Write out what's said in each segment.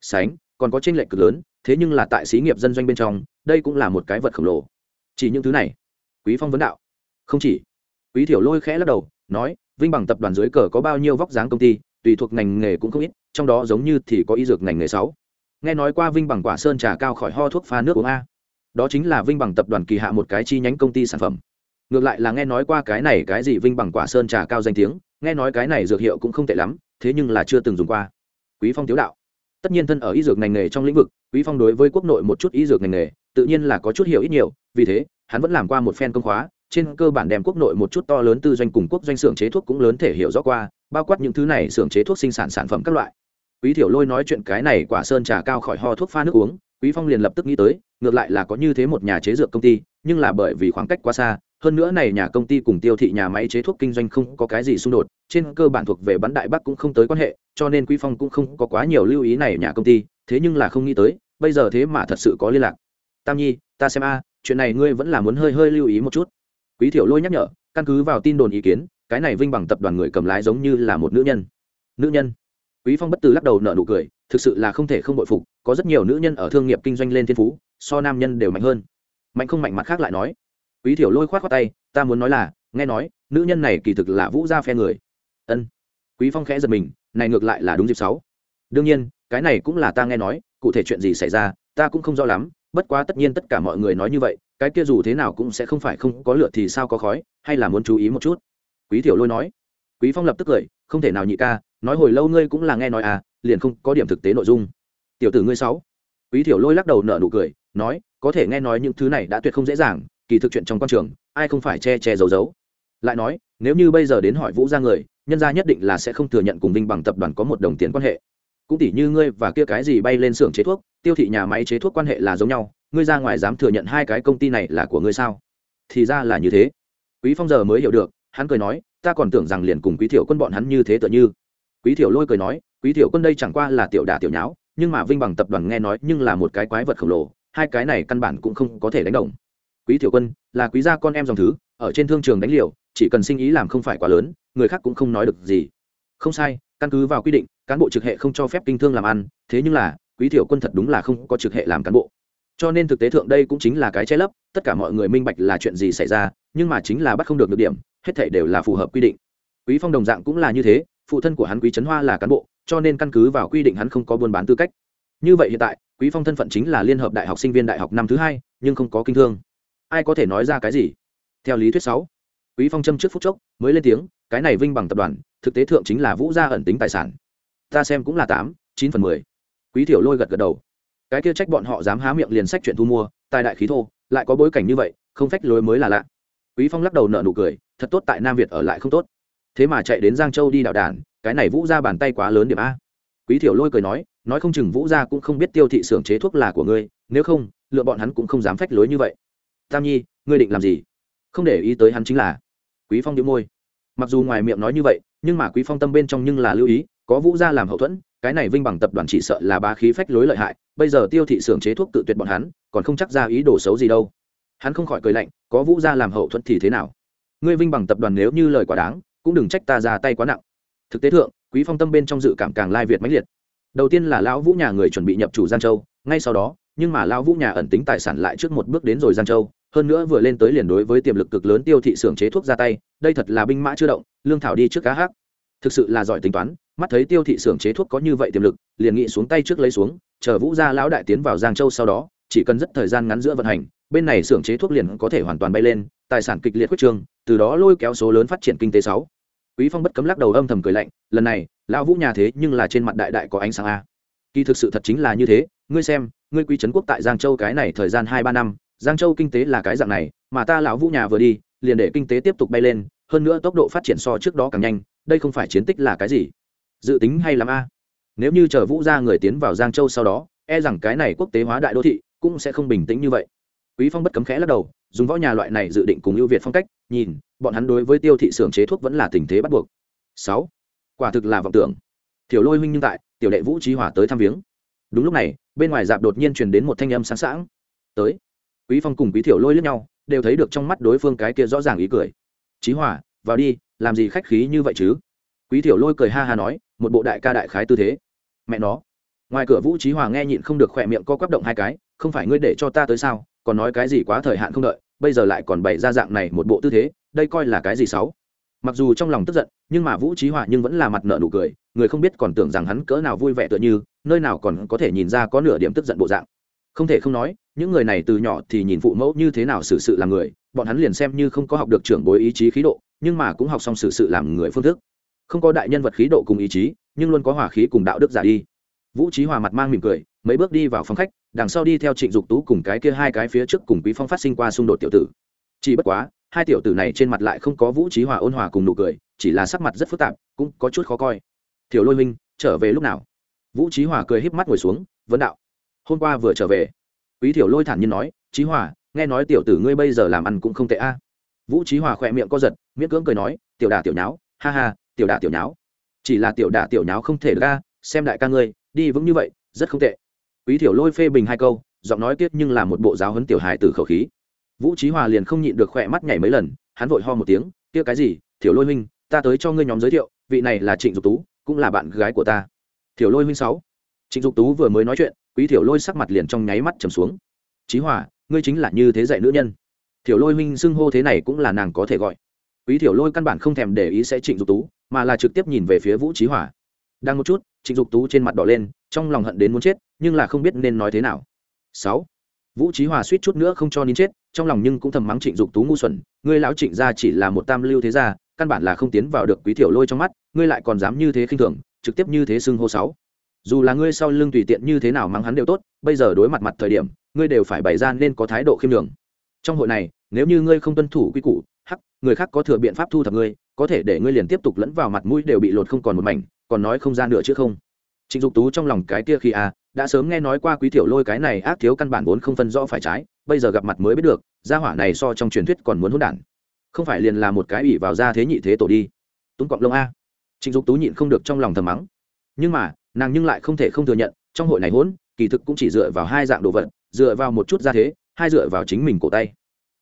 sánh, còn có tranh lệch cực lớn, thế nhưng là tại xí nghiệp dân doanh bên trong, đây cũng là một cái vật khổng lồ. Chỉ những thứ này. Quý phong vấn đạo. Không chỉ. Quý thiểu lôi khẽ lắc đầu, nói, vinh bằng tập đoàn dưới cờ có bao nhiêu vóc dáng công ty, tùy thuộc ngành nghề cũng không ít, trong đó giống như thì có y dược ngành nghề sáu. Nghe nói qua vinh bằng quả sơn trà cao khỏi ho thuốc pha nước uống a. Đó chính là vinh bằng tập đoàn kỳ hạ một cái chi nhánh công ty sản phẩm. Ngược lại là nghe nói qua cái này cái gì vinh bằng quả sơn trà cao danh tiếng, nghe nói cái này dược hiệu cũng không tệ lắm, thế nhưng là chưa từng dùng qua. Quý phong tiếu đạo tất nhiên thân ở y dược ngành nghề trong lĩnh vực, quý phong đối với quốc nội một chút y dược ngành nghề, tự nhiên là có chút hiểu ít nhiều, vì thế, hắn vẫn làm qua một phen công khóa, trên cơ bản đem quốc nội một chút to lớn tư doanh cùng quốc doanh xưởng chế thuốc cũng lớn thể hiểu rõ qua, bao quát những thứ này xưởng chế thuốc sinh sản sản phẩm các loại quý thiểu lôi nói chuyện cái này quả sơn trà cao khỏi ho thuốc pha nước uống, quý phong liền lập tức nghĩ tới, ngược lại là có như thế một nhà chế dược công ty, nhưng là bởi vì khoảng cách quá xa, hơn nữa này nhà công ty cùng tiêu thị nhà máy chế thuốc kinh doanh không có cái gì xung đột, trên cơ bản thuộc về bắn đại bắc cũng không tới quan hệ, cho nên quý phong cũng không có quá nhiều lưu ý này nhà công ty, thế nhưng là không nghĩ tới, bây giờ thế mà thật sự có liên lạc. Tam nhi, ta xem a, chuyện này ngươi vẫn là muốn hơi hơi lưu ý một chút. Quý thiểu lôi nhắc nhở, căn cứ vào tin đồn ý kiến, cái này vinh bằng tập đoàn người cầm lái giống như là một nữ nhân. Nữ nhân? Quý phong bất từ lắc đầu nở nụ cười, thực sự là không thể không bội phục, có rất nhiều nữ nhân ở thương nghiệp kinh doanh lên thiên phú, so nam nhân đều mạnh hơn. Mạnh không mạnh mặt khác lại nói. Quý thiểu lôi khoát khoát tay, ta muốn nói là, nghe nói, nữ nhân này kỳ thực là vũ gia phe người. Ân. Quý phong khẽ giật mình, này ngược lại là đúng dịp sáu. Đương nhiên, cái này cũng là ta nghe nói, cụ thể chuyện gì xảy ra, ta cũng không rõ lắm, bất quá tất nhiên tất cả mọi người nói như vậy, cái kia dù thế nào cũng sẽ không phải không có lửa thì sao có khói, hay là muốn chú ý một chút. Quý thiểu lôi nói. Quý phong lập tức cười, không thể nào nhị ca nói hồi lâu ngươi cũng là nghe nói à liền không có điểm thực tế nội dung. Tiểu tử ngươi sáu. Quý thiểu lôi lắc đầu nở nụ cười, nói, có thể nghe nói những thứ này đã tuyệt không dễ dàng, kỳ thực chuyện trong quan trường, ai không phải che che giấu giấu. Lại nói, nếu như bây giờ đến hỏi vũ gia người, nhân gia nhất định là sẽ không thừa nhận cùng vinh bằng tập đoàn có một đồng tiền quan hệ. Cũng tỷ như ngươi và kia cái gì bay lên xưởng chế thuốc, tiêu thị nhà máy chế thuốc quan hệ là giống nhau, ngươi ra ngoài dám thừa nhận hai cái công ty này là của ngươi sao? Thì ra là như thế. Quý phong giờ mới hiểu được, hắn cười nói, ta còn tưởng rằng liền cùng quý thiểu quân bọn hắn như thế tựa như quý thiểu lôi cười nói, quý thiểu quân đây chẳng qua là tiểu đà tiểu nháo, nhưng mà vinh bằng tập đoàn nghe nói nhưng là một cái quái vật khổng lồ, hai cái này căn bản cũng không có thể đánh đồng. Quý thiểu quân, là quý gia con em dòng thứ, ở trên thương trường đánh liều, chỉ cần sinh ý làm không phải quá lớn, người khác cũng không nói được gì. Không sai, căn cứ vào quy định, cán bộ trực hệ không cho phép kinh thương làm ăn, thế nhưng là, quý thiểu quân thật đúng là không có trực hệ làm cán bộ. Cho nên thực tế thượng đây cũng chính là cái che lấp, tất cả mọi người minh bạch là chuyện gì xảy ra, nhưng mà chính là bắt không được được điểm, hết thể đều là phù hợp quy định. Quý phong đồng dạng cũng là như thế phụ thân của hắn quý trấn hoa là cán bộ, cho nên căn cứ vào quy định hắn không có buôn bán tư cách. Như vậy hiện tại, quý phong thân phận chính là liên hợp đại học sinh viên đại học năm thứ hai, nhưng không có kinh thương. Ai có thể nói ra cái gì? Theo lý thuyết sáu, quý phong châm trước phút chốc, mới lên tiếng, cái này vinh bằng tập đoàn, thực tế thượng chính là vũ gia ẩn tính tài sản. Ta xem cũng là tám, chín phần mười. Quý thiểu lôi gật gật đầu. Cái kia trách bọn họ dám há miệng liền sách chuyện thu mua, tài đại khí thô, lại có bối cảnh như vậy, không phách lối mới là lạ. Quý phong lắc đầu nợ nụ cười, thật tốt tại nam việt ở lại không tốt thế mà chạy đến giang châu đi đạo đàn, cái này vũ ra bàn tay quá lớn điểm a. Quý thiểu lôi cười nói nói không chừng vũ gia cũng không biết tiêu thị xưởng chế thuốc là của ngươi, nếu không, lựa bọn hắn cũng không dám phách lối như vậy. Tam nhi, ngươi định làm gì? Không để ý tới hắn chính là, quý phong đĩu môi. Mặc dù ngoài miệng nói như vậy, nhưng mà quý phong tâm bên trong nhưng là lưu ý, có vũ gia làm hậu thuẫn, cái này vinh bằng tập đoàn chỉ sợ là bá khí phách lối lợi hại, bây giờ tiêu thị xưởng chế thuốc tự tuyệt bọn hắn, còn không chắc ra ý đồ xấu gì đâu. Hắn không khỏi cười lạnh, có vũ gia làm hậu thuẫn thì thế nào? Ngươi vinh bằng tập đoàn nếu như lời quả đáng cũng đừng trách ta ra tay quá nặng. Thực tế thượng, quý phong tâm bên trong dự cảm càng lai việt mãnh liệt. Đầu tiên là lão vũ nhà người chuẩn bị nhập chủ giang châu, ngay sau đó, nhưng mà lão vũ nhà ẩn tính tài sản lại trước một bước đến rồi giang châu, hơn nữa vừa lên tới liền đối với tiềm lực cực lớn tiêu thị xưởng chế thuốc ra tay, đây thật là binh mã chưa động, lương thảo đi trước cá hát thực sự là giỏi tính toán, mắt thấy tiêu thị xưởng chế thuốc có như vậy tiềm lực, liền nghĩ xuống tay trước lấy xuống, chờ vũ gia lão đại tiến vào giang châu sau đó chỉ cần rất thời gian ngắn giữa vận hành, bên này xưởng chế thuốc liền có thể hoàn toàn bay lên, tài sản kịch liệt quyết trương, từ đó lôi kéo số lớn phát triển kinh tế sáu. Quý phong bất cấm lắc đầu âm thầm cười lạnh, lần này, lão vũ nhà thế nhưng là trên mặt đại đại có ánh sáng a. Kỳ thực sự thật chính là như thế, ngươi xem, ngươi quý trấn quốc tại giang châu cái này thời gian hai ba năm, giang châu kinh tế là cái dạng này, mà ta lão vũ nhà vừa đi, liền để kinh tế tiếp tục bay lên, hơn nữa tốc độ phát triển so trước đó càng nhanh, đây không phải chiến tích là cái gì? Dự tính hay lắm a. Nếu như chờ vũ ra người tiến vào giang châu sau đó e rằng cái này quốc tế hóa đại đô thị cũng sẽ không bình tĩnh như vậy. Quý phong bất cấm khẽ lắc đầu, dùng võ nhà loại này dự định cùng ưu việt phong cách, nhìn, bọn hắn đối với tiêu thị xưởng chế thuốc vẫn là tình thế bắt buộc. Sáu, quả thực là vọng tưởng. Tiểu lôi huynh nhưng tại, tiểu đệ vũ trí hỏa tới thăm viếng. Đúng lúc này, bên ngoài dạp đột nhiên truyền đến một thanh âm sáng sảng. Tới. Quý phong cùng quý tiểu lôi lướt nhau, đều thấy được trong mắt đối phương cái kia rõ ràng ý cười. Trí hỏa vào đi, làm gì khách khí như vậy chứ? Quý tiểu lôi cười ha ha nói, một bộ đại ca đại khái tư thế. Mẹ nó. Ngoài cửa vũ trí hòa nghe nhịn không được khỏe miệng co quắp động hai cái không phải ngươi để cho ta tới sao, còn nói cái gì quá thời hạn không đợi, bây giờ lại còn bày ra dạng này một bộ tư thế, đây coi là cái gì xấu mặc dù trong lòng tức giận, nhưng mà vũ trí hòa nhưng vẫn là mặt nợ nụ cười, người không biết còn tưởng rằng hắn cỡ nào vui vẻ tựa như, nơi nào còn có thể nhìn ra có nửa điểm tức giận bộ dạng. Không thể không nói, những người này từ nhỏ thì nhìn phụ mẫu như thế nào xử sự làm người, bọn hắn liền xem như không có học được trưởng bối ý chí khí độ, nhưng mà cũng học xong xử sự làm người phương thức. Không có đại nhân vật khí độ cùng ý chí, nhưng luôn có hỏa khí cùng đạo đức giả đi. Vũ trí hòa mặt mang mỉm cười, mấy bước đi vào phòng khách đằng sau đi theo trịnh dục tú cùng cái kia hai cái phía trước cùng quý phong phát sinh qua xung đột tiểu tử. Chỉ bất quá, hai tiểu tử này trên mặt lại không có vũ trí hòa ôn hòa cùng nụ cười, chỉ là sắc mặt rất phức tạp, cũng có chút khó coi. Thiểu lôi minh trở về lúc nào? Vũ trí hòa cười híp mắt ngồi xuống, vấn đạo, hôm qua vừa trở về. Quý thiểu lôi thản nhiên nói trí hòa, nghe nói tiểu tử ngươi bây giờ làm ăn cũng không tệ a. Vũ trí hòa khỏe miệng co giật, miễn cưỡng cười nói, tiểu đà tiểu nháo, ha ha, tiểu đà tiểu nháo. Chỉ là tiểu đà tiểu nháo không thể ra xem đại ca ngươi, đi vững như vậy, rất không tệ quý thiểu lôi phê bình hai câu, giọng nói tiếp nhưng là một bộ giáo huấn tiểu hài từ khẩu khí. Vũ trí hòa liền không nhịn được khỏe mắt nhảy mấy lần, hắn vội ho một tiếng, kia cái gì, thiểu lôi huynh, ta tới cho ngươi nhóm giới thiệu, vị này là trịnh dục tú, cũng là bạn gái của ta. Thiểu lôi huynh sáu. Trịnh dục tú vừa mới nói chuyện, quý thiểu lôi sắc mặt liền trong nháy mắt trầm xuống. Trí hòa, ngươi chính là như thế dạy nữ nhân. Thiểu lôi huynh xưng hô thế này cũng là nàng có thể gọi. Quý thiểu lôi căn bản không thèm để ý sẽ trịnh dục tú, mà là trực tiếp nhìn về phía vũ trí hòa đang một chút, trịnh dục tú trên mặt đỏ lên, trong lòng hận đến muốn chết, nhưng là không biết nên nói thế nào. Sáu. Vũ trí hòa suýt chút nữa không cho nín chết, trong lòng nhưng cũng thầm mắng trịnh dục tú ngu xuẩn, ngươi lão trịnh gia chỉ là một tam lưu thế gia, căn bản là không tiến vào được quý tiểu lôi trong mắt, ngươi lại còn dám như thế khinh thường, trực tiếp như thế xưng hô sáu. Dù là ngươi sau lưng tùy tiện như thế nào mắng hắn đều tốt, bây giờ đối mặt mặt thời điểm, ngươi đều phải bày ra nên có thái độ khiêm đường trong hội này, nếu như ngươi không tuân thủ quy củ, hắc, người khác có thừa biện pháp thu thập ngươi, có thể để ngươi liền tiếp tục lẫn vào mặt mũi đều bị lột không còn một mảnh còn nói không ra nữa chứ không. Trịnh dục tú trong lòng cái kia khi à đã sớm nghe nói qua quý tiểu lôi cái này ác thiếu căn bản vốn không phân rõ phải trái, bây giờ gặp mặt mới biết được, gia hỏa này so trong truyền thuyết còn muốn hỗn đản. Không phải liền là một cái ủy vào gia thế nhị thế tổ đi. Túng cọng lông a. Trịnh dục tú nhịn không được trong lòng thầm mắng. Nhưng mà, nàng nhưng lại không thể không thừa nhận, trong hội này hỗn, kỳ thực cũng chỉ dựa vào hai dạng đồ vật, dựa vào một chút gia thế, hai dựa vào chính mình cổ tay.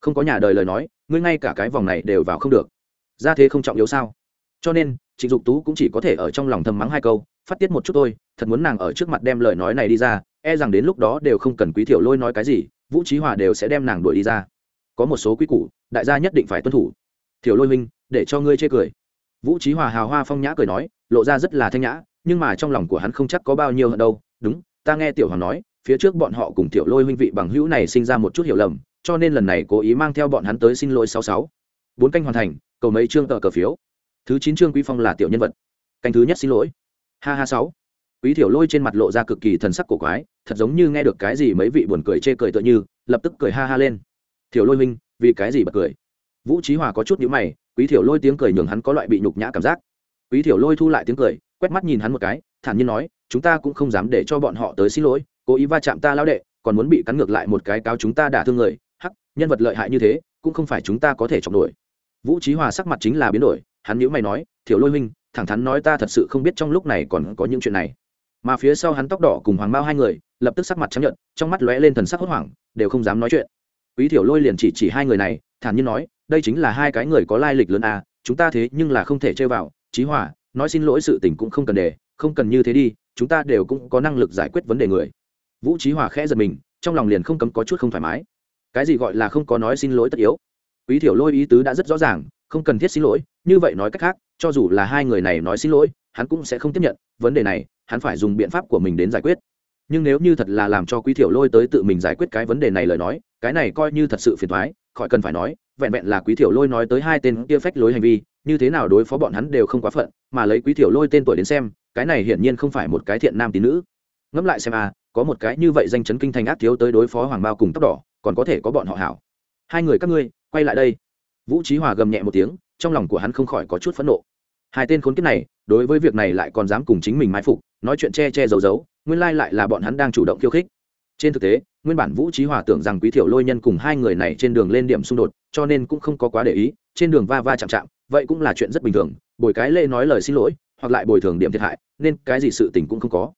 Không có nhà đời lời nói, ngươi ngay cả cái vòng này đều vào không được. Gia thế không trọng yếu sao? Cho nên trịnh dục tú cũng chỉ có thể ở trong lòng thầm mắng hai câu, phát tiết một chút thôi, thật muốn nàng ở trước mặt đem lời nói này đi ra e rằng đến lúc đó đều không cần quý thiểu lôi nói cái gì, vũ trí hòa đều sẽ đem nàng đuổi đi ra. Có một số quý củ, đại gia nhất định phải tuân thủ. Thiểu lôi minh để cho ngươi chê cười. Vũ trí hòa hào hoa phong nhã cười nói, lộ ra rất là thanh nhã, nhưng mà trong lòng của hắn không chắc có bao nhiêu hận đâu. Đúng, ta nghe tiểu hoàng nói, phía trước bọn họ cùng tiểu lôi huynh vị bằng hữu này sinh ra một chút hiểu lầm, cho nên lần này cố ý mang theo bọn hắn tới xin lỗi sáu sáu. Bốn canh hoàn thành, cầu mấy chương tờ cờ phiếu thứ chín chương quý phong là tiểu nhân vật. Canh thứ nhất xin lỗi. Ha ha sáu. Quý thiểu lôi trên mặt lộ ra cực kỳ thần sắc cổ quái, thật giống như nghe được cái gì mấy vị buồn cười chê cười tựa như, lập tức cười ha ha lên. Thiểu lôi minh vì cái gì bật cười? Vũ trí hòa có chút nhíu mày, quý thiểu lôi tiếng cười nhường hắn có loại bị nhục nhã cảm giác. Quý thiểu lôi thu lại tiếng cười, quét mắt nhìn hắn một cái, thản nhiên nói, chúng ta cũng không dám để cho bọn họ tới xin lỗi, cố ý va chạm ta lao đệ, còn muốn bị cắn ngược lại một cái cáo chúng ta đả thương người. Hắc, nhân vật lợi hại như thế, cũng không phải chúng ta có thể chọc nổi. Vũ trí hòa sắc mặt chính là biến đổi hắn nhíu mày nói, thiểu lôi huynh, thẳng thắn nói ta thật sự không biết trong lúc này còn có những chuyện này. Mà phía sau hắn tóc đỏ cùng hoàng Mao hai người, lập tức sắc mặt chấp nhận trong mắt lóe lên thần sắc hốt hoảng, đều không dám nói chuyện. Quý thiểu lôi liền chỉ chỉ hai người này, thản nhiên nói, đây chính là hai cái người có lai lịch lớn à chúng ta thế nhưng là không thể chơi vào trí hỏa nói xin lỗi sự tình cũng không cần để, không cần như thế đi, chúng ta đều cũng có năng lực giải quyết vấn đề người. Vũ trí hòa khẽ giật mình, trong lòng liền không cấm có chút không thoải mái. Cái gì gọi là không có nói xin lỗi tất yếu? Quý thiểu lôi ý tứ đã rất rõ ràng không cần thiết xin lỗi, như vậy nói cách khác, cho dù là hai người này nói xin lỗi, hắn cũng sẽ không tiếp nhận, vấn đề này, hắn phải dùng biện pháp của mình đến giải quyết. Nhưng nếu như thật là làm cho quý thiểu lôi tới tự mình giải quyết cái vấn đề này lời nói, cái này coi như thật sự phiền thoái khỏi cần phải nói, vẹn vẹn là quý thiểu lôi nói tới hai tên kia phách lối hành vi, như thế nào đối phó bọn hắn đều không quá phận, mà lấy quý thiểu lôi tên tuổi đến xem, cái này hiển nhiên không phải một cái thiện nam tín nữ. Ngẫm lại xem à có một cái như vậy danh chấn kinh thành ác thiếu tới đối phó hoàng bao cùng tóc đỏ, còn có thể có bọn họ hảo. Hai người các ngươi, quay lại đây vũ trí hòa gầm nhẹ một tiếng, trong lòng của hắn không khỏi có chút phẫn nộ. Hai tên khốn kiếp này, đối với việc này lại còn dám cùng chính mình mai phục, nói chuyện che che giấu giấu, nguyên lai lại là bọn hắn đang chủ động khiêu khích. Trên thực tế, nguyên bản vũ trí hòa tưởng rằng quý thiểu lôi nhân cùng hai người này trên đường lên điểm xung đột, cho nên cũng không có quá để ý, trên đường va va chạm chạm, vậy cũng là chuyện rất bình thường, bồi cái lê nói lời xin lỗi, hoặc lại bồi thường điểm thiệt hại, nên cái gì sự tình cũng không có.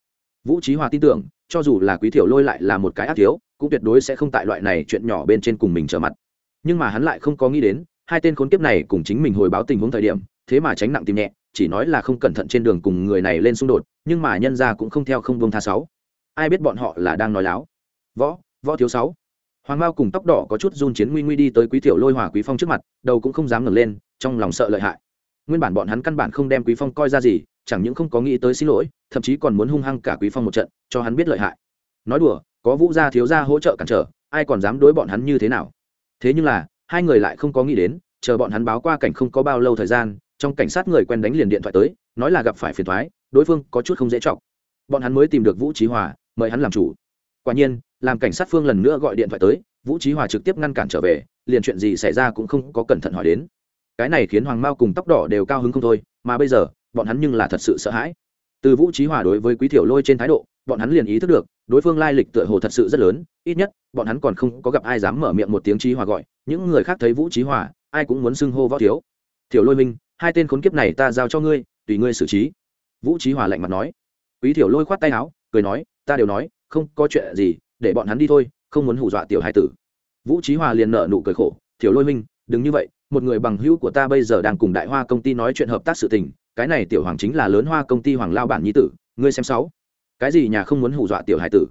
Vũ trí hòa tin tưởng, cho dù là quý thiểu lôi lại là một cái ác thiếu, cũng tuyệt đối sẽ không tại loại này chuyện nhỏ bên trên cùng mình trở mặt. Nhưng mà hắn lại không có nghĩ đến hai tên khốn kiếp này cùng chính mình hồi báo tình huống thời điểm, thế mà tránh nặng tìm nhẹ, chỉ nói là không cẩn thận trên đường cùng người này lên xung đột, nhưng mà nhân ra cũng không theo không buông tha sáu. Ai biết bọn họ là đang nói láo? Võ võ thiếu sáu. Hoàng mao cùng tóc đỏ có chút run chiến nguy nguy đi tới quý tiểu lôi hòa quý phong trước mặt, đầu cũng không dám ngẩng lên, trong lòng sợ lợi hại. Nguyên bản bọn hắn căn bản không đem quý phong coi ra gì, chẳng những không có nghĩ tới xin lỗi, thậm chí còn muốn hung hăng cả quý phong một trận, cho hắn biết lợi hại. Nói đùa, có vũ gia thiếu gia hỗ trợ cản trở, ai còn dám đối bọn hắn như thế nào? Thế nhưng là hai người lại không có nghĩ đến, chờ bọn hắn báo qua cảnh không có bao lâu thời gian, trong cảnh sát người quen đánh liền điện thoại tới, nói là gặp phải phiền thoái đối phương có chút không dễ chọc. Bọn hắn mới tìm được vũ trí hòa, mời hắn làm chủ. Quả nhiên, làm cảnh sát phương lần nữa gọi điện thoại tới, vũ trí hòa trực tiếp ngăn cản trở về, liền chuyện gì xảy ra cũng không có cẩn thận hỏi đến. Cái này khiến hoàng mao cùng tóc đỏ đều cao hứng không thôi, mà bây giờ, bọn hắn nhưng là thật sự sợ hãi. Từ vũ trí hòa đối với quý thiểu lôi trên thái độ, bọn hắn liền ý thức được đối phương lai lịch tựa hồ thật sự rất lớn, ít nhất, bọn hắn còn không có gặp ai dám mở miệng một tiếng trí hòa gọi, những người khác thấy vũ trí hòa, ai cũng muốn xưng hô võ thiếu. Thiểu lôi minh, hai tên khốn kiếp này ta giao cho ngươi, tùy ngươi xử trí. Vũ trí hòa lạnh mặt nói. Quý thiểu lôi khoát tay áo, cười nói, ta đều nói, không có chuyện gì, để bọn hắn đi thôi, không muốn hù dọa tiểu hai tử. Vũ trí hòa liền nợ nụ cười khổ thiểu lôi minh, đừng như vậy, một người bằng hữu của ta bây giờ đang cùng đại hoa công ty nói chuyện hợp tác sự tình, cái này tiểu hoàng chính là lớn hoa công ty hoàng lao bản nhi tử, ngươi xem sáu cái gì nhà không muốn hù dọa tiểu hải tử?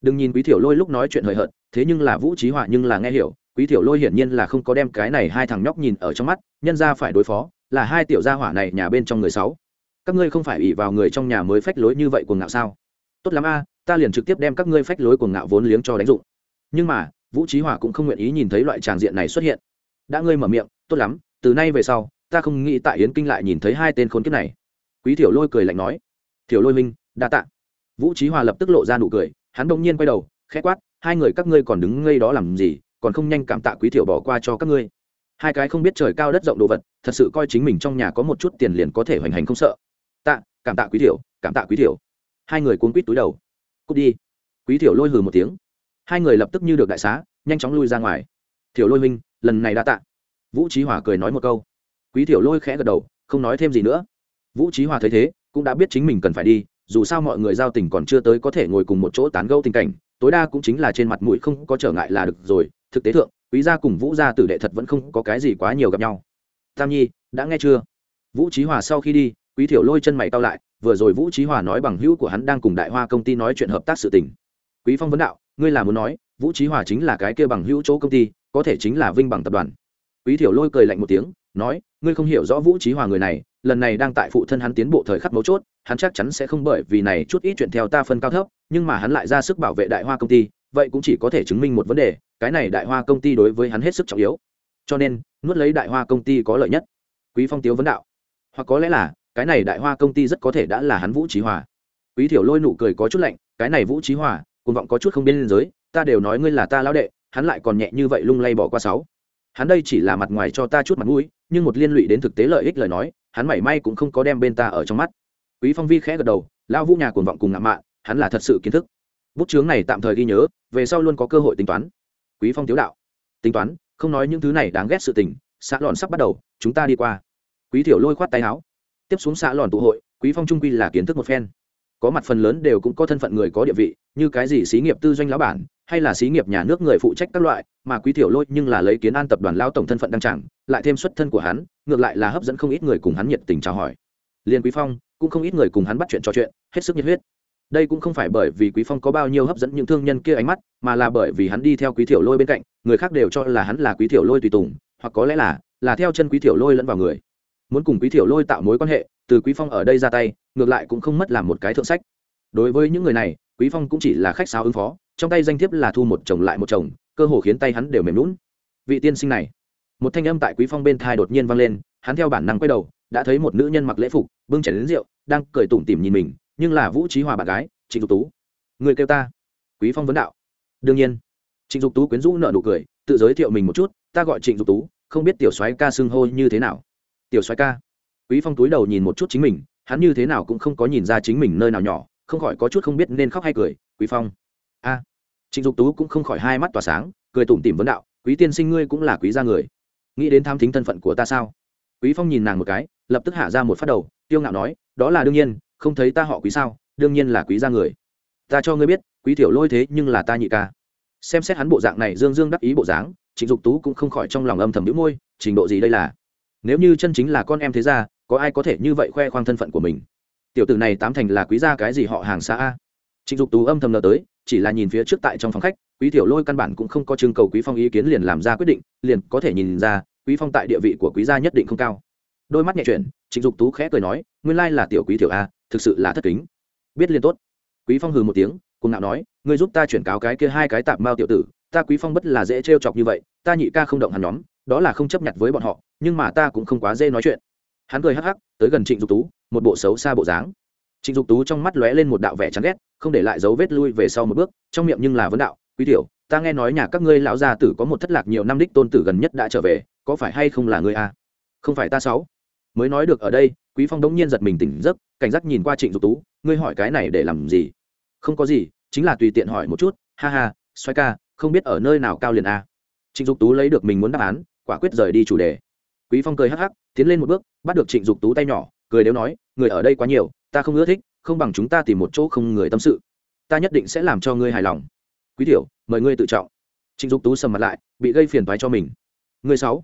Đừng nhìn quý tiểu lôi lúc nói chuyện hời hợt, thế nhưng là vũ trí họa nhưng là nghe hiểu, quý tiểu lôi hiển nhiên là không có đem cái này hai thằng nhóc nhìn ở trong mắt, nhân ra phải đối phó, là hai tiểu gia hỏa này nhà bên trong người sáu. Các ngươi không phải ủy vào người trong nhà mới phách lối như vậy cuồng ngạo sao? Tốt lắm a, ta liền trực tiếp đem các ngươi phách lối cuồng ngạo vốn liếng cho đánh dụng. Nhưng mà, vũ trí hỏa cũng không nguyện ý nhìn thấy loại tràng diện này xuất hiện. Đã ngươi mở miệng, tốt lắm, từ nay về sau, ta không nghĩ tại yến kinh lại nhìn thấy hai tên khốn kiếp này. Quý tiểu lôi cười lạnh nói tiểu lôi minh đa tạ vũ trí hòa lập tức lộ ra nụ cười, hắn đông nhiên quay đầu, khẽ quát, hai người các ngươi còn đứng ngây đó làm gì, còn không nhanh cảm tạ quý thiểu bỏ qua cho các ngươi. Hai cái không biết trời cao đất rộng đồ vật, thật sự coi chính mình trong nhà có một chút tiền liền có thể hoành hành không sợ. Tạ, cảm tạ quý thiểu, cảm tạ quý thiểu. Hai người cuốn quýt túi đầu. Cút đi. Quý thiểu lôi hừ một tiếng. Hai người lập tức như được đại xá, nhanh chóng lui ra ngoài. Thiểu lôi minh lần này đã tạ. Vũ trí hòa cười nói một câu. Quý thiểu lôi khẽ gật đầu, không nói thêm gì nữa. Vũ trí hòa thấy thế, cũng đã biết chính mình cần phải đi dù sao mọi người giao tình còn chưa tới có thể ngồi cùng một chỗ tán gẫu tình cảnh, tối đa cũng chính là trên mặt mũi không có trở ngại là được rồi, thực tế thượng, quý gia cùng vũ gia tử đệ thật vẫn không có cái gì quá nhiều gặp nhau. Tam nhi, đã nghe chưa? Vũ trí hòa sau khi đi, quý thiểu lôi chân mày cao lại, vừa rồi vũ trí hòa nói bằng hữu của hắn đang cùng đại hoa công ty nói chuyện hợp tác sự tình. Quý phong vấn đạo, ngươi là muốn nói, vũ trí hòa chính là cái kia bằng hữu chỗ công ty, có thể chính là vinh bằng tập đoàn. Quý thiểu lôi cười lạnh một tiếng, nói, ngươi không hiểu rõ vũ trí hòa người này, lần này đang tại phụ thân hắn tiến bộ thời khắc mấu chốt hắn chắc chắn sẽ không bởi vì này chút ít chuyện theo ta phân cao thấp, nhưng mà hắn lại ra sức bảo vệ đại hoa công ty, vậy cũng chỉ có thể chứng minh một vấn đề, cái này đại hoa công ty đối với hắn hết sức trọng yếu. Cho nên, nuốt lấy đại hoa công ty có lợi nhất. Quý phong tiếu vấn đạo. Hoặc có lẽ là, cái này đại hoa công ty rất có thể đã là hắn vũ trí hòa. Quý thiểu lôi nụ cười có chút lạnh, cái này vũ trí hòa, cuồng vọng có chút không biên giới ta đều nói ngươi là ta lão đệ, hắn lại còn nhẹ như vậy lung lay bỏ qua sáu. Hắn đây chỉ là mặt ngoài cho ta chút mặt mũi, nhưng một liên lụy đến thực tế lợi ích lời nói, hắn mảy may cũng không có đem bên ta ở trong mắt quý phong vi khẽ gật đầu lao vũ nhà cuồng vọng cùng ngạo mạn, hắn là thật sự kiến thức. Bút chướng này tạm thời ghi nhớ, về sau luôn có cơ hội tính toán. Quý phong tiếu đạo, tính toán, không nói những thứ này đáng ghét sự tình, xã lòn sắp bắt đầu, chúng ta đi qua. Quý thiểu lôi khoát tay áo, tiếp xuống xã lòn tụ hội, quý phong trung quy là kiến thức một phen. Có mặt phần lớn đều cũng có thân phận người có địa vị, như cái gì xí nghiệp tư doanh lão bản, hay là xí nghiệp nhà nước người phụ trách các loại, mà quý thiểu lôi nhưng là lấy kiến an tập đoàn lao tổng thân phận đăng chẳng lại thêm xuất thân của hắn, ngược lại là hấp dẫn không ít người cùng hắn nhiệt tình chào hỏi liên quý phong, cũng không ít người cùng hắn bắt chuyện trò chuyện, hết sức nhiệt huyết. Đây cũng không phải bởi vì quý phong có bao nhiêu hấp dẫn những thương nhân kia ánh mắt, mà là bởi vì hắn đi theo quý thiểu lôi bên cạnh, người khác đều cho là hắn là quý thiểu lôi tùy tùng, hoặc có lẽ là là theo chân quý thiểu lôi lẫn vào người. Muốn cùng quý thiểu lôi tạo mối quan hệ, từ quý phong ở đây ra tay, ngược lại cũng không mất làm một cái thượng sách. Đối với những người này, quý phong cũng chỉ là khách sáo ứng phó, trong tay danh thiếp là thu một chồng lại một chồng, cơ hồ khiến tay hắn đều mềm lún vị tiên sinh này, một thanh âm tại quý phong bên thai đột nhiên vang lên hắn theo bản năng quay đầu, đã thấy một nữ nhân mặc lễ phục, bưng chén đến rượu, đang cười tủm tỉm nhìn mình, nhưng là vũ trí hòa bạn gái, trịnh dục tú. Người kêu ta? Quý phong vấn đạo. Đương nhiên. Trịnh dục tú quyến rũ nợ nụ cười, tự giới thiệu mình một chút, ta gọi trịnh dục tú, không biết tiểu soái ca xưng hô như thế nào. Tiểu soái ca? Quý phong túi đầu nhìn một chút chính mình, hắn như thế nào cũng không có nhìn ra chính mình nơi nào nhỏ, không khỏi có chút không biết nên khóc hay cười. Quý phong. A. Trịnh dục tú cũng không khỏi hai mắt tỏa sáng, cười tủm tỉm vấn đạo, quý tiên sinh ngươi cũng là quý gia người. Nghĩ đến tham thính thân phận của ta sao? Quý phong nhìn nàng một cái, lập tức hạ ra một phát đầu tiêu ngạo nói, đó là đương nhiên, không thấy ta họ quý sao? Đương nhiên là quý gia người. Ta cho ngươi biết, quý tiểu lôi thế nhưng là ta nhị ca. Xem xét hắn bộ dạng này dương dương đắc ý bộ dáng, trịnh dục tú cũng không khỏi trong lòng âm thầm đĩu môi, trình độ gì đây là? Nếu như chân chính là con em thế gia, có ai có thể như vậy khoe khoang thân phận của mình? Tiểu tử này tám thành là quý gia cái gì họ hàng xa a? Trịnh dục tú âm thầm lờ tới, chỉ là nhìn phía trước tại trong phòng khách, quý tiểu lôi căn bản cũng không có trưng cầu quý phong ý kiến liền làm ra quyết định, liền có thể nhìn ra quý phong tại địa vị của quý gia nhất định không cao. Đôi mắt nhẹ chuyển, trịnh dục tú khẽ cười nói, nguyên lai là tiểu quý tiểu a, thực sự là thất kính. Biết liên tốt. Quý phong hừ một tiếng cùng ngạo nói, ngươi giúp ta chuyển cáo cái kia hai cái tạp mao tiểu tử, ta quý phong bất là dễ trêu chọc như vậy, ta nhị ca không động hắn nhóm, đó là không chấp nhận với bọn họ, nhưng mà ta cũng không quá dễ nói chuyện. Hắn cười hắc hắc, tới gần trịnh dục tú, một bộ xấu xa bộ dáng. Trịnh dục tú trong mắt lóe lên một đạo vẻ chán ghét, không để lại dấu vết lui về sau một bước, trong miệng nhưng là vấn đạo, quý tiểu, ta nghe nói nhà các ngươi lão gia tử có một thất lạc nhiều năm đích tôn tử gần nhất đã trở về có phải hay không là ngươi a không phải ta sáu. Mới nói được ở đây, quý phong đống nhiên giật mình tỉnh giấc, cảnh giác nhìn qua trịnh dục tú, ngươi hỏi cái này để làm gì? Không có gì, chính là tùy tiện hỏi một chút. Ha ha xoay ca, không biết ở nơi nào cao liền a. Trịnh dục tú lấy được mình muốn đáp án, quả quyết rời đi chủ đề. Quý phong cười hắc hắc, tiến lên một bước, bắt được trịnh dục tú tay nhỏ, cười đều nói, người ở đây quá nhiều, ta không ưa thích, không bằng chúng ta tìm một chỗ không người tâm sự. Ta nhất định sẽ làm cho ngươi hài lòng. Quý tiểu, mời ngươi tự trọng. Trịnh dục tú sầm mặt lại, bị gây phiền toái cho mình. Người sáu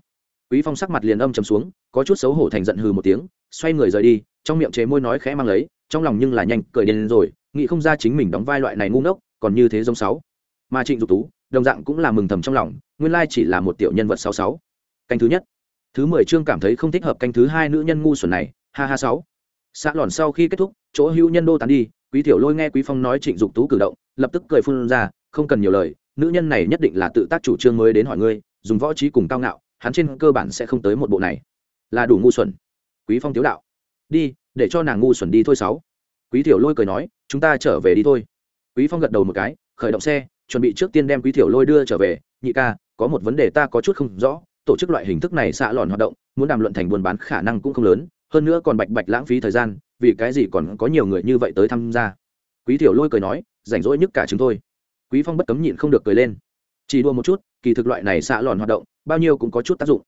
quý phong sắc mặt liền âm trầm xuống, có chút xấu hổ thành giận hừ một tiếng, xoay người rời đi, trong miệng chế môi nói khẽ mang lấy, trong lòng nhưng là nhanh, cười điên rồi, nghĩ không ra chính mình đóng vai loại này ngu ngốc, còn như thế giống sáu. Mà trịnh dục tú, đồng dạng cũng là mừng thầm trong lòng, nguyên lai chỉ là một tiểu nhân vật sáu sáu. Canh thứ nhất. Thứ mười chương cảm thấy không thích hợp canh thứ hai nữ nhân ngu xuẩn này, ha ha sáu. Xã lòn sau khi kết thúc, chỗ hữu nhân đô tán đi, quý tiểu lôi nghe quý phong nói trịnh dục tú cử động, lập tức cười phun ra, không cần nhiều lời, nữ nhân này nhất định là tự tác chủ trương mới đến hỏi ngươi, dùng võ trí cùng cao ngạo hắn trên cơ bản sẽ không tới một bộ này. Là đủ ngu xuẩn. Quý phong tiếu đạo. Đi, để cho nàng ngu xuẩn đi thôi sáu. Quý tiểu lôi cười nói, chúng ta trở về đi thôi. Quý phong gật đầu một cái, khởi động xe, chuẩn bị trước tiên đem quý tiểu lôi đưa trở về. Nhị ca, có một vấn đề ta có chút không rõ, tổ chức loại hình thức này xạ lòn hoạt động, muốn đàm luận thành buôn bán khả năng cũng không lớn, hơn nữa còn bạch bạch lãng phí thời gian, vì cái gì còn có nhiều người như vậy tới tham gia? Quý tiểu lôi cười nói, rảnh rỗi nhất cả chúng tôi. Quý phong bất cấm nhịn không được cười lên. Chỉ đua một chút kỳ thực loại này xạ lòn hoạt động, bao nhiêu cũng có chút tác dụng.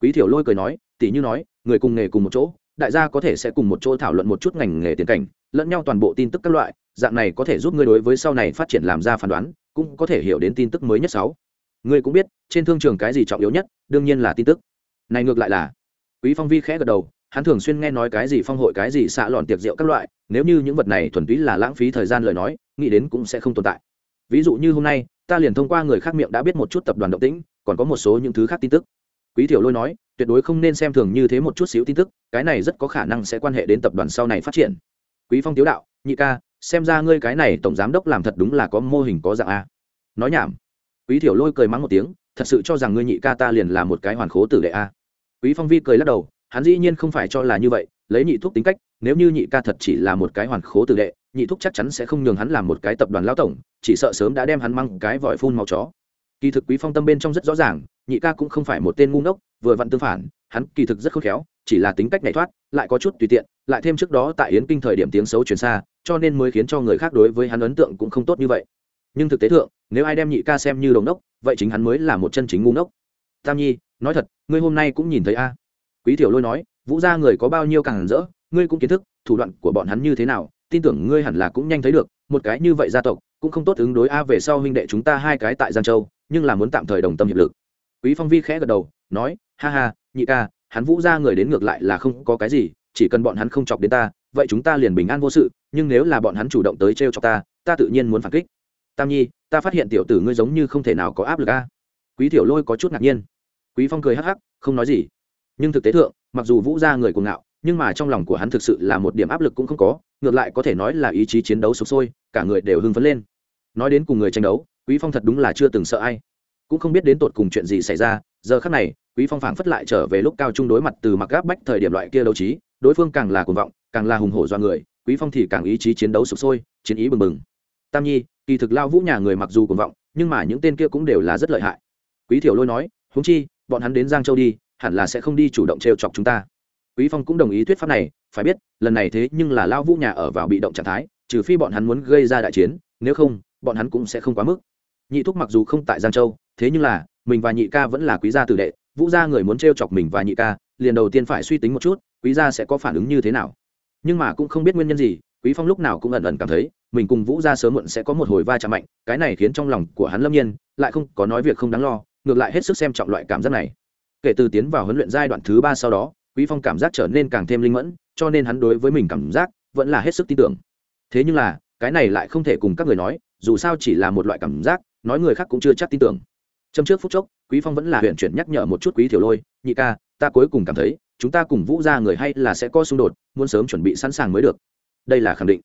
Quý tiểu lôi cười nói, tỉ như nói, người cùng nghề cùng một chỗ, đại gia có thể sẽ cùng một chỗ thảo luận một chút ngành nghề tiền cảnh, lẫn nhau toàn bộ tin tức các loại, dạng này có thể giúp ngươi đối với sau này phát triển làm ra phán đoán, cũng có thể hiểu đến tin tức mới nhất sáu. Ngươi cũng biết, trên thương trường cái gì trọng yếu nhất, đương nhiên là tin tức. Này ngược lại là, quý phong vi khẽ gật đầu, hắn thường xuyên nghe nói cái gì phong hội, cái gì xạ lòn tiệc rượu các loại, nếu như những vật này thuần túy là lãng phí thời gian lời nói, nghĩ đến cũng sẽ không tồn tại. Ví dụ như hôm nay ta liền thông qua người khác miệng đã biết một chút tập đoàn động tĩnh, còn có một số những thứ khác tin tức. Quý thiểu lôi nói, tuyệt đối không nên xem thường như thế một chút xíu tin tức, cái này rất có khả năng sẽ quan hệ đến tập đoàn sau này phát triển. Quý phong tiếu đạo, nhị ca, xem ra ngươi cái này tổng giám đốc làm thật đúng là có mô hình có dạng a. Nói nhảm. Quý thiểu lôi cười mắng một tiếng, thật sự cho rằng ngươi nhị ca ta liền là một cái hoàn khố tử đệ a. Quý phong vi cười lắc đầu, hắn dĩ nhiên không phải cho là như vậy, lấy nhị thuốc tính cách, nếu như nhị ca thật chỉ là một cái hoàn khố tử đệ nhị thúc chắc chắn sẽ không nhường hắn làm một cái tập đoàn lão tổng, chỉ sợ sớm đã đem hắn mang cái vòi phun màu chó. Kỳ thực quý phong tâm bên trong rất rõ ràng, nhị ca cũng không phải một tên ngu ngốc, vừa vặn tương phản, hắn kỳ thực rất khôn khéo, chỉ là tính cách nhảy thoát, lại có chút tùy tiện, lại thêm trước đó tại yến kinh thời điểm tiếng xấu truyền xa, cho nên mới khiến cho người khác đối với hắn ấn tượng cũng không tốt như vậy. Nhưng thực tế thượng, nếu ai đem nhị ca xem như đồng đốc vậy chính hắn mới là một chân chính ngu ngốc. Tam nhi, nói thật, ngươi hôm nay cũng nhìn thấy a. Quý tiểu lôi nói, vũ gia người có bao nhiêu càng rỡ, ngươi cũng kiến thức, thủ đoạn của bọn hắn như thế nào tin tưởng ngươi hẳn là cũng nhanh thấy được, một cái như vậy gia tộc, cũng không tốt ứng đối a về sau huynh đệ chúng ta hai cái tại giang châu, nhưng là muốn tạm thời đồng tâm hiệp lực. Quý phong vi khẽ gật đầu, nói, ha ha, nhị ca, hắn vũ gia người đến ngược lại là không có cái gì, chỉ cần bọn hắn không chọc đến ta, vậy chúng ta liền bình an vô sự, nhưng nếu là bọn hắn chủ động tới trêu chọc ta ta tự nhiên muốn phản kích. Tam nhi, ta phát hiện tiểu tử ngươi giống như không thể nào có áp lực a. Quý tiểu lôi có chút ngạc nhiên. Quý phong cười hắc hắc, không nói gì. Nhưng thực tế thượng, mặc dù vũ gia người cuồng ngạo nhưng mà trong lòng của hắn thực sự là một điểm áp lực cũng không có, ngược lại có thể nói là ý chí chiến đấu sục sôi, cả người đều hưng phấn lên. Nói đến cùng người tranh đấu, quý phong thật đúng là chưa từng sợ ai. Cũng không biết đến tột cùng chuyện gì xảy ra, giờ khắc này, quý phong phảng phất lại trở về lúc cao trung đối mặt từ mặc gáp bách thời điểm loại kia đấu trí, đối phương càng là cuồng vọng, càng là hùng hổ do người, quý phong thì càng ý chí chiến đấu sục sôi, chiến ý bừng bừng. Tam nhi, kỳ thực lao vũ nhà người mặc dù cuồng vọng, nhưng mà những tên kia cũng đều là rất lợi hại. Quý thiểu lôi nói, huống chi, bọn hắn đến giang châu đi, hẳn là sẽ không đi chủ động trêu chọc chúng ta quý phong cũng đồng ý thuyết pháp này, phải biết, lần này thế nhưng là lao vũ nhà ở vào bị động trạng thái, trừ phi bọn hắn muốn gây ra đại chiến, nếu không, bọn hắn cũng sẽ không quá mức. Nhị thúc mặc dù không tại giang châu, thế nhưng là, mình và nhị ca vẫn là quý gia tử đệ, vũ gia người muốn t chọc mình và nhị ca, liền đầu tiên phải suy tính một chút, quý gia sẽ có phản ứng như thế nào. Nhưng mà cũng không biết nguyên nhân gì, quý phong lúc nào cũng ẩn ẩn cảm thấy, mình cùng vũ gia sớm muộn sẽ có một hồi va chạm mạnh, cái này khiến trong lòng của hắn lâm nhiên, lại không có nói việc không đáng lo, ngược lại hết sức xem trọng loại cảm giác này. Kể từ tiến vào huấn luyện giai đoạn thứ ba sau đó quý phong cảm giác trở nên càng thêm linh mẫn, cho nên hắn đối với mình cảm giác vẫn là hết sức tin tưởng. Thế nhưng là, cái này lại không thể cùng các người nói, dù sao chỉ là một loại cảm giác, nói người khác cũng chưa chắc tin tưởng. Trong trước phút chốc, quý phong vẫn là huyện chuyển nhắc nhở một chút quý thiểu lôi, nhị ca, ta cuối cùng cảm thấy, chúng ta cùng vũ ra người hay là sẽ có xung đột, muốn sớm chuẩn bị sẵn sàng mới được. Đây là khẳng định.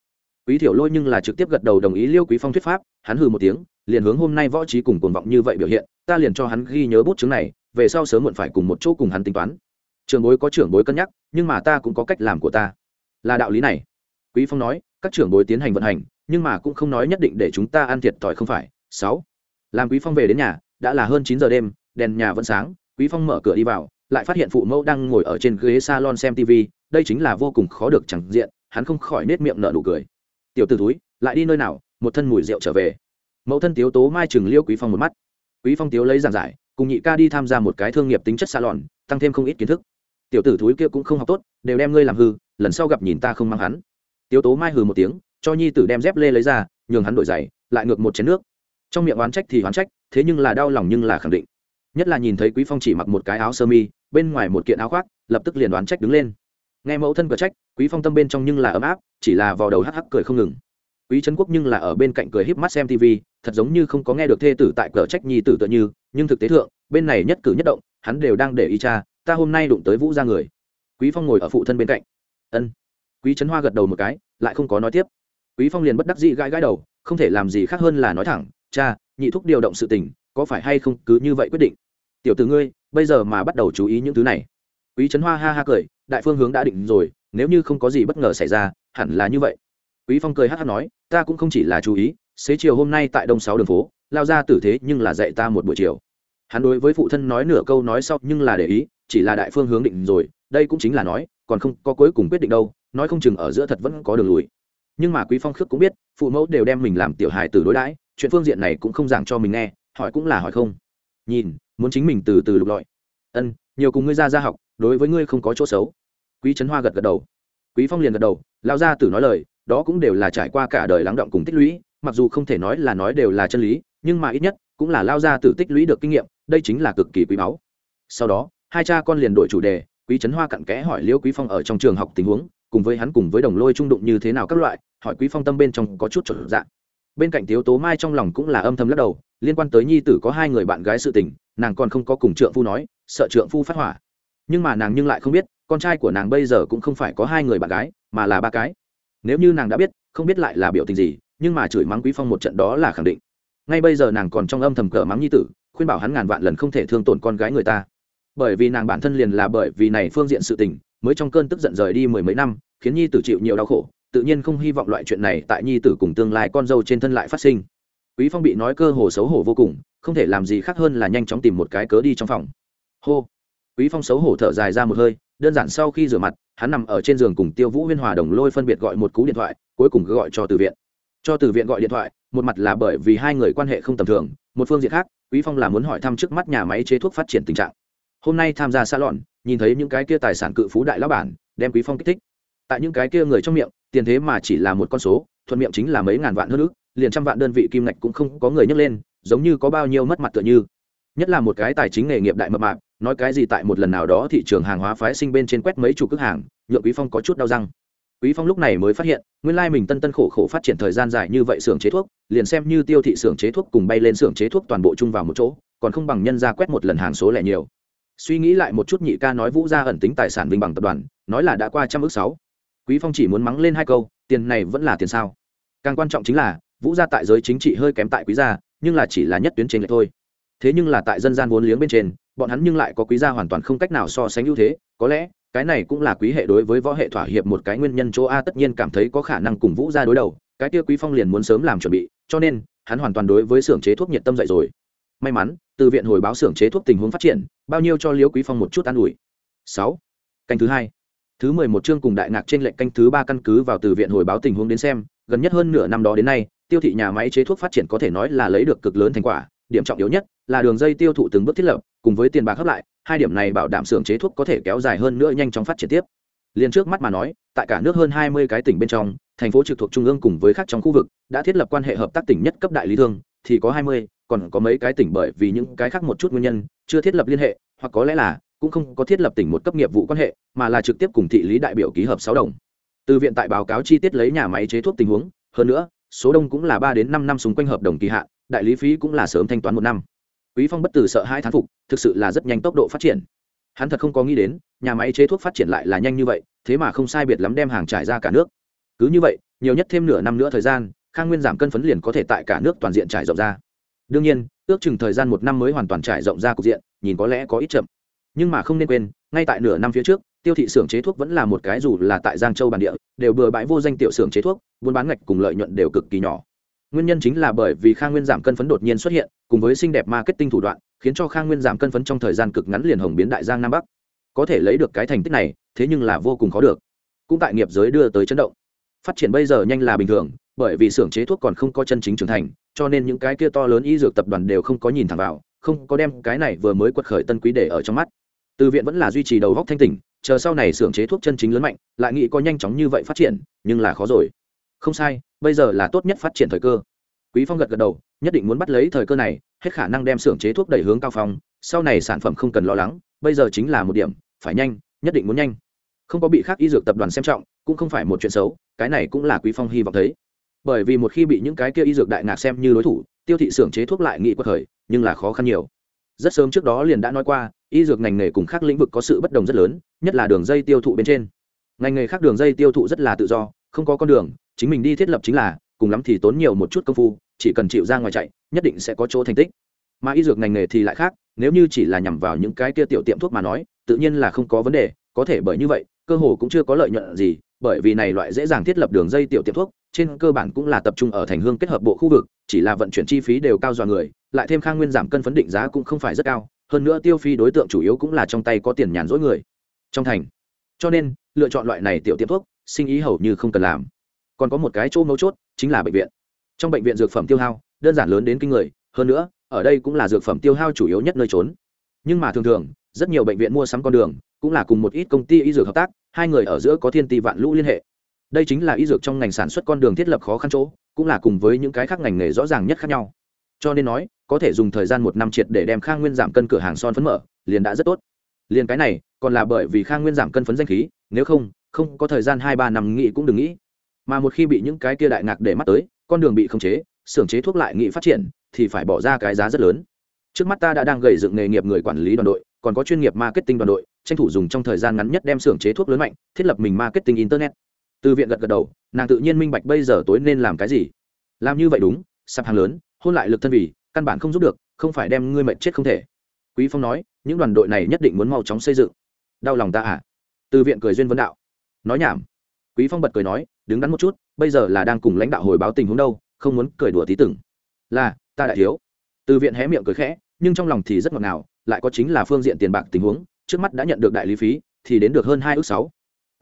Quý thiểu lôi nhưng là trực tiếp gật đầu đồng ý liêu quý phong thuyết pháp, hắn hừ một tiếng, liền hướng hôm nay võ trí cùng cuồng vọng như vậy biểu hiện, ta liền cho hắn ghi nhớ bút chứng này, về sau sớm muộn phải cùng một chỗ cùng hắn tính toán trường bối có trưởng bối cân nhắc, nhưng mà ta cũng có cách làm của ta. Là đạo lý này. Quý phong nói, các trưởng bối tiến hành vận hành, nhưng mà cũng không nói nhất định để chúng ta ăn thiệt thòi không phải. Sáu. Làm quý phong về đến nhà, đã là hơn chín giờ đêm, đèn nhà vẫn sáng, quý phong mở cửa đi vào, lại phát hiện phụ mẫu đang ngồi ở trên ghế salon xem tv đây chính là vô cùng khó được chẳng diện, hắn không khỏi nết miệng nở nụ cười. Tiểu t túi lại đi nơi nào, một thân mùi rượu trở về. Mẫu thân tiếu tố mai chừng liêu quý phong một mắt. Quý phong tiếu lấy giảng giải, cùng nhị ca đi tham gia một cái thương nghiệp tính chất salon, tăng thêm không ít kiến thức tiểu tử thúi kia cũng không học tốt, đều đem ngươi làm hư, lần sau gặp nhìn ta không mang hắn. Tiếu tố mai hừ một tiếng, cho nhi tử đem dép lê lấy ra, nhường hắn đổi giày, lại ngược một chén nước. Trong miệng oán trách thì oán trách, thế nhưng là đau lòng nhưng là khẳng định. Nhất là nhìn thấy quý phong chỉ mặc một cái áo sơ mi, bên ngoài một kiện áo khoác, lập tức liền đoán trách đứng lên. Nghe mẫu thân cờ trách, quý phong tâm bên trong nhưng là ấm áp, chỉ là vào đầu hắc hắc cười không ngừng. Quý trấn quốc nhưng là ở bên cạnh cười híp mắt xem tv thật giống như không có nghe được thê tử tại cờ trách nhi tử tựa như, nhưng thực tế thượng, bên này nhất cử nhất động, hắn đều đang để ý cha ta hôm nay đụng tới vũ ra người. Quý phong ngồi ở phụ thân bên cạnh. Ân. Quý trấn hoa gật đầu một cái, lại không có nói tiếp. Quý phong liền bất đắc dĩ gãi gãi đầu, không thể làm gì khác hơn là nói thẳng, cha, nhị thúc điều động sự tình, có phải hay không cứ như vậy quyết định? Tiểu tử ngươi, bây giờ mà bắt đầu chú ý những thứ này. Quý trấn hoa ha ha cười, đại phương hướng đã định rồi, nếu như không có gì bất ngờ xảy ra, hẳn là như vậy. Quý phong cười hát hát nói, ta cũng không chỉ là chú ý, xế chiều hôm nay tại đông sáu đường phố, lao ra tử thế nhưng là dạy ta một buổi chiều. Hắn đối với phụ thân nói nửa câu nói sau nhưng là để ý chỉ là đại phương hướng định rồi, đây cũng chính là nói, còn không có cuối cùng quyết định đâu, nói không chừng ở giữa thật vẫn có đường lùi. Nhưng mà quý phong khước cũng biết, phụ mẫu đều đem mình làm tiểu hài từ đối đãi, chuyện phương diện này cũng không giảng cho mình nghe, hỏi cũng là hỏi không. Nhìn, muốn chính mình từ từ lục lọi. Ân, nhiều cùng ngươi ra ra học, đối với ngươi không có chỗ xấu. Quý trấn hoa gật gật đầu. Quý phong liền gật đầu lao ra tử nói lời, đó cũng đều là trải qua cả đời lắng động cùng tích lũy, mặc dù không thể nói là nói đều là chân lý, nhưng mà ít nhất, cũng là lao ra tử tích lũy được kinh nghiệm, đây chính là cực kỳ quý báu. Sau đó hai cha con liền đổi chủ đề, quý trấn hoa cặn kẽ hỏi liễu quý phong ở trong trường học tình huống, cùng với hắn cùng với đồng lôi trung đụng như thế nào các loại, hỏi quý phong tâm bên trong có chút trở dạng bên cạnh thiếu tố mai trong lòng cũng là âm thầm lắc đầu, liên quan tới nhi tử có hai người bạn gái sự tình, nàng còn không có cùng trượng phu nói, sợ trượng phu phát hỏa. Nhưng mà nàng nhưng lại không biết, con trai của nàng bây giờ cũng không phải có hai người bạn gái, mà là ba cái. Nếu như nàng đã biết, không biết lại là biểu tình gì, nhưng mà chửi mắng quý phong một trận đó là khẳng định. Ngay bây giờ nàng còn trong âm thầm cờ mắng nhi tử, khuyên bảo hắn ngàn vạn lần không thể thương tổn con gái người ta bởi vì nàng bản thân liền là bởi vì này phương diện sự tình, mới trong cơn tức giận rời đi mười mấy năm, khiến nhi tử chịu nhiều đau khổ, tự nhiên không hy vọng loại chuyện này tại nhi tử cùng tương lai con dâu trên thân lại phát sinh. Quý phong bị nói cơ hồ xấu hổ vô cùng, không thể làm gì khác hơn là nhanh chóng tìm một cái cớ đi trong phòng. Hô. Quý phong xấu hổ thở dài ra một hơi, đơn giản sau khi rửa mặt, hắn nằm ở trên giường cùng tiêu vũ huyên hòa đồng lôi phân biệt gọi một cú điện thoại, cuối cùng gọi cho từ viện. Cho từ viện gọi điện thoại, một mặt là bởi vì hai người quan hệ không tầm thường, một phương diện khác, quý phong là muốn hỏi thăm trước mắt nhà máy chế thuốc phát triển tình trạng hôm nay tham gia xa lọn nhìn thấy những cái kia tài sản cự phú đại lão bản, đem quý phong kích thích. Tại những cái kia người trong miệng, tiền thế mà chỉ là một con số, thuận miệng chính là mấy ngàn vạn hơn ước liền trăm vạn đơn vị kim ngạch cũng không có người nhấc lên, giống như có bao nhiêu mất mặt tựa như. Nhất là một cái tài chính nghề nghiệp đại mập mạp, nói cái gì tại một lần nào đó thị trường hàng hóa phái sinh bên trên quét mấy chục cước hàng, nhượng quý phong có chút đau răng. Quý phong lúc này mới phát hiện, nguyên lai mình tân tân khổ khổ phát triển thời gian dài như vậy xưởng chế thuốc, liền xem như tiêu thị xưởng chế thuốc cùng bay lên xưởng chế thuốc toàn bộ chung vào một chỗ, còn không bằng nhân ra quét một lần hàng số lẻ nhiều suy nghĩ lại một chút nhị ca nói vũ gia ẩn tính tài sản vinh bằng tập đoàn, nói là đã qua trăm ước sáu. Quý phong chỉ muốn mắng lên hai câu, tiền này vẫn là tiền sao? Càng quan trọng chính là, vũ gia tại giới chính trị hơi kém tại quý gia, nhưng là chỉ là nhất tuyến trên lệch thôi. Thế nhưng là tại dân gian vốn liếng bên trên, bọn hắn nhưng lại có quý gia hoàn toàn không cách nào so sánh ưu thế, có lẽ, cái này cũng là quý hệ đối với võ hệ thỏa hiệp một cái nguyên nhân chỗ a tất nhiên cảm thấy có khả năng cùng vũ gia đối đầu, cái kia quý phong liền muốn sớm làm chuẩn bị, cho nên, hắn hoàn toàn đối với xưởng chế thuốc nhiệt tâm dậy rồi. May mắn từ viện hồi báo xưởng chế thuốc tình huống phát triển, bao nhiêu cho liễu quý phong một chút an ủi. Sáu, canh thứ hai. Thứ mười một chương cùng đại ngạc trên lệnh canh thứ ba căn cứ vào từ viện hồi báo tình huống đến xem, gần nhất hơn nửa năm đó đến nay, tiêu thị nhà máy chế thuốc phát triển có thể nói là lấy được cực lớn thành quả, điểm trọng yếu nhất là đường dây tiêu thụ từng bước thiết lập, cùng với tiền bạc hấp lại, hai điểm này bảo đảm xưởng chế thuốc có thể kéo dài hơn nữa nhanh chóng phát triển tiếp. Liên trước mắt mà nói, tại cả nước hơn hai mươi cái tỉnh bên trong, thành phố trực thuộc trung ương cùng với khác trong khu vực, đã thiết lập quan hệ hợp tác tỉnh nhất cấp đại lý thương, thì có hai mươi còn có mấy cái tỉnh bởi vì những cái khác một chút nguyên nhân, chưa thiết lập liên hệ, hoặc có lẽ là cũng không có thiết lập tỉnh một cấp nghiệp vụ quan hệ, mà là trực tiếp cùng thị lý đại biểu ký hợp sáu đồng. Từ viện tại báo cáo chi tiết lấy nhà máy chế thuốc tình huống, hơn nữa, số đông cũng là ba đến năm năm xung quanh hợp đồng kỳ hạn, đại lý phí cũng là sớm thanh toán một năm. Quý phong bất tử sợ hai thán phục, thực sự là rất nhanh tốc độ phát triển. Hắn thật không có nghĩ đến, nhà máy chế thuốc phát triển lại là nhanh như vậy, thế mà không sai biệt lắm đem hàng trải ra cả nước. Cứ như vậy, nhiều nhất thêm nửa năm nữa thời gian, khang nguyên giảm cân phấn liền có thể tại cả nước toàn diện trải rộng ra đương nhiên, ước chừng thời gian một năm mới hoàn toàn trải rộng ra cục diện, nhìn có lẽ có ít chậm. Nhưng mà không nên quên, ngay tại nửa năm phía trước, tiêu thị xưởng chế thuốc vẫn là một cái dù là tại giang châu bản địa, đều bừa bãi vô danh tiểu xưởng chế thuốc, buôn bán ngạch cùng lợi nhuận đều cực kỳ nhỏ. Nguyên nhân chính là bởi vì khang nguyên giảm cân phấn đột nhiên xuất hiện, cùng với xinh đẹp marketing thủ đoạn, khiến cho khang nguyên giảm cân phấn trong thời gian cực ngắn liền hồng biến đại giang nam bắc. Có thể lấy được cái thành tích này, thế nhưng là vô cùng khó được. Cũng tại nghiệp giới đưa tới chấn động phát triển bây giờ nhanh là bình thường, bởi vì xưởng chế thuốc còn không có chân chính trưởng thành, cho nên những cái kia to lớn y dược tập đoàn đều không có nhìn thẳng vào, không có đem cái này vừa mới quật khởi tân quý để ở trong mắt. Từ viện vẫn là duy trì đầu góc thanh tỉnh, chờ sau này xưởng chế thuốc chân chính lớn mạnh, lại nghĩ có nhanh chóng như vậy phát triển, nhưng là khó rồi. Không sai, bây giờ là tốt nhất phát triển thời cơ. Quý phong gật gật đầu, nhất định muốn bắt lấy thời cơ này, hết khả năng đem xưởng chế thuốc đẩy hướng cao phong, sau này sản phẩm không cần lo lắng, bây giờ chính là một điểm, phải nhanh, nhất định muốn nhanh. Không có bị khác y dược tập đoàn xem trọng, cũng không phải một chuyện xấu cái này cũng là quý phong hy vọng thấy. Bởi vì một khi bị những cái kia y dược đại ngạc xem như đối thủ, tiêu thị xưởng chế thuốc lại nghị quật khởi, nhưng là khó khăn nhiều. Rất sớm trước đó liền đã nói qua, y dược ngành nghề cùng khác lĩnh vực có sự bất đồng rất lớn, nhất là đường dây tiêu thụ bên trên. Ngành nghề khác đường dây tiêu thụ rất là tự do, không có con đường, chính mình đi thiết lập chính là, cùng lắm thì tốn nhiều một chút công phu, chỉ cần chịu ra ngoài chạy, nhất định sẽ có chỗ thành tích. Mà y dược ngành nghề thì lại khác, nếu như chỉ là nhằm vào những cái kia tiểu tiệm thuốc mà nói, tự nhiên là không có vấn đề, có thể bởi như vậy, cơ hồ cũng chưa có lợi nhuận gì bởi vì này loại dễ dàng thiết lập đường dây tiểu tiệm thuốc, trên cơ bản cũng là tập trung ở thành hương kết hợp bộ khu vực, chỉ là vận chuyển chi phí đều cao dọa người, lại thêm khang nguyên giảm cân phấn định giá cũng không phải rất cao, hơn nữa tiêu phí đối tượng chủ yếu cũng là trong tay có tiền nhàn rỗi người. Trong thành, cho nên, lựa chọn loại này tiểu tiệm thuốc, sinh ý hầu như không cần làm. Còn có một cái chỗ mấu chốt, chính là bệnh viện. Trong bệnh viện dược phẩm tiêu hao, đơn giản lớn đến kinh người, hơn nữa, ở đây cũng là dược phẩm tiêu hao chủ yếu nhất nơi trốn. Nhưng mà thường thường, rất nhiều bệnh viện mua sắm con đường, cũng là cùng một ít công ty y dược hợp tác hai người ở giữa có thiên ti vạn lũ liên hệ. Đây chính là y dược trong ngành sản xuất con đường thiết lập khó khăn chỗ, cũng là cùng với những cái khác ngành nghề rõ ràng nhất khác nhau. Cho nên nói, có thể dùng thời gian một năm triệt để đem khang nguyên giảm cân cửa hàng son phấn mở, liền đã rất tốt. Liền cái này, còn là bởi vì khang nguyên giảm cân phấn danh khí, nếu không không có thời gian hai ba năm nghĩ cũng đừng nghĩ. Mà một khi bị những cái kia đại ngạc để mắt tới, con đường bị khống chế, xưởng chế thuốc lại nghị phát triển, thì phải bỏ ra cái giá rất lớn trước mắt ta đã đang gầy dựng nghề nghiệp người quản lý đoàn đội, còn có chuyên nghiệp marketing đoàn đội, tranh thủ dùng trong thời gian ngắn nhất đem xưởng chế thuốc lớn mạnh, thiết lập mình marketing internet. Từ viện gật gật đầu, nàng tự nhiên minh bạch bây giờ tối nên làm cái gì. Làm như vậy đúng, sạp hàng lớn, hôn lại lực thân vì, căn bản không giúp được, không phải đem ngươi mệnh chết không thể. Quý phong nói, những đoàn đội này nhất định muốn mau chóng xây dựng. Đau lòng ta à? Từ viện cười duyên vấn đạo. Nói nhảm. Quý phong bật cười nói, đứng đắn một chút, bây giờ là đang cùng lãnh đạo hồi báo tình huống đâu, không muốn cười đùa tí tưởng. là, ta đại thiếu từ viện hé miệng cười khẽ, nhưng trong lòng thì rất ngọt ngào, lại có chính là phương diện tiền bạc tình huống, trước mắt đã nhận được đại lý phí, thì đến được hơn hai ước sáu.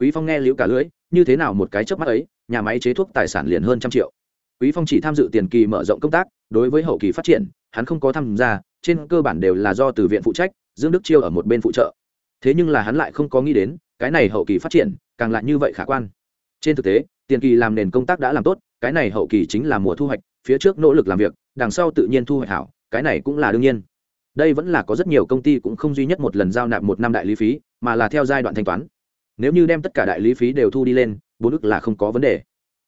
Quý phong nghe liễu cả lưỡi, như thế nào một cái chớp mắt ấy, nhà máy chế thuốc tài sản liền hơn trăm triệu. Quý phong chỉ tham dự tiền kỳ mở rộng công tác, đối với hậu kỳ phát triển, hắn không có tham gia, trên cơ bản đều là do từ viện phụ trách, dương đức chiêu ở một bên phụ trợ. Thế nhưng là hắn lại không có nghĩ đến, cái này hậu kỳ phát triển, càng lại như vậy khả quan. Trên thực tế, tiền kỳ làm nền công tác đã làm tốt, cái này hậu kỳ chính là mùa thu hoạch, phía trước nỗ lực làm việc, đằng sau tự nhiên thu hoạch hảo cái này cũng là đương nhiên. Đây vẫn là có rất nhiều công ty cũng không duy nhất một lần giao nạp một năm đại lý phí, mà là theo giai đoạn thanh toán. Nếu như đem tất cả đại lý phí đều thu đi lên bốn ức là không có vấn đề.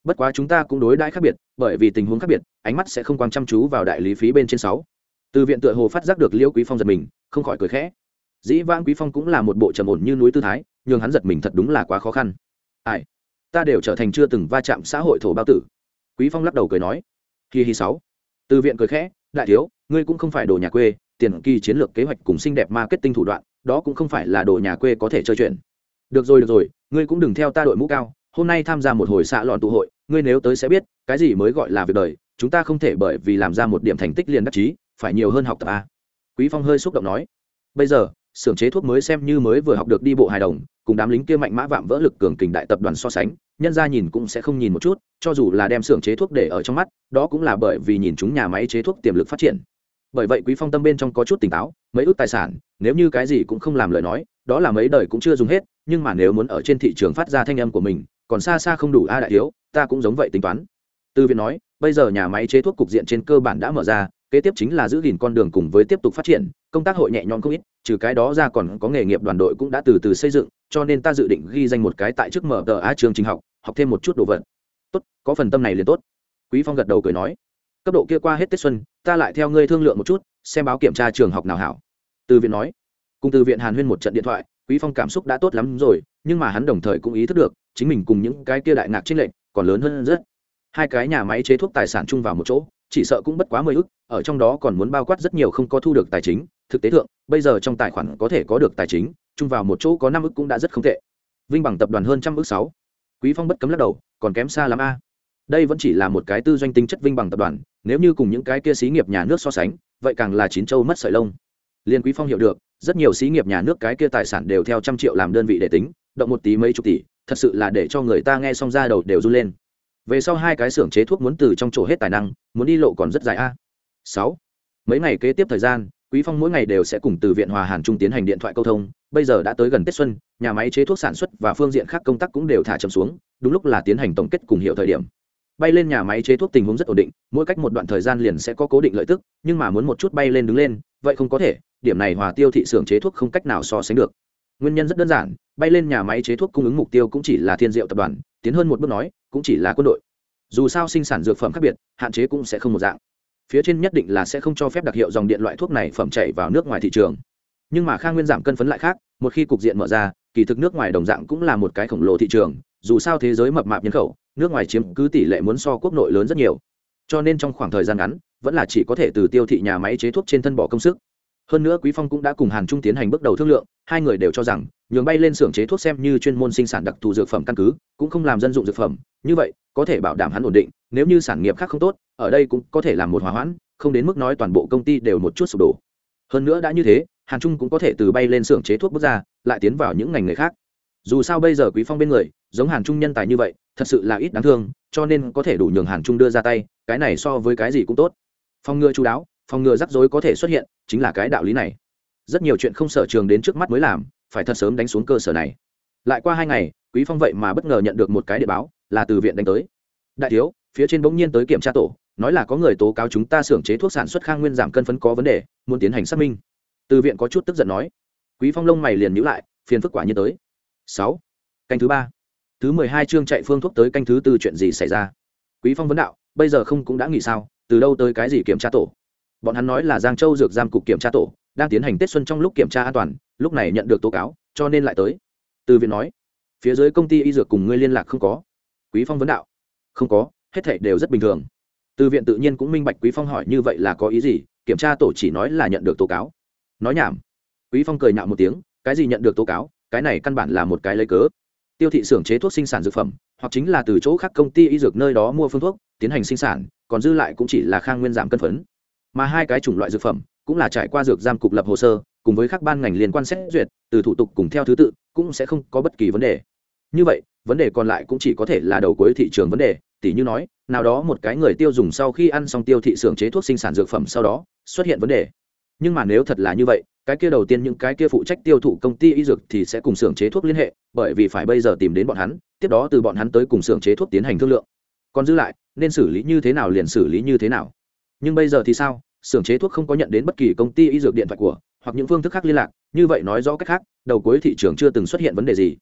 Bất quá chúng ta cũng đối đãi khác biệt, bởi vì tình huống khác biệt, ánh mắt sẽ không quan chăm chú vào đại lý phí bên trên sáu. Từ viện tựa hồ phát giác được liễu quý phong giật mình, không khỏi cười khẽ. Dĩ vãng quý phong cũng là một bộ trầm ổn như núi tư thái nhưng hắn giật mình thật đúng là quá khó khăn. Ai? Ta đều trở thành chưa từng va chạm xã hội thổ bao tử. Quý phong lắc đầu cười nói. Hi hi sáu từ viện cười khẽ, đại thiếu, ngươi cũng không phải đồ nhà quê, tiền kỳ chiến lược kế hoạch cùng xinh đẹp marketing thủ đoạn, đó cũng không phải là đồ nhà quê có thể chơi chuyện. Được rồi được rồi, ngươi cũng đừng theo ta đội mũ cao, hôm nay tham gia một hồi xạ lọn tụ hội, ngươi nếu tới sẽ biết, cái gì mới gọi là việc đời, chúng ta không thể bởi vì làm ra một điểm thành tích liền đắc chí, phải nhiều hơn học tập a. Quý phong hơi xúc động nói, bây giờ, xưởng chế thuốc mới xem như mới vừa học được đi bộ hài đồng, cùng đám lính kia mạnh mã vạm vỡ lực cường kình đại tập đoàn so sánh nhân ra nhìn cũng sẽ không nhìn một chút, cho dù là đem xưởng chế thuốc để ở trong mắt, đó cũng là bởi vì nhìn chúng nhà máy chế thuốc tiềm lực phát triển. Bởi vậy quý phong tâm bên trong có chút tỉnh táo, mấy ước tài sản, nếu như cái gì cũng không làm lời nói, đó là mấy đời cũng chưa dùng hết, nhưng mà nếu muốn ở trên thị trường phát ra thanh âm của mình, còn xa xa không đủ a đại thiếu, ta cũng giống vậy tính toán. Từ viện nói, bây giờ nhà máy chế thuốc cục diện trên cơ bản đã mở ra, kế tiếp chính là giữ gìn con đường cùng với tiếp tục phát triển, công tác hội nhẹ nhõm không ít, trừ cái đó ra còn có nghề nghiệp đoàn đội cũng đã từ từ xây dựng, cho nên ta dự định ghi danh một cái tại trước mở tờ a trường trình học học thêm một chút đồ vật. Tốt, có phần tâm này liền tốt. Quý phong gật đầu cười nói, cấp độ kia qua hết tết xuân, ta lại theo ngươi thương lượng một chút, xem báo kiểm tra trường học nào hảo. Từ viện nói, cùng từ viện hàn huyên một trận điện thoại, quý phong cảm xúc đã tốt lắm rồi, nhưng mà hắn đồng thời cũng ý thức được, chính mình cùng những cái kia đại ngạc trinh lệnh còn lớn hơn rất. Hai cái nhà máy chế thuốc tài sản chung vào một chỗ, chỉ sợ cũng bất quá mười ức, ở trong đó còn muốn bao quát rất nhiều không có thu được tài chính. Thực tế thượng, bây giờ trong tài khoản có thể có được tài chính, chung vào một chỗ có năm ức cũng đã rất không tệ. Vinh bằng tập đoàn hơn trăm ức sáu quý phong bất cấm lắc đầu, còn kém xa lắm a. Đây vẫn chỉ là một cái tư doanh tinh chất vinh bằng tập đoàn, nếu như cùng những cái kia xí nghiệp nhà nước so sánh, vậy càng là chín châu mất sợi lông. Liên quý phong hiểu được, rất nhiều xí nghiệp nhà nước cái kia tài sản đều theo trăm triệu làm đơn vị để tính, động một tí mấy chục tỷ, thật sự là để cho người ta nghe xong ra đầu đều run lên. Về sau hai cái xưởng chế thuốc muốn từ trong chỗ hết tài năng, muốn đi lộ còn rất dài a. Sáu. Mấy ngày kế tiếp thời gian quý phong mỗi ngày đều sẽ cùng từ viện hòa hàn trung tiến hành điện thoại câu thông, bây giờ đã tới gần tết xuân, nhà máy chế thuốc sản xuất và phương diện khác công tác cũng đều thả chậm xuống, đúng lúc là tiến hành tổng kết cùng hiệu thời điểm. Bay lên nhà máy chế thuốc tình huống rất ổn định, mỗi cách một đoạn thời gian liền sẽ có cố định lợi tức, nhưng mà muốn một chút bay lên đứng lên, vậy không có thể, điểm này hòa tiêu thị xưởng chế thuốc không cách nào so sánh được. Nguyên nhân rất đơn giản, bay lên nhà máy chế thuốc cung ứng mục tiêu cũng chỉ là thiên diệu tập đoàn, tiến hơn một bước nói, cũng chỉ là quân đội. Dù sao sinh sản dược phẩm khác biệt, hạn chế cũng sẽ không một dạng phía trên nhất định là sẽ không cho phép đặc hiệu dòng điện loại thuốc này phẩm chảy vào nước ngoài thị trường. Nhưng mà khang nguyên giảm cân phấn lại khác, một khi cục diện mở ra, kỳ thực nước ngoài đồng dạng cũng là một cái khổng lồ thị trường, dù sao thế giới mập mạp nhân khẩu, nước ngoài chiếm cứ tỷ lệ muốn so quốc nội lớn rất nhiều. Cho nên trong khoảng thời gian ngắn, vẫn là chỉ có thể từ tiêu thị nhà máy chế thuốc trên thân bỏ công sức. Hơn nữa quý phong cũng đã cùng hàn trung tiến hành bước đầu thương lượng, hai người đều cho rằng, nhường bay lên xưởng chế thuốc xem như chuyên môn sinh sản đặc thù dược phẩm căn cứ, cũng không làm dân dụng dược phẩm, như vậy, có thể bảo đảm hắn ổn định nếu như sản nghiệp khác không tốt, ở đây cũng có thể làm một hòa hoãn, không đến mức nói toàn bộ công ty đều một chút sụp đổ. Hơn nữa đã như thế, hàn trung cũng có thể từ bay lên xưởng chế thuốc bước ra, lại tiến vào những ngành nghề khác. Dù sao bây giờ quý phong bên người, giống hàn trung nhân tài như vậy, thật sự là ít đáng thương, cho nên có thể đủ nhường hàn trung đưa ra tay, cái này so với cái gì cũng tốt. Phòng ngừa chú đáo, phòng ngừa rắc rối có thể xuất hiện, chính là cái đạo lý này. Rất nhiều chuyện không sở trường đến trước mắt mới làm, phải thật sớm đánh xuống cơ sở này. Lại qua hai ngày, quý phong vậy mà bất ngờ nhận được một cái địa báo, là từ viện đánh tới. Đại thiếu phía trên bỗng nhiên tới kiểm tra tổ, nói là có người tố cáo chúng ta xưởng chế thuốc sản xuất khang nguyên giảm cân phấn có vấn đề, muốn tiến hành xác minh. Từ viện có chút tức giận nói. Quý phong lông mày liền nhíu lại, phiền phức quả như tới. Sáu. Canh thứ ba. Thứ mười hai chương chạy phương thuốc tới canh thứ tư chuyện gì xảy ra? Quý phong vấn đạo, bây giờ không cũng đã nghỉ sao, từ đâu tới cái gì kiểm tra tổ? Bọn hắn nói là giang châu dược giam cục kiểm tra tổ, đang tiến hành tết xuân trong lúc kiểm tra an toàn, lúc này nhận được tố cáo, cho nên lại tới. Từ viện nói. Phía dưới công ty y dược cùng ngươi liên lạc không có. Quý phong vấn đạo. Không có hết thảy đều rất bình thường. Từ viện tự nhiên cũng minh bạch quý phong hỏi như vậy là có ý gì, kiểm tra tổ chỉ nói là nhận được tố cáo. Nói nhảm. Quý phong cười nhạo một tiếng, cái gì nhận được tố cáo, cái này căn bản là một cái lấy cớ. Tiêu thị xưởng chế thuốc sinh sản dược phẩm, hoặc chính là từ chỗ khác công ty y dược nơi đó mua phương thuốc, tiến hành sinh sản, còn dư lại cũng chỉ là khang nguyên giảm cân phấn. Mà hai cái chủng loại dược phẩm, cũng là trải qua dược giam cục lập hồ sơ, cùng với các ban ngành liên quan xét duyệt, từ thủ tục cùng theo thứ tự, cũng sẽ không có bất kỳ vấn đề. Như vậy, vấn đề còn lại cũng chỉ có thể là đầu cuối thị trường vấn đề tỉ như nói, nào đó một cái người tiêu dùng sau khi ăn xong tiêu thị xưởng chế thuốc sinh sản dược phẩm sau đó, xuất hiện vấn đề. Nhưng mà nếu thật là như vậy, cái kia đầu tiên những cái kia phụ trách tiêu thụ công ty y dược thì sẽ cùng xưởng chế thuốc liên hệ, bởi vì phải bây giờ tìm đến bọn hắn, tiếp đó từ bọn hắn tới cùng xưởng chế thuốc tiến hành thương lượng. Còn dư lại, nên xử lý như thế nào liền xử lý như thế nào. Nhưng bây giờ thì sao? Xưởng chế thuốc không có nhận đến bất kỳ công ty y dược điện thoại của, hoặc những phương thức khác liên lạc, như vậy nói rõ cách khác, đầu cuối thị trường chưa từng xuất hiện vấn đề gì.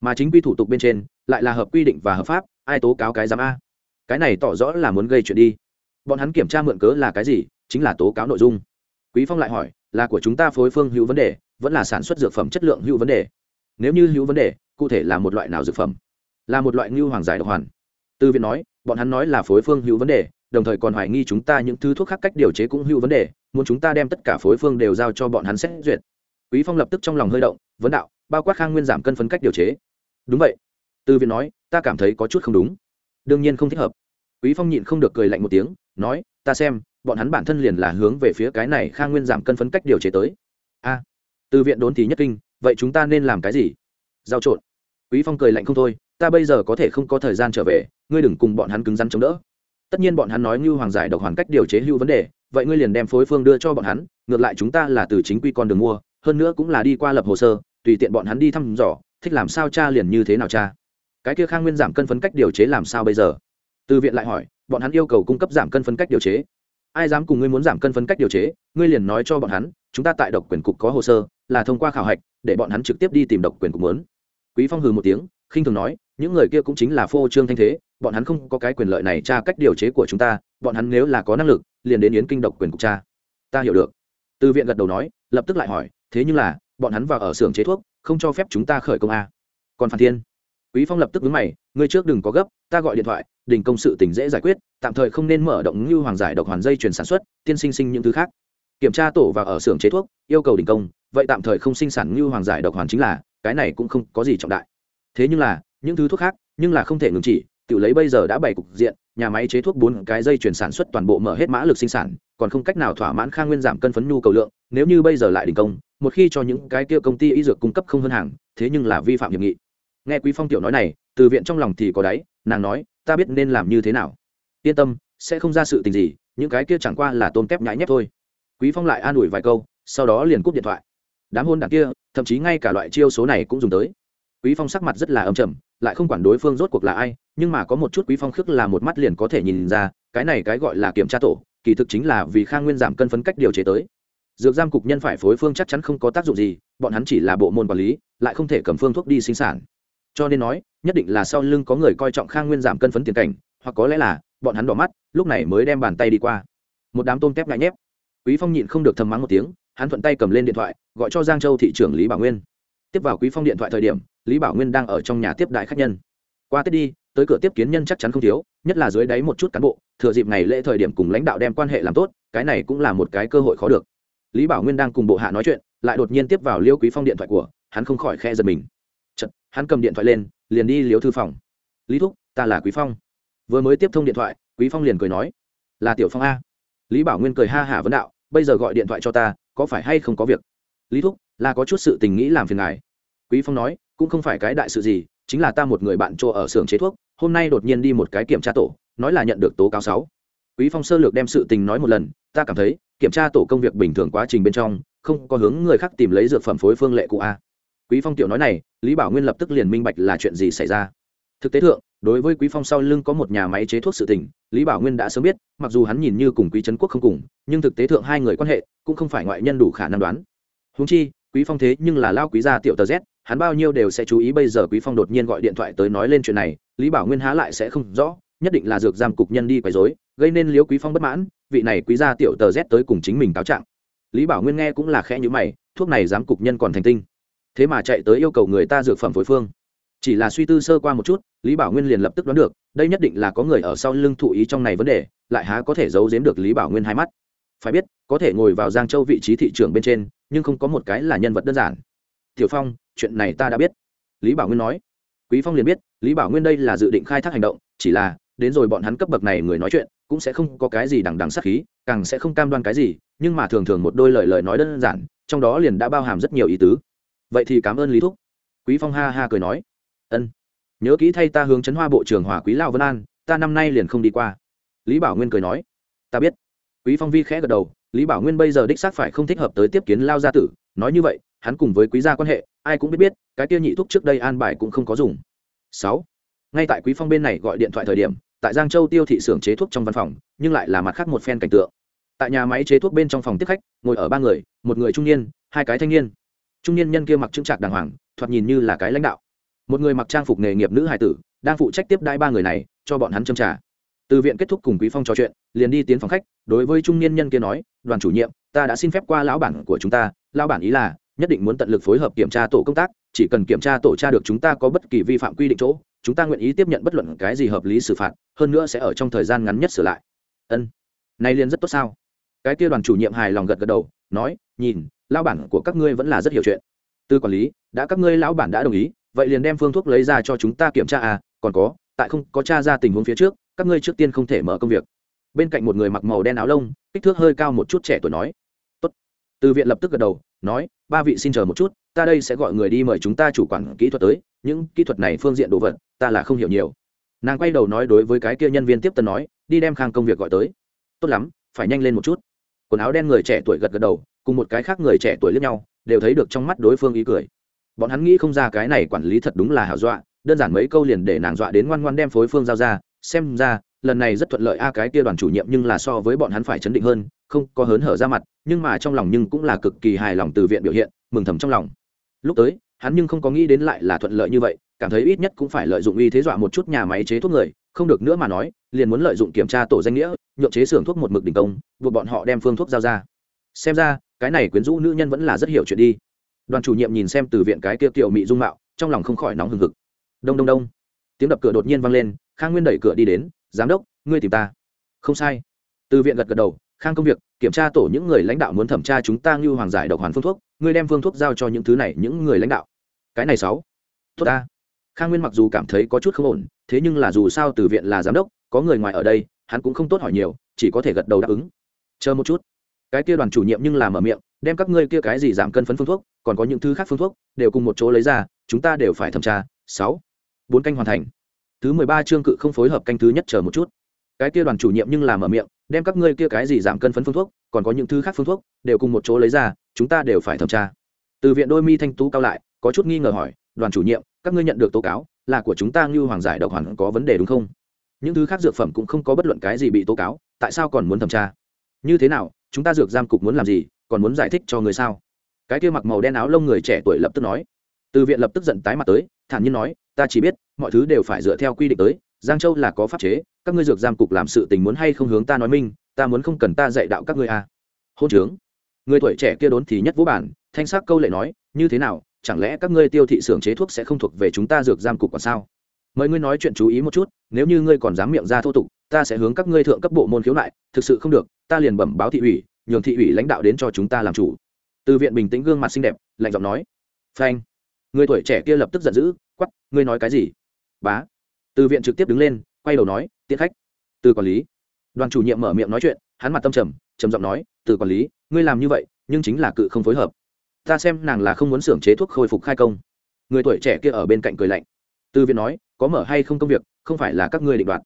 Mà chính quy thủ tục bên trên, lại là hợp quy định và hợp pháp, ai tố cáo cái giám a cái này tỏ rõ là muốn gây chuyện đi. Bọn hắn kiểm tra mượn cớ là cái gì, chính là tố cáo nội dung. Quý phong lại hỏi, là của chúng ta phối phương hữu vấn đề, vẫn là sản xuất dược phẩm chất lượng hữu vấn đề? Nếu như hữu vấn đề, cụ thể là một loại nào dược phẩm? Là một loại ngưu hoàng giải độc hoàn. Từ viện nói, bọn hắn nói là phối phương hữu vấn đề, đồng thời còn hoài nghi chúng ta những thứ thuốc khác cách điều chế cũng hữu vấn đề, muốn chúng ta đem tất cả phối phương đều giao cho bọn hắn xét duyệt. Quý phong lập tức trong lòng hơi động, vấn đạo, bao quát khang nguyên giảm cân phấn cách điều chế. Đúng vậy. Từ viện nói, ta cảm thấy có chút không đúng đương nhiên không thích hợp. Quý phong nhịn không được cười lạnh một tiếng, nói, ta xem, bọn hắn bản thân liền là hướng về phía cái này khang nguyên giảm cân phấn cách điều chế tới. A, từ viện đốn thì nhất kinh, vậy chúng ta nên làm cái gì? Giao trộn. Quý phong cười lạnh không thôi, ta bây giờ có thể không có thời gian trở về, ngươi đừng cùng bọn hắn cứng rắn chống đỡ. Tất nhiên bọn hắn nói như hoàng giải độc hoàn cách điều chế hữu vấn đề, vậy ngươi liền đem phối phương đưa cho bọn hắn, ngược lại chúng ta là từ chính quy con đường mua, hơn nữa cũng là đi qua lập hồ sơ, tùy tiện bọn hắn đi thăm dò, thích làm sao cha liền như thế nào cha? Cái kia khang nguyên giảm cân phấn cách điều chế làm sao bây giờ? Từ viện lại hỏi, bọn hắn yêu cầu cung cấp giảm cân phấn cách điều chế. Ai dám cùng ngươi muốn giảm cân phấn cách điều chế, ngươi liền nói cho bọn hắn, chúng ta tại độc quyền cục có hồ sơ, là thông qua khảo hạch, để bọn hắn trực tiếp đi tìm độc quyền cục muốn. Quý phong hừ một tiếng, khinh thường nói, những người kia cũng chính là phô trương thanh thế, bọn hắn không có cái quyền lợi này tra cách điều chế của chúng ta, bọn hắn nếu là có năng lực, liền đến yến kinh độc quyền cục tra. Ta hiểu được. Từ viện gật đầu nói, lập tức lại hỏi, thế nhưng là, bọn hắn vào ở xưởng chế thuốc, không cho phép chúng ta khởi công a. Còn phản thiên? Quý phong lập tức vướng mày, ngươi trước đừng có gấp, ta gọi điện thoại, đình công sự tình dễ giải quyết, tạm thời không nên mở động như hoàng giải độc hoàn dây chuyển sản xuất, tiên sinh sinh những thứ khác. Kiểm tra tổ và ở xưởng chế thuốc, yêu cầu đình công, vậy tạm thời không sinh sản như hoàng giải độc hoàn chính là, cái này cũng không có gì trọng đại. Thế nhưng là, những thứ thuốc khác, nhưng là không thể ngừng chỉ, tự lấy bây giờ đã bày cục diện, nhà máy chế thuốc bốn cái dây chuyển sản xuất toàn bộ mở hết mã lực sinh sản, còn không cách nào thỏa mãn khang nguyên giảm cân phấn nhu cầu lượng, nếu như bây giờ lại đình công, một khi cho những cái kia công ty y dược cung cấp không hơn hàng, thế nhưng là vi phạm hiệp nghị nghe quý phong tiểu nói này, từ viện trong lòng thì có đáy, nàng nói, ta biết nên làm như thế nào. Yên tâm, sẽ không ra sự tình gì, những cái kia chẳng qua là tôm kép nhãi nhép thôi. Quý phong lại an ủi vài câu, sau đó liền cúp điện thoại. Đám hôn đảng kia, thậm chí ngay cả loại chiêu số này cũng dùng tới. Quý phong sắc mặt rất là âm trầm, lại không quản đối phương rốt cuộc là ai, nhưng mà có một chút quý phong khước là một mắt liền có thể nhìn ra, cái này cái gọi là kiểm tra tổ, kỳ thực chính là vì khang nguyên giảm cân phấn cách điều chế tới. Dược giam cục nhân phải phối phương chắc chắn không có tác dụng gì, bọn hắn chỉ là bộ môn quản lý, lại không thể cầm phương thuốc đi sinh sản cho nên nói, nhất định là sau lưng có người coi trọng khang nguyên giảm cân phấn tiền cảnh, hoặc có lẽ là, bọn hắn đỏ mắt, lúc này mới đem bàn tay đi qua. Một đám tôm tép ngại nhép. Quý phong nhịn không được thầm mắng một tiếng, hắn thuận tay cầm lên điện thoại, gọi cho giang châu thị trưởng lý bảo nguyên. Tiếp vào quý phong điện thoại thời điểm, lý bảo nguyên đang ở trong nhà tiếp đại khách nhân. Qua tết đi, tới cửa tiếp kiến nhân chắc chắn không thiếu, nhất là dưới đáy một chút cán bộ, thừa dịp này lễ thời điểm cùng lãnh đạo đem quan hệ làm tốt, cái này cũng là một cái cơ hội khó được. Lý bảo nguyên đang cùng bộ hạ nói chuyện, lại đột nhiên tiếp vào liêu quý phong điện thoại của, hắn không khỏi khe giật mình hắn cầm điện thoại lên, liền đi liếu thư phòng lý thúc, ta là quý phong. Vừa mới tiếp thông điện thoại, quý phong liền cười nói, là tiểu phong a. Lý bảo nguyên cười ha hả vấn đạo, bây giờ gọi điện thoại cho ta, có phải hay không có việc? Lý thúc, là có chút sự tình nghĩ làm phiền ngài. Quý phong nói, cũng không phải cái đại sự gì, chính là ta một người bạn chỗ ở xưởng chế thuốc, hôm nay đột nhiên đi một cái kiểm tra tổ, nói là nhận được tố cáo sáu. Quý phong sơ lược đem sự tình nói một lần, ta cảm thấy, kiểm tra tổ công việc bình thường quá trình bên trong, không có hướng người khác tìm lấy dược phẩm phối phương lệ cụ a quý phong tiểu nói này, lý bảo nguyên lập tức liền minh bạch là chuyện gì xảy ra. Thực tế thượng, đối với quý phong sau lưng có một nhà máy chế thuốc sự tình, lý bảo nguyên đã sớm biết, mặc dù hắn nhìn như cùng quý trấn quốc không cùng, nhưng thực tế thượng hai người quan hệ cũng không phải ngoại nhân đủ khả năng đoán. Húng chi, quý phong thế nhưng là lao quý gia tiểu tờ z, hắn bao nhiêu đều sẽ chú ý bây giờ quý phong đột nhiên gọi điện thoại tới nói lên chuyện này, lý bảo nguyên há lại sẽ không rõ, nhất định là dược giam cục nhân đi quấy rối, gây nên liếu quý phong bất mãn, vị này quý gia tiểu tờ z tới cùng chính mình cáo trạng. Lý bảo nguyên nghe cũng là khẽ như mày, thuốc này giám cục nhân còn thành tinh thế mà chạy tới yêu cầu người ta dược phẩm phối phương. Chỉ là suy tư sơ qua một chút, lý bảo nguyên liền lập tức đoán được, đây nhất định là có người ở sau lưng thụ ý trong này vấn đề, lại há có thể giấu giếm được lý bảo nguyên hai mắt. Phải biết, có thể ngồi vào giang châu vị trí thị trường bên trên, nhưng không có một cái là nhân vật đơn giản. Tiểu phong, chuyện này ta đã biết, lý bảo nguyên nói. Quý phong liền biết, lý bảo nguyên đây là dự định khai thác hành động, chỉ là, đến rồi bọn hắn cấp bậc này người nói chuyện, cũng sẽ không có cái gì đằng đằng sát khí, càng sẽ không cam đoan cái gì, nhưng mà thường thường một đôi lời lời nói đơn giản, trong đó liền đã bao hàm rất nhiều ý tứ vậy thì cảm ơn lý thúc. Quý phong ha ha cười nói. Ân. Nhớ kỹ thay ta hướng chấn hoa bộ trưởng hòa quý lao vân an, ta năm nay liền không đi qua. Lý bảo nguyên cười nói. Ta biết. Quý phong vi khẽ gật đầu, lý bảo nguyên bây giờ đích xác phải không thích hợp tới tiếp kiến lao gia tử. Nói như vậy, hắn cùng với quý gia quan hệ, ai cũng biết biết, cái kia nhị thúc trước đây an bài cũng không có dùng. Sáu. Ngay tại quý phong bên này gọi điện thoại thời điểm, tại giang châu tiêu thị xưởng chế thuốc trong văn phòng, nhưng lại là mặt khác một phen cảnh tượng. Tại nhà máy chế thuốc bên trong phòng tiếp khách, ngồi ở ba người, một người trung niên, hai cái thanh niên trung niên nhân kia mặc trưng trạc đàng hoàng, thoạt nhìn như là cái lãnh đạo. Một người mặc trang phục nghề nghiệp nữ hải tử, đang phụ trách tiếp đai ba người này, cho bọn hắn châm trả từ viện kết thúc cùng quý phong trò chuyện, liền đi tiến phòng khách, đối với trung niên nhân kia nói, đoàn chủ nhiệm, ta đã xin phép qua lão bản của chúng ta, lão bản ý là, nhất định muốn tận lực phối hợp kiểm tra tổ công tác, chỉ cần kiểm tra tổ tra được chúng ta có bất kỳ vi phạm quy định chỗ, chúng ta nguyện ý tiếp nhận bất luận cái gì hợp lý xử phạt, hơn nữa sẽ ở trong thời gian ngắn nhất sửa lại. Ân, nay liền rất tốt sao? Cái kia đoàn chủ nhiệm hài lòng gật gật đầu, nói, nhìn lão bản của các ngươi vẫn là rất hiểu chuyện. Từ quản lý, đã các ngươi lão bản đã đồng ý, vậy liền đem phương thuốc lấy ra cho chúng ta kiểm tra à còn có, tại không có tra ra tình huống phía trước, các ngươi trước tiên không thể mở công việc. Bên cạnh một người mặc màu đen áo lông, kích thước hơi cao một chút trẻ tuổi nói, tốt. Từ viện lập tức gật đầu, nói, ba vị xin chờ một chút, ta đây sẽ gọi người đi mời chúng ta chủ quản kỹ thuật tới, những kỹ thuật này phương diện đồ vật, ta là không hiểu nhiều. Nàng quay đầu nói đối với cái kia nhân viên tiếp tân nói, đi đem khang công việc gọi tới. Tốt lắm, phải nhanh lên một chút. Quần áo đen người trẻ tuổi gật gật đầu cùng một cái khác người trẻ tuổi lẫn nhau, đều thấy được trong mắt đối phương ý cười. Bọn hắn nghĩ không ra cái này quản lý thật đúng là hảo dọa, đơn giản mấy câu liền để nàng dọa đến ngoan ngoan đem phối phương giao ra, xem ra, lần này rất thuận lợi a, cái kia đoàn chủ nhiệm nhưng là so với bọn hắn phải chấn định hơn, không có hớn hở ra mặt, nhưng mà trong lòng nhưng cũng là cực kỳ hài lòng từ viện biểu hiện, mừng thầm trong lòng. Lúc tới, hắn nhưng không có nghĩ đến lại là thuận lợi như vậy, cảm thấy ít nhất cũng phải lợi dụng uy thế dọa một chút nhà máy chế thuốc người, không được nữa mà nói, liền muốn lợi dụng kiểm tra tổ danh nghĩa, nhượng chế xưởng thuốc một mực đình công, buộc bọn họ đem phương thuốc giao ra. Xem ra cái này quyến rũ nữ nhân vẫn là rất hiểu chuyện đi. Đoàn chủ nhiệm nhìn xem từ viện cái kia kiệu mị dung mạo, trong lòng không khỏi nóng hừng hực. Đông đông đông. Tiếng đập cửa đột nhiên vang lên, khang nguyên đẩy cửa đi đến, giám đốc, ngươi tìm ta. Không sai. Từ viện gật gật đầu, khang công việc, kiểm tra tổ những người lãnh đạo muốn thẩm tra chúng ta như hoàng giải độc hoàn phương thuốc, ngươi đem phương thuốc giao cho những thứ này, những người lãnh đạo. Cái này sáu. Thuốc ta. Khang nguyên mặc dù cảm thấy có chút không ổn, thế nhưng là dù sao từ viện là giám đốc, có người ngoài ở đây, hắn cũng không tốt hỏi nhiều, chỉ có thể gật đầu đáp ứng. Chờ một chút cái kia đoàn chủ nhiệm nhưng làm ở miệng, đem các ngươi kia cái gì giảm cân phấn phương thuốc, còn có những thứ khác phương thuốc, đều cùng một chỗ lấy ra, chúng ta đều phải thẩm tra. Sáu. Bốn canh hoàn thành. Thứ mười ba chương cự không phối hợp canh thứ nhất chờ một chút. Cái kia đoàn chủ nhiệm nhưng làm ở miệng, đem các ngươi kia cái gì giảm cân phấn phương thuốc, còn có những thứ khác phương thuốc, đều cùng một chỗ lấy ra, chúng ta đều phải thẩm tra. Từ viện đôi mi thanh tú cao lại, có chút nghi ngờ hỏi, đoàn chủ nhiệm, các ngươi nhận được tố cáo là của chúng ta như hoàng giải độc hoàn có vấn đề đúng không? Những thứ khác dược phẩm cũng không có bất luận cái gì bị tố cáo, tại sao còn muốn thẩm tra? Như thế nào chúng ta dược giam cục muốn làm gì, còn muốn giải thích cho người sao? Cái kia mặc màu đen áo lông người trẻ tuổi lập tức nói. Từ viện lập tức giận tái mặt tới, thản nhiên nói, ta chỉ biết, mọi thứ đều phải dựa theo quy định tới, giang châu là có pháp chế, các ngươi dược giam cục làm sự tình muốn hay không hướng ta nói minh, ta muốn không cần ta dạy đạo các ngươi à. hôn trướng. Người tuổi trẻ kia đốn thì nhất vũ bản, thanh sắc câu lệ nói, như thế nào, chẳng lẽ các ngươi tiêu thị xưởng chế thuốc sẽ không thuộc về chúng ta dược giam cục còn sao? Mời ngươi nói chuyện chú ý một chút, nếu như ngươi còn dám miệng ra thô tục ta sẽ hướng các ngươi thượng cấp bộ môn khiếu nại, thực sự không được, ta liền bẩm báo thị ủy, nhường thị ủy lãnh đạo đến cho chúng ta làm chủ. Từ viện bình tĩnh gương mặt xinh đẹp, lạnh giọng nói. Phanh. Người tuổi trẻ kia lập tức giận dữ quắp ngươi nói cái gì? Bá. Từ viện trực tiếp đứng lên, quay đầu nói, tiễn khách. Từ quản lý. Đoàn chủ nhiệm mở miệng nói chuyện, hắn mặt tâm trầm trầm giọng nói, từ quản lý, ngươi làm như vậy, nhưng chính là cự không phối hợp. Ta xem nàng là không muốn xưởng chế thuốc khôi phục khai công. Người tuổi trẻ kia ở bên cạnh cười lạnh. Từ viện nói, có mở hay không công việc, không phải là các ngươi định đoạt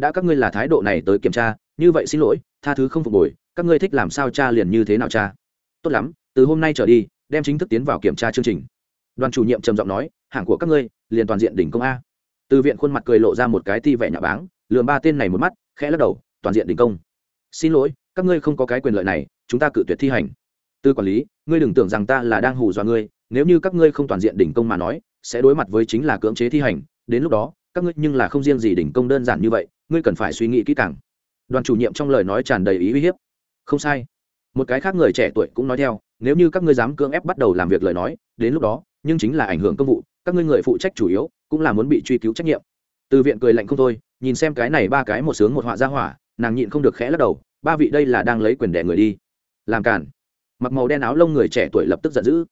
đã các ngươi là thái độ này tới kiểm tra, như vậy xin lỗi, tha thứ không phục hồi, các ngươi thích làm sao cha liền như thế nào cha? Tốt lắm, từ hôm nay trở đi, đem chính thức tiến vào kiểm tra chương trình. Đoàn chủ nhiệm trầm giọng nói hàng của các ngươi, liền toàn diện đỉnh công a. Từ viện khuôn mặt cười lộ ra một cái ti vẻ nhà báng, lườm ba tên này một mắt, khẽ lắc đầu, toàn diện đỉnh công. Xin lỗi, các ngươi không có cái quyền lợi này, chúng ta cự tuyệt thi hành. Từ quản lý, ngươi đừng tưởng rằng ta là đang hù dọa ngươi, nếu như các ngươi không toàn diện đỉnh công mà nói, sẽ đối mặt với chính là cưỡng chế thi hành, đến lúc đó, các ngươi nhưng là không riêng gì đỉnh công đơn giản như vậy ngươi cần phải suy nghĩ kỹ càng. Đoàn chủ nhiệm trong lời nói tràn đầy ý uy hiếp. Không sai. Một cái khác người trẻ tuổi cũng nói theo, nếu như các ngươi dám cưỡng ép bắt đầu làm việc lời nói, đến lúc đó, nhưng chính là ảnh hưởng công vụ, các ngươi người phụ trách chủ yếu, cũng là muốn bị truy cứu trách nhiệm. Từ viện cười lạnh không thôi, nhìn xem cái này ba cái một sướng một họa ra hỏa, nàng nhịn không được khẽ lắc đầu, ba vị đây là đang lấy quyền đẻ người đi. Làm cản mặc màu đen áo lông người trẻ tuổi lập tức giận dữ.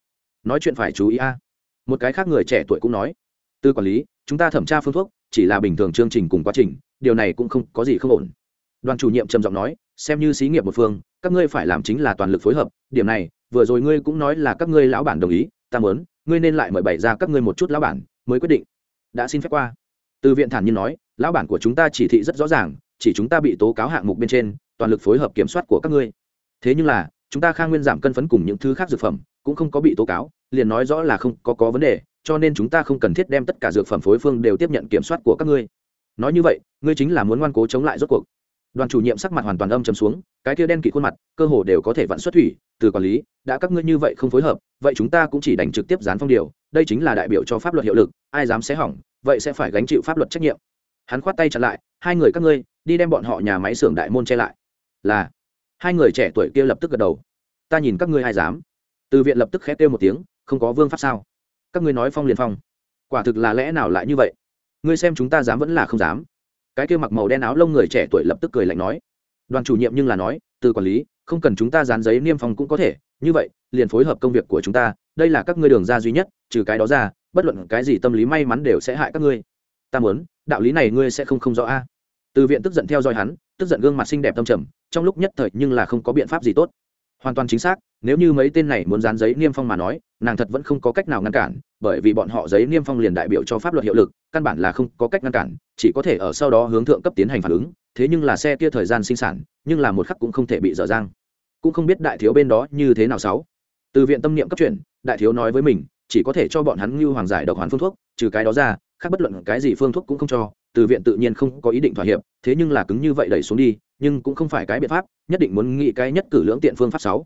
Nói chuyện phải chú ý a. Một cái khác người trẻ tuổi cũng nói từ quản lý, chúng ta thẩm tra phương thuốc, chỉ là bình thường chương trình cùng quá trình điều này cũng không có gì không ổn. Đoàn chủ nhiệm trầm giọng nói, xem như xí nghiệp một phương, các ngươi phải làm chính là toàn lực phối hợp, điểm này, vừa rồi ngươi cũng nói là các ngươi lão bản đồng ý, ta muốn, ngươi nên lại mời bày ra các ngươi một chút lão bản, mới quyết định. Đã xin phép qua. Từ viện thản nhiên nói, lão bản của chúng ta chỉ thị rất rõ ràng, chỉ chúng ta bị tố cáo hạng mục bên trên, toàn lực phối hợp kiểm soát của các ngươi. Thế nhưng là, chúng ta khang nguyên giảm cân phấn cùng những thứ khác dược phẩm, cũng không có bị tố cáo, liền nói rõ là không có có vấn đề, cho nên chúng ta không cần thiết đem tất cả dược phẩm phối phương đều tiếp nhận kiểm soát của các ngươi nói như vậy, ngươi chính là muốn ngoan cố chống lại rốt cuộc. Đoàn chủ nhiệm sắc mặt hoàn toàn âm chấm xuống, cái kia đen kỵ khuôn mặt, cơ hồ đều có thể vặn xuất thủy, từ quản lý, đã các ngươi như vậy không phối hợp, vậy chúng ta cũng chỉ đành trực tiếp dán phong điều, đây chính là đại biểu cho pháp luật hiệu lực, ai dám xé hỏng, vậy sẽ phải gánh chịu pháp luật trách nhiệm. Hắn khoát tay chặn lại, hai người các ngươi, đi đem bọn họ nhà máy xưởng đại môn che lại. Là, hai người trẻ tuổi kia lập tức gật đầu. Ta nhìn các ngươi ai dám. Từ viện lập tức khét kêu một tiếng, không có vương pháp sao? Các ngươi nói phong liền phong. Quả thực là lẽ nào lại như vậy? Ngươi xem chúng ta dám vẫn là không dám. Cái kia mặc màu đen áo lông người trẻ tuổi lập tức cười lạnh nói. Đoàn chủ nhiệm nhưng là nói, từ quản lý, không cần chúng ta dán giấy niêm phong cũng có thể. Như vậy, liền phối hợp công việc của chúng ta, đây là các ngươi đường ra duy nhất, trừ cái đó ra, bất luận cái gì tâm lý may mắn đều sẽ hại các ngươi. Ta muốn, đạo lý này ngươi sẽ không không rõ a. Từ viện tức giận theo dõi hắn, tức giận gương mặt xinh đẹp tâm trầm, trong lúc nhất thời nhưng là không có biện pháp gì tốt. Hoàn toàn chính xác, nếu như mấy tên này muốn dán giấy niêm phong mà nói nàng thật vẫn không có cách nào ngăn cản, bởi vì bọn họ giấy niêm phong liền đại biểu cho pháp luật hiệu lực, căn bản là không có cách ngăn cản, chỉ có thể ở sau đó hướng thượng cấp tiến hành phản ứng, thế nhưng là xe kia thời gian sinh sản, nhưng là một khắc cũng không thể bị dở dang. Cũng không biết đại thiếu bên đó như thế nào sáu. Từ viện tâm niệm cấp chuyển, đại thiếu nói với mình, chỉ có thể cho bọn hắn ngưu hoàng giải độc hoàn phương thuốc, trừ cái đó ra, khác bất luận cái gì phương thuốc cũng không cho, từ viện tự nhiên không có ý định thỏa hiệp, thế nhưng là cứng như vậy đẩy xuống đi, nhưng cũng không phải cái biện pháp, nhất định muốn nghĩ cái nhất cử lưỡng tiện phương pháp sáu.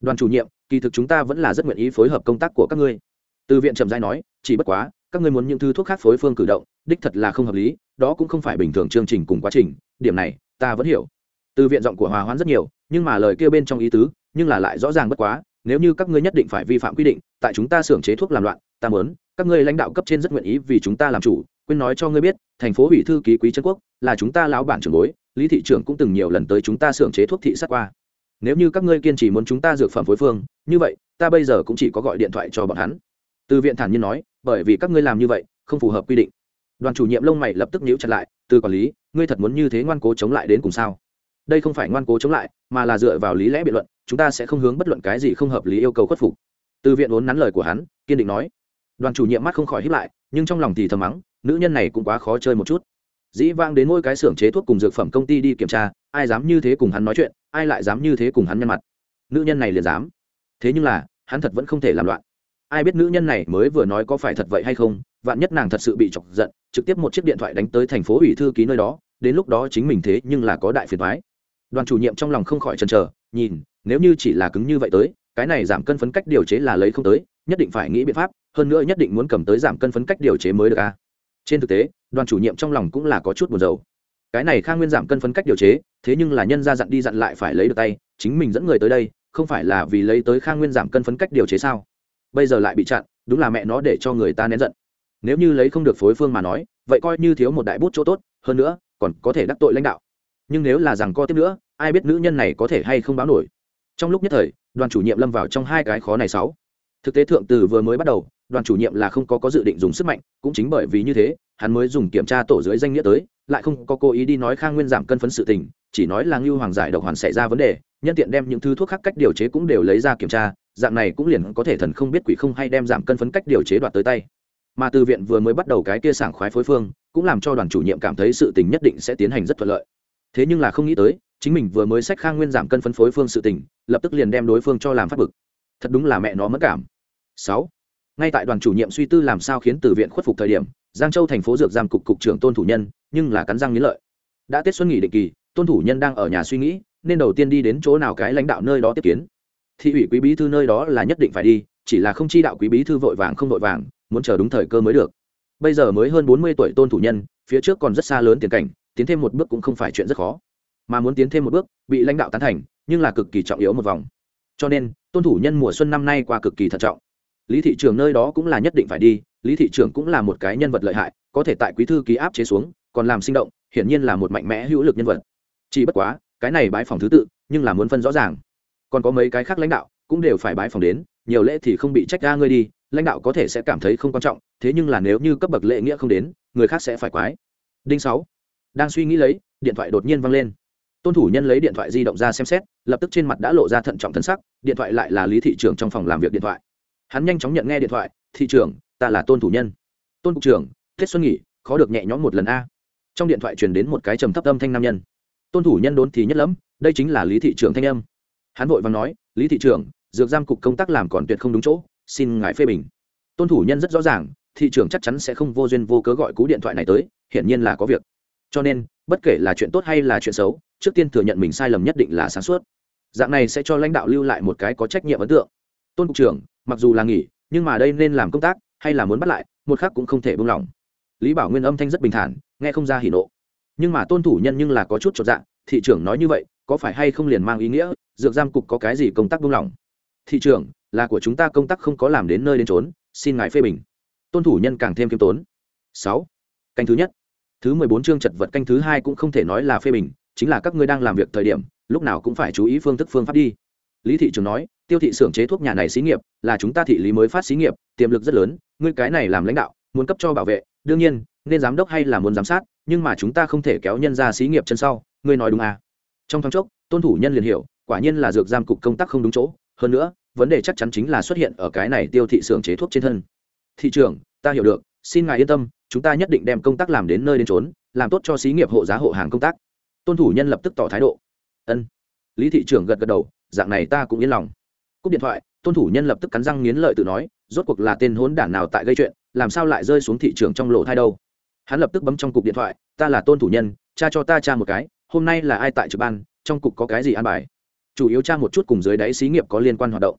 Đoàn chủ nhiệm kỳ thực chúng ta vẫn là rất nguyện ý phối hợp công tác của các ngươi. Từ viện trầm giai nói, chỉ bất quá, các ngươi muốn những thứ thuốc khác phối phương cử động, đích thật là không hợp lý, đó cũng không phải bình thường chương trình cùng quá trình, điểm này, ta vẫn hiểu. Từ viện giọng của hòa hoãn rất nhiều, nhưng mà lời kêu bên trong ý tứ, nhưng là lại rõ ràng bất quá, nếu như các ngươi nhất định phải vi phạm quy định, tại chúng ta xưởng chế thuốc làm loạn, ta muốn, các ngươi lãnh đạo cấp trên rất nguyện ý vì chúng ta làm chủ, quên nói cho ngươi biết, thành phố ủy thư ký quý trấn quốc là chúng ta lão bản trưởng bối, lý thị trưởng cũng từng nhiều lần tới chúng ta xưởng chế thuốc thị sát qua nếu như các ngươi kiên trì muốn chúng ta dược phẩm phối phương, như vậy, ta bây giờ cũng chỉ có gọi điện thoại cho bọn hắn. Từ viện thản nhiên nói, bởi vì các ngươi làm như vậy, không phù hợp quy định. Đoàn chủ nhiệm lông mày lập tức nhíu chặt lại, từ quản lý, ngươi thật muốn như thế ngoan cố chống lại đến cùng sao? Đây không phải ngoan cố chống lại, mà là dựa vào lý lẽ biện luận, chúng ta sẽ không hướng bất luận cái gì không hợp lý yêu cầu khuất phục. Từ viện vốn nắn lời của hắn, kiên định nói. Đoàn chủ nhiệm mắt không khỏi hiếp lại, nhưng trong lòng thì thầm mắng, nữ nhân này cũng quá khó chơi một chút dĩ vang đến ngôi cái xưởng chế thuốc cùng dược phẩm công ty đi kiểm tra, ai dám như thế cùng hắn nói chuyện, ai lại dám như thế cùng hắn nhăn mặt. Nữ nhân này liền dám. Thế nhưng là, hắn thật vẫn không thể làm loạn. Ai biết nữ nhân này mới vừa nói có phải thật vậy hay không, vạn nhất nàng thật sự bị chọc giận, trực tiếp một chiếc điện thoại đánh tới thành phố ủy thư ký nơi đó, đến lúc đó chính mình thế nhưng là có đại phiền thoái đoàn chủ nhiệm trong lòng không khỏi chần chờ, nhìn, nếu như chỉ là cứng như vậy tới, cái này giảm cân phấn cách điều chế là lấy không tới, nhất định phải nghĩ biện pháp, hơn nữa nhất định muốn cầm tới giảm cân phấn cách điều chế mới được a trên thực tế, đoàn chủ nhiệm trong lòng cũng là có chút buồn rầu. Cái này khang nguyên giảm cân phấn cách điều chế, thế nhưng là nhân ra dặn đi dặn lại phải lấy được tay, chính mình dẫn người tới đây, không phải là vì lấy tới khang nguyên giảm cân phấn cách điều chế sao? Bây giờ lại bị chặn, đúng là mẹ nó để cho người ta nén giận. Nếu như lấy không được phối phương mà nói, vậy coi như thiếu một đại bút chỗ tốt, hơn nữa, còn có thể đắc tội lãnh đạo. Nhưng nếu là rằng co tiếp nữa, ai biết nữ nhân này có thể hay không báo nổi. Trong lúc nhất thời, đoàn chủ nhiệm lâm vào trong hai cái khó này sáu. Thực tế thượng từ vừa mới bắt đầu đoàn chủ nhiệm là không có có dự định dùng sức mạnh, cũng chính bởi vì như thế, hắn mới dùng kiểm tra tổ dưới danh nghĩa tới, lại không có cố ý đi nói khang nguyên giảm cân phấn sự tình, chỉ nói là ngưu hoàng giải độc hoàn xảy ra vấn đề, nhân tiện đem những thứ thuốc khác cách điều chế cũng đều lấy ra kiểm tra, dạng này cũng liền có thể thần không biết quỷ không hay đem giảm cân phấn cách điều chế đoạt tới tay. Mà từ viện vừa mới bắt đầu cái kia sảng khoái phối phương, cũng làm cho đoàn chủ nhiệm cảm thấy sự tình nhất định sẽ tiến hành rất thuận lợi. Thế nhưng là không nghĩ tới, chính mình vừa mới sách khang nguyên giảm cân phân phối phương sự tình, lập tức liền đem đối phương cho làm phát bực. Thật đúng là mẹ nó mất cảm. Sáu ngay tại đoàn chủ nhiệm suy tư làm sao khiến từ viện khuất phục thời điểm, giang châu thành phố dược giam cục cục trưởng tôn thủ nhân, nhưng là cắn răng nghĩ lợi. Đã tết xuân nghỉ định kỳ, tôn thủ nhân đang ở nhà suy nghĩ, nên đầu tiên đi đến chỗ nào cái lãnh đạo nơi đó tiếp kiến. Thị ủy quý bí thư nơi đó là nhất định phải đi, chỉ là không chi đạo quý bí thư vội vàng không vội vàng, muốn chờ đúng thời cơ mới được. Bây giờ mới hơn bốn mươi tuổi tôn thủ nhân, phía trước còn rất xa lớn tiền cảnh, tiến thêm một bước cũng không phải chuyện rất khó. Mà muốn tiến thêm một bước, bị lãnh đạo tán thành, nhưng là cực kỳ trọng yếu một vòng. Cho nên, tôn thủ nhân mùa xuân năm nay qua cực kỳ thận trọng lý thị trường nơi đó cũng là nhất định phải đi, lý thị trường cũng là một cái nhân vật lợi hại, có thể tại quý thư ký áp chế xuống, còn làm sinh động, hiển nhiên là một mạnh mẽ hữu lực nhân vật. Chỉ bất quá, cái này bãi phòng thứ tự, nhưng là muốn phân rõ ràng. Còn có mấy cái khác lãnh đạo cũng đều phải bãi phòng đến, nhiều lễ thì không bị trách ra ngươi đi, lãnh đạo có thể sẽ cảm thấy không quan trọng, thế nhưng là nếu như cấp bậc lễ nghĩa không đến, người khác sẽ phải quái. Đinh sáu, đang suy nghĩ lấy, điện thoại đột nhiên văng lên. Tôn thủ nhân lấy điện thoại di động ra xem xét, lập tức trên mặt đã lộ ra thận trọng thân sắc, điện thoại lại là lý thị Trường trong phòng làm việc điện thoại hắn nhanh chóng nhận nghe điện thoại, thị trưởng, ta là tôn thủ nhân. Tôn cục trưởng, tết xuân nghỉ, khó được nhẹ nhõm một lần a. Trong điện thoại truyền đến một cái trầm thấp âm thanh nam nhân. Tôn thủ nhân đốn thì nhất lắm, đây chính là lý thị trưởng thanh âm. Hắn vội vàng nói, lý thị trưởng, dược giam cục công tác làm còn tuyệt không đúng chỗ, xin ngài phê bình. Tôn thủ nhân rất rõ ràng, thị trưởng chắc chắn sẽ không vô duyên vô cớ gọi cú điện thoại này tới, hiển nhiên là có việc. Cho nên, bất kể là chuyện tốt hay là chuyện xấu, trước tiên thừa nhận mình sai lầm nhất định là sáng suốt. Dạng này sẽ cho lãnh đạo lưu lại một cái có trách nhiệm ấn tượng tôn cục trưởng, mặc dù là nghỉ, nhưng mà đây nên làm công tác, hay là muốn bắt lại, một khác cũng không thể buông lỏng. Lý bảo nguyên âm thanh rất bình thản, nghe không ra hỉ nộ. Nhưng mà tôn thủ nhân nhưng là có chút chột dạ thị trưởng nói như vậy, có phải hay không liền mang ý nghĩa, dược giam cục có cái gì công tác buông lỏng? Thị trưởng, là của chúng ta công tác không có làm đến nơi đến trốn xin ngài phê bình. Tôn thủ nhân càng thêm kiêm tốn. Sáu, canh thứ nhất. Thứ mười bốn chương chật vật canh thứ hai cũng không thể nói là phê bình, chính là các ngươi đang làm việc thời điểm, lúc nào cũng phải chú ý phương thức phương pháp đi lý thị trường nói, tiêu thị xưởng chế thuốc nhà này xí nghiệp, là chúng ta thị lý mới phát xí nghiệp, tiềm lực rất lớn, ngươi cái này làm lãnh đạo, muốn cấp cho bảo vệ, đương nhiên, nên giám đốc hay là muốn giám sát, nhưng mà chúng ta không thể kéo nhân ra xí nghiệp chân sau, ngươi nói đúng à? Trong thoáng chốc, tôn thủ nhân liền hiểu, quả nhiên là dược giam cục công tác không đúng chỗ, hơn nữa, vấn đề chắc chắn chính là xuất hiện ở cái này tiêu thị xưởng chế thuốc trên thân. Thị trường ta hiểu được, xin ngài yên tâm, chúng ta nhất định đem công tác làm đến nơi đến trốn làm tốt cho xí nghiệp hộ giá hộ hàng công tác. Tôn thủ nhân lập tức tỏ thái độ. Ân. Lý thị trưởng gật gật đầu dạng này ta cũng yên lòng. Cúp điện thoại, tôn thủ nhân lập tức cắn răng nghiến lợi tự nói, rốt cuộc là tên hốn đản nào tại gây chuyện, làm sao lại rơi xuống thị trường trong lộ thai đâu? Hắn lập tức bấm trong cục điện thoại, ta là tôn thủ nhân, cha cho ta cha một cái, hôm nay là ai tại trực ban, trong cục có cái gì an bài? Chủ yếu cha một chút cùng dưới đáy xí nghiệp có liên quan hoạt động.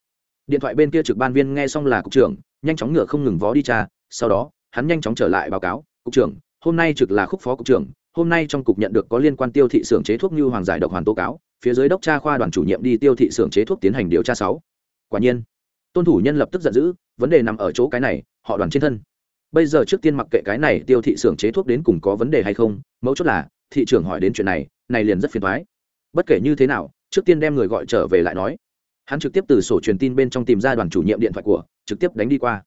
Điện thoại bên kia trực ban viên nghe xong là cục trưởng, nhanh chóng ngựa không ngừng vó đi cha, sau đó, hắn nhanh chóng trở lại báo cáo, cục trưởng, hôm nay trực là khúc phó cục trưởng, hôm nay trong cục nhận được có liên quan tiêu thị xưởng chế thuốc như hoàng giải độc hoàn tố cáo phía dưới đốc tra khoa đoàn chủ nhiệm đi tiêu thị xưởng chế thuốc tiến hành điều tra sáu. Quả nhiên, tôn thủ nhân lập tức giận dữ, vấn đề nằm ở chỗ cái này, họ đoàn trên thân. Bây giờ trước tiên mặc kệ cái này, tiêu thị xưởng chế thuốc đến cùng có vấn đề hay không, mấu chốt là, thị trưởng hỏi đến chuyện này này liền rất phiền thoái bất kể như thế nào, trước tiên đem người gọi trở về lại nói. Hắn trực tiếp từ sổ truyền tin bên trong tìm ra đoàn chủ nhiệm điện thoại của, trực tiếp đánh đi qua.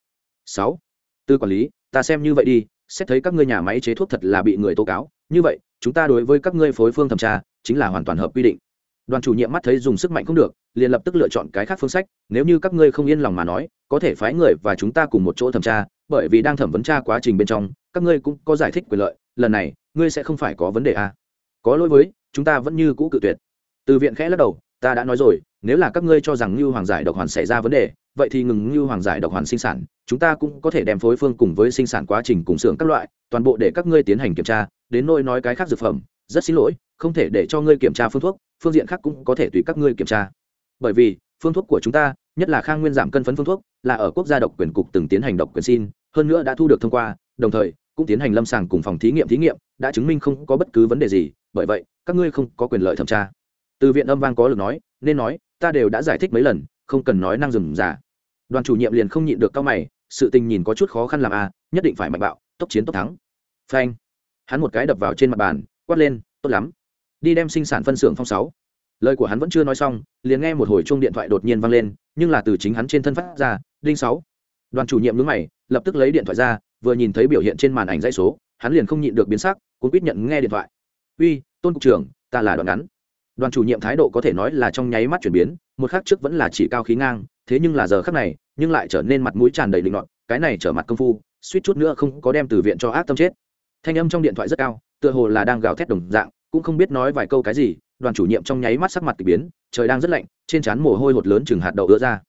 Sáu. Tư quản lý, ta xem như vậy đi, xét thấy các ngươi nhà máy chế thuốc thật là bị người tố cáo, như vậy, chúng ta đối với các ngươi phối phương thẩm tra, chính là hoàn toàn hợp quy định đoàn chủ nhiệm mắt thấy dùng sức mạnh không được, liền lập tức lựa chọn cái khác phương sách, nếu như các ngươi không yên lòng mà nói, có thể phái người và chúng ta cùng một chỗ thẩm tra, bởi vì đang thẩm vấn tra quá trình bên trong, các ngươi cũng có giải thích quyền lợi, lần này, ngươi sẽ không phải có vấn đề à. có lỗi với, chúng ta vẫn như cũ cự tuyệt từ viện khẽ lắc đầu, ta đã nói rồi, nếu là các ngươi cho rằng như hoàng giải độc hoàn xảy ra vấn đề, vậy thì ngừng như hoàng giải độc hoàn sinh sản, chúng ta cũng có thể đem phối phương cùng với sinh sản quá trình cùng xưởng các loại, toàn bộ để các ngươi tiến hành kiểm tra, đến nôi nói cái khác dược phẩm, rất xin lỗi không thể để cho ngươi kiểm tra phương thuốc, phương diện khác cũng có thể tùy các ngươi kiểm tra. Bởi vì, phương thuốc của chúng ta, nhất là khang nguyên giảm cân phấn phương thuốc, là ở quốc gia độc quyền cục từng tiến hành độc quyền xin, hơn nữa đã thu được thông qua, đồng thời, cũng tiến hành lâm sàng cùng phòng thí nghiệm thí nghiệm, đã chứng minh không có bất cứ vấn đề gì, bởi vậy, các ngươi không có quyền lợi thẩm tra. Từ viện âm vang có lực nói, nên nói, ta đều đã giải thích mấy lần, không cần nói năng dừng giả đoàn chủ nhiệm liền không nhịn được cao mày, sự tình nhìn có chút khó khăn làm a nhất định phải mạnh bạo, tốc chiến tốc thắng. Phanh. Hắn một cái đập vào trên mặt bàn, quát lên, tốt lắm đi đem sinh sản phân xưởng phong sáu. Lời của hắn vẫn chưa nói xong, liền nghe một hồi chuông điện thoại đột nhiên vang lên, nhưng là từ chính hắn trên thân phát ra, đinh sáu. Đoàn chủ nhiệm nhướng mày, lập tức lấy điện thoại ra, vừa nhìn thấy biểu hiện trên màn ảnh dãy số, hắn liền không nhịn được biến sắc, cũng quyết nhận nghe điện thoại. Uy, tôn cục trưởng, ta là đoàn ngắn. Đoàn chủ nhiệm thái độ có thể nói là trong nháy mắt chuyển biến, một khắc trước vẫn là chỉ cao khí ngang, thế nhưng là giờ khắc này, nhưng lại trở nên mặt mũi tràn đầy định luận cái này trở mặt công phu, suýt chút nữa không có đem từ viện cho ác tâm chết. Thanh âm trong điện thoại rất cao, tựa hồ là đang gào thét đồng dạng cũng không biết nói vài câu cái gì, đoàn chủ nhiệm trong nháy mắt sắc mặt k ỳ biến, trời đang rất lạnh, trên trán mồ hôi hột lớn chừng hạt đậu ứa ra.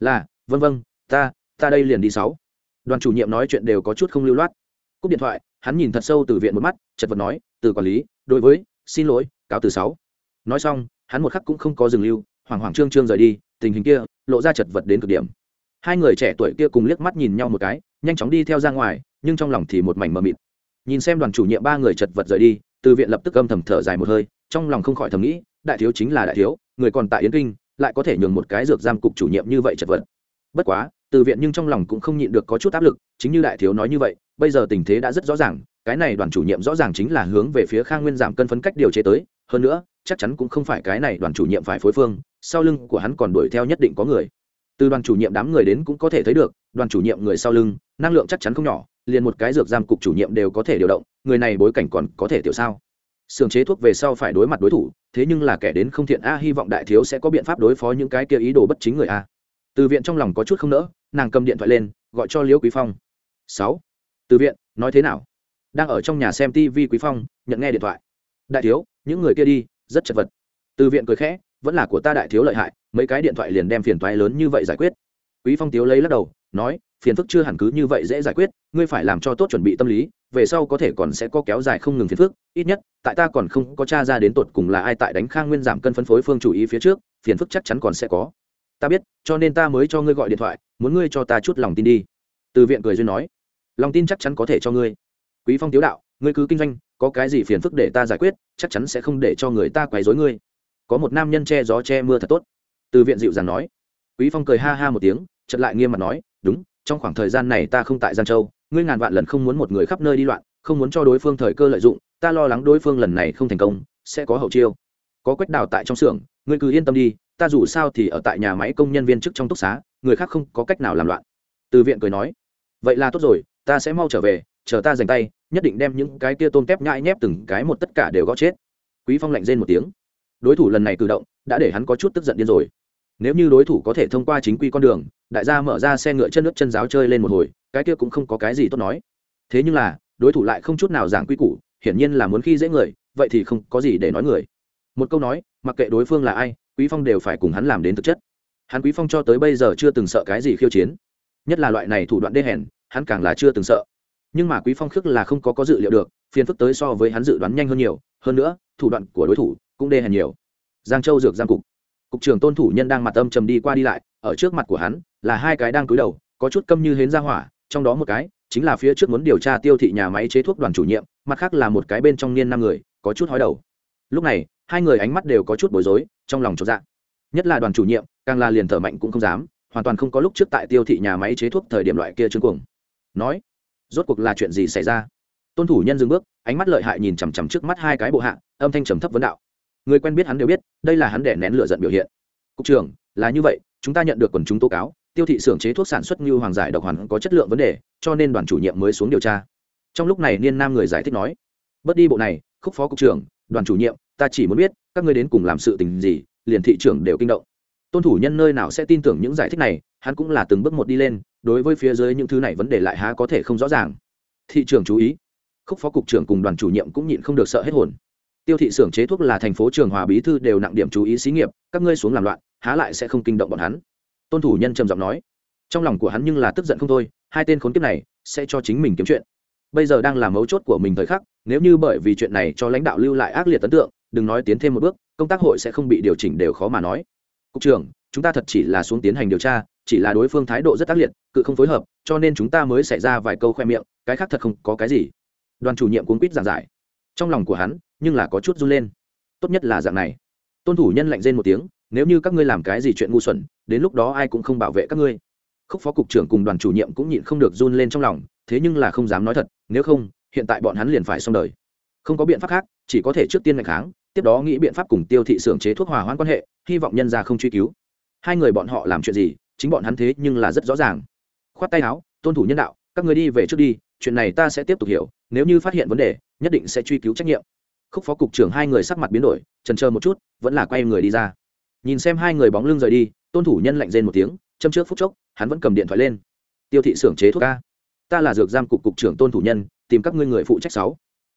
Là vân vân ta ta đây liền đi sáu. Đoàn chủ nhiệm nói chuyện đều có chút không lưu loát. Cúp điện thoại, hắn nhìn thật sâu từ viện một mắt, chật vật nói, từ quản lý, đối với, xin lỗi, cáo từ sáu. Nói xong, hắn một khắc cũng không có dừng lưu, hoảng hoảng trương trương rời đi, tình hình kia, lộ ra chật vật đến cực điểm. Hai người trẻ tuổi kia cùng liếc mắt nhìn nhau một cái, nhanh chóng đi theo ra ngoài, nhưng trong lòng thì một mảnh mờ mịt. Nhìn xem đoàn chủ nhiệm ba người chật vật rời đi từ viện lập tức âm thầm thở dài một hơi, trong lòng không khỏi thầm nghĩ, đại thiếu chính là đại thiếu, người còn tại yến kinh, lại có thể nhường một cái dược giam cục chủ nhiệm như vậy chật vật. Bất quá, từ viện nhưng trong lòng cũng không nhịn được có chút áp lực, chính như đại thiếu nói như vậy, bây giờ tình thế đã rất rõ ràng, cái này đoàn chủ nhiệm rõ ràng chính là hướng về phía khang nguyên giảm cân phấn cách điều chế tới, hơn nữa, chắc chắn cũng không phải cái này đoàn chủ nhiệm phải phối phương, sau lưng của hắn còn đuổi theo nhất định có người. Từ đoàn chủ nhiệm đám người đến cũng có thể thấy được, đoàn chủ nhiệm người sau lưng, năng lượng chắc chắn không nhỏ liền một cái dược giam cục chủ nhiệm đều có thể điều động, người này bối cảnh còn có thể tiểu sao? Sưởng chế thuốc về sau phải đối mặt đối thủ, thế nhưng là kẻ đến không thiện a, hy vọng đại thiếu sẽ có biện pháp đối phó những cái kia ý đồ bất chính người a. Từ viện trong lòng có chút không nỡ, nàng cầm điện thoại lên, gọi cho liễu quý phong. Sáu, từ viện, nói thế nào? Đang ở trong nhà xem tv quý phong, nhận nghe điện thoại. Đại thiếu, những người kia đi, rất chật vật. Từ viện cười khẽ, vẫn là của ta đại thiếu lợi hại, mấy cái điện thoại liền đem phiền toái lớn như vậy giải quyết. Quý phong tiếu lấy lắc đầu, nói phiền phức chưa hẳn cứ như vậy dễ giải quyết, ngươi phải làm cho tốt chuẩn bị tâm lý, về sau có thể còn sẽ có kéo dài không ngừng phiền phức, ít nhất, tại ta còn không có t r a ra đến tột cùng là ai tại đánh khang nguyên giảm cân phân phối phương chủ ý phía trước, phiền phức chắc chắn còn sẽ có. Ta biết, cho nên ta mới cho ngươi gọi điện thoại, muốn ngươi cho ta chút lòng tin đi. Từ viện cười duyên nói. Lòng tin chắc chắn có thể cho ngươi. Quý phong tiếu đạo, ngươi cứ kinh doanh, có cái gì phiền phức để ta giải quyết, chắc chắn sẽ không để cho người ta quấy rối ngươi. Có một nam nhân che gió che mưa thật tốt. Từ viện dịu dàng nói. Quý phong cười ha ha một tiếng, chợt lại nghiêm mặt nói, đúng trong khoảng thời gian này ta không tại giang châu, ngươi ngàn vạn lần không muốn một người khắp nơi đi loạn, không muốn cho đối phương thời cơ lợi dụng, ta lo lắng đối phương lần này không thành công, sẽ có hậu chiêu. Có quách đào tại trong xưởng, ngươi cứ yên tâm đi, ta dù sao thì ở tại nhà máy công nhân viên chức trong túc xá, người khác không có cách nào làm loạn. Từ viện cười nói, vậy là tốt rồi, ta sẽ mau trở về, chờ ta dành tay, nhất định đem những cái kia tôm tép nhãi nhép từng cái một tất cả đều gõ chết. Quý phong lạnh rên một tiếng. Đối thủ lần này cử động, đã để hắn có chút tức giận điên rồi nếu như đối thủ có thể thông qua chính quy con đường, đại gia mở ra xe ngựa chân nước chân giáo chơi lên một hồi, cái kia cũng không có cái gì tốt nói. Thế nhưng là, đối thủ lại không chút nào giảng quy củ, hiển nhiên là muốn khi dễ người, vậy thì không có gì để nói người. Một câu nói, mặc kệ đối phương là ai, quý phong đều phải cùng hắn làm đến thực chất. Hắn quý phong cho tới bây giờ chưa từng sợ cái gì khiêu chiến. Nhất là loại này thủ đoạn đê hèn, hắn càng là chưa từng sợ. Nhưng mà quý phong khước là không có có dự liệu được, phiền phức tới so với hắn dự đoán nhanh hơn nhiều. Hơn nữa, thủ đoạn của đối thủ cũng đê hèn nhiều. Giang châu dược giang cục cục trưởng tôn thủ nhân đang mặt âm trầm đi qua đi lại, ở trước mặt của hắn là hai cái đang cúi đầu, có chút câm như hến ra hỏa, trong đó một cái chính là phía trước muốn điều tra tiêu thị nhà máy chế thuốc đoàn chủ nhiệm, mặt khác là một cái bên trong niên năm người, có chút hói đầu. Lúc này, hai người ánh mắt đều có chút bối rối, trong lòng chột dạ. Nhất là đoàn chủ nhiệm, càng là liền thở mạnh cũng không dám, hoàn toàn không có lúc trước tại tiêu thị nhà máy chế thuốc thời điểm loại kia trương cuồng. Nói, rốt cuộc là chuyện gì xảy ra? Tôn thủ nhân dừng bước, ánh mắt lợi hại nhìn chằm chằm trước mắt hai cái bộ hạ, âm thanh trầm thấp vấn đạo người quen biết hắn đều biết, đây là hắn đẻ nén lựa giận biểu hiện. Cục trưởng, là như vậy, chúng ta nhận được quần chúng tố cáo, tiêu thị xưởng chế thuốc sản xuất như hoàng giải độc hoàn có chất lượng vấn đề, cho nên đoàn chủ nhiệm mới xuống điều tra. Trong lúc này niên nam người giải thích nói, bớt đi bộ này, khúc phó cục trưởng, đoàn chủ nhiệm, ta chỉ muốn biết, các ngươi đến cùng làm sự tình gì, liền thị trưởng đều kinh động. Tôn thủ nhân nơi nào sẽ tin tưởng những giải thích này, hắn cũng là từng bước một đi lên, đối với phía dưới những thứ này vấn đề lại há có thể không rõ ràng. Thị trưởng chú ý, khúc phó cục trưởng cùng đoàn chủ nhiệm cũng nhịn không được sợ hết hồn tiêu thị xưởng chế thuốc là thành phố trường hòa bí thư đều nặng điểm chú ý xí nghiệp, các ngươi xuống làm loạn, há lại sẽ không kinh động bọn hắn. Tôn thủ nhân trầm giọng nói. Trong lòng của hắn nhưng là tức giận không thôi, hai tên khốn kiếp này sẽ cho chính mình kiếm chuyện. Bây giờ đang là mấu chốt của mình thời khắc, nếu như bởi vì chuyện này cho lãnh đạo lưu lại ác liệt ấn tượng, đừng nói tiến thêm một bước, công tác hội sẽ không bị điều chỉnh đều khó mà nói. Cục trưởng, chúng ta thật chỉ là xuống tiến hành điều tra, chỉ là đối phương thái độ rất ác liệt, cự không phối hợp, cho nên chúng ta mới xảy ra vài câu khoe miệng, cái khác thật không có cái gì. Đoàn chủ nhiệm cuốn quýt giảng giải trong lòng của hắn, nhưng là có chút run lên. Tốt nhất là dạng này. Tôn thủ nhân lạnh rên một tiếng, nếu như các ngươi làm cái gì chuyện ngu xuẩn, đến lúc đó ai cũng không bảo vệ các ngươi. Khúc phó cục trưởng cùng đoàn chủ nhiệm cũng nhịn không được run lên trong lòng, thế nhưng là không dám nói thật, nếu không, hiện tại bọn hắn liền phải xong đời. Không có biện pháp khác, chỉ có thể trước tiên ngày kháng, tiếp đó nghĩ biện pháp cùng tiêu thị xưởng chế thuốc hòa hoãn quan hệ, hy vọng nhân ra không truy cứu. Hai người bọn họ làm chuyện gì, chính bọn hắn thế nhưng là rất rõ ràng. Khoát tay áo, tôn thủ nhân đạo, các người đi về trước đi, chuyện này ta sẽ tiếp tục hiểu, nếu như phát hiện vấn đề nhất định sẽ truy cứu trách nhiệm. Khúc phó cục trưởng hai người sắc mặt biến đổi, trần chờ một chút, vẫn là quay người đi ra. Nhìn xem hai người bóng lưng rời đi, tôn thủ nhân lạnh rên một tiếng, châm trước phút chốc, hắn vẫn cầm điện thoại lên. Tiêu thị xưởng chế thuốc ca ta là dược giam cục cục trưởng tôn thủ nhân, tìm các ngươi người phụ trách sáu.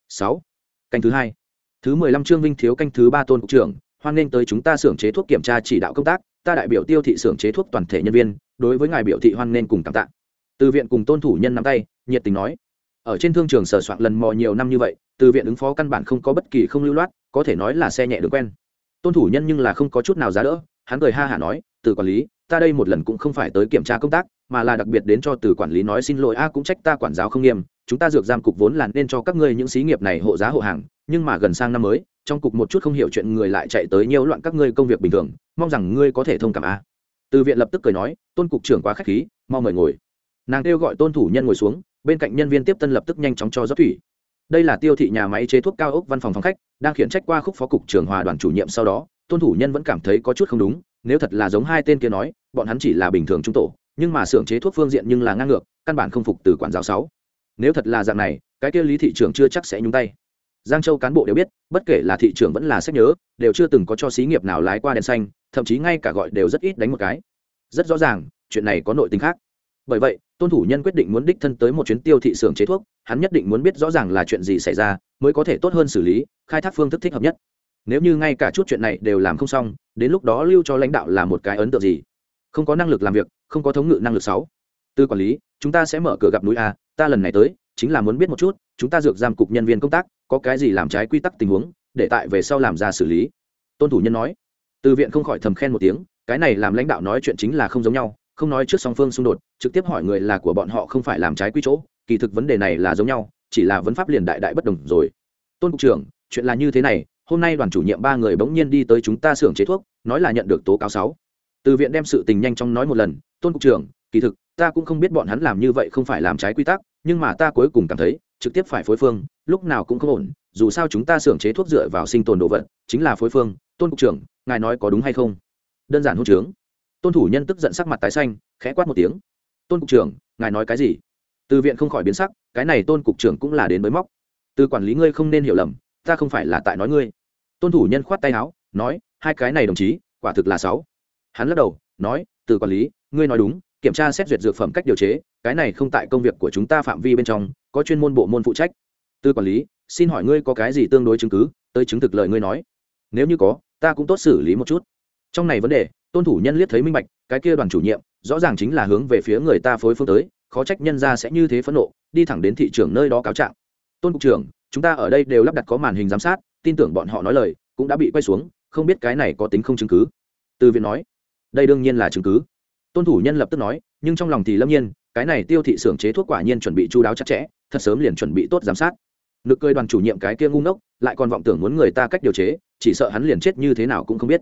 Sáu. Canh thứ hai. Thứ mười lăm trương vinh thiếu canh thứ ba tôn cục trưởng, hoan nghênh tới chúng ta xưởng chế thuốc kiểm tra chỉ đạo công tác, ta đại biểu tiêu thị xưởng chế thuốc toàn thể nhân viên, đối với ngài biểu thị hoan nghênh cùng cảm tạ. Từ viện cùng tôn thủ nhân nắm tay, nhiệt tình nói ở trên thương trường sở soạn lần mò nhiều năm như vậy, từ viện ứng phó căn bản không có bất kỳ không lưu loát, có thể nói là xe nhẹ được quen. Tôn thủ nhân nhưng là không có chút nào giá đỡ, hắn cười ha hả nói, từ quản lý, ta đây một lần cũng không phải tới kiểm tra công tác, mà là đặc biệt đến cho từ quản lý nói xin lỗi, a, cũng trách ta quản giáo không nghiêm, chúng ta dược giam cục vốn là nên cho các ngươi những xí nghiệp này hộ giá hộ hàng, nhưng mà gần sang năm mới, trong cục một chút không hiểu chuyện người lại chạy tới nhiều loạn các ngươi công việc bình thường, mong rằng ngươi có thể thông cảm a. Từ viện lập tức cười nói, tôn cục trưởng quá khách khí, mau mời ngồi. Nàng kêu gọi tôn thủ nhân ngồi xuống bên cạnh nhân viên tiếp tân lập tức nhanh chóng cho rót thủy. Đây là tiêu thị nhà máy chế thuốc cao ốc văn phòng phòng khách, đang khiển trách qua khúc phó cục trưởng hòa đoàn chủ nhiệm sau đó, tôn thủ nhân vẫn cảm thấy có chút không đúng, nếu thật là giống hai tên kia nói, bọn hắn chỉ là bình thường trung tổ, nhưng mà xưởng chế thuốc phương diện nhưng là ngang ngược, căn bản không phục từ quản giáo sáu. Nếu thật là dạng này, cái kia lý thị trưởng chưa chắc sẽ nhúng tay. Giang châu cán bộ đều biết, bất kể là thị trưởng vẫn là sách nhớ, đều chưa từng có cho xí nghiệp nào lái qua đèn xanh, thậm chí ngay cả gọi đều rất ít đánh một cái. Rất rõ ràng, chuyện này có nội tình khác bởi vậy, tôn thủ nhân quyết định muốn đích thân tới một chuyến tiêu thị xưởng chế thuốc, hắn nhất định muốn biết rõ ràng là chuyện gì xảy ra, mới có thể tốt hơn xử lý, khai thác phương thức thích hợp nhất. Nếu như ngay cả chút chuyện này đều làm không xong, đến lúc đó lưu cho lãnh đạo là một cái ấn tượng gì? Không có năng lực làm việc, không có thống ngự năng lực sáu. Từ quản lý, chúng ta sẽ mở cửa gặp núi a, ta lần này tới, chính là muốn biết một chút, chúng ta dược giam cục nhân viên công tác, có cái gì làm trái quy tắc tình huống, để tại về sau làm ra xử lý. Tôn thủ nhân nói. Từ viện không khỏi thầm khen một tiếng, cái này làm lãnh đạo nói chuyện chính là không giống nhau không nói trước song phương xung đột, trực tiếp hỏi người là của bọn họ không phải làm trái quy chỗ, kỳ thực vấn đề này là giống nhau, chỉ là vấn pháp liền đại đại bất đồng rồi. Tôn cục trưởng, chuyện là như thế này, hôm nay đoàn chủ nhiệm ba người bỗng nhiên đi tới chúng ta xưởng chế thuốc, nói là nhận được tố cáo sáu. Từ viện đem sự tình nhanh chóng nói một lần, tôn cục trưởng, kỳ thực, ta cũng không biết bọn hắn làm như vậy không phải làm trái quy tắc, nhưng mà ta cuối cùng cảm thấy, trực tiếp phải phối phương, lúc nào cũng không ổn, dù sao chúng ta xưởng chế thuốc dựa vào sinh tồn đồ vật, chính là phối phương. Tôn cục trưởng, ngài nói có đúng hay không? Đơn giản hôn trướng tôn thủ nhân tức giận sắc mặt tái xanh, khẽ quát một tiếng. Tôn cục trưởng, ngài nói cái gì? Từ viện không khỏi biến sắc, cái này tôn cục trưởng cũng là đến mới móc. Từ quản lý ngươi không nên hiểu lầm, ta không phải là tại nói ngươi. Tôn thủ nhân khoát tay áo, nói, hai cái này đồng chí, quả thực là sáu. Hắn lắc đầu, nói, từ quản lý, ngươi nói đúng, kiểm tra xét duyệt dược phẩm cách điều chế, cái này không tại công việc của chúng ta phạm vi bên trong, có chuyên môn bộ môn phụ trách. Từ quản lý, xin hỏi ngươi có cái gì tương đối chứng cứ, tới chứng thực lời ngươi nói. Nếu như có, ta cũng tốt xử lý một chút trong này vấn đề, tôn thủ nhân liếc thấy minh bạch, cái kia đoàn chủ nhiệm, rõ ràng chính là hướng về phía người ta phối phương tới, khó trách nhân ra sẽ như thế phẫn nộ, đi thẳng đến thị trường nơi đó cáo trạng. Tôn cục trưởng, chúng ta ở đây đều lắp đặt có màn hình giám sát, tin tưởng bọn họ nói lời, cũng đã bị quay xuống, không biết cái này có tính không chứng cứ. Từ viện nói, đây đương nhiên là chứng cứ. Tôn thủ nhân lập tức nói, nhưng trong lòng thì lâm nhiên, cái này tiêu thị xưởng chế thuốc quả nhiên chuẩn bị chu đáo chặt chẽ, thật sớm liền chuẩn bị tốt giám sát. Nực cười đoàn chủ nhiệm cái kia ngu ngốc, lại còn vọng tưởng muốn người ta cách điều chế, chỉ sợ hắn liền chết như thế nào cũng không biết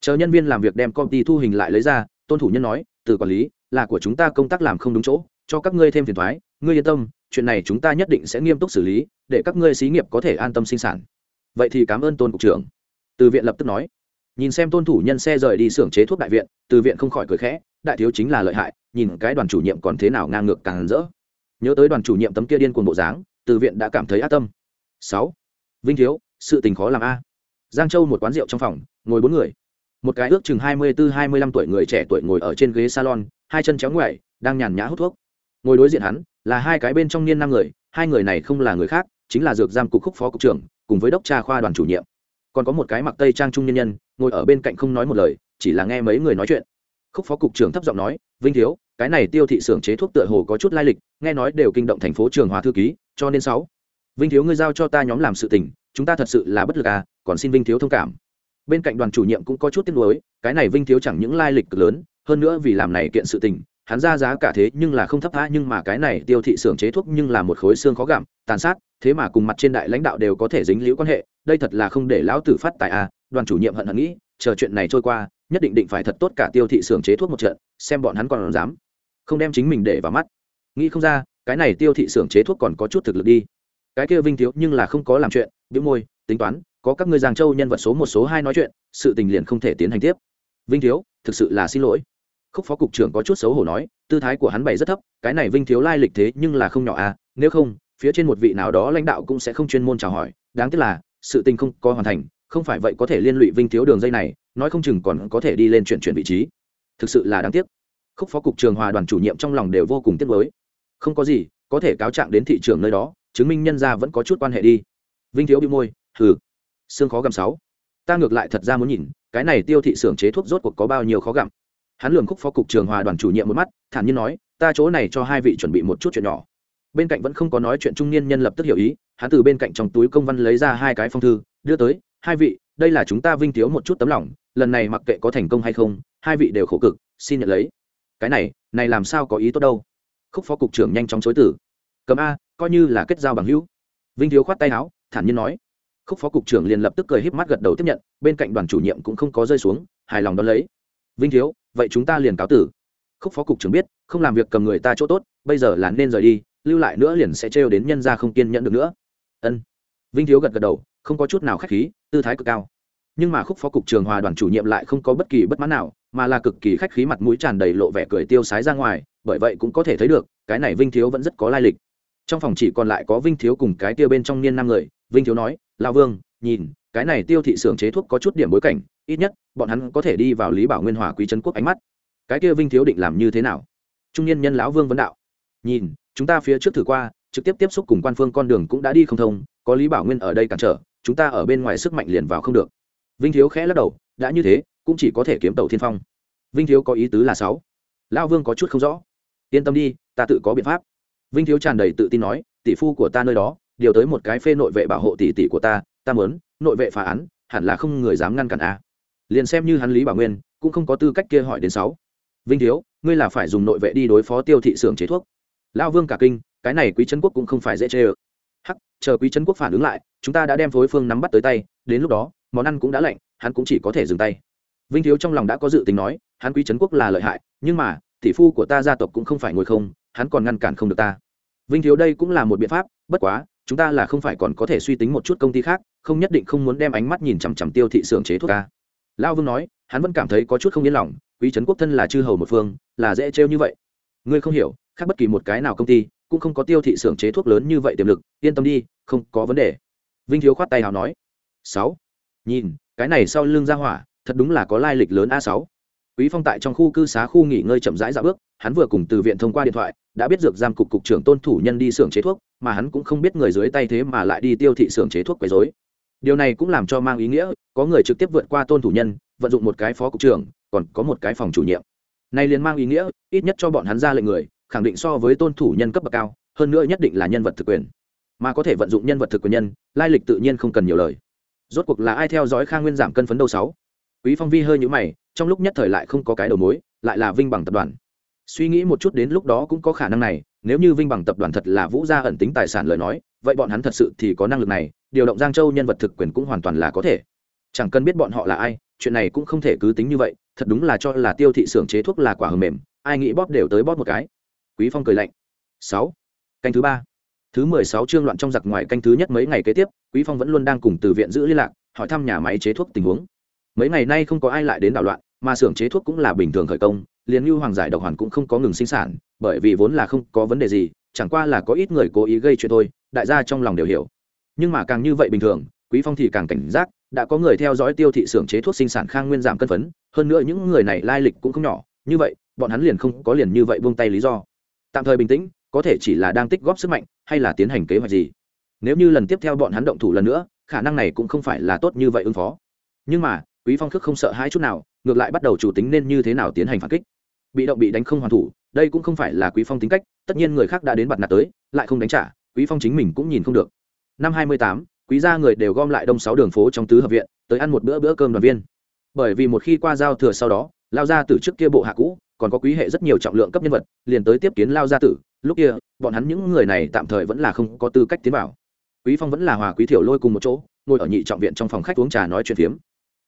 chờ nhân viên làm việc đem công ty thu hình lại lấy ra, tôn thủ nhân nói, từ quản lý, là của chúng ta công tác làm không đúng chỗ, cho các ngươi thêm phiền thoái, ngươi yên tâm, chuyện này chúng ta nhất định sẽ nghiêm túc xử lý, để các ngươi xí nghiệp có thể an tâm sinh sản. Vậy thì cảm ơn tôn cục trưởng. Từ viện lập tức nói. Nhìn xem tôn thủ nhân xe rời đi xưởng chế thuốc đại viện, từ viện không khỏi cười khẽ, đại thiếu chính là lợi hại, nhìn cái đoàn chủ nhiệm còn thế nào ngang ngược càng rỡ. Nhớ tới đoàn chủ nhiệm tấm kia điên cuồng bộ dáng, từ viện đã cảm thấy ác tâm. Sáu. Vinh thiếu, sự tình khó làm a. Giang châu một quán rượu trong phòng, ngồi bốn người một cái ước chừng hai mươi bốn hai mươi lăm tuổi người trẻ tuổi ngồi ở trên ghế salon, hai chân chéo ngoại đang nhàn nhã hút thuốc. Ngồi đối diện hắn là hai cái bên trong niên năm người, hai người này không là người khác, chính là dược giam cục khúc phó cục trưởng, cùng với đốc tra khoa đoàn chủ nhiệm. Còn có một cái mặc tây trang trung nhân nhân, ngồi ở bên cạnh không nói một lời, chỉ là nghe mấy người nói chuyện. Khúc phó cục trưởng thấp giọng nói, vinh thiếu, cái này tiêu thị xưởng chế thuốc tựa hồ có chút lai lịch, nghe nói đều kinh động thành phố trường hòa thư ký, cho nên sáu. Vinh thiếu, ngươi giao cho ta nhóm làm sự tình, chúng ta thật sự là bất lực à còn xin vinh thiếu thông cảm bên cạnh đoàn chủ nhiệm cũng có chút tiếc nuối, cái này vinh thiếu chẳng những lai lịch cực lớn, hơn nữa vì làm này kiện sự tình, hắn ra giá cả thế nhưng là không thấp tha, nhưng mà cái này tiêu thị xưởng chế thuốc nhưng là một khối xương khó gặm, tàn sát, thế mà cùng mặt trên đại lãnh đạo đều có thể dính liễu quan hệ, đây thật là không để lão tử phát tài à đoàn chủ nhiệm hận hận nghĩ, chờ chuyện này trôi qua, nhất định định phải thật tốt cả tiêu thị xưởng chế thuốc một trận, xem bọn hắn còn dám không đem chính mình để vào mắt. Nghĩ không ra, cái này tiêu thị xưởng chế thuốc còn có chút thực lực đi. Cái kia vinh thiếu nhưng là không có làm chuyện, bĩu môi, tính toán có các ngươi giang châu nhân vật số một, số hai nói chuyện, sự tình liền không thể tiến hành tiếp. Vinh thiếu, thực sự là xin lỗi. Khúc phó cục trưởng có chút xấu hổ nói, tư thái của hắn bày rất thấp, cái này vinh thiếu lai lịch thế nhưng là không nhỏ à nếu không, phía trên một vị nào đó lãnh đạo cũng sẽ không chuyên môn chào hỏi, đáng tiếc là, sự tình không có hoàn thành, không phải vậy có thể liên lụy vinh thiếu đường dây này, nói không chừng còn có thể đi lên chuyển chuyển vị trí. Thực sự là đáng tiếc. Khúc phó cục trường hòa đoàn chủ nhiệm trong lòng đều vô cùng tiếc mới không có gì, có thể cáo trạng đến thị trường nơi đó, chứng minh nhân ra vẫn có chút quan hệ đi. Vinh thiếu bị môi, hừ xương khó gặm sáu. Ta ngược lại thật ra muốn nhìn, cái này tiêu thị xưởng chế thuốc rốt cuộc có bao nhiêu khó gặm. Hắn lường khúc phó cục trường hòa đoàn chủ nhiệm một mắt, thản nhiên nói, ta chỗ này cho hai vị chuẩn bị một chút chuyện nhỏ. Bên cạnh vẫn không có nói chuyện trung niên nhân lập tức hiểu ý, hắn từ bên cạnh trong túi công văn lấy ra hai cái phong thư, đưa tới, hai vị, đây là chúng ta vinh thiếu một chút tấm lòng, lần này mặc kệ có thành công hay không, hai vị đều khổ cực, xin nhận lấy. Cái này này làm sao có ý tốt đâu. Khúc phó cục trưởng nhanh chóng chối tử cầm a, coi như là kết giao bằng hữu. Vinh thiếu khoát tay áo, thản nhiên nói khúc phó cục trưởng liền lập tức cười híp mắt gật đầu tiếp nhận, bên cạnh đoàn chủ nhiệm cũng không có rơi xuống, hài lòng đón lấy. Vinh thiếu, vậy chúng ta liền cáo tử. Khúc phó cục trưởng biết, không làm việc cầm người ta chỗ tốt, bây giờ là nên rời đi, lưu lại nữa liền sẽ trêu đến nhân ra không kiên nhẫn được nữa. Ân. Vinh thiếu gật gật đầu, không có chút nào khách khí, tư thái cực cao. Nhưng mà khúc phó cục trường hòa đoàn chủ nhiệm lại không có bất kỳ bất mãn nào, mà là cực kỳ khách khí mặt mũi tràn đầy lộ vẻ cười tiêu sái ra ngoài, bởi vậy cũng có thể thấy được, cái này vinh thiếu vẫn rất có lai lịch. Trong phòng chỉ còn lại có vinh thiếu cùng cái tiêu bên trong niên năm người, vinh thiếu nói lao vương, nhìn, cái này tiêu thị xưởng chế thuốc có chút điểm bối cảnh, ít nhất, bọn hắn có thể đi vào lý bảo nguyên hòa quý trấn quốc ánh mắt. Cái kia vinh thiếu định làm như thế nào? Trung niên nhân lão vương vấn đạo. Nhìn, chúng ta phía trước thử qua, trực tiếp tiếp xúc cùng quan phương con đường cũng đã đi không thông, có lý bảo nguyên ở đây cản trở, chúng ta ở bên ngoài sức mạnh liền vào không được. Vinh thiếu khẽ lắc đầu, đã như thế, cũng chỉ có thể kiếm tàu thiên phong. Vinh thiếu có ý tứ là sáu. Lão vương có chút không rõ. Yên tâm đi, ta tự có biện pháp. Vinh thiếu tràn đầy tự tin nói, tỷ phu của ta nơi đó điều tới một cái phê nội vệ bảo hộ tỷ tỷ của ta ta mớn nội vệ phá án, hẳn là không người dám ngăn cản a. Liền xem như hắn lý bảo nguyên, cũng không có tư cách kia hỏi đến sáu. Vinh thiếu, ngươi là phải dùng nội vệ đi đối phó tiêu thị xưởng chế thuốc. Lão vương cả kinh, cái này quý trấn quốc cũng không phải dễ chê ơ. Hắc, chờ quý trấn quốc phản ứng lại, chúng ta đã đem phối phương nắm bắt tới tay, đến lúc đó, món ăn cũng đã lạnh, hắn cũng chỉ có thể dừng tay. Vinh thiếu trong lòng đã có dự tính nói, hắn quý trấn quốc là lợi hại, nhưng mà, tỷ phu của ta gia tộc cũng không phải ngồi không, hắn còn ngăn cản không được ta. Vinh thiếu đây cũng là một biện pháp, bất quá chúng ta là không phải còn có thể suy tính một chút công ty khác, không nhất định không muốn đem ánh mắt nhìn chằm chằm tiêu thị xưởng chế thuốc ca lao vương nói, hắn vẫn cảm thấy có chút không yên lòng, quý trấn quốc thân là chư hầu một phương, là dễ trêu như vậy. Ngươi không hiểu, khác bất kỳ một cái nào công ty, cũng không có tiêu thị xưởng chế thuốc lớn như vậy tiềm lực, yên tâm đi, không có vấn đề. Vinh thiếu khoát tay nào nói. Sáu. Nhìn, cái này sau lưng ra hỏa, thật đúng là có lai lịch lớn a sáu quý phong tại trong khu cư xá khu nghỉ ngơi chậm rãi dạo bước, hắn vừa cùng từ viện thông qua điện thoại, đã biết dược giam cục cục trưởng tôn thủ nhân đi xưởng chế thuốc, mà hắn cũng không biết người dưới tay thế mà lại đi tiêu thị xưởng chế thuốc quấy rối. Điều này cũng làm cho mang ý nghĩa, có người trực tiếp vượt qua tôn thủ nhân, vận dụng một cái phó cục trưởng, còn có một cái phòng chủ nhiệm. Này liền mang ý nghĩa, ít nhất cho bọn hắn ra lệnh người, khẳng định so với tôn thủ nhân cấp bậc cao, hơn nữa nhất định là nhân vật thực quyền. Mà có thể vận dụng nhân vật thực quyền nhân, lai lịch tự nhiên không cần nhiều lời. Rốt cuộc là ai theo dõi khang nguyên giảm cân phấn đâu sáu? Quý phong vi hơi nhũ mày, trong lúc nhất thời lại không có cái đầu mối, lại là vinh bằng tập đoàn. Suy nghĩ một chút đến lúc đó cũng có khả năng này, nếu như vinh bằng tập đoàn thật là vũ gia ẩn tính tài sản lời nói, vậy bọn hắn thật sự thì có năng lực này, điều động giang châu nhân vật thực quyền cũng hoàn toàn là có thể. Chẳng cần biết bọn họ là ai, chuyện này cũng không thể cứ tính như vậy, thật đúng là cho là tiêu thị xưởng chế thuốc là quả hầm mềm, ai nghĩ bóp đều tới bóp một cái. Quý phong cười lạnh. Sáu. Canh thứ ba. Thứ mười sáu chương loạn trong giặc ngoài canh thứ nhất mấy ngày kế tiếp, quý phong vẫn luôn đang cùng từ viện giữ liên lạc, hỏi thăm nhà máy chế thuốc tình huống mấy ngày nay không có ai lại đến đảo loạn, mà xưởng chế thuốc cũng là bình thường khởi công, liền như hoàng giải độc hoàn cũng không có ngừng sinh sản, bởi vì vốn là không có vấn đề gì, chẳng qua là có ít người cố ý gây chuyện thôi, đại gia trong lòng đều hiểu. Nhưng mà càng như vậy bình thường, quý phong thì càng cảnh giác, đã có người theo dõi tiêu thị xưởng chế thuốc sinh sản khang nguyên giảm cân phấn, hơn nữa những người này lai lịch cũng không nhỏ, như vậy, bọn hắn liền không có liền như vậy buông tay lý do. Tạm thời bình tĩnh, có thể chỉ là đang tích góp sức mạnh, hay là tiến hành kế hoạch gì. Nếu như lần tiếp theo bọn hắn động thủ lần nữa, khả năng này cũng không phải là tốt như vậy ứng phó. Nhưng mà quý phong thức không sợ hãi chút nào ngược lại bắt đầu chủ tính nên như thế nào tiến hành phản kích. Bị động bị đánh không hoàn thủ đây cũng không phải là quý phong tính cách tất nhiên người khác đã đến bặt nạt tới lại không đánh trả quý phong chính mình cũng nhìn không được. Năm 28, quý gia người đều gom lại đông sáu đường phố trong tứ hợp viện tới ăn một bữa bữa cơm đoàn viên. Bởi vì một khi qua giao thừa sau đó lao ra từ trước kia bộ hạ cũ còn có quý hệ rất nhiều trọng lượng cấp nhân vật liền tới tiếp kiến lao gia tử lúc kia bọn hắn những người này tạm thời vẫn là không có tư cách tiến vào. Quý phong vẫn là hòa quý thiểu lôi cùng một chỗ ngồi ở nhị trọng viện trong phòng khách uống trà nói chuyện phiếm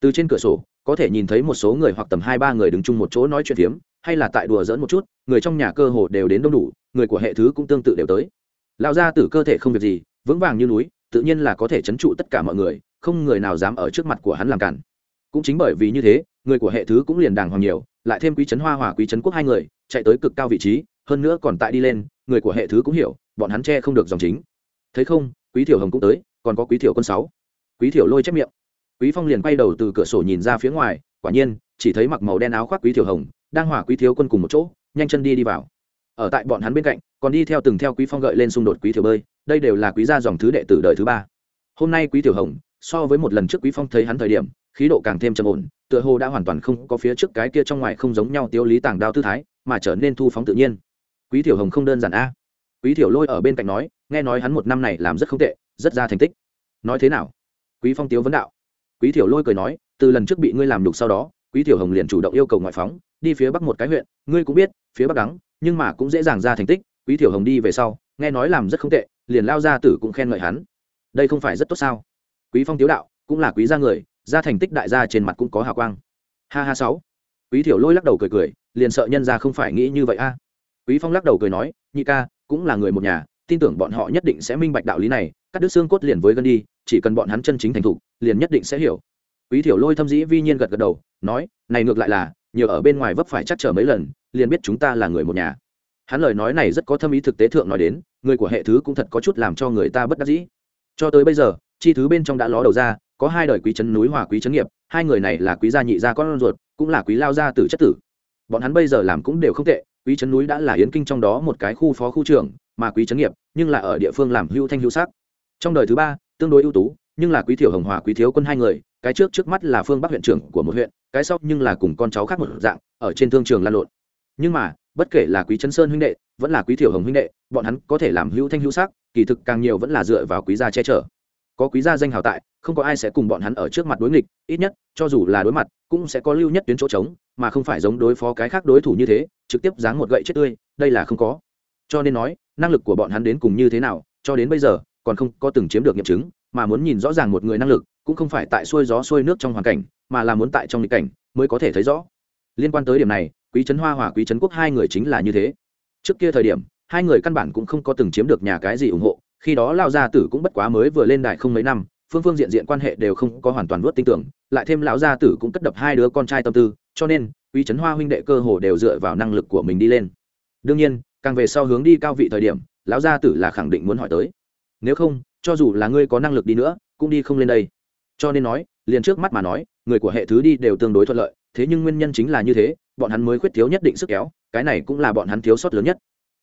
từ trên cửa sổ, có thể nhìn thấy một số người hoặc tầm hai ba người đứng chung một chỗ nói chuyện phiếm, hay là tại đùa dỡn một chút, người trong nhà cơ hồ đều đến đông đủ, người của hệ thứ cũng tương tự đều tới. Lão gia tử cơ thể không việc gì, vững vàng như núi, tự nhiên là có thể chấn trụ tất cả mọi người, không người nào dám ở trước mặt của hắn làm cản. Cũng chính bởi vì như thế, người của hệ thứ cũng liền đàng hoàng nhiều, lại thêm quý trấn hoa hòa, quý trấn quốc hai người, chạy tới cực cao vị trí, hơn nữa còn tại đi lên, người của hệ thứ cũng hiểu, bọn hắn che không được dòng chính. Thấy không, quý thiểu hồng cũng tới, còn có quý thiểu quân sáu. Quý thiểu lôi chép miệng quý phong liền quay đầu từ cửa sổ nhìn ra phía ngoài, quả nhiên, chỉ thấy mặc màu đen áo khoác quý thiểu hồng, đang hỏa quý thiếu quân cùng một chỗ, nhanh chân đi đi vào. Ở tại bọn hắn bên cạnh, còn đi theo từng theo quý phong gợi lên xung đột quý thiểu bơi, đây đều là quý gia dòng thứ đệ tử đời thứ ba. Hôm nay quý tiểu hồng, so với một lần trước quý phong thấy hắn thời điểm, khí độ càng thêm trầm ổn, tựa hồ đã hoàn toàn không có phía trước cái kia trong ngoài không giống nhau tiêu lý tàng đao tư thái, mà trở nên thu phóng tự nhiên. Quý tiểu hồng không đơn giản a. Quý tiểu lôi ở bên cạnh nói, nghe nói hắn một năm này làm rất không tệ, rất ra thành tích. Nói thế nào? Quý phong tiếu vấn đạo quý tiểu lôi cười nói, từ lần trước bị ngươi làm đục sau đó, quý tiểu hồng liền chủ động yêu cầu ngoại phóng, đi phía bắc một cái huyện, ngươi cũng biết, phía bắc đắng, nhưng mà cũng dễ dàng ra thành tích. Quý tiểu hồng đi về sau, nghe nói làm rất không tệ, liền lao ra tử cũng khen ngợi hắn. Đây không phải rất tốt sao? Quý phong tiếu đạo, cũng là quý gia người, ra thành tích đại gia trên mặt cũng có hào quang. Ha ha sáu. Quý thiểu lôi lắc đầu cười cười, liền sợ nhân gia không phải nghĩ như vậy a. Quý phong lắc đầu cười nói, nhị ca, cũng là người một nhà, tin tưởng bọn họ nhất định sẽ minh bạch đạo lý này cắt đứt xương cốt liền với gân đi, chỉ cần bọn hắn chân chính thành thục, liền nhất định sẽ hiểu. Quý thiểu lôi thâm dĩ vi nhiên gật gật đầu, nói, này ngược lại là, nhiều ở bên ngoài vấp phải chắc trở mấy lần, liền biết chúng ta là người một nhà. Hắn lời nói này rất có thâm ý thực tế thượng nói đến, người của hệ thứ cũng thật có chút làm cho người ta bất đắc dĩ. Cho tới bây giờ, chi thứ bên trong đã ló đầu ra, có hai đời quý trấn núi hòa quý trấn nghiệp, hai người này là quý gia nhị gia con ruột, cũng là quý lao gia tử chất tử. Bọn hắn bây giờ làm cũng đều không tệ, quý trấn núi đã là yến kinh trong đó một cái khu phó khu trưởng, mà quý trấn nghiệp, nhưng là ở địa phương làm hưu thanh hưu sắc trong đời thứ ba, tương đối ưu tú, nhưng là quý thiểu hồng hòa, quý thiếu quân hai người, cái trước trước mắt là phương bắc huyện trưởng của một huyện, cái sau nhưng là cùng con cháu khác một dạng, ở trên thương trường lan lộn. Nhưng mà, bất kể là quý trấn sơn huynh đệ, vẫn là quý thiểu hồng huynh đệ, bọn hắn có thể làm hữu thanh hữu sắc, kỳ thực càng nhiều vẫn là dựa vào quý gia che chở. Có quý gia danh hào tại, không có ai sẽ cùng bọn hắn ở trước mặt đối nghịch, ít nhất, cho dù là đối mặt, cũng sẽ có lưu nhất tuyến chỗ trống, mà không phải giống đối phó cái khác đối thủ như thế, trực tiếp giáng một gậy chết tươi, đây là không có. Cho nên nói, năng lực của bọn hắn đến cùng như thế nào, cho đến bây giờ còn không có từng chiếm được nghiệm chứng, mà muốn nhìn rõ ràng một người năng lực, cũng không phải tại xuôi gió xuôi nước trong hoàn cảnh, mà là muốn tại trong nghịch cảnh, mới có thể thấy rõ. Liên quan tới điểm này, quý trấn hoa hòa, quý trấn quốc hai người chính là như thế. Trước kia thời điểm, hai người căn bản cũng không có từng chiếm được nhà cái gì ủng hộ, khi đó lao gia tử cũng bất quá mới vừa lên đại không mấy năm, phương phương diện diện quan hệ đều không có hoàn toàn vớt tin tưởng, lại thêm lão gia tử cũng cất đập hai đứa con trai tâm tư, cho nên, quý trấn hoa huynh đệ cơ hồ đều dựa vào năng lực của mình đi lên. Đương nhiên, càng về sau hướng đi cao vị thời điểm, lão gia tử là khẳng định muốn hỏi tới nếu không, cho dù là ngươi có năng lực đi nữa, cũng đi không lên đây. Cho nên nói, liền trước mắt mà nói, người của hệ thứ đi đều tương đối thuận lợi, thế nhưng nguyên nhân chính là như thế, bọn hắn mới khuyết thiếu nhất định sức kéo, cái này cũng là bọn hắn thiếu sót lớn nhất.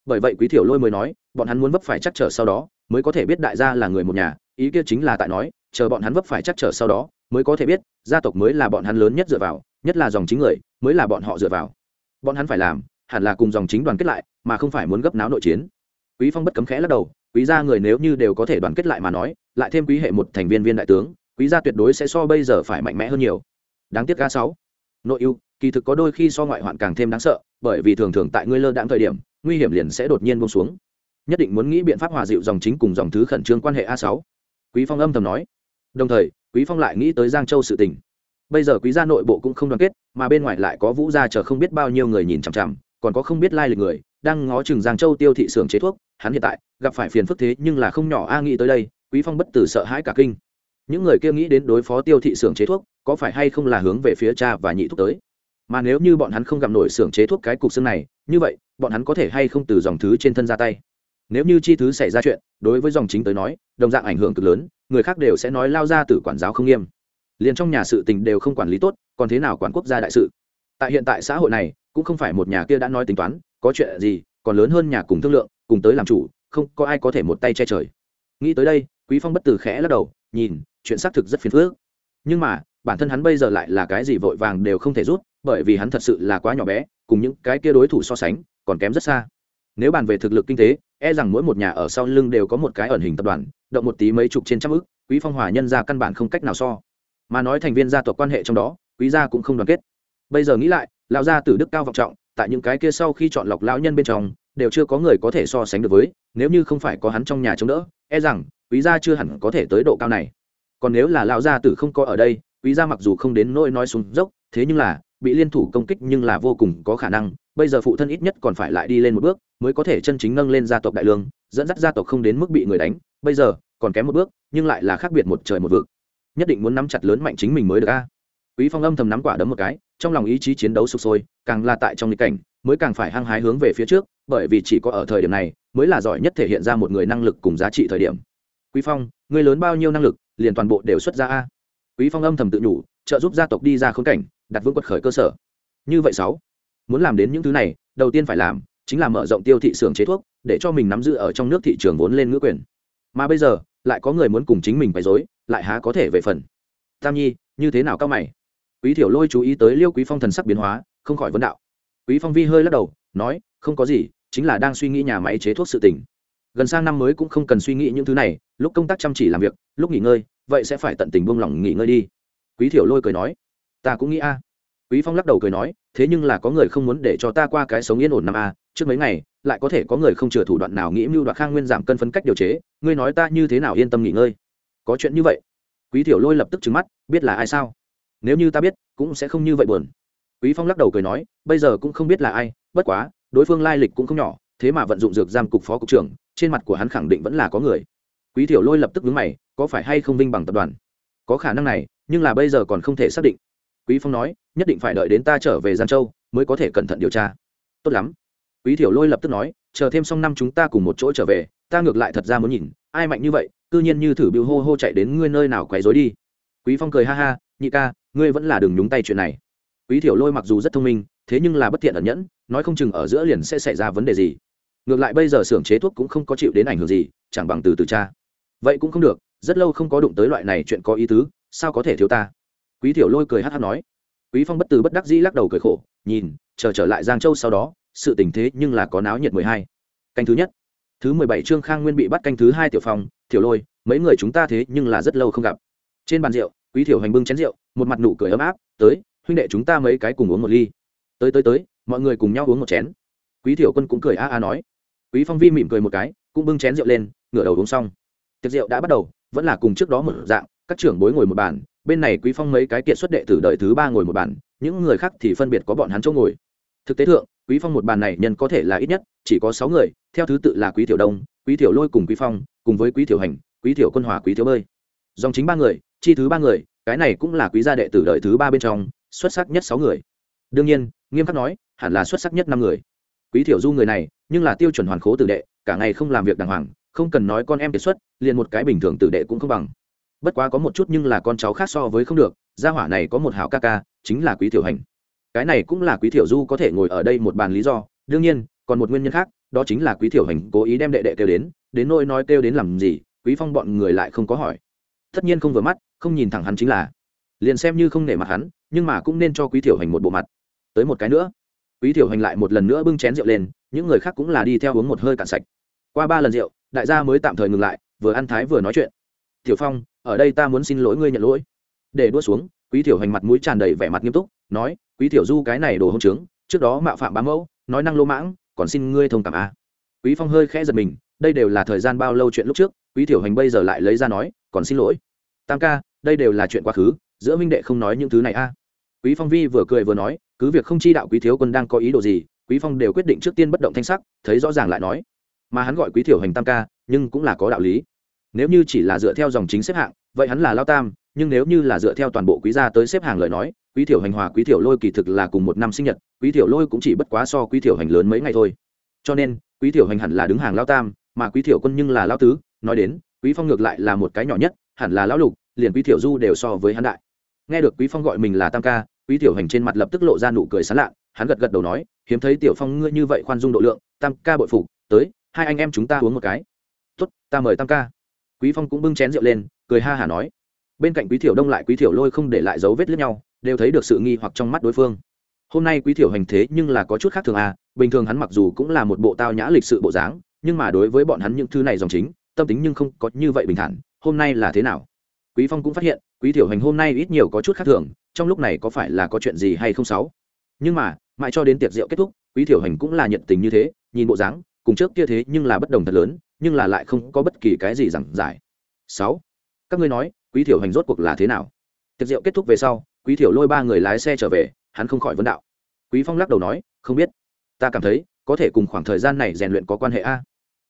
Bởi vậy quý thiểu lôi mới nói, bọn hắn muốn vấp phải chắc trở sau đó, mới có thể biết đại gia là người một nhà, ý kia chính là tại nói, chờ bọn hắn vấp phải chắc trở sau đó, mới có thể biết, gia tộc mới là bọn hắn lớn nhất dựa vào, nhất là dòng chính người, mới là bọn họ dựa vào. Bọn hắn phải làm, hẳn là cùng dòng chính đoàn kết lại, mà không phải muốn gấp náo nội chiến. Quý phong bất cấm khẽ lắc đầu quý gia người nếu như đều có thể đoàn kết lại mà nói, lại thêm quý hệ một thành viên viên đại tướng, quý gia tuyệt đối sẽ so bây giờ phải mạnh mẽ hơn nhiều. Đáng tiếc ga sáu. Nội ưu, kỳ thực có đôi khi so ngoại hoạn càng thêm đáng sợ, bởi vì thường thường tại ngươi lơ đãng thời điểm, nguy hiểm liền sẽ đột nhiên bông xuống. Nhất định muốn nghĩ biện pháp hòa dịu dòng chính cùng dòng thứ khẩn trương quan hệ a sáu. Quý phong âm thầm nói. Đồng thời, quý phong lại nghĩ tới giang châu sự tình. Bây giờ quý gia nội bộ cũng không đoàn kết, mà bên ngoài lại có vũ gia chờ không biết bao nhiêu người nhìn chằm chằm, còn có không biết lai lịch người đang ngó chừng giang châu tiêu thị xưởng chế thuốc, hắn hiện tại gặp phải phiền phức thế nhưng là không nhỏ, a, nghĩ tới đây, quý phong bất tử sợ hãi cả kinh. Những người kia nghĩ đến đối phó tiêu thị xưởng chế thuốc, có phải hay không là hướng về phía cha và nhị thuốc tới? Mà nếu như bọn hắn không gặp nổi xưởng chế thuốc cái cục xương này, như vậy, bọn hắn có thể hay không từ dòng thứ trên thân ra tay? Nếu như chi thứ xảy ra chuyện, đối với dòng chính tới nói, đồng dạng ảnh hưởng cực lớn, người khác đều sẽ nói lao ra từ quản giáo không nghiêm. Liền trong nhà sự tình đều không quản lý tốt, còn thế nào quản quốc gia đại sự? Tại hiện tại xã hội này, cũng không phải một nhà kia đã nói tính toán có chuyện gì, còn lớn hơn nhà cùng thương lượng, cùng tới làm chủ, không có ai có thể một tay che trời. Nghĩ tới đây, quý phong bất từ khẽ lắc đầu, nhìn, chuyện xác thực rất phiền phức. Nhưng mà, bản thân hắn bây giờ lại là cái gì vội vàng đều không thể rút, bởi vì hắn thật sự là quá nhỏ bé, cùng những cái kia đối thủ so sánh, còn kém rất xa. Nếu bàn về thực lực kinh tế e rằng mỗi một nhà ở sau lưng đều có một cái ẩn hình tập đoàn, động một tí mấy chục trên trăm ức, quý phong hòa nhân ra căn bản không cách nào so. Mà nói thành viên gia tộc quan hệ trong đó, quý gia cũng không đoàn kết. Bây giờ nghĩ lại, lão gia tử đức cao vọng trọng tại những cái kia sau khi chọn lọc lão nhân bên trong, đều chưa có người có thể so sánh được với, nếu như không phải có hắn trong nhà chống đỡ e rằng, quý gia chưa hẳn có thể tới độ cao này. Còn nếu là lão gia tử không có ở đây, quý gia mặc dù không đến nỗi nói xuống dốc, thế nhưng là, bị liên thủ công kích nhưng là vô cùng có khả năng, bây giờ phụ thân ít nhất còn phải lại đi lên một bước, mới có thể chân chính nâng lên gia tộc đại lương, dẫn dắt gia tộc không đến mức bị người đánh, bây giờ, còn kém một bước, nhưng lại là khác biệt một trời một vực. Nhất định muốn nắm chặt lớn mạnh chính mình mới được a. Quý phong âm thầm nắm quả đấm một cái trong lòng ý chí chiến đấu sục sôi, càng là tại trong nghịch cảnh, mới càng phải hăng hái hướng về phía trước, bởi vì chỉ có ở thời điểm này, mới là giỏi nhất thể hiện ra một người năng lực cùng giá trị thời điểm. Quý phong người lớn bao nhiêu năng lực, liền toàn bộ đều xuất ra a. Quý phong âm thầm tự nhủ, trợ giúp gia tộc đi ra khốn cảnh, đặt vững quật khởi cơ sở. Như vậy sáu, muốn làm đến những thứ này, đầu tiên phải làm, chính là mở rộng tiêu thị xưởng chế thuốc, để cho mình nắm giữ ở trong nước thị trường vốn lên ngữ quyền. Mà bây giờ, lại có người muốn cùng chính mình bày dối lại há có thể về phần. Tam nhi, như thế nào cao mày? Quý thiểu lôi chú ý tới liêu quý phong thần sắc biến hóa, không khỏi vấn đạo. Quý phong vi hơi lắc đầu, nói, không có gì, chính là đang suy nghĩ nhà máy chế thuốc sự tỉnh gần sang năm mới cũng không cần suy nghĩ những thứ này, lúc công tác chăm chỉ làm việc, lúc nghỉ ngơi, vậy sẽ phải tận tình buông lỏng nghỉ ngơi đi. Quý thiểu lôi cười nói, ta cũng nghĩ a. Quý phong lắc đầu cười nói, thế nhưng là có người không muốn để cho ta qua cái sống yên ổn năm a, trước mấy ngày, lại có thể có người không chừa thủ đoạn nào nghĩ mưu đoạt khang nguyên giảm cân phân cách điều chế, ngươi nói ta như thế nào yên tâm nghỉ ngơi? Có chuyện như vậy. Quý thiểu lôi lập tức trừng mắt, biết là ai sao? Nếu như ta biết, cũng sẽ không như vậy buồn. Quý phong lắc đầu cười nói, bây giờ cũng không biết là ai, bất quá, đối phương lai lịch cũng không nhỏ, thế mà vận dụng dược giam cục phó cục trưởng, trên mặt của hắn khẳng định vẫn là có người. Quý thiểu lôi lập tức đứng mày, có phải hay không vinh bằng tập đoàn? Có khả năng này, nhưng là bây giờ còn không thể xác định. Quý phong nói, nhất định phải đợi đến ta trở về giang châu, mới có thể cẩn thận điều tra. Tốt lắm. Quý thiểu lôi lập tức nói, chờ thêm xong năm chúng ta cùng một chỗ trở về, ta ngược lại thật ra muốn nhìn, ai mạnh như vậy, cư nhiên như thử biểu hô hô chạy đến ngươi nơi nào quấy rối đi. Quý phong cười ha ha, nhị ca ngươi vẫn là đừng nhúng tay chuyện này. Quý thiểu lôi mặc dù rất thông minh, thế nhưng là bất thiện ẩn nhẫn, nói không chừng ở giữa liền sẽ xảy ra vấn đề gì. Ngược lại bây giờ xưởng chế thuốc cũng không có chịu đến ảnh hưởng gì, chẳng bằng từ từ cha vậy cũng không được, rất lâu không có đụng tới loại này chuyện có ý tứ, sao có thể thiếu ta? Quý thiểu lôi cười hát hát nói. Quý phong bất từ bất đắc dĩ lắc đầu cười khổ, nhìn, chờ trở lại giang châu sau đó, sự tình thế nhưng là có náo nhiệt mười hai. Canh thứ nhất. Thứ mười bảy trương khang nguyên bị bắt canh thứ hai tiểu phong, thiểu lôi, mấy người chúng ta thế nhưng là rất lâu không gặp. Trên bàn rượu, quý thiểu hành bưng chén rượu một mặt nụ cười ấm áp, tới, huynh đệ chúng ta mấy cái cùng uống một ly. Tới tới tới, mọi người cùng nhau uống một chén. Quý thiểu quân cũng cười a a nói. Quý phong vi mỉm cười một cái, cũng bưng chén rượu lên, ngửa đầu uống xong. Tiệc rượu đã bắt đầu, vẫn là cùng trước đó một dạng, các trưởng bối ngồi một bàn, bên này quý phong mấy cái kiện xuất đệ tử đợi thứ ba ngồi một bàn, những người khác thì phân biệt có bọn hắn chỗ ngồi. Thực tế thượng, quý phong một bàn này nhân có thể là ít nhất, chỉ có sáu người, theo thứ tự là quý tiểu đông, quý tiểu lôi cùng quý phong, cùng với quý tiểu hành, quý tiểu quân hòa, quý tiểu bơi. Dòng chính ba người, chi thứ ba người cái này cũng là quý gia đệ tử đời thứ ba bên trong, xuất sắc nhất sáu người. Đương nhiên, nghiêm khắc nói, hẳn là xuất sắc nhất năm người. Quý tiểu du người này, nhưng là tiêu chuẩn hoàn khố tử đệ, cả ngày không làm việc đàng hoàng, không cần nói con em kiệt xuất, liền một cái bình thường tử đệ cũng không bằng. Bất quá có một chút nhưng là con cháu khác so với không được, gia hỏa này có một hảo ca ca, chính là quý tiểu hành. Cái này cũng là quý tiểu du có thể ngồi ở đây một bàn lý do, đương nhiên, còn một nguyên nhân khác, đó chính là quý tiểu hành cố ý đem đệ đệ kêu đến đến nỗi nói kêu đến làm gì, quý phong bọn người lại không có hỏi tất nhiên không vừa mắt, không nhìn thẳng hắn chính là. Liền xem như không nể mặt hắn, nhưng mà cũng nên cho quý tiểu hành một bộ mặt. Tới một cái nữa. Quý tiểu hành lại một lần nữa bưng chén rượu lên, những người khác cũng là đi theo uống một hơi cạn sạch. Qua ba lần rượu, đại gia mới tạm thời ngừng lại, vừa ăn thái vừa nói chuyện. Tiểu phong, ở đây ta muốn xin lỗi ngươi nhận lỗi. Để đua xuống, quý tiểu hành mặt mũi tràn đầy vẻ mặt nghiêm túc, nói, quý tiểu du cái này đồ hông trướng, trước đó mạo phạm bá mẫu, nói năng lô mãng, còn xin ngươi thông cảm a. Quý phong hơi khẽ giật mình, đây đều là thời gian bao lâu chuyện lúc trước, quý tiểu hành bây giờ lại lấy ra nói còn xin lỗi. Tam ca, đây đều là chuyện quá khứ, giữa minh đệ không nói những thứ này a. Quý phong vi vừa cười vừa nói, cứ việc không chi đạo quý thiếu quân đang có ý đồ gì, quý phong đều quyết định trước tiên bất động thanh sắc, thấy rõ ràng lại nói. Mà hắn gọi quý tiểu hành tam ca, nhưng cũng là có đạo lý. Nếu như chỉ là dựa theo dòng chính xếp hạng, vậy hắn là lao tam, nhưng nếu như là dựa theo toàn bộ quý gia tới xếp hàng lời nói, quý tiểu hành hòa quý tiểu lôi kỳ thực là cùng một năm sinh nhật, quý tiểu lôi cũng chỉ bất quá so quý tiểu hành lớn mấy ngày thôi. Cho nên, quý tiểu hành hẳn là đứng hàng lao tam, mà quý tiểu quân nhưng là lao tứ, nói đến quý phong ngược lại là một cái nhỏ nhất, hẳn là lão lục, liền quý tiểu du đều so với hắn đại. Nghe được quý phong gọi mình là tam ca, quý tiểu hành trên mặt lập tức lộ ra nụ cười sán lạ, hắn gật gật đầu nói, hiếm thấy tiểu phong ngươi như vậy khoan dung độ lượng, tam ca bội phục, tới, hai anh em chúng ta uống một cái. Tốt, ta mời tam ca. Quý phong cũng bưng chén rượu lên, cười ha hả nói. Bên cạnh quý tiểu đông lại quý tiểu lôi không để lại dấu vết lẫn nhau, đều thấy được sự nghi hoặc trong mắt đối phương. Hôm nay quý tiểu hành thế nhưng là có chút khác thường à bình thường hắn mặc dù cũng là một bộ tao nhã lịch sự bộ dáng, nhưng mà đối với bọn hắn những thứ này dòng chính tâm tính nhưng không có như vậy bình thản, hôm nay là thế nào? Quý phong cũng phát hiện, quý tiểu hành hôm nay ít nhiều có chút khác thường, trong lúc này có phải là có chuyện gì hay không sáu? Nhưng mà, mãi cho đến tiệc rượu kết thúc, quý tiểu hành cũng là nhiệt tình như thế, nhìn bộ dáng, cùng trước kia thế nhưng là bất đồng thật lớn, nhưng là lại không có bất kỳ cái gì giảng giải. Sáu, các ngươi nói, quý tiểu hành rốt cuộc là thế nào? Tiệc rượu kết thúc về sau, quý tiểu lôi ba người lái xe trở về, hắn không khỏi vấn đạo. Quý phong lắc đầu nói, không biết. Ta cảm thấy, có thể cùng khoảng thời gian này rèn luyện có quan hệ a.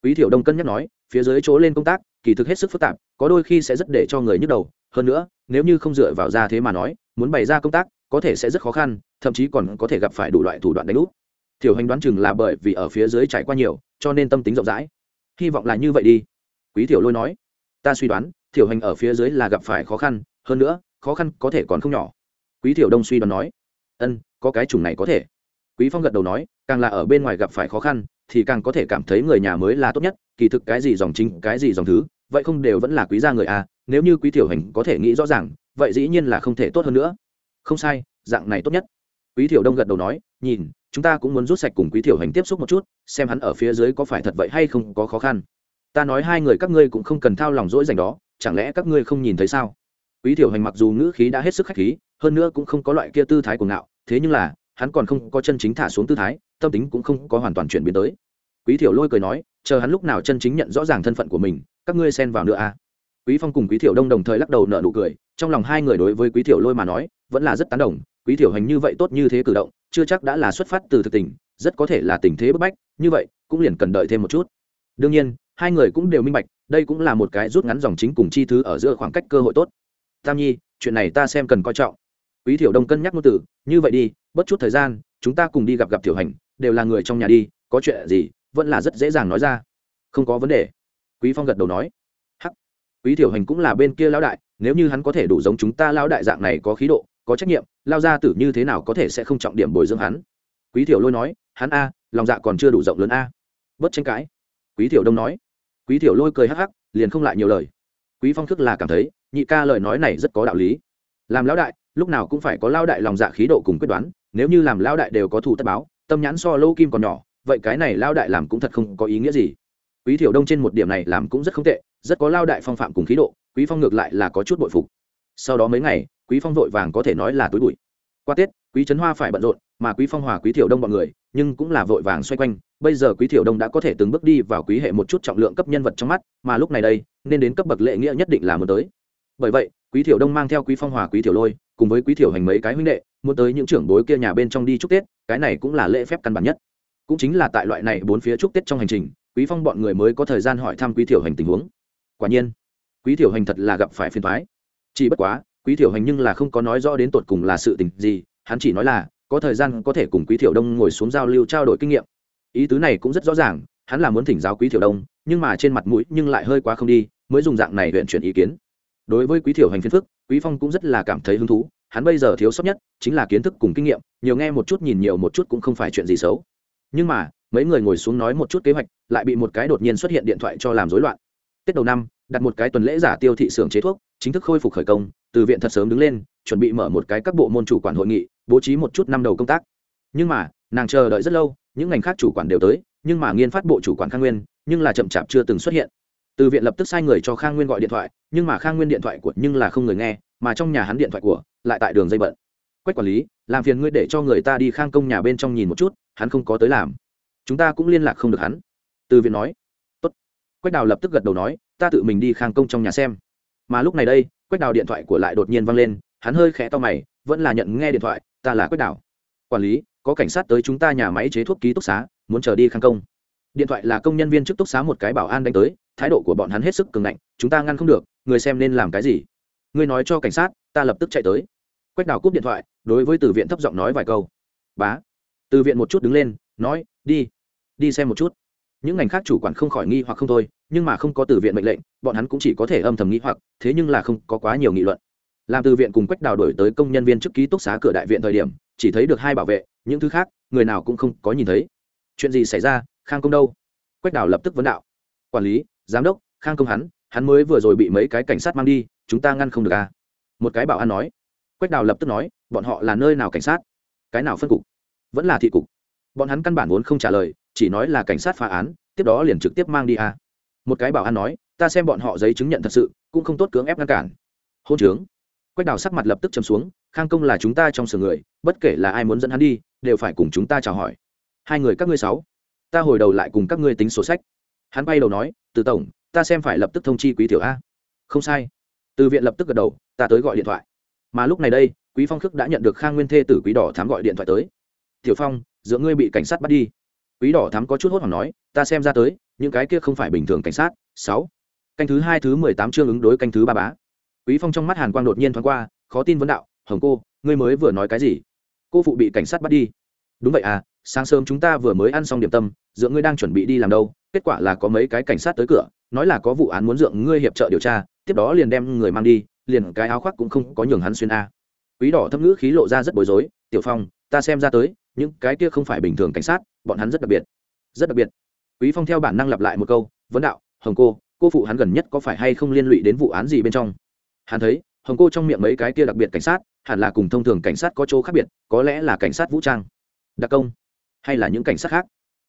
Quý tiểu đông cân nhắc nói phía dưới chỗ lên công tác, kỳ thực hết sức phức tạp, có đôi khi sẽ rất để cho người nhức đầu. Hơn nữa, nếu như không dựa vào ra thế mà nói, muốn bày ra công tác, có thể sẽ rất khó khăn, thậm chí còn có thể gặp phải đủ loại thủ đoạn đánh úp. Thiểu hành đoán chừng là bởi vì ở phía dưới trải qua nhiều, cho nên tâm tính rộng rãi. Hy vọng là như vậy đi. Quý tiểu lôi nói, ta suy đoán, thiểu hành ở phía dưới là gặp phải khó khăn, hơn nữa, khó khăn có thể còn không nhỏ. Quý tiểu đông suy đoán nói, ân, có cái chủng này có thể quý phong gật đầu nói, càng là ở bên ngoài gặp phải khó khăn, thì càng có thể cảm thấy người nhà mới là tốt nhất, kỳ thực cái gì dòng chính, cái gì dòng thứ, vậy không đều vẫn là quý gia người à nếu như quý tiểu hành có thể nghĩ rõ ràng, vậy dĩ nhiên là không thể tốt hơn nữa. Không sai, dạng này tốt nhất. Quý tiểu đông gật đầu nói, nhìn, chúng ta cũng muốn rút sạch cùng quý tiểu hành tiếp xúc một chút, xem hắn ở phía dưới có phải thật vậy hay không có khó khăn. Ta nói hai người các ngươi cũng không cần thao lòng dỗi dành đó, chẳng lẽ các ngươi không nhìn thấy sao? Quý tiểu hành mặc dù ngữ khí đã hết sức khách khí, hơn nữa cũng không có loại kia tư thái của ngạo, thế nhưng là hắn còn không có chân chính thả xuống tư thái, tâm tính cũng không có hoàn toàn chuyển biến tới. Quý tiểu lôi cười nói, chờ hắn lúc nào chân chính nhận rõ ràng thân phận của mình, các ngươi xen vào nữa à? Quý phong cùng quý tiểu đông đồng thời lắc đầu nở nụ cười, trong lòng hai người đối với quý tiểu lôi mà nói, vẫn là rất tán đồng, quý tiểu hành như vậy tốt như thế cử động, chưa chắc đã là xuất phát từ thực tình, rất có thể là tình thế bức bách, như vậy, cũng liền cần đợi thêm một chút. Đương nhiên, hai người cũng đều minh bạch, đây cũng là một cái rút ngắn dòng chính cùng chi thứ ở giữa khoảng cách cơ hội tốt. Tam nhi, chuyện này ta xem cần coi trọng. Quý tiểu đông cân nhắc ngôn từ, như vậy đi bất chút thời gian, chúng ta cùng đi gặp gặp tiểu hành, đều là người trong nhà đi, có chuyện gì, vẫn là rất dễ dàng nói ra. Không có vấn đề. Quý phong gật đầu nói. Hắc. Quý tiểu hành cũng là bên kia lão đại, nếu như hắn có thể đủ giống chúng ta lão đại dạng này có khí độ, có trách nhiệm lao ra tử như thế nào có thể sẽ không trọng điểm bồi dưỡng hắn? Quý tiểu lôi nói, hắn a, lòng dạ còn chưa đủ rộng lớn a. Bất tranh cãi. Quý tiểu đông nói. Quý tiểu lôi cười hắc hắc, liền không lại nhiều lời. Quý phong thức là cảm thấy, nhị ca lời nói này rất có đạo lý. Làm lão đại lúc nào cũng phải có lao đại lòng dạ khí độ cùng quyết đoán, nếu như làm lao đại đều có thù tất báo, tâm nhãn so lâu kim còn nhỏ, vậy cái này lao đại làm cũng thật không có ý nghĩa gì. Quý thiểu đông trên một điểm này làm cũng rất không tệ, rất có lao đại phong phạm cùng khí độ, quý phong ngược lại là có chút bội phục. Sau đó mấy ngày, quý phong vội vàng có thể nói là túi bụi. Qua tết, quý trấn hoa phải bận rộn, mà quý phong hòa quý thiểu đông bọn người, nhưng cũng là vội vàng xoay quanh. Bây giờ quý thiểu đông đã có thể từng bước đi vào quý hệ một chút trọng lượng cấp nhân vật trong mắt, mà lúc này đây, nên đến cấp bậc lệ nghĩa nhất định là muốn tới. Bởi vậy, quý thiểu đông mang theo quý phong hòa quý thiểu lôi cùng với quý thiểu hành mấy cái huynh đệ, muốn tới những trưởng bối kia nhà bên trong đi chúc tết, cái này cũng là lễ phép căn bản nhất. Cũng chính là tại loại này bốn phía chúc tết trong hành trình, quý phong bọn người mới có thời gian hỏi thăm quý thiểu hành tình huống. Quả nhiên, quý thiểu hành thật là gặp phải phiền thoái chỉ bất quá, quý thiểu hành nhưng là không có nói rõ đến tột cùng là sự tình gì, hắn chỉ nói là, có thời gian có thể cùng quý thiểu đông ngồi xuống giao lưu trao đổi kinh nghiệm. Ý tứ này cũng rất rõ ràng, hắn là muốn thỉnh giáo quý thiểu đông, nhưng mà trên mặt mũi nhưng lại hơi quá không đi, mới dùng dạng này huyện chuyển ý kiến. Đối với quý thiểu hành phiền phức quý phong cũng rất là cảm thấy hứng thú, hắn bây giờ thiếu sót nhất chính là kiến thức cùng kinh nghiệm, nhiều nghe một chút nhìn nhiều một chút cũng không phải chuyện gì xấu. Nhưng mà, mấy người ngồi xuống nói một chút kế hoạch, lại bị một cái đột nhiên xuất hiện điện thoại cho làm rối loạn. Tết đầu năm, đặt một cái tuần lễ giả tiêu thị xưởng chế thuốc, chính thức khôi phục khởi công, từ viện thật sớm đứng lên, chuẩn bị mở một cái các bộ môn chủ quản hội nghị, bố trí một chút năm đầu công tác. Nhưng mà, nàng chờ đợi rất lâu, những ngành khác chủ quản đều tới, nhưng mà nghiên phát bộ chủ quản khang nguyên, nhưng là chậm chạp chưa từng xuất hiện từ viện lập tức sai người cho khang nguyên gọi điện thoại, nhưng mà khang nguyên điện thoại của nhưng là không người nghe, mà trong nhà hắn điện thoại của lại tại đường dây bận. Quách quản lý, làm phiền ngươi để cho người ta đi khang công nhà bên trong nhìn một chút, hắn không có tới làm. Chúng ta cũng liên lạc không được hắn. Từ viện nói. Tốt. quách đào lập tức gật đầu nói, ta tự mình đi khang công trong nhà xem. Mà lúc này đây, quách đào điện thoại của lại đột nhiên văng lên, hắn hơi khẽ to mày, vẫn là nhận nghe điện thoại, ta là quách đào. Quản lý, có cảnh sát tới chúng ta nhà máy chế thuốc ký túc xá, muốn chờ đi khang công. Điện thoại là công nhân viên chức túc xá một cái bảo an đánh tới thái độ của bọn hắn hết sức cường ngạnh, chúng ta ngăn không được, người xem nên làm cái gì? Ngươi nói cho cảnh sát, ta lập tức chạy tới. Quách đào cúp điện thoại, đối với từ viện thấp giọng nói vài câu. Bá. Từ viện một chút đứng lên, nói, đi đi xem một chút. Những ngành khác chủ quản không khỏi nghi hoặc không thôi, nhưng mà không có từ viện mệnh lệnh, bọn hắn cũng chỉ có thể âm thầm nghĩ hoặc, thế nhưng là không có quá nhiều nghị luận. Làm từ viện cùng quách đào đổi tới công nhân viên chức ký túc xá cửa đại viện thời điểm, chỉ thấy được hai bảo vệ, những thứ khác, người nào cũng không có nhìn thấy. Chuyện gì xảy ra, khang công đâu? Quách đào lập tức vấn đạo. Quản lý giám đốc, khang công hắn hắn mới vừa rồi bị mấy cái cảnh sát mang đi, chúng ta ngăn không được à? Một cái bảo an nói. Quách đào lập tức nói, bọn họ là nơi nào cảnh sát? Cái nào phân cục? Vẫn là thị cục. Bọn hắn căn bản vốn không trả lời, chỉ nói là cảnh sát phá án, tiếp đó liền trực tiếp mang đi à? Một cái bảo an nói, ta xem bọn họ giấy chứng nhận thật sự, cũng không tốt cưỡng ép ngăn cản. Hôn trướng. Quách đào sắc mặt lập tức chấm xuống, khang công là chúng ta trong sưởng người, bất kể là ai muốn dẫn hắn đi, đều phải cùng chúng ta chào hỏi. Hai người các ngươi sáu, ta hồi đầu lại cùng các ngươi tính sổ sách. Hắn bay đầu nói từ tổng, ta xem phải lập tức thông chi quý tiểu a. Không sai. Từ viện lập tức gật đầu, ta tới gọi điện thoại. Mà lúc này đây, quý phong khước đã nhận được khang nguyên thê tử quý đỏ thám gọi điện thoại tới. Tiểu phong giữa ngươi bị cảnh sát bắt đi. Quý đỏ thám có chút hốt hoảng nói, ta xem ra tới, những cái kia không phải bình thường cảnh sát. Sáu. Canh thứ hai, thứ mười tám chương ứng đối canh thứ ba bá. Quý phong trong mắt hàn quang đột nhiên thoáng qua, khó tin vấn đạo, hồng cô, ngươi mới vừa nói cái gì? Cô phụ bị cảnh sát bắt đi. Đúng vậy à sáng sớm chúng ta vừa mới ăn xong điểm tâm giữa ngươi đang chuẩn bị đi làm đâu kết quả là có mấy cái cảnh sát tới cửa, nói là có vụ án muốn dượng ngươi hiệp trợ điều tra, tiếp đó liền đem người mang đi, liền cái áo khoác cũng không có nhường hắn xuyên a. Quý đỏ thâm ngữ khí lộ ra rất bối rối, tiểu phong, ta xem ra tới, những cái kia không phải bình thường cảnh sát, bọn hắn rất đặc biệt. Rất đặc biệt. Quý phong theo bản năng lặp lại một câu, vấn đạo, hồng cô cô phụ hắn gần nhất có phải hay không liên lụy đến vụ án gì bên trong? Hắn thấy, hồng cô trong miệng mấy cái kia đặc biệt cảnh sát, hẳn là cùng thông thường cảnh sát có chỗ khác biệt, có lẽ là cảnh sát vũ trang, đặc công, hay là những cảnh sát khác.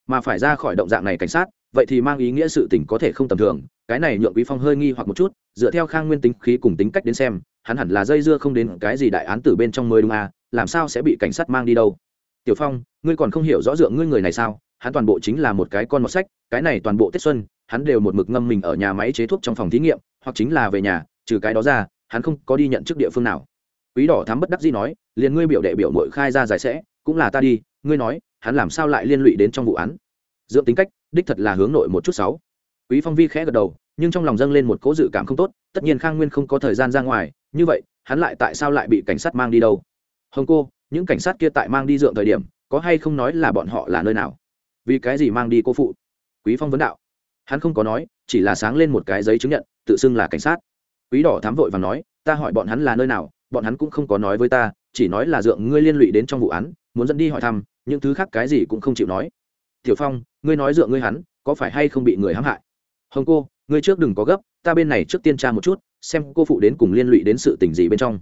Mà phải ra khỏi động dạng này cảnh sát vậy thì mang ý nghĩa sự tình có thể không tầm thường, cái này nhượng quý phong hơi nghi hoặc một chút, dựa theo khang nguyên tính khí cùng tính cách đến xem, hắn hẳn là dây dưa không đến cái gì đại án tử bên trong mới đúng à làm sao sẽ bị cảnh sát mang đi đâu? Tiểu phong, ngươi còn không hiểu rõ dựa ngươi người này sao, hắn toàn bộ chính là một cái con mọt sách, cái này toàn bộ tết xuân, hắn đều một mực ngâm mình ở nhà máy chế thuốc trong phòng thí nghiệm, hoặc chính là về nhà, trừ cái đó ra, hắn không có đi nhận chức địa phương nào. Quý đỏ thám bất đắc dĩ nói, liền ngươi biểu đệ biểu mội khai ra giải sẽ, cũng là ta đi, ngươi nói, hắn làm sao lại liên lụy đến trong vụ án? Dựa tính cách đích thật là hướng nội một chút sáu. Quý phong vi khẽ gật đầu, nhưng trong lòng dâng lên một cố dự cảm không tốt, tất nhiên khang nguyên không có thời gian ra ngoài, như vậy, hắn lại tại sao lại bị cảnh sát mang đi đâu? Hồng cô, những cảnh sát kia tại mang đi dượng thời điểm, có hay không nói là bọn họ là nơi nào? Vì cái gì mang đi cô phụ? Quý phong vấn đạo. Hắn không có nói, chỉ là sáng lên một cái giấy chứng nhận, tự xưng là cảnh sát. Quý đỏ thám vội và nói, ta hỏi bọn hắn là nơi nào, bọn hắn cũng không có nói với ta, chỉ nói là dượng ngươi liên lụy đến trong vụ án, muốn dẫn đi hỏi thăm, những thứ khác cái gì cũng không chịu nói tiểu phong, ngươi nói dựa ngươi hắn, có phải hay không bị người hãm hại? Hồng cô, ngươi trước đừng có gấp, ta bên này trước tiên tra một chút, xem cô phụ đến cùng liên lụy đến sự tình gì bên trong.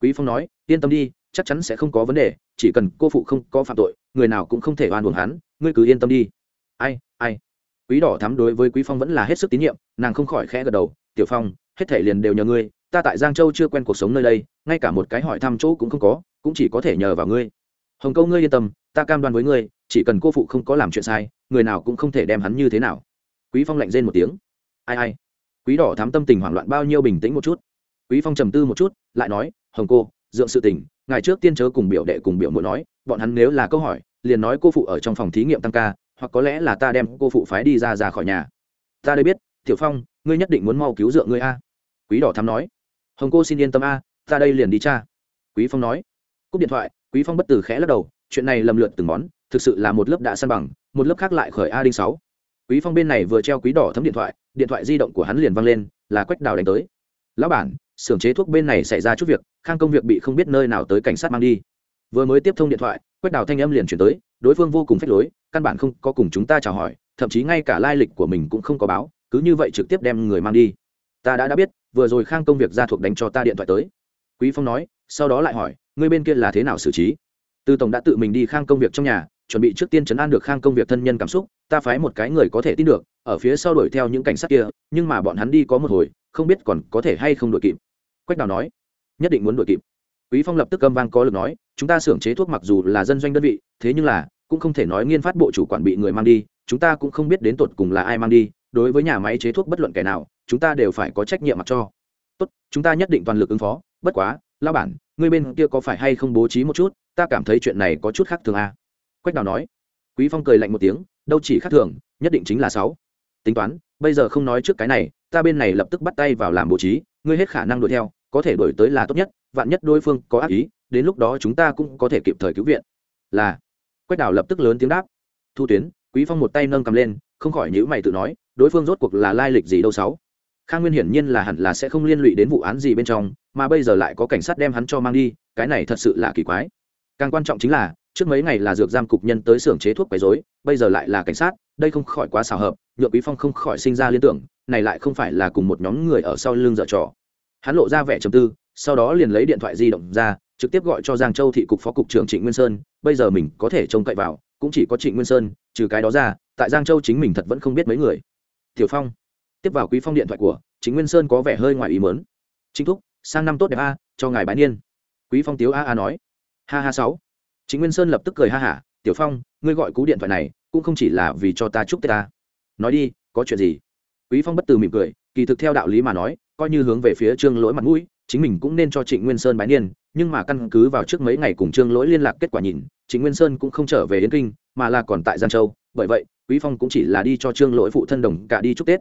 Quý phong nói, yên tâm đi, chắc chắn sẽ không có vấn đề, chỉ cần cô phụ không có phạm tội, người nào cũng không thể oan uổng hắn, ngươi cứ yên tâm đi. Ai ai? Quý đỏ thắm đối với quý phong vẫn là hết sức tín nhiệm, nàng không khỏi khẽ gật đầu, tiểu phong, hết thể liền đều nhờ ngươi, ta tại giang châu chưa quen cuộc sống nơi đây, ngay cả một cái hỏi thăm chỗ cũng không có, cũng chỉ có thể nhờ vào ngươi. Hồng câu ngươi yên tâm ta cam đoan với ngươi, chỉ cần cô phụ không có làm chuyện sai, người nào cũng không thể đem hắn như thế nào. Quý phong lạnh rên một tiếng. Ai ai. Quý đỏ thám tâm tình hoảng loạn bao nhiêu bình tĩnh một chút. Quý phong trầm tư một chút, lại nói, hồng cô, dượng sự tình ngày trước tiên chớ cùng biểu đệ cùng biểu muội nói, bọn hắn nếu là câu hỏi, liền nói cô phụ ở trong phòng thí nghiệm tăng ca, hoặc có lẽ là ta đem cô phụ phái đi ra ra khỏi nhà. Ta đây biết, tiểu phong, ngươi nhất định muốn mau cứu dượng ngươi a. Quý đỏ thắm nói. Hồng cô xin yên tâm a, ta đây liền đi cha. Quý phong nói. Cúp điện thoại, quý phong bất tử khẽ lắc đầu chuyện này lầm lượt từng món, thực sự là một lớp đã săn bằng, một lớp khác lại khởi a đinh sáu. Quý phong bên này vừa treo quý đỏ thấm điện thoại điện thoại di động của hắn liền văng lên, là quách đào đánh tới. Lão bản, xưởng chế thuốc bên này xảy ra chút việc, khang công việc bị không biết nơi nào tới cảnh sát mang đi. Vừa mới tiếp thông điện thoại, quách đào thanh âm liền chuyển tới, đối phương vô cùng phách lối, căn bản không có cùng chúng ta chào hỏi, thậm chí ngay cả lai lịch của mình cũng không có báo, cứ như vậy trực tiếp đem người mang đi. Ta đã đã biết, vừa rồi khang công việc ra thuộc đánh cho ta điện thoại tới. Quý phong nói, sau đó lại hỏi người bên kia là thế nào xử trí? Từ tổng đã tự mình đi khang công việc trong nhà, chuẩn bị trước tiên chấn an được khang công việc thân nhân cảm xúc, ta phái một cái người có thể tin được, ở phía sau đuổi theo những cảnh sát kia, nhưng mà bọn hắn đi có một hồi, không biết còn có thể hay không đuổi kịp. Quách đào nói, nhất định muốn đuổi kịp. Quý phong lập tức âm vang có lực nói, chúng ta xưởng chế thuốc mặc dù là dân doanh đơn vị, thế nhưng là, cũng không thể nói nghiên phát bộ chủ quản bị người mang đi, chúng ta cũng không biết đến tột cùng là ai mang đi, đối với nhà máy chế thuốc bất luận kẻ nào, chúng ta đều phải có trách nhiệm mặc cho. Tốt, chúng ta nhất định toàn lực ứng phó, bất quá lao bản người bên kia có phải hay không bố trí một chút, ta cảm thấy chuyện này có chút khác thường à. quách đào nói. Quý phong cười lạnh một tiếng, đâu chỉ khác thường, nhất định chính là sáu. Tính toán, bây giờ không nói trước cái này, ta bên này lập tức bắt tay vào làm bố trí, ngươi hết khả năng đuổi theo, có thể đuổi tới là tốt nhất, vạn nhất đối phương có ác ý, đến lúc đó chúng ta cũng có thể kịp thời cứu viện. Là. Quách đào lập tức lớn tiếng đáp. Thu tuyến, quý phong một tay nâng cầm lên, không khỏi nhữ mày tự nói, đối phương rốt cuộc là lai lịch gì đâu sáu? Khang nguyên hiển nhiên là hẳn là sẽ không liên lụy đến vụ án gì bên trong, mà bây giờ lại có cảnh sát đem hắn cho mang đi, cái này thật sự là kỳ quái. Càng quan trọng chính là, trước mấy ngày là dược giam cục nhân tới xưởng chế thuốc quấy rối, bây giờ lại là cảnh sát, đây không khỏi quá xào hợp, nhượng quý phong không khỏi sinh ra liên tưởng, này lại không phải là cùng một nhóm người ở sau lưng dở trò. Hắn lộ ra vẻ trầm tư, sau đó liền lấy điện thoại di động ra, trực tiếp gọi cho giang châu thị cục phó cục trưởng trịnh nguyên sơn, bây giờ mình có thể trông cậy vào, cũng chỉ có trịnh nguyên sơn, trừ cái đó ra, tại giang châu chính mình thật vẫn không biết mấy người. Tiểu phong tiếp vào quý phong điện thoại của, chính nguyên sơn có vẻ hơi ngoài ý mớn chính thúc, sang năm tốt đẹp a, cho ngài bái niên. Quý phong tiếu a a nói. Ha ha sáu. Chính nguyên sơn lập tức cười ha hả. Tiểu phong, ngươi gọi cú điện thoại này, cũng không chỉ là vì cho ta chúc tết ta. Nói đi, có chuyện gì? Quý phong bất từ mỉm cười, kỳ thực theo đạo lý mà nói, coi như hướng về phía trương lỗi mặt mũi, chính mình cũng nên cho trịnh nguyên sơn bái niên, nhưng mà căn cứ vào trước mấy ngày cùng trương lỗi liên lạc kết quả nhìn, trịnh nguyên sơn cũng không trở về yến kinh, mà là còn tại giang châu. Bởi vậy, quý phong cũng chỉ là đi cho trương lỗi phụ thân đồng cả đi chúc tết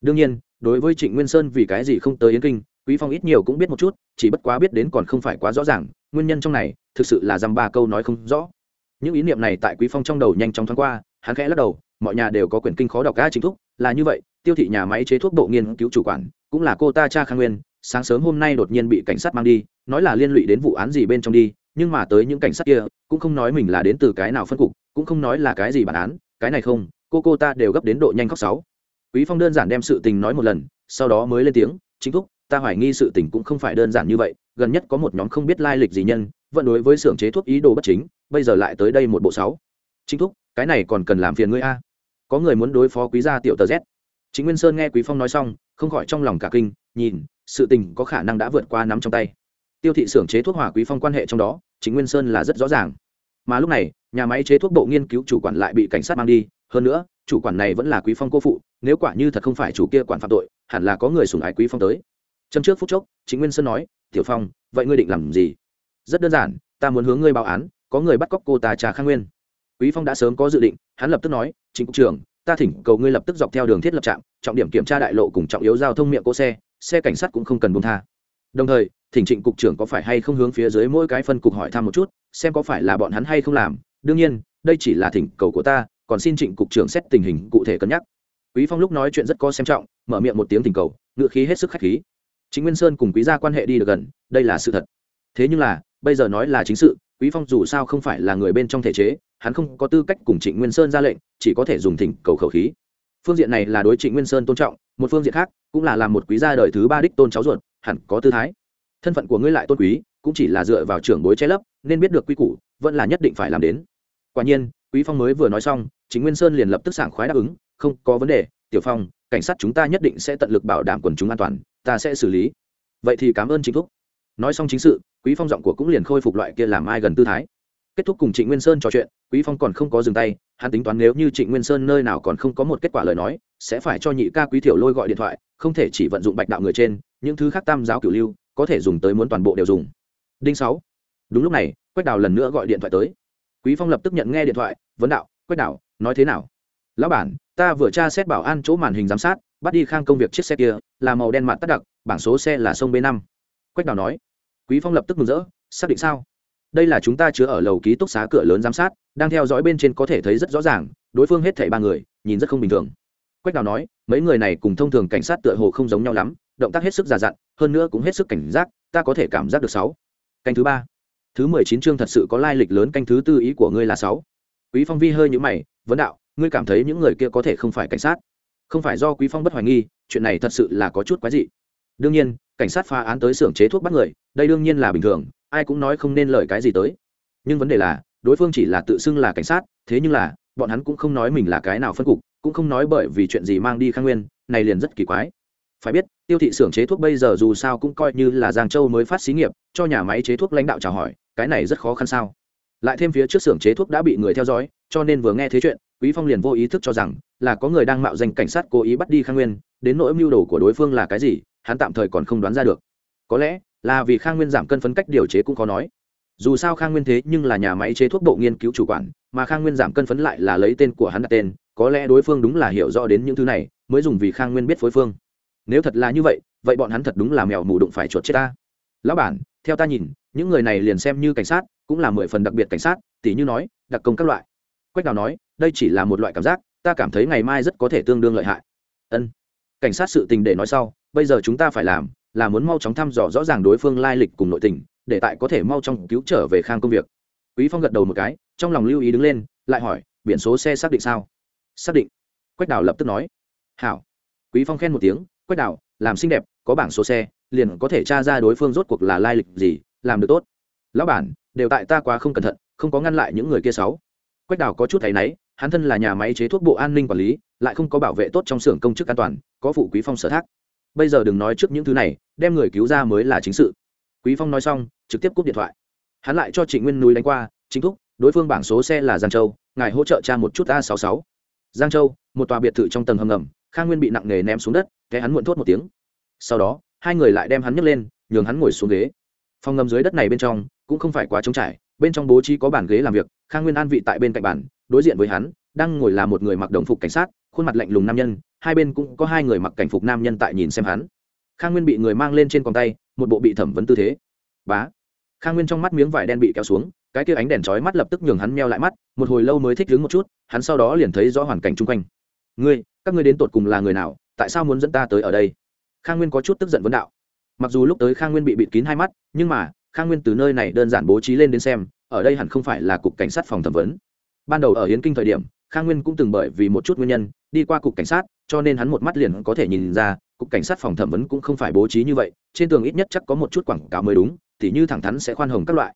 đương nhiên, đối với trịnh nguyên sơn vì cái gì không tới yến kinh, quý phong ít nhiều cũng biết một chút, chỉ bất quá biết đến còn không phải quá rõ ràng, nguyên nhân trong này, thực sự là dăm ba câu nói không rõ. Những ý niệm này tại quý phong trong đầu nhanh chóng thoáng qua, hắn khẽ lắc đầu, mọi nhà đều có quyển kinh khó đọc ga chính thúc, là như vậy, tiêu thị nhà máy chế thuốc bộ nghiên cứu chủ quản, cũng là cô ta cha khang nguyên, sáng sớm hôm nay đột nhiên bị cảnh sát mang đi, nói là liên lụy đến vụ án gì bên trong đi, nhưng mà tới những cảnh sát kia, cũng không nói mình là đến từ cái nào phân cục, cũng không nói là cái gì bản án, cái này không, cô cô ta đều gấp đến độ nhanh khóc sáu quý phong đơn giản đem sự tình nói một lần, sau đó mới lên tiếng, chính thúc, ta hoài nghi sự tình cũng không phải đơn giản như vậy, gần nhất có một nhóm không biết lai lịch gì nhân, vẫn đối với xưởng chế thuốc ý đồ bất chính, bây giờ lại tới đây một bộ sáu. Chính thúc, cái này còn cần làm phiền ngươi a. Có người muốn đối phó quý gia tiểu tờ z. Chính nguyên sơn nghe quý phong nói xong, không khỏi trong lòng cả kinh, nhìn, sự tình có khả năng đã vượt qua nắm trong tay. Tiêu thị xưởng chế thuốc hòa quý phong quan hệ trong đó, chính nguyên sơn là rất rõ ràng. Mà lúc này, nhà máy chế thuốc bộ nghiên cứu chủ quản lại bị cảnh sát mang đi hơn nữa, chủ quản này vẫn là quý phong cô phụ, nếu quả như thật không phải chủ kia quản phạm tội, hẳn là có người sủng ái quý phong tới. Châm trước phút chốc chính nguyên sơn nói, tiểu phong, vậy ngươi định làm gì? Rất đơn giản, ta muốn hướng ngươi báo án, có người bắt cóc cô ta trà khang nguyên. Quý phong đã sớm có dự định, hắn lập tức nói chính cục trưởng, ta thỉnh cầu ngươi lập tức dọc theo đường thiết lập trạm, trọng điểm kiểm tra đại lộ cùng trọng yếu giao thông miệng cỗ xe xe cảnh sát cũng không cần buông tha. Đồng thời, thỉnh trịnh cục trưởng có phải hay không hướng phía dưới mỗi cái phân cục hỏi thăm một chút, xem có phải là bọn hắn hay không làm. Đương nhiên, đây chỉ là thỉnh cầu của ta còn xin trịnh cục trưởng xét tình hình cụ thể cân nhắc. Quý phong lúc nói chuyện rất có xem trọng, mở miệng một tiếng tình cầu ngựa khí hết sức khách khí. Chính nguyên sơn cùng quý gia quan hệ đi được gần, đây là sự thật. Thế nhưng là, bây giờ nói là chính sự, quý phong dù sao không phải là người bên trong thể chế, hắn không có tư cách cùng trịnh nguyên sơn ra lệnh, chỉ có thể dùng thỉnh cầu khẩu khí. Phương diện này là đối trịnh nguyên sơn tôn trọng, một phương diện khác, cũng là làm một quý gia đời thứ ba đích tôn cháu ruột, hẳn có tư thái. Thân phận của ngươi lại tôn quý, cũng chỉ là dựa vào trưởng bối che lấp, nên biết được quy củ, vẫn là nhất định phải làm đến. Quả nhiên, quý phong mới vừa nói xong chính nguyên sơn liền lập tức sảng khoái đáp ứng, không có vấn đề, tiểu phong, cảnh sát chúng ta nhất định sẽ tận lực bảo đảm quần chúng an toàn, ta sẽ xử lý. Vậy thì cảm ơn chính thúc. Nói xong chính sự, quý phong giọng của cũng liền khôi phục loại kia làm ai gần tư thái. Kết thúc cùng trịnh nguyên sơn trò chuyện, quý phong còn không có dừng tay, hắn tính toán nếu như trịnh nguyên sơn nơi nào còn không có một kết quả lời nói, sẽ phải cho nhị ca quý thiểu lôi gọi điện thoại, không thể chỉ vận dụng bạch đạo người trên, những thứ khác tam giáo cửu lưu, có thể dùng tới muốn toàn bộ đều dùng. Đinh sáu. Đúng lúc này, quách đào lần nữa gọi điện thoại tới. Quý phong lập tức nhận nghe điện thoại, vấn đạo, quách đào nói thế nào? Lão bản, ta vừa tra xét bảo an chỗ màn hình giám sát, bắt đi khang công việc chiếc xe kia, là màu đen mặt tắt đặc, bảng số xe là sông b năm. quách đào nói. Quý phong lập tức mừng rỡ, xác định sao? Đây là chúng ta chứa ở lầu ký túc xá cửa lớn giám sát, đang theo dõi bên trên có thể thấy rất rõ ràng, đối phương hết thảy ba người, nhìn rất không bình thường. Quách đào nói, mấy người này cùng thông thường cảnh sát tựa hồ không giống nhau lắm, động tác hết sức già dặn, hơn nữa cũng hết sức cảnh giác, ta có thể cảm giác được sáu. Canh thứ ba. Thứ mười chín chương thật sự có lai lịch lớn, canh thứ tư ý của ngươi là sáu. Quý phong vi hơi nhũ mày vấn đạo, ngươi cảm thấy những người kia có thể không phải cảnh sát? Không phải do quý phong bất hoài nghi, chuyện này thật sự là có chút quái dị. Đương nhiên, cảnh sát phá án tới xưởng chế thuốc bắt người, đây đương nhiên là bình thường, ai cũng nói không nên lời cái gì tới. Nhưng vấn đề là, đối phương chỉ là tự xưng là cảnh sát, thế nhưng là, bọn hắn cũng không nói mình là cái nào phân cục, cũng không nói bởi vì chuyện gì mang đi khang nguyên, này liền rất kỳ quái. Phải biết, tiêu thị xưởng chế thuốc bây giờ dù sao cũng coi như là giang châu mới phát xí nghiệp, cho nhà máy chế thuốc lãnh đạo chào hỏi, cái này rất khó khăn sao? Lại thêm phía trước xưởng chế thuốc đã bị người theo dõi cho nên vừa nghe thế chuyện, quý phong liền vô ý thức cho rằng là có người đang mạo danh cảnh sát cố ý bắt đi khang nguyên, đến nỗi mưu đồ của đối phương là cái gì, hắn tạm thời còn không đoán ra được. Có lẽ là vì khang nguyên giảm cân phấn cách điều chế cũng khó nói. Dù sao khang nguyên thế nhưng là nhà máy chế thuốc bộ nghiên cứu chủ quản, mà khang nguyên giảm cân phấn lại là lấy tên của hắn đặt tên, có lẽ đối phương đúng là hiểu rõ đến những thứ này, mới dùng vì khang nguyên biết phối phương. Nếu thật là như vậy vậy bọn hắn thật đúng là mèo mù đụng phải chuột chết ta. Lão bản, theo ta nhìn, những người này liền xem như cảnh sát, cũng là mười phần đặc biệt cảnh sát, tỉ như nói, đặc công các loại quách đào nói, đây chỉ là một loại cảm giác, ta cảm thấy ngày mai rất có thể tương đương lợi hại. Ân. Cảnh sát sự tình để nói sau, bây giờ chúng ta phải làm là muốn mau chóng thăm dò rõ ràng đối phương lai lịch cùng nội tình, để tại có thể mau chóng cứu trở về khang công việc. Quý phong gật đầu một cái, trong lòng lưu ý đứng lên, lại hỏi, biển số xe xác định sao? Xác định. Quách đào lập tức nói. Hảo. Quý phong khen một tiếng, quách đào, làm xinh đẹp, có bảng số xe, liền có thể tra ra đối phương rốt cuộc là lai lịch gì, làm được tốt. Lão bản, đều tại ta quá không cẩn thận, không có ngăn lại những người kia sáu quách đào có chút thấy náy, hắn thân là nhà máy chế thuốc bộ an ninh quản lý, lại không có bảo vệ tốt trong xưởng công chức an toàn, có phụ quý phong sở thác. Bây giờ đừng nói trước những thứ này, đem người cứu ra mới là chính sự. Quý phong nói xong, trực tiếp cúp điện thoại. Hắn lại cho trịnh nguyên núi đánh qua chính thúc, đối phương bảng số xe là giang châu, ngài hỗ trợ cha một chút a 66 giang châu, một tòa biệt thự trong tầng hầm ngầm, khang nguyên bị nặng nề ném xuống đất cái hắn muộn thốt một tiếng. Sau đó, hai người lại đem hắn nhấc lên, nhường hắn ngồi xuống ghế. Phòng ngầm dưới đất này bên trong, cũng không phải quá trống trải bên trong bố trí có bàn ghế làm việc, khang nguyên an vị tại bên cạnh bàn, đối diện với hắn, đang ngồi là một người mặc đồng phục cảnh sát, khuôn mặt lạnh lùng nam nhân, hai bên cũng có hai người mặc cảnh phục nam nhân tại nhìn xem hắn. Khang nguyên bị người mang lên trên con tay, một bộ bị thẩm vấn tư thế. Bá. Khang nguyên trong mắt miếng vải đen bị kéo xuống, cái kia ánh đèn chói mắt lập tức nhường hắn meo lại mắt, một hồi lâu mới thích đứng một chút, hắn sau đó liền thấy rõ hoàn cảnh chung quanh. Ngươi, các ngươi đến tột cùng là người nào, tại sao muốn dẫn ta tới ở đây? Khang nguyên có chút tức giận vấn đạo. Mặc dù lúc tới khang nguyên bị bịt kín hai mắt, nhưng mà khang nguyên từ nơi này đơn giản bố trí lên đến xem, ở đây hẳn không phải là cục cảnh sát phòng thẩm vấn. Ban đầu ở hiến kinh thời điểm, khang nguyên cũng từng bởi vì một chút nguyên nhân, đi qua cục cảnh sát, cho nên hắn một mắt liền có thể nhìn ra, cục cảnh sát phòng thẩm vấn cũng không phải bố trí như vậy, trên tường ít nhất chắc có một chút quảng cáo mới đúng thì như thẳng thắn sẽ khoan hồng các loại.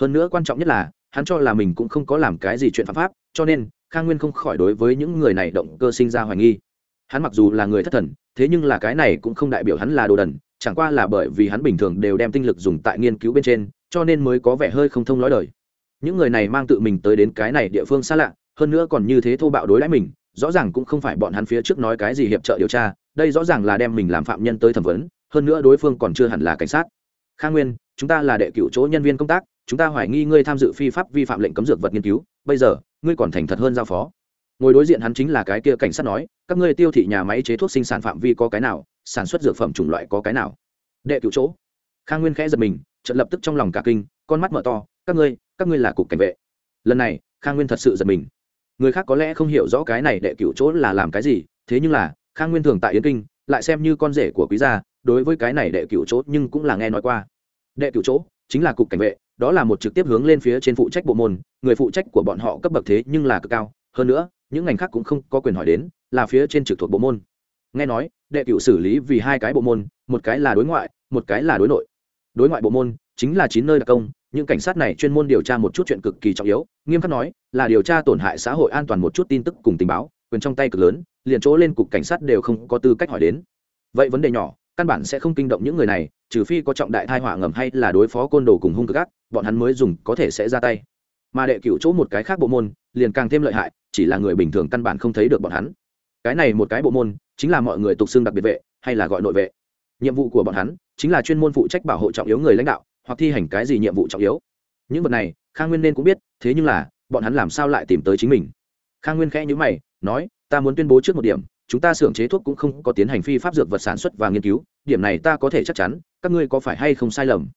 Hơn nữa quan trọng nhất là, hắn cho là mình cũng không có làm cái gì chuyện phạm pháp, cho nên, khang nguyên không khỏi đối với những người này động cơ sinh ra hoài nghi. Hắn mặc dù là người thất thần, thế nhưng là cái này cũng không đại biểu hắn là đồ đần chẳng qua là bởi vì hắn bình thường đều đem tinh lực dùng tại nghiên cứu bên trên, cho nên mới có vẻ hơi không thông nói đời. Những người này mang tự mình tới đến cái này địa phương xa lạ, hơn nữa còn như thế thô bạo đối đãi mình, rõ ràng cũng không phải bọn hắn phía trước nói cái gì hiệp trợ điều tra, đây rõ ràng là đem mình làm phạm nhân tới thẩm vấn, hơn nữa đối phương còn chưa hẳn là cảnh sát. Khang nguyên, chúng ta là đệ cựu chỗ nhân viên công tác, chúng ta hoài nghi ngươi tham dự phi pháp vi phạm lệnh cấm dược vật nghiên cứu, bây giờ, ngươi còn thành thật hơn giao phó. Ngồi đối diện hắn chính là cái kia cảnh sát nói, các ngươi tiêu thị nhà máy chế thuốc sinh sản phạm vi có cái nào sản xuất dược phẩm chủng loại có cái nào? Đệ cựu chỗ. Khang nguyên khẽ giật mình trận lập tức trong lòng cả kinh, con mắt mở to, các ngươi các ngươi là cục cảnh vệ. Lần này, khang nguyên thật sự giật mình. Người khác có lẽ không hiểu rõ cái này đệ cựu chỗ là làm cái gì, thế nhưng là, khang nguyên thường tại yến kinh, lại xem như con rể của quý gia, đối với cái này đệ cựu chỗ nhưng cũng là nghe nói qua. Đệ cựu chỗ chính là cục cảnh vệ, đó là một trực tiếp hướng lên phía trên phụ trách bộ môn, người phụ trách của bọn họ cấp bậc thế nhưng là cực cao. Hơn nữa, những ngành khác cũng không có quyền hỏi đến, là phía trên trực thuộc bộ môn. Nghe nói đệ cựu xử lý vì hai cái bộ môn, một cái là đối ngoại, một cái là đối nội. Đối ngoại bộ môn chính là chín nơi đặc công, những cảnh sát này chuyên môn điều tra một chút chuyện cực kỳ trọng yếu, nghiêm khắc nói là điều tra tổn hại xã hội an toàn một chút tin tức cùng tình báo, quyền trong tay cực lớn, liền chỗ lên cục cảnh sát đều không có tư cách hỏi đến. Vậy vấn đề nhỏ, căn bản sẽ không kinh động những người này, trừ phi có trọng đại thai họa ngầm hay là đối phó côn đồ cùng hung cực ác, bọn hắn mới dùng có thể sẽ ra tay. Mà đệ cựu chỗ một cái khác bộ môn, liền càng thêm lợi hại, chỉ là người bình thường căn bản không thấy được bọn hắn cái này một cái bộ môn chính là mọi người tục xưng đặc biệt vệ hay là gọi nội vệ. Nhiệm vụ của bọn hắn chính là chuyên môn phụ trách bảo hộ trọng yếu người lãnh đạo hoặc thi hành cái gì nhiệm vụ trọng yếu. Những vật này, khang nguyên nên cũng biết, thế nhưng là, bọn hắn làm sao lại tìm tới chính mình? Khang nguyên khẽ nhữ mày, nói, ta muốn tuyên bố trước một điểm, chúng ta xưởng chế thuốc cũng không có tiến hành phi pháp dược vật sản xuất và nghiên cứu, điểm này ta có thể chắc chắn, các ngươi có phải hay không sai lầm?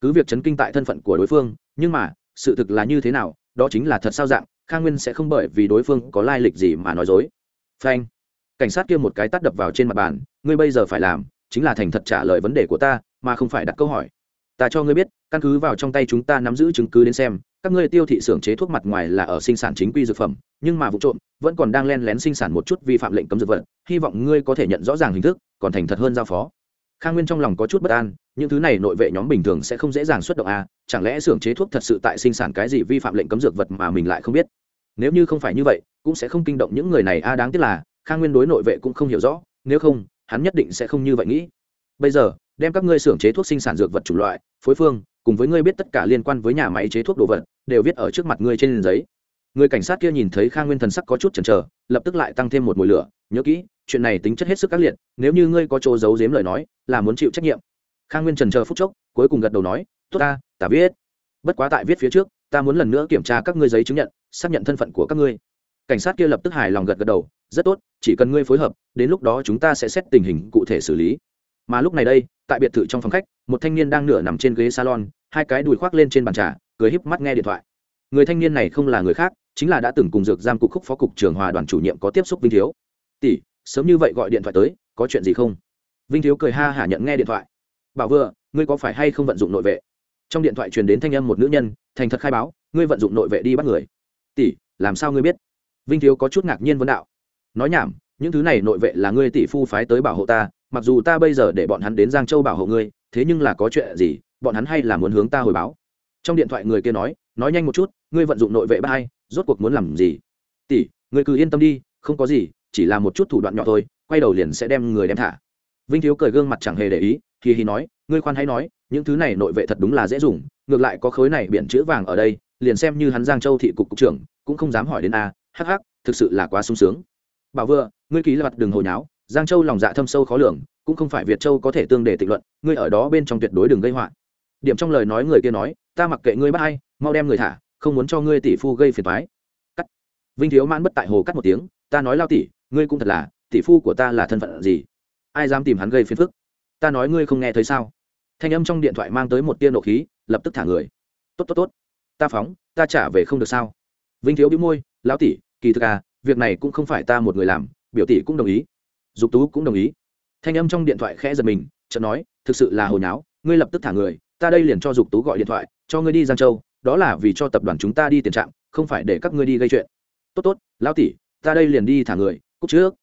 Cứ việc chấn kinh tại thân phận của đối phương, nhưng mà, sự thực là như thế nào, đó chính là thật sao dạng, khang nguyên sẽ không bởi vì đối phương có lai lịch gì mà nói dối phanh. Cảnh sát kia một cái tắt đập vào trên mặt bàn, ngươi bây giờ phải làm chính là thành thật trả lời vấn đề của ta, mà không phải đặt câu hỏi. Ta cho ngươi biết, căn cứ vào trong tay chúng ta nắm giữ chứng cứ đến xem, các ngươi tiêu thị xưởng chế thuốc mặt ngoài là ở sinh sản chính quy dược phẩm, nhưng mà vụ trộm vẫn còn đang len lén sinh sản một chút vi phạm lệnh cấm dược vật, hy vọng ngươi có thể nhận rõ ràng hình thức, còn thành thật hơn giao phó. Khang nguyên trong lòng có chút bất an, những thứ này nội vệ nhóm bình thường sẽ không dễ dàng xuất động a, chẳng lẽ xưởng chế thuốc thật sự tại sinh sản cái gì vi phạm lệnh cấm dược vật mà mình lại không biết? Nếu như không phải như vậy, cũng sẽ không kinh động những người này. A đáng tiếc là, khang nguyên đối nội vệ cũng không hiểu rõ, nếu không, hắn nhất định sẽ không như vậy nghĩ. Bây giờ, đem các ngươi xưởng chế thuốc sinh sản dược vật chủng loại, phối phương, cùng với ngươi biết tất cả liên quan với nhà máy chế thuốc đồ vật, đều viết ở trước mặt ngươi trên giấy. Người cảnh sát kia nhìn thấy khang nguyên thần sắc có chút chần chờ, lập tức lại tăng thêm một mùi lửa. Nhớ kỹ, chuyện này tính chất hết sức ác liệt, nếu như ngươi có chỗ giấu giếm lời nói, là muốn chịu trách nhiệm. Khang nguyên trần chờ phút chốc, cuối cùng gật đầu nói, tốt ta ta viết. Bất quá tại viết phía trước, ta muốn lần nữa kiểm tra các ngươi giấy chứng nhận xác nhận thân phận của các ngươi. Cảnh sát kia lập tức hài lòng gật gật đầu, rất tốt, chỉ cần ngươi phối hợp, đến lúc đó chúng ta sẽ xét tình hình cụ thể xử lý. Mà lúc này đây, tại biệt thự trong phòng khách, một thanh niên đang nửa nằm trên ghế salon, hai cái đùi khoác lên trên bàn trà, cười híp mắt nghe điện thoại. Người thanh niên này không là người khác, chính là đã từng cùng dược giam cục khúc phó cục trường hòa đoàn chủ nhiệm có tiếp xúc vinh thiếu. Tỷ, sớm như vậy gọi điện thoại tới, có chuyện gì không? Vinh thiếu cười ha hả nhận nghe điện thoại. Bảo vừa, ngươi có phải hay không vận dụng nội vệ? Trong điện thoại truyền đến thanh âm một nữ nhân, thành thật khai báo, ngươi vận dụng nội vệ đi bắt người tỷ làm sao ngươi biết? Vinh thiếu có chút ngạc nhiên vấn đạo. Nói nhảm những thứ này nội vệ là ngươi tỷ phu phái tới bảo hộ ta mặc dù ta bây giờ để bọn hắn đến giang châu bảo hộ ngươi thế nhưng là có chuyện gì bọn hắn hay là muốn hướng ta hồi báo. Trong điện thoại người kia nói nói nhanh một chút ngươi vận dụng nội vệ ba hay, rốt cuộc muốn làm gì? Tỷ ngươi cứ yên tâm đi không có gì chỉ là một chút thủ đoạn nhỏ thôi quay đầu liền sẽ đem người đem thả. Vinh thiếu cười gương mặt chẳng hề để ý thì hì nói ngươi khoan hãy nói những thứ này nội vệ thật đúng là dễ dùng ngược lại có khối này biển chữ vàng ở đây liền xem như hắn giang châu thị cục cục trưởng, cũng không dám hỏi đến a, hắc hắc, thực sự là quá sung sướng. Bảo vừa ngươi ký là mặt đường hồi nháo, giang châu lòng dạ thâm sâu khó lường, cũng không phải việt châu có thể tương để tịch luận, ngươi ở đó bên trong tuyệt đối đừng gây họa. Điểm trong lời nói người kia nói, ta mặc kệ ngươi bắt hay mau đem người thả, không muốn cho ngươi tỷ phu gây phiền toái. Cắt. Vinh thiếu mãn bất tại hồ cắt một tiếng, ta nói lao tỷ, ngươi cũng thật là, tỷ phu của ta là thân phận gì? Ai dám tìm hắn gây phiền phức? Ta nói ngươi không nghe thấy sao? Thanh âm trong điện thoại mang tới một tia nộ khí, lập tức thả người. Tốt tốt tốt ta phóng, ta trả về không được sao? Vinh thiếu bị môi, lão tỷ, kỳ thực à việc này cũng không phải ta một người làm, biểu tỷ cũng đồng ý. Dục tú cũng đồng ý. Thanh âm trong điện thoại khẽ giật mình, chợt nói, thực sự là hồi nháo, ngươi lập tức thả người, ta đây liền cho dục tú gọi điện thoại, cho ngươi đi giang châu, đó là vì cho tập đoàn chúng ta đi tiền trạng không phải để các ngươi đi gây chuyện. Tốt tốt, lão tỷ, ta đây liền đi thả người cúc trước.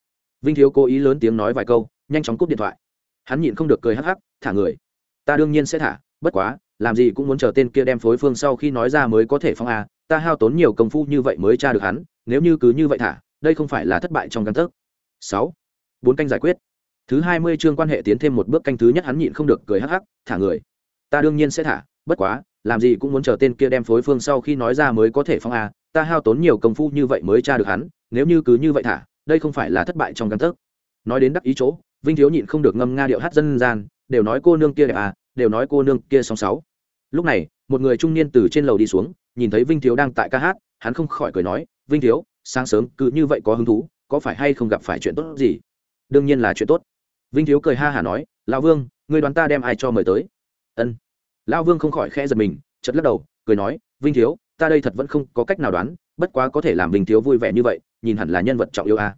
Vinh thiếu cố ý lớn tiếng nói vài câu, nhanh chóng cúp điện thoại. Hắn nhịn không được cười hắc hắc, thả người, ta đương nhiên sẽ thả, bất quá làm gì cũng muốn chờ tên kia đem phối phương sau khi nói ra mới có thể phong a, ta hao tốn nhiều công phu như vậy mới tra được hắn, nếu như cứ như vậy thả, đây không phải là thất bại trong căn thức sáu, bốn canh giải quyết. Thứ hai mươi chương quan hệ tiến thêm một bước canh thứ nhất hắn nhịn không được cười hắc hắc, thả người. Ta đương nhiên sẽ thả, bất quá, làm gì cũng muốn chờ tên kia đem phối phương sau khi nói ra mới có thể phong a, ta hao tốn nhiều công phu như vậy mới tra được hắn, nếu như cứ như vậy thả, đây không phải là thất bại trong căn thức nói đến đắc ý chỗ, vinh thiếu nhịn không được ngâm nga điệu hát dân gian, đều nói cô nương kia đẹp à đều nói cô nương kia song sáu. Lúc này, một người trung niên từ trên lầu đi xuống, nhìn thấy vinh thiếu đang tại ca hát, hắn không khỏi cười nói, vinh thiếu, sáng sớm cứ như vậy có hứng thú, có phải hay không gặp phải chuyện tốt gì? Đương nhiên là chuyện tốt. Vinh thiếu cười ha hả nói, lão vương, người đoán ta đem ai cho mời tới? Ân. Lão vương không khỏi khẽ giật mình chật lắc đầu, cười nói, vinh thiếu, ta đây thật vẫn không có cách nào đoán, bất quá có thể làm vinh thiếu vui vẻ như vậy, nhìn hẳn là nhân vật trọng yếu a à.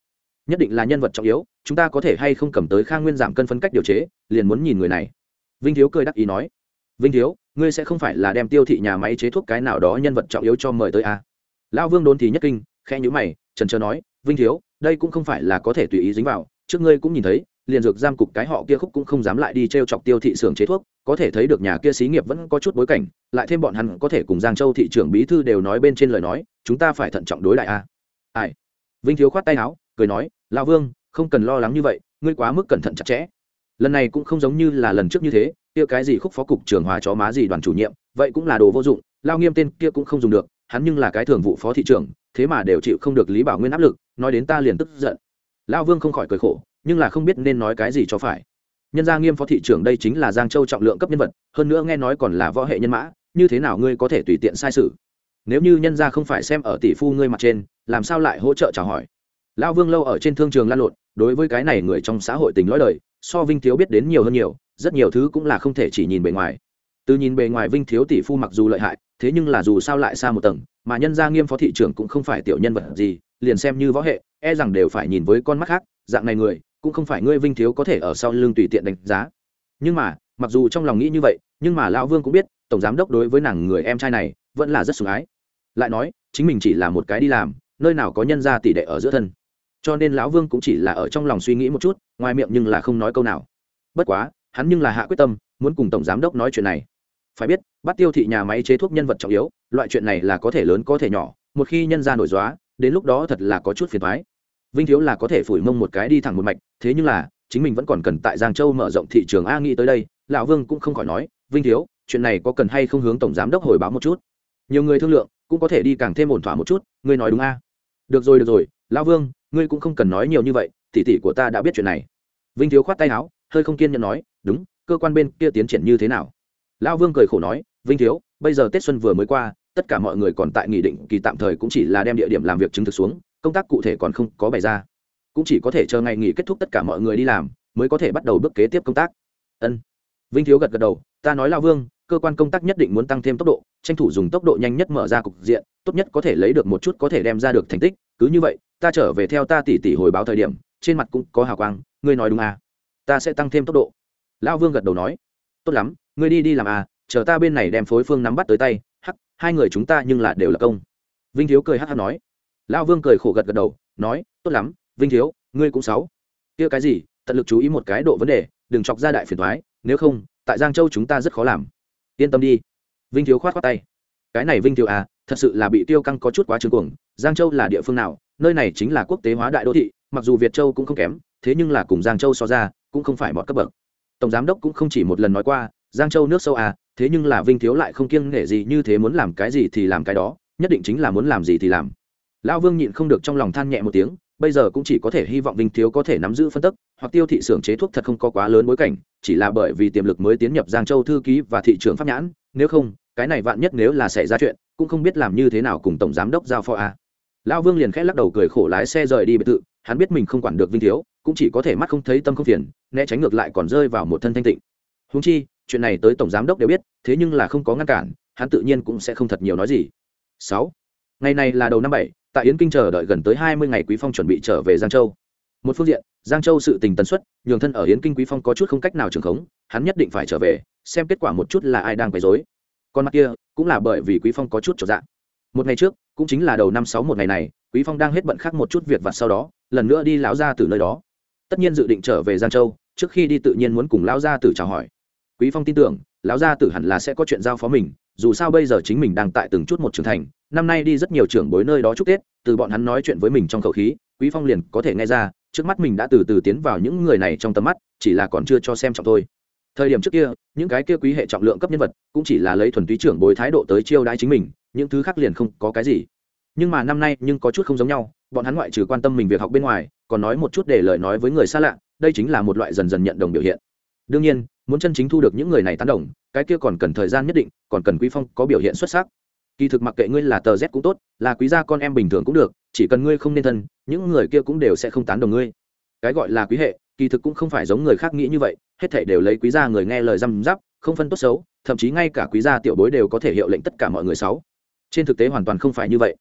nhất định là nhân vật trọng yếu, chúng ta có thể hay không cầm tới khang nguyên giảm cân phân cách điều chế, liền muốn nhìn người này vinh thiếu cười đắc ý nói, vinh thiếu, ngươi sẽ không phải là đem tiêu thị nhà máy chế thuốc cái nào đó nhân vật trọng yếu cho mời tới à? lão vương đốn thì nhất kinh khe nhữ mày, trần trờ nói, vinh thiếu, đây cũng không phải là có thể tùy ý dính vào, trước ngươi cũng nhìn thấy, liền dược giam cục cái họ kia khúc cũng không dám lại đi t r e o chọc tiêu thị xưởng chế thuốc, có thể thấy được nhà kia xí nghiệp vẫn có chút bối cảnh, lại thêm bọn hắn có thể cùng giang châu thị trưởng bí thư đều nói bên trên lời nói, chúng ta phải thận trọng đối đại a à? ai vinh thiếu khoát tay áo, cười nói, lão vương, không cần lo lắng như vậy, ngươi quá mức cẩn thận chặt chẽ lần này cũng không giống như là lần trước như thế, kia cái gì khúc phó cục trưởng hòa chó má gì đoàn chủ nhiệm, vậy cũng là đồ vô dụng, lao nghiêm tên kia cũng không dùng được, hắn nhưng là cái thường vụ phó thị trưởng, thế mà đều chịu không được lý bảo nguyên áp lực, nói đến ta liền tức giận. Lao vương không khỏi cười khổ, nhưng là không biết nên nói cái gì cho phải. Nhân gia nghiêm phó thị trưởng đây chính là giang châu trọng lượng cấp nhân vật, hơn nữa nghe nói còn là võ hệ nhân mã, như thế nào ngươi có thể tùy tiện sai sự? Nếu như nhân gia không phải xem ở tỷ phu ngươi mặt trên, làm sao lại hỗ trợ chào hỏi? Lao vương lâu ở trên thương trường lan lộn, đối với cái này người trong xã hội tình lõi đời so vinh thiếu biết đến nhiều hơn nhiều, rất nhiều thứ cũng là không thể chỉ nhìn bề ngoài. Từ nhìn bề ngoài vinh thiếu tỷ phu mặc dù lợi hại, thế nhưng là dù sao lại xa một tầng, mà nhân gia nghiêm phó thị trưởng cũng không phải tiểu nhân vật gì, liền xem như võ hệ e rằng đều phải nhìn với con mắt khác, dạng này người, cũng không phải ngươi vinh thiếu có thể ở sau lưng tùy tiện đánh giá. Nhưng mà, mặc dù trong lòng nghĩ như vậy, nhưng mà lão vương cũng biết, tổng giám đốc đối với nàng người em trai này, vẫn là rất sủng ái. Lại nói, chính mình chỉ là một cái đi làm, nơi nào có nhân gia tỷ đệ ở giữa thân cho nên lão vương cũng chỉ là ở trong lòng suy nghĩ một chút, ngoài miệng nhưng là không nói câu nào. Bất quá, hắn nhưng là hạ quyết tâm, muốn cùng tổng giám đốc nói chuyện này. Phải biết bắt tiêu thị nhà máy chế thuốc nhân vật trọng yếu, loại chuyện này là có thể lớn có thể nhỏ, một khi nhân ra nổi dóa, đến lúc đó thật là có chút phiền thoái vinh thiếu là có thể phủi mông một cái đi thẳng một mạch, thế nhưng là, chính mình vẫn còn cần tại giang châu mở rộng thị trường a nghĩ tới đây, lão vương cũng không khỏi nói, vinh thiếu, chuyện này có cần hay không hướng tổng giám đốc hồi báo một chút? Nhiều người thương lượng, cũng có thể đi càng thêm ổn thỏa một chút, ngươi nói đúng a. Được rồi được rồi, lão vương ngươi cũng không cần nói nhiều như vậy tỉ tỉ của ta đã biết chuyện này. Vinh thiếu khoát tay áo, hơi không kiên nhẫn nói, đúng, cơ quan bên kia tiến triển như thế nào? Lão vương cười khổ nói, vinh thiếu, bây giờ tết xuân vừa mới qua, tất cả mọi người còn tại nghị định kỳ tạm thời cũng chỉ là đem địa điểm làm việc chứng thực xuống, công tác cụ thể còn không có bày ra. Cũng chỉ có thể chờ ngày nghỉ kết thúc tất cả mọi người đi làm, mới có thể bắt đầu bước kế tiếp công tác. Ân. Vinh thiếu gật gật đầu, ta nói lao vương, cơ quan công tác nhất định muốn tăng thêm tốc độ, tranh thủ dùng tốc độ nhanh nhất mở ra cục diện, tốt nhất có thể lấy được một chút có thể đem ra được thành tích cứ như vậy, ta trở về theo ta tỉ tỉ hồi báo thời điểm, trên mặt cũng có hào quang, ngươi nói đúng à? Ta sẽ tăng thêm tốc độ. Lão vương gật đầu nói. Tốt lắm, ngươi đi đi làm à chờ ta bên này đem phối phương nắm bắt tới tay, hắc, hai người chúng ta nhưng là đều là công. Vinh thiếu cười hắc hắc nói. Lão vương cười khổ gật gật đầu, nói, tốt lắm, vinh thiếu, ngươi cũng sáu. Kia cái gì, tận lực chú ý một cái độ vấn đề, đừng chọc ra đại phiền thoái, nếu không, tại giang châu chúng ta rất khó làm. Yên tâm đi. Vinh thiếu khoát khoát tay. Cái này vinh thiếu à thật sự là bị tiêu căng có chút quá trương cuồng giang châu là địa phương nào, nơi này chính là quốc tế hóa đại đô thị, mặc dù việt châu cũng không kém, thế nhưng là cùng giang châu so ra, cũng không phải mọi cấp bậc. Tổng giám đốc cũng không chỉ một lần nói qua, giang châu nước sâu à thế nhưng là vinh thiếu lại không kiêng nể gì như thế muốn làm cái gì thì làm cái đó, nhất định chính là muốn làm gì thì làm. Lão vương nhịn không được trong lòng than nhẹ một tiếng, bây giờ cũng chỉ có thể hy vọng vinh thiếu có thể nắm giữ phân tức, hoặc tiêu thị xưởng chế thuốc thật không có quá lớn bối cảnh, chỉ là bởi vì tiềm lực mới tiến nhập giang châu thư ký và thị trường pháp nhãn, nếu không, cái này vạn nhất nếu là xảy ra chuyện, cũng không biết làm như thế nào cùng tổng giám đốc giao phó a lão vương liền khẽ lắc đầu cười khổ lái xe rời đi biệt thự, hắn biết mình không quản được vinh thiếu, cũng chỉ có thể mắt không thấy tâm không phiền, né tránh ngược lại còn rơi vào một thân thanh tịnh. Húng chi, chuyện này tới tổng giám đốc đều biết, thế nhưng là không có ngăn cản, hắn tự nhiên cũng sẽ không thật nhiều nói gì. Sáu. Ngày này là đầu năm bảy, tại yến kinh chờ đợi gần tới hai mươi ngày quý phong chuẩn bị trở về giang châu. Một phương diện, giang châu sự tình tần suất, nhường thân ở yến kinh quý phong có chút không cách nào trường khống, hắn nhất định phải trở về, xem kết quả một chút là ai đang quấy rối. Còn mặt kia, cũng là bởi vì quý phong có chút trở dạng. Một ngày trước cũng chính là đầu năm sáu một ngày này, quý phong đang hết bận khác một chút việc vặt sau đó, lần nữa đi lão ra từ nơi đó. Tất nhiên dự định trở về giang châu, trước khi đi tự nhiên muốn cùng lão gia tử chào hỏi. Quý phong tin tưởng, lão gia tử hẳn là sẽ có chuyện giao phó mình, dù sao bây giờ chính mình đang tại từng chút một trưởng thành, năm nay đi rất nhiều trưởng bối nơi đó chúc tết, từ bọn hắn nói chuyện với mình trong khẩu khí, quý phong liền có thể nghe ra, trước mắt mình đã từ từ tiến vào những người này trong tầm mắt, chỉ là còn chưa cho xem trọng thôi. Thời điểm trước kia, những cái kia quý hệ trọng lượng cấp nhân vật, cũng chỉ là lấy thuần túy trưởng bối thái độ tới chiêu đãi chính mình những thứ khác liền không có cái gì. Nhưng mà năm nay nhưng có chút không giống nhau, bọn hắn ngoại trừ quan tâm mình việc học bên ngoài, còn nói một chút để lời nói với người xa lạ, đây chính là một loại dần dần nhận đồng biểu hiện. Đương nhiên, muốn chân chính thu được những người này tán đồng, cái kia còn cần thời gian nhất định, còn cần quý phong có biểu hiện xuất sắc. Kỳ thực mặc kệ ngươi là tờ z cũng tốt, là quý gia con em bình thường cũng được, chỉ cần ngươi không nên thân, những người kia cũng đều sẽ không tán đồng ngươi. Cái gọi là quý hệ, kỳ thực cũng không phải giống người khác nghĩ như vậy, hết thảy đều lấy quý gia người nghe lời răm giáp không phân tốt xấu, thậm chí ngay cả quý gia tiểu bối đều có thể hiệu lệnh tất cả mọi người xấu trên thực tế hoàn toàn không phải như vậy.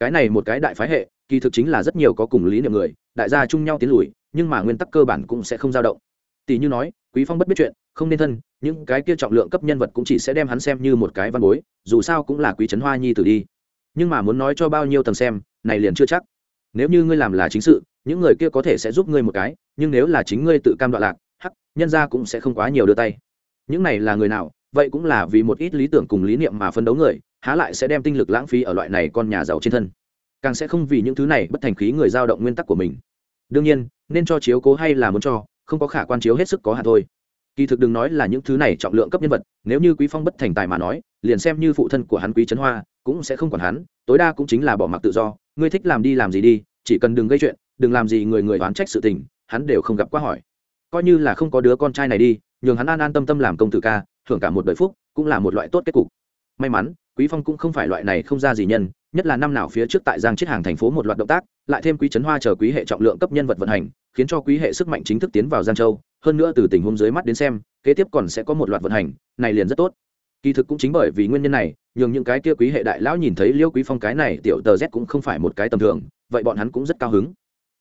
Cái này một cái đại phái hệ, kỳ thực chính là rất nhiều có cùng lý niệm người, đại gia chung nhau tiến lùi, nhưng mà nguyên tắc cơ bản cũng sẽ không dao động. Tỷ như nói, quý phong bất biết chuyện, không nên thân, những cái kia trọng lượng cấp nhân vật cũng chỉ sẽ đem hắn xem như một cái văn bối, dù sao cũng là quý trấn hoa nhi tử đi. Nhưng mà muốn nói cho bao nhiêu tầng xem, này liền chưa chắc. Nếu như ngươi làm là chính sự, những người kia có thể sẽ giúp ngươi một cái, nhưng nếu là chính ngươi tự cam đoạn lạc, hắc, nhân ra cũng sẽ không quá nhiều đưa tay. Những này là người nào, vậy cũng là vì một ít lý tưởng cùng lý niệm mà phân đấu người há lại sẽ đem tinh lực lãng phí ở loại này con nhà giàu trên thân. Càng sẽ không vì những thứ này bất thành khí người dao động nguyên tắc của mình. Đương nhiên, nên cho chiếu cố hay là muốn cho, không có khả quan chiếu hết sức có hạn thôi. Kỳ thực đừng nói là những thứ này trọng lượng cấp nhân vật, nếu như quý phong bất thành tài mà nói, liền xem như phụ thân của hắn quý trấn hoa, cũng sẽ không còn hắn, tối đa cũng chính là bỏ mặc tự do. Ngươi thích làm đi làm gì đi, chỉ cần đừng gây chuyện, đừng làm gì người người đoán trách sự tình, hắn đều không gặp quá hỏi. Coi như là không có đứa con trai này đi, nhường hắn an an tâm tâm làm công tử ca hưởng cả một đời phúc, cũng là một loại tốt kết cục. May mắn quý phong cũng không phải loại này không ra gì nhân, nhất là năm nào phía trước tại giang chiết hàng thành phố một loạt động tác, lại thêm quý trấn hoa chờ quý hệ trọng lượng cấp nhân vật vận hành, khiến cho quý hệ sức mạnh chính thức tiến vào giang châu. Hơn nữa từ tình huống dưới mắt đến xem, kế tiếp còn sẽ có một loạt vận hành, này liền rất tốt. Kỳ thực cũng chính bởi vì nguyên nhân này, nhường những cái kia quý hệ đại lão nhìn thấy liêu quý phong cái này tiểu tờ z cũng không phải một cái tầm thường, vậy bọn hắn cũng rất cao hứng.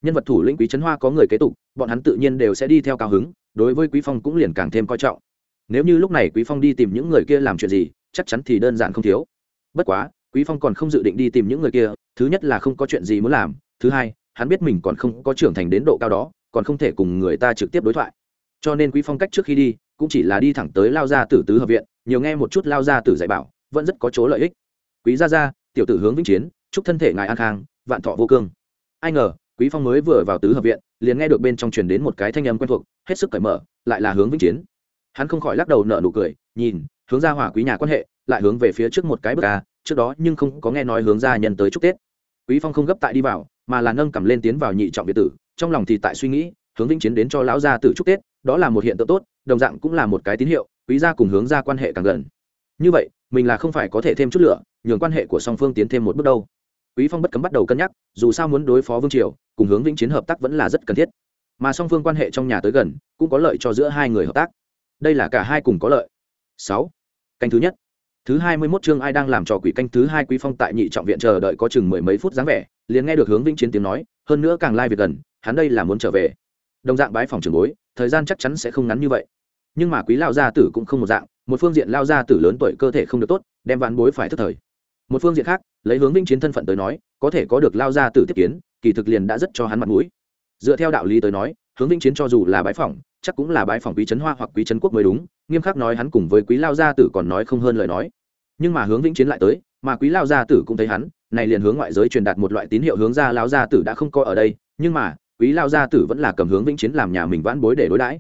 Nhân vật thủ lĩnh quý trấn hoa có người kế tục, bọn hắn tự nhiên đều sẽ đi theo cao hứng, đối với quý phong cũng liền càng thêm coi trọng. Nếu như lúc này quý phong đi tìm những người kia làm chuyện gì chắc chắn thì đơn giản không thiếu. Bất quá, quý phong còn không dự định đi tìm những người kia, thứ nhất là không có chuyện gì muốn làm, thứ hai, hắn biết mình còn không có trưởng thành đến độ cao đó, còn không thể cùng người ta trực tiếp đối thoại. Cho nên quý phong cách trước khi đi, cũng chỉ là đi thẳng tới lao gia tử tứ hợp viện, nhiều nghe một chút lao gia tử dạy bảo, vẫn rất có chỗ lợi ích. Quý gia gia, tiểu tử hướng vĩnh chiến, chúc thân thể ngài an khang, vạn thọ vô cương. Ai ngờ, quý phong mới vừa vào tứ hợp viện, liền nghe được bên trong truyền đến một cái thanh âm quen thuộc, hết sức cởi mở, lại là hướng vĩnh chiến. Hắn không khỏi lắc đầu nở nụ cười, nhìn hướng ra hỏa quý nhà quan hệ, lại hướng về phía trước một cái bậc ca à, trước đó nhưng không có nghe nói hướng ra nhân tới chúc tết. Quý phong không gấp tại đi vào, mà là nâng cầm lên tiến vào nhị trọng biệt tử, trong lòng thì tại suy nghĩ, hướng vĩnh chiến đến cho lão gia tử chúc tết, đó là một hiện tượng tốt, đồng dạng cũng là một cái tín hiệu, quý gia cùng hướng ra quan hệ càng gần. Như vậy, mình là không phải có thể thêm chút lửa, nhường quan hệ của song phương tiến thêm một bước đâu. Quý phong bất cấm bắt đầu cân nhắc, dù sao muốn đối phó vương triều, cùng hướng vĩnh chiến hợp tác vẫn là rất cần thiết. Mà song phương quan hệ trong nhà tới gần, cũng có lợi cho giữa hai người hợp tác. Đây là cả hai cùng có lợi. Sáu canh thứ nhất. Thứ hai mươi mốt chương ai đang làm trò quỷ canh thứ hai quý phong tại nhị trọng viện chờ đợi có chừng mười mấy phút dáng vẻ, liền nghe được hướng vĩnh chiến tiếng nói, hơn nữa càng lai việc gần, hắn đây là muốn trở về. Đồng dạng bái phòng trường bối, thời gian chắc chắn sẽ không ngắn như vậy. Nhưng mà quý lao gia tử cũng không một dạng, một phương diện lao gia tử lớn tuổi cơ thể không được tốt, đem ván bối phải thất thời. Một phương diện khác, lấy hướng vĩnh chiến thân phận tới nói, có thể có được lao gia tử tiếp kiến, kỳ thực liền đã rất cho hắn mặt mũi. Dựa theo đạo lý tới nói, hướng vĩnh chiến cho dù là bái phỏng chắc cũng là bái phòng quý trấn hoa hoặc quý trấn quốc mới đúng, nghiêm khắc nói hắn cùng với quý lao gia tử còn nói không hơn lời nói. Nhưng mà hướng vĩnh chiến lại tới, mà quý lao gia tử cũng thấy hắn, này liền hướng ngoại giới truyền đạt một loại tín hiệu hướng ra lao gia tử đã không coi ở đây, nhưng mà, quý lao gia tử vẫn là cầm hướng vĩnh chiến làm nhà mình vãn bối để đối đãi.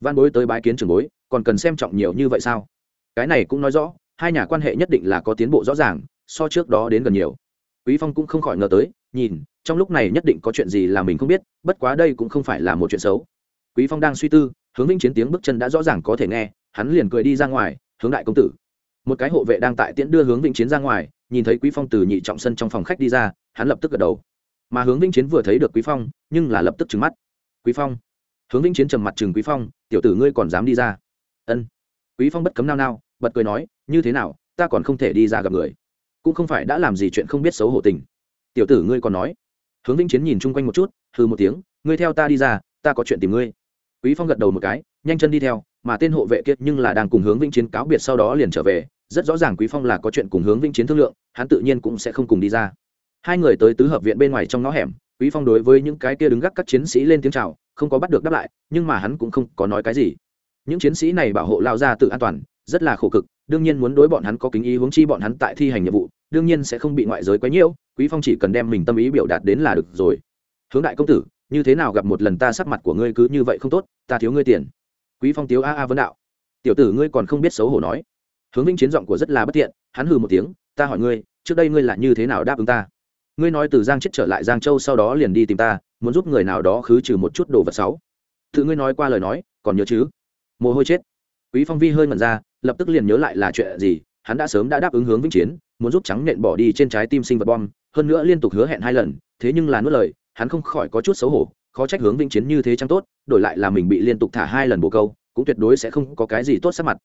Vãn bối tới bái kiến trường bối, còn cần xem trọng nhiều như vậy sao? Cái này cũng nói rõ, hai nhà quan hệ nhất định là có tiến bộ rõ ràng, so trước đó đến gần nhiều. Quý phong cũng không khỏi ngờ tới, nhìn, trong lúc này nhất định có chuyện gì là mình không biết, bất quá đây cũng không phải là một chuyện xấu quý phong đang suy tư, hướng vĩnh chiến tiếng bước chân đã rõ ràng có thể nghe, hắn liền cười đi ra ngoài, hướng đại công tử. Một cái hộ vệ đang tại tiễn đưa hướng vĩnh chiến ra ngoài, nhìn thấy quý phong từ nhị trọng sân trong phòng khách đi ra, hắn lập tức gật đầu. Mà hướng vĩnh chiến vừa thấy được quý phong, nhưng là lập tức trừng mắt. Quý phong. Hướng vĩnh chiến trầm mặt trừng quý phong, tiểu tử ngươi còn dám đi ra? Ân. Quý phong bất cấm nao nao, bật cười nói, như thế nào, ta còn không thể đi ra gặp người. Cũng không phải đã làm gì chuyện không biết xấu hổ tình. Tiểu tử ngươi còn nói. Hướng vĩnh chiến nhìn chung quanh một chút, hừ một tiếng, ngươi theo ta đi ra, ta có chuyện tìm ngươi quý phong gật đầu một cái, nhanh chân đi theo, mà tên hộ vệ kiệt nhưng là đang cùng hướng vĩnh chiến cáo biệt sau đó liền trở về. Rất rõ ràng quý phong là có chuyện cùng hướng vĩnh chiến thương lượng, hắn tự nhiên cũng sẽ không cùng đi ra. Hai người tới tứ hợp viện bên ngoài trong ngõ hẻm, quý phong đối với những cái kia đứng gác các chiến sĩ lên tiếng chào, không có bắt được đáp lại, nhưng mà hắn cũng không có nói cái gì. Những chiến sĩ này bảo hộ lao ra tự an toàn, rất là khổ cực, đương nhiên muốn đối bọn hắn có kính ý hướng chi bọn hắn tại thi hành nhiệm vụ, đương nhiên sẽ không bị ngoại giới quấy nhiễu, quý phong chỉ cần đem mình tâm ý biểu đạt đến là được rồi. Hướng đại công tử như thế nào gặp một lần ta sắc mặt của ngươi cứ như vậy không tốt, ta thiếu ngươi tiền. Quý phong tiếu a a vấn đạo. Tiểu tử ngươi còn không biết xấu hổ nói. Hướng vinh chiến giọng của rất là bất tiện hắn hừ một tiếng, ta hỏi ngươi, trước đây ngươi là như thế nào đáp ứng ta? Ngươi nói từ giang chết trở lại giang châu sau đó liền đi tìm ta, muốn giúp người nào đó khứ trừ một chút đồ vật xấu. Tự ngươi nói qua lời nói, còn nhớ chứ? Mồ hôi chết. Quý phong vi hơi ngẩn ra, lập tức liền nhớ lại là chuyện gì, hắn đã sớm đã đáp ứng hướng vĩnh chiến, muốn giúp trắng nện bỏ đi trên trái tim sinh vật bom, hơn nữa liên tục hứa hẹn hai lần, thế nhưng là nuốt lời hắn không khỏi có chút xấu hổ, khó trách hướng vĩnh chiến như thế chẳng tốt, đổi lại là mình bị liên tục thả hai lần bồ câu, cũng tuyệt đối sẽ không có cái gì tốt sắc mặt.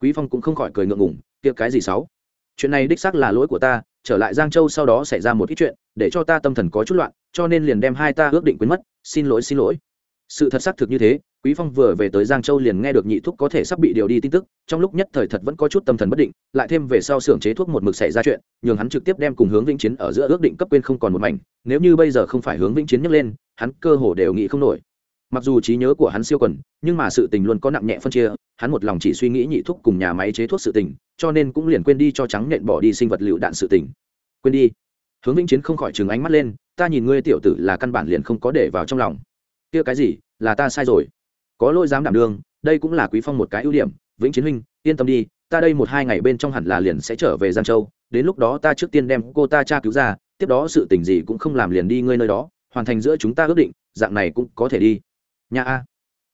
Quý phong cũng không khỏi cười ngượng ngùng, kia cái gì xấu chuyện này đích xác là lỗi của ta, trở lại giang châu sau đó xảy ra một ít chuyện, để cho ta tâm thần có chút loạn, cho nên liền đem hai ta ước định quên mất. Xin lỗi xin lỗi. Sự thật xác thực như thế quý phong vừa về tới giang châu liền nghe được nhị thuốc có thể sắp bị điều đi tin tức, trong lúc nhất thời thật vẫn có chút tâm thần bất định, lại thêm về sau xưởng chế thuốc một mực xảy ra chuyện, nhường hắn trực tiếp đem cùng hướng vĩnh chiến ở giữa ước định cấp quên không còn một mảnh, nếu như bây giờ không phải hướng vĩnh chiến nhấc lên, hắn cơ hồ đều nghĩ không nổi. Mặc dù trí nhớ của hắn siêu quần, nhưng mà sự tình luôn có nặng nhẹ phân chia, hắn một lòng chỉ suy nghĩ nhị thuốc cùng nhà máy chế thuốc sự tình, cho nên cũng liền quên đi cho trắng nện bỏ đi sinh vật lựu đạn sự tình. Quên đi. Hướng vĩnh chiến không khỏi trừng ánh mắt lên, ta nhìn ngươi tiểu tử là căn bản liền không có để vào trong lòng. Kia cái gì? Là ta sai rồi có lỗi dám đảm đương, đây cũng là quý phong một cái ưu điểm. Vĩnh chiến huynh, yên tâm đi, ta đây một hai ngày bên trong hẳn là liền sẽ trở về giang châu. Đến lúc đó ta trước tiên đem cô ta tra cứu ra, tiếp đó sự tình gì cũng không làm liền đi ngươi nơi đó, hoàn thành giữa chúng ta ước định, dạng này cũng có thể đi. Nhà a.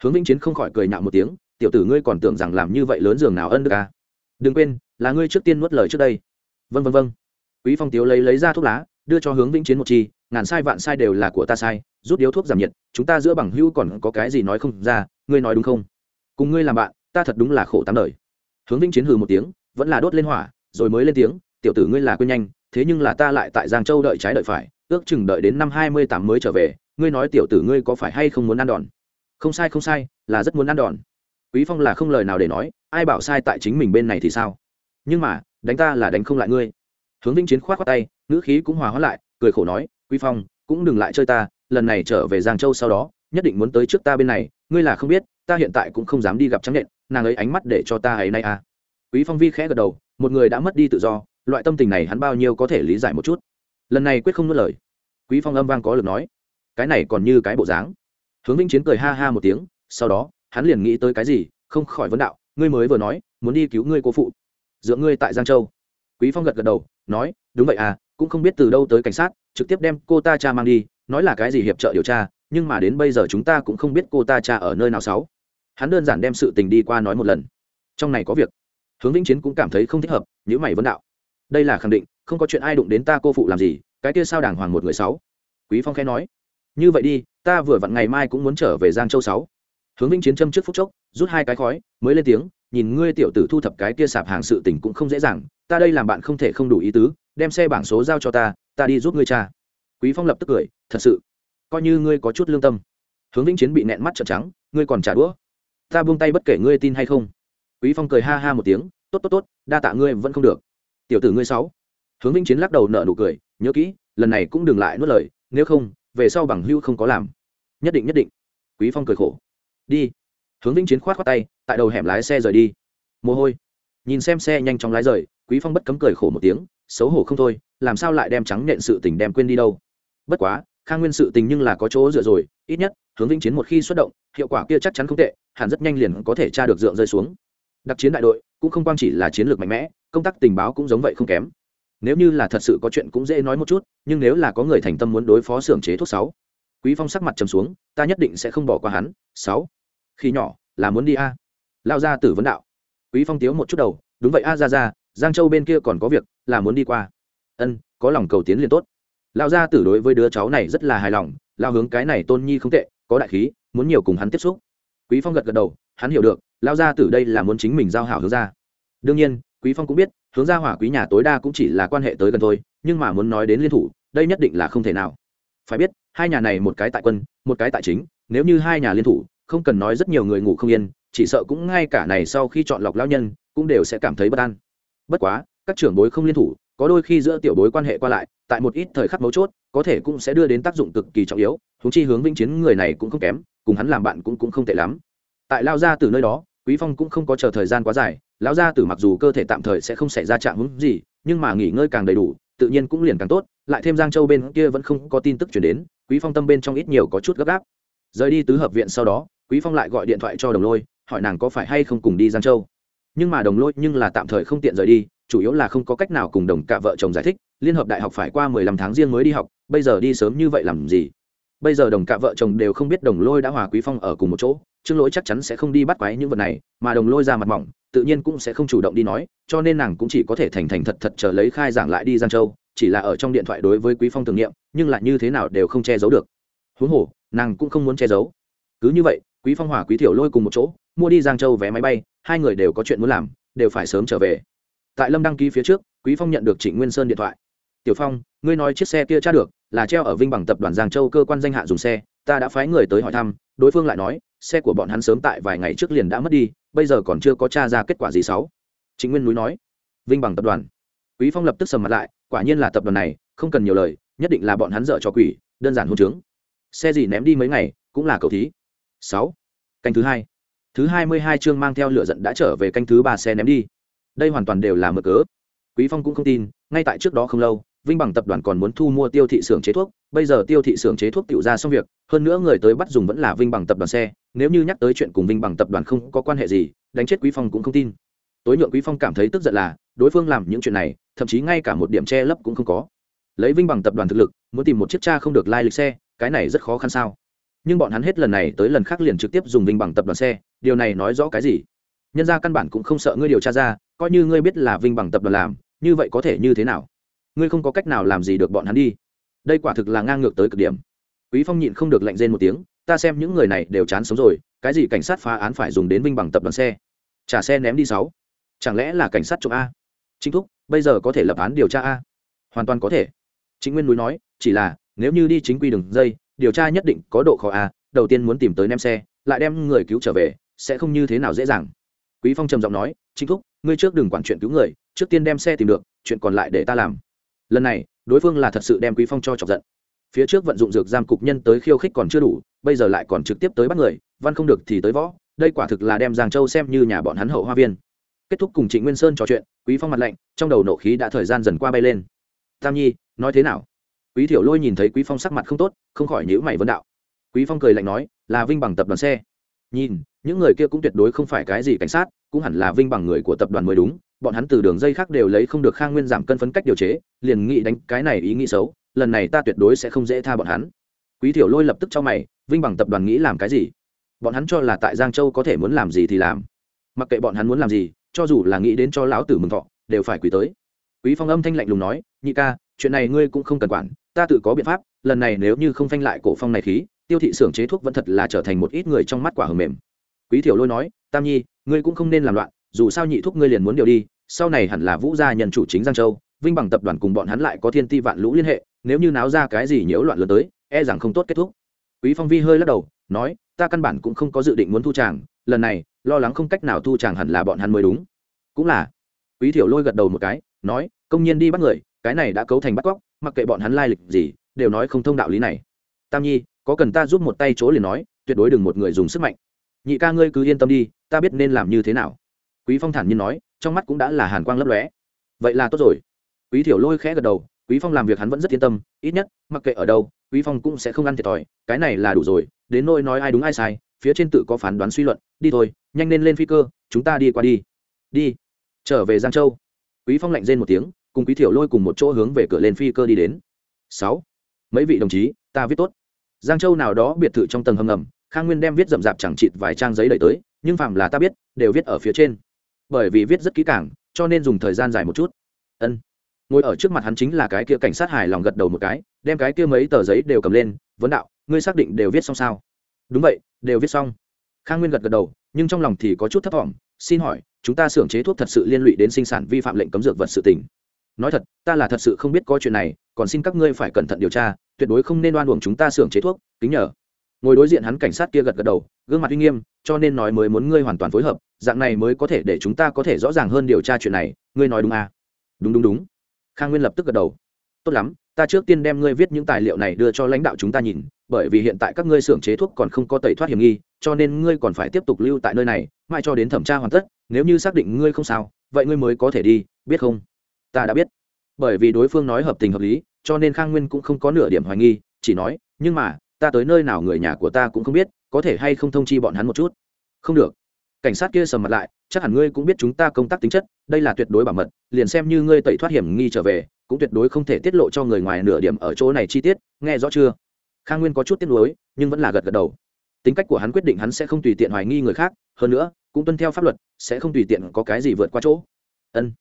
Hướng vĩnh chiến không khỏi cười nhạo một tiếng, tiểu tử ngươi còn tưởng rằng làm như vậy lớn giường nào ân được a. Đừng quên, là ngươi trước tiên nuốt lời trước đây. Vân vân vân quý phong tiếu lấy lấy ra thuốc lá, đưa cho hướng vĩnh chiến một chi ngàn sai vạn sai đều là của ta sai, rút điếu thuốc giảm nhiệt, chúng ta giữa bằng hữu còn có cái gì nói không ra, ngươi nói đúng không? Cùng ngươi làm bạn, ta thật đúng là khổ tám đời. Hướng vĩnh chiến hừ một tiếng, vẫn là đốt lên hỏa, rồi mới lên tiếng, tiểu tử ngươi là quên nhanh, thế nhưng là ta lại tại giang châu đợi trái đợi phải, ước chừng đợi đến năm hai mươi tám mới trở về, ngươi nói tiểu tử ngươi có phải hay không muốn ăn đòn? Không sai không sai, là rất muốn ăn đòn. Quý phong là không lời nào để nói, ai bảo sai tại chính mình bên này thì sao? Nhưng mà, đánh ta là đánh không lại ngươi. Hướng vĩnh chiến khoát khoát tay, ngữ khí cũng hòa hóa lại, cười khổ nói quý phong, cũng đừng lại chơi ta, lần này trở về giang châu sau đó, nhất định muốn tới trước ta bên này, ngươi là không biết, ta hiện tại cũng không dám đi gặp trắng nện, nàng ấy ánh mắt để cho ta ấy nay à. Quý phong vi khẽ gật đầu, một người đã mất đi tự do, loại tâm tình này hắn bao nhiêu có thể lý giải một chút. Lần này quyết không nuốt lời. Quý phong âm vang có lực nói, cái này còn như cái bộ dáng. Hướng vĩnh chiến cười ha ha một tiếng, sau đó, hắn liền nghĩ tới cái gì, không khỏi vấn đạo, ngươi mới vừa nói, muốn đi cứu ngươi cô phụ. Dựa ngươi tại giang châu. Quý phong gật gật đầu, nói, đúng vậy à cũng không biết từ đâu tới cảnh sát trực tiếp đem cô ta cha mang đi, nói là cái gì hiệp trợ điều tra, nhưng mà đến bây giờ chúng ta cũng không biết cô ta cha ở nơi nào sáu. Hắn đơn giản đem sự tình đi qua nói một lần. Trong này có việc. Hướng vĩnh chiến cũng cảm thấy không thích hợp nhữ mày vấn đạo. Đây là khẳng định, không có chuyện ai đụng đến ta cô phụ làm gì, cái kia sao đàng hoàng một người sáu? Quý phong khẽ nói. Như vậy đi, ta vừa vặn ngày mai cũng muốn trở về giang châu sáu. Hướng vĩnh chiến châm trước phút chốc, rút hai cái khói, mới lên tiếng, nhìn ngươi tiểu tử thu thập cái kia sạp hàng sự tình cũng không dễ dàng, ta đây làm bạn không thể không đủ ý tứ, đem xe bảng số giao cho ta ta đi giúp ngươi cha. Quý phong lập tức cười, thật sự, coi như ngươi có chút lương tâm. Hướng vĩnh chiến bị nẹn mắt trợn trắng, ngươi còn trả đũa? Ta buông tay bất kể ngươi tin hay không. Quý phong cười ha ha một tiếng, tốt tốt tốt, đa tạ ngươi vẫn không được. Tiểu tử ngươi sáu. Hướng vĩnh chiến lắc đầu nở nụ cười, nhớ kỹ, lần này cũng đừng lại nuốt lời, nếu không, về sau bằng hưu không có làm. Nhất định nhất định. Quý phong cười khổ, đi. Hướng vĩnh chiến khoát khoát tay, tại đầu hẻm lái xe rời đi. Mồ hôi. Nhìn xem xe nhanh chóng lái rời, quý phong bất cấm cười khổ một tiếng xấu hổ không thôi, làm sao lại đem trắng nện sự tình đem quên đi đâu? Bất quá, khang nguyên sự tình nhưng là có chỗ dựa rồi, ít nhất, hướng vĩnh chiến một khi xuất động, hiệu quả kia chắc chắn không tệ, hẳn rất nhanh liền có thể tra được dượng rơi xuống. Đặc chiến đại đội cũng không quan chỉ là chiến lược mạnh mẽ, công tác tình báo cũng giống vậy không kém. Nếu như là thật sự có chuyện cũng dễ nói một chút, nhưng nếu là có người thành tâm muốn đối phó xưởng chế thuốc sáu, quý phong sắc mặt trầm xuống, ta nhất định sẽ không bỏ qua hắn, sáu. Khi nhỏ, là muốn đi a. Lao ra tử vấn đạo. Quý phong tiếu một chút đầu, đúng vậy a, ra ra giang châu bên kia còn có việc, là muốn đi qua. Ân, có lòng cầu tiến liền tốt. Lão gia tử đối với đứa cháu này rất là hài lòng lao hướng cái này tôn nhi không tệ, có đại khí, muốn nhiều cùng hắn tiếp xúc. Quý phong gật gật đầu, hắn hiểu được lao gia tử đây là muốn chính mình giao hảo hướng ra đương nhiên, quý phong cũng biết, hướng ra hỏa quý nhà tối đa cũng chỉ là quan hệ tới gần thôi, nhưng mà muốn nói đến liên thủ, đây nhất định là không thể nào. Phải biết, hai nhà này một cái tại quân, một cái tại chính, nếu như hai nhà liên thủ, không cần nói rất nhiều người ngủ không yên, chỉ sợ cũng ngay cả này sau khi chọn lọc lao nhân, cũng đều sẽ cảm thấy bất an bất quá, các trưởng bối không liên thủ, có đôi khi giữa tiểu bối quan hệ qua lại, tại một ít thời khắc mấu chốt, có thể cũng sẽ đưa đến tác dụng cực kỳ trọng yếu húng chi hướng vĩnh chiến người này cũng không kém, cùng hắn làm bạn cũng cũng không tệ lắm. Tại lao ra từ nơi đó, quý phong cũng không có chờ thời gian quá dài lão gia tử mặc dù cơ thể tạm thời sẽ không xảy ra trạng hứng gì, nhưng mà nghỉ ngơi càng đầy đủ, tự nhiên cũng liền càng tốt, lại thêm giang châu bên kia vẫn không có tin tức chuyển đến, quý phong tâm bên trong ít nhiều có chút gấp gáp. Rời đi tứ hợp viện sau đó, quý phong lại gọi điện thoại cho đồng lôi, hỏi nàng có phải hay không cùng đi giang châu nhưng mà đồng lôi nhưng là tạm thời không tiện rời đi, chủ yếu là không có cách nào cùng đồng cả vợ chồng giải thích, liên hợp đại học phải qua 15 tháng riêng mới đi học, bây giờ đi sớm như vậy làm gì? Bây giờ đồng cả vợ chồng đều không biết đồng lôi đã hòa quý phong ở cùng một chỗ, trương lỗi chắc chắn sẽ không đi bắt quái những vật này, mà đồng lôi ra mặt mỏng, tự nhiên cũng sẽ không chủ động đi nói, cho nên nàng cũng chỉ có thể thành thành thật thật chờ lấy khai giảng lại đi giang châu, chỉ là ở trong điện thoại đối với quý phong tưởng niệm, nhưng lại như thế nào đều không che giấu được. Huống hồ, nàng cũng không muốn che giấu. Cứ như vậy, quý phong hòa quý tiểu lôi cùng một chỗ, mua đi giang châu vé máy bay hai người đều có chuyện muốn làm, đều phải sớm trở về. Tại lâm đăng ký phía trước, quý phong nhận được trịnh nguyên sơn điện thoại. Tiểu phong, ngươi nói chiếc xe kia tra được, là treo ở vinh bằng tập đoàn giang châu cơ quan danh hạ dùng xe, ta đã phái người tới hỏi thăm, đối phương lại nói, xe của bọn hắn sớm tại vài ngày trước liền đã mất đi, bây giờ còn chưa có tra ra kết quả gì sáu chính nguyên núi nói. Vinh bằng tập đoàn. Quý phong lập tức sầm mặt lại, quả nhiên là tập đoàn này, không cần nhiều lời, nhất định là bọn hắn dở cho quỷ, đơn giản hôn trướng. Xe gì ném đi mấy ngày, cũng là cầu thí. Sáu. Canh thứ hai thứ hai mươi hai chương mang theo lửa giận đã trở về canh thứ ba xe ném đi. Đây hoàn toàn đều là mở cớ. Quý phong cũng không tin, ngay tại trước đó không lâu, vinh bằng tập đoàn còn muốn thu mua tiêu thị xưởng chế thuốc. Bây giờ tiêu thị xưởng chế thuốc tự ra xong việc, hơn nữa người tới bắt dùng vẫn là vinh bằng tập đoàn xe. Nếu như nhắc tới chuyện cùng vinh bằng tập đoàn không có quan hệ gì, đánh chết quý phong cũng không tin. Tối nhượng quý phong cảm thấy tức giận là, đối phương làm những chuyện này, thậm chí ngay cả một điểm che lấp cũng không có. Lấy vinh bằng tập đoàn thực lực, muốn tìm một chiếc cha không được lai lịch xe, cái này rất khó khăn sao? Nhưng bọn hắn hết lần này tới lần khác liền trực tiếp dùng vinh bằng tập đoàn xe điều này nói rõ cái gì? Nhân ra căn bản cũng không sợ ngươi điều tra ra, coi như ngươi biết là vinh bằng tập đoàn làm, như vậy có thể như thế nào? Ngươi không có cách nào làm gì được bọn hắn đi. Đây quả thực là ngang ngược tới cực điểm. Quý phong nhịn không được lạnh rên một tiếng, ta xem những người này đều chán sống rồi, cái gì cảnh sát phá án phải dùng đến vinh bằng tập đoàn xe? Trả xe ném đi sáu. Chẳng lẽ là cảnh sát trộm a? Chính thúc, bây giờ có thể lập án điều tra a? Hoàn toàn có thể. Chính nguyên núi nói, chỉ là, nếu như đi chính quy đường dây, điều tra nhất định có độ khó a, đầu tiên muốn tìm tới ném xe, lại đem người cứu trở về sẽ không như thế nào dễ dàng. Quý phong trầm giọng nói chính thúc, ngươi trước đừng quản chuyện cứu người, trước tiên đem xe tìm được, chuyện còn lại để ta làm. Lần này, đối phương là thật sự đem quý phong cho chọc giận. Phía trước vận dụng dược giam cục nhân tới khiêu khích còn chưa đủ, bây giờ lại còn trực tiếp tới bắt người, văn không được thì tới võ, đây quả thực là đem giang châu xem như nhà bọn hắn hậu hoa viên. Kết thúc cùng trịnh nguyên sơn trò chuyện, quý phong mặt lạnh, trong đầu nộ khí đã thời gian dần qua bay lên. Tam nhi, nói thế nào? Quý thiểu lôi nhìn thấy quý phong sắc mặt không tốt, không khỏi nhíu mày vấn đạo. Quý phong cười lạnh nói, là vinh bằng tập đoàn xe. Nhìn những người kia cũng tuyệt đối không phải cái gì cảnh sát, cũng hẳn là vinh bằng người của tập đoàn mới đúng, bọn hắn từ đường dây khác đều lấy không được khang nguyên giảm cân phấn cách điều chế, liền nghĩ đánh cái này ý nghĩ xấu, lần này ta tuyệt đối sẽ không dễ tha bọn hắn. Quý thiểu lôi lập tức cho mày, vinh bằng tập đoàn nghĩ làm cái gì? Bọn hắn cho là tại giang châu có thể muốn làm gì thì làm. Mặc kệ bọn hắn muốn làm gì, cho dù là nghĩ đến cho lão tử mừng thọ, đều phải quý tới. Quý phong âm thanh lạnh lùng nói, nhị ca, chuyện này ngươi cũng không cần quản, ta tự có biện pháp, lần này nếu như không phanh lại cổ phong này khí, tiêu thị xưởng chế thuốc vẫn thật là trở thành một ít người trong mắt quả hờ mềm quý thiểu lôi nói, tam nhi, ngươi cũng không nên làm loạn, dù sao nhị thúc ngươi liền muốn điều đi, sau này hẳn là vũ gia nhân chủ chính giang châu, vinh bằng tập đoàn cùng bọn hắn lại có thiên ti vạn lũ liên hệ, nếu như náo ra cái gì nhiễu loạn lớn tới e rằng không tốt kết thúc. Quý phong vi hơi lắc đầu, nói, ta căn bản cũng không có dự định muốn thu chàng. lần này, lo lắng không cách nào thu chàng hẳn là bọn hắn mới đúng. Cũng là. Quý thiểu lôi gật đầu một cái, nói, công nhiên đi bắt người, cái này đã cấu thành bắt cóc, mặc kệ bọn hắn lai lịch gì, đều nói không thông đạo lý này. Tam nhi, có cần ta giúp một tay chỗ liền nói, tuyệt đối đừng một người dùng sức mạnh nhị ca ngươi cứ yên tâm đi, ta biết nên làm như thế nào. Quý phong thản nhiên nói, trong mắt cũng đã là hàn quang lấp lóe. Vậy là tốt rồi. Quý thiểu lôi khẽ gật đầu, quý phong làm việc hắn vẫn rất yên tâm, ít nhất, mặc kệ ở đâu, quý phong cũng sẽ không ăn thiệt thòi, cái này là đủ rồi, đến nôi nói ai đúng ai sai, phía trên tự có phán đoán suy luận, đi thôi, nhanh lên lên phi cơ, chúng ta đi qua đi. Đi. Trở về giang châu. Quý phong lạnh rên một tiếng, cùng quý thiểu lôi cùng một chỗ hướng về cửa lên phi cơ đi đến. Sáu. Mấy vị đồng chí, ta viết tốt. Giang châu nào đó biệt thự trong tầng hầm ngầm khang nguyên đem viết rậm rạp chẳng chịt vài trang giấy đẩy tới, nhưng phàm là ta biết, đều viết ở phía trên. Bởi vì viết rất kỹ càng, cho nên dùng thời gian dài một chút. Ân. Ngồi ở trước mặt hắn chính là cái kia cảnh sát hài lòng gật đầu một cái, đem cái kia mấy tờ giấy đều cầm lên, vấn đạo, ngươi xác định đều viết xong sao? Đúng vậy, đều viết xong. Khang nguyên gật gật đầu, nhưng trong lòng thì có chút thấp t xin hỏi, chúng ta xưởng chế thuốc thật sự liên lụy đến sinh sản vi phạm lệnh cấm dược vật sự tình? Nói thật, ta là thật sự không biết có chuyện này, còn xin các ngươi phải cẩn thận điều tra, tuyệt đối không nên đoan uổng chúng ta xưởng chế thuốc, kính nhờ ngồi đối diện hắn cảnh sát kia gật gật đầu, gương mặt uy nghiêm, cho nên nói mới muốn ngươi hoàn toàn phối hợp, dạng này mới có thể để chúng ta có thể rõ ràng hơn điều tra chuyện này, ngươi nói đúng à? đúng đúng đúng. Khang nguyên lập tức gật đầu. Tốt lắm, ta trước tiên đem ngươi viết những tài liệu này đưa cho lãnh đạo chúng ta nhìn, bởi vì hiện tại các ngươi xưởng chế thuốc còn không có tẩy thoát hiểm nghi, cho nên ngươi còn phải tiếp tục lưu tại nơi này, mãi cho đến thẩm tra hoàn tất, nếu như xác định ngươi không sao, vậy ngươi mới có thể đi, biết không? Ta đã biết. Bởi vì đối phương nói hợp tình hợp lý, cho nên khang nguyên cũng không có nửa điểm hoài nghi, chỉ nói, nhưng mà ta tới nơi nào người nhà của ta cũng không biết, có thể hay không thông chi bọn hắn một chút? Không được. Cảnh sát kia sầm mặt lại, chắc hẳn ngươi cũng biết chúng ta công tác tính chất, đây là tuyệt đối bảo mật, liền xem như ngươi tẩy thoát hiểm nghi trở về, cũng tuyệt đối không thể tiết lộ cho người ngoài nửa điểm ở chỗ này chi tiết, nghe rõ chưa? Khang nguyên có chút tiếc nuối, nhưng vẫn là gật gật đầu. Tính cách của hắn quyết định hắn sẽ không tùy tiện hoài nghi người khác, hơn nữa, cũng tuân theo pháp luật, sẽ không tùy tiện có cái gì vượt qua chỗ. Ân.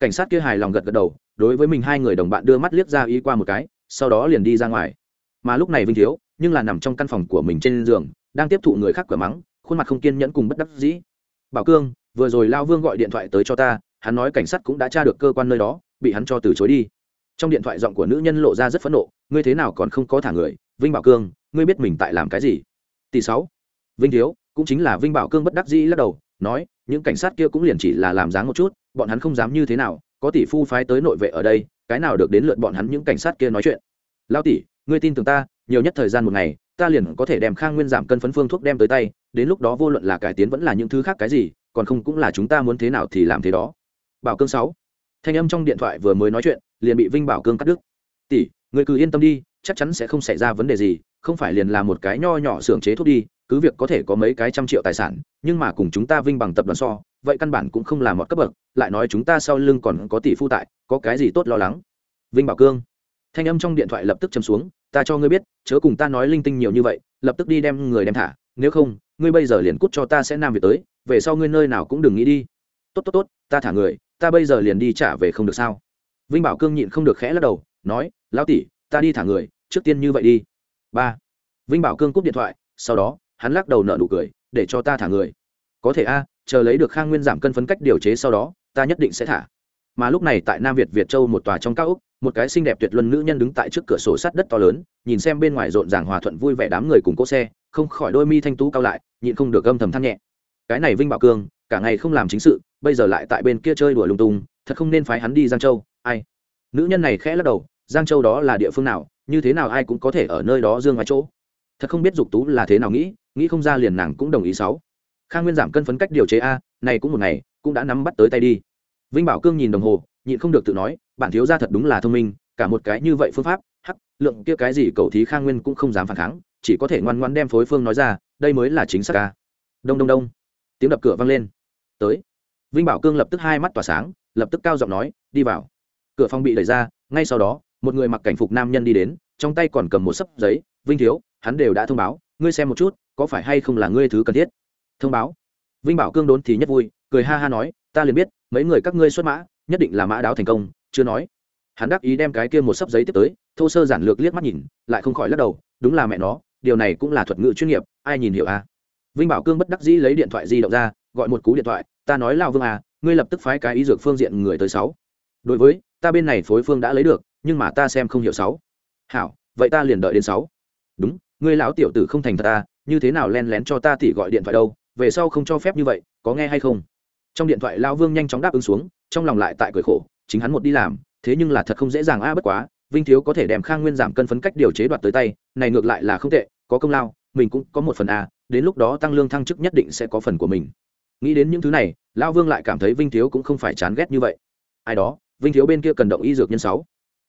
Cảnh sát kia hài lòng gật gật đầu, đối với mình hai người đồng bạn đưa mắt liếc ra ý qua một cái, sau đó liền đi ra ngoài. Mà lúc này vinh thiếu nhưng là nằm trong căn phòng của mình trên giường, đang tiếp thụ người khác cửa mắng, khuôn mặt không kiên nhẫn cùng bất đắc dĩ. Bảo cương, vừa rồi lao vương gọi điện thoại tới cho ta, hắn nói cảnh sát cũng đã tra được cơ quan nơi đó, bị hắn cho từ chối đi. Trong điện thoại giọng của nữ nhân lộ ra rất phẫn nộ, ngươi thế nào còn không có thả người? Vinh bảo cương, ngươi biết mình tại làm cái gì? Tỷ sáu. Vinh thiếu, cũng chính là vinh bảo cương bất đắc dĩ lắc đầu, nói, những cảnh sát kia cũng liền chỉ là làm dáng một chút, bọn hắn không dám như thế nào, có tỷ phu phái tới nội vệ ở đây, cái nào được đến lượt bọn hắn những cảnh sát kia nói chuyện. Lao tỷ, ngươi tin tưởng ta nhiều nhất thời gian một ngày, ta liền có thể đem khang nguyên giảm cân phấn phương thuốc đem tới tay, đến lúc đó vô luận là cải tiến vẫn là những thứ khác cái gì, còn không cũng là chúng ta muốn thế nào thì làm thế đó. Bảo cương sáu. Thanh âm trong điện thoại vừa mới nói chuyện, liền bị vinh bảo cương cắt đứt. Tỷ người cứ yên tâm đi, chắc chắn sẽ không xảy ra vấn đề gì, không phải liền là một cái nho nhỏ xưởng chế thuốc đi, cứ việc có thể có mấy cái trăm triệu tài sản, nhưng mà cùng chúng ta vinh bằng tập đoàn so, vậy căn bản cũng không là một cấp bậc, lại nói chúng ta sau lưng còn có tỷ phu tại, có cái gì tốt lo lắng? Vinh bảo cương. Thanh âm trong điện thoại lập tức chấm xuống, ta cho ngươi biết chớ cùng ta nói linh tinh nhiều như vậy, lập tức đi đem người đem thả, nếu không, ngươi bây giờ liền cút cho ta sẽ nam về tới, về sau ngươi nơi nào cũng đừng nghĩ đi. Tốt tốt tốt, ta thả người, ta bây giờ liền đi trả về không được sao? Vinh bảo cương nhịn không được khẽ lắc đầu, nói, lão tỷ, ta đi thả người, trước tiên như vậy đi. Ba. Vinh bảo cương cúp điện thoại, sau đó, hắn lắc đầu nợ nụ cười, để cho ta thả người. Có thể a, chờ lấy được khang nguyên giảm cân phấn cách điều chế sau đó, ta nhất định sẽ thả. Mà lúc này tại nam việt việt châu một tòa trong cao úc một cái xinh đẹp tuyệt luân nữ nhân đứng tại trước cửa sổ sắt đất to lớn, nhìn xem bên ngoài rộn ràng hòa thuận vui vẻ đám người cùng cỗ xe, không khỏi đôi mi thanh tú cao lại, nhịn không được âm thầm than nhẹ. Cái này vinh bảo cương, cả ngày không làm chính sự, bây giờ lại tại bên kia chơi đùa lung tung, thật không nên phái hắn đi giang châu, ai? Nữ nhân này khẽ lắc đầu, giang châu đó là địa phương nào, như thế nào ai cũng có thể ở nơi đó dương ngoài chỗ. Thật không biết dục tú là thế nào nghĩ nghĩ không ra liền nàng cũng đồng ý sáu. Khang nguyên giảm cân phấn cách điều chế a, này cũng một ngày, cũng đã nắm bắt tới tay đi. Vinh bảo cương nhìn đồng hồ, nhịn không được tự nói bản thiếu gia thật đúng là thông minh, cả một cái như vậy phương pháp, hắc, lượng kia cái gì cầu thí khang nguyên cũng không dám phản kháng, chỉ có thể ngoan ngoan đem phối phương nói ra, đây mới là chính xác ca đông đông đông. Tiếng đập cửa vang lên. Tới. Vinh bảo cương lập tức hai mắt tỏa sáng, lập tức cao giọng nói, đi vào. Cửa phòng bị đẩy ra, ngay sau đó, một người mặc cảnh phục nam nhân đi đến, trong tay còn cầm một sấp giấy, vinh thiếu, hắn đều đã thông báo, ngươi xem một chút, có phải hay không là ngươi thứ cần thiết? Thông báo. Vinh bảo cương đốn thì nhất vui, cười ha ha nói, ta liền biết, mấy người các ngươi xuất mã, nhất định là mã đáo thành công chưa nói. Hắn đắc ý đem cái kia một sấp giấy tiếp tới, thô sơ giản lược liếc mắt nhìn, lại không khỏi lắc đầu, đúng là mẹ nó, điều này cũng là thuật ngữ chuyên nghiệp, ai nhìn hiểu a à? vinh bảo cương bất đắc dĩ lấy điện thoại di động ra, gọi một cú điện thoại, ta nói lao vương à ngươi lập tức phái cái ý dược phương diện người tới sáu. Đối với, ta bên này phối phương đã lấy được, nhưng mà ta xem không hiểu sáu. Hảo, vậy ta liền đợi đến sáu. Đúng, ngươi lão tiểu tử không thành thật ta như thế nào len lén cho ta thì gọi điện thoại đâu, về sau không cho phép như vậy, có nghe hay không? Trong điện thoại lao vương nhanh chóng đáp ứng xuống, trong lòng lại tại cười khổ chính hắn một đi làm, thế nhưng là thật không dễ dàng a, bất quá, vinh thiếu có thể đem khang nguyên giảm cân phấn cách điều chế đoạt tới tay, này ngược lại là không tệ, có công lao, mình cũng có một phần a, đến lúc đó tăng lương thăng chức nhất định sẽ có phần của mình. Nghĩ đến những thứ này lao vương lại cảm thấy vinh thiếu cũng không phải chán ghét như vậy. Ai đó, vinh thiếu bên kia cần động y dược nhân sáu.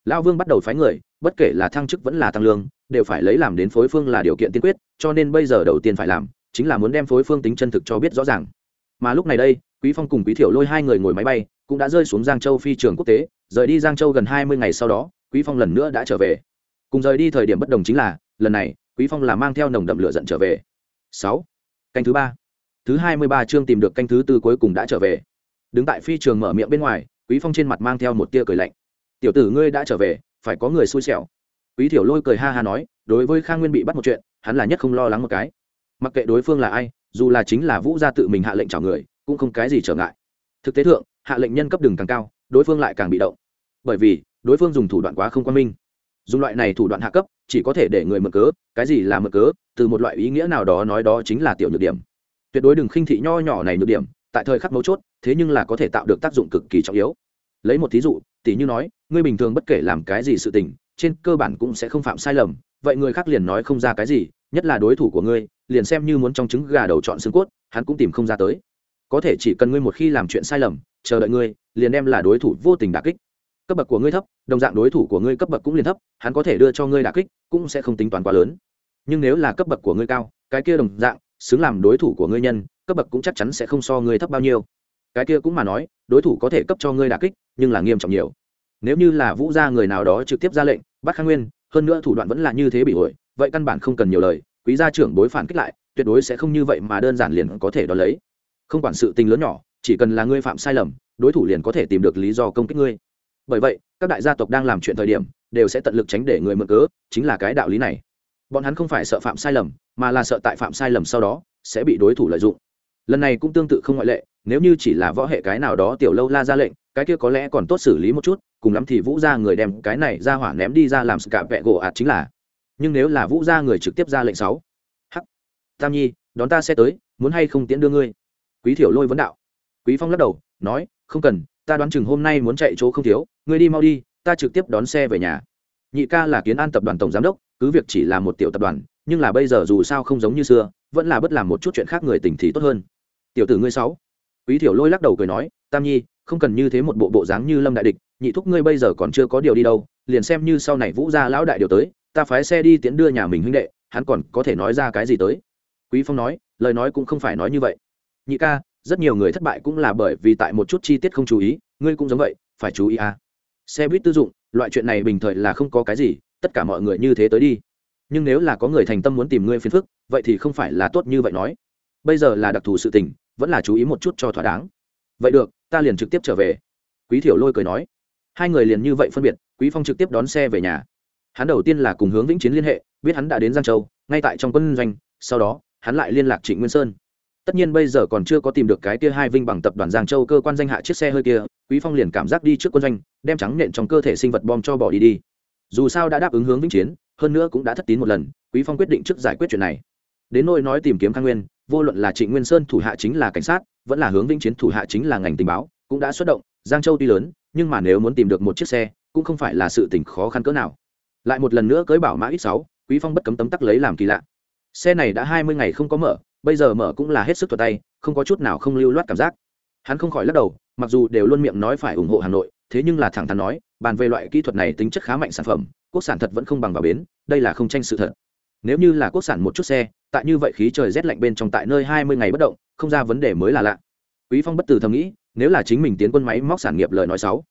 Lao vương bắt đầu phái người, bất kể là thăng chức vẫn là tăng lương, đều phải lấy làm đến phối phương là điều kiện tiên quyết, cho nên bây giờ đầu tiên phải làm, chính là muốn đem phối phương tính chân thực cho biết rõ ràng. Mà lúc này đây quý phong cùng quý thiểu lôi hai người ngồi máy bay, cũng đã rơi xuống giang châu phi trường quốc tế, rời đi giang châu gần hai mươi ngày sau đó, quý phong lần nữa đã trở về. Cùng rời đi thời điểm bất đồng chính là, lần này, quý phong là mang theo nồng đậm lửa giận trở về. Sáu. Canh thứ ba. Thứ hai mươi ba chương tìm được canh thứ tư cuối cùng đã trở về. Đứng tại phi trường mở miệng bên ngoài, quý phong trên mặt mang theo một tia cười lạnh. Tiểu tử ngươi đã trở về, phải có người xui xẻo. Quý thiểu lôi cười ha ha nói, đối với khang nguyên bị bắt một chuyện, hắn là nhất không lo lắng một cái. Mặc kệ đối phương là ai, dù là chính là vũ gia tự mình hạ lệnh chào người cũng không cái gì trở ngại. Thực tế thượng, hạ lệnh nhân cấp đường càng cao, đối phương lại càng bị động. Bởi vì, đối phương dùng thủ đoạn quá không quan minh. Dùng loại này thủ đoạn hạ cấp, chỉ có thể để người mượn cớ, cái gì là mượn cớ, từ một loại ý nghĩa nào đó nói đó chính là tiểu nhược điểm. Tuyệt đối đừng khinh thị nho nhỏ này nhược điểm, tại thời khắc mấu chốt, thế nhưng là có thể tạo được tác dụng cực kỳ trọng yếu. Lấy một thí dụ, tỷ như nói, ngươi bình thường bất kể làm cái gì sự tình, trên cơ bản cũng sẽ không phạm sai lầm, vậy người khác liền nói không ra cái gì, nhất là đối thủ của ngươi, liền xem như muốn trong trứng gà đầu chọn xương cốt, hắn cũng tìm không ra tới có thể chỉ cần ngươi một khi làm chuyện sai lầm, chờ đợi ngươi, liền đem là đối thủ vô tình đà kích. Cấp bậc của ngươi thấp, đồng dạng đối thủ của ngươi cấp bậc cũng liền thấp, hắn có thể đưa cho ngươi đà kích, cũng sẽ không tính toán quá lớn. Nhưng nếu là cấp bậc của ngươi cao, cái kia đồng dạng, xứng làm đối thủ của ngươi nhân, cấp bậc cũng chắc chắn sẽ không so ngươi thấp bao nhiêu. Cái kia cũng mà nói, đối thủ có thể cấp cho ngươi đà kích, nhưng là nghiêm trọng nhiều. Nếu như là vũ gia người nào đó trực tiếp ra lệnh, bắt khang nguyên, hơn nữa thủ đoạn vẫn là như thế bị ổi vậy căn bản không cần nhiều lời, quý gia trưởng bối phản kích lại, tuyệt đối sẽ không như vậy mà đơn giản liền có thể đo lấy không quản sự tình lớn nhỏ, chỉ cần là ngươi phạm sai lầm, đối thủ liền có thể tìm được lý do công kích ngươi. Bởi vậy, các đại gia tộc đang làm chuyện thời điểm, đều sẽ tận lực tránh để người mượn cớ, chính là cái đạo lý này. Bọn hắn không phải sợ phạm sai lầm, mà là sợ tại phạm sai lầm sau đó, sẽ bị đối thủ lợi dụng. Lần này cũng tương tự không ngoại lệ, nếu như chỉ là võ hệ cái nào đó tiểu lâu la ra lệnh, cái kia có lẽ còn tốt xử lý một chút, cùng lắm thì vũ ra người đem cái này ra hỏa ném đi ra làm cả vẹ gỗ ạt chính là. Nhưng nếu là vũ ra người trực tiếp ra lệnh sáu, hắc, tam nhi, đón ta sẽ tới, muốn hay không tiễn đưa ngươi? Quý thiểu lôi vấn đạo. Quý phong lắc đầu, nói, không cần, ta đoán chừng hôm nay muốn chạy chỗ không thiếu, ngươi đi mau đi, ta trực tiếp đón xe về nhà. Nhị ca là kiến an tập đoàn tổng giám đốc, cứ việc chỉ là một tiểu tập đoàn, nhưng là bây giờ dù sao không giống như xưa, vẫn là bất làm một chút chuyện khác người tình thì tốt hơn. Tiểu tử ngươi sáu. Quý thiểu lôi lắc đầu cười nói, tam nhi, không cần như thế một bộ bộ dáng như lâm đại địch, nhị thúc ngươi bây giờ còn chưa có điều đi đâu, liền xem như sau này vũ gia lão đại điều tới, ta phái xe đi tiễn đưa nhà mình huynh đệ, hắn còn có thể nói ra cái gì tới? Quý phong nói, lời nói cũng không phải nói như vậy nhị ca, rất nhiều người thất bại cũng là bởi vì tại một chút chi tiết không chú ý, ngươi cũng giống vậy, phải chú ý à. Xe buýt tư dụng, loại chuyện này bình thời là không có cái gì, tất cả mọi người như thế tới đi. Nhưng nếu là có người thành tâm muốn tìm ngươi phiền phức, vậy thì không phải là tốt như vậy nói. Bây giờ là đặc thù sự tình, vẫn là chú ý một chút cho thỏa đáng. Vậy được, ta liền trực tiếp trở về. Quý thiểu lôi cười nói. Hai người liền như vậy phân biệt, quý phong trực tiếp đón xe về nhà. Hắn đầu tiên là cùng hướng vĩnh chiến liên hệ, biết hắn đã đến giang châu, ngay tại trong quân doanh, sau đó, hắn lại liên lạc trịnh nguyên sơn tất nhiên bây giờ còn chưa có tìm được cái kia hai vinh bằng tập đoàn giang châu cơ quan danh hạ chiếc xe hơi kia, quý phong liền cảm giác đi trước quân doanh, đem trắng nện trong cơ thể sinh vật bom cho bỏ đi đi. Dù sao đã đáp ứng hướng vĩnh chiến, hơn nữa cũng đã thất tín một lần, quý phong quyết định trước giải quyết chuyện này. Đến nỗi nói tìm kiếm khang nguyên, vô luận là trịnh nguyên sơn thủ hạ chính là cảnh sát, vẫn là hướng vĩnh chiến thủ hạ chính là ngành tình báo, cũng đã xuất động, giang châu tuy lớn, nhưng mà nếu muốn tìm được một chiếc xe, cũng không phải là sự tình khó khăn cỡ nào. Lại một lần nữa cưới bảo mã ít sáu, quý phong bất cấm tấm tắc lấy làm kỳ lạ. Xe này đã hai mươi ngày không có mở bây giờ mở cũng là hết sức thuật tay, không có chút nào không lưu loát cảm giác. Hắn không khỏi lắc đầu, mặc dù đều luôn miệng nói phải ủng hộ hà nội, thế nhưng là thẳng thắn nói, bàn về loại kỹ thuật này tính chất khá mạnh sản phẩm, quốc sản thật vẫn không bằng vào bến, đây là không tranh sự thật. Nếu như là quốc sản một chút xe, tại như vậy khí trời rét lạnh bên trong tại nơi hai mươi ngày bất động, không ra vấn đề mới là lạ. Quý phong bất từ thầm nghĩ, nếu là chính mình tiến quân máy móc sản nghiệp lời nói sáu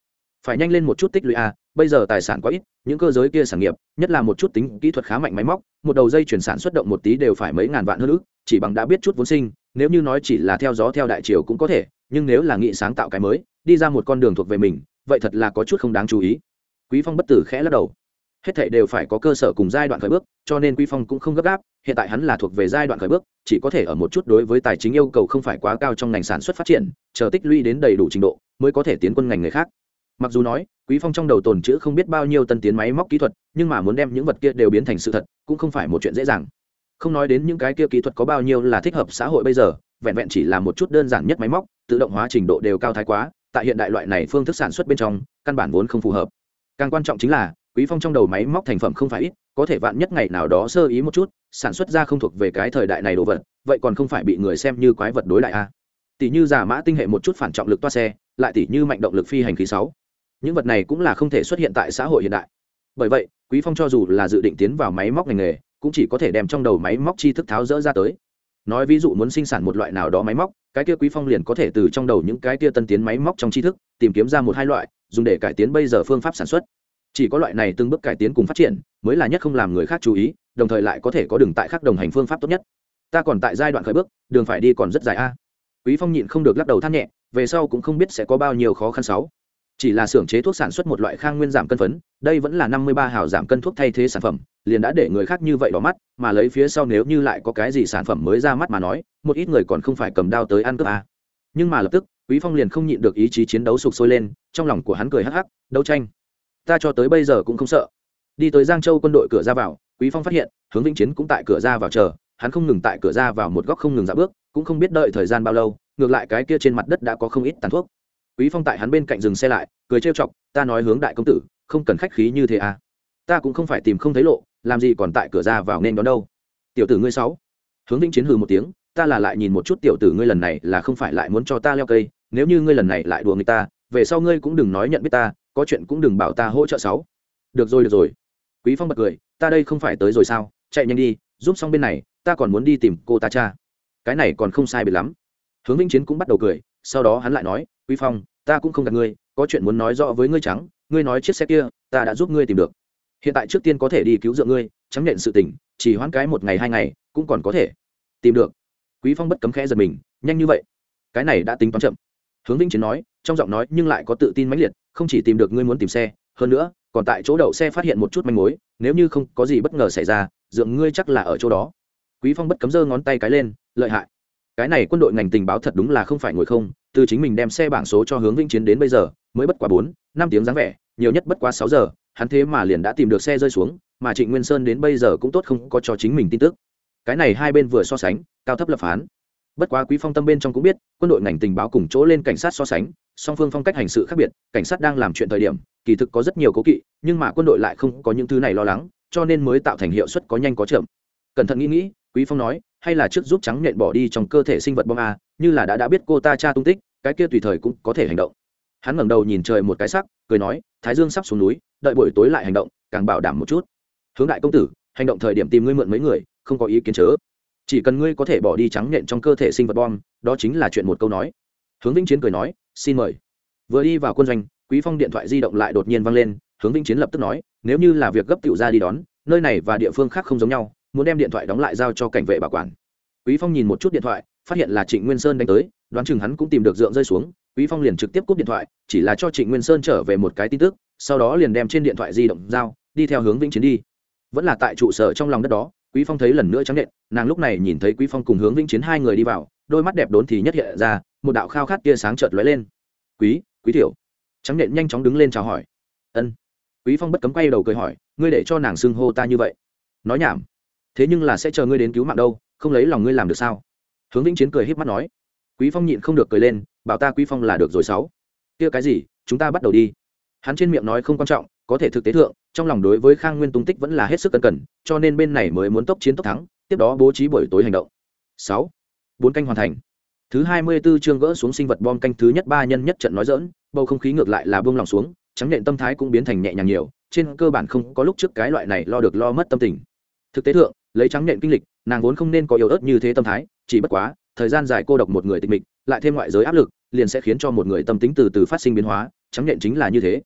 phải nhanh lên một chút tích lũy a, bây giờ tài sản quá ít, những cơ giới kia sản nghiệp, nhất là một chút tính kỹ thuật khá mạnh máy móc, một đầu dây chuyển sản xuất động một tí đều phải mấy ngàn vạn hơn ước chỉ bằng đã biết chút vốn sinh, nếu như nói chỉ là theo gió theo đại chiều cũng có thể, nhưng nếu là nghị sáng tạo cái mới, đi ra một con đường thuộc về mình, vậy thật là có chút không đáng chú ý. Quý phong bất tử khẽ lắc đầu. Hết thảy đều phải có cơ sở cùng giai đoạn khởi bước, cho nên quý phong cũng không gấp gáp, hiện tại hắn là thuộc về giai đoạn khởi bước, chỉ có thể ở một chút đối với tài chính yêu cầu không phải quá cao trong ngành sản xuất phát triển, chờ tích lũy đến đầy đủ trình độ, mới có thể tiến quân ngành nghề khác mặc dù nói, quý phong trong đầu tồn chữ không biết bao nhiêu tân tiến máy móc kỹ thuật, nhưng mà muốn đem những vật kia đều biến thành sự thật, cũng không phải một chuyện dễ dàng. Không nói đến những cái kia kỹ thuật có bao nhiêu là thích hợp xã hội bây giờ, vẹn vẹn chỉ là một chút đơn giản nhất máy móc, tự động hóa trình độ đều cao thái quá, tại hiện đại loại này phương thức sản xuất bên trong, căn bản vốn không phù hợp. Càng quan trọng chính là, quý phong trong đầu máy móc thành phẩm không phải ít, có thể vạn nhất ngày nào đó sơ ý một chút, sản xuất ra không thuộc về cái thời đại này đồ vật, vậy còn không phải bị người xem như quái vật đối đại a à? tỷ như giả mã tinh hệ một chút phản trọng lực toa xe, lại tỷ như mạnh động lực phi hành khí sáu những vật này cũng là không thể xuất hiện tại xã hội hiện đại. Bởi vậy, quý phong cho dù là dự định tiến vào máy móc ngành nghề, cũng chỉ có thể đem trong đầu máy móc tri thức tháo rỡ ra tới. Nói ví dụ muốn sinh sản một loại nào đó máy móc, cái kia quý phong liền có thể từ trong đầu những cái kia tân tiến máy móc trong tri thức, tìm kiếm ra một hai loại, dùng để cải tiến bây giờ phương pháp sản xuất. Chỉ có loại này từng bước cải tiến cùng phát triển, mới là nhất không làm người khác chú ý, đồng thời lại có thể có đường tại khác đồng hành phương pháp tốt nhất. Ta còn tại giai đoạn khởi bước, đường phải đi còn rất dài a. Quý phong nhịn không được lắc đầu than nhẹ, về sau cũng không biết sẽ có bao nhiêu khó khăn sáu chỉ là xưởng chế thuốc sản xuất một loại khang nguyên giảm cân phấn, đây vẫn là năm mươi ba hào giảm cân thuốc thay thế sản phẩm, liền đã để người khác như vậy đỏ mắt, mà lấy phía sau nếu như lại có cái gì sản phẩm mới ra mắt mà nói, một ít người còn không phải cầm đao tới ăn cướp à. nhưng mà lập tức, quý phong liền không nhịn được ý chí chiến đấu sục sôi lên, trong lòng của hắn cười hắc hắc, đấu tranh, ta cho tới bây giờ cũng không sợ đi tới giang châu quân đội cửa ra vào, quý phong phát hiện, hướng vĩnh chiến cũng tại cửa ra vào chờ, hắn không ngừng tại cửa ra vào một góc không ngừng dạ bước, cũng không biết đợi thời gian bao lâu, ngược lại cái kia trên mặt đất đã có không ít tàn thuốc quý phong tại hắn bên cạnh dừng xe lại, cười trêu chọc, ta nói hướng đại công tử, không cần khách khí như thế à. Ta cũng không phải tìm không thấy lộ, làm gì còn tại cửa ra vào nên đón đâu. Tiểu tử ngươi sáu. Hướng vĩnh chiến hừ một tiếng, ta là lại nhìn một chút tiểu tử ngươi lần này là không phải lại muốn cho ta leo cây, nếu như ngươi lần này lại đùa người ta, về sau ngươi cũng đừng nói nhận biết ta, có chuyện cũng đừng bảo ta hỗ trợ sáu. Được rồi được rồi. Quý phong bật cười, ta đây không phải tới rồi sao, chạy nhanh đi, giúp xong bên này, ta còn muốn đi tìm cô ta cha. Cái này còn không sai biệt lắm. Hướng vĩnh chiến cũng bắt đầu cười, sau đó hắn lại nói quý phong, ta cũng không gặp ngươi, có chuyện muốn nói rõ với ngươi trắng ngươi nói chiếc xe kia, ta đã giúp ngươi tìm được. Hiện tại trước tiên có thể đi cứu dựa ngươi, trắng nhận sự tình, chỉ hoãn cái một ngày hai ngày, cũng còn có thể tìm được. Quý phong bất cấm khẽ giật mình, nhanh như vậy? Cái này đã tính toán chậm. Hướng vĩnh chiến nói, trong giọng nói nhưng lại có tự tin mãnh liệt, không chỉ tìm được ngươi muốn tìm xe, hơn nữa, còn tại chỗ đậu xe phát hiện một chút manh mối, nếu như không có gì bất ngờ xảy ra, dượng ngươi chắc là ở chỗ đó. Quý phong bất cấm giơ ngón tay cái lên, lợi hại. Cái này quân đội ngành tình báo thật đúng là không phải ngồi không từ chính mình đem xe bảng số cho hướng vĩnh chiến đến bây giờ, mới bất quá bốn, năm tiếng dáng vẻ, nhiều nhất bất quá sáu giờ, hắn thế mà liền đã tìm được xe rơi xuống, mà trịnh nguyên sơn đến bây giờ cũng tốt không có cho chính mình tin tức. Cái này hai bên vừa so sánh, cao thấp lập phán. Bất quá quý phong tâm bên trong cũng biết, quân đội ngành tình báo cùng chỗ lên cảnh sát so sánh, song phương phong cách hành sự khác biệt, cảnh sát đang làm chuyện thời điểm, kỳ thực có rất nhiều cố kỵ, nhưng mà quân đội lại không có những thứ này lo lắng, cho nên mới tạo thành hiệu suất có nhanh có chậm. Cẩn thận nghĩ nghĩ, quý phong nói, hay là trước giúp trắng nhện bỏ đi trong cơ thể sinh vật bom a, như là đã đã biết cô ta cha tung tích cái kia tùy thời cũng có thể hành động. Hắn ngẩng đầu nhìn trời một cái sắc, cười nói, thái dương sắp xuống núi, đợi buổi tối lại hành động, càng bảo đảm một chút. Hướng đại công tử, hành động thời điểm tìm ngươi mượn mấy người, không có ý kiến chớ. Chỉ cần ngươi có thể bỏ đi trắng nhện trong cơ thể sinh vật bom, đó chính là chuyện một câu nói. Hướng vĩnh chiến cười nói, xin mời. Vừa đi vào quân doanh, quý phong điện thoại di động lại đột nhiên vang lên, hướng vĩnh chiến lập tức nói, nếu như là việc gấp tiểu ra đi đón, nơi này và địa phương khác không giống nhau, muốn đem điện thoại đóng lại giao cho cảnh vệ bảo quản. Quý phong nhìn một chút điện thoại, phát hiện là trịnh nguyên sơn đánh tới đoán chừng hắn cũng tìm được dượng rơi xuống, quý phong liền trực tiếp cúp điện thoại, chỉ là cho trịnh nguyên sơn trở về một cái tin tức, sau đó liền đem trên điện thoại di động giao, đi theo hướng vĩnh chiến đi. Vẫn là tại trụ sở trong lòng đất đó, quý phong thấy lần nữa trắng nện, nàng lúc này nhìn thấy quý phong cùng hướng vĩnh chiến hai người đi vào, đôi mắt đẹp đốn thì nhất hiện ra, một đạo khao khát tia sáng chợt lóe lên. Quý quý tiểu. Trắng nện nhanh chóng đứng lên chào hỏi. Ân. Quý phong bất cấm quay đầu cười hỏi, ngươi để cho nàng xưng hô ta như vậy? Nói nhảm. Thế nhưng là sẽ chờ ngươi đến cứu mạng đâu, không lấy lòng ngươi làm được sao? Hướng vĩnh chiến cười híp mắt nói quý phong nhịn không được cười lên, bảo ta quý phong là được rồi sáu. Kia cái gì, chúng ta bắt đầu đi. Hắn trên miệng nói không quan trọng, có thể thực tế thượng, trong lòng đối với khang nguyên tung tích vẫn là hết sức cẩn cẩn, cho nên bên này mới muốn tốc chiến tốc thắng, tiếp đó bố trí buổi tối hành động. Sáu. Bốn canh hoàn thành. Thứ hai mươi 24 chương gỡ xuống sinh vật bom canh thứ nhất ba nhân nhất trận nói dỡn bầu không khí ngược lại là buông lòng xuống, trắng nện tâm thái cũng biến thành nhẹ nhàng nhiều, trên cơ bản không có lúc trước cái loại này lo được lo mất tâm tình. Thực tế thượng, lấy trắng nhện kinh lịch, nàng vốn không nên có yếu ớt như thế tâm thái, chỉ bất quá thời gian dài cô độc một người tịch mịch, lại thêm ngoại giới áp lực, liền sẽ khiến cho một người tâm tính từ từ phát sinh biến hóa, trắng nhện chính là như thế.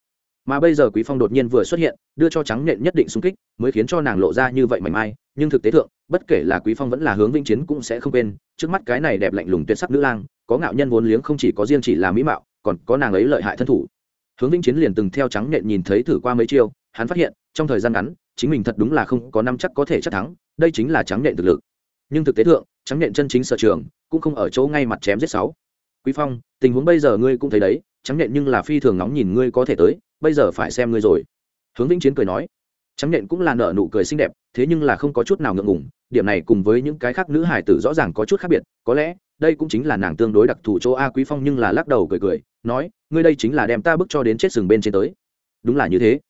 Mà bây giờ quý phong đột nhiên vừa xuất hiện, đưa cho trắng nhện nhất định xung kích, mới khiến cho nàng lộ ra như vậy mảnh mai, nhưng thực tế thượng, bất kể là quý phong vẫn là hướng vĩnh chiến cũng sẽ không quên, trước mắt cái này đẹp lạnh lùng tuyệt sắc nữ lang, có ngạo nhân vốn liếng không chỉ có riêng chỉ là mỹ mạo, còn có nàng ấy lợi hại thân thủ. Hướng vĩnh chiến liền từng theo trắng nhện nhìn thấy thử qua mấy chiêu, hắn phát hiện, trong thời gian ngắn, chính mình thật đúng là không có năm chắc có thể chắc thắng, đây chính là trắng nhện thực lực. Nhưng thực tế thượng, trắng nhện chân chính sở trường cũng không ở chỗ ngay mặt chém giết sáu. Quý phong, tình huống bây giờ ngươi cũng thấy đấy, trắng nhện nhưng là phi thường nóng nhìn ngươi có thể tới, bây giờ phải xem ngươi rồi. Hướng vĩnh chiến cười nói, trắng nhện cũng là nở nụ cười xinh đẹp, thế nhưng là không có chút nào ngượng ngùng, điểm này cùng với những cái khác nữ hải tử rõ ràng có chút khác biệt, có lẽ, đây cũng chính là nàng tương đối đặc thù chỗ a quý phong nhưng là lắc đầu cười cười, nói, ngươi đây chính là đem ta bức cho đến chết sừng bên trên tới. Đúng là như thế.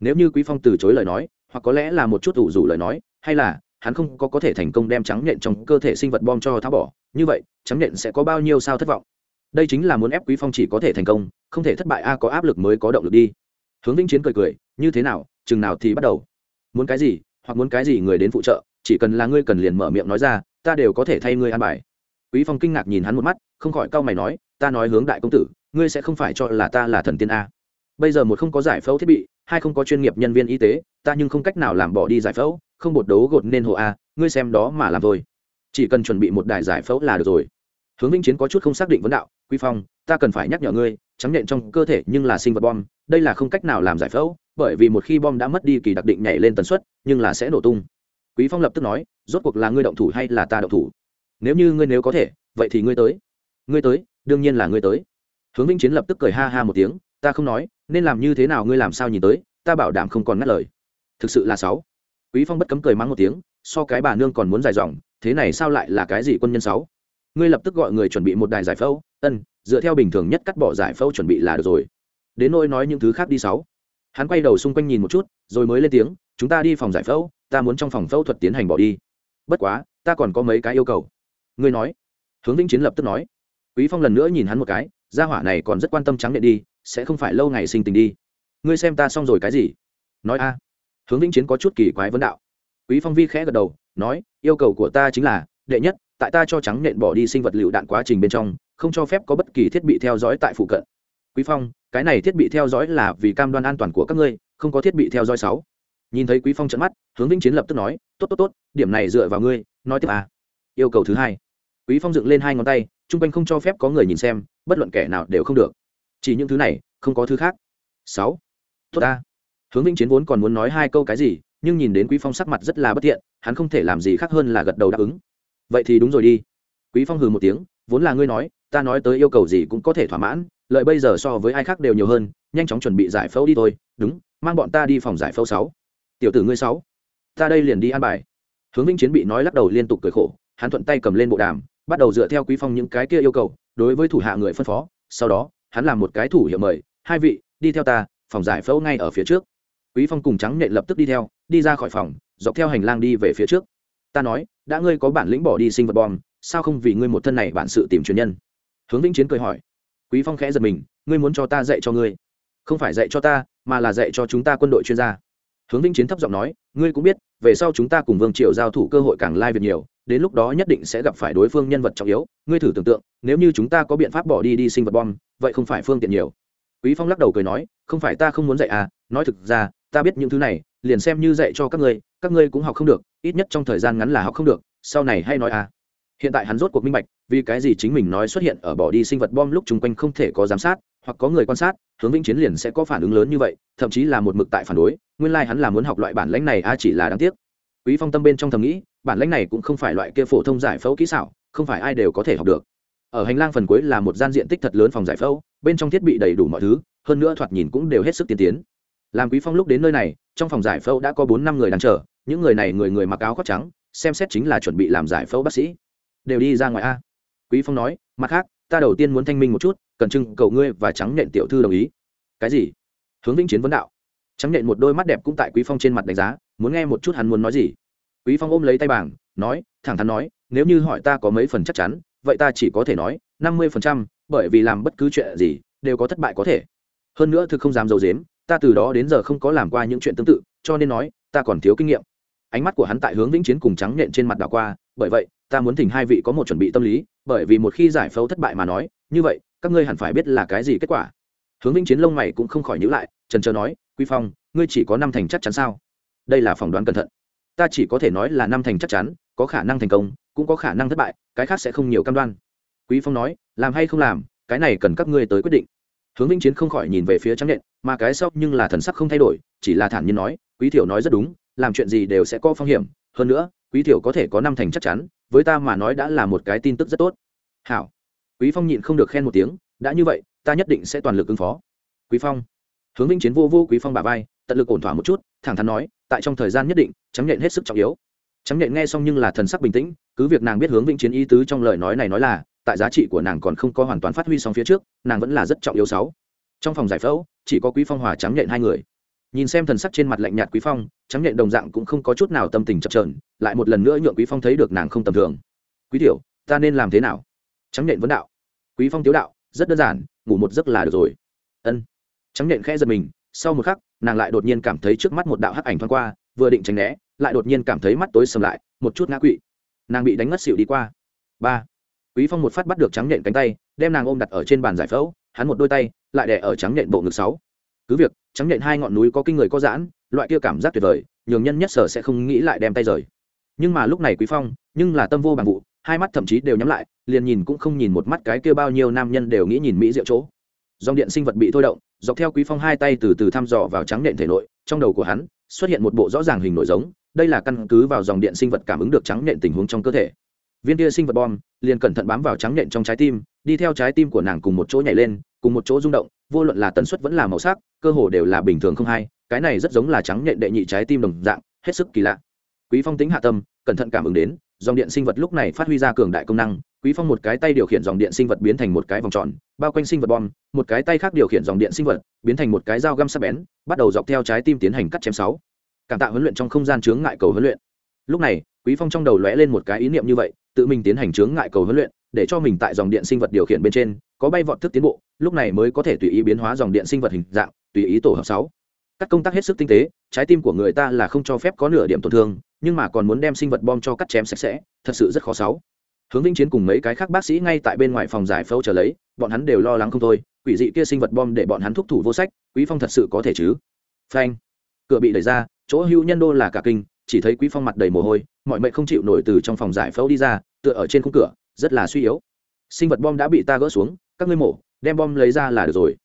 Nếu như quý phong từ chối lời nói, hoặc có lẽ là một chút ủ rủ lời nói, hay là, hắn không có có thể thành công đem trắng nhện trong cơ thể sinh vật bom cho tháo bỏ như vậy chấm nhện sẽ có bao nhiêu sao thất vọng? Đây chính là muốn ép quý phong chỉ có thể thành công, không thể thất bại a có áp lực mới có động lực đi. Hướng vĩnh chiến cười cười, như thế nào, chừng nào thì bắt đầu. Muốn cái gì, hoặc muốn cái gì người đến phụ trợ, chỉ cần là ngươi cần liền mở miệng nói ra, ta đều có thể thay ngươi an bài. Quý phong kinh ngạc nhìn hắn một mắt, không khỏi cau mày nói, ta nói hướng đại công tử, ngươi sẽ không phải cho là ta là thần tiên a. Bây giờ một không có giải phẫu thiết bị, hai không có chuyên nghiệp nhân viên y tế, ta nhưng không cách nào làm bỏ đi giải phẫu, không bột đấu gột nên hộ a, ngươi xem đó mà làm thôi chỉ cần chuẩn bị một đài giải phẫu là được rồi. Hướng vĩnh chiến có chút không xác định vấn đạo, quy phong, ta cần phải nhắc nhở ngươi, trắng nện trong cơ thể nhưng là sinh vật bom, đây là không cách nào làm giải phẫu, bởi vì một khi bom đã mất đi kỳ đặc định nhảy lên tần suất, nhưng là sẽ nổ tung. Quý phong lập tức nói, rốt cuộc là ngươi động thủ hay là ta động thủ? Nếu như ngươi nếu có thể, vậy thì ngươi tới. Ngươi tới? Đương nhiên là ngươi tới. Hướng vĩnh chiến lập tức cười ha ha một tiếng, ta không nói, nên làm như thế nào ngươi làm sao nhìn tới, ta bảo đảm không còn ngắt lời. Thực sự là sáu. Quý phong bất cấm cười mắng một tiếng, so cái bà nương còn muốn dài dòng thế này sao lại là cái gì quân nhân sáu? Ngươi lập tức gọi người chuẩn bị một đài giải phẫu. Ân, dựa theo bình thường nhất cắt bỏ giải phẫu chuẩn bị là được rồi. Đến nỗi nói những thứ khác đi sáu. Hắn quay đầu xung quanh nhìn một chút, rồi mới lên tiếng, chúng ta đi phòng giải phẫu, ta muốn trong phòng phẫu thuật tiến hành bỏ đi. Bất quá, ta còn có mấy cái yêu cầu. Ngươi nói. Hướng vĩnh chiến lập tức nói. Quý phong lần nữa nhìn hắn một cái, gia hỏa này còn rất quan tâm trắng điện đi, sẽ không phải lâu ngày sinh tình đi. Ngươi xem ta xong rồi cái gì? Nói a. Hướng vĩnh chiến có chút kỳ quái vấn đạo. Quý phong vi khẽ gật đầu nói, yêu cầu của ta chính là, đệ nhất, tại ta cho trắng nện bỏ đi sinh vật lựu đạn quá trình bên trong, không cho phép có bất kỳ thiết bị theo dõi tại phụ cận. Quý phong, cái này thiết bị theo dõi là vì cam đoan an toàn của các ngươi, không có thiết bị theo dõi sáu. Nhìn thấy quý phong trận mắt, hướng vĩnh chiến lập tức nói, tốt tốt tốt, điểm này dựa vào ngươi, nói tiếp à. Yêu cầu thứ hai. Quý phong dựng lên hai ngón tay trung quanh không cho phép có người nhìn xem, bất luận kẻ nào đều không được. Chỉ những thứ này, không có thứ khác. Sáu. Tốt ta. Hướng vĩnh chiến vốn còn muốn nói hai câu cái gì nhưng nhìn đến quý phong sắc mặt rất là bất thiện, hắn không thể làm gì khác hơn là gật đầu đáp ứng. Vậy thì đúng rồi đi. Quý phong hừ một tiếng, vốn là ngươi nói, ta nói tới yêu cầu gì cũng có thể thỏa mãn, lợi bây giờ so với ai khác đều nhiều hơn, nhanh chóng chuẩn bị giải phẫu đi thôi. Đúng, mang bọn ta đi phòng giải phẫu sáu. Tiểu tử ngươi sáu, ta đây liền đi an bài. Hướng vĩnh chiến bị nói lắc đầu liên tục cười khổ, hắn thuận tay cầm lên bộ đàm, bắt đầu dựa theo quý phong những cái kia yêu cầu, đối với thủ hạ người phân phó, sau đó, hắn làm một cái thủ hiệu mời, hai vị, đi theo ta, phòng giải phẫu ngay ở phía trước. Quý phong cùng trắng nhện lập tức đi theo đi ra khỏi phòng, dọc theo hành lang đi về phía trước. Ta nói, đã ngươi có bản lĩnh bỏ đi sinh vật bom, sao không vì ngươi một thân này bản sự tìm truyền nhân? Hướng vĩnh chiến cười hỏi. Quý phong khẽ giật mình, ngươi muốn cho ta dạy cho ngươi? Không phải dạy cho ta, mà là dạy cho chúng ta quân đội chuyên gia. Hướng vĩnh chiến thấp giọng nói, ngươi cũng biết, về sau chúng ta cùng vương triều giao thủ cơ hội càng lai việc nhiều, đến lúc đó nhất định sẽ gặp phải đối phương nhân vật trọng yếu. Ngươi thử tưởng tượng, nếu như chúng ta có biện pháp bỏ đi đi sinh vật bom, vậy không phải phương tiện nhiều. Quý phong lắc đầu cười nói, không phải ta không muốn dạy à nói thực ra, ta biết những thứ này liền xem như dạy cho các ngươi các ngươi cũng học không được, ít nhất trong thời gian ngắn là học không được, sau này hay nói à. Hiện tại hắn rốt cuộc minh bạch, vì cái gì chính mình nói xuất hiện ở bỏ đi sinh vật bom lúc chung quanh không thể có giám sát, hoặc có người quan sát, hướng vĩnh chiến liền sẽ có phản ứng lớn như vậy, thậm chí là một mực tại phản đối, nguyên lai hắn là muốn học loại bản lãnh này a chỉ là đáng tiếc. Quý phong tâm bên trong thầm nghĩ, bản lãnh này cũng không phải loại kia phổ thông giải phẫu kỹ xảo, không phải ai đều có thể học được. Ở hành lang phần cuối là một gian diện tích thật lớn phòng giải phẫu, bên trong thiết bị đầy đủ mọi thứ, hơn nữa thoạt nhìn cũng đều hết sức tiên tiến. Làm quý phong lúc đến nơi này trong phòng giải phẫu đã có bốn năm người đang chờ, những người này người người mặc áo khoác trắng, xem xét chính là chuẩn bị làm giải phẫu bác sĩ. Đều đi ra ngoài a. Quý phong nói, mặt khác, ta đầu tiên muốn thanh minh một chút cần trưng cầu ngươi và trắng nện tiểu thư đồng ý. Cái gì? Hướng vĩnh chiến vấn đạo. Trắng nện một đôi mắt đẹp cũng tại quý phong trên mặt đánh giá, muốn nghe một chút hắn muốn nói gì. Quý phong ôm lấy tay bảng, nói, thẳng thắn nói, nếu như hỏi ta có mấy phần chắc chắn, vậy ta chỉ có thể nói, năm mươi phần trăm, bởi vì làm bất cứ chuyện gì, đều có thất bại có thể. Hơn nữa thực không dám dầu dếm ta từ đó đến giờ không có làm qua những chuyện tương tự, cho nên nói, ta còn thiếu kinh nghiệm. Ánh mắt của hắn tại hướng vĩnh chiến cùng trắng nhện trên mặt đảo qua, bởi vậy, ta muốn thỉnh hai vị có một chuẩn bị tâm lý, bởi vì một khi giải phẫu thất bại mà nói, như vậy, các ngươi hẳn phải biết là cái gì kết quả. Hướng vĩnh chiến lông mày cũng không khỏi nhữ lại, trần trờ nói quy phong, ngươi chỉ có năm thành chắc chắn sao? Đây là phỏng đoán cẩn thận. Ta chỉ có thể nói là năm thành chắc chắn, có khả năng thành công, cũng có khả năng thất bại, cái khác sẽ không nhiều cam đoan. Quý phong nói, làm hay không làm, cái này cần các ngươi tới quyết định hướng vĩnh chiến không khỏi nhìn về phía trắng nện, mà cái sau nhưng là thần sắc không thay đổi, chỉ là thản nhiên nói, quý thiểu nói rất đúng, làm chuyện gì đều sẽ có phong hiểm, hơn nữa, quý thiểu có thể có năm thành chắc chắn, với ta mà nói đã là một cái tin tức rất tốt. Hảo. Quý phong nhịn không được khen một tiếng, đã như vậy, ta nhất định sẽ toàn lực ứng phó. Quý phong. Hướng vĩnh chiến vô vô quý phong bà vai, tận lực ổn thỏa một chút, thẳng thắn nói, tại trong thời gian nhất định, trắng nhện hết sức trọng yếu. Trắng nhện nghe xong nhưng là thần sắc bình tĩnh, cứ việc nàng biết hướng vĩnh chiến ý tứ trong lời nói này nói là tại giá trị của nàng còn không có hoàn toàn phát huy xong phía trước, nàng vẫn là rất trọng yếu sáu. Trong phòng giải phẫu, chỉ có quý phong hòa trắng nhện hai người. Nhìn xem thần sắc trên mặt lạnh nhạt quý phong, trắng nhện đồng dạng cũng không có chút nào tâm tình chập trờn lại một lần nữa nhượng quý phong thấy được nàng không tầm thường. Quý tiểu, ta nên làm thế nào? Trắng nhện vấn đạo. Quý phong tiếu đạo, rất đơn giản, ngủ một giấc là được rồi. Ân. Trắng nhện khẽ giật mình, sau một khắc, nàng lại đột nhiên cảm thấy trước mắt một đạo hắc ảnh thoáng qua, vừa định tránh né, lại đột nhiên cảm thấy mắt tối sầm lại, một chút ngã quỵ. Nàng bị đánh ngất xỉu đi qua. Ba quý phong một phát bắt được trắng nhện cánh tay, đem nàng ôm đặt ở trên bàn giải phẫu, hắn một đôi tay, lại đè ở trắng nhện bộ ngực sáu. Cứ việc, trắng nhện hai ngọn núi có kinh người có giãn, loại kia cảm giác tuyệt vời, nhường nhân nhất sở sẽ không nghĩ lại đem tay rời. Nhưng mà lúc này quý phong, nhưng là tâm vô bằng vụ, hai mắt thậm chí đều nhắm lại, liền nhìn cũng không nhìn một mắt cái kia bao nhiêu nam nhân đều nghĩ nhìn mỹ diệu chỗ. Dòng điện sinh vật bị thôi động, dọc theo quý phong hai tay từ từ thăm dò vào trắng nện thể nội, trong đầu của hắn xuất hiện một bộ rõ ràng hình nổi giống, đây là căn cứ vào dòng điện sinh vật cảm ứng được trắng nện tình huống trong cơ thể viên tia sinh vật bom liền cẩn thận bám vào trắng nhện trong trái tim, đi theo trái tim của nàng cùng một chỗ nhảy lên, cùng một chỗ rung động, vô luận là tần suất vẫn là màu sắc, cơ hồ đều là bình thường không hay cái này rất giống là trắng nhện đệ nhị trái tim đồng dạng, hết sức kỳ lạ. Quý phong tính hạ tâm, cẩn thận cảm ứng đến, dòng điện sinh vật lúc này phát huy ra cường đại công năng, quý phong một cái tay điều khiển dòng điện sinh vật biến thành một cái vòng tròn, bao quanh sinh vật bom, một cái tay khác điều khiển dòng điện sinh vật, biến thành một cái dao găm sắc bén, bắt đầu dọc theo trái tim tiến hành cắt chém sáu. Cảm tạo huấn luyện trong không gian chướng ngại cầu huấn luyện. Lúc này, quý phong trong đầu lóe lên một cái ý niệm như vậy tự mình tiến hành chướng ngại cầu huấn luyện, để cho mình tại dòng điện sinh vật điều khiển bên trên, có bay vọt thức tiến bộ, lúc này mới có thể tùy ý biến hóa dòng điện sinh vật hình dạng, tùy ý tổ hợp sáu. Các công tác hết sức tinh tế, trái tim của người ta là không cho phép có nửa điểm tổn thương, nhưng mà còn muốn đem sinh vật bom cho cắt chém sạch sẽ, thật sự rất khó sáu. Hướng vĩnh chiến cùng mấy cái khác bác sĩ ngay tại bên ngoài phòng giải phẫu chờ lấy, bọn hắn đều lo lắng không thôi, quỷ dị kia sinh vật bom để bọn hắn thúc thủ vô sách, quý phong thật sự có thể chứ? Phanh. Cửa bị đẩy ra, chỗ hưu nhân đô là cả kinh chỉ thấy quý phong mặt đầy mồ hôi, mọi mệnh không chịu nổi từ trong phòng giải phẫu đi ra, tựa ở trên khung cửa, rất là suy yếu. Sinh vật bom đã bị ta gỡ xuống, các ngươi mổ, đem bom lấy ra là được rồi.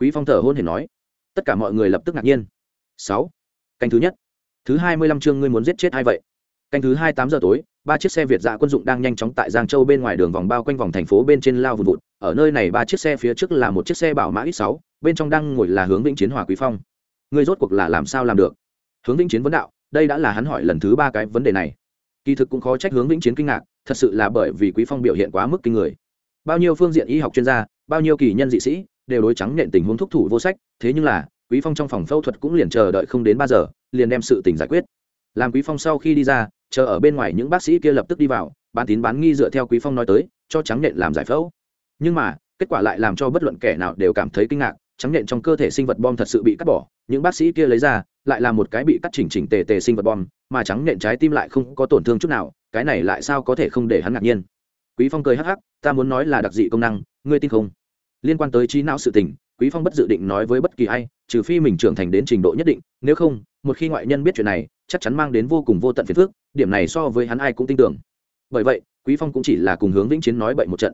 Quý phong thở hôn hển nói. Tất cả mọi người lập tức ngạc nhiên. Sáu. Canh thứ nhất. Thứ hai mươi lăm chương ngươi muốn giết chết ai vậy? Canh thứ hai tám giờ tối, ba chiếc xe việt dạ quân dụng đang nhanh chóng tại giang châu bên ngoài đường vòng bao quanh vòng thành phố bên trên lao vùn vụt ở nơi này ba chiếc xe phía trước là một chiếc xe bảo mã ít sáu, bên trong đang ngồi là hướng vĩnh chiến hòa quý phong. Ngươi rốt cuộc là làm sao làm được? Hướng vĩnh chiến vấn đạo đây đã là hắn hỏi lần thứ ba cái vấn đề này. Kỳ thực cũng khó trách hướng vĩnh chiến kinh ngạc, thật sự là bởi vì quý phong biểu hiện quá mức kinh người. Bao nhiêu phương diện y học chuyên gia, bao nhiêu kỳ nhân dị sĩ, đều đối trắng nện tình huống thúc thủ vô sách, thế nhưng là, quý phong trong phòng phẫu thuật cũng liền chờ đợi không đến ba giờ, liền đem sự tình giải quyết. Làm quý phong sau khi đi ra, chờ ở bên ngoài những bác sĩ kia lập tức đi vào, bán tín bán nghi dựa theo quý phong nói tới, cho trắng nện làm giải phẫu. Nhưng mà, kết quả lại làm cho bất luận kẻ nào đều cảm thấy kinh ngạc, trắng nện trong cơ thể sinh vật bom thật sự bị cắt bỏ những bác sĩ kia lấy ra, lại là một cái bị cắt chỉnh chỉnh tề tề sinh vật bom, mà trắng nện trái tim lại không có tổn thương chút nào, cái này lại sao có thể không để hắn ngạc nhiên. Quý phong cười hắc hắc, ta muốn nói là đặc dị công năng, ngươi tin không? Liên quan tới trí não sự tình, quý phong bất dự định nói với bất kỳ ai, trừ phi mình trưởng thành đến trình độ nhất định, nếu không, một khi ngoại nhân biết chuyện này, chắc chắn mang đến vô cùng vô tận phiền phức, điểm này so với hắn ai cũng tin tưởng. Bởi vậy, quý phong cũng chỉ là cùng hướng vĩnh chiến nói bậy một trận.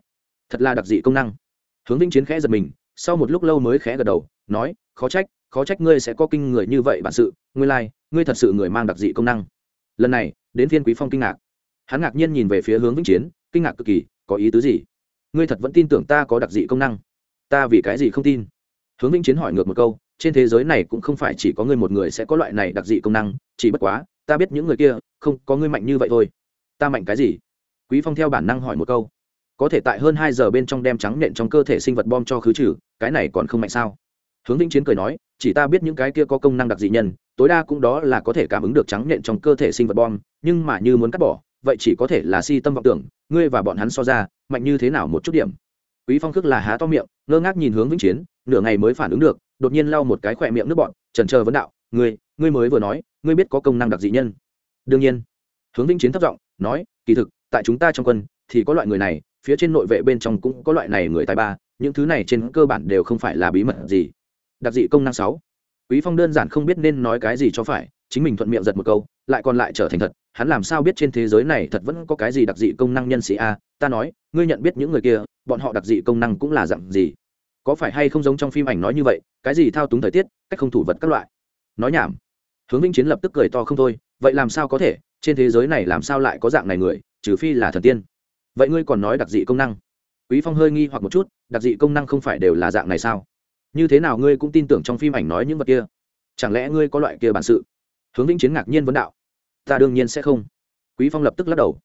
Thật là đặc dị công năng. Hướng vĩnh chiến khẽ giật mình, sau một lúc lâu mới khẽ gật đầu, nói, khó trách khó trách ngươi sẽ có kinh người như vậy bản sự ngươi lai、like, ngươi thật sự người mang đặc dị công năng. Lần này đến phiên quý phong kinh ngạc. Hắn ngạc nhiên nhìn về phía hướng vĩnh chiến kinh ngạc cực kỳ có ý tứ gì? Ngươi thật vẫn tin tưởng ta có đặc dị công năng? Ta vì cái gì không tin? Hướng vĩnh chiến hỏi ngược một câu trên thế giới này cũng không phải chỉ có ngươi một người sẽ có loại này đặc dị công năng chỉ bất quá ta biết những người kia không có ngươi mạnh như vậy thôi. Ta mạnh cái gì? Quý phong theo bản năng hỏi một câu. Có thể tại hơn hai giờ bên trong đem trắng nện trong cơ thể sinh vật bom cho khứ trừ cái này còn không mạnh sao? Hướng vĩnh chiến cười nói, chỉ ta biết những cái kia có công năng đặc dị nhân, tối đa cũng đó là có thể cảm ứng được trắng nện trong cơ thể sinh vật bom, nhưng mà như muốn cắt bỏ, vậy chỉ có thể là si tâm vọng tưởng, ngươi và bọn hắn so ra, mạnh như thế nào một chút điểm? Quý phong khước là há to miệng, ngơ ngác nhìn hướng vĩnh chiến, nửa ngày mới phản ứng được, đột nhiên lau một cái khỏe miệng nước bọn trần chờ vấn đạo, ngươi ngươi mới vừa nói, ngươi biết có công năng đặc dị nhân. Đương nhiên. Hướng vĩnh chiến thấp giọng nói, kỳ thực, tại chúng ta trong quân, thì có loại người này, phía trên nội vệ bên trong cũng có loại này người tài ba, những thứ này trên cơ bản đều không phải là bí mật gì đặc dị công năng sáu. Quý phong đơn giản không biết nên nói cái gì cho phải, chính mình thuận miệng giật một câu, lại còn lại trở thành thật. Hắn làm sao biết trên thế giới này thật vẫn có cái gì đặc dị công năng nhân sĩ a? Ta nói, ngươi nhận biết những người kia, bọn họ đặc dị công năng cũng là dạng gì? Có phải hay không giống trong phim ảnh nói như vậy, cái gì thao túng thời tiết, cách không thủ vật các loại? Nói nhảm. Hướng vĩnh chiến lập tức cười to không thôi, vậy làm sao có thể? Trên thế giới này làm sao lại có dạng này người, trừ phi là thần tiên. Vậy ngươi còn nói đặc dị công năng? Quý phong hơi nghi hoặc một chút, đặc dị công năng không phải đều là dạng này sao? Như thế nào ngươi cũng tin tưởng trong phim ảnh nói những vật kia? Chẳng lẽ ngươi có loại kia bản sự? Hướng vĩnh chiến ngạc nhiên vấn đạo. Ta đương nhiên sẽ không. Quý phong lập tức lắc đầu.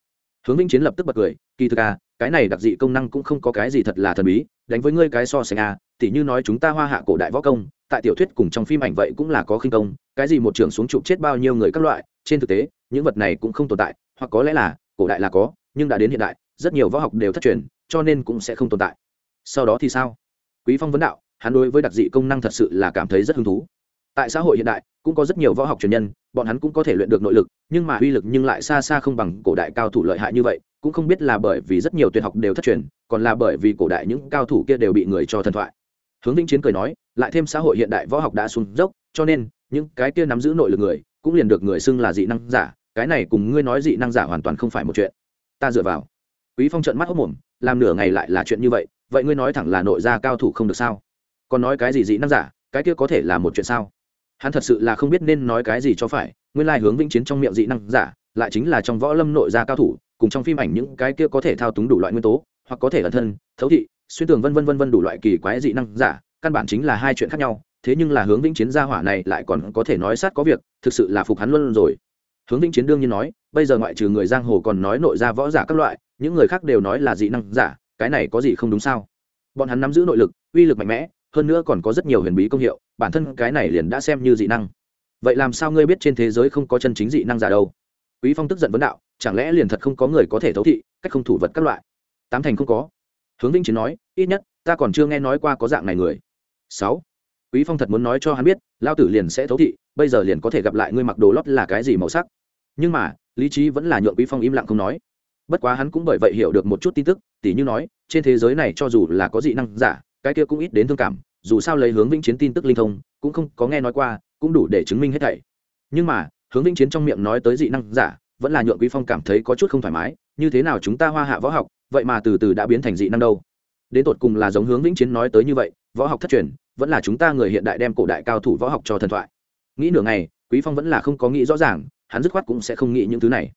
Hướng vĩnh chiến lập tức bật cười. Kỳ thực à cái này đặc dị công năng cũng không có cái gì thật là thần bí. Đánh với ngươi cái so sánh à tỉ như nói chúng ta hoa hạ cổ đại võ công, tại tiểu thuyết cùng trong phim ảnh vậy cũng là có khinh công. Cái gì một trường xuống chụp chết bao nhiêu người các loại, trên thực tế, những vật này cũng không tồn tại. Hoặc có lẽ là, cổ đại là có, nhưng đã đến hiện đại, rất nhiều võ học đều thất truyền, cho nên cũng sẽ không tồn tại. Sau đó thì sao? Quý phong vấn đạo hắn đối với đặc dị công năng thật sự là cảm thấy rất hứng thú. Tại xã hội hiện đại, cũng có rất nhiều võ học truyền nhân, bọn hắn cũng có thể luyện được nội lực, nhưng mà uy lực nhưng lại xa xa không bằng cổ đại cao thủ lợi hại như vậy, cũng không biết là bởi vì rất nhiều tuyệt học đều thất truyền, còn là bởi vì cổ đại những cao thủ kia đều bị người cho thần thoại. Hướng vĩnh chiến cười nói, lại thêm xã hội hiện đại võ học đã xuống dốc, cho nên, những cái kia nắm giữ nội lực người, cũng liền được người xưng là dị năng giả, cái này cùng ngươi nói dị năng giả hoàn toàn không phải một chuyện. Ta dựa vào. Quý phong trợn mắt hốc mồm, làm nửa ngày lại là chuyện như vậy vậy ngươi nói thẳng là nội gia cao thủ không được sao? Còn nói cái gì dị năng giả, cái kia có thể là một chuyện sao? Hắn thật sự là không biết nên nói cái gì cho phải, nguyên lai hướng vĩnh chiến trong miệng dị năng giả, lại chính là trong võ lâm nội gia cao thủ, cùng trong phim ảnh những cái kia có thể thao túng đủ loại nguyên tố, hoặc có thể ẩn thân, thấu thị, xuyên tường vân vân vân vân đủ loại kỳ quái dị năng giả, căn bản chính là hai chuyện khác nhau, thế nhưng là hướng vĩnh chiến gia hỏa này lại còn có thể nói sát có việc, thực sự là phục hắn luôn rồi. Hướng vĩnh chiến đương nhiên nói, bây giờ ngoại trừ người giang hồ còn nói nội gia võ giả các loại, những người khác đều nói là dị năng giả, cái này có gì không đúng sao? Bọn hắn nắm giữ nội lực, uy lực mạnh mẽ hơn nữa còn có rất nhiều huyền bí công hiệu, bản thân cái này liền đã xem như dị năng. Vậy làm sao ngươi biết trên thế giới không có chân chính dị năng giả đâu? Quý phong tức giận vấn đạo, chẳng lẽ liền thật không có người có thể thấu thị, cách không thủ vật các loại? Tám thành không có. Hướng vĩnh chiến nói, ít nhất, ta còn chưa nghe nói qua có dạng này người. Sáu. Quý phong thật muốn nói cho hắn biết lao tử liền sẽ thấu thị, bây giờ liền có thể gặp lại ngươi mặc đồ lót là cái gì màu sắc. Nhưng mà, lý trí vẫn là nhượng quý phong im lặng không nói. Bất quá hắn cũng bởi vậy hiểu được một chút tin tức, tỉ như nói, trên thế giới này cho dù là có dị năng giả cái kia cũng ít đến thương cảm, dù sao lấy hướng vĩnh chiến tin tức linh thông, cũng không có nghe nói qua, cũng đủ để chứng minh hết thảy. Nhưng mà, hướng vĩnh chiến trong miệng nói tới dị năng giả, vẫn là nhượng quý phong cảm thấy có chút không thoải mái, như thế nào chúng ta hoa hạ võ học, vậy mà từ từ đã biến thành dị năng đâu? Đến tột cùng là giống hướng vĩnh chiến nói tới như vậy, võ học thất truyền, vẫn là chúng ta người hiện đại đem cổ đại cao thủ võ học cho thần thoại. Nghĩ nửa ngày, quý phong vẫn là không có nghĩ rõ ràng, hắn dứt khoát cũng sẽ không nghĩ những thứ này.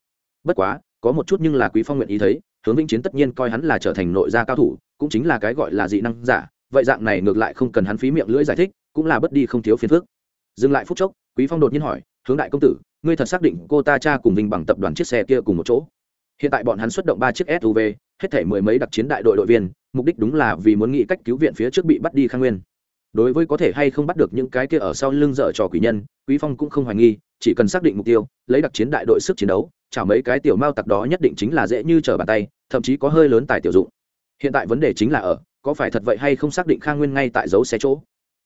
Bất quá, có một chút nhưng là quý phong nguyện ý thấy, hướng vĩnh chiến tất nhiên coi hắn là trở thành nội gia cao thủ, cũng chính là cái gọi là dị năng giả vậy dạng này ngược lại không cần hắn phí miệng lưỡi giải thích, cũng là bất đi không thiếu phiền phức. Dừng lại phút chốc, quý phong đột nhiên hỏi, hướng đại công tử, ngươi thật xác định cô ta cha cùng vinh bằng tập đoàn chiếc xe kia cùng một chỗ? Hiện tại bọn hắn xuất động ba chiếc suv hết thể mười mấy đặc chiến đại đội đội viên, mục đích đúng là vì muốn nghĩ cách cứu viện phía trước bị bắt đi khang nguyên. Đối với có thể hay không bắt được những cái kia ở sau lưng dở trò quỷ nhân, quý phong cũng không hoài nghi, chỉ cần xác định mục tiêu, lấy đặc chiến đại đội sức chiến đấu chả mấy cái tiểu mao tặc đó nhất định chính là dễ như trở bàn tay, thậm chí có hơi lớn tài tiểu dụng. Hiện tại vấn đề chính là ở có phải thật vậy hay không xác định khang nguyên ngay tại dấu xe chỗ?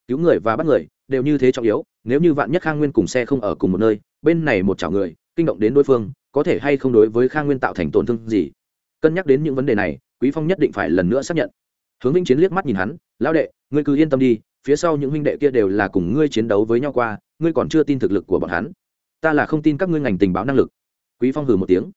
Cứu người và bắt người đều như thế trọng yếu, nếu như vạn nhất khang nguyên cùng xe không ở cùng một nơi, bên này một chảo người, kinh động đến đối phương, có thể hay không đối với khang nguyên tạo thành tổn thương gì? Cân nhắc đến những vấn đề này, quý phong nhất định phải lần nữa xác nhận. Hướng vĩnh chiến liếc mắt nhìn hắn, lão đệ, ngươi cứ yên tâm đi, phía sau những huynh đệ kia đều là cùng ngươi chiến đấu với nhau qua, ngươi còn chưa tin thực lực của bọn hắn. Ta là không tin các ngươi ngành tình báo năng lực. Quý phong hừ một tiếng.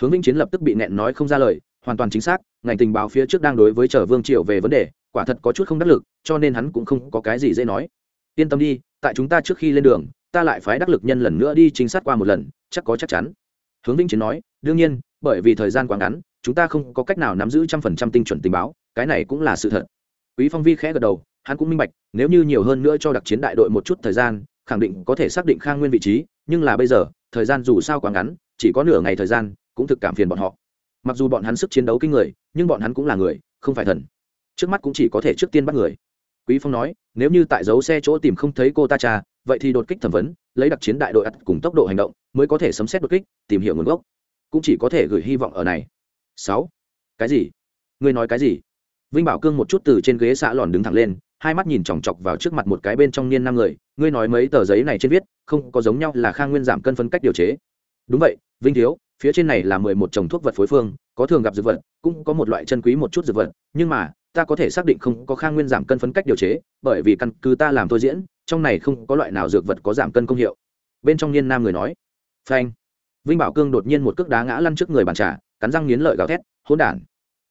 Hướng vĩnh chiến lập tức bị nẹn nói không ra lời hoàn toàn chính xác, ngành tình báo phía trước đang đối với chở vương triệu về vấn đề, quả thật có chút không đắc lực, cho nên hắn cũng không có cái gì dễ nói. Yên tâm đi, tại chúng ta trước khi lên đường, ta lại phái đắc lực nhân lần nữa đi trinh sát qua một lần, chắc có chắc chắn. Hướng vĩnh chiến nói, đương nhiên, bởi vì thời gian quá ngắn, chúng ta không có cách nào nắm giữ trăm phần trăm tinh chuẩn tình báo, cái này cũng là sự thật. Quý phong vi khẽ gật đầu, hắn cũng minh bạch, nếu như nhiều hơn nữa cho đặc chiến đại đội một chút thời gian, khẳng định có thể xác định khang nguyên vị trí, nhưng là bây giờ, thời gian dù sao quá ngắn, chỉ có nửa ngày thời gian, cũng thực cảm phiền bọn họ mặc dù bọn hắn sức chiến đấu kinh người, nhưng bọn hắn cũng là người, không phải thần. Trước mắt cũng chỉ có thể trước tiên bắt người. Quý phong nói, nếu như tại dấu xe chỗ tìm không thấy cô ta cha, vậy thì đột kích thẩm vấn, lấy đặc chiến đại đội ắt cùng tốc độ hành động, mới có thể sấm xét đột kích, tìm hiểu nguồn gốc. Cũng chỉ có thể gửi hy vọng ở này. Sáu. Cái gì? Ngươi nói cái gì? Vinh bảo cương một chút từ trên ghế xã lòn đứng thẳng lên, hai mắt nhìn chòng chọc vào trước mặt một cái bên trong niên năm người, ngươi nói mấy tờ giấy này trên viết, không có giống nhau là khang nguyên giảm cân phân cách điều chế. Đúng vậy, vinh thiếu phía trên này là mười một chồng thuốc vật phối phương, có thường gặp dược vật, cũng có một loại chân quý một chút dược vật, nhưng mà, ta có thể xác định không có khang nguyên giảm cân phân cách điều chế, bởi vì căn cứ ta làm tôi diễn, trong này không có loại nào dược vật có giảm cân công hiệu. Bên trong niên nam người nói, phanh. Vinh bảo cương đột nhiên một cước đá ngã lăn trước người bàn trà, cắn răng nghiến lợi gào thét, hỗn đản!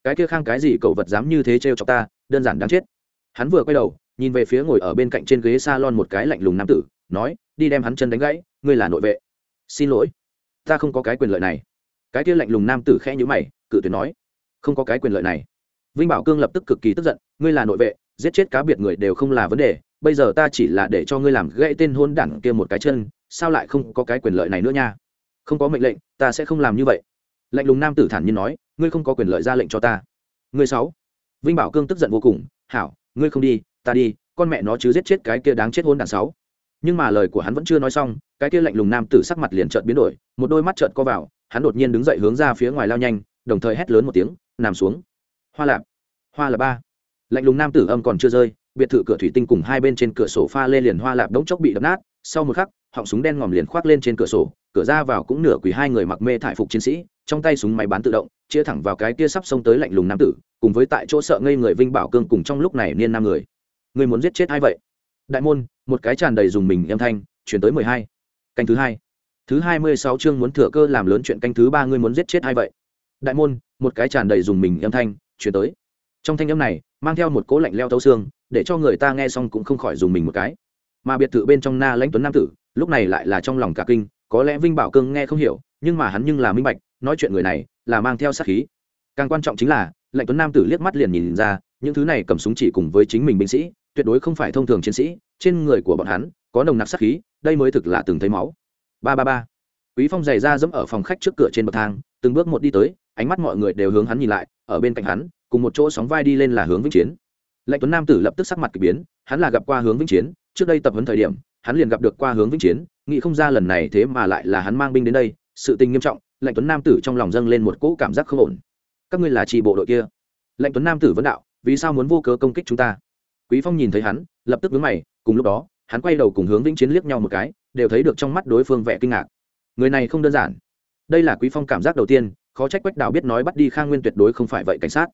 Cái kia khang cái gì cậu vật dám như thế trêu cho ta, đơn giản đáng chết. Hắn vừa quay đầu, nhìn về phía ngồi ở bên cạnh trên ghế salon một cái lạnh lùng nam tử, nói, đi đem hắn chân đánh gãy, ngươi là nội vệ. Xin lỗi ta không có cái quyền lợi này. Cái kia lạnh lùng nam tử khẽ nhữ mày, cự tuyệt nói, không có cái quyền lợi này. Vinh bảo cương lập tức cực kỳ tức giận, ngươi là nội vệ, giết chết cá biệt người đều không là vấn đề, bây giờ ta chỉ là để cho ngươi làm gãy tên hôn đảng kia một cái chân, sao lại không có cái quyền lợi này nữa nha? Không có mệnh lệnh, ta sẽ không làm như vậy. Lạnh lùng nam tử thản nhiên nói, ngươi không có quyền lợi ra lệnh cho ta. Ngươi sáu. Vinh bảo cương tức giận vô cùng, hảo, ngươi không đi, ta đi, con mẹ nó chứ giết chết cái kia đáng chết hôn đản sáu nhưng mà lời của hắn vẫn chưa nói xong, cái kia lạnh lùng nam tử sắc mặt liền chợt biến đổi, một đôi mắt chợt co vào, hắn đột nhiên đứng dậy hướng ra phía ngoài lao nhanh, đồng thời hét lớn một tiếng, nằm xuống. Hoa lạp, hoa là ba. Lạnh lùng nam tử âm còn chưa rơi, biệt thự cửa thủy tinh cùng hai bên trên cửa sổ pha lê liền hoa lạp đống chốc bị đập nát, sau một khắc, họng súng đen ngòm liền khoác lên trên cửa sổ, cửa ra vào cũng nửa quỳ hai người mặc mê thải phục chiến sĩ, trong tay súng máy bán tự động, chia thẳng vào cái kia sắp xông tới lạnh lùng nam tử, cùng với tại chỗ sợ ngây người vinh bảo cương cùng trong lúc này niên năm người. Người muốn giết chết ai vậy? Đại môn một cái tràn đầy dùng mình âm thanh, chuyển tới mười hai. Canh thứ hai. Thứ hai mươi sáu chương muốn thừa cơ làm lớn chuyện canh thứ ba ngươi muốn giết chết ai vậy? Đại môn, một cái tràn đầy dùng mình âm thanh, chuyển tới. Trong thanh âm này, mang theo một cố lạnh leo thấu xương, để cho người ta nghe xong cũng không khỏi dùng mình một cái. Mà biệt thự bên trong na lãnh tuấn nam tử, lúc này lại là trong lòng cả kinh, có lẽ vinh bảo cương nghe không hiểu, nhưng mà hắn nhưng là minh bạch, nói chuyện người này là mang theo sát khí. Càng quan trọng chính là lệnh tuấn nam tử liếc mắt liền nhìn ra, những thứ này cầm súng chỉ cùng với chính mình binh sĩ tuyệt đối không phải thông thường chiến sĩ, trên người của bọn hắn có nồng nặc sát khí, đây mới thực là từng thấy máu. Ba ba ba. Quý phong giày ra dẫm ở phòng khách trước cửa trên bậc thang, từng bước một đi tới, ánh mắt mọi người đều hướng hắn nhìn lại, ở bên cạnh hắn, cùng một chỗ sóng vai đi lên là hướng vĩnh chiến. Lệnh tuấn nam tử lập tức sắc mặt k ỳ biến, hắn là gặp qua hướng vĩnh chiến, trước đây tập huấn thời điểm, hắn liền gặp được qua hướng vĩnh chiến, nghĩ không ra lần này thế mà lại là hắn mang binh đến đây, sự tình nghiêm trọng, lệnh tuấn nam tử trong lòng dâng lên một cỗ cảm giác không ổn. Các ngươi là trì bộ đội kia? Lệnh tuấn nam tử vấn đạo, vì sao muốn vô cớ công kích chúng ta? Quý phong nhìn thấy hắn, lập tức vướng mày, cùng lúc đó, hắn quay đầu cùng hướng vĩnh chiến liếc nhau một cái, đều thấy được trong mắt đối phương vẻ kinh ngạc. Người này không đơn giản. Đây là quý phong cảm giác đầu tiên, khó trách quách đào biết nói bắt đi khang nguyên tuyệt đối không phải vậy cảnh sát.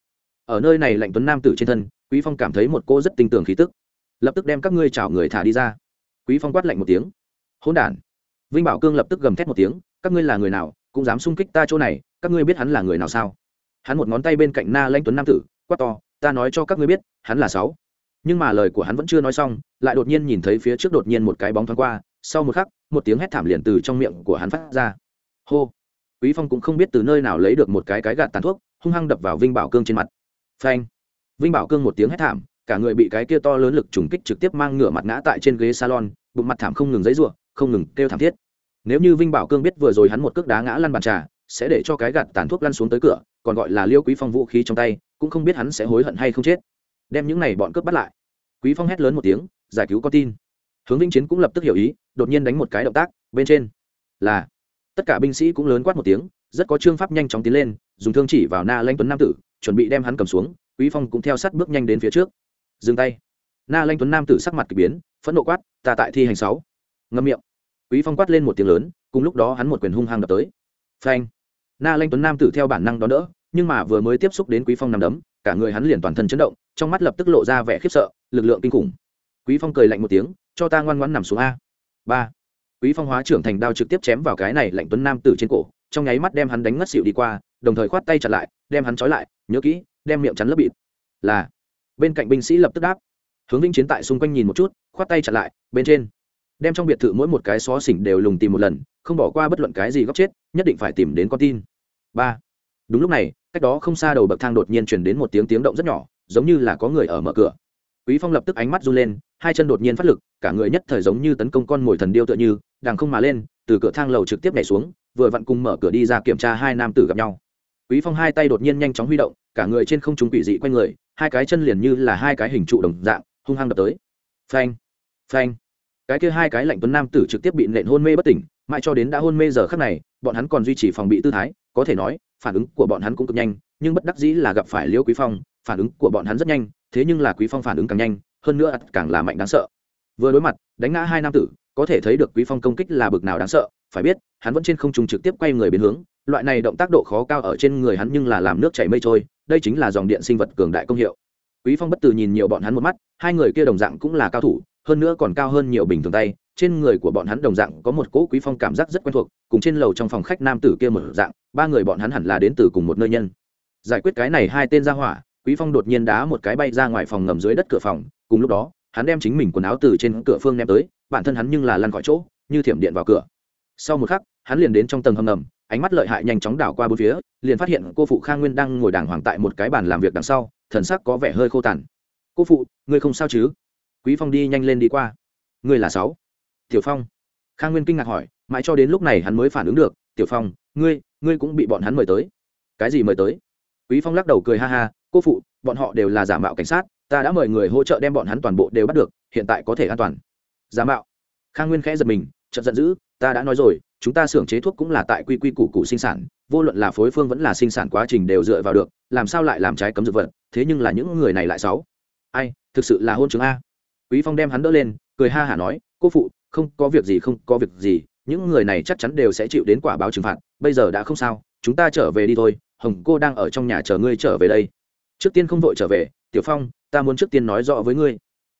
Ở nơi này lệnh tuấn nam tử trên thân, quý phong cảm thấy một cô rất tinh tường khí tức. Lập tức đem các ngươi chào người thả đi ra. Quý phong quát lạnh một tiếng. Hỗn đản. Vinh bảo cương lập tức gầm thét một tiếng. Các ngươi là người nào, cũng dám xung kích ta chỗ này, các ngươi biết hắn là người nào sao? Hắn một ngón tay bên cạnh na lanh tuấn nam tử, quát to, ta nói cho các ngươi biết, hắn là sáu nhưng mà lời của hắn vẫn chưa nói xong, lại đột nhiên nhìn thấy phía trước đột nhiên một cái bóng thoáng qua, sau một khắc, một tiếng hét thảm liền từ trong miệng của hắn phát ra. Hô! Quý phong cũng không biết từ nơi nào lấy được một cái cái gạt tàn thuốc, hung hăng đập vào vinh bảo cương trên mặt. Phanh! Vinh bảo cương một tiếng hét thảm, cả người bị cái kia to lớn lực trùng kích trực tiếp mang ngửa mặt ngã tại trên ghế salon, bụng mặt thảm không ngừng giấy ruộng, không ngừng kêu thảm thiết. Nếu như vinh bảo cương biết vừa rồi hắn một cước đá ngã lăn bàn trà, sẽ để cho cái gạt tàn thuốc lăn xuống tới cửa, còn gọi là liêu quý phong vũ khí trong tay, cũng không biết hắn sẽ hối hận hay không chết đem những này bọn cướp bắt lại. Quý phong hét lớn một tiếng, giải cứu con tin. Hướng vĩnh chiến cũng lập tức hiểu ý, đột nhiên đánh một cái động tác, bên trên là tất cả binh sĩ cũng lớn quát một tiếng, rất có trương pháp nhanh chóng tiến lên, dùng thương chỉ vào na lanh tuấn nam tử, chuẩn bị đem hắn cầm xuống, quý phong cũng theo sát bước nhanh đến phía trước. Dừng tay. Na lanh tuấn nam tử sắc mặt kỳ biến, phẫn nộ quát, ta tại thi hành sáu. Ngâm miệng. Quý phong quát lên một tiếng lớn, cùng lúc đó hắn một quyền hung hăng đập tới. Phanh. Na lanh tuấn nam tử theo bản năng đón đỡ nhưng mà vừa mới tiếp xúc đến quý phong nằm đấm, cả người hắn liền toàn thân chấn động, trong mắt lập tức lộ ra vẻ khiếp sợ, lực lượng kinh khủng. Quý phong cười lạnh một tiếng, cho ta ngoan ngoãn nằm xuống a. Ba. Quý phong hóa trưởng thành đao trực tiếp chém vào cái này lạnh tuấn nam tử trên cổ, trong nháy mắt đem hắn đánh ngất xỉu đi qua, đồng thời khoát tay chặt lại, đem hắn trói lại, nhớ kỹ, đem miệng chắn lớp bịt. Là. Bên cạnh binh sĩ lập tức đáp. Hướng vĩnh chiến tại xung quanh nhìn một chút, khoát tay chặt lại, bên trên. Đem trong biệt thự mỗi một cái xó xỉnh đều lùng tìm một lần, không bỏ qua bất luận cái gì góc chết, nhất định phải tìm đến con tin. Ba đúng lúc này, cách đó không xa đầu bậc thang đột nhiên chuyển đến một tiếng tiếng động rất nhỏ, giống như là có người ở mở cửa. Quý phong lập tức ánh mắt run lên, hai chân đột nhiên phát lực, cả người nhất thời giống như tấn công con mồi thần điêu tựa như, đằng không mà lên, từ cửa thang lầu trực tiếp nhảy xuống, vừa vặn cùng mở cửa đi ra kiểm tra hai nam tử gặp nhau. Quý phong hai tay đột nhiên nhanh chóng huy động, cả người trên không trung quỷ dị quanh người, hai cái chân liền như là hai cái hình trụ đồng dạng, hung hăng đập tới. Phanh phanh. Cái kia hai cái lạnh tuấn nam tử trực tiếp bị nện hôn mê bất tỉnh, mãi cho đến đã hôn mê giờ khắc này, bọn hắn còn duy trì phòng bị tư thái, có thể nói phản ứng của bọn hắn cũng cực nhanh, nhưng bất đắc dĩ là gặp phải liễu quý phong, phản ứng của bọn hắn rất nhanh, thế nhưng là quý phong phản ứng càng nhanh, hơn nữa càng là mạnh đáng sợ. Vừa đối mặt, đánh ngã hai nam tử, có thể thấy được quý phong công kích là bực nào đáng sợ, phải biết, hắn vẫn trên không trung trực tiếp quay người biến hướng, loại này động tác độ khó cao ở trên người hắn nhưng là làm nước chảy mây trôi, đây chính là dòng điện sinh vật cường đại công hiệu. Quý phong bất từ nhìn nhiều bọn hắn một mắt, hai người kia đồng dạng cũng là cao thủ, hơn nữa còn cao hơn nhiều bình thường tay trên người của bọn hắn đồng dạng có một cỗ quý phong cảm giác rất quen thuộc, cùng trên lầu trong phòng khách nam tử kia một dạng, ba người bọn hắn hẳn là đến từ cùng một nơi nhân. Giải quyết cái này hai tên ra hỏa, quý phong đột nhiên đá một cái bay ra ngoài phòng ngầm dưới đất cửa phòng, cùng lúc đó, hắn đem chính mình quần áo từ trên cửa phương ném tới, bản thân hắn nhưng là lăn khỏi chỗ, như thiểm điện vào cửa. Sau một khắc, hắn liền đến trong tầng hầm ngầm, ánh mắt lợi hại nhanh chóng đảo qua bốn phía, liền phát hiện cô phụ khang nguyên đang ngồi đàng hoàng tại một cái bàn làm việc đằng sau, thần sắc có vẻ hơi khô tàn. Cô phụ, ngươi không sao chứ? Quý phong đi nhanh lên đi qua. Ngươi là sáu tiểu phong. Khang nguyên kinh ngạc hỏi, mãi cho đến lúc này hắn mới phản ứng được, tiểu phong, ngươi ngươi cũng bị bọn hắn mời tới. Cái gì mời tới? Quý phong lắc đầu cười ha ha, cô phụ, bọn họ đều là giả mạo cảnh sát, ta đã mời người hỗ trợ đem bọn hắn toàn bộ đều bắt được, hiện tại có thể an toàn. Giả mạo? Khang nguyên khẽ giật mình, chợt giận dữ, ta đã nói rồi, chúng ta xưởng chế thuốc cũng là tại quy quy củ cụ sinh sản, vô luận là phối phương vẫn là sinh sản quá trình đều dựa vào được, làm sao lại làm trái cấm dược vật, thế nhưng là những người này lại xấu. Ai, thực sự là hôn chứng a. Quý phong đem hắn đỡ lên, cười ha hả nói, cô phụ không có việc gì, không có việc gì, những người này chắc chắn đều sẽ chịu đến quả báo trừng phạt, bây giờ đã không sao, chúng ta trở về đi thôi, hồng cô đang ở trong nhà chờ ngươi trở về đây. Trước tiên không vội trở về, tiểu phong, ta muốn trước tiên nói rõ với ngươi.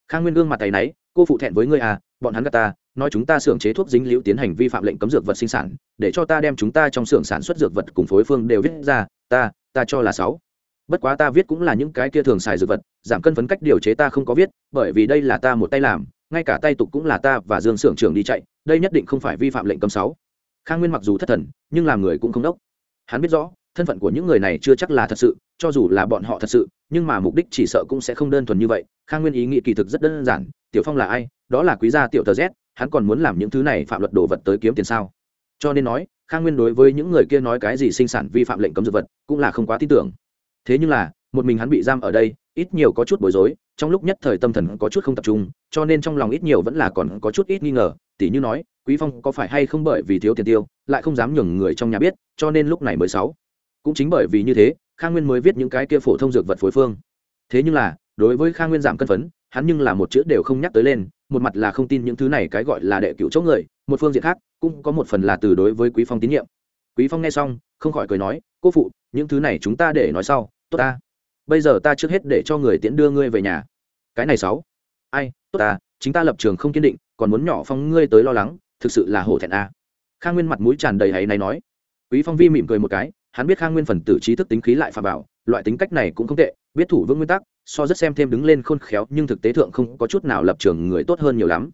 Khang nguyên gương mặt tay náy, cô phụ thẹn với ngươi à bọn hắn gà ta, nói chúng ta xưởng chế thuốc dính liễu tiến hành vi phạm lệnh cấm dược vật sinh sản, để cho ta đem chúng ta trong xưởng sản xuất dược vật cùng phối phương đều viết ra, ta ta cho là sáu. Bất quá ta viết cũng là những cái kia thường xài dược vật, giảm cân phấn cách điều chế ta không có viết, bởi vì đây là ta một tay làm ngay cả tay tục cũng là ta và dương xưởng trưởng đi chạy, đây nhất định không phải vi phạm lệnh cấm sáu. Khang nguyên mặc dù thất thần, nhưng làm người cũng không đốc. Hắn biết rõ, thân phận của những người này chưa chắc là thật sự, cho dù là bọn họ thật sự, nhưng mà mục đích chỉ sợ cũng sẽ không đơn thuần như vậy. Khang nguyên ý nghĩ kỳ thực rất đơn giản, tiểu phong là ai? Đó là quý gia tiểu tờ z, hắn còn muốn làm những thứ này phạm luật đồ vật tới kiếm tiền sao? Cho nên nói, khang nguyên đối với những người kia nói cái gì sinh sản vi phạm lệnh cấm dược vật cũng là không quá tin tưởng. Thế nhưng là một mình hắn bị giam ở đây, ít nhiều có chút bối rối, trong lúc nhất thời tâm thần có chút không tập trung, cho nên trong lòng ít nhiều vẫn là còn có chút ít nghi ngờ, tỉ như nói, quý phong có phải hay không bởi vì thiếu tiền tiêu, lại không dám nhường người trong nhà biết, cho nên lúc này mới sáu. Cũng chính bởi vì như thế khang nguyên mới viết những cái kia phổ thông dược vật phối phương. Thế nhưng là, đối với khang nguyên giảm cân phấn, hắn nhưng là một chữ đều không nhắc tới lên, một mặt là không tin những thứ này cái gọi là đệ cựu chỗ người, một phương diện khác, cũng có một phần là từ đối với quý phong tín nhiệm. Quý phong nghe xong, không khỏi cười nói, cô phụ, những thứ này chúng ta để nói sau, tốt ta bây giờ ta trước hết để cho người tiễn đưa ngươi về nhà. Cái này sáu. Ai, tốt ta, chính ta lập trường không kiên định, còn muốn nhỏ phong ngươi tới lo lắng, thực sự là hổ thẹn a. Khang nguyên mặt mũi tràn đầy hay này nói. Quý phong vi mỉm cười một cái, hắn biết khang nguyên phần tử trí thức tính khí lại phà bảo, loại tính cách này cũng không tệ, biết thủ vững nguyên tắc, so rất xem thêm đứng lên khôn khéo, nhưng thực tế thượng không có chút nào lập trường người tốt hơn nhiều lắm.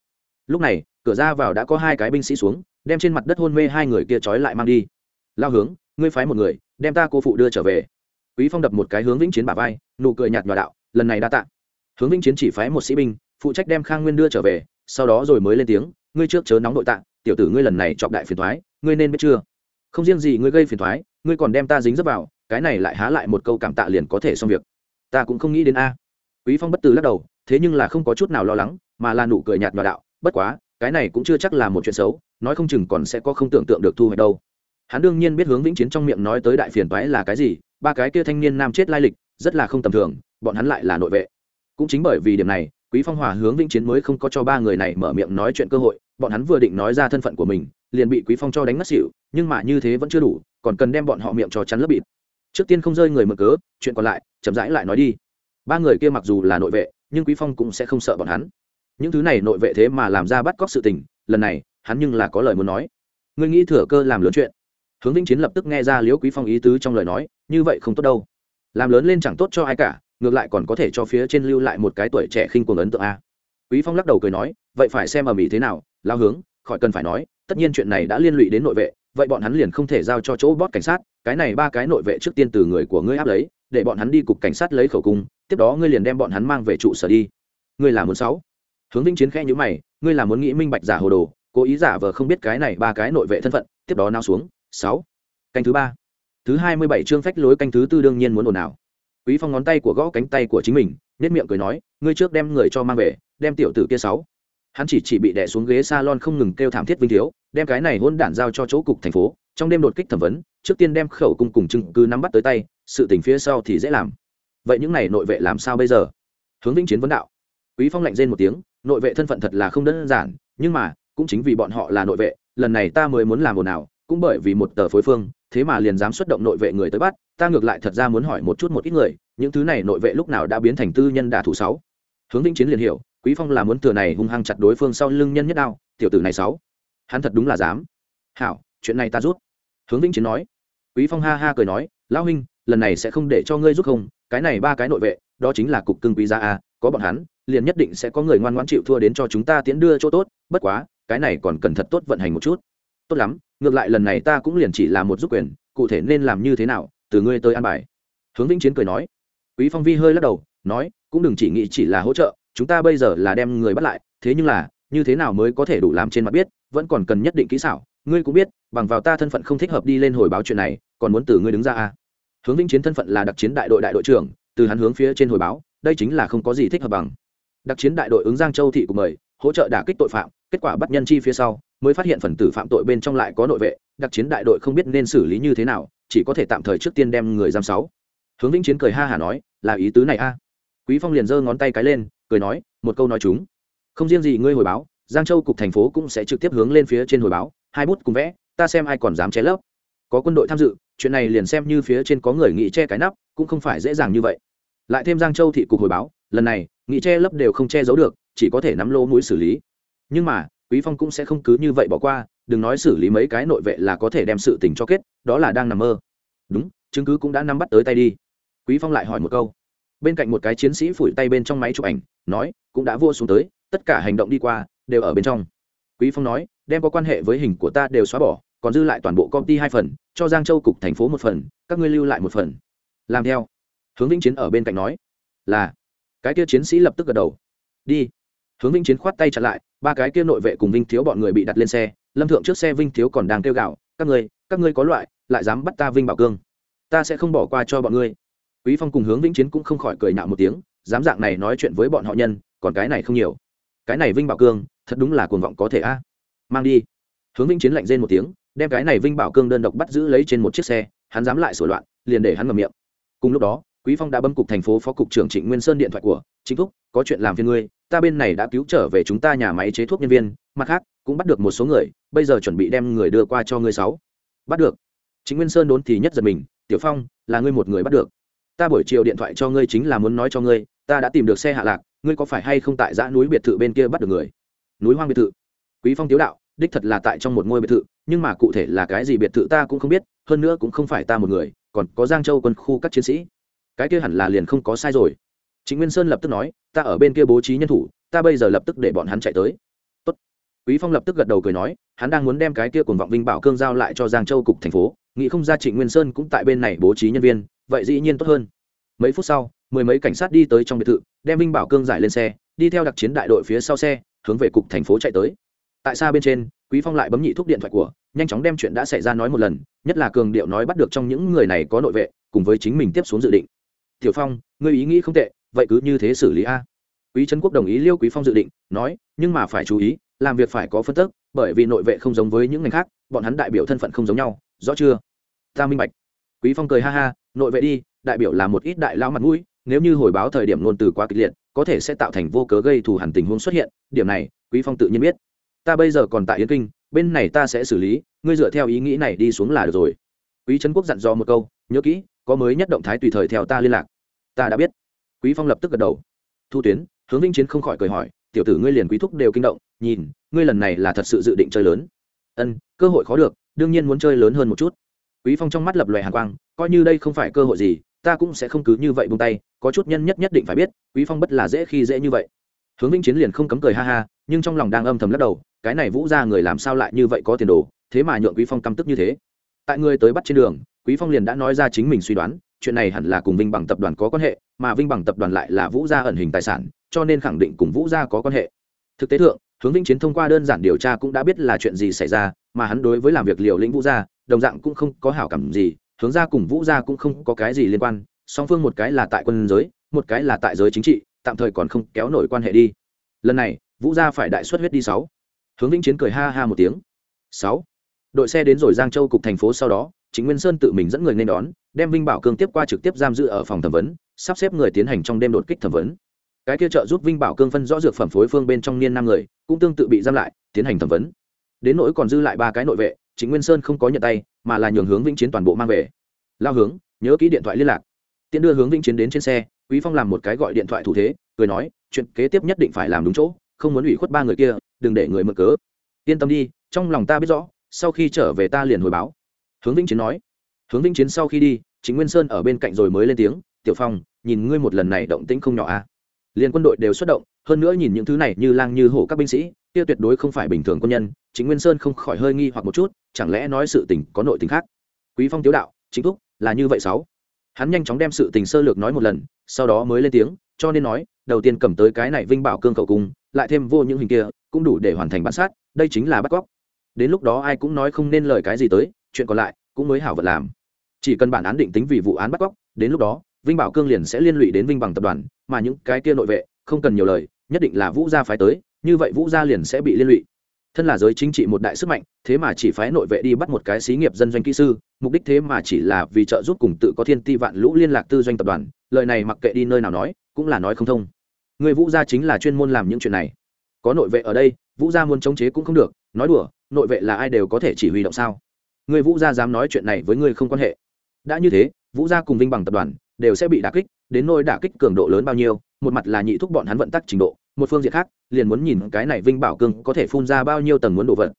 Lúc này, cửa ra vào đã có hai cái binh sĩ xuống, đem trên mặt đất hôn mê hai người kia trói lại mang đi. Lao hướng, ngươi phái một người, đem ta cô phụ đưa trở về quý phong đập một cái hướng vĩnh chiến bà vai, nụ cười nhạt nhòa đạo, lần này đã tạ. Hướng vĩnh chiến chỉ phái một sĩ binh, phụ trách đem khang nguyên đưa trở về, sau đó rồi mới lên tiếng, ngươi trước chớ nóng nội tạ tiểu tử ngươi lần này chọc đại phiền thoái, ngươi nên biết chưa? Không riêng gì ngươi gây phiền thoái, ngươi còn đem ta dính dấp vào, cái này lại há lại một câu cảm tạ liền có thể xong việc. Ta cũng không nghĩ đến a. Quý phong bất từ lắc đầu, thế nhưng là không có chút nào lo lắng, mà là nụ cười nhạt nhòa đạo, bất quá, cái này cũng chưa chắc là một chuyện xấu, nói không chừng còn sẽ có không tưởng tượng được thu hoạch đâu. Hắn đương nhiên biết hướng vĩnh chiến trong miệng nói tới đại phiền toái là cái gì ba cái kia thanh niên nam chết lai lịch, rất là không tầm thường, bọn hắn lại là nội vệ. Cũng chính bởi vì điểm này, quý phong hòa hướng vĩnh chiến mới không có cho ba người này mở miệng nói chuyện cơ hội, bọn hắn vừa định nói ra thân phận của mình, liền bị quý phong cho đánh ngất xỉu, nhưng mà như thế vẫn chưa đủ, còn cần đem bọn họ miệng cho chắn lớp bịt. Trước tiên không rơi người mở cớ, chuyện còn lại, chậm rãi lại nói đi. Ba người kia mặc dù là nội vệ, nhưng quý phong cũng sẽ không sợ bọn hắn. Những thứ này nội vệ thế mà làm ra bắt cóc sự tình, lần này, hắn nhưng là có lời muốn nói. Ngươi nghĩ thừa cơ làm lớn chuyện hướng vĩnh chiến lập tức nghe ra liễu quý phong ý tứ trong lời nói, như vậy không tốt đâu. Làm lớn lên chẳng tốt cho ai cả, ngược lại còn có thể cho phía trên lưu lại một cái tuổi trẻ khinh cuồng ấn tượng a. Quý phong lắc đầu cười nói, vậy phải xem ở mỹ thế nào, lao hướng, khỏi cần phải nói, tất nhiên chuyện này đã liên lụy đến nội vệ, vậy bọn hắn liền không thể giao cho chỗ bót cảnh sát, cái này ba cái nội vệ trước tiên từ người của ngươi áp lấy, để bọn hắn đi cục cảnh sát lấy khẩu cung, tiếp đó ngươi liền đem bọn hắn mang về trụ sở đi. Ngươi là muốn sáu? Hướng vĩnh chiến khẽ nhữ mày, ngươi là muốn nghĩ minh bạch giả hồ đồ, cố ý giả vờ không biết cái này ba cái nội vệ thân phận, tiếp đó nao xuống sáu. Canh thứ ba. Thứ hai mươi bảy chương phách lối canh thứ tư đương nhiên muốn ồn ào. Quý phong ngón tay của gõ cánh tay của chính mình nết miệng cười nói, ngươi trước đem người cho mang về, đem tiểu tử kia sáu. Hắn chỉ chỉ bị đè xuống ghế salon không ngừng kêu thảm thiết vinh thiếu, đem cái này hôn đản giao cho chỗ cục thành phố, trong đêm đột kích thẩm vấn, trước tiên đem khẩu cung cùng chứng cứ nắm bắt tới tay, sự tình phía sau thì dễ làm. Vậy những này nội vệ làm sao bây giờ? Hướng vĩnh chiến vấn đạo. Quý phong lạnh rên một tiếng, nội vệ thân phận thật là không đơn giản, nhưng mà, cũng chính vì bọn họ là nội vệ, lần này ta mới muốn làm ồn nào cũng bởi vì một tờ phối phương, thế mà liền dám xuất động nội vệ người tới bắt, ta ngược lại thật ra muốn hỏi một chút một ít người, những thứ này nội vệ lúc nào đã biến thành tư nhân đả thủ sáu? Hướng vĩnh chiến liền hiểu, quý phong là muốn thừa này hung hăng chặt đối phương sau lưng nhân nhất đao, tiểu tử này sáu. Hắn thật đúng là dám. Hảo, chuyện này ta rút. Hướng vĩnh chiến nói. Quý phong ha ha cười nói, lão huynh, lần này sẽ không để cho ngươi rút không, cái này ba cái nội vệ, đó chính là cục cưng quý gia a, có bọn hắn, liền nhất định sẽ có người ngoan ngoãn chịu thua đến cho chúng ta tiến đưa chỗ tốt, bất quá, cái này còn cần thật tốt vận hành một chút. Tốt lắm ngược lại lần này ta cũng liền chỉ là một giúp quyền, cụ thể nên làm như thế nào, từ ngươi tới an bài. Hướng vĩnh chiến cười nói. Quý phong vi hơi lắc đầu, nói, cũng đừng chỉ nghĩ chỉ là hỗ trợ, chúng ta bây giờ là đem người bắt lại, thế nhưng là, như thế nào mới có thể đủ làm trên mặt biết, vẫn còn cần nhất định kỹ xảo, ngươi cũng biết, bằng vào ta thân phận không thích hợp đi lên hồi báo chuyện này, còn muốn từ ngươi đứng ra à. hướng vĩnh chiến thân phận là đặc chiến đại đội đại đội trưởng, từ hắn hướng phía trên hồi báo, đây chính là không có gì thích hợp bằng. Đặc chiến đại đội ứng giang châu thị của mời, hỗ trợ đả kích tội phạm, kết quả bắt nhân chi phía sau mới phát hiện phần tử phạm tội bên trong lại có nội vệ, đặc chiến đại đội không biết nên xử lý như thế nào, chỉ có thể tạm thời trước tiên đem người giam sáu. Hướng vĩnh chiến cười ha hả nói, là ý tứ này a. Quý phong liền giơ ngón tay cái lên, cười nói, một câu nói chúng. Không riêng gì ngươi hồi báo, giang châu cục thành phố cũng sẽ trực tiếp hướng lên phía trên hồi báo, hai bút cùng vẽ, ta xem ai còn dám che lấp. Có quân đội tham dự, chuyện này liền xem như phía trên có người nghĩ che cái nắp, cũng không phải dễ dàng như vậy. Lại thêm giang châu thị cục hồi báo, lần này, nghĩ che lấp đều không che giấu được, chỉ có thể nắm lô mũi xử lý. Nhưng mà quý phong cũng sẽ không cứ như vậy bỏ qua, đừng nói xử lý mấy cái nội vệ là có thể đem sự tình cho kết, đó là đang nằm mơ. Đúng, chứng cứ cũng đã nắm bắt tới tay đi. Quý phong lại hỏi một câu. Bên cạnh một cái chiến sĩ phủi tay bên trong máy chụp ảnh, nói, cũng đã vua xuống tới, tất cả hành động đi qua, đều ở bên trong. Quý phong nói, đem có quan hệ với hình của ta đều xóa bỏ, còn dư lại toàn bộ công ty hai phần, cho giang châu cục thành phố một phần, các ngươi lưu lại một phần. Làm theo. Hướng vĩnh chiến ở bên cạnh nói, là. Cái kia chiến sĩ lập tức gật đầu. Đi hướng vĩnh chiến khoát tay chặn lại, ba cái kia nội vệ cùng vinh thiếu bọn người bị đặt lên xe, lâm thượng trước xe vinh thiếu còn đang kêu gạo các ngươi các ngươi có loại, lại dám bắt ta vinh bảo cương. Ta sẽ không bỏ qua cho bọn ngươi. Quý phong cùng hướng vĩnh chiến cũng không khỏi cười nạo một tiếng, dám dạng này nói chuyện với bọn họ nhân, còn cái này không nhiều. Cái này vinh bảo cương, thật đúng là cuồng vọng có thể a. Mang đi. Hướng vĩnh chiến lạnh rên một tiếng, đem cái này vinh bảo cương đơn độc bắt giữ lấy trên một chiếc xe, hắn dám lại sửa loạn, liền để hắn ngậm miệng. Cùng lúc đó quý phong đã bấm cục thành phố phó cục trưởng trịnh nguyên sơn điện thoại của chính thúc, có chuyện làm phiền ngươi, ta bên này đã cứu trở về chúng ta nhà máy chế thuốc nhân viên, mặt khác, cũng bắt được một số người, bây giờ chuẩn bị đem người đưa qua cho ngươi sáu. Bắt được? Chính nguyên sơn đốn thì nhất giật mình, tiểu phong, là ngươi một người bắt được. Ta buổi chiều điện thoại cho ngươi chính là muốn nói cho ngươi, ta đã tìm được xe hạ lạc, ngươi có phải hay không tại dã núi biệt thự bên kia bắt được người? Núi hoang biệt thự. Quý phong tiếu đạo, đích thật là tại trong một ngôi biệt thự, nhưng mà cụ thể là cái gì biệt thự ta cũng không biết, hơn nữa cũng không phải ta một người, còn có giang châu quân khu các chiến sĩ cái kia hẳn là liền không có sai rồi. Chính nguyên sơn lập tức nói, ta ở bên kia bố trí nhân thủ, ta bây giờ lập tức để bọn hắn chạy tới. Tốt. quý phong lập tức gật đầu cười nói, hắn đang muốn đem cái kia cùng vọng vinh bảo cương giao lại cho giang châu cục thành phố, nghĩ không ra trịnh nguyên sơn cũng tại bên này bố trí nhân viên, vậy dĩ nhiên tốt hơn. Mấy phút sau, mười mấy cảnh sát đi tới trong biệt thự, đem vinh bảo cương giải lên xe, đi theo đặc chiến đại đội phía sau xe, hướng về cục thành phố chạy tới. Tại xa bên trên, quý phong lại bấm nhị thuốc điện thoại của, nhanh chóng đem chuyện đã xảy ra nói một lần, nhất là cường điệu nói bắt được trong những người này có nội vệ, cùng với chính mình tiếp xuống dự định tiểu phong, ngươi ý nghĩ không tệ, vậy cứ như thế xử lý a. Quý trấn quốc đồng ý liêu quý phong dự định, nói, nhưng mà phải chú ý, làm việc phải có phân tức, bởi vì nội vệ không giống với những ngành khác, bọn hắn đại biểu thân phận không giống nhau, rõ chưa? Ta minh bạch. Quý phong cười ha ha, nội vệ đi, đại biểu là một ít đại lão mặt mũi, nếu như hồi báo thời điểm luôn từ quá kịch liệt, có thể sẽ tạo thành vô cớ gây thù hẳn tình huống xuất hiện, điểm này, quý phong tự nhiên biết. Ta bây giờ còn tại yến kinh, bên này ta sẽ xử lý, ngươi dựa theo ý nghĩ này đi xuống là được rồi. Quý trấn quốc dặn dò một câu, nhớ kỹ có mới nhất động thái tùy thời theo ta liên lạc. Ta đã biết. Quý phong lập tức gật đầu. Thu tuyến, hướng vinh chiến không khỏi cười hỏi, tiểu tử ngươi liền quý thúc đều kinh động, nhìn, ngươi lần này là thật sự dự định chơi lớn. Ân, cơ hội khó được, đương nhiên muốn chơi lớn hơn một chút. Quý phong trong mắt lập loè hàn quang, coi như đây không phải cơ hội gì, ta cũng sẽ không cứ như vậy buông tay, có chút nhân nhất nhất định phải biết, quý phong bất là dễ khi dễ như vậy. Hướng vinh chiến liền không cấm cười ha ha, nhưng trong lòng đang âm thầm lắc đầu, cái này vũ ra người làm sao lại như vậy có tiền đồ, thế mà nhượng quý phong căm tức như thế. Tại người tới bắt trên đường quý phong liền đã nói ra chính mình suy đoán, chuyện này hẳn là cùng vinh bằng tập đoàn có quan hệ, mà vinh bằng tập đoàn lại là vũ gia ẩn hình tài sản, cho nên khẳng định cùng vũ gia có quan hệ. Thực tế thượng, hướng vinh chiến thông qua đơn giản điều tra cũng đã biết là chuyện gì xảy ra, mà hắn đối với làm việc liều lĩnh vũ gia, đồng dạng cũng không có hảo cảm gì, hướng Gia cùng vũ gia cũng không có cái gì liên quan, song phương một cái là tại quân giới, một cái là tại giới chính trị, tạm thời còn không kéo nổi quan hệ đi. Lần này, vũ gia phải đại xuất huyết đi sáu. Hướng vĩnh chiến cười ha ha một tiếng. Sáu. Đội xe đến rồi giang châu cục thành phố sau đó chính nguyên sơn tự mình dẫn người nên đón, đem vinh bảo cương tiếp qua trực tiếp giam giữ ở phòng thẩm vấn, sắp xếp người tiến hành trong đêm đột kích thẩm vấn. Cái kia trợ giúp vinh bảo cương phân rõ dược phẩm phối phương bên trong niên năm người, cũng tương tự bị giam lại, tiến hành thẩm vấn. Đến nỗi còn dư lại ba cái nội vệ, chính nguyên sơn không có nhận tay, mà là nhường hướng vĩnh chiến toàn bộ mang về. Lao hướng, nhớ kỹ điện thoại liên lạc. Tiện đưa hướng vĩnh chiến đến trên xe, quý phong làm một cái gọi điện thoại thủ thế, cười nói, chuyện kế tiếp nhất định phải làm đúng chỗ, không muốn ủy khuất ba người kia, đừng để người mượn cớ. Yên tâm đi, trong lòng ta biết rõ, sau khi trở về ta liền hồi báo hướng vĩnh chiến nói. Hướng vĩnh chiến sau khi đi chính nguyên sơn ở bên cạnh rồi mới lên tiếng, tiểu phong, nhìn ngươi một lần này động tĩnh không nhỏ a à? liền quân đội đều xuất động, hơn nữa nhìn những thứ này như lang như hổ các binh sĩ, kia tuyệt đối không phải bình thường quân nhân. Chính nguyên sơn không khỏi hơi nghi hoặc một chút, chẳng lẽ nói sự tình có nội tình khác? Quý phong tiếu đạo chính thúc, là như vậy sáu. Hắn nhanh chóng đem sự tình sơ lược nói một lần, sau đó mới lên tiếng, cho nên nói, đầu tiên cầm tới cái này vinh bảo cương cầu cung, lại thêm vô những hình kia, cũng đủ để hoàn thành bản sát, đây chính là bắt cóc. Đến lúc đó ai cũng nói không nên lời cái gì tới chuyện còn lại cũng mới hảo vật làm. Chỉ cần bản án định tính vì vụ án bắt cóc, đến lúc đó, vinh bảo cương liền sẽ liên lụy đến vinh bằng tập đoàn, mà những cái kia nội vệ không cần nhiều lời, nhất định là vũ gia phái tới, như vậy vũ gia liền sẽ bị liên lụy. Thân là giới chính trị một đại sức mạnh, thế mà chỉ phái nội vệ đi bắt một cái xí nghiệp dân doanh kỹ sư, mục đích thế mà chỉ là vì trợ giúp cùng tự có thiên ti vạn lũ liên lạc tư doanh tập đoàn, lời này mặc kệ đi nơi nào nói, cũng là nói không thông. Người vũ gia chính là chuyên môn làm những chuyện này. Có nội vệ ở đây, vũ gia muốn chống chế cũng không được, nói đùa, nội vệ là ai đều có thể chỉ huy động sao? Người vũ gia dám nói chuyện này với ngươi không quan hệ. Đã như thế, vũ gia cùng vinh bằng tập đoàn đều sẽ bị đả kích, đến nỗi đả kích cường độ lớn bao nhiêu, một mặt là nhị thúc bọn hắn vận tắc trình độ, một phương diện khác, liền muốn nhìn cái này vinh bảo cương có thể phun ra bao nhiêu tầng muốn đổ vật.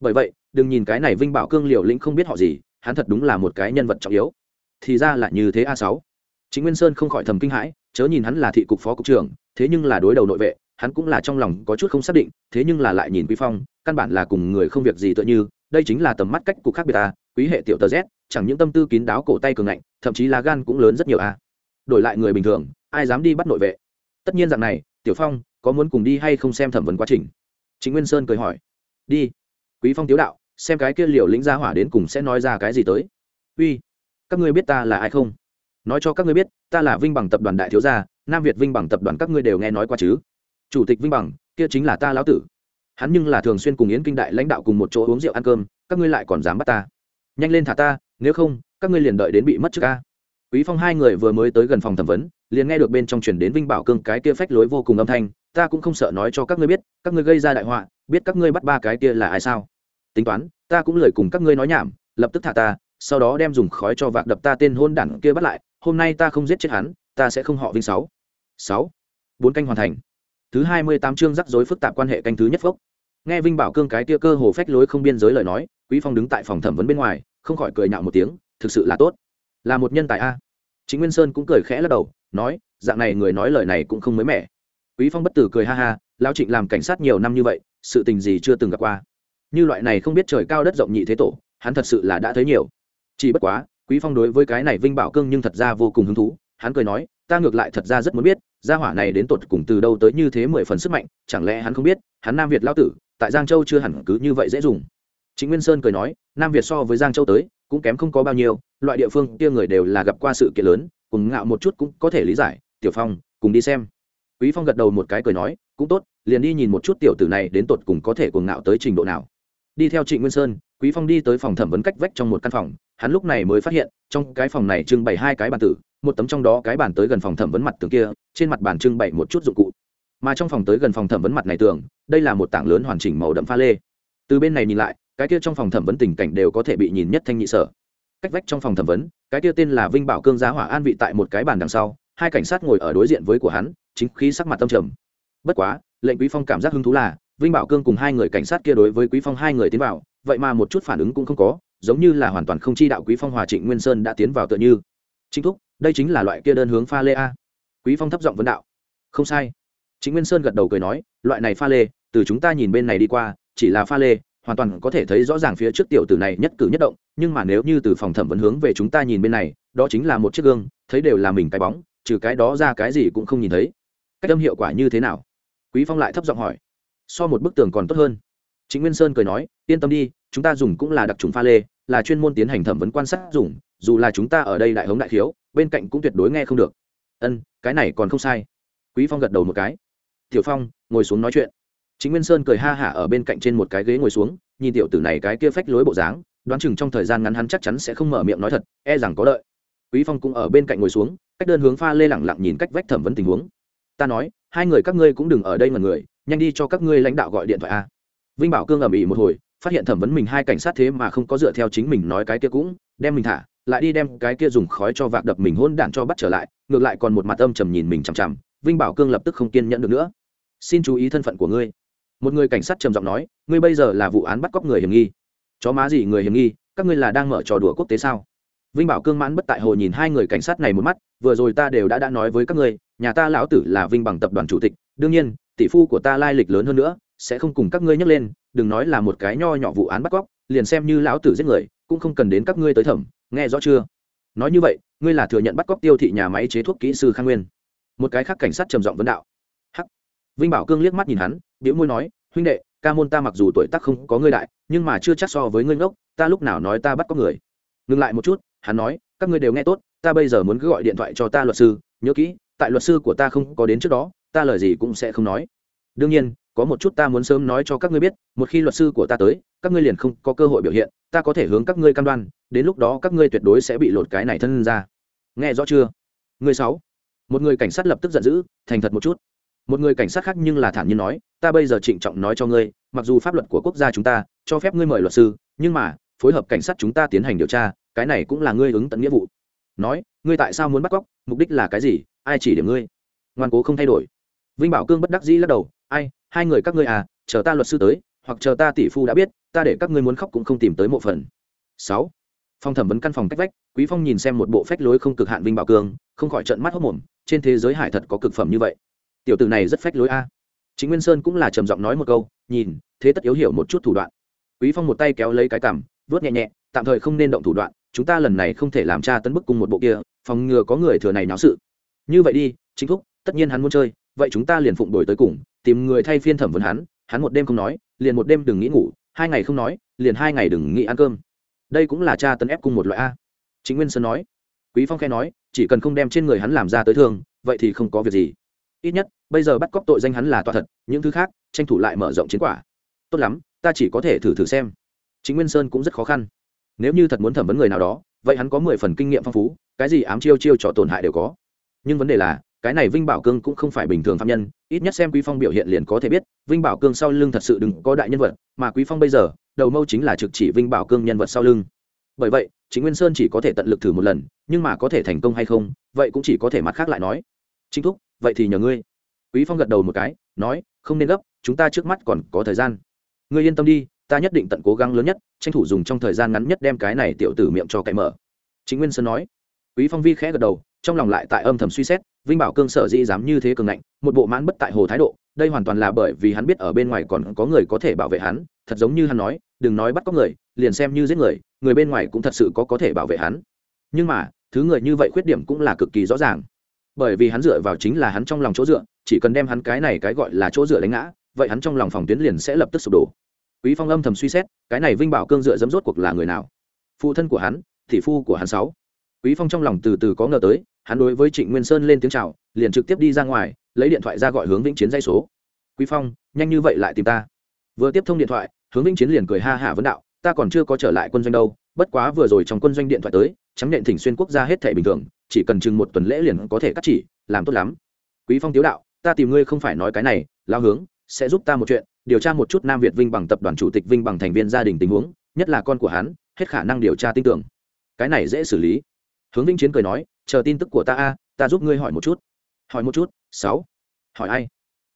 Bởi vậy, đừng nhìn cái này vinh bảo cương liều lĩnh không biết họ gì, hắn thật đúng là một cái nhân vật trọng yếu. Thì ra là như thế a sáu. Chính nguyên sơn không khỏi thầm kinh hãi, chớ nhìn hắn là thị cục phó cục trưởng, thế nhưng là đối đầu nội vệ, hắn cũng là trong lòng có chút không xác định, thế nhưng là lại nhìn quý phong, căn bản là cùng người không việc gì tựa như đây chính là tầm mắt cách cục khác biệt à? quý hệ tiểu tờ z, chẳng những tâm tư kín đáo cổ tay cường ngạnh, thậm chí là gan cũng lớn rất nhiều à? đổi lại người bình thường, ai dám đi bắt nội vệ? Tất nhiên rằng này, tiểu phong, có muốn cùng đi hay không xem thẩm vấn quá trình? Chính nguyên sơn cười hỏi. Đi. Quý phong tiếu đạo, xem cái kia liều lĩnh ra hỏa đến cùng sẽ nói ra cái gì tới. Uy, các ngươi biết ta là ai không? Nói cho các ngươi biết, ta là vinh bằng tập đoàn đại thiếu gia, nam việt vinh bằng tập đoàn các ngươi đều nghe nói qua chứ? Chủ tịch vinh bằng, kia chính là ta lão tử hắn nhưng là thường xuyên cùng yến kinh đại lãnh đạo cùng một chỗ uống rượu ăn cơm, các ngươi lại còn dám bắt ta. Nhanh lên thả ta, nếu không, các ngươi liền đợi đến bị mất trước ca. Quý phong hai người vừa mới tới gần phòng thẩm vấn, liền nghe được bên trong truyền đến vinh bảo cương cái kia phách lối vô cùng âm thanh, ta cũng không sợ nói cho các ngươi biết, các ngươi gây ra đại họa, biết các ngươi bắt ba cái kia là ai sao? Tính toán, ta cũng lời cùng các ngươi nói nhảm, lập tức thả ta, sau đó đem dùng khói cho vạc đập ta tên hôn đản kia bắt lại, hôm nay ta không giết chết hắn, ta sẽ không họ vinh sáu. Sáu. Bốn canh hoàn thành thứ hai mươi tám chương rắc rối phức tạp quan hệ canh thứ nhất phốc. Nghe vinh bảo cương cái kia cơ hồ phách lối không biên giới lời nói, quý phong đứng tại phòng thẩm vấn bên ngoài, không khỏi cười nhạo một tiếng, thực sự là tốt. Là một nhân tài a. Chính nguyên sơn cũng cười khẽ lắc đầu, nói, dạng này người nói lời này cũng không mới mẻ. Quý phong bất tử cười ha ha lao trịnh làm cảnh sát nhiều năm như vậy, sự tình gì chưa từng gặp qua. Như loại này không biết trời cao đất rộng nhị thế tổ, hắn thật sự là đã thấy nhiều. Chỉ bất quá, quý phong đối với cái này vinh bảo cương nhưng thật ra vô cùng hứng thú, hắn cười nói, ta ngược lại thật ra rất muốn biết gia hỏa này đến tột cùng từ đâu tới như thế mười phần sức mạnh, chẳng lẽ hắn không biết, hắn nam việt lao tử, tại giang châu chưa hẳn cứ như vậy dễ dùng. Chính nguyên sơn cười nói, nam việt so với giang châu tới, cũng kém không có bao nhiêu, loại địa phương kia người đều là gặp qua sự kiện lớn, cùng ngạo một chút cũng có thể lý giải, tiểu phong, cùng đi xem. Quý phong gật đầu một cái cười nói, cũng tốt, liền đi nhìn một chút tiểu tử này đến tột cùng có thể cuồng ngạo tới trình độ nào đi theo trịnh nguyên sơn, quý phong đi tới phòng thẩm vấn cách vách trong một căn phòng, hắn lúc này mới phát hiện, trong cái phòng này trưng bày hai cái bàn tử, một tấm trong đó cái bàn tới gần phòng thẩm vấn mặt tường kia, trên mặt bàn trưng bày một chút dụng cụ. Mà trong phòng tới gần phòng thẩm vấn mặt này tường, đây là một tảng lớn hoàn chỉnh màu đậm pha lê. Từ bên này nhìn lại, cái kia trong phòng thẩm vấn tình cảnh đều có thể bị nhìn nhất thanh nhị sở. Cách vách trong phòng thẩm vấn, cái kia tên là vinh bảo cương giá hỏa an vị tại một cái bàn đằng sau, hai cảnh sát ngồi ở đối diện với của hắn, chính khí sắc mặt tâm trầm. Bất quá, lệnh quý phong cảm giác hứng thú là vinh bảo cương cùng hai người cảnh sát kia đối với quý phong hai người tiến vào, vậy mà một chút phản ứng cũng không có, giống như là hoàn toàn không chi đạo quý phong hòa trịnh nguyên sơn đã tiến vào tựa như. Chính thúc, đây chính là loại kia đơn hướng pha lê a. Quý phong thấp giọng vấn đạo. Không sai. Chính nguyên sơn gật đầu cười nói, loại này pha lê, từ chúng ta nhìn bên này đi qua, chỉ là pha lê, hoàn toàn có thể thấy rõ ràng phía trước tiểu tử này nhất cử nhất động, nhưng mà nếu như từ phòng thẩm vấn hướng về chúng ta nhìn bên này, đó chính là một chiếc gương, thấy đều là mình cái bóng, trừ cái đó ra cái gì cũng không nhìn thấy. Cách âm hiệu quả như thế nào? Quý phong lại thấp giọng hỏi so một bức tường còn tốt hơn. Chính nguyên sơn cười nói, yên tâm đi, chúng ta dùng cũng là đặc trùng pha lê, là chuyên môn tiến hành thẩm vấn quan sát dùng, dù là chúng ta ở đây đại hống đại khiếu, bên cạnh cũng tuyệt đối nghe không được. Ân, cái này còn không sai. Quý phong gật đầu một cái. Tiểu phong, ngồi xuống nói chuyện. Chính nguyên sơn cười ha hả ở bên cạnh trên một cái ghế ngồi xuống, nhìn tiểu tử này cái kia phách lối bộ dáng, đoán chừng trong thời gian ngắn hắn chắc chắn sẽ không mở miệng nói thật e rằng có lợi. quý phong cũng ở bên cạnh ngồi xuống, cách đơn hướng pha lê lẳng lặng nhìn cách vách thẩm vấn tình huống. Ta nói, hai người các ngươi cũng đừng ở đây mà người nhanh đi cho các ngươi lãnh đạo gọi điện thoại a. Vinh bảo cương ầm ĩ một hồi, phát hiện thẩm vấn mình hai cảnh sát thế mà không có dựa theo chính mình nói cái kia cũng, đem mình thả, lại đi đem cái kia dùng khói cho vạc đập mình hôn đạn cho bắt trở lại, ngược lại còn một mặt âm trầm nhìn mình chằm chằm, vinh bảo cương lập tức không kiên nhẫn được nữa. Xin chú ý thân phận của ngươi. Một người cảnh sát trầm giọng nói, ngươi bây giờ là vụ án bắt cóc người hiểm nghi. Chó má gì người hiểm nghi, các ngươi là đang mở trò đùa quốc tế sao? Vinh bảo cương mãn bất tại hồ nhìn hai người cảnh sát này một mắt, vừa rồi ta đều đã đã nói với các ngươi, nhà ta lão tử là vinh bằng tập đoàn chủ tịch, đương nhiên tỷ phu của ta lai lịch lớn hơn nữa, sẽ không cùng các ngươi nhắc lên, đừng nói là một cái nho nhỏ vụ án bắt cóc, liền xem như lão tử giết người, cũng không cần đến các ngươi tới thẩm, nghe rõ chưa? Nói như vậy, ngươi là thừa nhận bắt cóc tiêu thị nhà máy chế thuốc kỹ sư khang nguyên. Một cái khác cảnh sát trầm giọng vấn đạo. Hắc. Vinh bảo cương liếc mắt nhìn hắn biểu môi nói, huynh đệ, ca môn ta mặc dù tuổi tác không có ngươi đại, nhưng mà chưa chắc so với ngươi ngốc, ta lúc nào nói ta bắt cóc người? Ngừng lại một chút, hắn nói, các ngươi đều nghe tốt, ta bây giờ muốn cứ gọi điện thoại cho ta luật sư, nhớ kỹ, tại luật sư của ta không có đến trước đó ta lời gì cũng sẽ không nói. Đương nhiên, có một chút ta muốn sớm nói cho các ngươi biết, một khi luật sư của ta tới, các ngươi liền không có cơ hội biểu hiện, ta có thể hướng các ngươi cam đoan, đến lúc đó các ngươi tuyệt đối sẽ bị lột cái này thân ra. Nghe rõ chưa? Người sáu. Một người cảnh sát lập tức giận dữ, thành thật một chút. Một người cảnh sát khác nhưng là thản nhiên nói, ta bây giờ trịnh trọng nói cho ngươi, mặc dù pháp luật của quốc gia chúng ta cho phép ngươi mời luật sư, nhưng mà, phối hợp cảnh sát chúng ta tiến hành điều tra, cái này cũng là ngươi ứng tận nghĩa vụ. Nói, ngươi tại sao muốn bắt cóc? Mục đích là cái gì? Ai chỉ điểm ngươi? Ngoan cố không thay đổi vinh bảo cương bất đắc dĩ lắc đầu, ai, hai người các ngươi à chờ ta luật sư tới, hoặc chờ ta tỷ phu đã biết, ta để các ngươi muốn khóc cũng không tìm tới mộ phần. Sáu phong thẩm vấn căn phòng cách vách, quý phong nhìn xem một bộ phách lối không cực hạn vinh bảo cương, không khỏi trận mắt hốc mồm, trên thế giới hải thật có cực phẩm như vậy. Tiểu tử này rất phách lối a. Chính nguyên sơn cũng là trầm giọng nói một câu, nhìn, thế tất yếu hiểu một chút thủ đoạn. Quý phong một tay kéo lấy cái cằm vớt nhẹ nhẹ, tạm thời không nên động thủ đoạn, chúng ta lần này không thể làm cha tấn bức cùng một bộ kia, phòng ngừa có người thừa này náo sự. Như vậy đi, chính thúc, tất nhiên hắn muốn chơi vậy chúng ta liền phụng đổi tới cùng, tìm người thay phiên thẩm vấn hắn hắn một đêm không nói, liền một đêm đừng nghĩ ngủ, hai ngày không nói, liền hai ngày đừng nghĩ ăn cơm. Đây cũng là cha tấn ép cùng một loại a. Chính nguyên sơn nói. Quý phong khe nói, chỉ cần không đem trên người hắn làm ra tới thương vậy thì không có việc gì. Ít nhất, bây giờ bắt cóc tội danh hắn là toa thật, những thứ khác, tranh thủ lại mở rộng chiến quả. Tốt lắm, ta chỉ có thể thử thử xem. Chính nguyên sơn cũng rất khó khăn. Nếu như thật muốn thẩm vấn người nào đó, vậy hắn có mười phần kinh nghiệm phong phú, cái gì ám chiêu chiêu trò tổn hại đều có. Nhưng vấn đề là cái này vinh bảo cương cũng không phải bình thường phạm nhân, ít nhất xem quý phong biểu hiện liền có thể biết, vinh bảo cương sau lưng thật sự đừng có đại nhân vật, mà quý phong bây giờ, đầu mâu chính là trực chỉ vinh bảo cương nhân vật sau lưng. Bởi vậy chính nguyên sơn chỉ có thể tận lực thử một lần, nhưng mà có thể thành công hay không, vậy cũng chỉ có thể mặt khác lại nói. Chính thúc, vậy thì nhờ ngươi. Quý phong gật đầu một cái, nói, không nên gấp, chúng ta trước mắt còn có thời gian. Ngươi yên tâm đi, ta nhất định tận cố gắng lớn nhất, tranh thủ dùng trong thời gian ngắn nhất đem cái này tiểu tử miệng cho cậy mở. Chính nguyên sơn nói. Quý phong vi khẽ gật đầu trong lòng lại tại âm thầm suy xét, vinh bảo cương sở dĩ dám như thế cường ngạnh, một bộ mãn bất tại hồ thái độ, đây hoàn toàn là bởi vì hắn biết ở bên ngoài còn có người có thể bảo vệ hắn, thật giống như hắn nói, đừng nói bắt có người, liền xem như giết người người bên ngoài cũng thật sự có có thể bảo vệ hắn. Nhưng mà, thứ người như vậy khuyết điểm cũng là cực kỳ rõ ràng. Bởi vì hắn dựa vào chính là hắn trong lòng chỗ dựa, chỉ cần đem hắn cái này cái gọi là chỗ dựa đánh ngã, vậy hắn trong lòng phòng tuyến liền sẽ lập tức sụp đổ. Quý phong âm thầm suy xét, cái này vinh bảo cương dựa dẫm rốt cuộc là người nào? Phụ thân của hắn, thị phu của hắn sáu. Quý phong trong lòng từ từ có ngờ tới hắn đối với trịnh nguyên sơn lên tiếng chào, liền trực tiếp đi ra ngoài, lấy điện thoại ra gọi hướng vĩnh chiến dây số. Quý phong, nhanh như vậy lại tìm ta? Vừa tiếp thông điện thoại, hướng vĩnh chiến liền cười ha hả vấn đạo, ta còn chưa có trở lại quân doanh đâu, bất quá vừa rồi trong quân doanh điện thoại tới, trắng nện thỉnh xuyên quốc gia hết thể bình thường, chỉ cần chừng một tuần lễ liền có thể cắt chỉ, làm tốt lắm. Quý phong tiếu đạo, ta tìm ngươi không phải nói cái này lao hướng, sẽ giúp ta một chuyện, điều tra một chút nam việt vinh bằng tập đoàn chủ tịch vinh bằng thành viên gia đình tình huống, nhất là con của hắn, hết khả năng điều tra tin tưởng. Cái này dễ xử lý. Hướng vĩnh chiến cười nói chờ tin tức của ta a, ta giúp ngươi hỏi một chút. Hỏi một chút? Sáu? Hỏi ai?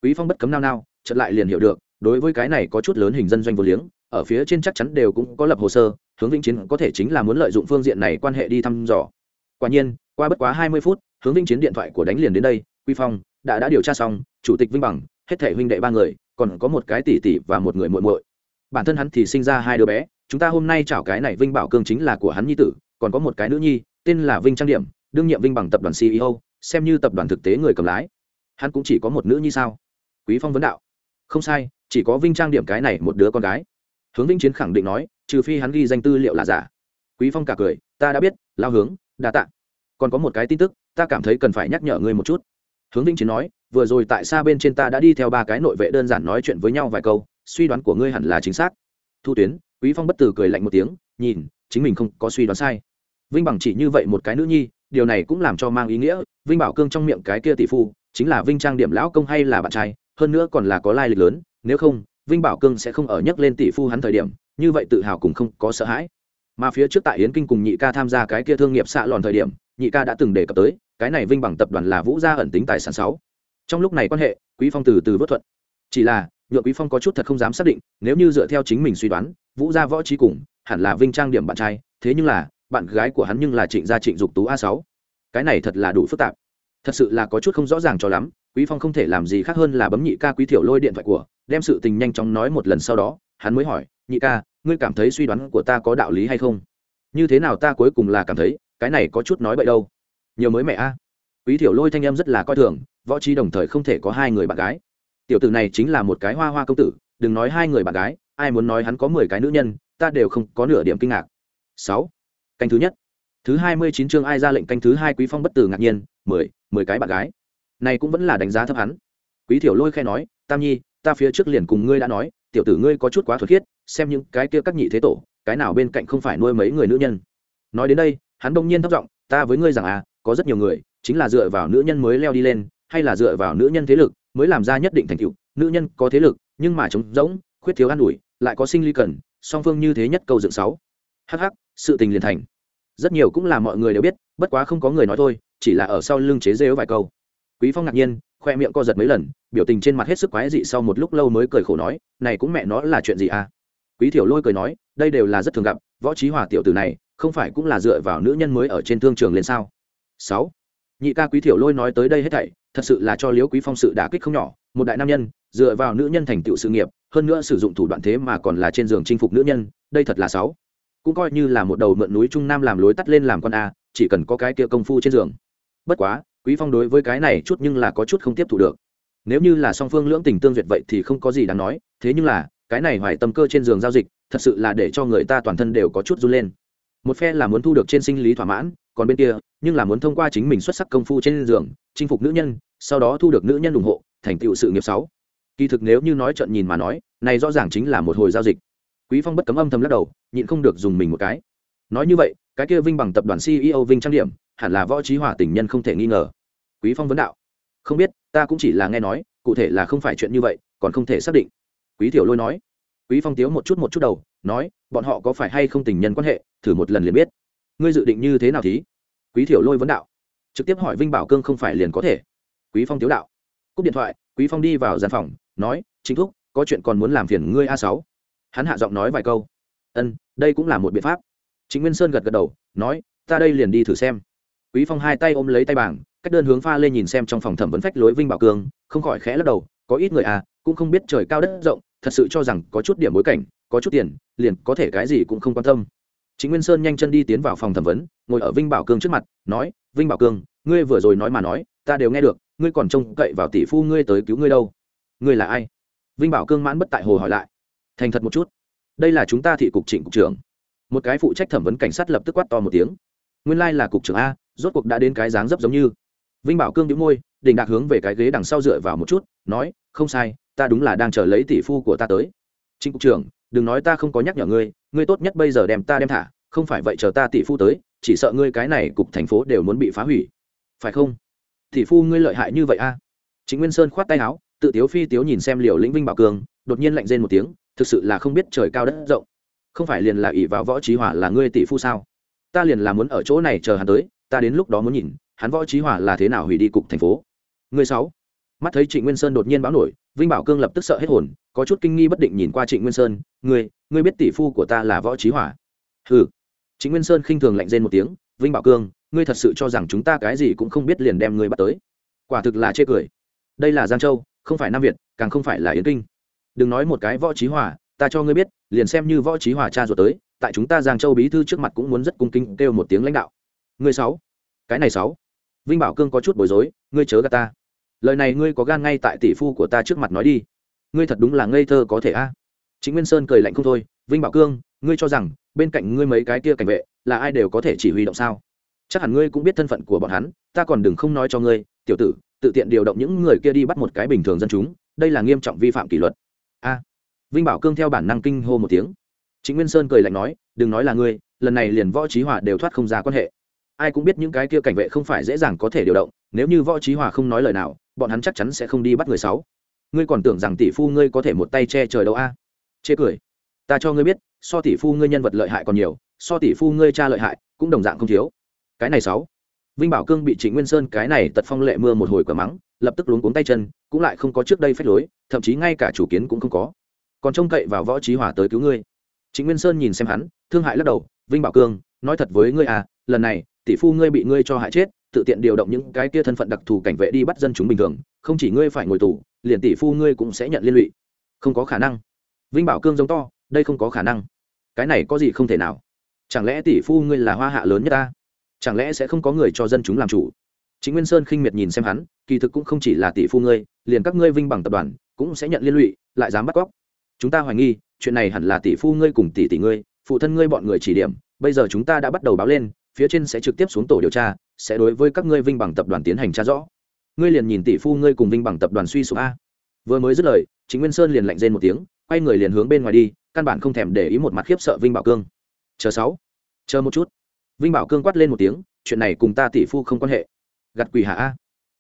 Quý phong bất cấm nao nao, chợt lại liền hiểu được, đối với cái này có chút lớn hình dân doanh vô liếng, ở phía trên chắc chắn đều cũng có lập hồ sơ, hướng vĩnh chiến có thể chính là muốn lợi dụng phương diện này quan hệ đi thăm dò. Quả nhiên, qua bất quá hai mươi phút, hướng vĩnh chiến điện thoại của đánh liền đến đây quy phong đã đã điều tra xong, chủ tịch vinh bằng, hết thể huynh đệ ba người, còn có một cái tỷ tỷ và một người muội muội. Bản thân hắn thì sinh ra hai đứa bé, chúng ta hôm nay chào cái này vinh bảo cương chính là của hắn nhi tử, còn có một cái nữ nhi, tên là vinh trang điểm đương nhiệm vinh bằng tập đoàn ceo xem như tập đoàn thực tế người cầm lái. Hắn cũng chỉ có một nữ nhi sao? Quý phong vấn đạo. Không sai, chỉ có vinh trang điểm cái này một đứa con gái. Hướng vinh chiến khẳng định nói, trừ phi hắn ghi danh tư liệu là giả. Quý phong cả cười, ta đã biết, lao hướng, đa tạ. Còn có một cái tin tức, ta cảm thấy cần phải nhắc nhở ngươi một chút. Hướng vinh chiến nói, vừa rồi tại xa bên trên ta đã đi theo ba cái nội vệ đơn giản nói chuyện với nhau vài câu, suy đoán của ngươi hẳn là chính xác. Thu tuyến, quý phong bất tử cười lạnh một tiếng, nhìn, chính mình không có suy đoán sai. Vinh bằng chỉ như vậy một cái nữ nhi điều này cũng làm cho mang ý nghĩa, vinh bảo cương trong miệng cái kia tỷ phu, chính là vinh trang điểm lão công hay là bạn trai, hơn nữa còn là có lai lịch lớn, nếu không, vinh bảo cương sẽ không ở nhắc lên tỷ phu hắn thời điểm, như vậy tự hào cũng không có sợ hãi. Mà phía trước tại yến kinh cùng nhị ca tham gia cái kia thương nghiệp xạ lòn thời điểm, nhị ca đã từng đề cập tới, cái này vinh bằng tập đoàn là vũ gia ẩn tính tài sản sáu. Trong lúc này quan hệ, quý phong từ từ vớt thuận. Chỉ là, nhượng quý phong có chút thật không dám xác định, nếu như dựa theo chính mình suy đoán, vũ gia võ trí cùng, hẳn là vinh trang điểm bạn trai, thế nhưng là bạn gái của hắn nhưng là trịnh gia trịnh dục tú a sáu. Cái này thật là đủ phức tạp. Thật sự là có chút không rõ ràng cho lắm, quý phong không thể làm gì khác hơn là bấm nhị ca quý thiểu lôi điện thoại của, đem sự tình nhanh chóng nói một lần sau đó, hắn mới hỏi, nhị ca, ngươi cảm thấy suy đoán của ta có đạo lý hay không? Như thế nào ta cuối cùng là cảm thấy, cái này có chút nói vậy đâu? Nhiều mới mẹ a. Quý thiểu lôi thanh em rất là coi thường, võ trí đồng thời không thể có hai người bạn gái. Tiểu tử này chính là một cái hoa hoa công tử, đừng nói hai người bạn gái, ai muốn nói hắn có mười cái nữ nhân, ta đều không có nửa điểm kinh ngạc. Sáu canh thứ nhất. Thứ hai mươi chín chương ai ra lệnh canh thứ hai quý phong bất tử ngạc nhiên, mười mười cái bạn gái. Này cũng vẫn là đánh giá thấp hắn. Quý thiểu lôi khe nói, tam nhi, ta phía trước liền cùng ngươi đã nói, tiểu tử ngươi có chút quá thuật khiết, xem những cái kia các nhị thế tổ, cái nào bên cạnh không phải nuôi mấy người nữ nhân. Nói đến đây, hắn đông nhiên thấp giọng, ta với ngươi rằng à có rất nhiều người, chính là dựa vào nữ nhân mới leo đi lên, hay là dựa vào nữ nhân thế lực mới làm ra nhất định thành tựu. Nữ nhân có thế lực, nhưng mà trống rỗng, khuyết thiếu an ủi, lại có sinh ly cần, song phương như thế nhất câu dựng sáu. Hh sự tình liền thành. Rất nhiều cũng là mọi người đều biết, bất quá không có người nói thôi, chỉ là ở sau lưng chế rêu vài câu. Quý phong ngạc nhiên, khoe miệng co giật mấy lần, biểu tình trên mặt hết sức quái dị sau một lúc lâu mới cười khổ nói, này cũng mẹ nó là chuyện gì à? Quý thiểu lôi cười nói, đây đều là rất thường gặp, võ trí hòa tiểu tử này, không phải cũng là dựa vào nữ nhân mới ở trên thương trường lên sao? Sáu. Nhị ca quý thiểu lôi nói tới đây hết thảy, thật sự là cho liễu quý phong sự đả kích không nhỏ, một đại nam nhân, dựa vào nữ nhân thành tựu sự nghiệp, hơn nữa sử dụng thủ đoạn thế mà còn là trên giường chinh phục nữ nhân, đây thật là sáu cũng coi như là một đầu mượn núi trung nam làm lối tắt lên làm con a, chỉ cần có cái kia công phu trên giường. Bất quá, quý phong đối với cái này chút nhưng là có chút không tiếp thu được. Nếu như là song phương lưỡng tình tương duyệt vậy thì không có gì đáng nói, thế nhưng là, cái này hoài tâm cơ trên giường giao dịch, thật sự là để cho người ta toàn thân đều có chút run lên. Một phe là muốn thu được trên sinh lý thỏa mãn, còn bên kia, nhưng là muốn thông qua chính mình xuất sắc công phu trên giường, chinh phục nữ nhân, sau đó thu được nữ nhân ủng hộ, thành tựu sự nghiệp sáu. Kỳ thực nếu như nói trận nhìn mà nói, này rõ ràng chính là một hồi giao dịch quý phong bất cấm âm thầm lắc đầu, nhịn không được dùng mình một cái. Nói như vậy, cái kia vinh bằng tập đoàn ceo vinh trang điểm, hẳn là võ trí hỏa tình nhân không thể nghi ngờ. Quý phong vấn đạo. Không biết, ta cũng chỉ là nghe nói, cụ thể là không phải chuyện như vậy, còn không thể xác định. Quý tiểu lôi nói. Quý phong tiếu một chút một chút đầu, nói, bọn họ có phải hay không tình nhân quan hệ, thử một lần liền biết. Ngươi dự định như thế nào thí quý tiểu lôi vấn đạo. Trực tiếp hỏi vinh bảo cương không phải liền có thể. Quý phong tiếu đạo. Cúp điện thoại, quý phong đi vào gian phòng, nói, chính thúc, có chuyện còn muốn làm phiền ngươi a sáu hắn hạ giọng nói vài câu. Ân đây cũng là một biện pháp. Chính nguyên sơn gật gật đầu nói ta đây liền đi thử xem. Quý phong hai tay ôm lấy tay bảng cách đơn hướng pha lên nhìn xem trong phòng thẩm vấn phách lối vinh bảo cường, không khỏi khẽ lắc đầu có ít người à cũng không biết trời cao đất rộng thật sự cho rằng có chút điểm bối cảnh có chút tiền liền có thể cái gì cũng không quan tâm. Chính nguyên sơn nhanh chân đi tiến vào phòng thẩm vấn ngồi ở vinh bảo cương trước mặt nói vinh bảo cương ngươi vừa rồi nói mà nói ta đều nghe được ngươi còn trông cậy vào tỷ phu ngươi tới cứu ngươi đâu. Ngươi là ai? Vinh bảo cương mãn bất tại hồ hỏi lại thành thật một chút. Đây là chúng ta thị cục trịnh cục trưởng. Một cái phụ trách thẩm vấn cảnh sát lập tức quát to một tiếng. Nguyên lai là cục trưởng a, rốt cuộc đã đến cái dáng dấp giống như. Vinh bảo cương đĩu môi đình đạc hướng về cái ghế đằng sau dựa vào một chút, nói, không sai, ta đúng là đang chờ lấy tỷ phu của ta tới. Trịnh cục trưởng, đừng nói ta không có nhắc nhở ngươi ngươi tốt nhất bây giờ đem ta đem thả, không phải vậy chờ ta tỷ phu tới, chỉ sợ ngươi cái này cục thành phố đều muốn bị phá hủy. Phải không? Tỷ phu ngươi lợi hại như vậy a? À? chính nguyên sơn khoát tay áo, tự tiếu phi tiếu nhìn xem liều lĩnh vinh bảo cường đột nhiên lạnh rên một tiếng thực sự là không biết trời cao đất rộng không phải liền là ỷ vào võ trí hỏa là ngươi tỷ phu sao ta liền là muốn ở chỗ này chờ hắn tới ta đến lúc đó muốn nhìn hắn võ trí hỏa là thế nào hủy đi cục thành phố Ngươi sáu. Mắt thấy Trịnh Nguyên Sơn đột nhiên báo nổi, Vinh Bảo Cương lập tức sợ hết hồn, có chút kinh nghi bất định nhìn qua Trịnh Nguyên Sơn, "Ngươi, ngươi biết tỷ phu của ta là võ trí hỏa?" "Hừ." Trịnh Nguyên Sơn khinh thường lạnh rên một tiếng, "Vinh Bảo Cương, ngươi thật sự cho rằng chúng ta cái gì cũng không biết liền đem ngươi bắt tới?" Quả thực là chê cười. Đây là Giang Châu, không phải Nam Việt, càng không phải là Yến Kinh. Đừng nói một cái võ trí hỏa, ta cho ngươi biết, liền xem như võ trí hỏa cha ruột tới, tại chúng ta Giang Châu bí thư trước mặt cũng muốn rất cung kính kêu một tiếng lãnh đạo. Ngươi sáu, cái này sáu. Vinh Bảo Cương có chút bối rối, ngươi chớ gạt ta. Lời này ngươi có gan ngay tại tỷ phu của ta trước mặt nói đi. Ngươi thật đúng là ngây thơ có thể a. Chính nguyên sơn cười lạnh không thôi vinh bảo cương ngươi cho rằng bên cạnh ngươi mấy cái kia cảnh vệ là ai đều có thể chỉ huy động sao? Chắc hẳn ngươi cũng biết thân phận của bọn hắn ta còn đừng không nói cho ngươi tiểu tử tự tiện điều động những người kia đi bắt một cái bình thường dân chúng đây là nghiêm trọng vi phạm kỷ luật a. Vinh bảo cương theo bản năng kinh hô một tiếng. Chính nguyên sơn cười lạnh nói, đừng nói là ngươi, lần này liền võ trí hòa đều thoát không ra quan hệ. Ai cũng biết những cái kia cảnh vệ không phải dễ dàng có thể điều động, nếu như võ trí hòa không nói lời nào, bọn hắn chắc chắn sẽ không đi bắt người sáu. Ngươi còn tưởng rằng tỷ phu ngươi có thể một tay che trời đâu a? Chê cười. Ta cho ngươi biết, so tỷ phu ngươi nhân vật lợi hại còn nhiều, so tỷ phu ngươi cha lợi hại, cũng đồng dạng không thiếu. Cái này sáu. Vinh bảo cương bị trịnh nguyên sơn cái này tật phong lệ mưa một hồi quả mắng, lập tức luống cuống tay chân cũng lại không có trước đây phép lối, thậm chí ngay cả chủ kiến cũng không có. Còn trông cậy vào võ trí hòa tới cứu ngươi. Chính nguyên sơn nhìn xem hắn, thương hại lắc đầu, vinh bảo cương, nói thật với ngươi à lần này, tỷ phu ngươi bị ngươi cho hại chết, tự tiện điều động những cái kia thân phận đặc thù cảnh vệ đi bắt dân chúng bình thường, không chỉ ngươi phải ngồi tù, liền tỷ phu ngươi cũng sẽ nhận liên lụy. Không có khả năng. Vinh bảo cương giống to, đây không có khả năng. Cái này có gì không thể nào? Chẳng lẽ tỷ phu ngươi là hoa hạ lớn nhất ta? Chẳng lẽ sẽ không có người cho dân chúng làm chủ? Chính nguyên sơn khinh miệt nhìn xem hắn, kỳ thực cũng không chỉ là tỷ phu ngươi, liền các ngươi vinh bằng tập đoàn, cũng sẽ nhận liên lụy, lại dám bắt cóc. Chúng ta hoài nghi, chuyện này hẳn là tỷ phu ngươi cùng tỷ tỷ ngươi, phụ thân ngươi bọn người chỉ điểm, bây giờ chúng ta đã bắt đầu báo lên, phía trên sẽ trực tiếp xuống tổ điều tra, sẽ đối với các ngươi vinh bằng tập đoàn tiến hành tra rõ. Ngươi liền nhìn tỷ phu ngươi cùng vinh bằng tập đoàn suy sụp a. Vừa mới dứt lời, chính nguyên sơn liền lạnh rên một tiếng, quay người liền hướng bên ngoài đi, căn bản không thèm để ý một mặt khiếp sợ vinh bảo cương. Chờ sáu, chờ một chút. Vinh bảo cương quát lên một tiếng, chuyện này cùng ta tỷ phu không quan hệ gặt quỳ hạ a.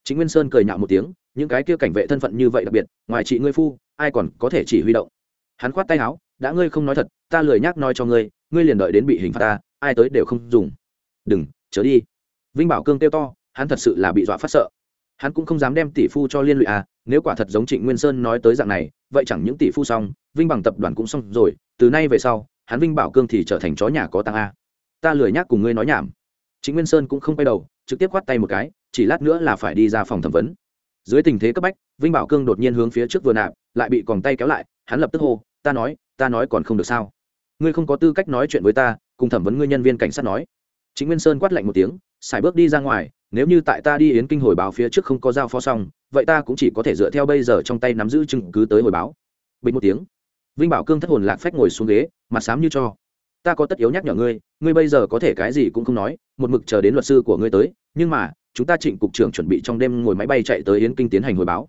Chính nguyên sơn cười nhạo một tiếng, những cái kia cảnh vệ thân phận như vậy đặc biệt, ngoài chị ngươi phu, ai còn có thể chỉ huy động? Hắn khoát tay áo, đã ngươi không nói thật, ta lười nhắc nói cho ngươi ngươi liền đợi đến bị hình phạt ta, ai tới đều không dùng. Đừng, chớ đi. Vinh bảo cương kêu to, hắn thật sự là bị dọa phát sợ. Hắn cũng không dám đem tỷ phu cho liên lụy à nếu quả thật giống trịnh nguyên sơn nói tới dạng này, vậy chẳng những tỷ phu xong, vinh bằng tập đoàn cũng xong rồi, từ nay về sau, hắn vinh bảo cương thì trở thành chó nhà có tăng a. Ta lười nhắc cùng ngươi nói nhảm. Chính nguyên sơn cũng không quay đầu, trực tiếp khoát tay một cái chỉ lát nữa là phải đi ra phòng thẩm vấn. Dưới tình thế cấp bách, vinh bảo cương đột nhiên hướng phía trước vừa nạp, lại bị còng tay kéo lại, hắn lập tức hô, ta nói ta nói còn không được sao? Ngươi không có tư cách nói chuyện với ta, cùng thẩm vấn ngươi nhân viên cảnh sát nói. Chính nguyên sơn quát lạnh một tiếng xài bước đi ra ngoài, nếu như tại ta đi yến kinh hồi báo phía trước không có giao phó xong, vậy ta cũng chỉ có thể dựa theo bây giờ trong tay nắm giữ chứng cứ tới hồi báo. Bình một tiếng, vinh bảo cương thất hồn lạc phách ngồi xuống ghế, mặt xám như cho. Ta có tất yếu nhắc nhở ngươi ngươi bây giờ có thể cái gì cũng không nói, một mực chờ đến luật sư của ngươi tới, nhưng mà chúng ta trịnh cục trưởng chuẩn bị trong đêm ngồi máy bay chạy tới yến kinh tiến hành hồi báo.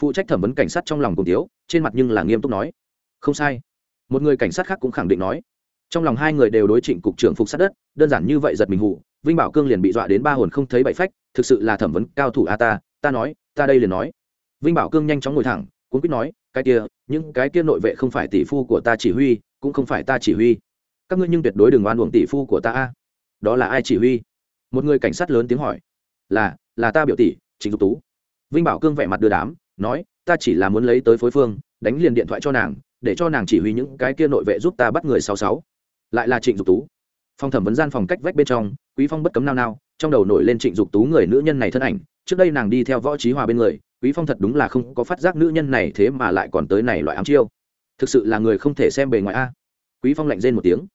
Phụ trách thẩm vấn cảnh sát trong lòng cùng tiếu trên mặt nhưng là nghiêm túc nói. Không sai. Một người cảnh sát khác cũng khẳng định nói. Trong lòng hai người đều đối trịnh cục trưởng phục sát đất, đơn giản như vậy giật mình hụ vinh bảo cương liền bị dọa đến ba hồn không thấy bảy phách, thực sự là thẩm vấn cao thủ a ta ta nói, ta đây liền nói. Vinh bảo cương nhanh chóng ngồi thẳng, cuốn quýt nói, cái kia, những cái kia nội vệ không phải tỷ phu của ta chỉ huy, cũng không phải ta chỉ huy. Các ngươi nhưng tuyệt đối đừng oan uổng tỷ phu của ta a. Đó là ai chỉ huy? Một người cảnh sát lớn tiếng hỏi là là ta biểu tỷ trịnh dục tú. Vinh bảo cương vẻ mặt đưa đám, nói, ta chỉ là muốn lấy tới phối phương, đánh liền điện thoại cho nàng, để cho nàng chỉ huy những cái kia nội vệ giúp ta bắt người sáu sáu. Lại là trịnh dục tú. Phòng thẩm vấn gian phòng cách vách bên trong, quý phong bất cấm nao nao, trong đầu nổi lên trịnh dục tú người nữ nhân này thân ảnh, trước đây nàng đi theo võ trí hòa bên người, quý phong thật đúng là không có phát giác nữ nhân này thế mà lại còn tới này loại ám chiêu. Thực sự là người không thể xem bề ngoài a. Quý phong lạnh rên một tiếng.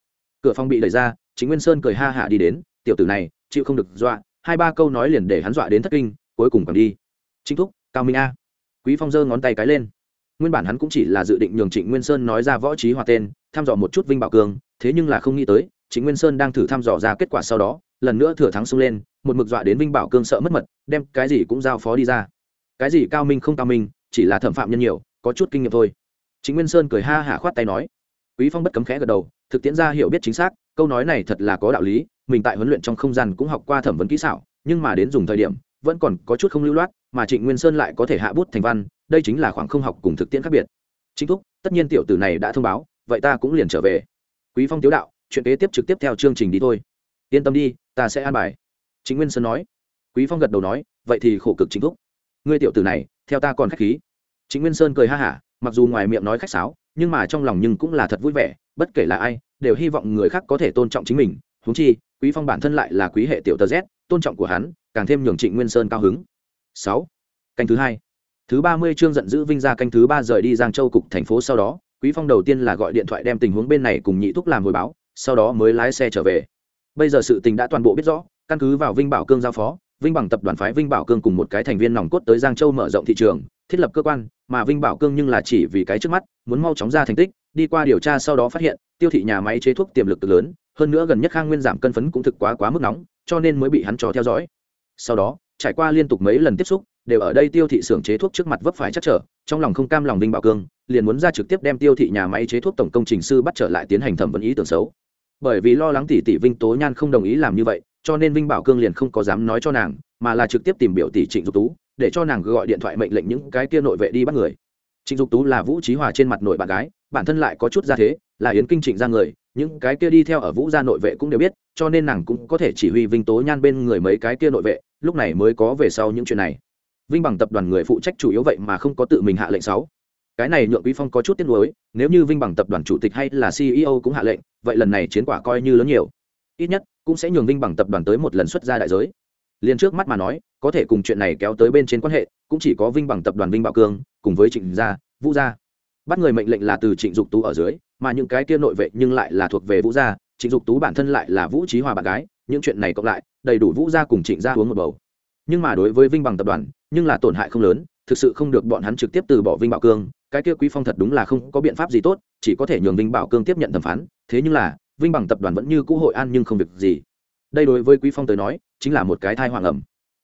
Cửa phòng bị đẩy ra, chính nguyên sơn cười ha hạ đi đến, tiểu tử này, chịu không được dọa hai ba câu nói liền để hắn dọa đến thất kinh, cuối cùng còn đi. Chính thúc, cao minh a. Quý phong giơ ngón tay cái lên. Nguyên bản hắn cũng chỉ là dự định nhường trịnh nguyên sơn nói ra võ trí hòa tên thăm dò một chút vinh bảo cường, thế nhưng là không nghĩ tới, trịnh nguyên sơn đang thử thăm dò ra kết quả sau đó, lần nữa thừa thắng xông lên, một mực dọa đến vinh bảo cương sợ mất mật, đem cái gì cũng giao phó đi ra. Cái gì cao minh không cao minh, chỉ là thẩm phạm nhân nhiều, có chút kinh nghiệm thôi. Chính nguyên sơn cười ha hả khoát tay nói. Quý phong bất cấm khẽ gật đầu, thực tiễn ra hiểu biết chính xác câu nói này thật là có đạo lý, mình tại huấn luyện trong không gian cũng học qua thẩm vấn kỹ xảo, nhưng mà đến dùng thời điểm, vẫn còn có chút không lưu loát, mà trịnh nguyên sơn lại có thể hạ bút thành văn, đây chính là khoảng không học cùng thực tiễn khác biệt. Chính thúc, tất nhiên tiểu tử này đã thông báo, vậy ta cũng liền trở về. Quý phong tiếu đạo, chuyện kế tiếp trực tiếp theo chương trình đi thôi. Yên tâm đi, ta sẽ an bài. Chính nguyên sơn nói. Quý phong gật đầu nói, vậy thì khổ cực chính thúc. Ngươi tiểu tử này, theo ta còn khách khí. Chính nguyên sơn cười ha hả mặc dù ngoài miệng nói khách sáo, nhưng mà trong lòng nhưng cũng là thật vui vẻ, bất kể là ai, đều hy vọng người khác có thể tôn trọng chính mình. Huống chi, quý phong bản thân lại là quý hệ tiểu tờ z, tôn trọng của hắn, càng thêm nhường trịnh nguyên sơn cao hứng. Sáu, canh thứ hai. Thứ ba mươi chương giận dữ vinh ra canh thứ ba rời đi giang châu cục thành phố sau đó, quý phong đầu tiên là gọi điện thoại đem tình huống bên này cùng nhị thúc làm hồi báo, sau đó mới lái xe trở về. Bây giờ sự tình đã toàn bộ biết rõ, căn cứ vào vinh bảo cương giao phó, vinh bằng tập đoàn phái vinh bảo cương cùng một cái thành viên nòng cốt tới giang châu mở rộng thị trường, thiết lập cơ quan mà vinh bảo cương nhưng là chỉ vì cái trước mắt, muốn mau chóng ra thành tích, đi qua điều tra sau đó phát hiện, tiêu thị nhà máy chế thuốc tiềm lực lớn, hơn nữa gần nhất khang nguyên giảm cân phấn cũng thực quá quá mức nóng, cho nên mới bị hắn cho theo dõi. Sau đó, trải qua liên tục mấy lần tiếp xúc, đều ở đây tiêu thị xưởng chế thuốc trước mặt vấp phải chắc trở, trong lòng không cam lòng vinh bảo cương, liền muốn ra trực tiếp đem tiêu thị nhà máy chế thuốc tổng công trình sư bắt trở lại tiến hành thẩm vấn ý tưởng xấu. Bởi vì lo lắng tỷ tỷ vinh tố nhan không đồng ý làm như vậy, cho nên vinh bảo cương liền không có dám nói cho nàng, mà là trực tiếp tìm biểu tỷ trịnh dục tú để cho nàng gọi điện thoại mệnh lệnh những cái kia nội vệ đi bắt người. Trịnh dục tú là vũ trí hòa trên mặt nội bạn gái, bản thân lại có chút ra thế, là yến kinh trịnh ra người, những cái kia đi theo ở vũ gia nội vệ cũng đều biết, cho nên nàng cũng có thể chỉ huy vinh tố nhan bên người mấy cái kia nội vệ, lúc này mới có về sau những chuyện này. Vinh bằng tập đoàn người phụ trách chủ yếu vậy mà không có tự mình hạ lệnh sáu. Cái này nhượng quý phong có chút tiếc nuối, nếu như vinh bằng tập đoàn chủ tịch hay là ceo cũng hạ lệnh, vậy lần này chiến quả coi như lớn nhiều. Ít nhất, cũng sẽ nhường vinh bằng tập đoàn tới một lần xuất ra đại giới liền trước mắt mà nói, có thể cùng chuyện này kéo tới bên trên quan hệ, cũng chỉ có vinh bằng tập đoàn vinh bảo cương, cùng với trịnh gia, vũ gia. Bắt người mệnh lệnh là từ trịnh dục tú ở dưới, mà những cái kia nội vệ nhưng lại là thuộc về vũ gia, trịnh dục tú bản thân lại là vũ trí hòa bạn gái, những chuyện này cộng lại, đầy đủ vũ gia cùng trịnh gia uống một bầu. Nhưng mà đối với vinh bằng tập đoàn, nhưng là tổn hại không lớn, thực sự không được bọn hắn trực tiếp từ bỏ vinh bảo cương, cái kia quý phong thật đúng là không có biện pháp gì tốt, chỉ có thể nhường vinh bảo cương tiếp nhận thẩm phán, thế nhưng là, vinh bằng tập đoàn vẫn như cũ hội an nhưng không việc gì. Đây đối với quý phong tới nói chính là một cái thai hoàng ẩm.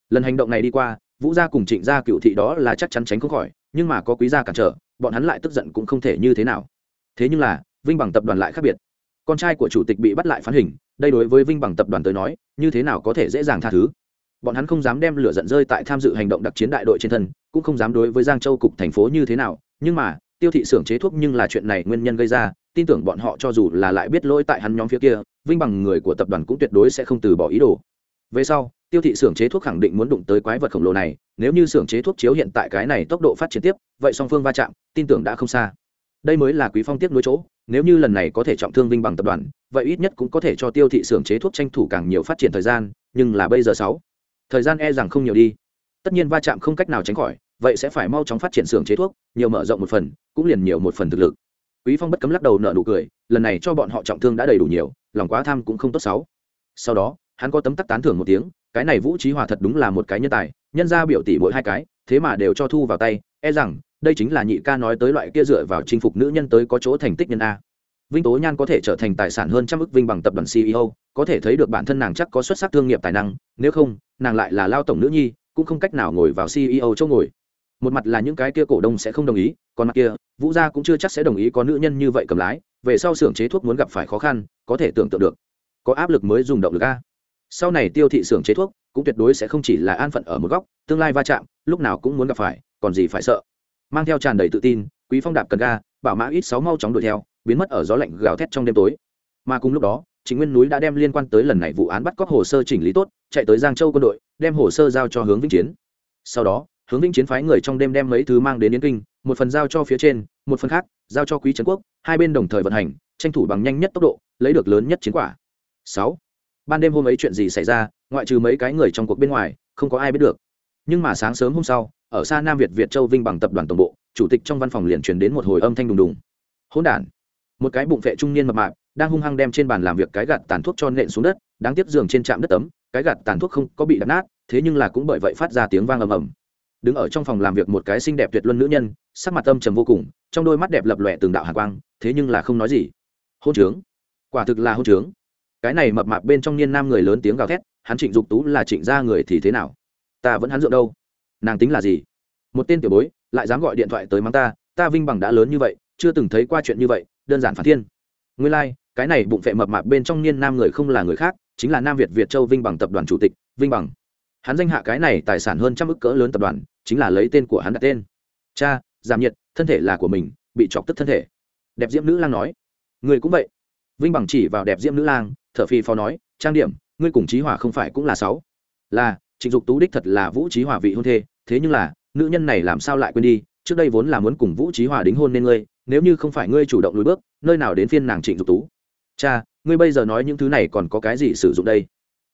Lần hành động này đi qua, vũ gia cùng trịnh gia cựu thị đó là chắc chắn tránh không khỏi, nhưng mà có quý gia cản trở, bọn hắn lại tức giận cũng không thể như thế nào. Thế nhưng là, vinh bằng tập đoàn lại khác biệt. Con trai của chủ tịch bị bắt lại phán hình, đây đối với vinh bằng tập đoàn tới nói, như thế nào có thể dễ dàng tha thứ? Bọn hắn không dám đem lửa giận rơi tại tham dự hành động đặc chiến đại đội trên thân, cũng không dám đối với giang châu cục thành phố như thế nào, nhưng mà, tiêu thị xưởng chế thuốc nhưng là chuyện này nguyên nhân gây ra, tin tưởng bọn họ cho dù là lại biết lỗi tại hắn nhóm phía kia, vinh bằng người của tập đoàn cũng tuyệt đối sẽ không từ bỏ ý đồ về sau, tiêu thị xưởng chế thuốc khẳng định muốn đụng tới quái vật khổng lồ này, nếu như xưởng chế thuốc chiếu hiện tại cái này tốc độ phát triển tiếp, vậy song phương va chạm, tin tưởng đã không xa. Đây mới là quý phong tiếp nối chỗ, nếu như lần này có thể trọng thương vinh bằng tập đoàn, vậy ít nhất cũng có thể cho tiêu thị xưởng chế thuốc tranh thủ càng nhiều phát triển thời gian, nhưng là bây giờ sáu, thời gian e rằng không nhiều đi. Tất nhiên va chạm không cách nào tránh khỏi, vậy sẽ phải mau chóng phát triển xưởng chế thuốc, nhiều mở rộng một phần, cũng liền nhiều một phần thực lực. Quý phong bất cấm lắc đầu nợ nụ cười, lần này cho bọn họ trọng thương đã đầy đủ nhiều, lòng quá tham cũng không tốt xấu sau đó hắn có tấm tắc tán thưởng một tiếng, cái này vũ trí hòa thật đúng là một cái nhân tài, nhân ra biểu tỷ mỗi hai cái, thế mà đều cho thu vào tay e rằng, đây chính là nhị ca nói tới loại kia dựa vào chinh phục nữ nhân tới có chỗ thành tích nhân a. Vinh tố nhan có thể trở thành tài sản hơn trăm ức vinh bằng tập đoàn ceo có thể thấy được bản thân nàng chắc có xuất sắc thương nghiệp tài năng, nếu không, nàng lại là lao tổng nữ nhi, cũng không cách nào ngồi vào ceo chỗ ngồi. Một mặt là những cái kia cổ đông sẽ không đồng ý, còn mặt kia, vũ gia cũng chưa chắc sẽ đồng ý có nữ nhân như vậy cầm lái, về sau xưởng chế thuốc muốn gặp phải khó khăn, có thể tưởng tượng được. Có áp lực mới dùng động lực a sau này tiêu thị xưởng chế thuốc, cũng tuyệt đối sẽ không chỉ là an phận ở một góc, tương lai va chạm, lúc nào cũng muốn gặp phải, còn gì phải sợ. Mang theo tràn đầy tự tin, quý phong đạp cần ga, bảo mã ít sáu mau chóng đuổi theo, biến mất ở gió lạnh gào thét trong đêm tối. Mà cùng lúc đó chính nguyên núi đã đem liên quan tới lần này vụ án bắt cóc hồ sơ chỉnh lý tốt, chạy tới giang châu quân đội, đem hồ sơ giao cho hướng vĩnh chiến. Sau đó, hướng vĩnh chiến phái người trong đêm đem mấy thứ mang đến yến kinh, một phần giao cho phía trên, một phần khác giao cho quý trấn quốc, hai bên đồng thời vận hành, tranh thủ bằng nhanh nhất tốc độ, lấy được lớn nhất chiến quả. Sáu ban đêm hôm ấy chuyện gì xảy ra, ngoại trừ mấy cái người trong cuộc bên ngoài, không có ai biết được. Nhưng mà sáng sớm hôm sau, ở xa nam việt việt châu vinh bằng tập đoàn tổng bộ, chủ tịch trong văn phòng liền truyền đến một hồi âm thanh đùng đùng. Hỗn đản. Một cái bụng vệ trung niên mập mạp, đang hung hăng đem trên bàn làm việc cái gạt tàn thuốc cho nện xuống đất, đáng tiếc giường trên trạm đất tấm, cái gạt tàn thuốc không có bị đập nát, thế nhưng là cũng bởi vậy phát ra tiếng vang ầm ầm. Đứng ở trong phòng làm việc một cái xinh đẹp tuyệt luân nữ nhân, sắc mặt âm trầm vô cùng, trong đôi mắt đẹp lập lòe từng đạo hàn quang, thế nhưng là không nói gì. Hôn trướng. Quả thực là hôn trướng cái này mập mạp bên trong niên nam người lớn tiếng gào thét hắn trịnh dục tú là trịnh gia người thì thế nào? Ta vẫn hắn dượng đâu? Nàng tính là gì? Một tên tiểu bối lại dám gọi điện thoại tới mắng ta ta vinh bằng đã lớn như vậy chưa từng thấy qua chuyện như vậy đơn giản phản thiên. Nguyên lai、like, cái này bụng vệ mập mạp bên trong niên nam người không là người khác chính là nam việt việt châu vinh bằng tập đoàn chủ tịch vinh bằng. Hắn danh hạ cái này tài sản hơn trăm ức cỡ lớn tập đoàn chính là lấy tên của hắn đặt tên. Cha giảm nhiệt thân thể là của mình bị chọc tức thân thể. Đẹp diễm nữ lang nói. Người cũng vậy vinh bằng chỉ vào đẹp diễm nữ lang thợ phi phó nói, trang điểm, ngươi cùng trí hòa không phải cũng là sáu? Là, trịnh dục tú đích thật là vũ trí hòa vị hôn thê, thế nhưng là, nữ nhân này làm sao lại quên đi, trước đây vốn là muốn cùng vũ trí hòa đính hôn nên ngươi, nếu như không phải ngươi chủ động lùi bước, nơi nào đến phiên nàng trịnh dục tú? Cha, ngươi bây giờ nói những thứ này còn có cái gì sử dụng đây?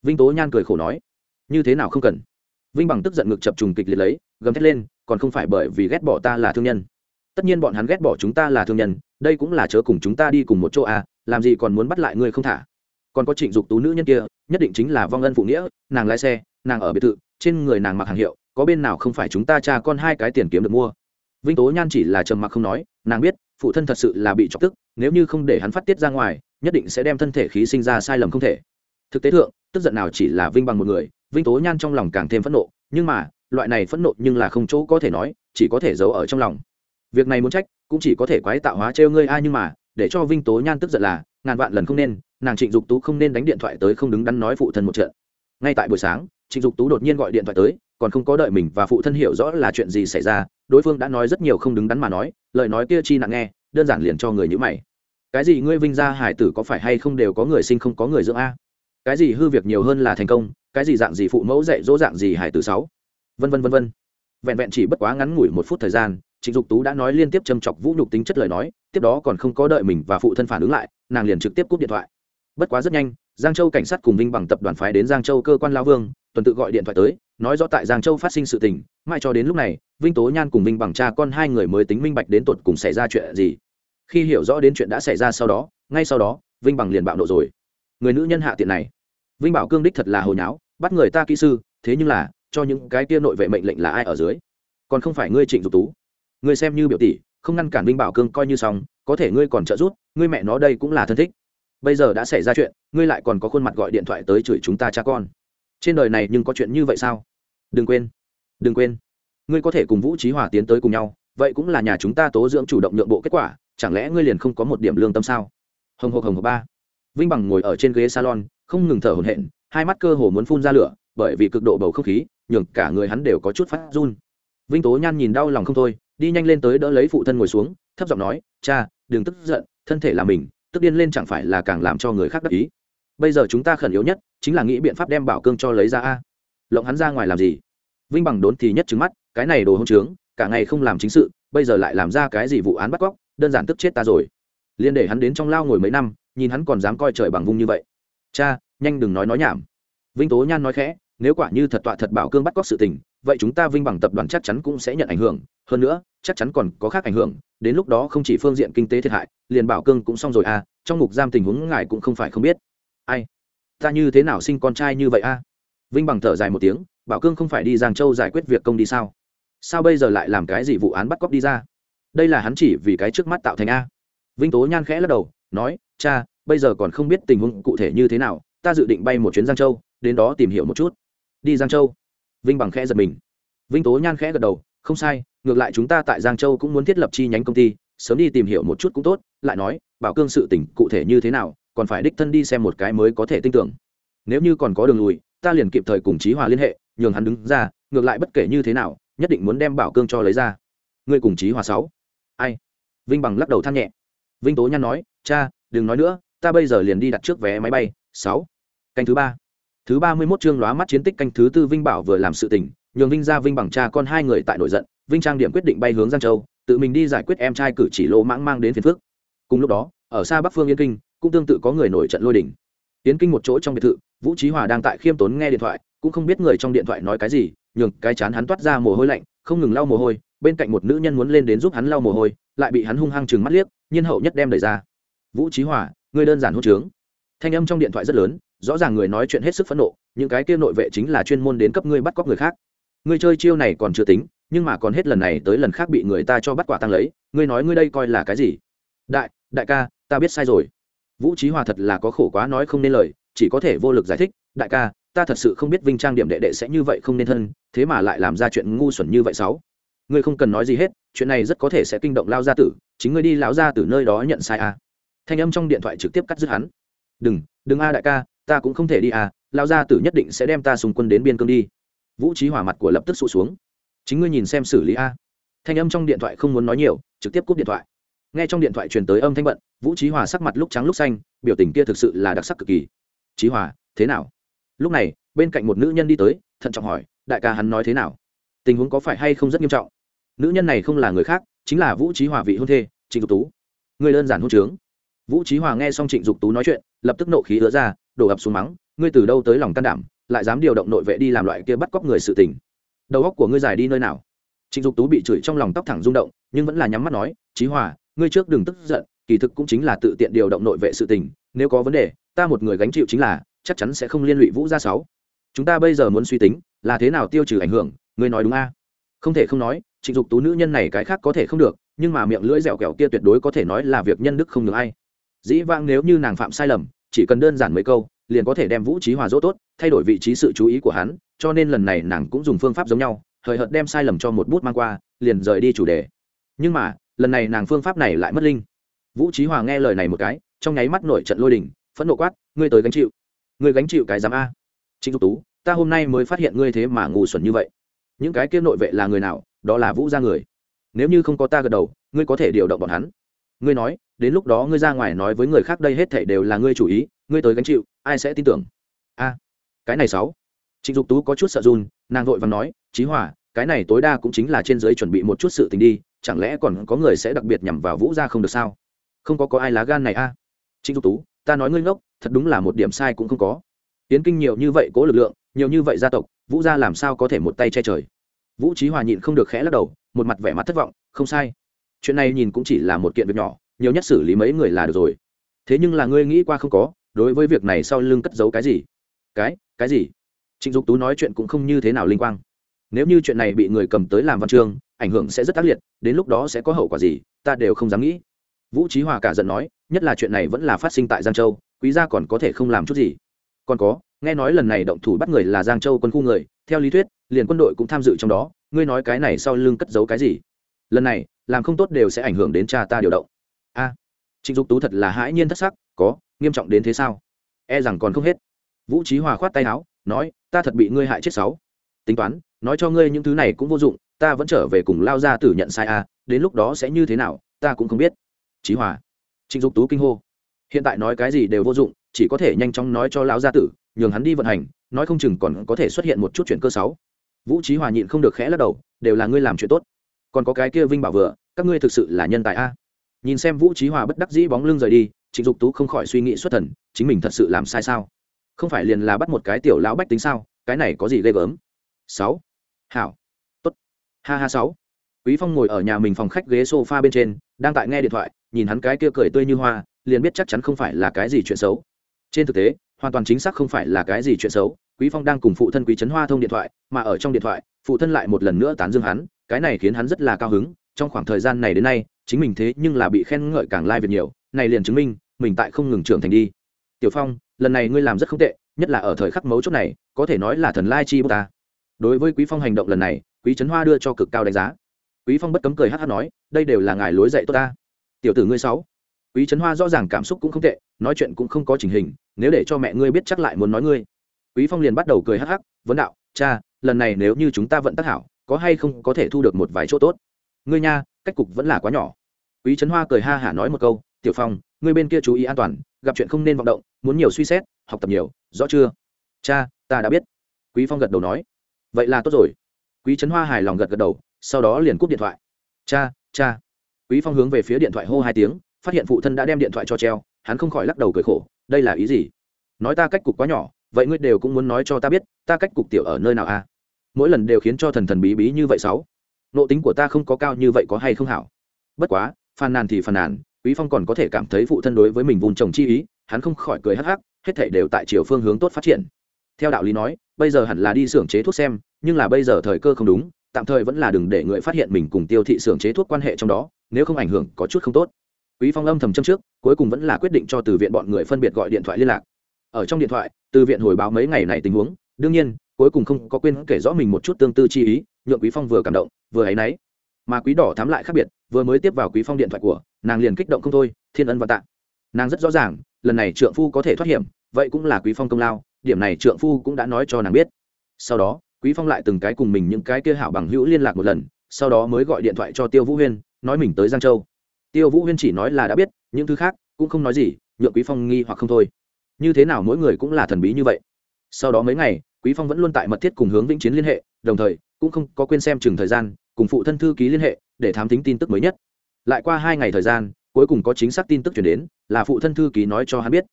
Vinh tố nhan cười khổ nói, như thế nào không cần. Vinh bằng tức giận ngực chập trùng kịch liệt lấy, gầm thét lên, còn không phải bởi vì ghét bỏ ta là thương nhân. Tất nhiên bọn hắn ghét bỏ chúng ta là thương nhân, đây cũng là chớ cùng chúng ta đi cùng một chỗ à làm gì còn muốn bắt lại ngươi không thả? Còn có trịnh dục tú nữ nhân kia, nhất định chính là vong ân phụ nghĩa, nàng lái xe, nàng ở biệt thự, trên người nàng mặc hàng hiệu, có bên nào không phải chúng ta cha con hai cái tiền kiếm được mua? Vinh tố nhan chỉ là trầm mặc không nói, nàng biết, phụ thân thật sự là bị chọc tức, nếu như không để hắn phát tiết ra ngoài, nhất định sẽ đem thân thể khí sinh ra sai lầm không thể. Thực tế thượng, tức giận nào chỉ là vinh bằng một người, vinh tố nhan trong lòng càng thêm phẫn nộ, nhưng mà, loại này phẫn nộ nhưng là không chỗ có thể nói, chỉ có thể giấu ở trong lòng. Việc này muốn trách, cũng chỉ có thể quái tạo hóa trêu ngươi ai nhưng mà để cho vinh tố nhan tức giận là, ngàn vạn lần không nên, nàng trịnh dục tú không nên đánh điện thoại tới không đứng đắn nói phụ thân một trận. Ngay tại buổi sáng, trịnh dục tú đột nhiên gọi điện thoại tới, còn không có đợi mình và phụ thân hiểu rõ là chuyện gì xảy ra, đối phương đã nói rất nhiều không đứng đắn mà nói, lời nói kia chi nặng nghe, đơn giản liền cho người như mày. Cái gì ngươi vinh gia hải tử có phải hay không đều có người sinh không có người dưỡng a? Cái gì hư việc nhiều hơn là thành công, cái gì dạng gì phụ mẫu dạy dỗ dạng gì hải tử sáu? Vân vân vân vân. Vẹn vẹn chỉ bất quá ngắn ngủi một phút thời gian trịnh dục tú đã nói liên tiếp châm chọc vũ nhục tính chất lời nói, tiếp đó còn không có đợi mình và phụ thân phản ứng lại, nàng liền trực tiếp cúp điện thoại. Bất quá rất nhanh, giang châu cảnh sát cùng vinh bằng tập đoàn phái đến giang châu cơ quan lao vương, tuần tự gọi điện thoại tới, nói rõ tại giang châu phát sinh sự tình, mãi cho đến lúc này, vinh tố nhan cùng vinh bằng cha con hai người mới tính minh bạch đến tột cùng xảy ra chuyện gì. Khi hiểu rõ đến chuyện đã xảy ra sau đó, ngay sau đó, vinh bằng liền bạo nộ rồi. Người nữ nhân hạ tiện này. Vinh bảo cương đích thật là hồi nháo, bắt người ta kỹ sư, thế nhưng là, cho những cái kia nội vệ mệnh lệnh là ai ở dưới? Còn không phải ngươi trịnh dục tú ngươi xem như biểu tỷ, không ngăn cản vinh bảo cương coi như xong, có thể ngươi còn trợ giúp, ngươi mẹ nó đây cũng là thân thích. Bây giờ đã xảy ra chuyện, ngươi lại còn có khuôn mặt gọi điện thoại tới chửi chúng ta cha con. Trên đời này nhưng có chuyện như vậy sao? Đừng quên đừng quên. Ngươi có thể cùng vũ trí hòa tiến tới cùng nhau, vậy cũng là nhà chúng ta tố dưỡng chủ động nhượng bộ kết quả, chẳng lẽ ngươi liền không có một điểm lương tâm sao? Hồng hộc hồng hộc ba. Vinh bằng ngồi ở trên ghế salon, không ngừng thở hổn hển, hai mắt cơ hồ muốn phun ra lửa, bởi vì cực độ bầu không khí, nhường cả người hắn đều có chút phát run. Vinh tố nhan nhìn đau lòng không thôi đi nhanh lên tới đỡ lấy phụ thân ngồi xuống, thấp giọng nói, cha, đừng tức giận, thân thể là mình, tức điên lên chẳng phải là càng làm cho người khác đắc ý. Bây giờ chúng ta khẩn yếu nhất chính là nghĩ biện pháp đem bảo cương cho lấy ra a. Lộng hắn ra ngoài làm gì? Vinh bằng đốn thì nhất trứng mắt, cái này đồ hông trướng, cả ngày không làm chính sự, bây giờ lại làm ra cái gì vụ án bắt cóc, đơn giản tức chết ta rồi. Liên để hắn đến trong lao ngồi mấy năm, nhìn hắn còn dám coi trời bằng vung như vậy. Cha, nhanh đừng nói nói nhảm. Vinh tố nhan nói khẽ, nếu quả như thật tọa thật bảo cương bắt cóc sự tình vậy chúng ta vinh bằng tập đoàn chắc chắn cũng sẽ nhận ảnh hưởng. Hơn nữa, chắc chắn còn có khác ảnh hưởng. Đến lúc đó không chỉ phương diện kinh tế thiệt hại, liền bảo cương cũng xong rồi à. Trong ngục giam tình huống ngài cũng không phải không biết. Ai? Ta như thế nào sinh con trai như vậy a à? vinh bằng thở dài một tiếng, bảo cương không phải đi giang châu giải quyết việc công đi sao? Sao bây giờ lại làm cái gì vụ án bắt cóc đi ra? Đây là hắn chỉ vì cái trước mắt tạo thành a. Vinh tố nhan khẽ lắc đầu, nói, cha, bây giờ còn không biết tình huống cụ thể như thế nào. Ta dự định bay một chuyến giang châu, đến đó tìm hiểu một chút. Đi giang châu vinh bằng khẽ giật mình. Vinh tố nhan khẽ gật đầu, không sai, ngược lại chúng ta tại giang châu cũng muốn thiết lập chi nhánh công ty, sớm đi tìm hiểu một chút cũng tốt. Lại nói, bảo cương sự tỉnh cụ thể như thế nào, còn phải đích thân đi xem một cái mới có thể tin tưởng. Nếu như còn có đường lùi, ta liền kịp thời cùng trí hòa liên hệ, nhường hắn đứng ra, ngược lại bất kể như thế nào, nhất định muốn đem bảo cương cho lấy ra. Ngươi cùng trí hòa sáu? Ai? Vinh bằng lắc đầu than nhẹ. Vinh tố nhan nói, cha, đừng nói nữa, ta bây giờ liền đi đặt trước vé máy bay, sáu. Canh thứ ba thứ ba mươi mốt chương lóa mắt chiến tích canh thứ tư vinh bảo vừa làm sự tình, nhường vinh ra vinh bằng cha con hai người tại nổi giận, vinh trang điểm quyết định bay hướng giang châu, tự mình đi giải quyết em trai cử chỉ lỗ mãng mang đến phiền phức. Cùng lúc đó, ở xa bắc phương yên kinh, cũng tương tự có người nổi trận lôi đỉnh tiến kinh một chỗ trong biệt thự, vũ trí hòa đang tại khiêm tốn nghe điện thoại, cũng không biết người trong điện thoại nói cái gì, nhường cái chán hắn toát ra mồ hôi lạnh, không ngừng lau mồ hôi, bên cạnh một nữ nhân muốn lên đến giúp hắn lau mồ hôi, lại bị hắn hung hăng chừng mắt liếc, nhiên hậu nhất đem đẩy ra. Vũ trí hòa, ngươi đơn giản hôn trướng. Thanh âm trong điện thoại rất lớn rõ ràng người nói chuyện hết sức phẫn nộ, những cái kia nội vệ chính là chuyên môn đến cấp ngươi bắt cóc người khác. Ngươi chơi chiêu này còn chưa tính, nhưng mà còn hết lần này tới lần khác bị người ta cho bắt quả tăng lấy, ngươi nói ngươi đây coi là cái gì? Đại đại ca, ta biết sai rồi. Vũ trí hòa thật là có khổ quá nói không nên lời, chỉ có thể vô lực giải thích, đại ca, ta thật sự không biết vinh trang điểm đệ đệ sẽ như vậy không nên thân, thế mà lại làm ra chuyện ngu xuẩn như vậy sáu. Ngươi không cần nói gì hết, chuyện này rất có thể sẽ kinh động lao gia tử, chính ngươi đi lão gia tử nơi đó nhận sai à. thanh âm trong điện thoại trực tiếp cắt dứt hắn. Đừng đừng a đại ca ta cũng không thể đi à lao gia tử nhất định sẽ đem ta xung quân đến biên cương đi. Vũ trí hỏa mặt của lập tức sụt xuống. Chính ngươi nhìn xem xử lý a. Thanh âm trong điện thoại không muốn nói nhiều, trực tiếp cúp điện thoại. Nghe trong điện thoại truyền tới âm thanh bận, vũ trí hòa sắc mặt lúc trắng lúc xanh, biểu tình kia thực sự là đặc sắc cực kỳ. Trí hòa thế nào? Lúc này, bên cạnh một nữ nhân đi tới, thận trọng hỏi, đại ca hắn nói thế nào? Tình huống có phải hay không rất nghiêm trọng? Nữ nhân này không là người khác, chính là vũ trí hòa vị hôn thê, trịnh dục tú. Người đơn giản hôn trướng. Vũ trí hòa nghe xong trịnh dục tú nói chuyện, lập tức nộ khí ứa ra đổ ập xuống mắng, ngươi từ đâu tới lòng can đảm, lại dám điều động nội vệ đi làm loại kia bắt cóc người sự tình? Đầu óc của ngươi dài đi nơi nào? Trịnh dục tú bị chửi trong lòng tóc thẳng rung động, nhưng vẫn là nhắm mắt nói trí hòa, ngươi trước đừng tức giận, kỳ thực cũng chính là tự tiện điều động nội vệ sự tình, nếu có vấn đề, ta một người gánh chịu chính là, chắc chắn sẽ không liên lụy vũ gia sáu. Chúng ta bây giờ muốn suy tính, là thế nào tiêu trừ ảnh hưởng, ngươi nói đúng a? Không thể không nói, trịnh dục tú nữ nhân này cái khác có thể không được, nhưng mà miệng lưỡi dẻo kẹo kia tuyệt đối có thể nói là việc nhân đức không được ai. Dĩ vãng nếu như nàng phạm sai lầm chỉ cần đơn giản mấy câu, liền có thể đem vũ trí hòa dỗ tốt, thay đổi vị trí sự chú ý của hắn, cho nên lần này nàng cũng dùng phương pháp giống nhau, hời hợt đem sai lầm cho một bút mang qua, liền rời đi chủ đề. Nhưng mà, lần này nàng phương pháp này lại mất linh. Vũ trí hòa nghe lời này một cái, trong nháy mắt nổi trận lôi đình, phẫn nộ quát, ngươi tới gánh chịu. Ngươi gánh chịu cái giám a. Trịnh dục tú, ta hôm nay mới phát hiện ngươi thế mà ngu xuẩn như vậy. Những cái kia nội vệ là người nào, đó là vũ gia người. Nếu như không có ta gật đầu, ngươi có thể điều động bọn hắn ngươi nói, đến lúc đó ngươi ra ngoài nói với người khác đây hết thảy đều là ngươi chủ ý, ngươi tới gánh chịu, ai sẽ tin tưởng? A, cái này sáu. Trịnh dục tú có chút sợ run, nàng vội và nói, chí hòa, cái này tối đa cũng chính là trên giới chuẩn bị một chút sự tình đi, chẳng lẽ còn có người sẽ đặc biệt nhằm vào vũ gia không được sao? Không có có ai lá gan này a? À? trịnh dục tú, ta nói ngươi ngốc, thật đúng là một điểm sai cũng không có. Tiến kinh nhiều như vậy cố lực lượng, nhiều như vậy gia tộc, vũ gia làm sao có thể một tay che trời? Vũ trí hòa nhịn không được khẽ lắc đầu, một mặt vẻ mặt thất vọng, không sai chuyện này nhìn cũng chỉ là một kiện việc nhỏ, nhiều nhất xử lý mấy người là được rồi. Thế nhưng là ngươi nghĩ qua không có, đối với việc này sau lưng cất giấu cái gì? Cái cái gì? Trịnh dục tú nói chuyện cũng không như thế nào linh quang. Nếu như chuyện này bị người cầm tới làm văn chương, ảnh hưởng sẽ rất tác liệt, đến lúc đó sẽ có hậu quả gì, ta đều không dám nghĩ. Vũ trí hòa cả giận nói, nhất là chuyện này vẫn là phát sinh tại giang châu, quý gia còn có thể không làm chút gì. Còn có, nghe nói lần này động thủ bắt người là giang châu quân khu người, theo lý thuyết, liền quân đội cũng tham dự trong đó, ngươi nói cái này sau lưng cất giấu cái gì? Lần này làm không tốt đều sẽ ảnh hưởng đến cha ta điều động. A à, trịnh dục tú thật là hãi nhiên thất sắc có nghiêm trọng đến thế sao? E rằng còn không hết. Vũ trí hòa khoát tay áo nói ta thật bị ngươi hại chết sáu. Tính toán nói cho ngươi những thứ này cũng vô dụng ta vẫn trở về cùng lao ra tử nhận sai a đến lúc đó sẽ như thế nào ta cũng không biết. Trí hòa trịnh dục tú kinh hô. Hiện tại nói cái gì đều vô dụng chỉ có thể nhanh chóng nói cho lão gia tử nhường hắn đi vận hành nói không chừng còn có thể xuất hiện một chút chuyện cơ sáu. Vũ trí hòa nhịn không được khẽ lắc đầu đều là ngươi làm chuyện tốt còn có cái kia vinh bảo vừa, các ngươi thực sự là nhân tài a. Nhìn xem vũ trí hòa bất đắc dĩ bóng lưng rời đi, trịnh dục tú không khỏi suy nghĩ xuất thần, chính mình thật sự làm sai sao? Không phải liền là bắt một cái tiểu lão bách tính sao? Cái này có gì ghê gớm? Sáu. Hảo. Tốt. Ha ha, sáu. Quý phong ngồi ở nhà mình phòng khách ghế sofa bên trên, đang tại nghe điện thoại, nhìn hắn cái kia cười tươi như hoa, liền biết chắc chắn không phải là cái gì chuyện xấu. Trên thực tế, hoàn toàn chính xác không phải là cái gì chuyện xấu, quý phong đang cùng phụ thân quý trấn hoa thông điện thoại, mà ở trong điện thoại, phụ thân lại một lần nữa tán dương hắn cái này khiến hắn rất là cao hứng, trong khoảng thời gian này đến nay, chính mình thế nhưng là bị khen ngợi càng lai like nhiều, này liền chứng minh, mình tại không ngừng trưởng thành đi. Tiểu phong, lần này ngươi làm rất không tệ, nhất là ở thời khắc mấu chốt này, có thể nói là thần lai chi bút ta. Đối với quý phong hành động lần này, quý trấn hoa đưa cho cực cao đánh giá. Quý phong bất cấm cười hát hát nói, đây đều là ngài lối dạy tốt ta. Tiểu tử ngươi sáu. Quý trấn hoa rõ ràng cảm xúc cũng không tệ, nói chuyện cũng không có trình hình, nếu để cho mẹ ngươi biết chắc lại muốn nói ngươi. Quý phong liền bắt đầu cười hắc hắc vấn đạo, cha, lần này nếu như chúng ta vận tác hảo có hay không có thể thu được một vài chỗ tốt? Ngươi nha, cách cục vẫn là quá nhỏ. Quý trấn hoa cười ha hả nói một câu, tiểu phong, ngươi bên kia chú ý an toàn, gặp chuyện không nên vọng động, muốn nhiều suy xét, học tập nhiều, rõ chưa? Cha, ta đã biết. Quý phong gật đầu nói. Vậy là tốt rồi. Quý trấn hoa hài lòng gật gật đầu, sau đó liền cúp điện thoại. Cha cha. Quý phong hướng về phía điện thoại hô hai tiếng, phát hiện phụ thân đã đem điện thoại cho treo, hắn không khỏi lắc đầu cười khổ, đây là ý gì? Nói ta cách cục quá nhỏ, vậy ngươi đều cũng muốn nói cho ta biết, ta cách cục tiểu ở nơi nào à? Mỗi lần đều khiến cho thần thần bí bí như vậy sáu. Nộ tính của ta không có cao như vậy có hay không hảo? Bất quá, phàn nàn thì phàn nàn, quý phong còn có thể cảm thấy phụ thân đối với mình vùng trồng chi ý, hắn không khỏi cười hắc hắc, hết thảy đều tại chiều phương hướng tốt phát triển. Theo đạo lý nói, bây giờ hẳn là đi xưởng chế thuốc xem, nhưng là bây giờ thời cơ không đúng, tạm thời vẫn là đừng để người phát hiện mình cùng tiêu thị xưởng chế thuốc quan hệ trong đó, nếu không ảnh hưởng có chút không tốt. Quý phong âm thầm châm trước, cuối cùng vẫn là quyết định cho từ viện bọn người phân biệt gọi điện thoại liên lạc. Ở trong điện thoại, từ viện hồi báo mấy ngày này tình huống, đương nhiên cuối cùng không có quên kể rõ mình một chút tương tư chi ý, nhượng quý phong vừa cảm động, vừa áy náy. Mà quý đỏ thám lại khác biệt, vừa mới tiếp vào quý phong điện thoại của, nàng liền kích động không thôi, thiên ân và tạ. Nàng rất rõ ràng, lần này trượng phu có thể thoát hiểm, vậy cũng là quý phong công lao, điểm này trượng phu cũng đã nói cho nàng biết. Sau đó, quý phong lại từng cái cùng mình những cái kia hảo bằng hữu liên lạc một lần, sau đó mới gọi điện thoại cho tiêu vũ huyên, nói mình tới giang châu. Tiêu vũ huyên chỉ nói là đã biết, những thứ khác cũng không nói gì, nhượng quý phong nghi hoặc không thôi. Như thế nào mỗi người cũng là thần bí như vậy. Sau đó mấy ngày quý phong vẫn luôn tại mật thiết cùng hướng vĩnh chiến liên hệ, đồng thời, cũng không có quên xem chừng thời gian, cùng phụ thân thư ký liên hệ, để thám tính tin tức mới nhất. Lại qua hai ngày thời gian, cuối cùng có chính xác tin tức chuyển đến, là phụ thân thư ký nói cho hắn biết.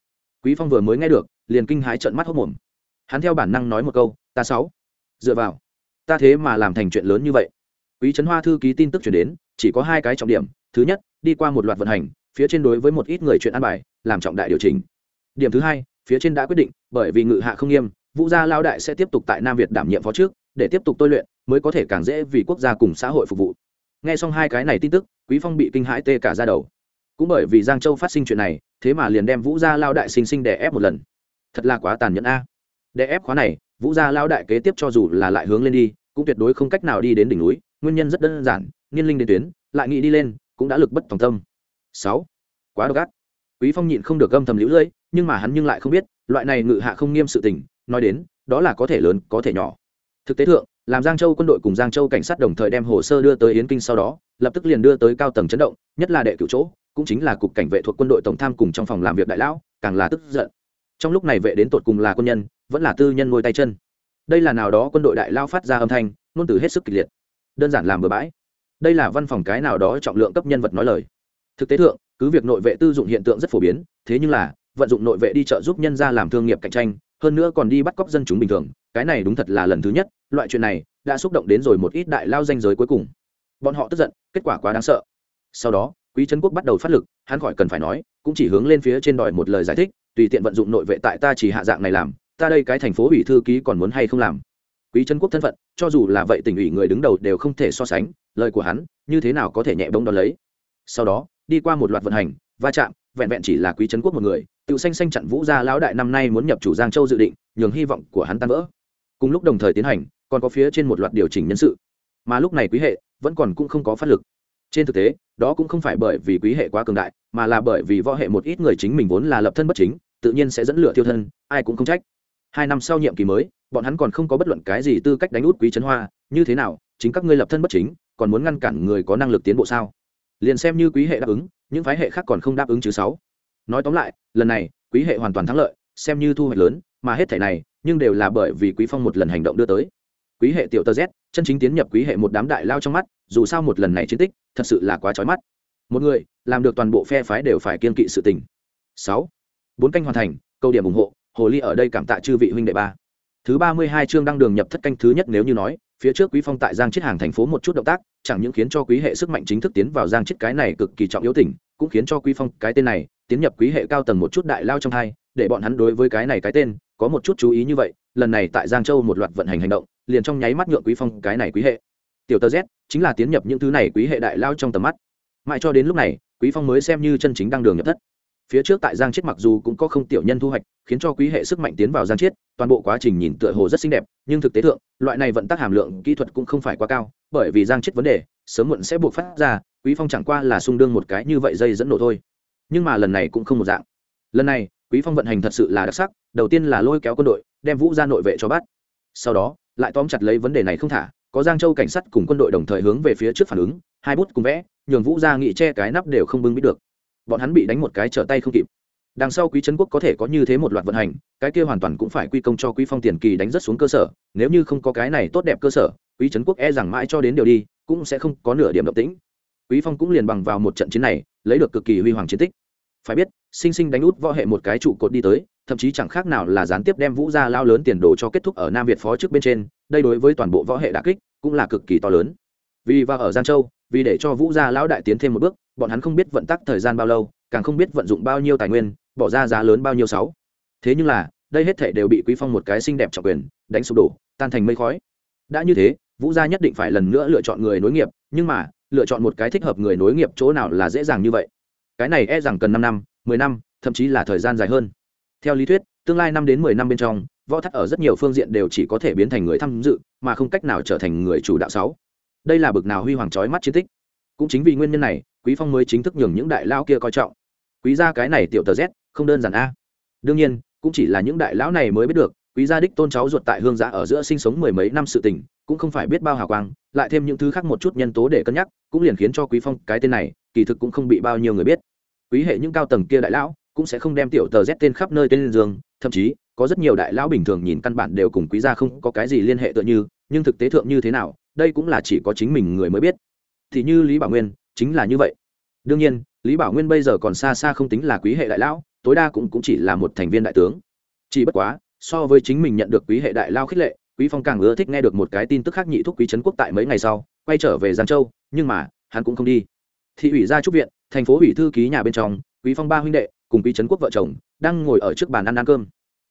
Quý phong vừa mới nghe được, liền kinh hãi trợn mắt hốc mồm. Hắn theo bản năng nói một câu, ta sáu, dựa vào. Ta thế mà làm thành chuyện lớn như vậy. Quý trấn hoa thư ký tin tức chuyển đến, chỉ có hai cái trọng điểm. Thứ nhất, đi qua một loạt vận hành, phía trên đối với một ít người chuyện ăn bài, làm trọng đại điều chỉnh. Điểm thứ hai, phía trên đã quyết định, bởi vì ngự hạ không nghiêm vũ gia lao đại sẽ tiếp tục tại nam việt đảm nhiệm phó trước, để tiếp tục tôi luyện, mới có thể càng dễ vì quốc gia cùng xã hội phục vụ. Nghe xong hai cái này tin tức, quý phong bị kinh hãi tê cả ra đầu. Cũng bởi vì giang châu phát sinh chuyện này, thế mà liền đem vũ gia lao đại sinh sinh đè ép một lần. Thật là quá tàn nhẫn a. Đè ép khóa này, vũ gia lao đại kế tiếp cho dù là lại hướng lên đi, cũng tuyệt đối không cách nào đi đến đỉnh núi, nguyên nhân rất đơn giản niên linh đến tuyến, lại nghĩ đi lên, cũng đã lực bất tòng tâm. Sáu. Quá độc ác. Quý phong nhịn không được gâm thầm lũ lưỡi, nhưng mà hắn nhưng lại không biết, loại này ngự hạ không nghiêm sự tình nói đến, đó là có thể lớn, có thể nhỏ. Thực tế thượng, làm giang châu quân đội cùng giang châu cảnh sát đồng thời đem hồ sơ đưa tới yến kinh sau đó, lập tức liền đưa tới cao tầng chấn động, nhất là đệ cửu chỗ, cũng chính là cục cảnh vệ thuộc quân đội tổng tham cùng trong phòng làm việc đại lão, càng là tức giận. Trong lúc này vệ đến tột cùng là quân nhân, vẫn là tư nhân ngôi tay chân. Đây là nào đó quân đội đại lao phát ra âm thanh, ngôn từ hết sức kịch liệt. Đơn giản làm bừa bãi. Đây là văn phòng cái nào đó trọng lượng cấp nhân vật nói lời. Thực tế thượng, cứ việc nội vệ tư dụng hiện tượng rất phổ biến, thế nhưng là, vận dụng nội vệ đi trợ giúp nhân ra làm thương nghiệp cạnh tranh hơn nữa còn đi bắt cóc dân chúng bình thường, cái này đúng thật là lần thứ nhất, loại chuyện này đã xúc động đến rồi một ít đại lao danh giới cuối cùng. Bọn họ tức giận, kết quả quá đáng sợ. Sau đó, quý trấn quốc bắt đầu phát lực, hắn khỏi cần phải nói, cũng chỉ hướng lên phía trên đòi một lời giải thích, tùy tiện vận dụng nội vệ tại ta chỉ hạ dạng này làm, ta đây cái thành phố ủy thư ký còn muốn hay không làm. Quý trấn quốc thân phận, cho dù là vậy tỉnh ủy người đứng đầu đều không thể so sánh, lời của hắn, như thế nào có thể nhẹ bông đón lấy. Sau đó, đi qua một loạt vận hành, va chạm, vẹn vẹn chỉ là quý trấn quốc một người tự xanh xanh chặn vũ gia lão đại năm nay muốn nhập chủ giang châu dự định, nhường hy vọng của hắn tan vỡ. Cùng lúc đồng thời tiến hành, còn có phía trên một loạt điều chỉnh nhân sự. Mà lúc này quý hệ vẫn còn cũng không có phát lực. Trên thực tế, đó cũng không phải bởi vì quý hệ quá cường đại, mà là bởi vì võ hệ một ít người chính mình vốn là lập thân bất chính, tự nhiên sẽ dẫn lửa tiêu thân, ai cũng không trách. Hai năm sau nhiệm kỳ mới, bọn hắn còn không có bất luận cái gì tư cách đánh út quý trấn hoa, như thế nào, chính các ngươi lập thân bất chính, còn muốn ngăn cản người có năng lực tiến bộ sao? Liền xem như quý hệ đáp ứng, những phái hệ khác còn không đáp ứng chứ sáu nói tóm lại, lần này, quý hệ hoàn toàn thắng lợi, xem như thu hoạch lớn, mà hết thể này, nhưng đều là bởi vì quý phong một lần hành động đưa tới. Quý hệ tiểu tơ z, chân chính tiến nhập quý hệ một đám đại lao trong mắt, dù sao một lần này chiến tích, thật sự là quá trói mắt. Một người, làm được toàn bộ phe phái đều phải kiên kỵ sự tình. Sáu, bốn canh hoàn thành, câu điểm ủng hộ, hồ ly ở đây cảm tạ chư vị huynh đệ ba. Thứ ba mươi hai chương đăng đường nhập thất canh thứ nhất nếu như nói, phía trước quý phong tại giang chiết hàng thành phố một chút động tác, chẳng những khiến cho quý hệ sức mạnh chính thức tiến vào giang chiết cái này cực kỳ trọng yếu tỉnh, cũng khiến cho quý phong cái tên này tiến nhập quý hệ cao tầng một chút đại lao trong hai, để bọn hắn đối với cái này cái tên, có một chút chú ý như vậy, lần này tại giang châu một loạt vận hành hành động, liền trong nháy mắt nhượng quý phong cái này quý hệ. Tiểu tơ z, chính là tiến nhập những thứ này quý hệ đại lao trong tầm mắt. Mãi cho đến lúc này, quý phong mới xem như chân chính đang đường nhập thất. Phía trước tại giang chiết mặc dù cũng có không tiểu nhân thu hoạch, khiến cho quý hệ sức mạnh tiến vào giang chiết, toàn bộ quá trình nhìn tựa hồ rất xinh đẹp, nhưng thực tế thượng, loại này vận tắc hàm lượng kỹ thuật cũng không phải quá cao, bởi vì giang chiết vấn đề, sớm muộn sẽ buộc phát ra, quý phong chẳng qua là xung đương một cái như vậy dây dẫn nổ thôi nhưng mà lần này cũng không một dạng. Lần này, quý phong vận hành thật sự là đặc sắc, đầu tiên là lôi kéo quân đội, đem vũ ra nội vệ cho bắt. Sau đó, lại tóm chặt lấy vấn đề này không thả, có giang châu cảnh sát cùng quân đội đồng thời hướng về phía trước phản ứng, hai bút cùng vẽ, nhường vũ ra nghị che cái nắp đều không bưng biết được. Bọn hắn bị đánh một cái trở tay không kịp. Đằng sau quý trấn quốc có thể có như thế một loạt vận hành, cái kia hoàn toàn cũng phải quy công cho quý phong tiền kỳ đánh rất xuống cơ sở, nếu như không có cái này tốt đẹp cơ sở, quý trấn quốc e rằng mãi cho đến điều đi, cũng sẽ không có nửa điểm động tĩnh. Quý phong cũng liền bằng vào một trận chiến này lấy được cực kỳ huy hoàng chiến tích. Phải biết, sinh sinh đánh út võ hệ một cái trụ cột đi tới, thậm chí chẳng khác nào là gián tiếp đem vũ gia lao lớn tiền đồ cho kết thúc ở nam việt phó trước bên trên, đây đối với toàn bộ võ hệ đà kích cũng là cực kỳ to lớn. Vì và ở giang châu, vì để cho vũ gia lão đại tiến thêm một bước, bọn hắn không biết vận tắc thời gian bao lâu, càng không biết vận dụng bao nhiêu tài nguyên, bỏ ra giá lớn bao nhiêu sáu. Thế nhưng là, đây hết thể đều bị quý phong một cái xinh đẹp trọng quyền, đánh sụp đổ, tan thành mây khói. Đã như thế, vũ gia nhất định phải lần nữa lựa chọn người nối nghiệp, nhưng mà lựa chọn một cái thích hợp người nối nghiệp chỗ nào là dễ dàng như vậy. Cái này e rằng cần năm năm, mười năm, thậm chí là thời gian dài hơn. Theo lý thuyết, tương lai năm đến mười năm bên trong, võ thắt ở rất nhiều phương diện đều chỉ có thể biến thành người tham dự, mà không cách nào trở thành người chủ đạo sáu. Đây là bực nào huy hoàng trói mắt chiến tích. Cũng chính vì nguyên nhân này, quý phong mới chính thức nhường những đại lao kia coi trọng. Quý gia cái này tiểu tờ z, không đơn giản a. Đương nhiên, cũng chỉ là những đại lão này mới biết được quý gia đích tôn cháu ruột tại hương giã ở giữa sinh sống mười mấy năm sự tình cũng không phải biết bao hào quang lại thêm những thứ khác một chút nhân tố để cân nhắc cũng liền khiến cho quý phong cái tên này kỳ thực cũng không bị bao nhiêu người biết. Quý hệ những cao tầng kia đại lão cũng sẽ không đem tiểu tờ z tên khắp nơi tên giường thậm chí có rất nhiều đại lão bình thường nhìn căn bản đều cùng quý gia không có cái gì liên hệ tựa như nhưng thực tế thượng như thế nào đây cũng là chỉ có chính mình người mới biết. Thì như lý bảo nguyên chính là như vậy. Đương nhiên lý bảo nguyên bây giờ còn xa xa không tính là quý hệ đại lão tối đa cũng, cũng chỉ là một thành viên đại tướng. Chỉ bất quá so với chính mình nhận được quý hệ đại lao khích lệ, quý phong càng ưa thích nghe được một cái tin tức khác nhị thúc quý trấn quốc tại mấy ngày sau, quay trở về giang châu, nhưng mà, hắn cũng không đi. Thị ủy gia trúc viện, thành phố ủy thư ký nhà bên trong, quý phong ba huynh đệ cùng quý trấn quốc vợ chồng đang ngồi ở trước bàn ăn ăn cơm.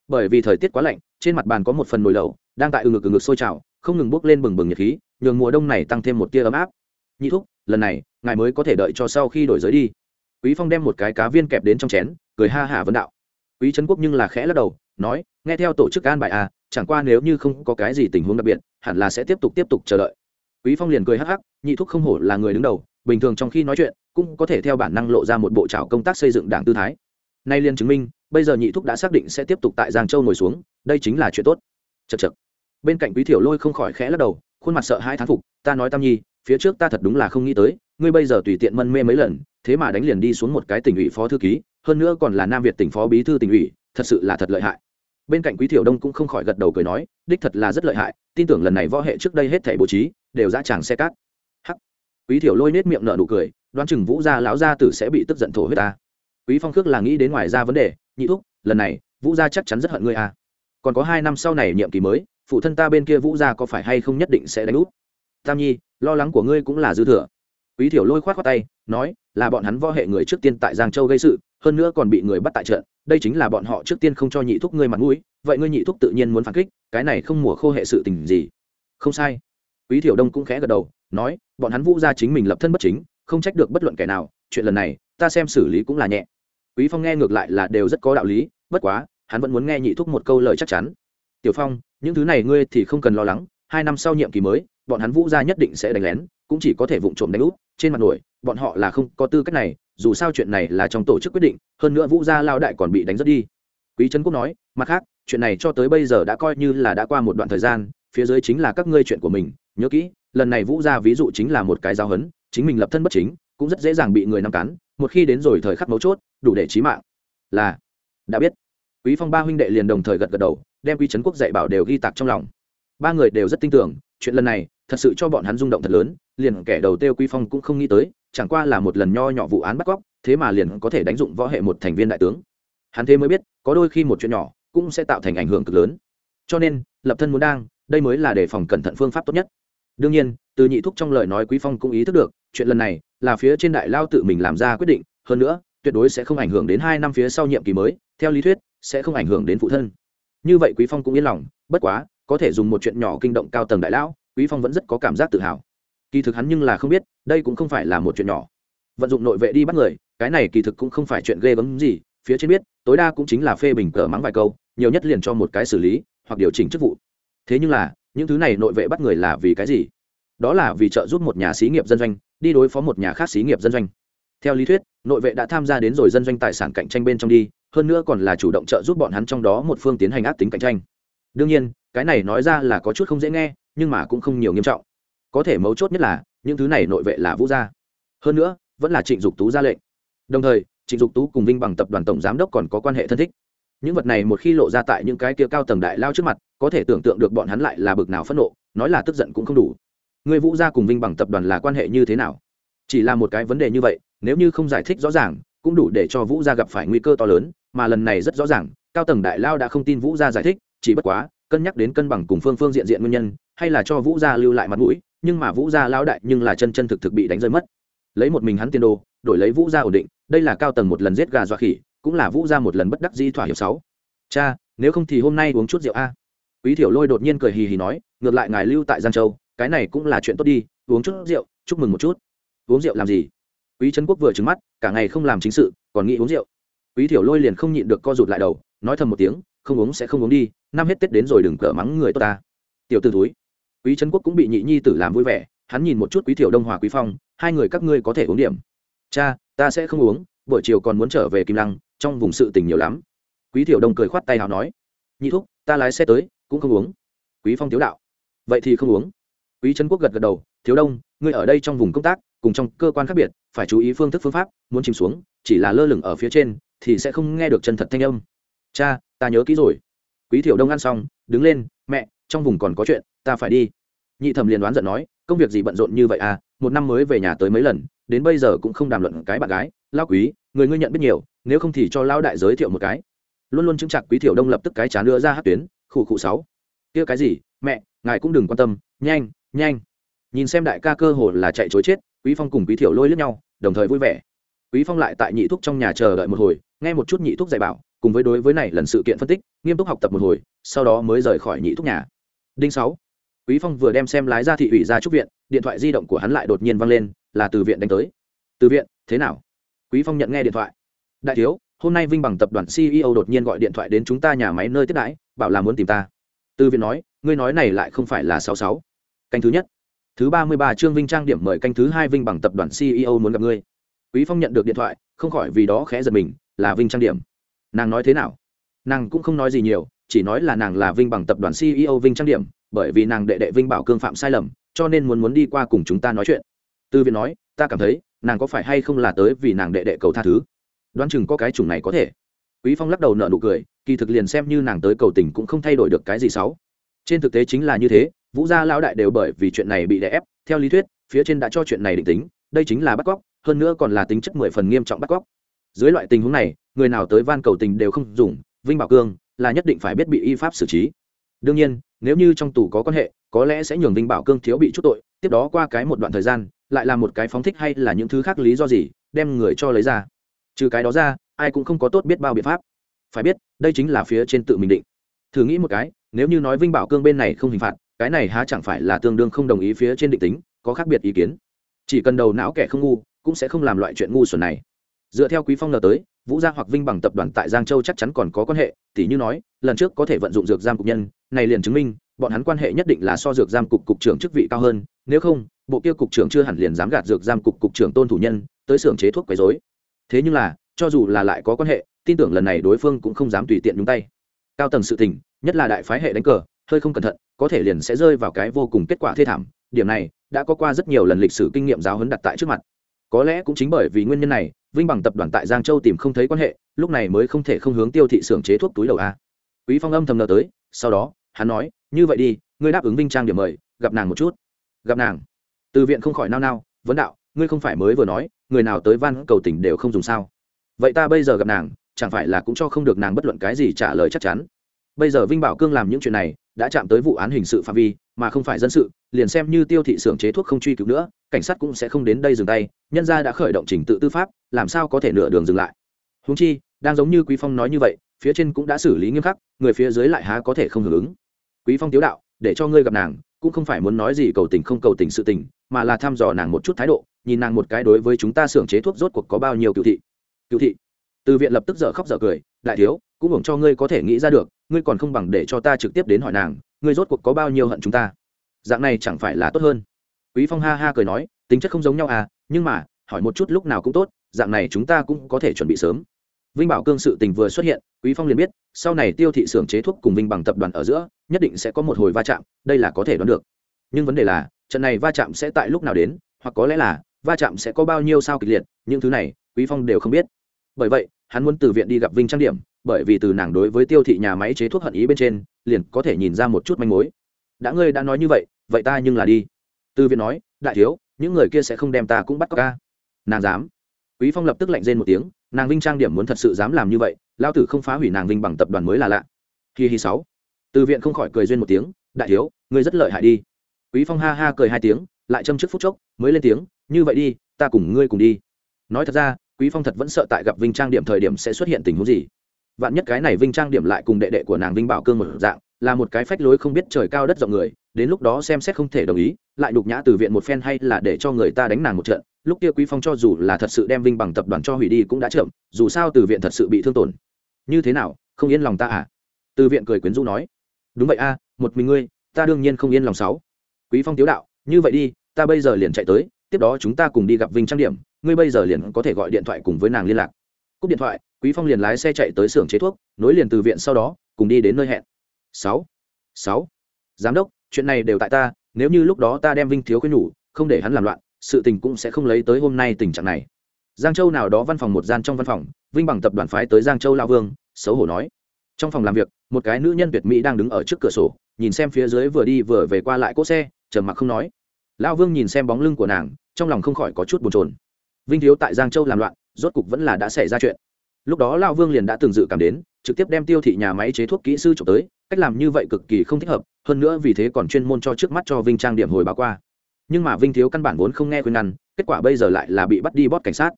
Bởi vì thời tiết quá lạnh, trên mặt bàn có một phần nồi lẩu, đang tại ừ ngực ừ ngực sôi trào, không ngừng bốc lên bừng bừng nhiệt khí, nhường mùa đông này tăng thêm một tia ấm áp. Nhị thúc, lần này, ngài mới có thể đợi cho sau khi đổi giới đi. Quý phong đem một cái cá viên kẹp đến trong chén, cười ha hả vấn đạo. Quý trấn quốc nhưng là khẽ lắc đầu, nói nghe theo tổ chức an bài à chẳng qua nếu như không có cái gì tình huống đặc biệt, hẳn là sẽ tiếp tục tiếp tục chờ đợi. Quý phong liền cười hắc hắc, nhị thúc không hổ là người đứng đầu, bình thường trong khi nói chuyện, cũng có thể theo bản năng lộ ra một bộ trào công tác xây dựng đảng tư thái. Nay liền chứng minh, bây giờ nhị thúc đã xác định sẽ tiếp tục tại giang châu ngồi xuống, đây chính là chuyện tốt. Chật chật bên cạnh quý thiểu lôi không khỏi khẽ lắc đầu, khuôn mặt sợ hai thán phục, ta nói tam nhi, phía trước ta thật đúng là không nghĩ tới, ngươi bây giờ tùy tiện mân mê mấy lần, thế mà đánh liền đi xuống một cái tỉnh ủy phó thư ký, hơn nữa còn là nam việt tỉnh phó bí thư tỉnh ủy, thật sự là thật lợi hại bên cạnh quý thiểu đông cũng không khỏi gật đầu cười nói, đích thật là rất lợi hại, tin tưởng lần này võ hệ trước đây hết thảy bố trí, đều ra tràng xe cát. Hắc. Quý thiểu lôi nết miệng nở nụ cười, đoán chừng vũ gia lão gia tử sẽ bị tức giận thổ huyết ta. Quý phong khước là nghĩ đến ngoài ra vấn đề, nhị thúc, lần này, vũ gia chắc chắn rất hận ngươi à còn có hai năm sau này nhiệm kỳ mới, phụ thân ta bên kia vũ gia có phải hay không nhất định sẽ đánh úp? Tam nhi, lo lắng của ngươi cũng là dư thừa. Quý thiểu lôi khoát khoát tay, nói, là bọn hắn võ hệ người trước tiên tại giang châu gây sự hơn nữa còn bị người bắt tại trận, đây chính là bọn họ trước tiên không cho nhị thúc ngươi mặt mũi, vậy ngươi nhị thúc tự nhiên muốn phản kích, cái này không mùa khô hệ sự tình gì. Không sai. Quý thiểu đông cũng khẽ gật đầu, nói, bọn hắn vũ gia chính mình lập thân bất chính, không trách được bất luận kẻ nào, chuyện lần này, ta xem xử lý cũng là nhẹ. Quý phong nghe ngược lại là đều rất có đạo lý, bất quá, hắn vẫn muốn nghe nhị thúc một câu lời chắc chắn. Tiểu phong, những thứ này ngươi thì không cần lo lắng, hai năm sau nhiệm kỳ mới, bọn hắn vũ gia nhất định sẽ đánh lén cũng chỉ có thể vụng trộm đánh úp, trên mặt nổi, bọn họ là không có tư cách này, dù sao chuyện này là trong tổ chức quyết định, hơn nữa vũ gia lao đại còn bị đánh rất đi. Quý trấn quốc nói, mặt khác, chuyện này cho tới bây giờ đã coi như là đã qua một đoạn thời gian, phía dưới chính là các ngươi chuyện của mình, nhớ kỹ, lần này vũ gia ví dụ chính là một cái giao hấn chính mình lập thân bất chính, cũng rất dễ dàng bị người nắm cắn, một khi đến rồi thời khắc mấu chốt, đủ để chí mạng. Là, đã biết. Quý phong ba huynh đệ liền đồng thời gật gật đầu, đem quý trấn quốc dạy bảo đều ghi tạc trong lòng. Ba người đều rất tin tưởng, chuyện lần này thật sự cho bọn hắn rung động thật lớn, liền kẻ đầu tiêu quý phong cũng không nghĩ tới, chẳng qua là một lần nho nhỏ vụ án bắt cóc, thế mà liền có thể đánh dụng võ hệ một thành viên đại tướng. Hắn thế mới biết, có đôi khi một chuyện nhỏ cũng sẽ tạo thành ảnh hưởng cực lớn. Cho nên, lập thân muốn đang, đây mới là đề phòng cẩn thận phương pháp tốt nhất. Đương nhiên, từ nhị thúc trong lời nói quý phong cũng ý thức được, chuyện lần này là phía trên đại lao tự mình làm ra quyết định, hơn nữa, tuyệt đối sẽ không ảnh hưởng đến hai năm phía sau nhiệm kỳ mới, theo lý thuyết, sẽ không ảnh hưởng đến phụ thân. Như vậy quý phong cũng yên lòng, bất quá, có thể dùng một chuyện nhỏ kinh động cao tầng đại lão quý phong vẫn rất có cảm giác tự hào. Kỳ thực hắn nhưng là không biết, đây cũng không phải là một chuyện nhỏ. Vận dụng nội vệ đi bắt người, cái này kỳ thực cũng không phải chuyện ghê gớm gì, phía trên biết, tối đa cũng chính là phê bình cờ mắng vài câu, nhiều nhất liền cho một cái xử lý, hoặc điều chỉnh chức vụ. Thế nhưng là, những thứ này nội vệ bắt người là vì cái gì? Đó là vì trợ giúp một nhà xí nghiệp dân doanh, đi đối phó một nhà khác xí nghiệp dân doanh. Theo lý thuyết, nội vệ đã tham gia đến rồi dân doanh tài sản cạnh tranh bên trong đi, hơn nữa còn là chủ động trợ giúp bọn hắn trong đó một phương tiến hành ác tính cạnh tranh. Đương nhiên, cái này nói ra là có chút không dễ nghe nhưng mà cũng không nhiều nghiêm trọng. Có thể mấu chốt nhất là, những thứ này nội vệ là vũ gia. Hơn nữa, vẫn là trịnh dục tú ra lệnh. Đồng thời, trịnh dục tú cùng vinh bằng tập đoàn tổng giám đốc còn có quan hệ thân thích. Những vật này một khi lộ ra tại những cái kia cao tầng đại lao trước mặt, có thể tưởng tượng được bọn hắn lại là bực nào phẫn nộ, nói là tức giận cũng không đủ. Người vũ gia cùng vinh bằng tập đoàn là quan hệ như thế nào? Chỉ là một cái vấn đề như vậy, nếu như không giải thích rõ ràng, cũng đủ để cho vũ gia gặp phải nguy cơ to lớn, mà lần này rất rõ ràng, cao tầng đại lao đã không tin vũ gia giải thích, chỉ bất quá cân nhắc đến cân bằng cùng phương phương diện diện nguyên nhân, hay là cho vũ gia lưu lại mặt mũi, nhưng mà vũ gia lão đại nhưng là chân chân thực thực bị đánh rơi mất. Lấy một mình hắn tiền đồ, đổi lấy vũ gia ổn định, đây là cao tầng một lần giết gà dọa khỉ, cũng là vũ gia một lần bất đắc di thỏa hiệp sáu. Cha, nếu không thì hôm nay uống chút rượu a. Quý thiểu lôi đột nhiên cười hì hì nói, ngược lại ngài lưu tại giang châu, cái này cũng là chuyện tốt đi, uống chút rượu, chúc mừng một chút. Uống rượu làm gì? Quý trấn quốc vừa trứng mắt, cả ngày không làm chính sự, còn nghĩ uống rượu. Quý thiểu lôi liền không nhịn được co rụt lại đầu, nói thầm một tiếng, không uống sẽ không uống đi năm hết tết đến rồi đừng cỡ mắng người tốt ta. Tiểu t ử túi quý trấn quốc cũng bị nhị nhi tử làm vui vẻ, hắn nhìn một chút quý thiểu đông hòa quý phong, hai người các ngươi có thể uống điểm. Cha, ta sẽ không uống, buổi chiều còn muốn trở về kim lăng, trong vùng sự tình nhiều lắm. Quý thiểu đông cười khoát tay hào nói. Nhị thúc, ta lái xe tới, cũng không uống. Quý phong thiếu đạo. Vậy thì không uống. Quý trấn quốc gật gật đầu, thiếu đông, ngươi ở đây trong vùng công tác, cùng trong cơ quan khác biệt, phải chú ý phương thức phương pháp, muốn chìm xuống, chỉ là lơ lửng ở phía trên, thì sẽ không nghe được chân thật thanh âm. Cha, ta nhớ kỹ rồi quý thiểu đông ăn xong, đứng lên, mẹ, trong vùng còn có chuyện, ta phải đi. Nhị thẩm liền đoán giận nói, công việc gì bận rộn như vậy à? Một năm mới về nhà tới mấy lần, đến bây giờ cũng không đàm luận cái bạn gái. Lao quý, người ngươi nhận biết nhiều, nếu không thì cho lao đại giới thiệu một cái. Luôn luôn chứng chặt quý thiểu đông lập tức cái chán đưa ra hát tuyến khụ khụ sáu. Kia cái gì? Mẹ, ngài cũng đừng quan tâm, nhanh nhanh. Nhìn xem đại ca cơ hồ là chạy chối chết, quý phong cùng quý thiểu lôi lướt nhau, đồng thời vui vẻ quý phong lại tại nhị thúc trong nhà chờ đợi một hồi, nghe một chút nhị thúc dạy bảo, cùng với đối với này lần sự kiện phân tích, nghiêm túc học tập một hồi, sau đó mới rời khỏi nhị thúc nhà. Đinh sáu. Quý phong vừa đem xem lái ra thị ủy ra trúc viện, điện thoại di động của hắn lại đột nhiên vang lên, là từ viện đánh tới. Từ viện, thế nào? Quý phong nhận nghe điện thoại. Đại thiếu, hôm nay vinh bằng tập đoàn ceo đột nhiên gọi điện thoại đến chúng ta nhà máy nơi tiếp đãi, bảo là muốn tìm ta. Từ viện nói, ngươi nói này lại không phải là sáu sáu. Canh thứ nhất. Thứ ba mươi ba trương vinh trang điểm mời canh thứ hai vinh bằng tập đoàn ceo muốn gặp ngươi quý phong nhận được điện thoại, không khỏi vì đó khẽ giật mình, là vinh trang điểm. Nàng nói thế nào? Nàng cũng không nói gì nhiều, chỉ nói là nàng là vinh bằng tập đoàn ceo vinh trang điểm, bởi vì nàng đệ đệ vinh bảo cương phạm sai lầm, cho nên muốn muốn đi qua cùng chúng ta nói chuyện. Tư viện nói, ta cảm thấy, nàng có phải hay không là tới vì nàng đệ đệ cầu tha thứ? Đoán chừng có cái chủng này có thể. Quý phong lắc đầu nở nụ cười, kỳ thực liền xem như nàng tới cầu tình cũng không thay đổi được cái gì xấu. Trên thực tế chính là như thế, vũ gia lão đại đều bởi vì chuyện này bị đè ép, theo lý thuyết, phía trên đã cho chuyện này định tính, đây chính là bắt cóc hơn nữa còn là tính chất mười phần nghiêm trọng bắt cóc. Dưới loại tình huống này, người nào tới van cầu tình đều không dùng, vinh bảo cương là nhất định phải biết bị y pháp xử trí. Đương nhiên, nếu như trong tù có quan hệ, có lẽ sẽ nhường vinh bảo cương thiếu bị chút tội, tiếp đó qua cái một đoạn thời gian, lại là một cái phóng thích hay là những thứ khác lý do gì, đem người cho lấy ra. Trừ cái đó ra, ai cũng không có tốt biết bao biện pháp. Phải biết, đây chính là phía trên tự mình định. Thử nghĩ một cái, nếu như nói vinh bảo cương bên này không hình phạt, cái này há chẳng phải là tương đương không đồng ý phía trên định tính, có khác biệt ý kiến. Chỉ cần đầu não kẻ không ngu cũng sẽ không làm loại chuyện ngu xuẩn này. Dựa theo quý phong ngờ tới, vũ gia hoặc vinh bằng tập đoàn tại giang châu chắc chắn còn có quan hệ, tỉ như nói, lần trước có thể vận dụng dược giam cục nhân, này liền chứng minh, bọn hắn quan hệ nhất định là so dược giam cục cục trưởng chức vị cao hơn, nếu không, bộ kia cục trưởng chưa hẳn liền dám gạt dược giam cục cục trưởng tôn thủ nhân, tới xưởng chế thuốc quấy rối. Thế nhưng là, cho dù là lại có quan hệ, tin tưởng lần này đối phương cũng không dám tùy tiện nhúng tay. Cao tầng sự tình, nhất là đại phái hệ đánh cờ, hơi không cẩn thận, có thể liền sẽ rơi vào cái vô cùng kết quả thê thảm. Điểm này, đã có qua rất nhiều lần lịch sử kinh nghiệm giáo huấn đặt tại trước mặt có lẽ cũng chính bởi vì nguyên nhân này, vinh bằng tập đoàn tại giang châu tìm không thấy quan hệ, lúc này mới không thể không hướng tiêu thị xưởng chế thuốc túi đầu a. Quý phong âm thầm nợ tới, sau đó, hắn nói, như vậy đi, ngươi đáp ứng vinh trang điểm mời, gặp nàng một chút. Gặp nàng? Từ viện không khỏi nao nao, vấn đạo, ngươi không phải mới vừa nói, người nào tới van cầu tỉnh đều không dùng sao? Vậy ta bây giờ gặp nàng, chẳng phải là cũng cho không được nàng bất luận cái gì trả lời chắc chắn? Bây giờ vinh bảo cương làm những chuyện này đã chạm tới vụ án hình sự phạm vi, mà không phải dân sự, liền xem như tiêu thị xưởng chế thuốc không truy cứu nữa, cảnh sát cũng sẽ không đến đây dừng tay, nhân gia đã khởi động trình tự tư pháp, làm sao có thể nửa đường dừng lại? Húng chi, đang giống như quý phong nói như vậy, phía trên cũng đã xử lý nghiêm khắc, người phía dưới lại há có thể không hưởng ứng. Quý phong tiếu đạo, để cho ngươi gặp nàng, cũng không phải muốn nói gì cầu tình không cầu tình sự tình, mà là thăm dò nàng một chút thái độ, nhìn nàng một cái đối với chúng ta xưởng chế thuốc rốt cuộc có bao nhiêu cựu thị. Cựu thị. Từ viện lập tức dở khóc dở cười, đại thiếu, cũng hưởng cho ngươi có thể nghĩ ra được ngươi còn không bằng để cho ta trực tiếp đến hỏi nàng, ngươi rốt cuộc có bao nhiêu hận chúng ta? Dạng này chẳng phải là tốt hơn. Quý phong ha ha cười nói, tính chất không giống nhau à nhưng mà, hỏi một chút lúc nào cũng tốt, dạng này chúng ta cũng có thể chuẩn bị sớm. Vinh bảo cương sự tình vừa xuất hiện, quý phong liền biết, sau này tiêu thị xưởng chế thuốc cùng vinh bằng tập đoàn ở giữa, nhất định sẽ có một hồi va chạm, đây là có thể đoán được. Nhưng vấn đề là, trận này va chạm sẽ tại lúc nào đến, hoặc có lẽ là, va chạm sẽ có bao nhiêu sao kịch liệt, những thứ này, quý phong đều không biết. Bởi vậy hắn muốn từ viện đi gặp vinh trang điểm, bởi vì từ nàng đối với tiêu thị nhà máy chế thuốc hận ý bên trên, liền có thể nhìn ra một chút manh mối. Đã ngươi đã nói như vậy vậy ta nhưng là đi. Từ viện nói, đại thiếu, những người kia sẽ không đem ta cũng bắt cóc ca. Nàng dám. Quý phong lập tức lạnh rên một tiếng, nàng vinh trang điểm muốn thật sự dám làm như vậy lao tử không phá hủy nàng vinh bằng tập đoàn mới là lạ. Hi hi sáu. Từ viện không khỏi cười duyên một tiếng, đại thiếu, ngươi rất lợi hại đi. Quý phong ha ha cười hai tiếng, lại châm trước phút chốc, mới lên tiếng, như vậy đi, ta cùng ngươi cùng đi. Nói thật ra quý phong thật vẫn sợ tại gặp vinh trang điểm thời điểm sẽ xuất hiện tình huống gì. Vạn nhất cái này vinh trang điểm lại cùng đệ đệ của nàng vinh bảo cương một dạng, là một cái phách lối không biết trời cao đất rộng người, đến lúc đó xem xét không thể đồng ý, lại đục nhã từ viện một phen hay là để cho người ta đánh nàng một trận, lúc kia quý phong cho dù là thật sự đem vinh bằng tập đoàn cho hủy đi cũng đã chậm, dù sao từ viện thật sự bị thương tổn. Như thế nào, không yên lòng ta à? Từ viện cười quyến rũ nói. Đúng vậy a, một mình ngươi, ta đương nhiên không yên lòng sáu. Quý phong tiếu đạo, như vậy đi, ta bây giờ liền chạy tới tiếp đó chúng ta cùng đi gặp vinh trang điểm, ngươi bây giờ liền có thể gọi điện thoại cùng với nàng liên lạc. Cúp điện thoại, quý phong liền lái xe chạy tới xưởng chế thuốc, nối liền từ viện sau đó, cùng đi đến nơi hẹn. Sáu sáu, giám đốc, chuyện này đều tại ta, nếu như lúc đó ta đem vinh thiếu khuyên nhủ, không để hắn làm loạn, sự tình cũng sẽ không lấy tới hôm nay tình trạng này. Giang châu nào đó văn phòng một gian trong văn phòng, vinh bằng tập đoàn phái tới giang châu lao vương, xấu hổ nói. Trong phòng làm việc, một cái nữ nhân việt mỹ đang đứng ở trước cửa sổ, nhìn xem phía dưới vừa đi vừa về qua lại cỗ xe, trầm mặc không nói. Lao vương nhìn xem bóng lưng của nàng trong lòng không khỏi có chút bồn chồn. Vinh thiếu tại giang châu làm loạn, rốt cục vẫn là đã xảy ra chuyện. Lúc đó lao vương liền đã từng dự cảm đến, trực tiếp đem tiêu thị nhà máy chế thuốc kỹ sư trộm tới, cách làm như vậy cực kỳ không thích hợp, hơn nữa vì thế còn chuyên môn cho trước mắt cho vinh trang điểm hồi báo qua. Nhưng mà vinh thiếu căn bản vốn không nghe khuyên ngăn, kết quả bây giờ lại là bị bắt đi bót cảnh sát.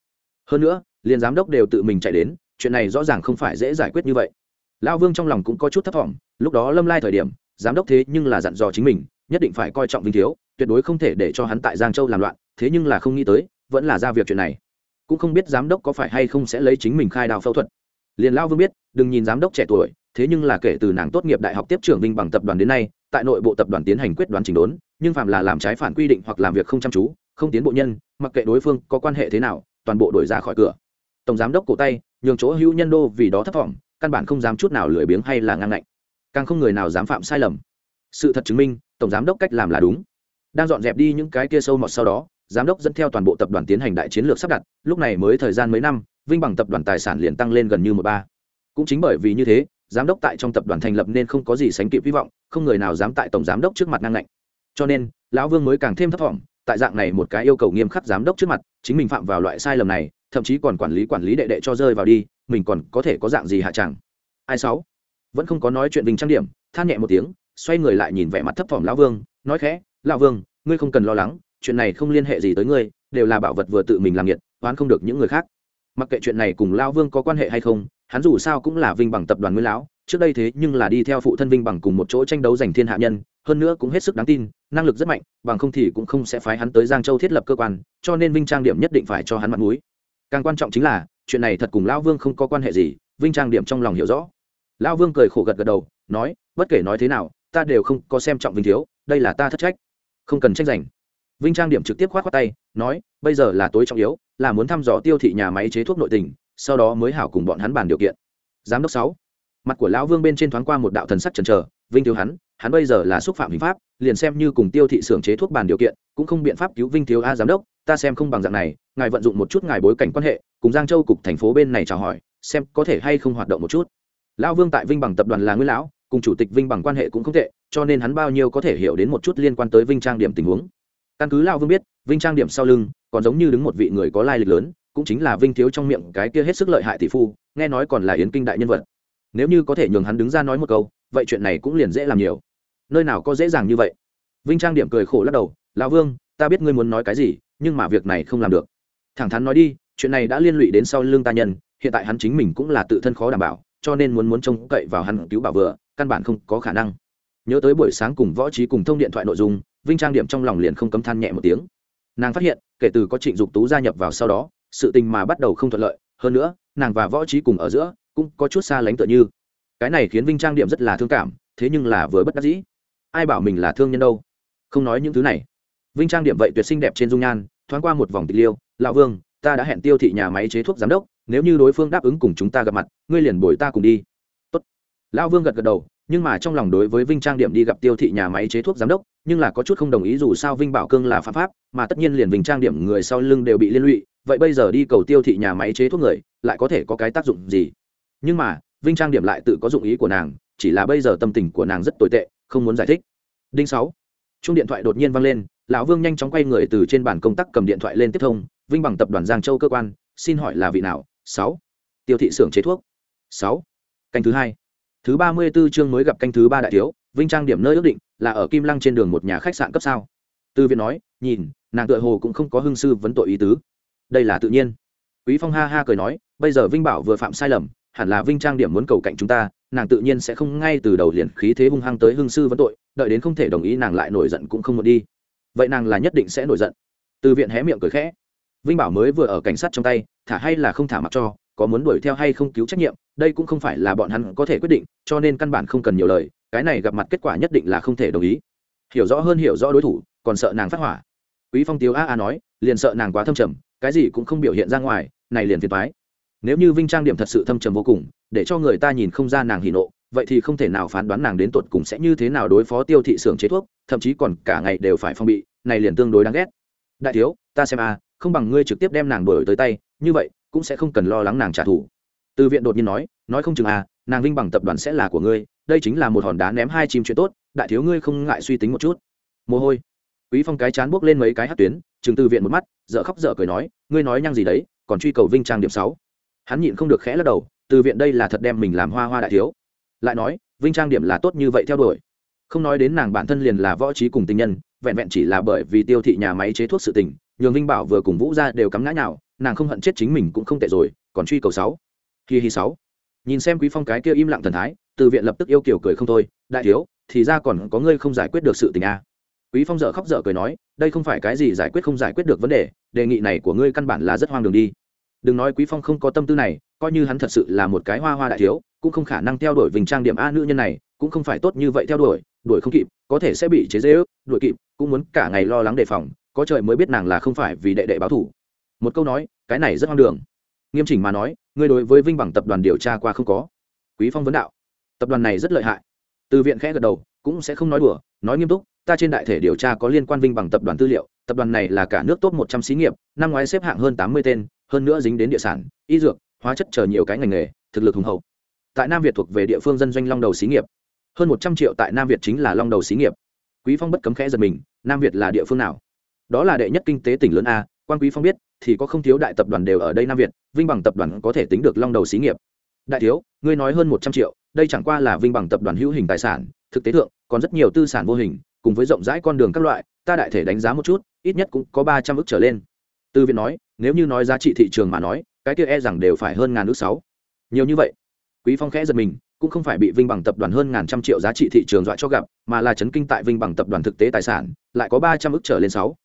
Hơn nữa, liền giám đốc đều tự mình chạy đến, chuyện này rõ ràng không phải dễ giải quyết như vậy. Lão vương trong lòng cũng có chút thấp t lúc đó lâm lai thời điểm, giám đốc thế nhưng là dặn dò chính mình, nhất định phải coi trọng vinh thiếu, tuyệt đối không thể để cho hắn tại giang châu làm loạn thế nhưng là không nghĩ tới, vẫn là ra việc chuyện này. Cũng không biết giám đốc có phải hay không sẽ lấy chính mình khai đào phẫu thuật. Liền lao vương biết, đừng nhìn giám đốc trẻ tuổi, thế nhưng là kể từ nàng tốt nghiệp đại học tiếp trưởng vinh bằng tập đoàn đến nay, tại nội bộ tập đoàn tiến hành quyết đoán chỉnh đốn, nhưng phạm là làm trái phản quy định hoặc làm việc không chăm chú, không tiến bộ nhân, mặc kệ đối phương có quan hệ thế nào, toàn bộ đổi ra khỏi cửa. Tổng giám đốc cổ tay, nhường chỗ hữu nhân đô vì đó thất vọng căn bản không dám chút nào lười biếng hay là ngang ngạnh. Càng không người nào dám phạm sai lầm. Sự thật chứng minh, tổng giám đốc cách làm là đúng. Đang dọn dẹp đi những cái kia sâu mọt sau đó giám đốc dẫn theo toàn bộ tập đoàn tiến hành đại chiến lược sắp đặt, lúc này mới thời gian mấy năm, vinh bằng tập đoàn tài sản liền tăng lên gần như một ba. Cũng chính bởi vì như thế, giám đốc tại trong tập đoàn thành lập nên không có gì sánh kịp hy vọng, không người nào dám tại tổng giám đốc trước mặt ngang ngạnh. Cho nên, lão vương mới càng thêm thấp thỏm, tại dạng này một cái yêu cầu nghiêm khắc giám đốc trước mặt, chính mình phạm vào loại sai lầm này, thậm chí còn quản lý quản lý đệ đệ cho rơi vào đi, mình còn có thể có dạng gì hạ chẳng? Ai sáu? Vẫn không có nói chuyện vinh trang điểm, than nhẹ một tiếng, xoay người lại nhìn vẻ mặt thấp thỏm lão vương, nói khẽ, lão vương, ngươi không cần lo lắng chuyện này không liên hệ gì tới ngươi, đều là bảo vật vừa tự mình làm nghiệt, oán không được những người khác. Mặc kệ chuyện này cùng lão vương có quan hệ hay không, hắn dù sao cũng là vinh bằng tập đoàn nguyên lão, trước đây thế nhưng là đi theo phụ thân vinh bằng cùng một chỗ tranh đấu giành thiên hạ nhân, hơn nữa cũng hết sức đáng tin, năng lực rất mạnh, bằng không thì cũng không sẽ phái hắn tới giang châu thiết lập cơ quan, cho nên vinh trang điểm nhất định phải cho hắn mặt mũi. Càng quan trọng chính là, chuyện này thật cùng lão vương không có quan hệ gì, vinh trang điểm trong lòng hiểu rõ. Lão vương cười khổ gật gật đầu, nói, bất kể nói thế nào, ta đều không có xem trọng vinh thiếu, đây là ta thất trách, không cần tranh giành vinh trang điểm trực tiếp khoát khoát tay, nói, bây giờ là tối trọng yếu, là muốn thăm dò tiêu thị nhà máy chế thuốc nội tình, sau đó mới hảo cùng bọn hắn bàn điều kiện. Giám đốc sáu. Mặt của lão vương bên trên thoáng qua một đạo thần sắc chần chờ, vinh thiếu hắn hắn bây giờ là xúc phạm hình pháp, liền xem như cùng tiêu thị xưởng chế thuốc bàn điều kiện, cũng không biện pháp cứu vinh thiếu a giám đốc, ta xem không bằng dạng này, ngài vận dụng một chút ngài bối cảnh quan hệ, cùng giang châu cục thành phố bên này chào hỏi, xem có thể hay không hoạt động một chút. Lão vương tại vinh bằng tập đoàn là nguyên lão, cùng chủ tịch vinh bằng quan hệ cũng không tệ, cho nên hắn bao nhiêu có thể hiểu đến một chút liên quan tới vinh trang điểm tình huống căn cứ lão vương biết, vinh trang điểm sau lưng, còn giống như đứng một vị người có lai lịch lớn, cũng chính là vinh thiếu trong miệng cái kia hết sức lợi hại tỷ phu, nghe nói còn là yến kinh đại nhân vật. Nếu như có thể nhường hắn đứng ra nói một câu, vậy chuyện này cũng liền dễ làm nhiều. Nơi nào có dễ dàng như vậy? Vinh trang điểm cười khổ lắc đầu, lão vương, ta biết ngươi muốn nói cái gì, nhưng mà việc này không làm được. Thẳng thắn nói đi, chuyện này đã liên lụy đến sau lưng ta nhân, hiện tại hắn chính mình cũng là tự thân khó đảm bảo, cho nên muốn muốn trông cậy vào hắn cứu bảo vừa, căn bản không có khả năng. Nhớ tới buổi sáng cùng võ trí cùng thông điện thoại nội dung vinh trang điểm trong lòng liền không cấm than nhẹ một tiếng. Nàng phát hiện, kể từ có trịnh dục tú gia nhập vào sau đó, sự tình mà bắt đầu không thuận lợi. Hơn nữa, nàng và võ trí cùng ở giữa, cũng có chút xa lánh tựa như. Cái này khiến vinh trang điểm rất là thương cảm, thế nhưng là vừa bất đắc dĩ. Ai bảo mình là thương nhân đâu? Không nói những thứ này. Vinh trang điểm vậy tuyệt sinh đẹp trên dung nhan, thoáng qua một vòng tịch liêu. Lão vương, ta đã hẹn tiêu thị nhà máy chế thuốc giám đốc, nếu như đối phương đáp ứng cùng chúng ta gặp mặt, ngươi liền bồi ta cùng đi. Tốt. lão vương gật gật đầu nhưng mà trong lòng đối với vinh trang điểm đi gặp tiêu thị nhà máy chế thuốc giám đốc, nhưng là có chút không đồng ý dù sao vinh bảo cương là phạm pháp, mà tất nhiên liền vinh trang điểm người sau lưng đều bị liên lụy, vậy bây giờ đi cầu tiêu thị nhà máy chế thuốc người, lại có thể có cái tác dụng gì? Nhưng mà, vinh trang điểm lại tự có dụng ý của nàng, chỉ là bây giờ tâm tình của nàng rất tồi tệ, không muốn giải thích. Đinh sáu. Chung điện thoại đột nhiên vang lên, lão vương nhanh chóng quay người từ trên bàn công tác cầm điện thoại lên tiếp thông, vinh bằng tập đoàn giang châu cơ quan, xin hỏi là vị nào? Sáu. Tiêu thị xưởng chế thuốc. Sáu. Canh thứ hai thứ ba mươi 34 chương mới gặp canh thứ ba đại thiếu, vinh trang điểm nơi ước định là ở kim lăng trên đường một nhà khách sạn cấp sao? Tư viện nói, nhìn, nàng tựa hồ cũng không có hưng sư vấn tội ý tứ. Đây là tự nhiên. Quý phong ha ha cười nói, bây giờ vinh bảo vừa phạm sai lầm, hẳn là vinh trang điểm muốn cầu cạnh chúng ta, nàng tự nhiên sẽ không ngay từ đầu liền khí thế hung hăng tới hưng sư vấn tội, đợi đến không thể đồng ý nàng lại nổi giận cũng không muốn đi. Vậy nàng là nhất định sẽ nổi giận. Từ viện hé miệng cười khẽ. Vinh bảo mới vừa ở cảnh sát trong tay, thả hay là không thả mặc cho có muốn đuổi theo hay không cứu trách nhiệm, đây cũng không phải là bọn hắn có thể quyết định, cho nên căn bản không cần nhiều lời, cái này gặp mặt kết quả nhất định là không thể đồng ý. Hiểu rõ hơn hiểu rõ đối thủ, còn sợ nàng phát hỏa. Quý phong tiếu a a nói, liền sợ nàng quá thâm trầm, cái gì cũng không biểu hiện ra ngoài, này liền phiền toái. Nếu như vinh trang điểm thật sự thâm trầm vô cùng, để cho người ta nhìn không ra nàng hỉ nộ, vậy thì không thể nào phán đoán nàng đến tột cùng sẽ như thế nào đối phó tiêu thị xưởng chế thuốc, thậm chí còn cả ngày đều phải phong bị, này liền tương đối đáng ghét. Đại thiếu, ta xem a, không bằng ngươi trực tiếp đem nàng đuổi tới tay, như vậy cũng sẽ không cần lo lắng nàng trả thù. Từ viện đột nhiên nói nói không chừng à, nàng vinh bằng tập đoàn sẽ là của ngươi đây chính là một hòn đá ném hai chim chuyện tốt đại thiếu ngươi không ngại suy tính một chút. Mồ hôi. Quý phong cái chán buốc lên mấy cái hát tuyến chừng từ viện một mắt dở khóc dở cười nói ngươi nói nhăng gì đấy còn truy cầu vinh trang điểm sáu. Hắn nhịn không được khẽ lắc đầu từ viện đây là thật đem mình làm hoa hoa đại thiếu. Lại nói vinh trang điểm là tốt như vậy theo đuổi. Không nói đến nàng bản thân liền là võ trí cùng tình nhân vẹn vẹn chỉ là bởi vì tiêu thị nhà máy chế thuốc sự tình nhường vinh bảo vừa cùng vũ ra đều cắm ngã nhào nàng không hận chết chính mình cũng không tệ rồi, còn truy cầu sáu. Hi hi sáu. Nhìn xem quý phong cái kia im lặng thần thái, từ viện lập tức yêu kiểu cười không thôi, đại thiếu, thì ra còn có ngươi không giải quyết được sự tình a à. quý phong dở khóc dở cười nói, đây không phải cái gì giải quyết không giải quyết được vấn đề đề nghị này của ngươi căn bản là rất hoang đường đi. Đừng nói quý phong không có tâm tư này, coi như hắn thật sự là một cái hoa hoa đại thiếu, cũng không khả năng theo đuổi vinh trang điểm a nữ nhân này, cũng không phải tốt như vậy theo đuổi đuổi không kịp, có thể sẽ bị chế dễ ước đuổi kịp, cũng muốn cả ngày lo lắng đề phòng, có trời mới biết nàng là không phải vì đệ đệ báo thủ một câu nói, cái này rất hoang đường. Nghiêm chỉnh mà nói, ngươi đối với vinh bằng tập đoàn điều tra qua không có. Quý phong vấn đạo. Tập đoàn này rất lợi hại. Từ viện khẽ gật đầu, cũng sẽ không nói đùa, nói nghiêm túc, ta trên đại thể điều tra có liên quan vinh bằng tập đoàn tư liệu, tập đoàn này là cả nước top một trăm xí nghiệp, năm ngoái xếp hạng hơn tám mươi tên, hơn nữa dính đến địa sản, y dược, hóa chất chờ nhiều cái ngành nghề, thực lực hùng hậu. Tại nam việt thuộc về địa phương dân doanh long đầu xí nghiệp. Hơn một trăm triệu tại nam việt chính là long đầu xí nghiệp. Quý phong bất cấm khẽ giật mình, nam việt là địa phương nào? Đó là đệ nhất kinh tế tỉnh lớn a quan quý phong biết, thì có không thiếu đại tập đoàn đều ở đây nam việt, vinh bằng tập đoàn có thể tính được long đầu xí nghiệp. Đại thiếu, ngươi nói hơn một trăm triệu, đây chẳng qua là vinh bằng tập đoàn hữu hình tài sản, thực tế thượng, còn rất nhiều tư sản vô hình, cùng với rộng rãi con đường các loại, ta đại thể đánh giá một chút, ít nhất cũng có ba trăm ước trở lên. Tư viện nói, nếu như nói giá trị thị trường mà nói, cái kia e rằng đều phải hơn ngàn ước sáu. Nhiều như vậy. Quý phong khẽ giật mình, cũng không phải bị vinh bằng tập đoàn hơn ngàn trăm triệu giá trị thị trường dọa cho gặp, mà là chấn kinh tại vinh bằng tập đoàn thực tế tài sản, lại có ba trăm ước trở lên sáu.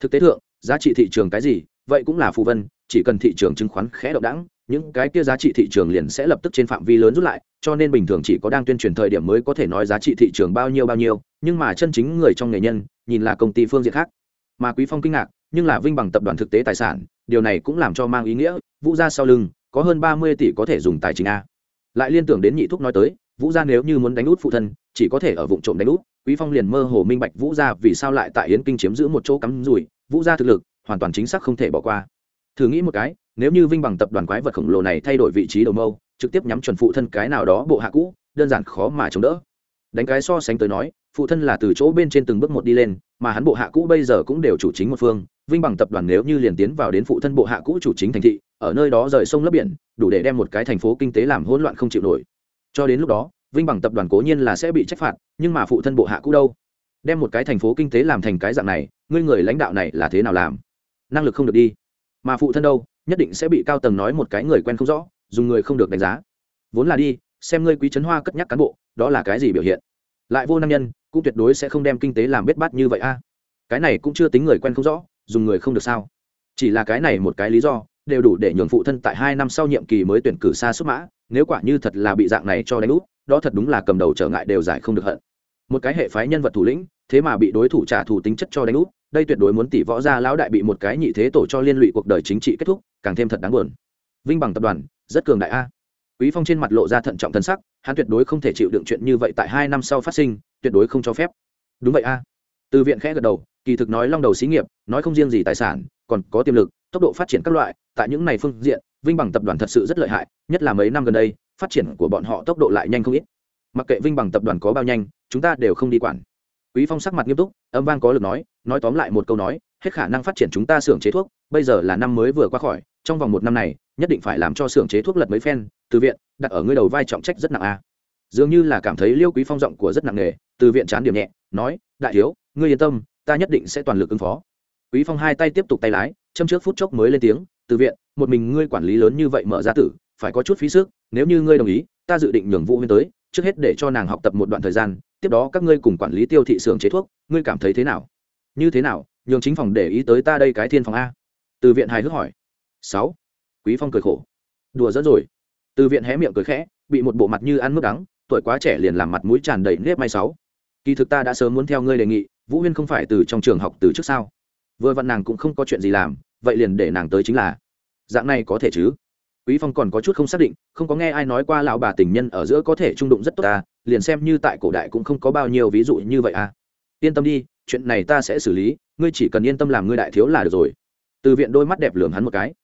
Thực tế thượng giá trị thị trường cái gì, vậy cũng là phù vân, chỉ cần thị trường chứng khoán khẽ động đẳng những cái kia giá trị thị trường liền sẽ lập tức trên phạm vi lớn rút lại, cho nên bình thường chỉ có đang tuyên truyền thời điểm mới có thể nói giá trị thị trường bao nhiêu bao nhiêu, nhưng mà chân chính người trong nghề nhân, nhìn là công ty phương diện khác. Mà quý phong kinh ngạc, nhưng là vinh bằng tập đoàn thực tế tài sản, điều này cũng làm cho mang ý nghĩa, vũ gia sau lưng, có hơn ba mươi tỷ có thể dùng tài chính a. Lại liên tưởng đến nhị thúc nói tới, vũ gia nếu như muốn đánh út phụ thân, chỉ có thể ở vụ trộm đánh út, quý phong liền mơ hồ minh bạch vũ gia vì sao lại tại yến kinh chiếm giữ một chỗ cắm rủi vũ gia thực lực, hoàn toàn chính xác không thể bỏ qua. Thử nghĩ một cái, nếu như vinh bằng tập đoàn quái vật khổng lồ này thay đổi vị trí đầu mâu, trực tiếp nhắm chuẩn phụ thân cái nào đó bộ hạ cũ, đơn giản khó mà chống đỡ. Đánh cái so sánh tới nói, phụ thân là từ chỗ bên trên từng bước một đi lên, mà hắn bộ hạ cũ bây giờ cũng đều chủ chính một phương. Vinh bằng tập đoàn nếu như liền tiến vào đến phụ thân bộ hạ cũ chủ chính thành thị, ở nơi đó rời sông lấp biển, đủ để đem một cái thành phố kinh tế làm hỗn loạn không chịu nổi. Cho đến lúc đó, vinh bằng tập đoàn cố nhiên là sẽ bị trách phạt, nhưng mà phụ thân bộ hạ cũ đâu? Đem một cái thành phố kinh tế làm thành cái dạng này ngươi người lãnh đạo này là thế nào làm? Năng lực không được đi. Mà phụ thân đâu, nhất định sẽ bị cao tầng nói một cái người quen không rõ, dùng người không được đánh giá. Vốn là đi, xem ngươi quý trấn hoa cất nhắc cán bộ, đó là cái gì biểu hiện? Lại vô năng nhân, cũng tuyệt đối sẽ không đem kinh tế làm bết bát như vậy a. Cái này cũng chưa tính người quen không rõ, dùng người không được sao? Chỉ là cái này một cái lý do, đều đủ để nhường phụ thân tại hai năm sau nhiệm kỳ mới tuyển cử xa xuất mã, nếu quả như thật là bị dạng này cho đánh úp đó thật đúng là cầm đầu trở ngại đều giải không được hận. Một cái hệ phái nhân vật thủ lĩnh thế mà bị đối thủ trả thù tính chất cho đánh úp, đây tuyệt đối muốn tỷ võ gia lão đại bị một cái nhị thế tổ cho liên lụy cuộc đời chính trị kết thúc, càng thêm thật đáng buồn. Vinh bằng tập đoàn, rất cường đại a. Quý phong trên mặt lộ ra thận trọng thân sắc, hắn tuyệt đối không thể chịu đựng chuyện như vậy tại hai năm sau phát sinh, tuyệt đối không cho phép. Đúng vậy a. Từ viện khẽ gật đầu, kỳ thực nói long đầu xí nghiệp, nói không riêng gì tài sản, còn có tiềm lực, tốc độ phát triển các loại, tại những này phương diện, vinh bằng tập đoàn thật sự rất lợi hại, nhất là mấy năm gần đây, phát triển của bọn họ tốc độ lại nhanh không ít. Mặc kệ vinh bằng tập đoàn có bao nhanh, chúng ta đều không đi quản quý phong sắc mặt nghiêm túc âm vang có lực nói nói tóm lại một câu nói hết khả năng phát triển chúng ta xưởng chế thuốc bây giờ là năm mới vừa qua khỏi trong vòng một năm này nhất định phải làm cho xưởng chế thuốc lật mấy phen từ viện đặt ở ngươi đầu vai trọng trách rất nặng a. Dường như là cảm thấy liêu quý phong giọng của rất nặng nề, từ viện chán điểm nhẹ nói đại thiếu ngươi yên tâm ta nhất định sẽ toàn lực ứng phó. Quý phong hai tay tiếp tục tay lái châm trước phút chốc mới lên tiếng từ viện một mình ngươi quản lý lớn như vậy mở ra tử phải có chút phí sức nếu như ngươi đồng ý ta dự định nhường vũ huyên tới trước hết để cho nàng học tập một đoạn thời gian tiếp đó các ngươi cùng quản lý tiêu thị xưởng chế thuốc, ngươi cảm thấy thế nào? Như thế nào? Nhường chính phòng để ý tới ta đây cái thiên phòng a. Từ viện hài hước hỏi. Sáu. Quý phong cười khổ. Đùa dẫn rồi. Từ viện hé miệng cười khẽ, bị một bộ mặt như ăn mức đắng, tuổi quá trẻ liền làm mặt mũi tràn đầy nếp may sáu. Kỳ thực ta đã sớm muốn theo ngươi đề nghị, vũ huyên không phải từ trong trường học từ trước sao? Vừa vặn nàng cũng không có chuyện gì làm, vậy liền để nàng tới chính là. Dạng này có thể chứ? Quý phong còn có chút không xác định, không có nghe ai nói qua lão bà tình nhân ở giữa có thể trung đụng rất tốt ta, liền xem như tại cổ đại cũng không có bao nhiêu ví dụ như vậy à. Yên tâm đi, chuyện này ta sẽ xử lý, ngươi chỉ cần yên tâm làm ngươi đại thiếu là được rồi. Từ viện đôi mắt đẹp lường hắn một cái.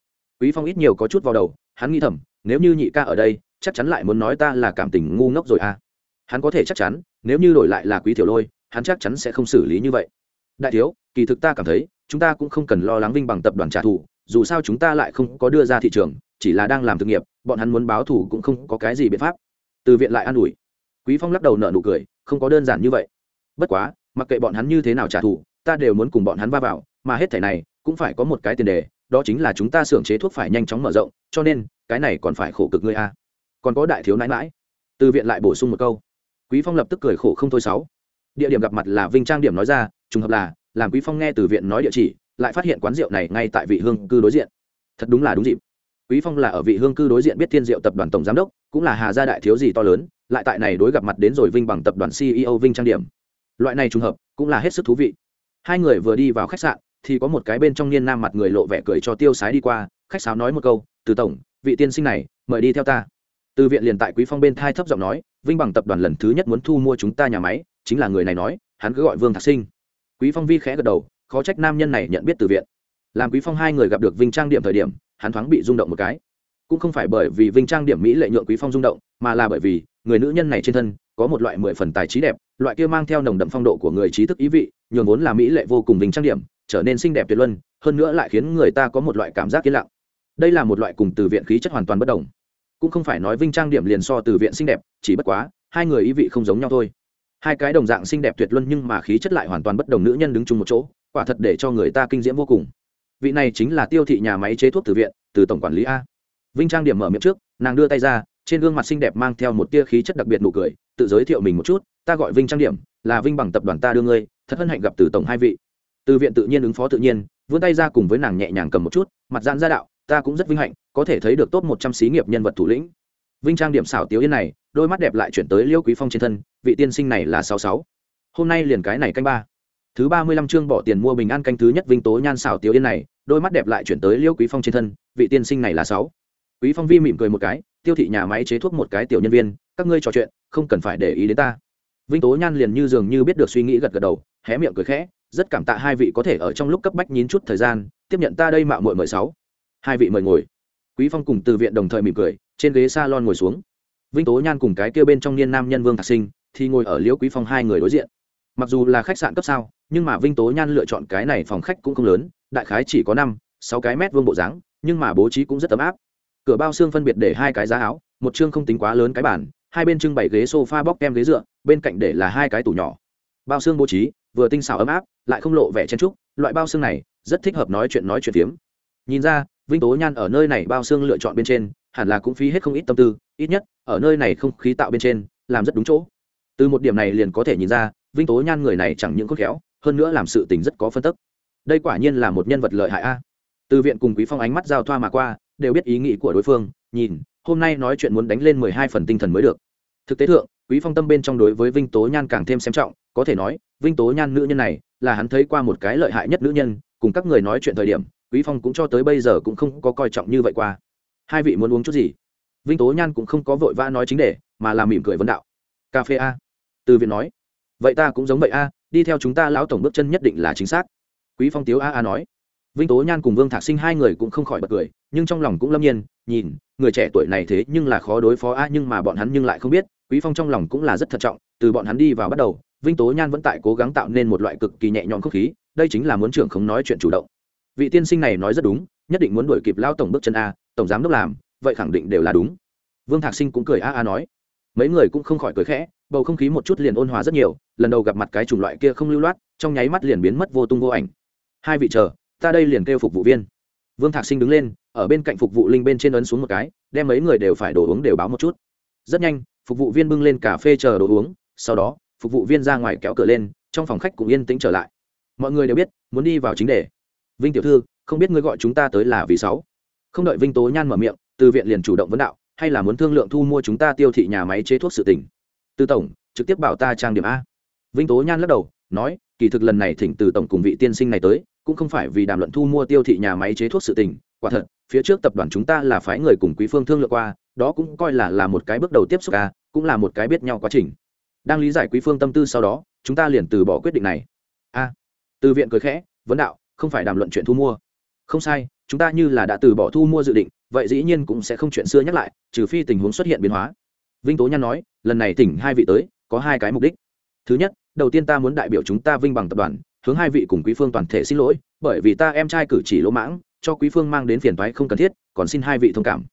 Quý phong ít nhiều có chút vào đầu, hắn nghĩ thầm, nếu như nhị ca ở đây, chắc chắn lại muốn nói ta là cảm tình ngu ngốc rồi à. Hắn có thể chắc chắn, nếu như đổi lại là quý tiểu lôi, hắn chắc chắn sẽ không xử lý như vậy. Đại thiếu, kỳ thực ta cảm thấy, chúng ta cũng không cần lo lắng vinh bằng tập đoàn trả thù dù sao chúng ta lại không có đưa ra thị trường, chỉ là đang làm thực nghiệp, bọn hắn muốn báo thù cũng không có cái gì biện pháp. Từ viện lại an ủi. Quý phong lắc đầu nở nụ cười, không có đơn giản như vậy. Bất quá, mặc kệ bọn hắn như thế nào trả thù, ta đều muốn cùng bọn hắn va vào, mà hết thể này cũng phải có một cái tiền đề, đó chính là chúng ta xưởng chế thuốc phải nhanh chóng mở rộng, cho nên, cái này còn phải khổ cực ngươi a. Còn có đại thiếu nãi mãi. Từ viện lại bổ sung một câu. Quý phong lập tức cười khổ không thôi sáu. Địa điểm gặp mặt là vinh trang điểm nói ra, trùng hợp là, làm quý phong nghe từ viện nói địa chỉ lại phát hiện quán rượu này ngay tại vị hương cư đối diện. Thật đúng là đúng dịp. Quý phong là ở vị hương cư đối diện biết thiên diệu tập đoàn tổng giám đốc, cũng là hà gia đại thiếu gì to lớn, lại tại này đối gặp mặt đến rồi vinh bằng tập đoàn ceo vinh trang điểm. Loại này trùng hợp, cũng là hết sức thú vị. Hai người vừa đi vào khách sạn, thì có một cái bên trong niên nam mặt người lộ vẻ cười cho tiêu sái đi qua, khách sáo nói một câu, từ tổng, vị tiên sinh này, mời đi theo ta. Từ viện liền tại quý phong bên thai thấp giọng nói, vinh bằng tập đoàn lần thứ nhất muốn thu mua chúng ta nhà máy, chính là người này nói, hắn cứ gọi vương thạc sinh. Quý phong vi khẽ gật đầu khó trách nam nhân này nhận biết từ viện. Làm quý phong hai người gặp được vinh trang điểm thời điểm, hắn thoáng bị rung động một cái. Cũng không phải bởi vì vinh trang điểm mỹ lệ nhượng quý phong rung động, mà là bởi vì người nữ nhân này trên thân có một loại mười phần tài trí đẹp, loại kia mang theo nồng đậm phong độ của người trí thức ý vị, nhường vốn là mỹ lệ vô cùng vinh trang điểm, trở nên xinh đẹp tuyệt luân, hơn nữa lại khiến người ta có một loại cảm giác yên lặng. Đây là một loại cùng từ viện khí chất hoàn toàn bất đồng. Cũng không phải nói vinh trang điểm liền so từ viện xinh đẹp, chỉ bất quá, hai người ý vị không giống nhau thôi. Hai cái đồng dạng xinh đẹp tuyệt luân nhưng mà khí chất lại hoàn toàn bất đồng nữ nhân đứng chung một chỗ quả thật để cho người ta kinh diễm vô cùng. Vị này chính là tiêu thị nhà máy chế thuốc từ viện, từ tổng quản lý a. Vinh trang điểm mở miệng trước, nàng đưa tay ra, trên gương mặt xinh đẹp mang theo một tia khí chất đặc biệt nụ cười, tự giới thiệu mình một chút, ta gọi vinh trang điểm, là vinh bằng tập đoàn ta đưa ngươi, thật hân hạnh gặp từ tổng hai vị. Từ viện tự nhiên ứng phó tự nhiên, vươn tay ra cùng với nàng nhẹ nhàng cầm một chút, mặt gian ra đạo, ta cũng rất vinh hạnh, có thể thấy được top một trăm xí nghiệp nhân vật thủ lĩnh. Vinh trang điểm xảo tiếu yên này, đôi mắt đẹp lại chuyển tới liêu quý phong trên thân, vị tiên sinh này là sáu sáu. Hôm nay liền cái này canh ba thứ ba mươi lăm chương bỏ tiền mua bình an canh thứ nhất vinh tố nhan xảo tiểu yên này, đôi mắt đẹp lại chuyển tới liêu quý phong trên thân, vị tiên sinh này là sáu. Quý phong vi mỉm cười một cái, tiêu thị nhà máy chế thuốc một cái tiểu nhân viên, các ngươi trò chuyện, không cần phải để ý đến ta. Vinh tố nhan liền như dường như biết được suy nghĩ gật gật đầu, hé miệng cười khẽ, rất cảm tạ hai vị có thể ở trong lúc cấp bách nhín chút thời gian, tiếp nhận ta đây mạo muội mời sáu. Hai vị mời ngồi. Quý phong cùng từ viện đồng thời mỉm cười, trên ghế salon ngồi xuống. Vinh tố nhan cùng cái kia bên trong niên nam nhân vương thạc sinh, thì ngồi ở liễu quý phong hai người đối diện. Mặc dù là khách sạn cấp sao nhưng mà vinh tố nhan lựa chọn cái này phòng khách cũng không lớn đại khái chỉ có năm sáu cái mét vuông bộ dáng nhưng mà bố trí cũng rất ấm áp. Cửa bao xương phân biệt để hai cái giá áo một chương không tính quá lớn cái bàn, hai bên trưng bày ghế sofa bóc kem ghế dựa bên cạnh để là hai cái tủ nhỏ. Bao xương bố trí vừa tinh xảo ấm áp lại không lộ vẻ chen trúc loại bao xương này rất thích hợp nói chuyện nói chuyện phiếm. Nhìn ra vinh tố nhan ở nơi này bao xương lựa chọn bên trên hẳn là cũng phí hết không ít tâm tư ít nhất ở nơi này không khí tạo bên trên làm rất đúng chỗ. Từ một điểm này liền có thể nhìn ra vinh tố nhan người này chẳng những khôn khéo hơn nữa làm sự tình rất có phân tức. Đây quả nhiên là một nhân vật lợi hại a. Từ viện cùng quý phong ánh mắt giao thoa mà qua, đều biết ý nghĩ của đối phương, nhìn, hôm nay nói chuyện muốn đánh lên mười hai phần tinh thần mới được. Thực tế thượng, quý phong tâm bên trong đối với vinh tố nhan càng thêm xem trọng, có thể nói, vinh tố nhan nữ nhân này, là hắn thấy qua một cái lợi hại nhất nữ nhân, cùng các người nói chuyện thời điểm, quý phong cũng cho tới bây giờ cũng không có coi trọng như vậy qua. Hai vị muốn uống chút gì? Vinh tố nhan cũng không có vội vã nói chính đề, mà là mỉm cười vấn đạo. Cà phê a. Từ viện nói. Vậy ta cũng giống vậy a đi theo chúng ta lão tổng bước chân nhất định là chính xác. Quý phong tiếu a a nói. Vinh tố nhan cùng vương thạc sinh hai người cũng không khỏi bật cười, nhưng trong lòng cũng lâm nhiên, nhìn, người trẻ tuổi này thế nhưng là khó đối phó a, nhưng mà bọn hắn nhưng lại không biết, quý phong trong lòng cũng là rất thận trọng, từ bọn hắn đi vào bắt đầu, vinh tố nhan vẫn tại cố gắng tạo nên một loại cực kỳ nhẹ nhõm không khí, đây chính là muốn trưởng không nói chuyện chủ động. Vị tiên sinh này nói rất đúng, nhất định muốn đuổi kịp lao tổng bước chân a, tổng giám đốc làm, vậy khẳng định đều là đúng. Vương thạc sinh cũng cười a a nói mấy người cũng không khỏi cười khẽ, bầu không khí một chút liền ôn hòa rất nhiều, lần đầu gặp mặt cái chủng loại kia không lưu loát, trong nháy mắt liền biến mất vô tung vô ảnh. Hai vị chờ, ta đây liền kêu phục vụ viên. Vương thạc sinh đứng lên, ở bên cạnh phục vụ linh bên trên ấn xuống một cái, đem mấy người đều phải đồ uống đều báo một chút. Rất nhanh, phục vụ viên bưng lên cà phê chờ đồ uống, sau đó, phục vụ viên ra ngoài kéo cửa lên, trong phòng khách cũng yên tĩnh trở lại. Mọi người đều biết, muốn đi vào chính đề. Vinh tiểu thư, không biết ngươi gọi chúng ta tới là vì sáu. Không đợi vinh tố nhan mở miệng, từ viện liền chủ động vấn đạo hay là muốn thương lượng thu mua chúng ta tiêu thị nhà máy chế thuốc sự tỉnh từ tổng, trực tiếp bảo ta trang điểm a. Vinh tố nhan lắc đầu, nói, kỳ thực lần này thỉnh từ tổng cùng vị tiên sinh này tới, cũng không phải vì đàm luận thu mua tiêu thị nhà máy chế thuốc sự tỉnh quả thật, phía trước tập đoàn chúng ta là phái người cùng quý phương thương lượng qua, đó cũng coi là là một cái bước đầu tiếp xúc a, cũng là một cái biết nhau quá trình. Đang lý giải quý phương tâm tư sau đó, chúng ta liền từ bỏ quyết định này. A. Từ viện cười khẽ, vấn đạo, không phải đàm luận chuyện thu mua. Không sai, chúng ta như là đã từ bỏ thu mua dự định vậy dĩ nhiên cũng sẽ không chuyện xưa nhắc lại, trừ phi tình huống xuất hiện biến hóa. Vinh tố nhan nói, lần này tỉnh hai vị tới, có hai cái mục đích. Thứ nhất, đầu tiên ta muốn đại biểu chúng ta vinh bằng tập đoàn, hướng hai vị cùng quý phương toàn thể xin lỗi, bởi vì ta em trai cử chỉ lỗ mãng, cho quý phương mang đến phiền thoái không cần thiết, còn xin hai vị thông cảm.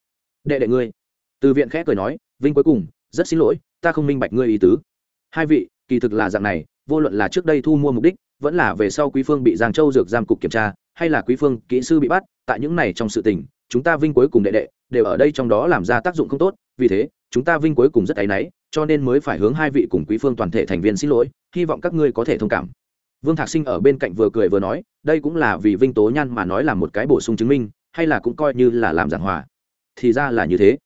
Đệ đệ ngươi. Từ viện khẽ cười nói, vinh cuối cùng, rất xin lỗi, ta không minh bạch ngươi ý tứ. Hai vị, kỳ thực là dạng này, vô luận là trước đây thu mua mục đích, vẫn là về sau quý phương bị giang châu dược giam cục kiểm tra, hay là quý phương kỹ sư bị bắt, tại những này trong sự tình chúng ta vinh cuối cùng đệ đệ, đều ở đây trong đó làm ra tác dụng không tốt, vì thế, chúng ta vinh cuối cùng rất áy náy, cho nên mới phải hướng hai vị cùng quý phương toàn thể thành viên xin lỗi, hy vọng các ngươi có thể thông cảm. Vương thạc sinh ở bên cạnh vừa cười vừa nói, đây cũng là vì vinh tố nhan mà nói là một cái bổ sung chứng minh, hay là cũng coi như là làm giảng hòa. Thì ra là như thế.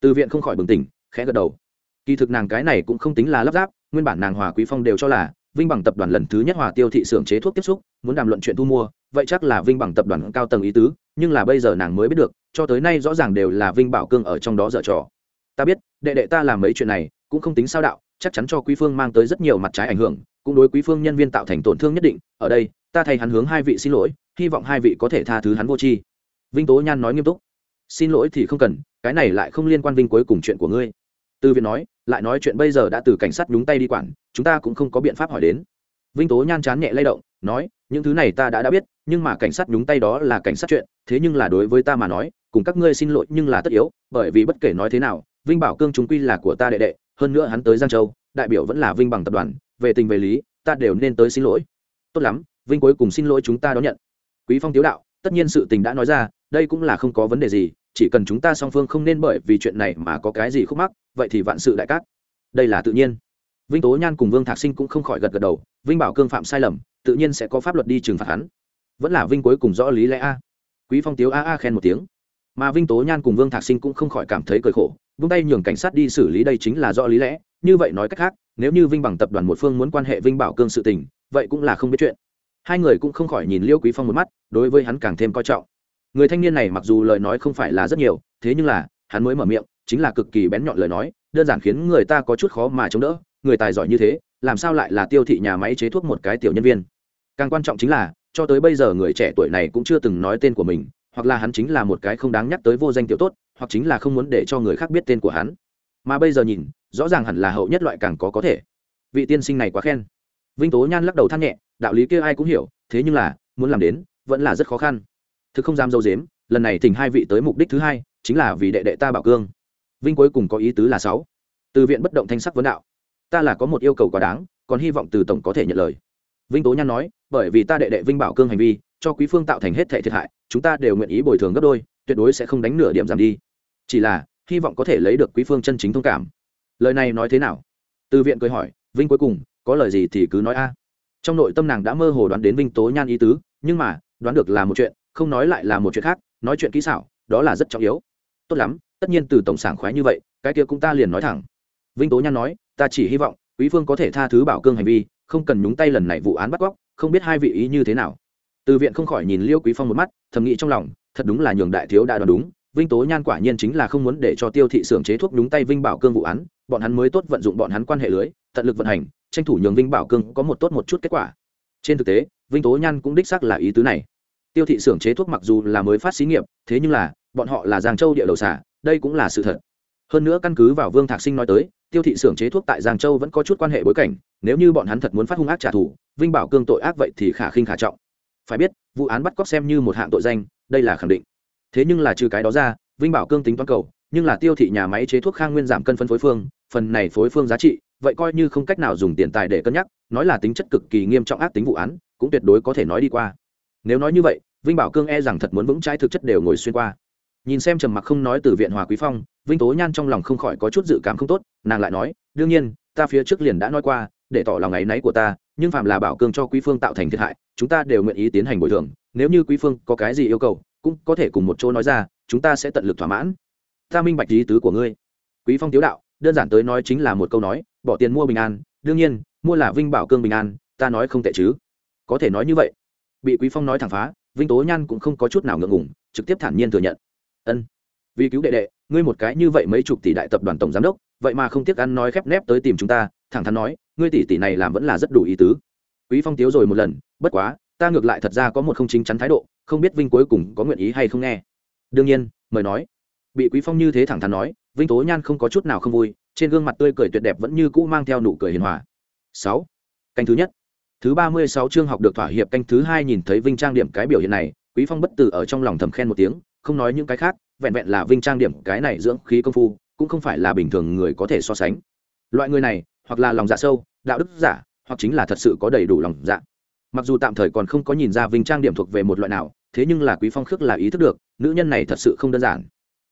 Từ viện không khỏi bừng tỉnh, khẽ gật đầu. Kỳ thực nàng cái này cũng không tính là lắp ráp, nguyên bản nàng hòa quý phong đều cho là vinh bằng tập đoàn lần thứ nhất hòa tiêu thị xưởng chế thuốc tiếp xúc, muốn đàm luận chuyện thu mua, vậy chắc là vinh bằng tập đoàn cao tầng ý tứ, nhưng là bây giờ nàng mới biết được, cho tới nay rõ ràng đều là vinh bảo cương ở trong đó dở trò. Ta biết, đệ đệ ta làm mấy chuyện này, cũng không tính sao đạo, chắc chắn cho quý phương mang tới rất nhiều mặt trái ảnh hưởng, cũng đối quý phương nhân viên tạo thành tổn thương nhất định, ở đây, ta thay hắn hướng hai vị xin lỗi, hy vọng hai vị có thể tha thứ hắn vô tri. Vinh tố nhan nói nghiêm túc. Xin lỗi thì không cần, cái này lại không liên quan vinh cuối cùng chuyện của ngươi. Từ viện nói, lại nói chuyện bây giờ đã từ cảnh sát nhúng tay đi quản chúng ta cũng không có biện pháp hỏi đến. Vinh tố nhan chán nhẹ lay động, nói, những thứ này ta đã đã biết, nhưng mà cảnh sát nhúng tay đó là cảnh sát chuyện, thế nhưng là đối với ta mà nói, cùng các ngươi xin lỗi nhưng là tất yếu, bởi vì bất kể nói thế nào, vinh bảo cương chúng quy là của ta đệ đệ, hơn nữa hắn tới giang châu, đại biểu vẫn là vinh bằng tập đoàn, về tình về lý, ta đều nên tới xin lỗi. Tốt lắm, vinh cuối cùng xin lỗi chúng ta đón nhận. Quý phong tiếu đạo, tất nhiên sự tình đã nói ra, đây cũng là không có vấn đề gì, chỉ cần chúng ta song phương không nên bởi vì chuyện này mà có cái gì khúc mắc, vậy thì vạn sự đại cát. Đây là tự nhiên vinh tố nhan cùng vương thạc sinh cũng không khỏi gật gật đầu, vinh bảo cương phạm sai lầm, tự nhiên sẽ có pháp luật đi trừng phạt hắn. Vẫn là vinh cuối cùng rõ lý lẽ a. Quý phong tiếu a a khen một tiếng. Mà vinh tố nhan cùng vương thạc sinh cũng không khỏi cảm thấy cười khổ, vung tay nhường cảnh sát đi xử lý đây chính là rõ lý lẽ, như vậy nói cách khác, nếu như vinh bằng tập đoàn một phương muốn quan hệ vinh bảo cương sự tình, vậy cũng là không biết chuyện. Hai người cũng không khỏi nhìn liêu quý phong một mắt, đối với hắn càng thêm coi trọng. Người thanh niên này mặc dù lời nói không phải là rất nhiều, thế nhưng là, hắn mới mở miệng, chính là cực kỳ bén nhọn lời nói, đơn giản khiến người ta có chút khó mà chống đỡ người tài giỏi như thế, làm sao lại là tiêu thị nhà máy chế thuốc một cái tiểu nhân viên? Càng quan trọng chính là, cho tới bây giờ người trẻ tuổi này cũng chưa từng nói tên của mình, hoặc là hắn chính là một cái không đáng nhắc tới vô danh tiểu tốt, hoặc chính là không muốn để cho người khác biết tên của hắn. Mà bây giờ nhìn, rõ ràng hẳn là hậu nhất loại càng có có thể. Vị tiên sinh này quá khen. Vinh tố nhan lắc đầu than nhẹ, đạo lý kia ai cũng hiểu, thế nhưng là, muốn làm đến, vẫn là rất khó khăn. Thực không dám dâu dếm, lần này thỉnh hai vị tới mục đích thứ hai, chính là vì đệ đệ ta bảo cương. Vinh cuối cùng có ý tứ là sáu. Từ viện bất động thanh sắc vấn đạo ta là có một yêu cầu quá đáng, còn hy vọng từ tổng có thể nhận lời. Vinh tố nhan nói, bởi vì ta đệ đệ vinh bảo cương hành vi, cho quý phương tạo thành hết thệ thiệt hại, chúng ta đều nguyện ý bồi thường gấp đôi, tuyệt đối sẽ không đánh nửa điểm giảm đi. Chỉ là, hy vọng có thể lấy được quý phương chân chính thông cảm. Lời này nói thế nào? Từ viện cười hỏi, vinh cuối cùng, có lời gì thì cứ nói a. Trong nội tâm nàng đã mơ hồ đoán đến vinh tố nhan ý tứ, nhưng mà, đoán được là một chuyện, không nói lại là một chuyện khác, nói chuyện kỹ xảo, đó là rất trọng yếu. Tốt lắm, tất nhiên từ tổng sảng khoái như vậy, cái kia cũng ta liền nói thẳng. Vinh tố nhan nói ta chỉ hy vọng quý phương có thể tha thứ bảo cương hành vi, không cần nhúng tay lần này vụ án bắt cóc, không biết hai vị ý như thế nào. Từ viện không khỏi nhìn liêu quý phong một mắt, thầm nghĩ trong lòng, thật đúng là nhường đại thiếu đã đoán đúng, vinh tố nhan quả nhiên chính là không muốn để cho tiêu thị xưởng chế thuốc nhúng tay vinh bảo cương vụ án, bọn hắn mới tốt vận dụng bọn hắn quan hệ lưới, tận lực vận hành, tranh thủ nhường vinh bảo cương có một tốt một chút kết quả. Trên thực tế, vinh tố nhan cũng đích xác là ý tứ này. Tiêu thị xưởng chế thuốc mặc dù là mới phát xí nghiệp, thế nhưng là, bọn họ là giang châu địa đầu xả đây cũng là sự thật. Hơn nữa căn cứ vào vương thạc sinh nói tới tiêu thị xưởng chế thuốc tại giang châu vẫn có chút quan hệ bối cảnh, nếu như bọn hắn thật muốn phát hung ác trả thù, vinh bảo cương tội ác vậy thì khả khinh khả trọng. Phải biết, vụ án bắt cóc xem như một hạng tội danh, đây là khẳng định. Thế nhưng là trừ cái đó ra, vinh bảo cương tính toán cầu, nhưng là tiêu thị nhà máy chế thuốc khang nguyên giảm cân phân phối phương, phần này phối phương giá trị, vậy coi như không cách nào dùng tiền tài để cân nhắc, nói là tính chất cực kỳ nghiêm trọng ác tính vụ án, cũng tuyệt đối có thể nói đi qua. Nếu nói như vậy, vinh bảo cương e rằng thật muốn vững trái thực chất đều ngồi xuyên qua nhìn xem trầm mặc không nói từ viện hòa quý phong, vinh tố nhan trong lòng không khỏi có chút dự cảm không tốt, nàng lại nói, đương nhiên, ta phía trước liền đã nói qua, để tỏ lòng áy náy của ta, nhưng phạm là bảo cương cho quý phương tạo thành thiệt hại, chúng ta đều nguyện ý tiến hành bồi thường, nếu như quý phương có cái gì yêu cầu, cũng có thể cùng một chỗ nói ra, chúng ta sẽ tận lực thỏa mãn. Ta minh bạch ý tứ của ngươi. Quý phong tiếu đạo, đơn giản tới nói chính là một câu nói, bỏ tiền mua bình an, đương nhiên, mua là vinh bảo cương bình an, ta nói không tệ chứ. Có thể nói như vậy. Bị quý phong nói thẳng phá, vinh tố nhan cũng không có chút nào ngượng ngùng, trực tiếp thản nhiên thừa nhận ân. Vì cứu đệ đệ, ngươi một cái như vậy mấy chục tỷ đại tập đoàn tổng giám đốc, vậy mà không tiếc ăn nói khép nép tới tìm chúng ta, thẳng thắn nói, ngươi tỷ tỷ này làm vẫn là rất đủ ý tứ. Quý phong tiếu rồi một lần, bất quá, ta ngược lại thật ra có một không chính chắn thái độ, không biết vinh cuối cùng có nguyện ý hay không nghe. Đương nhiên, mời nói. Bị quý phong như thế thẳng thắn nói, vinh tố nhan không có chút nào không vui, trên gương mặt tươi cười tuyệt đẹp vẫn như cũ mang theo nụ cười hiền hòa. Sáu. Canh thứ nhất. Thứ ba mươi sáu chương học được thỏa hiệp canh thứ hai nhìn thấy vinh trang điểm cái biểu hiện này, quý phong bất tử ở trong lòng thầm khen một tiếng không nói những cái khác, vẹn vẹn là vinh trang điểm cái này dưỡng khí công phu, cũng không phải là bình thường người có thể so sánh. Loại người này, hoặc là lòng dạ sâu, đạo đức giả, hoặc chính là thật sự có đầy đủ lòng dạ. Mặc dù tạm thời còn không có nhìn ra vinh trang điểm thuộc về một loại nào, thế nhưng là quý phong khước là ý thức được, nữ nhân này thật sự không đơn giản.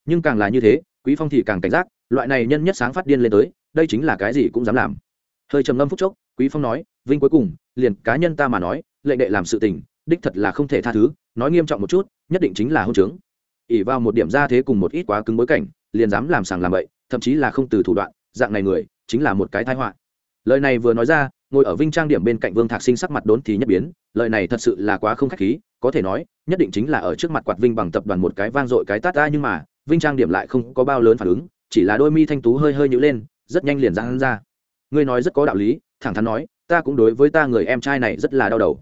Nhưng càng là như thế, quý phong thì càng cảnh giác, loại này nhân nhất sáng phát điên lên tới, đây chính là cái gì cũng dám làm. Hơi trầm ngâm phút chốc, quý phong nói, vinh cuối cùng, liền cá nhân ta mà nói lệnh đệ làm sự tình, đích thật là không thể tha thứ, nói nghiêm trọng một chút, nhất định chính là hôn trướng ỉ vào một điểm ra thế cùng một ít quá cứng bối cảnh, liền dám làm sàng làm bậy, thậm chí là không từ thủ đoạn, dạng này người, chính là một cái thái họa. Lời này vừa nói ra, ngồi ở vinh trang điểm bên cạnh vương thạc sinh sắc mặt đốn thì nhất biến, lời này thật sự là quá không khách khí, có thể nói, nhất định chính là ở trước mặt quạt vinh bằng tập đoàn một cái vang dội cái tát ra nhưng mà, vinh trang điểm lại không có bao lớn phản ứng, chỉ là đôi mi thanh tú hơi hơi nhữ lên, rất nhanh liền ra hắn ra. Ngươi nói rất có đạo lý, thẳng thắn nói, ta cũng đối với ta người em trai này rất là đau đầu.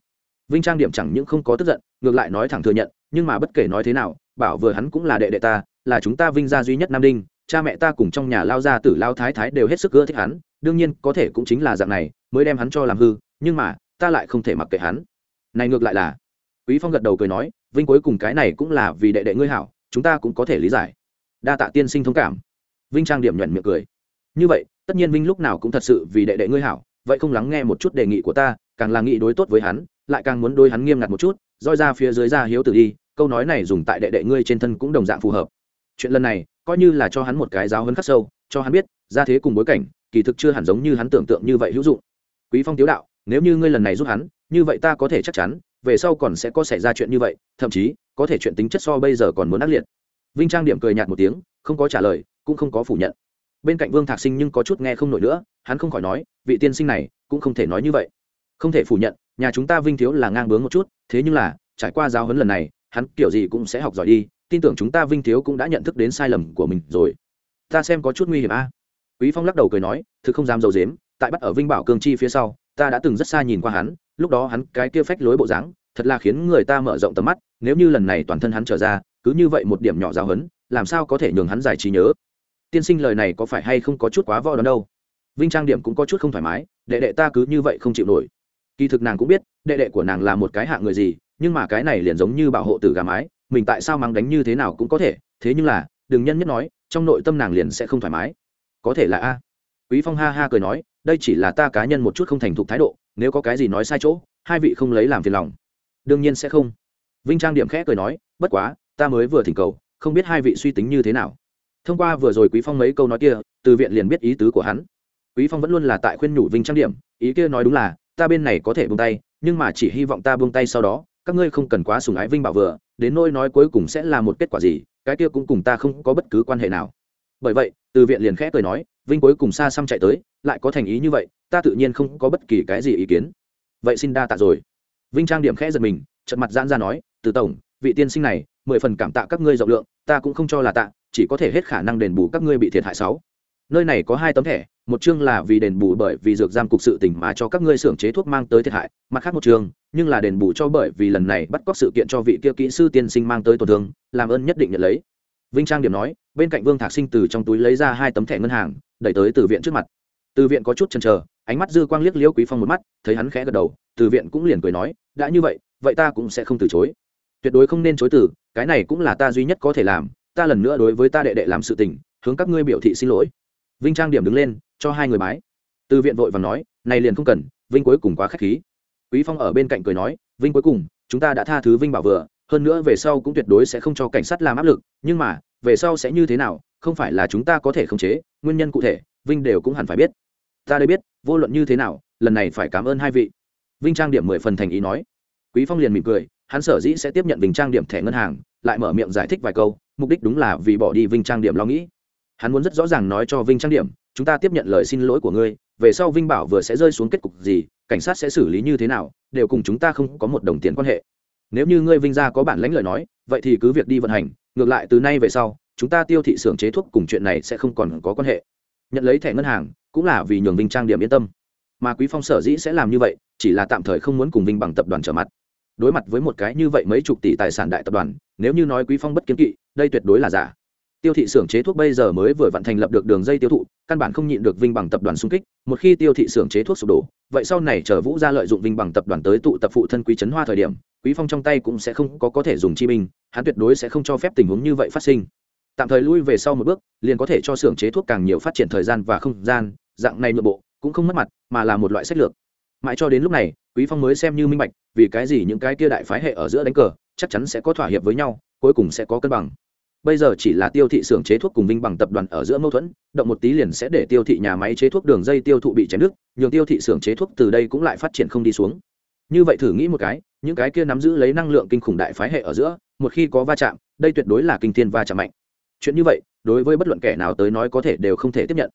Vinh trang điểm chẳng những không có tức giận, ngược lại nói thẳng thừa nhận, nhưng mà bất kể nói thế nào bảo vừa hắn cũng là đệ đệ ta, là chúng ta vinh gia duy nhất nam đinh, cha mẹ ta cùng trong nhà lao gia tử lao thái thái đều hết sức ưa thích hắn, đương nhiên có thể cũng chính là dạng này, mới đem hắn cho làm hư, nhưng mà, ta lại không thể mặc kệ hắn. Này ngược lại là, quý phong gật đầu cười nói, vinh cuối cùng cái này cũng là vì đệ đệ ngươi hảo, chúng ta cũng có thể lý giải. Đa tạ tiên sinh thông cảm. Vinh trang điểm nhuận miệng cười. Như vậy, tất nhiên vinh lúc nào cũng thật sự vì đệ đệ ngươi hảo, vậy không lắng nghe một chút đề nghị của ta, càng là nghị đối tốt với hắn, lại càng muốn đối hắn nghiêm ngặt một chút, roi ra phía dưới ra hiếu tử đi câu nói này dùng tại đệ đệ ngươi trên thân cũng đồng dạng phù hợp. Chuyện lần này, coi như là cho hắn một cái giáo hấn khắc sâu, cho hắn biết, ra thế cùng bối cảnh, kỳ thực chưa hẳn giống như hắn tưởng tượng như vậy hữu dụng. Quý phong tiếu đạo, nếu như ngươi lần này giúp hắn, như vậy ta có thể chắc chắn, về sau còn sẽ có xảy ra chuyện như vậy, thậm chí, có thể chuyện tính chất so bây giờ còn muốn ác liệt. Vinh trang điểm cười nhạt một tiếng, không có trả lời, cũng không có phủ nhận. Bên cạnh vương thạc sinh nhưng có chút nghe không nổi nữa, hắn không khỏi nói, vị tiên sinh này cũng không thể nói như vậy. Không thể phủ nhận, nhà chúng ta vinh thiếu là ngang bướng một chút, thế nhưng là, trải qua giáo huấn lần này hắn kiểu gì cũng sẽ học giỏi đi, tin tưởng chúng ta vinh thiếu cũng đã nhận thức đến sai lầm của mình rồi. Ta xem có chút nguy hiểm a. Quý phong lắc đầu cười nói, thực không dám dầu dếm tại bắt ở vinh bảo cương chi phía sau, ta đã từng rất xa nhìn qua hắn, lúc đó hắn cái kia phách lối bộ dáng, thật là khiến người ta mở rộng tầm mắt, nếu như lần này toàn thân hắn trở ra, cứ như vậy một điểm nhỏ giáo hấn làm sao có thể nhường hắn giải trí nhớ? Tiên sinh lời này có phải hay không có chút quá vo đón đâu? Vinh trang điểm cũng có chút không thoải mái, đệ đệ ta cứ như vậy không chịu nổi. Kỳ thực nàng cũng biết, đệ đệ của nàng là một cái hạ người gì nhưng mà cái này liền giống như bảo hộ tử gà mái, mình tại sao mắng đánh như thế nào cũng có thể, thế nhưng là, đừng nhân nhất nói, trong nội tâm nàng liền sẽ không thoải mái. Có thể là a. Quý phong ha ha cười nói, đây chỉ là ta cá nhân một chút không thành thục thái độ, nếu có cái gì nói sai chỗ, hai vị không lấy làm phiền lòng. Đương nhiên sẽ không. Vinh trang điểm khẽ cười nói, bất quá, ta mới vừa thỉnh cầu, không biết hai vị suy tính như thế nào. Thông qua vừa rồi quý phong mấy câu nói kia, từ viện liền biết ý tứ của hắn. Quý phong vẫn luôn là tại khuyên nhủ vinh trang điểm, ý kia nói đúng là, ta bên này có thể buông tay, nhưng mà chỉ hy vọng ta buông tay sau đó các ngươi không cần quá sùng ái vinh bảo vừa, đến nỗi nói cuối cùng sẽ là một kết quả gì, cái kia cũng cùng ta không có bất cứ quan hệ nào. Bởi vậy, từ viện liền khẽ cười nói, vinh cuối cùng xa xăm chạy tới, lại có thành ý như vậy, ta tự nhiên không có bất kỳ cái gì ý kiến. Vậy xin đa tạ rồi. Vinh trang điểm khẽ giật mình trận mặt giãn ra nói, từ tổng, vị tiên sinh này, mười phần cảm tạ các ngươi rộng lượng, ta cũng không cho là tạ, chỉ có thể hết khả năng đền bù các ngươi bị thiệt hại sáu nơi này có hai tấm thẻ, một chương là vì đền bù bởi vì dược giam cục sự tình mà cho các ngươi xưởng chế thuốc mang tới thiệt hại, mặt khác một chương, nhưng là đền bù cho bởi vì lần này bắt cóc sự kiện cho vị kia kỹ sư tiên sinh mang tới tổn thương, làm ơn nhất định nhận lấy. Vinh trang điểm nói, bên cạnh vương thạc sinh từ trong túi lấy ra hai tấm thẻ ngân hàng, đẩy tới từ viện trước mặt. Từ viện có chút chần chờ, ánh mắt dư quang liếc liễu quý phong một mắt, thấy hắn khẽ gật đầu, từ viện cũng liền cười nói, đã như vậy vậy ta cũng sẽ không từ chối. Tuyệt đối không nên chối từ, cái này cũng là ta duy nhất có thể làm, ta lần nữa đối với ta đệ đệ làm sự tình, hướng các ngươi biểu thị xin lỗi vinh trang điểm đứng lên, cho hai người bái. Từ viện vội và nói, này liền không cần, vinh cuối cùng quá khách khí. Quý phong ở bên cạnh cười nói, vinh cuối cùng, chúng ta đã tha thứ vinh bảo vừa, hơn nữa về sau cũng tuyệt đối sẽ không cho cảnh sát làm áp lực, nhưng mà, về sau sẽ như thế nào, không phải là chúng ta có thể khống chế, nguyên nhân cụ thể, vinh đều cũng hẳn phải biết. Ta đây biết, vô luận như thế nào, lần này phải cảm ơn hai vị. Vinh trang điểm mười phần thành ý nói. Quý phong liền mỉm cười, hắn sở dĩ sẽ tiếp nhận vinh trang điểm thẻ ngân hàng, lại mở miệng giải thích vài câu, mục đích đúng là vì bỏ đi vinh trang điểm lo nghĩ hắn muốn rất rõ ràng nói cho vinh trang điểm, chúng ta tiếp nhận lời xin lỗi của ngươi, về sau vinh bảo vừa sẽ rơi xuống kết cục gì, cảnh sát sẽ xử lý như thế nào, đều cùng chúng ta không có một đồng tiền quan hệ. Nếu như ngươi vinh gia có bản lãnh lời nói, vậy thì cứ việc đi vận hành, ngược lại từ nay về sau, chúng ta tiêu thị xưởng chế thuốc cùng chuyện này sẽ không còn có quan hệ. Nhận lấy thẻ ngân hàng, cũng là vì nhường vinh trang điểm yên tâm. Mà quý phong sở dĩ sẽ làm như vậy, chỉ là tạm thời không muốn cùng vinh bằng tập đoàn trở mặt. Đối mặt với một cái như vậy mấy chục tỷ tài sản đại tập đoàn, nếu như nói quý phong bất kiến kỵ, đây tuyệt đối là giả tiêu thị xưởng chế thuốc bây giờ mới vừa vận thành lập được đường dây tiêu thụ, căn bản không nhịn được vinh bằng tập đoàn xung kích, một khi tiêu thị xưởng chế thuốc sụp đổ, vậy sau này chờ vũ ra lợi dụng vinh bằng tập đoàn tới tụ tập phụ thân quý trấn hoa thời điểm, quý phong trong tay cũng sẽ không có có thể dùng chi minh hắn tuyệt đối sẽ không cho phép tình huống như vậy phát sinh. Tạm thời lui về sau một bước, liền có thể cho xưởng chế thuốc càng nhiều phát triển thời gian và không gian, dạng này nội bộ cũng không mất mặt, mà là một loại sách lược. Mãi cho đến lúc này, quý phong mới xem như minh bạch, vì cái gì những cái kia đại phái hệ ở giữa đánh cờ, chắc chắn sẽ có thỏa hiệp với nhau, cuối cùng sẽ có cân bằng bây giờ chỉ là tiêu thị xưởng chế thuốc cùng vinh bằng tập đoàn ở giữa mâu thuẫn, động một tí liền sẽ để tiêu thị nhà máy chế thuốc đường dây tiêu thụ bị chém đứt, nhường tiêu thị xưởng chế thuốc từ đây cũng lại phát triển không đi xuống. Như vậy thử nghĩ một cái, những cái kia nắm giữ lấy năng lượng kinh khủng đại phái hệ ở giữa, một khi có va chạm, đây tuyệt đối là kinh thiên va chạm mạnh. Chuyện như vậy, đối với bất luận kẻ nào tới nói có thể đều không thể tiếp nhận.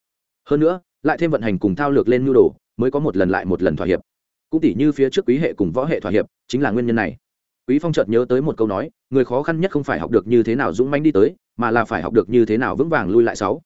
Hơn nữa, lại thêm vận hành cùng thao lược lên nhu đồ, mới có một lần lại một lần thỏa hiệp. Cũng tỉ như phía trước quý hệ cùng võ hệ thỏa hiệp, chính là nguyên nhân này quý phong chợt nhớ tới một câu nói, người khó khăn nhất không phải học được như thế nào dũng mãnh đi tới, mà là phải học được như thế nào vững vàng lui lại sáu.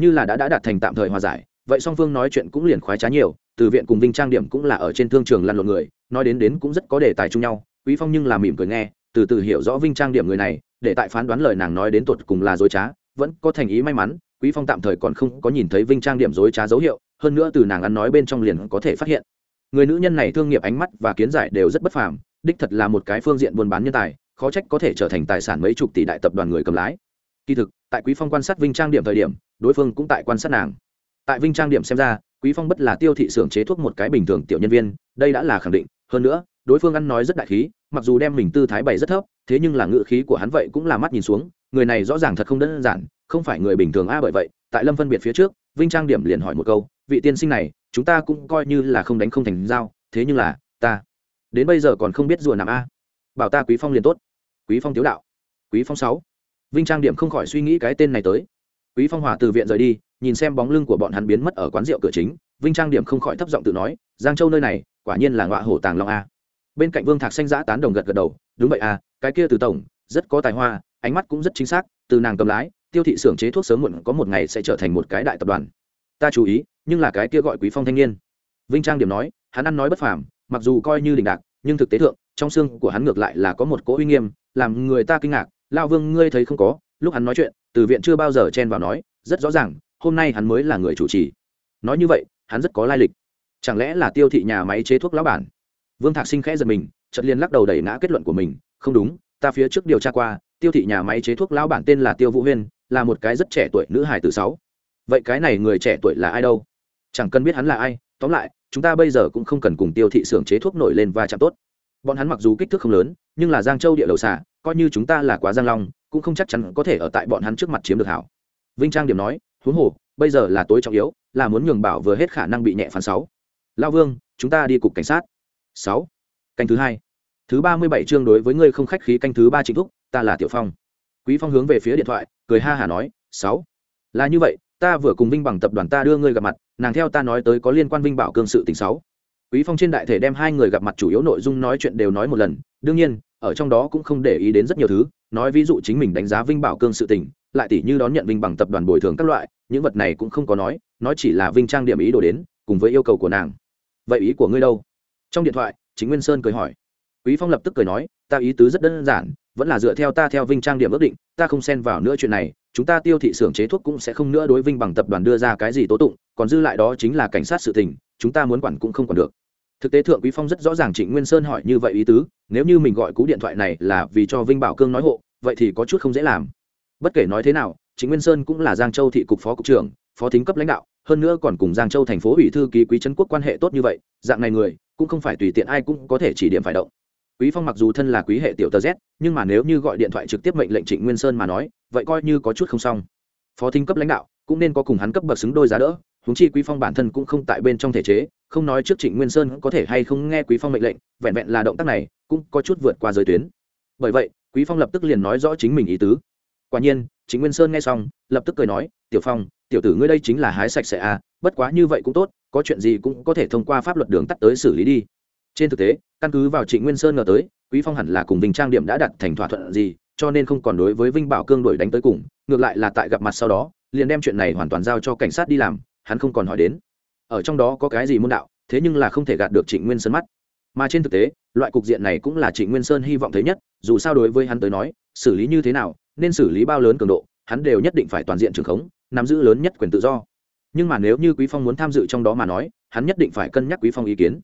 Như là đã đã đạt thành tạm thời hòa giải, vậy song phương nói chuyện cũng liền khoái trá nhiều, từ viện cùng vinh trang điểm cũng là ở trên thương trường lăn lộn người, nói đến đến cũng rất có đề tài chung nhau, quý phong nhưng là mỉm cười nghe, từ từ hiểu rõ vinh trang điểm người này, để tại phán đoán lời nàng nói đến tuột cùng là dối trá, vẫn có thành ý may mắn, quý phong tạm thời còn không có nhìn thấy vinh trang điểm dối trá dấu hiệu, hơn nữa từ nàng ăn nói bên trong liền có thể phát hiện. Người nữ nhân này thương nghiệp ánh mắt và kiến giải đều rất bất phàm đích thật là một cái phương diện buôn bán nhân tài khó trách có thể trở thành tài sản mấy chục tỷ đại tập đoàn người cầm lái. Kỳ thực tại quý phong quan sát vinh trang điểm thời điểm đối phương cũng tại quan sát nàng. Tại vinh trang điểm xem ra quý phong bất là tiêu thị xưởng chế thuốc một cái bình thường tiểu nhân viên đây đã là khẳng định. Hơn nữa đối phương ăn nói rất đại khí mặc dù đem mình tư thái bày rất thấp thế nhưng là ngự khí của hắn vậy cũng là mắt nhìn xuống người này rõ ràng thật không đơn giản không phải người bình thường a bởi vậy tại lâm phân biệt phía trước vinh trang điểm liền hỏi một câu vị tiên sinh này chúng ta cũng coi như là không đánh không thành giao, thế nhưng là đến bây giờ còn không biết rùa nằm a. Bảo ta quý phong liền tốt. Quý phong tiếu đạo. Quý phong sáu. Vinh trang điểm không khỏi suy nghĩ cái tên này tới. Quý phong hòa từ viện rời đi, nhìn xem bóng lưng của bọn hắn biến mất ở quán rượu cửa chính, vinh trang điểm không khỏi thấp giọng tự nói, giang châu nơi này, quả nhiên là ngọa hổ tàng long a. Bên cạnh vương thạc xanh giã tán đồng gật gật đầu, đúng vậy a, cái kia từ tổng, rất có tài hoa, ánh mắt cũng rất chính xác, từ nàng cầm lái, tiêu thị xưởng chế thuốc sớm muộn có một ngày sẽ trở thành một cái đại tập đoàn. Ta chú ý, nhưng là cái kia gọi quý phong thanh niên. Vinh trang điểm nói, hắn ăn nói bất phàm mặc dù coi như đình đạc, nhưng thực tế thượng, trong xương của hắn ngược lại là có một cỗ uy nghiêm, làm người ta kinh ngạc. Lao vương, ngươi thấy không có? Lúc hắn nói chuyện, từ viện chưa bao giờ chen vào nói, rất rõ ràng, hôm nay hắn mới là người chủ trì. Nói như vậy, hắn rất có lai lịch. Chẳng lẽ là tiêu thị nhà máy chế thuốc lão bản? Vương thạc sinh khẽ giật mình, chợt liền lắc đầu đẩy ngã kết luận của mình. Không đúng, ta phía trước điều tra qua, tiêu thị nhà máy chế thuốc lão bản tên là tiêu vũ huyên, là một cái rất trẻ tuổi nữ hải từ sáu. Vậy cái này người trẻ tuổi là ai đâu? Chẳng cần biết hắn là ai, tóm lại chúng ta bây giờ cũng không cần cùng tiêu thị xưởng chế thuốc nổi lên và chạm tốt. Bọn hắn mặc dù kích thước không lớn, nhưng là giang châu địa đầu xả coi như chúng ta là quá giang long, cũng không chắc chắn có thể ở tại bọn hắn trước mặt chiếm được hảo. Vinh trang điểm nói huống hồ, bây giờ là tối trọng yếu, là muốn nhường bảo vừa hết khả năng bị nhẹ phán sáu. Lao vương, chúng ta đi cục cảnh sát. Sáu. Canh thứ hai. Thứ ba mươi bảy chương đối với ngươi không khách khí, canh thứ ba chính thúc ta là tiểu phong. Quý phong hướng về phía điện thoại, cười ha hả nói, sáu. Là như vậy, ta vừa cùng vinh bằng tập đoàn ta đưa ngươi gặp mặt nàng theo ta nói tới có liên quan vinh bảo cương sự tình sáu. Quý phong trên đại thể đem hai người gặp mặt chủ yếu nội dung nói chuyện đều nói một lần, đương nhiên, ở trong đó cũng không để ý đến rất nhiều thứ, nói ví dụ chính mình đánh giá vinh bảo cương sự tình, lại tỷ như đón nhận vinh bằng tập đoàn bồi thường các loại, những vật này cũng không có nói nói chỉ là vinh trang điểm ý đồ đến, cùng với yêu cầu của nàng. Vậy ý của ngươi đâu? Trong điện thoại, chính nguyên sơn cười hỏi. Quý phong lập tức cười nói, ta ý tứ rất đơn giản, vẫn là dựa theo ta theo vinh trang điểm ước định, ta không xen vào nữa chuyện này, chúng ta tiêu thị xưởng chế thuốc cũng sẽ không nữa đối vinh bằng tập đoàn đưa ra cái gì tố tụng còn dư lại đó chính là cảnh sát sự tình, chúng ta muốn quản cũng không còn được. Thực tế thượng quý phong rất rõ ràng trịnh nguyên sơn hỏi như vậy ý tứ, nếu như mình gọi cú điện thoại này là vì cho vinh bảo cương nói hộ, vậy thì có chút không dễ làm. Bất kể nói thế nào, trịnh nguyên sơn cũng là giang châu thị cục phó cục trưởng, phó thính cấp lãnh đạo, hơn nữa còn cùng giang châu thành phố ủy thư ký quý trấn quốc quan hệ tốt như vậy, dạng này người, cũng không phải tùy tiện ai cũng có thể chỉ điểm phải động. Quý phong mặc dù thân là quý hệ tiểu tờ z, nhưng mà nếu như gọi điện thoại trực tiếp mệnh lệnh trịnh nguyên sơn mà nói, vậy coi như có chút không xong. Phó thính cấp lãnh đạo, cũng nên có cùng hắn cấp bậc xứng đôi giá đỡ huống chi quý phong bản thân cũng không tại bên trong thể chế, không nói trước trịnh nguyên sơn có thể hay không nghe quý phong mệnh lệnh, vẹn vẹn là động tác này cũng có chút vượt qua giới tuyến. Bởi vậy, quý phong lập tức liền nói rõ chính mình ý tứ. Quả nhiên, trịnh nguyên sơn nghe xong, lập tức cười nói, tiểu phong, tiểu tử ngươi đây chính là hái sạch sẽ à bất quá như vậy cũng tốt, có chuyện gì cũng có thể thông qua pháp luật đường tắt tới xử lý đi. Trên thực tế, căn cứ vào trịnh nguyên sơn ngờ tới, quý phong hẳn là cùng vinh trang điểm đã đặt thành thỏa thuận gì, cho nên không còn đối với vinh bảo cương đuổi đánh tới cùng, ngược lại là tại gặp mặt sau đó, liền đem chuyện này hoàn toàn giao cho cảnh sát đi làm hắn không còn hỏi đến. Ở trong đó có cái gì môn đạo, thế nhưng là không thể gạt được trịnh nguyên sơn mắt. Mà trên thực tế, loại cục diện này cũng là trịnh nguyên sơn hy vọng thấy nhất, dù sao đối với hắn tới nói, xử lý như thế nào, nên xử lý bao lớn cường độ, hắn đều nhất định phải toàn diện trường khống, nắm giữ lớn nhất quyền tự do. Nhưng mà nếu như quý phong muốn tham dự trong đó mà nói, hắn nhất định phải cân nhắc quý phong ý kiến.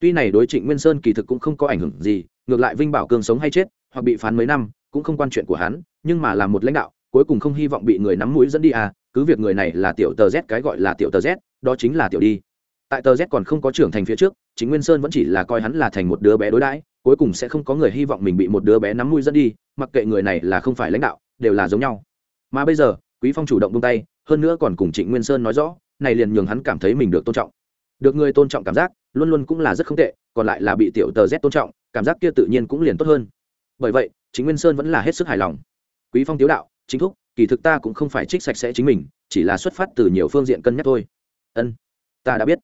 Tuy này đối trịnh nguyên sơn kỳ thực cũng không có ảnh hưởng gì, ngược lại vinh bảo cường sống hay chết, hoặc bị phán mấy năm, cũng không quan chuyện của hắn, nhưng mà là một lãnh đạo, cuối cùng không hy vọng bị người nắm mũi dẫn đi à cứ việc người này là tiểu tờ z cái gọi là tiểu tờ z, đó chính là tiểu đi. Tại tờ z còn không có trưởng thành phía trước, chính nguyên sơn vẫn chỉ là coi hắn là thành một đứa bé đối đãi, cuối cùng sẽ không có người hy vọng mình bị một đứa bé nắm mũi dẫn đi, mặc kệ người này là không phải lãnh đạo, đều là giống nhau. Mà bây giờ, quý phong chủ động buông tay, hơn nữa còn cùng trịnh nguyên sơn nói rõ, này liền nhường hắn cảm thấy mình được tôn trọng. Được người tôn trọng cảm giác, luôn luôn cũng là rất không tệ, còn lại là bị tiểu tờ z tôn trọng, cảm giác kia tự nhiên cũng liền tốt hơn. Bởi vậy chính nguyên sơn vẫn là hết sức hài lòng. Quý phong tiếu đạo, chính thúc kỳ thực ta cũng không phải trích sạch sẽ chính mình, chỉ là xuất phát từ nhiều phương diện cân nhắc thôi. Ân, ta đã biết.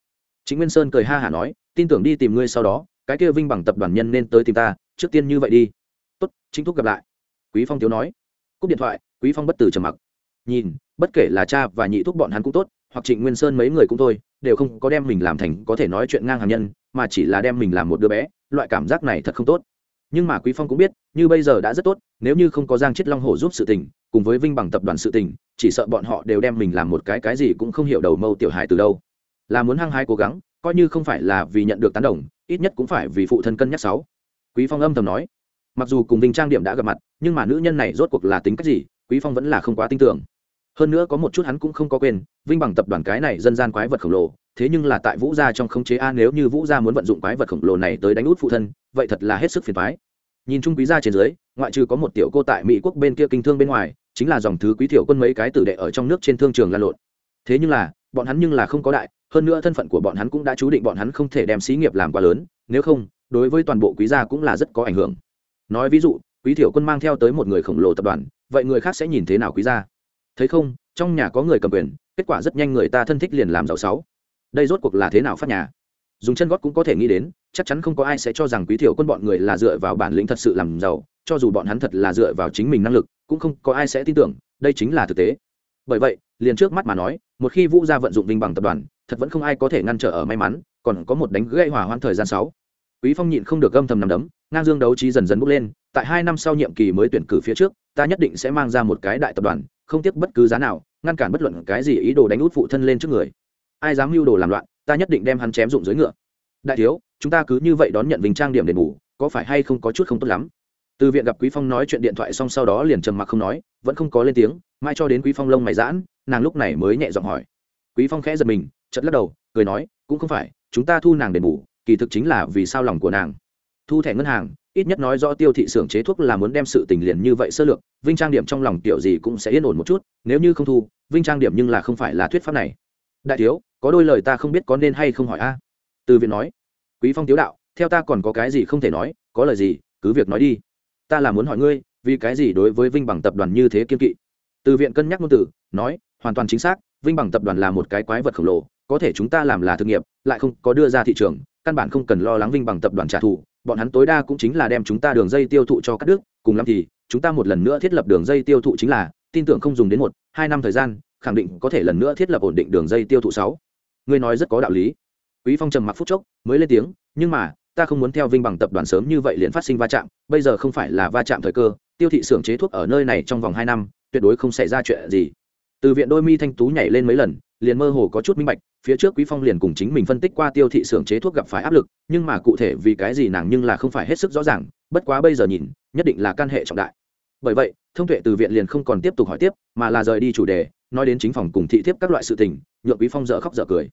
Chính nguyên sơn cười ha hả nói, tin tưởng đi tìm ngươi sau đó, cái kia vinh bằng tập đoàn nhân nên tới tìm ta, trước tiên như vậy đi. Tốt, chính thúc gặp lại. Quý phong thiếu nói. Cúp điện thoại, quý phong bất tử trầm mặc. Nhìn, bất kể là cha và nhị thúc bọn hắn cũng tốt, hoặc trịnh nguyên sơn mấy người cũng thôi, đều không có đem mình làm thành có thể nói chuyện ngang hàng nhân, mà chỉ là đem mình làm một đứa bé, loại cảm giác này thật không tốt. Nhưng mà quý phong cũng biết, như bây giờ đã rất tốt, nếu như không có giang chết long hổ giúp sự tình cùng với vinh bằng tập đoàn sự tình, chỉ sợ bọn họ đều đem mình làm một cái cái gì cũng không hiểu đầu mâu tiểu hài từ đâu. Là muốn hăng hái cố gắng, coi như không phải là vì nhận được tán đồng, ít nhất cũng phải vì phụ thân cân nhắc sáu. Quý phong âm thầm nói. Mặc dù cùng vinh trang điểm đã gặp mặt, nhưng mà nữ nhân này rốt cuộc là tính cách gì, quý phong vẫn là không quá tin tưởng. Hơn nữa có một chút hắn cũng không có quên, vinh bằng tập đoàn cái này dân gian quái vật khổng lồ, thế nhưng là tại vũ gia trong khống chế a, nếu như vũ gia muốn vận dụng quái vật khổng lồ này tới đánh út phụ thân, vậy thật là hết sức phiền toái nhìn chung quý gia trên dưới, ngoại trừ có một tiểu cô tại mỹ quốc bên kia kinh thương bên ngoài, chính là dòng thứ quý tiểu quân mấy cái tử đệ ở trong nước trên thương trường lan lộn. Thế nhưng là, bọn hắn nhưng là không có đại, hơn nữa thân phận của bọn hắn cũng đã chú định bọn hắn không thể đem xí nghiệp làm quá lớn, nếu không, đối với toàn bộ quý gia cũng là rất có ảnh hưởng. Nói ví dụ, quý thiểu quân mang theo tới một người khổng lồ tập đoàn, vậy người khác sẽ nhìn thế nào quý gia? Thấy không, trong nhà có người cầm quyền, kết quả rất nhanh người ta thân thích liền làm giàu sáu. Đây rốt cuộc là thế nào phát nhà? Dùng chân gót cũng có thể nghĩ đến, chắc chắn không có ai sẽ cho rằng quý thiểu quân bọn người là dựa vào bản lĩnh thật sự làm giàu, cho dù bọn hắn thật là dựa vào chính mình năng lực, cũng không có ai sẽ tin tưởng, đây chính là thực tế. Bởi vậy, liền trước mắt mà nói, một khi vũ gia vận dụng vinh bằng tập đoàn, thật vẫn không ai có thể ngăn trở ở may mắn, còn có một đánh gây hỏa hoạn thời gian sáu. Quý phong nhịn không được gâm thầm nằm đấm, ngang dương đấu trí dần dần bốc lên, tại hai năm sau nhiệm kỳ mới tuyển cử phía trước, ta nhất định sẽ mang ra một cái đại tập đoàn, không tiếc bất cứ giá nào, ngăn cản bất luận cái gì ý đồ đánh út phụ thân lên trước người. Ai dám mưu đồ làm loạn ta nhất định đem hắn chém dụng dưới ngựa. Đại thiếu, chúng ta cứ như vậy đón nhận vinh trang điểm đền bù, có phải hay không có chút không tốt lắm? Từ viện gặp quý phong nói chuyện điện thoại xong sau đó liền trầm mặc không nói, vẫn không có lên tiếng mai cho đến quý phong lông mày giãn, nàng lúc này mới nhẹ giọng hỏi. Quý phong khẽ giật mình, chợt lắc đầu, cười nói, cũng không phải, chúng ta thu nàng đền bù, kỳ thực chính là vì sao lòng của nàng. Thu thẻ ngân hàng, ít nhất nói rõ tiêu thị xưởng chế thuốc là muốn đem sự tình liền như vậy sơ lược, vinh trang điểm trong lòng tiểu gì cũng sẽ yên ổn một chút, nếu như không thu, vinh trang điểm nhưng là không phải là thuyết pháp này. Đại thiếu có đôi lời ta không biết có nên hay không hỏi a. Từ viện nói, quý phong tiếu đạo, theo ta còn có cái gì không thể nói, có lời gì, cứ việc nói đi. Ta là muốn hỏi ngươi, vì cái gì đối với vinh bằng tập đoàn như thế kiên kỵ? Từ viện cân nhắc ngôn từ, nói, hoàn toàn chính xác, vinh bằng tập đoàn là một cái quái vật khổng lồ, có thể chúng ta làm là thực nghiệp, lại không có đưa ra thị trường, căn bản không cần lo lắng vinh bằng tập đoàn trả thù. Bọn hắn tối đa cũng chính là đem chúng ta đường dây tiêu thụ cho các nước cùng lắm thì, chúng ta một lần nữa thiết lập đường dây tiêu thụ chính là, tin tưởng không dùng đến một, hai năm thời gian, khẳng định có thể lần nữa thiết lập ổn định đường dây tiêu thụ sáu ngươi nói rất có đạo lý. Quý phong trầm mặc phút chốc, mới lên tiếng, nhưng mà, ta không muốn theo vinh bằng tập đoàn sớm như vậy liền phát sinh va chạm, bây giờ không phải là va chạm thời cơ, tiêu thị xưởng chế thuốc ở nơi này trong vòng hai năm, tuyệt đối không xảy ra chuyện gì. Từ viện đôi mi thanh tú nhảy lên mấy lần, liền mơ hồ có chút minh bạch, phía trước quý phong liền cùng chính mình phân tích qua tiêu thị xưởng chế thuốc gặp phải áp lực, nhưng mà cụ thể vì cái gì nàng nhưng là không phải hết sức rõ ràng, bất quá bây giờ nhìn, nhất định là can hệ trọng đại. Bởi vậy, thông tuệ từ viện liền không còn tiếp tục hỏi tiếp, mà là rời đi chủ đề nói đến chính phòng cùng thị thiếp các loại sự tình, nhượng quý phong dở khóc dở cười.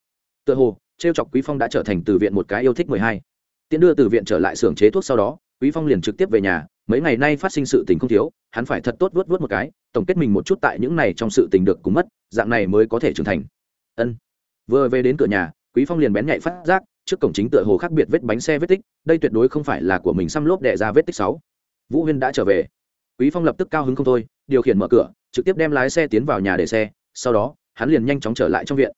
Tựa hồ, trêu chọc quý phong đã trở thành từ viện một cái yêu thích mười hai. Tiễn đưa từ viện trở lại xưởng chế thuốc sau đó, quý phong liền trực tiếp về nhà, mấy ngày nay phát sinh sự tình không thiếu, hắn phải thật tốt vớt vớt một cái, tổng kết mình một chút tại những này trong sự tình được cũng mất, dạng này mới có thể trưởng thành. Ân. Vừa về đến cửa nhà, quý phong liền bén nhạy phát giác, trước cổng chính tựa hồ khác biệt vết bánh xe vết tích, đây tuyệt đối không phải là của mình xăm lốp đẻ ra vết tích sáu. Vũ huyên đã trở về. Quý phong lập tức cao hứng không thôi, điều khiển mở cửa trực tiếp đem lái xe tiến vào nhà để xe, sau đó, hắn liền nhanh chóng trở lại trong viện.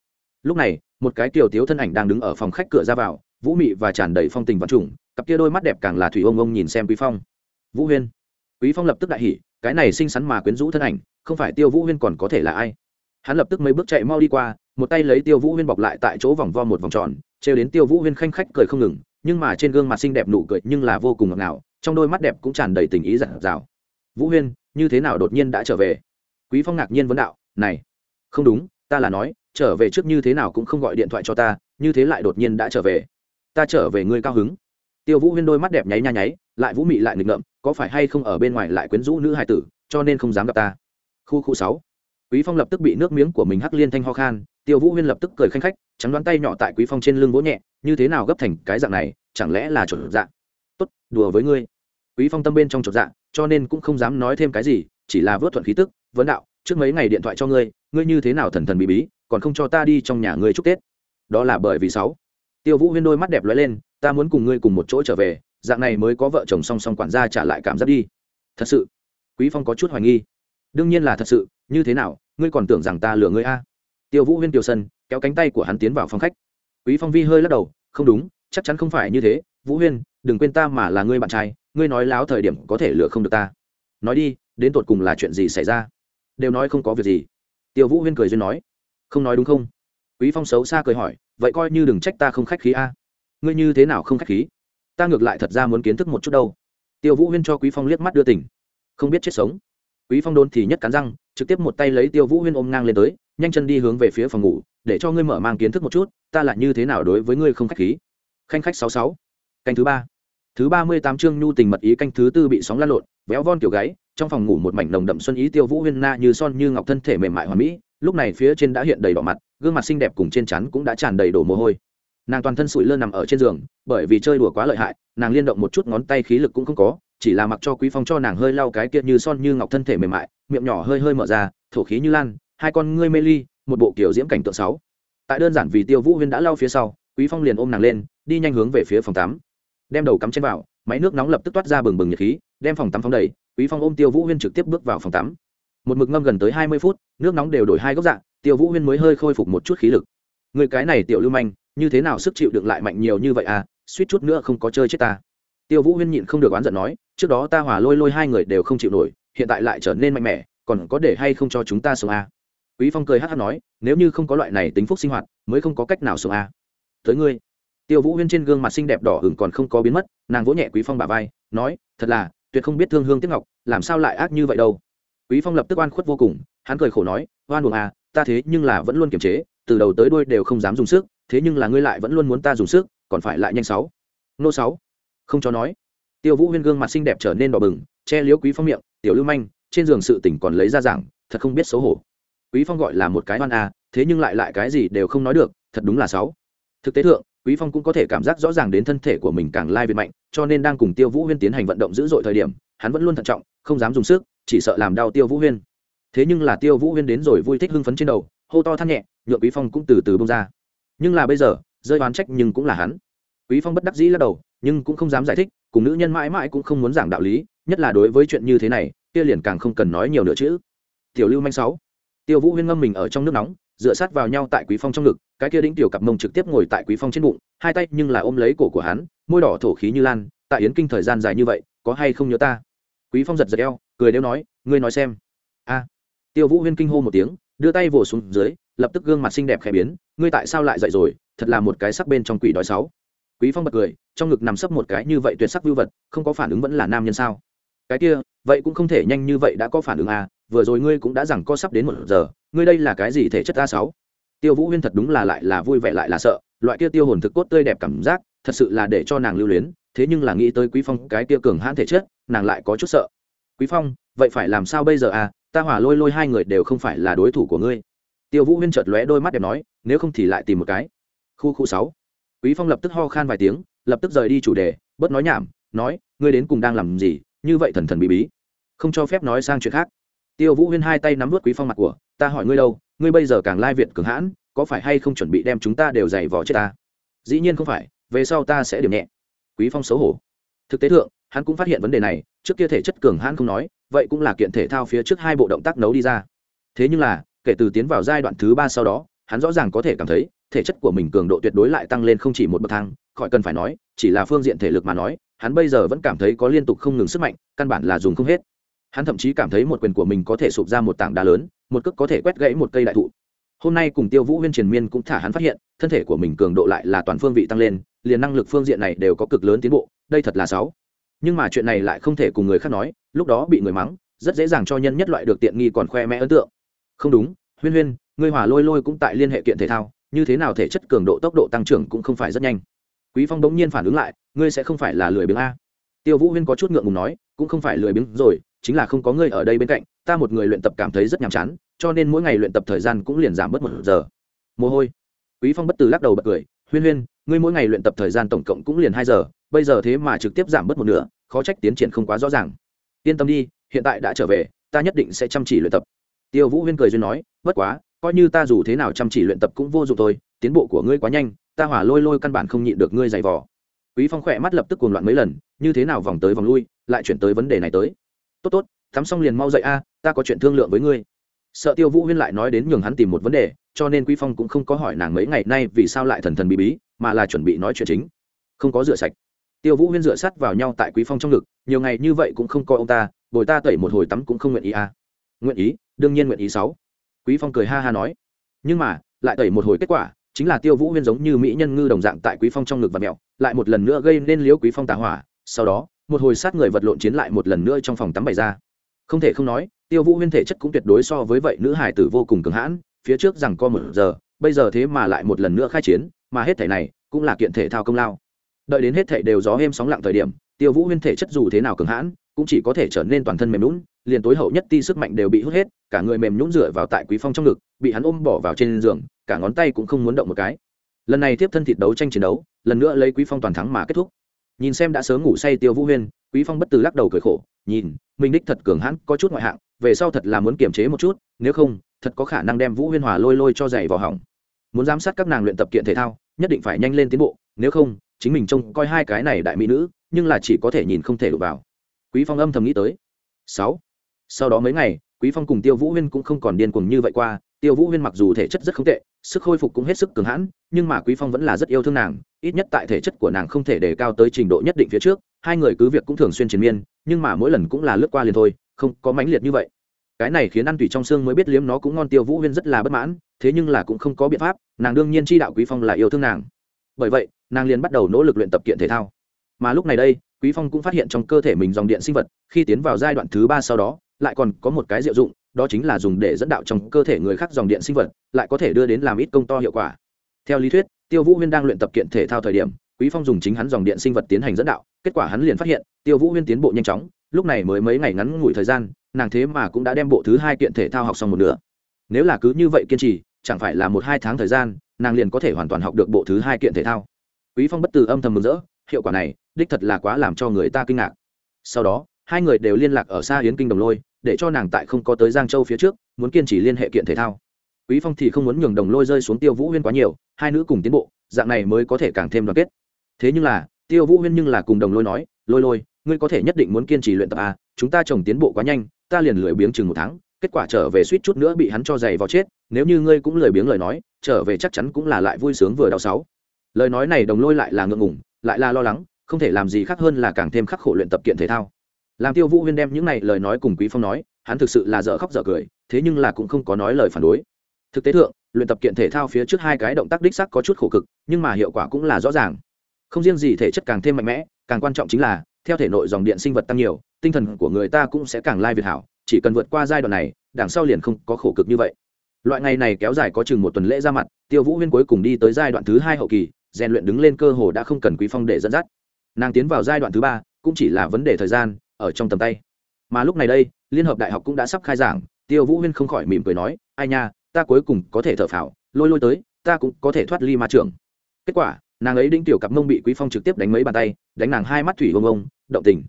Lúc này, một cái kiều tiếu thân ảnh đang đứng ở phòng khách cửa ra vào, vũ mị và tràn đầy phong tình văn trùng, cặp kia đôi mắt đẹp càng là thủy ông ông nhìn xem quý phong. Vũ huyên. Quý phong lập tức đại hỉ, cái này xinh xắn mà quyến rũ thân ảnh, không phải tiêu vũ huyên còn có thể là ai? Hắn lập tức mấy bước chạy mau đi qua, một tay lấy tiêu vũ huyên bọc lại tại chỗ vòng vo một vòng tròn, trêu đến tiêu vũ huyên khanh khách cười không ngừng, nhưng mà trên gương mặt xinh đẹp nụ cười nhưng là vô cùng ngọt ngào, trong đôi mắt đẹp cũng tràn đầy tình ý giản dào. Vũ huyên, như thế nào đột nhiên đã trở về? Quý phong ngạc nhiên vấn đạo, này, không đúng, ta là nói, trở về trước như thế nào cũng không gọi điện thoại cho ta, như thế lại đột nhiên đã trở về. Ta trở về ngươi cao hứng. Tiêu vũ huyên đôi mắt đẹp nháy nha nháy, lại vũ mị lại nghịch ngợm, có phải hay không ở bên ngoài lại quyến rũ nữ hài tử, cho nên không dám gặp ta? Khu khu sáu. Quý phong lập tức bị nước miếng của mình hắc liên thanh ho khan, tiêu vũ huyên lập tức cười khanh khách, trắng đoán tay nhỏ tại quý phong trên lưng vỗ nhẹ, như thế nào gấp thành cái dạng này, chẳng lẽ là chuẩn dạng tốt, đùa với ngươi. Quý phong tâm bên trong chột dạng cho nên cũng không dám nói thêm cái gì, chỉ là vớt thuận khí tức vấn đạo, trước mấy ngày điện thoại cho ngươi ngươi như thế nào thần thần bí bí, còn không cho ta đi trong nhà ngươi chúc tết? Đó là bởi vì sáu. Tiêu vũ huyên đôi mắt đẹp lóe lên, ta muốn cùng ngươi cùng một chỗ trở về, dạng này mới có vợ chồng song song quản gia trả lại cảm giác đi. Thật sự? Quý phong có chút hoài nghi. Đương nhiên là thật sự, như thế nào, ngươi còn tưởng rằng ta lừa ngươi a? Tiêu vũ huyên tiêu sân, kéo cánh tay của hắn tiến vào phòng khách. Quý phong vi hơi lắc đầu, không đúng, chắc chắn không phải như thế. Vũ huyên, đừng quên ta mà là ngươi bạn trai, ngươi nói láo thời điểm có thể lừa không được ta. Nói đi, đến tột cùng là chuyện gì xảy ra? Đều nói không có việc gì. Tiêu vũ huyên cười duyên nói, không nói đúng không? Quý phong xấu xa cười hỏi, vậy coi như đừng trách ta không khách khí a. Ngươi như thế nào không khách khí? Ta ngược lại thật ra muốn kiến thức một chút đâu. Tiêu vũ huyên cho quý phong liếc mắt đưa tỉnh. Không biết chết sống. Quý phong đôn thì nhất cắn răng, trực tiếp một tay lấy tiêu vũ huyên ôm ngang lên tới, nhanh chân đi hướng về phía phòng ngủ, để cho ngươi mở mang kiến thức một chút, ta là như thế nào đối với ngươi không khách khí? Khanh khách sáu sáu. Canh thứ ba. Thứ ba mươi tám chương nhu tình mật ý canh thứ tư bị sóng lan lộn, véo von kiểu gáy trong phòng ngủ một mảnh nồng đậm xuân ý tiêu vũ huyên na như son như ngọc thân thể mềm mại hoàn mỹ, lúc này phía trên đã hiện đầy đỏ mặt, gương mặt xinh đẹp cùng trên chắn cũng đã tràn đầy đổ mồ hôi. Nàng toàn thân sụi lơ nằm ở trên giường, bởi vì chơi đùa quá lợi hại, nàng liên động một chút ngón tay khí lực cũng không có, chỉ là mặc cho quý phong cho nàng hơi lau cái kia như son như ngọc thân thể mềm mại, miệng nhỏ hơi hơi mở ra, thổ khí như lan, hai con ngươi mê ly, một bộ kiểu diễm cảnh tượng sáu. Tại đơn giản vì tiêu vũ huyên đã lau phía sau, quý phong liền ôm nàng lên, đi nhanh hướng về phía phòng tắm. Đem đầu cắm trên vào, máy nước nóng lập tức toát ra bừng bừng nhiệt khí, đem phòng tắm phóng đầy quý phong ôm tiêu vũ huyên trực tiếp bước vào phòng tắm một mực ngâm gần tới hai mươi phút, nước nóng đều đổi hai góc dạng, tiêu vũ huyên mới hơi khôi phục một chút khí lực người cái này tiểu lưu manh, như thế nào sức chịu đựng lại mạnh nhiều như vậy à suýt chút nữa không có chơi chết ta tiêu vũ huyên nhịn không được oán giận nói, trước đó ta hòa lôi lôi hai người đều không chịu nổi, hiện tại lại trở nên mạnh mẽ, còn có để hay không cho chúng ta sống à. quý phong cười hát hát nói, nếu như không có loại này tính phúc sinh hoạt, mới không có cách nào sống à. tới ngươi tiêu vũ huyên trên gương mặt xinh đẹp đỏ hửng còn không có biến mất, nàng vỗ nhẹ quý phong bả vai, nói, thật là tuyệt không biết thương hương tiếc ngọc, làm sao lại ác như vậy đâu. Quý phong lập tức oan khuất vô cùng, hắn cười khổ nói, oan buồng à ta thế nhưng là vẫn luôn kiềm chế, từ đầu tới đuôi đều không dám dùng sức, thế nhưng là ngươi lại vẫn luôn muốn ta dùng sức, còn phải lại nhanh sáu. Nô sáu, không cho nói. Tiêu vũ huyên gương mặt xinh đẹp trở nên đỏ bừng, che liếu quý phong miệng, tiểu lưu manh, trên giường sự tỉnh còn lấy ra giảng, thật không biết xấu hổ. Quý phong gọi là một cái oan à thế nhưng lại lại cái gì đều không nói được, thật đúng là sáu. Thực tế thượng quý phong cũng có thể cảm giác rõ ràng đến thân thể của mình càng lai việt mạnh, cho nên đang cùng tiêu vũ huyên tiến hành vận động dữ dội thời điểm, hắn vẫn luôn thận trọng, không dám dùng sức, chỉ sợ làm đau tiêu vũ huyên. Thế nhưng là tiêu vũ huyên đến rồi vui thích hưng phấn trên đầu, hô to than nhẹ nhựa quý phong cũng từ từ bông ra. Nhưng là bây giờ, rơi oán trách nhưng cũng là hắn. Quý phong bất đắc dĩ lắc đầu, nhưng cũng không dám giải thích, cùng nữ nhân mãi mãi cũng không muốn giảng đạo lý, nhất là đối với chuyện như thế này, kia liền càng không cần nói nhiều nữa chứ. Tiểu lưu manh sáu. Tiêu vũ huyên ngâm mình ở trong nước nóng, dựa sát vào nhau tại quý phong trong ngực cái kia đĩnh tiểu cặp mông trực tiếp ngồi tại quý phong trên bụng, hai tay nhưng là ôm lấy cổ của hắn, môi đỏ thổ khí như lan tại yến kinh thời gian dài như vậy, có hay không nhớ ta? Quý phong giật giật eo, cười đeo nói, ngươi nói xem. A. Tiêu vũ huyên kinh hô một tiếng, đưa tay vồ xuống dưới, lập tức gương mặt xinh đẹp khẽ biến, ngươi tại sao lại dậy rồi? Thật là một cái sắc bên trong quỷ đói sáu. Quý phong bật cười, trong ngực nằm sấp một cái như vậy tuyệt sắc vưu vật, không có phản ứng vẫn là nam nhân sao? Cái kia, vậy cũng không thể nhanh như vậy đã có phản ứng à vừa rồi ngươi cũng đã rằng có sắp đến một giờ, ngươi đây là cái gì thể chất a sáu? Tiêu vũ huyên thật đúng là lại là vui vẻ lại là sợ, loại kia tiêu hồn thực cốt tươi đẹp cảm giác, thật sự là để cho nàng lưu luyến, thế nhưng là nghĩ tới quý phong, cái kia cường hãn thể chất, nàng lại có chút sợ. Quý phong, vậy phải làm sao bây giờ à? Ta hỏa lôi lôi hai người đều không phải là đối thủ của ngươi. Tiêu vũ huyên chợt lóe đôi mắt đẹp nói, nếu không thì lại tìm một cái. Khu khu sáu. Quý phong lập tức ho khan vài tiếng, lập tức rời đi chủ đề, bớt nói nhảm, nói, ngươi đến cùng đang làm gì? Như vậy thần thần bí bí. Không cho phép nói sang chuyện khác tiêu vũ huyên hai tay nắm vớt quý phong mặt của, ta hỏi ngươi đâu, ngươi bây giờ càng lai việt cường hãn, có phải hay không chuẩn bị đem chúng ta đều giày vò chết ta? Dĩ nhiên không phải, về sau ta sẽ điểm nhẹ. Quý phong xấu hổ. Thực tế thượng, hắn cũng phát hiện vấn đề này, trước kia thể chất cường hãn không nói, vậy cũng là kiện thể thao phía trước hai bộ động tác nấu đi ra. Thế nhưng là, kể từ tiến vào giai đoạn thứ ba sau đó, hắn rõ ràng có thể cảm thấy, thể chất của mình cường độ tuyệt đối lại tăng lên không chỉ một bậc thang, khỏi cần phải nói, chỉ là phương diện thể lực mà nói, hắn bây giờ vẫn cảm thấy có liên tục không ngừng sức mạnh, căn bản là dùng không hết hắn thậm chí cảm thấy một quyền của mình có thể sụp ra một tảng đá lớn, một cước có thể quét gãy một cây đại thụ. Hôm nay cùng tiêu vũ huyên triền miên cũng thả hắn phát hiện, thân thể của mình cường độ lại là toàn phương vị tăng lên, liền năng lực phương diện này đều có cực lớn tiến bộ, đây thật là sáu. Nhưng mà chuyện này lại không thể cùng người khác nói, lúc đó bị người mắng, rất dễ dàng cho nhân nhất loại được tiện nghi còn khoe mẽ ấn tượng. Không đúng, huyên huyên, ngươi hòa lôi lôi cũng tại liên hệ kiện thể thao, như thế nào thể chất cường độ tốc độ tăng trưởng cũng không phải rất nhanh. Quý phong bỗng nhiên phản ứng lại, ngươi sẽ không phải là lười biếng a. Tiêu vũ huyên có chút ngượng ngùng nói, cũng không phải lười biếng rồi chính là không có ngươi ở đây bên cạnh, ta một người luyện tập cảm thấy rất nhàm chán, cho nên mỗi ngày luyện tập thời gian cũng liền giảm bớt một giờ. Mồ hôi. Quý phong bất từ lắc đầu bật cười, huyên huyên, ngươi mỗi ngày luyện tập thời gian tổng cộng cũng liền hai giờ, bây giờ thế mà trực tiếp giảm bớt một nửa, khó trách tiến triển không quá rõ ràng. Yên tâm đi, hiện tại đã trở về, ta nhất định sẽ chăm chỉ luyện tập. Tiêu vũ huyên cười duyên nói, bất quá, coi như ta dù thế nào chăm chỉ luyện tập cũng vô dụng thôi, tiến bộ của ngươi quá nhanh, ta hỏa lôi lôi căn bản không nhịn được ngươi giày vò. Quý phong khỏe mắt lập tức cuồng loạn mấy lần, như thế nào vòng tới vòng lui, lại chuyển tới vấn đề này tới? Tốt tốt, tắm xong liền mau dậy a, ta có chuyện thương lượng với ngươi. Sợ tiêu vũ huyên lại nói đến nhường hắn tìm một vấn đề, cho nên quý phong cũng không có hỏi nàng mấy ngày nay vì sao lại thần thần bí bí, mà là chuẩn bị nói chuyện chính. Không có rửa sạch. Tiêu vũ huyên rửa sắt vào nhau tại quý phong trong ngực, nhiều ngày như vậy cũng không coi ông ta, bồi ta tẩy một hồi tắm cũng không nguyện ý à nguyện ý, đương nhiên nguyện ý sáu. Quý phong cười ha ha nói. Nhưng mà, lại tẩy một hồi kết quả, chính là tiêu vũ huyên giống như mỹ nhân ngư đồng dạng tại quý phong trong ngực và mẹo, lại một lần nữa gây nên liếu quý phong tà hỏa, sau đó một hồi sát người vật lộn chiến lại một lần nữa trong phòng tắm bày ra. Không thể không nói, tiêu vũ huyên thể chất cũng tuyệt đối so với vậy nữ hải tử vô cùng cường hãn, phía trước rằng co một giờ, bây giờ thế mà lại một lần nữa khai chiến, mà hết thể này cũng là kiện thể thao công lao. Đợi đến hết thể đều gió êm sóng lặng thời điểm, tiêu vũ huyên thể chất dù thế nào cường hãn, cũng chỉ có thể trở nên toàn thân mềm lún liền tối hậu nhất ti sức mạnh đều bị hút hết, cả người mềm nhũn dựa vào tại quý phong trong ngực, bị hắn ôm bỏ vào trên giường, cả ngón tay cũng không muốn động một cái. Lần này tiếp thân thịt đấu tranh chiến đấu, lần nữa lấy quý phong toàn thắng mà kết thúc nhìn xem đã sớm ngủ say tiêu vũ huyên, quý phong bất từ lắc đầu cười khổ, nhìn, mình đích thật cường hãn, có chút ngoại hạng, về sau thật là muốn kiềm chế một chút, nếu không, thật có khả năng đem vũ huyên hòa lôi lôi cho dày vào hỏng. Muốn giám sát các nàng luyện tập kiện thể thao, nhất định phải nhanh lên tiến bộ, nếu không, chính mình trông coi hai cái này đại mỹ nữ, nhưng là chỉ có thể nhìn không thể đụng vào. Quý phong âm thầm nghĩ tới. Sáu. Sau đó mấy ngày, quý phong cùng tiêu vũ huyên cũng không còn điên cuồng như vậy qua, tiêu vũ huyên mặc dù thể chất rất không tệ sức khôi phục cũng hết sức cường hãn, nhưng mà quý phong vẫn là rất yêu thương nàng, ít nhất tại thể chất của nàng không thể đề cao tới trình độ nhất định phía trước, hai người cứ việc cũng thường xuyên chiến miên, nhưng mà mỗi lần cũng là lướt qua liền thôi, không có mãnh liệt như vậy. Cái này khiến ăn tùy trong xương mới biết liếm nó cũng ngon, tiêu vũ huyên rất là bất mãn, thế nhưng là cũng không có biện pháp, nàng đương nhiên chi đạo quý phong là yêu thương nàng. Bởi vậy, nàng liền bắt đầu nỗ lực luyện tập kiện thể thao. Mà lúc này đây, quý phong cũng phát hiện trong cơ thể mình dòng điện sinh vật, khi tiến vào giai đoạn thứ ba sau đó, lại còn có một cái diệu dụng đó chính là dùng để dẫn đạo trong cơ thể người khác dòng điện sinh vật, lại có thể đưa đến làm ít công to hiệu quả. Theo lý thuyết, tiêu vũ huyên đang luyện tập kiện thể thao thời điểm, quý phong dùng chính hắn dòng điện sinh vật tiến hành dẫn đạo, kết quả hắn liền phát hiện, tiêu vũ huyên tiến bộ nhanh chóng, lúc này mới mấy ngày ngắn ngủi thời gian, nàng thế mà cũng đã đem bộ thứ hai kiện thể thao học xong một nửa. Nếu là cứ như vậy kiên trì, chẳng phải là một hai tháng thời gian, nàng liền có thể hoàn toàn học được bộ thứ hai kiện thể thao. Quý phong bất từ âm thầm mừng rỡ, hiệu quả này, đích thật là quá làm cho người ta kinh ngạc. Sau đó, hai người đều liên lạc ở xa yến kinh đồng lôi để cho nàng tại không có tới giang châu phía trước, muốn kiên trì liên hệ kiện thể thao. Quý phong thì không muốn nhường đồng lôi rơi xuống tiêu vũ huyên quá nhiều, hai nữ cùng tiến bộ, dạng này mới có thể càng thêm đoàn kết. Thế nhưng là, tiêu vũ huyên nhưng là cùng đồng lôi nói, lôi lôi, ngươi có thể nhất định muốn kiên trì luyện tập à chúng ta chồng tiến bộ quá nhanh, ta liền lười biếng chừng một tháng, kết quả trở về suýt chút nữa bị hắn cho giày vào chết, nếu như ngươi cũng lười biếng lời nói, trở về chắc chắn cũng là lại vui sướng vừa đau sáu. Lời nói này đồng lôi lại là ngượng ngùng, lại là lo lắng, không thể làm gì khác hơn là càng thêm khắc khổ luyện tập kiện thể thao làm tiêu vũ huyên đem những này lời nói cùng quý phong nói, hắn thực sự là dở khóc dở cười, thế nhưng là cũng không có nói lời phản đối. Thực tế thượng, luyện tập kiện thể thao phía trước hai cái động tác đích sắc có chút khổ cực, nhưng mà hiệu quả cũng là rõ ràng. Không riêng gì thể chất càng thêm mạnh mẽ, càng quan trọng chính là, theo thể nội dòng điện sinh vật tăng nhiều, tinh thần của người ta cũng sẽ càng lai việt hảo, chỉ cần vượt qua giai đoạn này, đằng sau liền không có khổ cực như vậy. Loại ngày này kéo dài có chừng một tuần lễ ra mặt, tiêu vũ huyên cuối cùng đi tới giai đoạn thứ hai hậu kỳ, rèn luyện đứng lên cơ hồ đã không cần quý phong để dẫn dắt. Nàng tiến vào giai đoạn thứ ba, cũng chỉ là vấn đề thời gian ở trong tầm tay. Mà lúc này đây, liên hợp đại học cũng đã sắp khai giảng, tiêu vũ huyên không khỏi mỉm cười nói, ai nha, ta cuối cùng có thể thở phào, lôi lôi tới, ta cũng có thể thoát ly ma trường. Kết quả, nàng ấy đinh tiểu cặp mông bị quý phong trực tiếp đánh mấy bàn tay, đánh nàng hai mắt thủy hông ông động tình.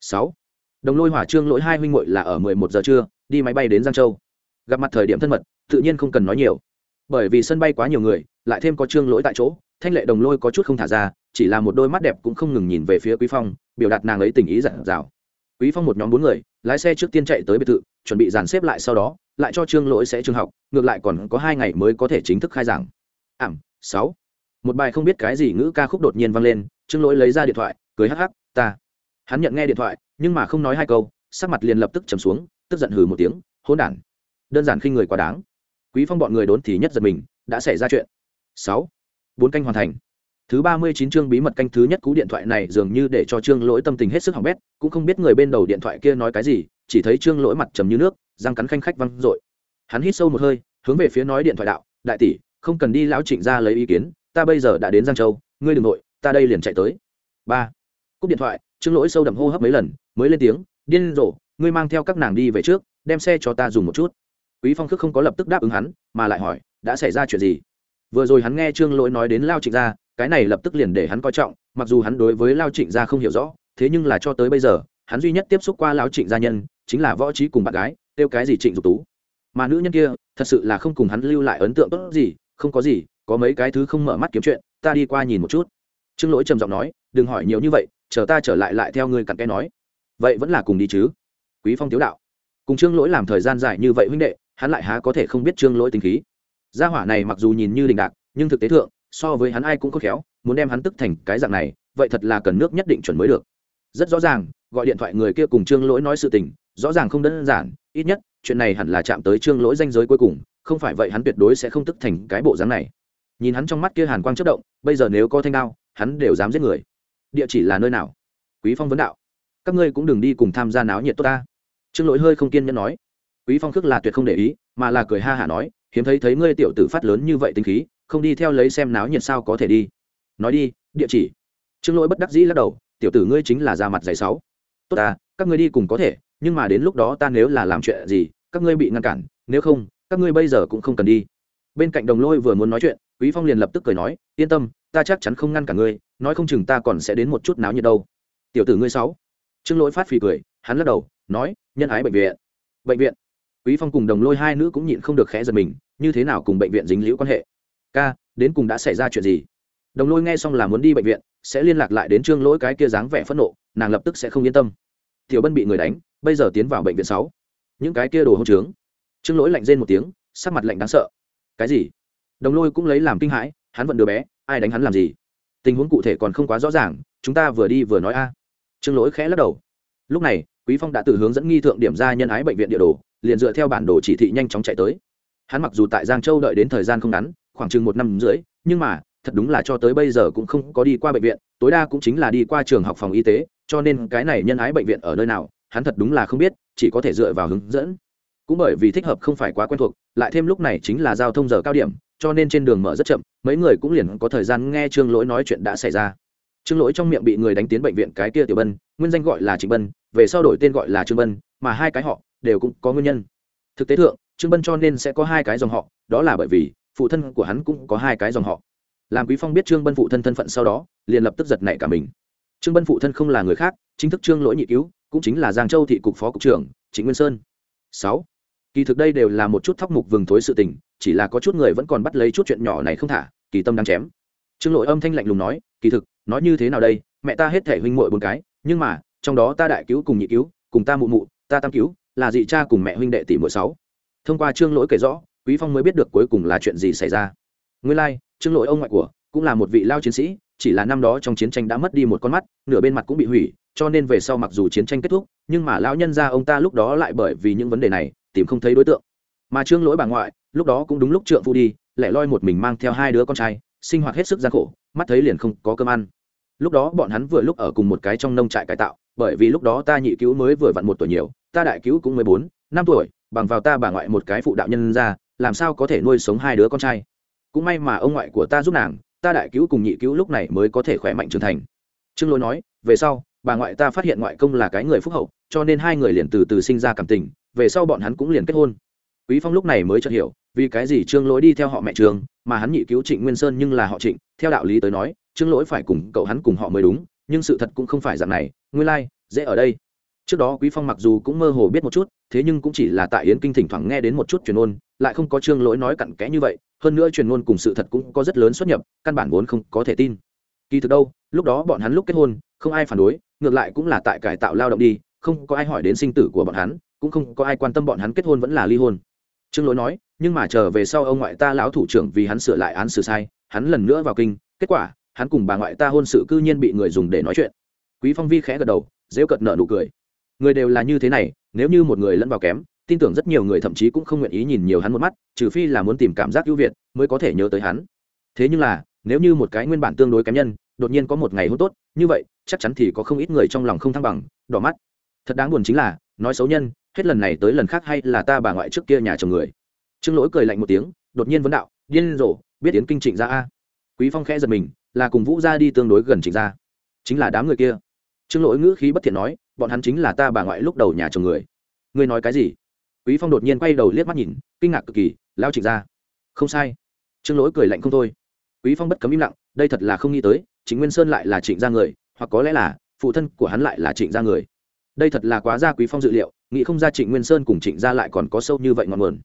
Sáu. Đồng lôi hỏa trương lỗi hai huynh muội là ở mười một giờ trưa, đi máy bay đến giang châu. Gặp mặt thời điểm thân mật, tự nhiên không cần nói nhiều. Bởi vì sân bay quá nhiều người, lại thêm có trương lỗi tại chỗ, thanh lệ đồng lôi có chút không thả ra, chỉ là một đôi mắt đẹp cũng không ngừng nhìn về phía quý phong, biểu đạt nàng ấy tình ý dặn dào quý phong một nhóm bốn người, lái xe trước tiên chạy tới biệt thự, chuẩn bị dàn xếp lại sau đó, lại cho trương lỗi sẽ trường học, ngược lại còn có hai ngày mới có thể chính thức khai giảng. Ảm, sáu. Một bài không biết cái gì ngữ ca khúc đột nhiên vang lên, trương lỗi lấy ra điện thoại, cười hắc hắc, ta. Hắn nhận nghe điện thoại, nhưng mà không nói hai câu, sắc mặt liền lập tức trầm xuống, tức giận hừ một tiếng, hỗn đản, đơn giản khi người quá đáng. Quý phong bọn người đốn thì nhất giật mình, đã xảy ra chuyện. Sáu. Bốn canh hoàn thành thứ ba mươi chín chương bí mật canh thứ nhất cú điện thoại này dường như để cho trương lỗi tâm tình hết sức hỏng bét, cũng không biết người bên đầu điện thoại kia nói cái gì, chỉ thấy trương lỗi mặt trầm như nước, răng cắn khanh khách văng rồi hắn hít sâu một hơi, hướng về phía nói điện thoại đạo, đại tỷ, không cần đi lão trịnh ra lấy ý kiến, ta bây giờ đã đến giang châu, ngươi đừng nội, ta đây liền chạy tới. Ba. Cúp điện thoại, trương lỗi sâu đậm hô hấp mấy lần, mới lên tiếng, điên rồ, ngươi mang theo các nàng đi về trước, đem xe cho ta dùng một chút. Quý phong khước không có lập tức đáp ứng hắn, mà lại hỏi, đã xảy ra chuyện gì? Vừa rồi hắn nghe trương lỗi nói đến lao trịnh gia cái này lập tức liền để hắn coi trọng, mặc dù hắn đối với lao trịnh gia không hiểu rõ, thế nhưng là cho tới bây giờ, hắn duy nhất tiếp xúc qua lao trịnh gia nhân, chính là võ trí cùng bạn gái, kêu cái gì trịnh dục tú. Mà nữ nhân kia, thật sự là không cùng hắn lưu lại ấn tượng tốt gì, không có gì, có mấy cái thứ không mở mắt kiếm chuyện, ta đi qua nhìn một chút. Trương lỗi trầm giọng nói, đừng hỏi nhiều như vậy, chờ ta trở lại lại theo ngươi cặn cái nói. Vậy vẫn là cùng đi chứ. Quý phong tiếu đạo. Cùng trương lỗi làm thời gian dài như vậy huynh đệ, hắn lại há có thể không biết trương lỗi tính khí. Gia hỏa này mặc dù nhìn như đình đạc, nhưng thực tế thượng so với hắn ai cũng khôn khéo, muốn đem hắn tức thành cái dạng này, vậy thật là cần nước nhất định chuẩn mới được. Rất rõ ràng, gọi điện thoại người kia cùng trương lỗi nói sự tình, rõ ràng không đơn giản, ít nhất, chuyện này hẳn là chạm tới trương lỗi danh giới cuối cùng, không phải vậy hắn tuyệt đối sẽ không tức thành cái bộ dáng này. Nhìn hắn trong mắt kia hàn quang chất động, bây giờ nếu có thanh đao, hắn đều dám giết người. Địa chỉ là nơi nào? Quý phong vấn đạo. Các ngươi cũng đừng đi cùng tham gia náo nhiệt tốt ta. Trương lỗi hơi không kiên nhẫn nói. Quý phong khước là tuyệt không để ý, mà là cười ha hả nói, hiếm thấy thấy ngươi tiểu tử phát lớn như vậy tinh khí không đi theo lấy xem náo nhiệt sao có thể đi. Nói đi, địa chỉ. Trương lỗi bất đắc dĩ lắc đầu, tiểu tử ngươi chính là ra mặt giày sáu. Tốt à các ngươi đi cùng có thể, nhưng mà đến lúc đó ta nếu là làm chuyện gì, các ngươi bị ngăn cản, nếu không, các ngươi bây giờ cũng không cần đi. Bên cạnh đồng lôi vừa muốn nói chuyện, quý phong liền lập tức cười nói, yên tâm, ta chắc chắn không ngăn cả ngươi, nói không chừng ta còn sẽ đến một chút náo nhiệt đâu. Tiểu tử ngươi sáu. Trương lỗi phát phì cười, hắn lắc đầu, nói, nhân ái bệnh viện. Bệnh viện. Quý phong cùng đồng lôi hai nữ cũng nhịn không được khẽ giật mình, như thế nào cùng bệnh viện dính liễu quan hệ? Ca, đến cùng đã xảy ra chuyện gì? Đồng lôi nghe xong là muốn đi bệnh viện, sẽ liên lạc lại đến trương lỗi cái kia dáng vẻ phẫn nộ, nàng lập tức sẽ không yên tâm. Tiểu bân bị người đánh, bây giờ tiến vào bệnh viện sáu. Những cái kia đồ hỗn trướng. Trương lỗi lạnh rên một tiếng, sắc mặt lạnh đáng sợ. Cái gì? Đồng lôi cũng lấy làm kinh hãi, hắn vẫn đứa bé, ai đánh hắn làm gì? Tình huống cụ thể còn không quá rõ ràng, chúng ta vừa đi vừa nói a. À. Trương lỗi khẽ lắc đầu. Lúc này, quý phong đã từ hướng dẫn nghi thượng điểm ra nhân ái bệnh viện địa đồ, liền dựa theo bản đồ chỉ thị nhanh chóng chạy tới. Hắn mặc dù tại giang châu đợi đến thời gian không ngắn khoảng chừng một năm rưỡi, nhưng mà, thật đúng là cho tới bây giờ cũng không có đi qua bệnh viện, tối đa cũng chính là đi qua trường học phòng y tế, cho nên cái này nhân ái bệnh viện ở nơi nào, hắn thật đúng là không biết, chỉ có thể dựa vào hướng dẫn. Cũng bởi vì thích hợp không phải quá quen thuộc, lại thêm lúc này chính là giao thông giờ cao điểm, cho nên trên đường mở rất chậm, mấy người cũng liền có thời gian nghe trương lỗi nói chuyện đã xảy ra. Trương lỗi trong miệng bị người đánh tiến bệnh viện cái kia tiểu bân, nguyên danh gọi là trịnh bân, về sau đổi tên gọi là trương bân, mà hai cái họ đều cũng có nguyên nhân. Thực tế thượng, trương bân cho nên sẽ có hai cái dòng họ, đó là bởi vì phụ thân của hắn cũng có hai cái dòng họ. Làm quý phong biết trương bân phụ thân thân phận sau đó, liền lập tức giật nảy cả mình. Trương bân phụ thân không là người khác, chính thức trương lỗi nhị cứu, cũng chính là giang châu thị cục phó cục trưởng, trịnh nguyên sơn. Sáu. Kỳ thực đây đều là một chút thóc mục vừng thối sự tình, chỉ là có chút người vẫn còn bắt lấy chút chuyện nhỏ này không thả, kỳ tâm đang chém. Trương lỗi âm thanh lạnh lùng nói, kỳ thực, nói như thế nào đây, mẹ ta hết thể huynh muội bốn cái, nhưng mà, trong đó ta đại cứu cùng nhị cứu, cùng ta mụ mụ, ta tam cứu, là dị cha cùng mẹ huynh đệ tỷ muội sáu. Thông qua trương lỗi kể rõ quý phong mới biết được cuối cùng là chuyện gì xảy ra. Nguyên lai like, trương lỗi ông ngoại của cũng là một vị lao chiến sĩ chỉ là năm đó trong chiến tranh đã mất đi một con mắt nửa bên mặt cũng bị hủy cho nên về sau mặc dù chiến tranh kết thúc nhưng mà lão nhân gia ông ta lúc đó lại bởi vì những vấn đề này tìm không thấy đối tượng. Mà trương lỗi bà ngoại lúc đó cũng đúng lúc trượng phu đi lẻ loi một mình mang theo hai đứa con trai sinh hoạt hết sức gian khổ mắt thấy liền không có cơm ăn. Lúc đó bọn hắn vừa lúc ở cùng một cái trong nông trại cải tạo bởi vì lúc đó ta nhị cứu mới vừa vặn một tuổi nhiều ta đại cứu cũng mới bốn năm tuổi bằng vào ta bà ngoại một cái phụ đạo nhân ra làm sao có thể nuôi sống hai đứa con trai? Cũng may mà ông ngoại của ta giúp nàng ta đại cứu cùng nhị cứu lúc này mới có thể khỏe mạnh trưởng thành. Trương lỗi nói về sau bà ngoại ta phát hiện ngoại công là cái người phúc hậu cho nên hai người liền từ từ sinh ra cảm tình về sau bọn hắn cũng liền kết hôn. Quý phong lúc này mới chợt hiểu vì cái gì trương lỗi đi theo họ mẹ trường mà hắn nhị cứu trịnh nguyên sơn nhưng là họ trịnh theo đạo lý tới nói trương lỗi phải cùng cậu hắn cùng họ mới đúng nhưng sự thật cũng không phải dạng này nguyên lai、like, dễ ở đây trước đó quý phong mặc dù cũng mơ hồ biết một chút, thế nhưng cũng chỉ là tại yến kinh thỉnh thoảng nghe đến một chút truyền ôn, lại không có trương lỗi nói cặn kẽ như vậy, hơn nữa truyền ngôn cùng sự thật cũng có rất lớn xuất nhập, căn bản vốn không có thể tin. Kỳ thực đâu, lúc đó bọn hắn lúc kết hôn, không ai phản đối, ngược lại cũng là tại cải tạo lao động đi, không có ai hỏi đến sinh tử của bọn hắn, cũng không có ai quan tâm bọn hắn kết hôn vẫn là ly hôn. Trương lỗi nói, nhưng mà chờ về sau ông ngoại ta lão thủ trưởng vì hắn sửa lại án xử sai, hắn lần nữa vào kinh, kết quả, hắn cùng bà ngoại ta hôn sự cư nhiên bị người dùng để nói chuyện. Quý phong vi khẽ gật đầu dễ cợt nợ nụ cười người đều là như thế này, nếu như một người lẫn vào kém, tin tưởng rất nhiều người thậm chí cũng không nguyện ý nhìn nhiều hắn một mắt, trừ phi là muốn tìm cảm giác ưu việt mới có thể nhớ tới hắn. Thế nhưng là, nếu như một cái nguyên bản tương đối kém nhân, đột nhiên có một ngày hôn tốt, như vậy, chắc chắn thì có không ít người trong lòng không thăng bằng, đỏ mắt. Thật đáng buồn chính là, nói xấu nhân, hết lần này tới lần khác hay là ta bà ngoại trước kia nhà chồng người. Trương lỗi cười lạnh một tiếng, đột nhiên vấn đạo, điên rồ, biết tiến kinh trịnh gia a. Quý phong khẽ giật mình, là cùng vũ gia đi tương đối gần trịnh gia chính là đám người kia. Trương lỗi ngữ khí bất thiện nói bọn hắn chính là ta bà ngoại lúc đầu nhà chồng người. Ngươi nói cái gì? Quý phong đột nhiên quay đầu liếc mắt nhìn, kinh ngạc cực kỳ, lao trịnh gia không sai. Trương lỗi cười lạnh không thôi. Quý phong bất cấm im lặng, đây thật là không nghĩ tới chính nguyên sơn lại là trịnh gia người, hoặc có lẽ là, phụ thân của hắn lại là trịnh gia người. Đây thật là quá ra quý phong dự liệu, nghĩ không ra trịnh nguyên sơn cùng trịnh gia lại còn có sâu như vậy ngọn nguồn.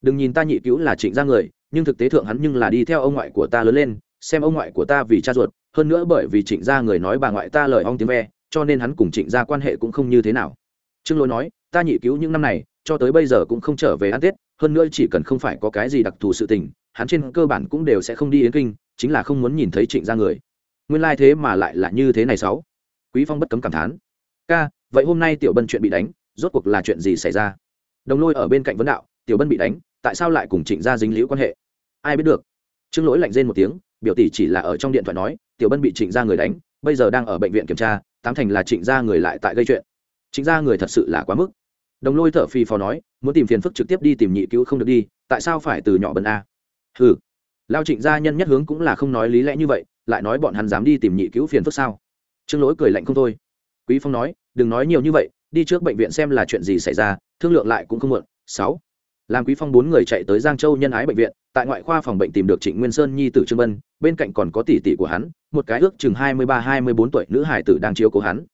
Đừng nhìn ta nhị cứu là trịnh gia người, nhưng thực tế thượng hắn nhưng là đi theo ông ngoại của ta lớn lên, xem ông ngoại của ta vì cha ruột, hơn nữa bởi vì trịnh gia người nói bà ngoại ta lời ong tiếng ve cho nên hắn cùng trịnh gia quan hệ cũng không như thế nào. Trương lỗi nói, ta nhị cứu những năm này, cho tới bây giờ cũng không trở về ăn tết, hơn nữa chỉ cần không phải có cái gì đặc thù sự tình, hắn trên cơ bản cũng đều sẽ không đi yến kinh, chính là không muốn nhìn thấy trịnh gia người. Nguyên lai thế mà lại là như thế này sáu. Quý phong bất cấm cảm thán, ca, vậy hôm nay tiểu bân chuyện bị đánh, rốt cuộc là chuyện gì xảy ra? Đồng lôi ở bên cạnh vấn đạo, tiểu bân bị đánh, tại sao lại cùng trịnh gia dính liễu quan hệ? Ai biết được. Trương lỗi lạnh rên một tiếng, biểu tỷ chỉ là ở trong điện thoại nói, tiểu bân bị trịnh gia người đánh bây giờ đang ở bệnh viện kiểm tra, tám thành là trịnh gia người lại tại gây chuyện. Trịnh gia người thật sự là quá mức. Đồng lôi thở phì phò nói, muốn tìm phiền phức trực tiếp đi tìm nhị cứu không được đi, tại sao phải từ nhỏ bần a? Ừ lao trịnh gia nhân nhất hướng cũng là không nói lý lẽ như vậy, lại nói bọn hắn dám đi tìm nhị cứu phiền phức sao? Trương lỗi cười lạnh không thôi. Quý phong nói, đừng nói nhiều như vậy, đi trước bệnh viện xem là chuyện gì xảy ra, thương lượng lại cũng không muộn. Sáu. Làm quý phong bốn người chạy tới giang châu nhân ái bệnh viện, tại ngoại khoa phòng bệnh tìm được trịnh nguyên sơn nhi tử trương vân bên cạnh còn có tỷ tỷ của hắn, một cái ước chừng hai mươi ba, hai mươi bốn tuổi nữ hải tử đang chiếu cố hắn.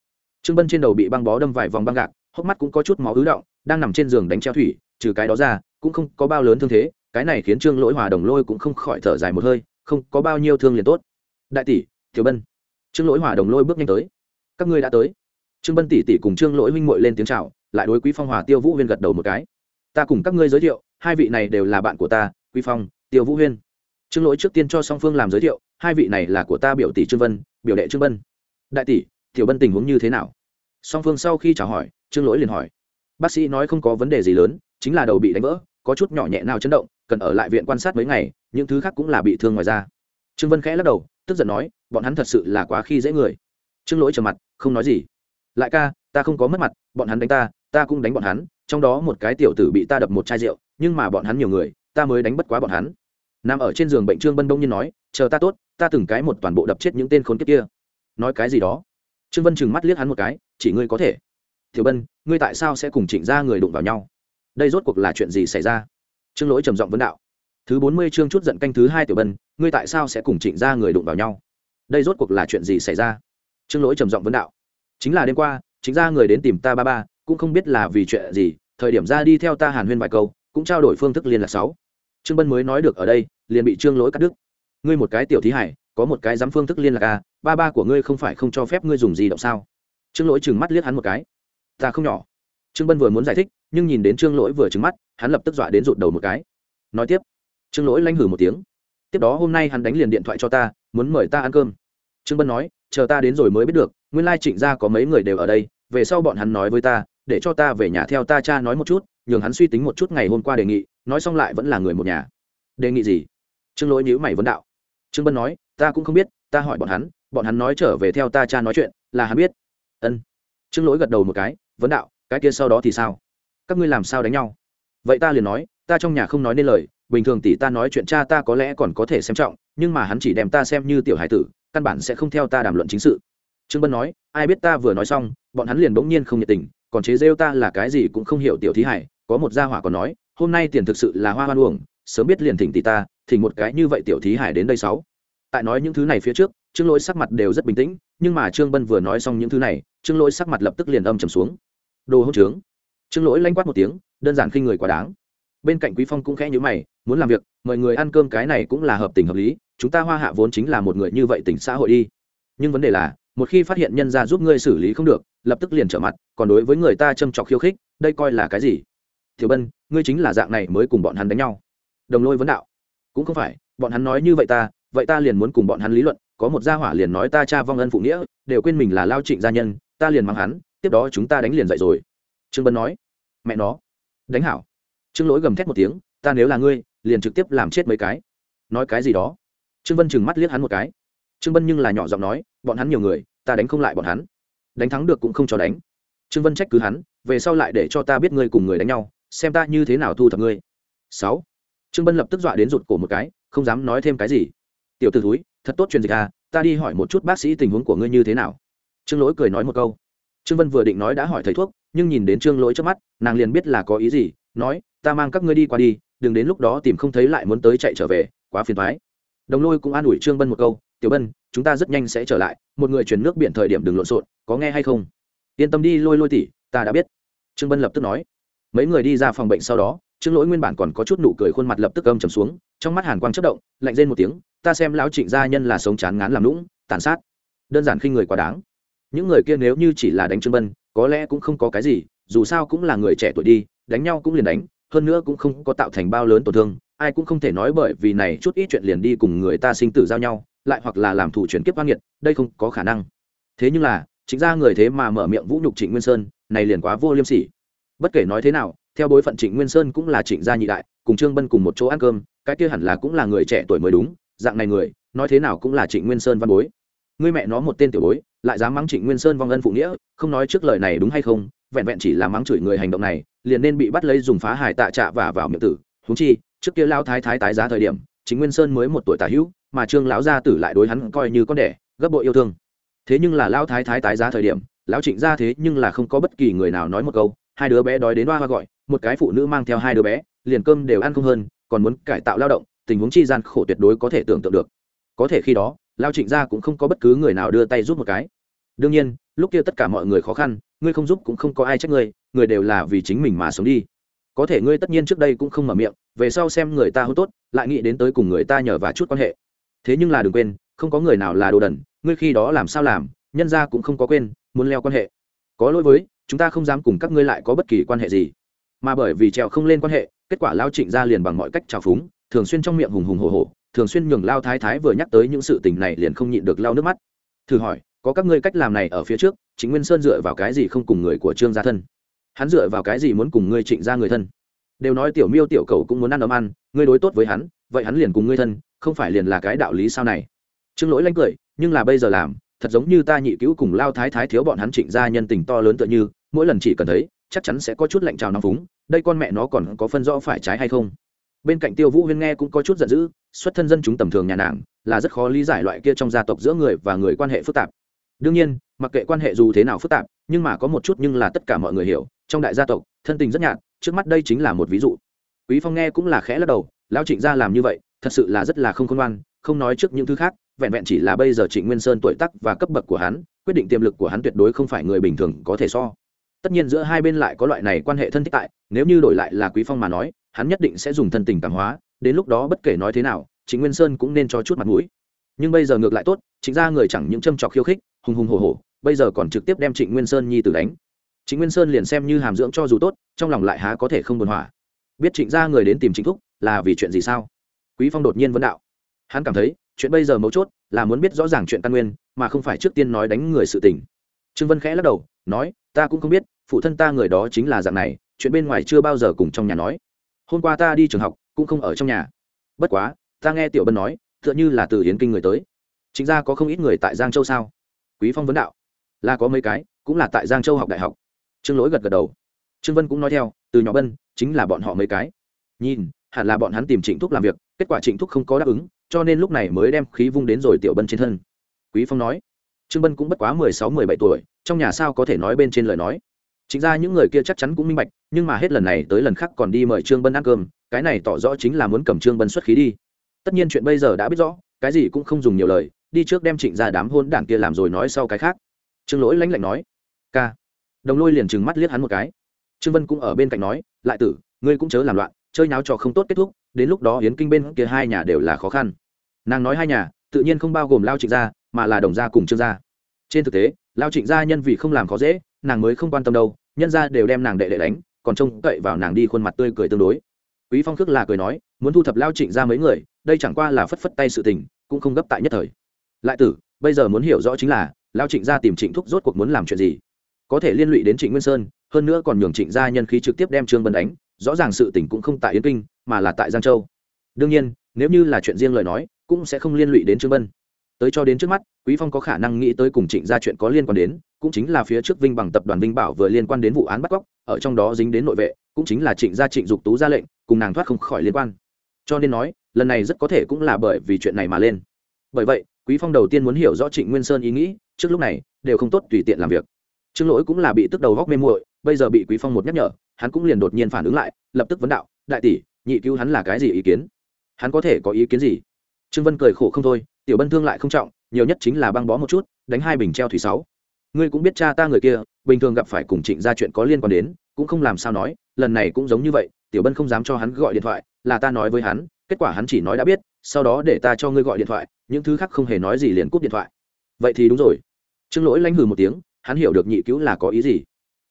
Trương bân trên đầu bị băng bó đâm vài vòng băng gạc, hốc mắt cũng có chút máu ứ động, đang nằm trên giường đánh treo thủy, trừ cái đó ra, cũng không có bao lớn thương thế, cái này khiến trương lỗi hòa đồng lôi cũng không khỏi thở dài một hơi, không có bao nhiêu thương liền tốt. Đại tỷ thiếu bân. Trương lỗi hòa đồng lôi bước nhanh tới. Các ngươi đã tới. Trương bân tỷ tỷ cùng trương lỗi huynh muội lên tiếng chào, lại đối quý phong hòa tiêu vũ huyên gật đầu một cái. Ta cùng các ngươi giới thiệu, hai vị này đều là bạn của ta, quý phong, tiêu vũ huyên trương lỗi trước tiên cho song phương làm giới thiệu, hai vị này là của ta biểu tỷ trương vân, biểu đệ trương bân đại tỷ, tiểu bân tình huống như thế nào? Song phương sau khi chào hỏi, trương lỗi liền hỏi. Bác sĩ nói không có vấn đề gì lớn, chính là đầu bị đánh vỡ, có chút nhỏ nhẹ nào chấn động, cần ở lại viện quan sát mấy ngày, những thứ khác cũng là bị thương ngoài ra trương vân khẽ lắc đầu, tức giận nói, bọn hắn thật sự là quá khi dễ người. Trương lỗi trầm mặt, không nói gì. Lại ca, ta không có mất mặt, bọn hắn đánh ta ta cũng đánh bọn hắn, trong đó một cái tiểu tử bị ta đập một chai rượu, nhưng mà bọn hắn nhiều người, ta mới đánh bất quá bọn hắn nằm ở trên giường bệnh trương bân đông nhiên nói, chờ ta tốt, ta từng cái một toàn bộ đập chết những tên khốn kiếp kia. Nói cái gì đó? Trương vân chừng mắt liếc hắn một cái, chỉ ngươi có thể. Tiểu bân, ngươi tại sao sẽ cùng trịnh ra người đụng vào nhau? Đây rốt cuộc là chuyện gì xảy ra? Trương lỗi trầm giọng vấn đạo. Thứ bốn mươi chương chút giận canh thứ hai, tiểu bân, ngươi tại sao sẽ cùng trịnh ra người đụng vào nhau? Đây rốt cuộc là chuyện gì xảy ra? Trương lỗi trầm giọng vấn đạo. Chính là đêm qua chính ra người đến tìm ta ba ba, cũng không biết là vì chuyện gì, thời điểm ra đi theo ta hàn huyên vài câu, cũng trao đổi phương thức liên lạc sáu trương bân mới nói được ở đây, liền bị trương lỗi cắt đứt. Ngươi một cái tiểu thí hải, có một cái dám phương thức liên lạc à ba ba của ngươi không phải không cho phép ngươi dùng gì động sao? Trương lỗi trừng mắt liếc hắn một cái. Ta không nhỏ. Trương bân vừa muốn giải thích, nhưng nhìn đến trương lỗi vừa trừng mắt, hắn lập tức dọa đến rụt đầu một cái. Nói tiếp. Trương lỗi lanh hử một tiếng. Tiếp đó hôm nay hắn đánh liền điện thoại cho ta, muốn mời ta ăn cơm. Trương bân nói, chờ ta đến rồi mới biết được, nguyên lai trịnh gia có mấy người đều ở đây, về sau bọn hắn nói với ta, để cho ta về nhà theo ta cha nói một chút, nhường hắn suy tính một chút ngày hôm qua đề nghị nói xong lại vẫn là người một nhà. Đề nghị gì? Trương lỗi nhữ mày vấn đạo. Trương bân nói, ta cũng không biết, ta hỏi bọn hắn bọn hắn nói trở về theo ta cha nói chuyện, là hắn biết. Ân. Trương lỗi gật đầu một cái, vấn đạo, cái kia sau đó thì sao? Các ngươi làm sao đánh nhau? Vậy ta liền nói, ta trong nhà không nói nên lời, bình thường tỷ ta nói chuyện cha ta có lẽ còn có thể xem trọng, nhưng mà hắn chỉ đem ta xem như tiểu hải tử, căn bản sẽ không theo ta đàm luận chính sự. Trương bân nói, ai biết ta vừa nói xong, bọn hắn liền bỗng nhiên không nhiệt tình, còn chế rêu ta là cái gì cũng không hiểu tiểu thí hải có một gia hỏa còn nói hôm nay tiền thực sự là hoa hoan uổng, sớm biết liền thỉnh tỷ ta, thỉnh một cái như vậy tiểu thí hải đến đây sáu. Tại nói những thứ này phía trước, trương lỗi sắc mặt đều rất bình tĩnh, nhưng mà trương bân vừa nói xong những thứ này, trương lỗi sắc mặt lập tức liền âm trầm xuống. Đồ hỗn trướng. Trương lỗi lanh quát một tiếng, đơn giản khi người quá đáng. Bên cạnh quý phong cũng khẽ nhíu mày, muốn làm việc mọi người ăn cơm cái này cũng là hợp tình hợp lý, chúng ta hoa hạ vốn chính là một người như vậy tỉnh xã hội đi. Nhưng vấn đề là, một khi phát hiện nhân gia giúp ngươi xử lý không được, lập tức liền trở mặt, còn đối với người ta châm trọc khiêu khích, đây coi là cái gì? Tiểu bân, ngươi chính là dạng này mới cùng bọn hắn đánh nhau. Đồng lôi vấn đạo. Cũng không phải, bọn hắn nói như vậy ta vậy ta liền muốn cùng bọn hắn lý luận, có một gia hỏa liền nói ta cha vong ân phụ nghĩa, đều quên mình là lao trịnh gia nhân, ta liền mang hắn, tiếp đó chúng ta đánh liền dậy rồi. Trương bân nói. Mẹ nó. Đánh hảo. Trương lỗi gầm thét một tiếng, ta nếu là ngươi, liền trực tiếp làm chết mấy cái. Nói cái gì đó. Trương vân chừng mắt liếc hắn một cái. Trương vân nhưng là nhỏ giọng nói, bọn hắn nhiều người, ta đánh không lại bọn hắn. Đánh thắng được cũng không cho đánh. Trương vân trách cứ hắn, về sau lại để cho ta biết ngươi cùng người đánh nhau xem ta như thế nào thu thập ngươi. Sáu. Trương vân lập tức dọa đến rụt cổ một cái, không dám nói thêm cái gì. Tiểu t ử thúi, thật tốt truyền dịch à ta đi hỏi một chút bác sĩ tình huống của ngươi như thế nào. Trương lỗi cười nói một câu. Trương vân vừa định nói đã hỏi thầy thuốc, nhưng nhìn đến trương lỗi trước mắt, nàng liền biết là có ý gì, nói, ta mang các ngươi đi qua đi, đừng đến lúc đó tìm không thấy lại muốn tới chạy trở về, quá phiền thoái đồng lôi cũng an ủi trương bân một câu, tiểu bân, chúng ta rất nhanh sẽ trở lại, một người chuyển nước biển thời điểm đừng lộn xộn, có nghe hay không? Yên tâm đi, lôi lôi tỉ ta đã biết. Trương bân lập tức nói mấy người đi ra phòng bệnh sau đó, trương lỗi nguyên bản còn có chút nụ cười khuôn mặt lập tức âm trầm xuống, trong mắt hàn quang chất động, lạnh lên một tiếng, ta xem lão trịnh gia nhân là sống chán ngán làm lũng tàn sát. Đơn giản khi người quá đáng. Những người kia nếu như chỉ là đánh trương bân có lẽ cũng không có cái gì, dù sao cũng là người trẻ tuổi đi, đánh nhau cũng liền đánh, hơn nữa cũng không có tạo thành bao lớn tổn thương, ai cũng không thể nói bởi vì này chút ít chuyện liền đi cùng người ta sinh tử giao nhau, lại hoặc là làm thủ chuyển kiếp hoang nghiệt, đây không có khả năng. Thế nhưng là chính ra người thế mà mở miệng vũ nhục trịnh nguyên sơn, này liền quá vô liêm sỉ bất kể nói thế nào, theo bối phận trịnh nguyên sơn cũng là trịnh gia nhị đại, cùng trương bân cùng một chỗ ăn cơm, cái kia hẳn là cũng là người trẻ tuổi mới đúng, dạng này người, nói thế nào cũng là trịnh nguyên sơn văn bối. Ngươi mẹ nó một tên tiểu bối, lại dám mắng trịnh nguyên sơn vong ân phụ nghĩa, không nói trước lời này đúng hay không, vẹn vẹn chỉ là mắng chửi người hành động này, liền nên bị bắt lấy dùng phá hải tạ trạ và vào miệng tử. Húng chi, trước kia lao thái thái tái giá thời điểm chính nguyên sơn mới một tuổi tả hữu, mà trương lão gia tử lại đối hắn coi như con đẻ, gấp bội yêu thương. Thế nhưng là lao thái thái tái giá thời điểm, lão trịnh ra thế nhưng là không có bất kỳ người nào nói một câu hai đứa bé đói đến hoa hoa gọi, một cái phụ nữ mang theo hai đứa bé, liền cơm đều ăn không hơn, còn muốn cải tạo lao động, tình huống chi gian khổ tuyệt đối có thể tưởng tượng được. Có thể khi đó, lao trịnh gia cũng không có bất cứ người nào đưa tay giúp một cái. Đương nhiên, lúc kia tất cả mọi người khó khăn, ngươi không giúp cũng không có ai trách ngươi, người đều là vì chính mình mà sống đi. Có thể ngươi tất nhiên trước đây cũng không mở miệng, về sau xem người ta hô tốt, lại nghĩ đến tới cùng người ta nhờ và chút quan hệ. Thế nhưng là đừng quên, không có người nào là đồ đần, ngươi khi đó làm sao làm, nhân ra cũng không có quên, muốn leo quan hệ. Có lỗi với chúng ta không dám cùng các ngươi lại có bất kỳ quan hệ gì. Mà bởi vì trèo không lên quan hệ, kết quả lao trịnh ra liền bằng mọi cách trào phúng, thường xuyên trong miệng hùng hùng hồ hồ thường xuyên nhường lao thái thái vừa nhắc tới những sự tình này liền không nhịn được lao nước mắt. Thử hỏi, có các ngươi cách làm này ở phía trước chính nguyên sơn dựa vào cái gì không cùng người của trương gia thân? Hắn dựa vào cái gì muốn cùng ngươi trịnh ra người thân? Đều nói tiểu miêu tiểu cầu cũng muốn ăn ấm ăn, ngươi đối tốt với hắn, vậy hắn liền cùng ngươi thân, không phải liền là cái đạo lý sao này? Trương lỗi lanh cười, nhưng là bây giờ làm, thật giống như ta nhị cứu cùng lao thái thái thiếu bọn hắn trịnh ra nhân tình to lớn tựa như mỗi lần chỉ cần thấy, chắc chắn sẽ có chút lạnh trào nóng phúng, đây con mẹ nó còn có phân rõ phải trái hay không? Bên cạnh tiêu vũ huyên nghe cũng có chút giận dữ, xuất thân dân chúng tầm thường nhà nàng, là rất khó lý giải loại kia trong gia tộc giữa người và người quan hệ phức tạp. Đương nhiên, mặc kệ quan hệ dù thế nào phức tạp, nhưng mà có một chút nhưng là tất cả mọi người hiểu, trong đại gia tộc, thân tình rất nhạt, trước mắt đây chính là một ví dụ. Quý phong nghe cũng là khẽ lắc đầu, lão trịnh gia làm như vậy, thật sự là rất là không khôn ngoan, không nói trước những thứ khác, vẹn vẹn chỉ là bây giờ trịnh nguyên sơn tuổi tác và cấp bậc của hắn, quyết định tiềm lực của hắn tuyệt đối không phải người bình thường có thể so tất nhiên giữa hai bên lại có loại này quan hệ thân thích tại, nếu như đổi lại là quý phong mà nói, hắn nhất định sẽ dùng thân tình cảm hóa, đến lúc đó bất kể nói thế nào, trịnh nguyên sơn cũng nên cho chút mặt mũi. Nhưng bây giờ ngược lại tốt chính ra người chẳng những châm trọc khiêu khích, hùng hùng hổ hổ, bây giờ còn trực tiếp đem trịnh nguyên sơn nhi tử đánh. Trịnh nguyên sơn liền xem như hàm dưỡng cho dù tốt, trong lòng lại há có thể không buồn hỏa. Biết trịnh ra người đến tìm trịnh thúc, là vì chuyện gì sao? Quý phong đột nhiên vấn đạo. Hắn cảm thấy, chuyện bây giờ mấu chốt là muốn biết rõ ràng chuyện căn nguyên, mà không phải trước tiên nói đánh người sự tình. Trương vân khẽ lắc đầu, nói ta cũng không biết, phụ thân ta người đó chính là dạng này, chuyện bên ngoài chưa bao giờ cùng trong nhà nói. Hôm qua ta đi trường học, cũng không ở trong nhà. Bất quá, ta nghe tiểu bân nói, tựa như là từ hiến kinh người tới. Chính ra có không ít người tại giang châu sao? Quý phong vấn đạo. Là có mấy cái, cũng là tại giang châu học đại học. Trương lỗi gật gật đầu. Trương vân cũng nói theo, từ nhỏ bân, chính là bọn họ mấy cái. Nhìn, hẳn là bọn hắn tìm trịnh thúc làm việc, kết quả trịnh thúc không có đáp ứng, cho nên lúc này mới đem khí vung đến rồi tiểu bân trên thân. Quý phong nói. Trương bân cũng bất quá mười sáu, mười bảy tuổi trong nhà sao có thể nói bên trên lời nói? Chính ra những người kia chắc chắn cũng minh bạch, nhưng mà hết lần này tới lần khác còn đi mời trương bân ăn cơm, cái này tỏ rõ chính là muốn cầm trương bân xuất khí đi. Tất nhiên chuyện bây giờ đã biết rõ, cái gì cũng không dùng nhiều lời, đi trước đem trịnh ra đám hôn đảng kia làm rồi nói sau cái khác. Trương lỗi lãnh lạnh nói, ca. Đồng lôi liền trừng mắt liếc hắn một cái. Trương vân cũng ở bên cạnh nói, lại tử, ngươi cũng chớ làm loạn, chơi náo trò không tốt kết thúc, đến lúc đó hiến kinh bên kia hai nhà đều là khó khăn. Nàng nói hai nhà, tự nhiên không bao gồm lao trịnh gia, mà là đồng gia cùng trương gia trên thực tế, lao trịnh gia nhân vì không làm khó dễ, nàng mới không quan tâm đâu, nhân gia đều đem nàng đệ đệ đánh, còn trông cậy vào nàng đi khuôn mặt tươi cười tương đối. Quý phong khước là cười nói, muốn thu thập lao trịnh ra mấy người, đây chẳng qua là phất phất tay sự tình, cũng không gấp tại nhất thời. Lại tử, bây giờ muốn hiểu rõ chính là, lao trịnh gia tìm trịnh thúc rốt cuộc muốn làm chuyện gì? Có thể liên lụy đến trịnh nguyên sơn, hơn nữa còn nhường trịnh gia nhân khí trực tiếp đem trương bân đánh, rõ ràng sự tình cũng không tại yến kinh, mà là tại giang châu. Đương nhiên, nếu như là chuyện riêng lời nói, cũng sẽ không liên lụy đến trương bân tới cho đến trước mắt, quý phong có khả năng nghĩ tới cùng trịnh gia chuyện có liên quan đến, cũng chính là phía trước vinh bằng tập đoàn vinh bảo vừa liên quan đến vụ án bắt cóc, ở trong đó dính đến nội vệ, cũng chính là trịnh gia trịnh dục tú ra lệnh, cùng nàng thoát không khỏi liên quan. Cho nên nói, lần này rất có thể cũng là bởi vì chuyện này mà lên. Bởi vậy, quý phong đầu tiên muốn hiểu rõ trịnh nguyên sơn ý nghĩ, trước lúc này, đều không tốt tùy tiện làm việc. Trương lỗi cũng là bị tức đầu góc mê muội, bây giờ bị quý phong một nhắc nhở, hắn cũng liền đột nhiên phản ứng lại, lập tức vấn đạo, đại tỷ, nhị cứu hắn là cái gì ý kiến? Hắn có thể có ý kiến gì? Trương vân cười khổ không thôi tiểu bân thương lại không trọng, nhiều nhất chính là băng bó một chút, đánh hai bình treo thủy sáu. Ngươi cũng biết cha ta người kia, bình thường gặp phải cùng trịnh ra chuyện có liên quan đến, cũng không làm sao nói, lần này cũng giống như vậy, tiểu bân không dám cho hắn gọi điện thoại, là ta nói với hắn, kết quả hắn chỉ nói đã biết, sau đó để ta cho ngươi gọi điện thoại, những thứ khác không hề nói gì liền cúp điện thoại. Vậy thì đúng rồi. Trương lỗi lanh hừ một tiếng, hắn hiểu được nhị cứu là có ý gì.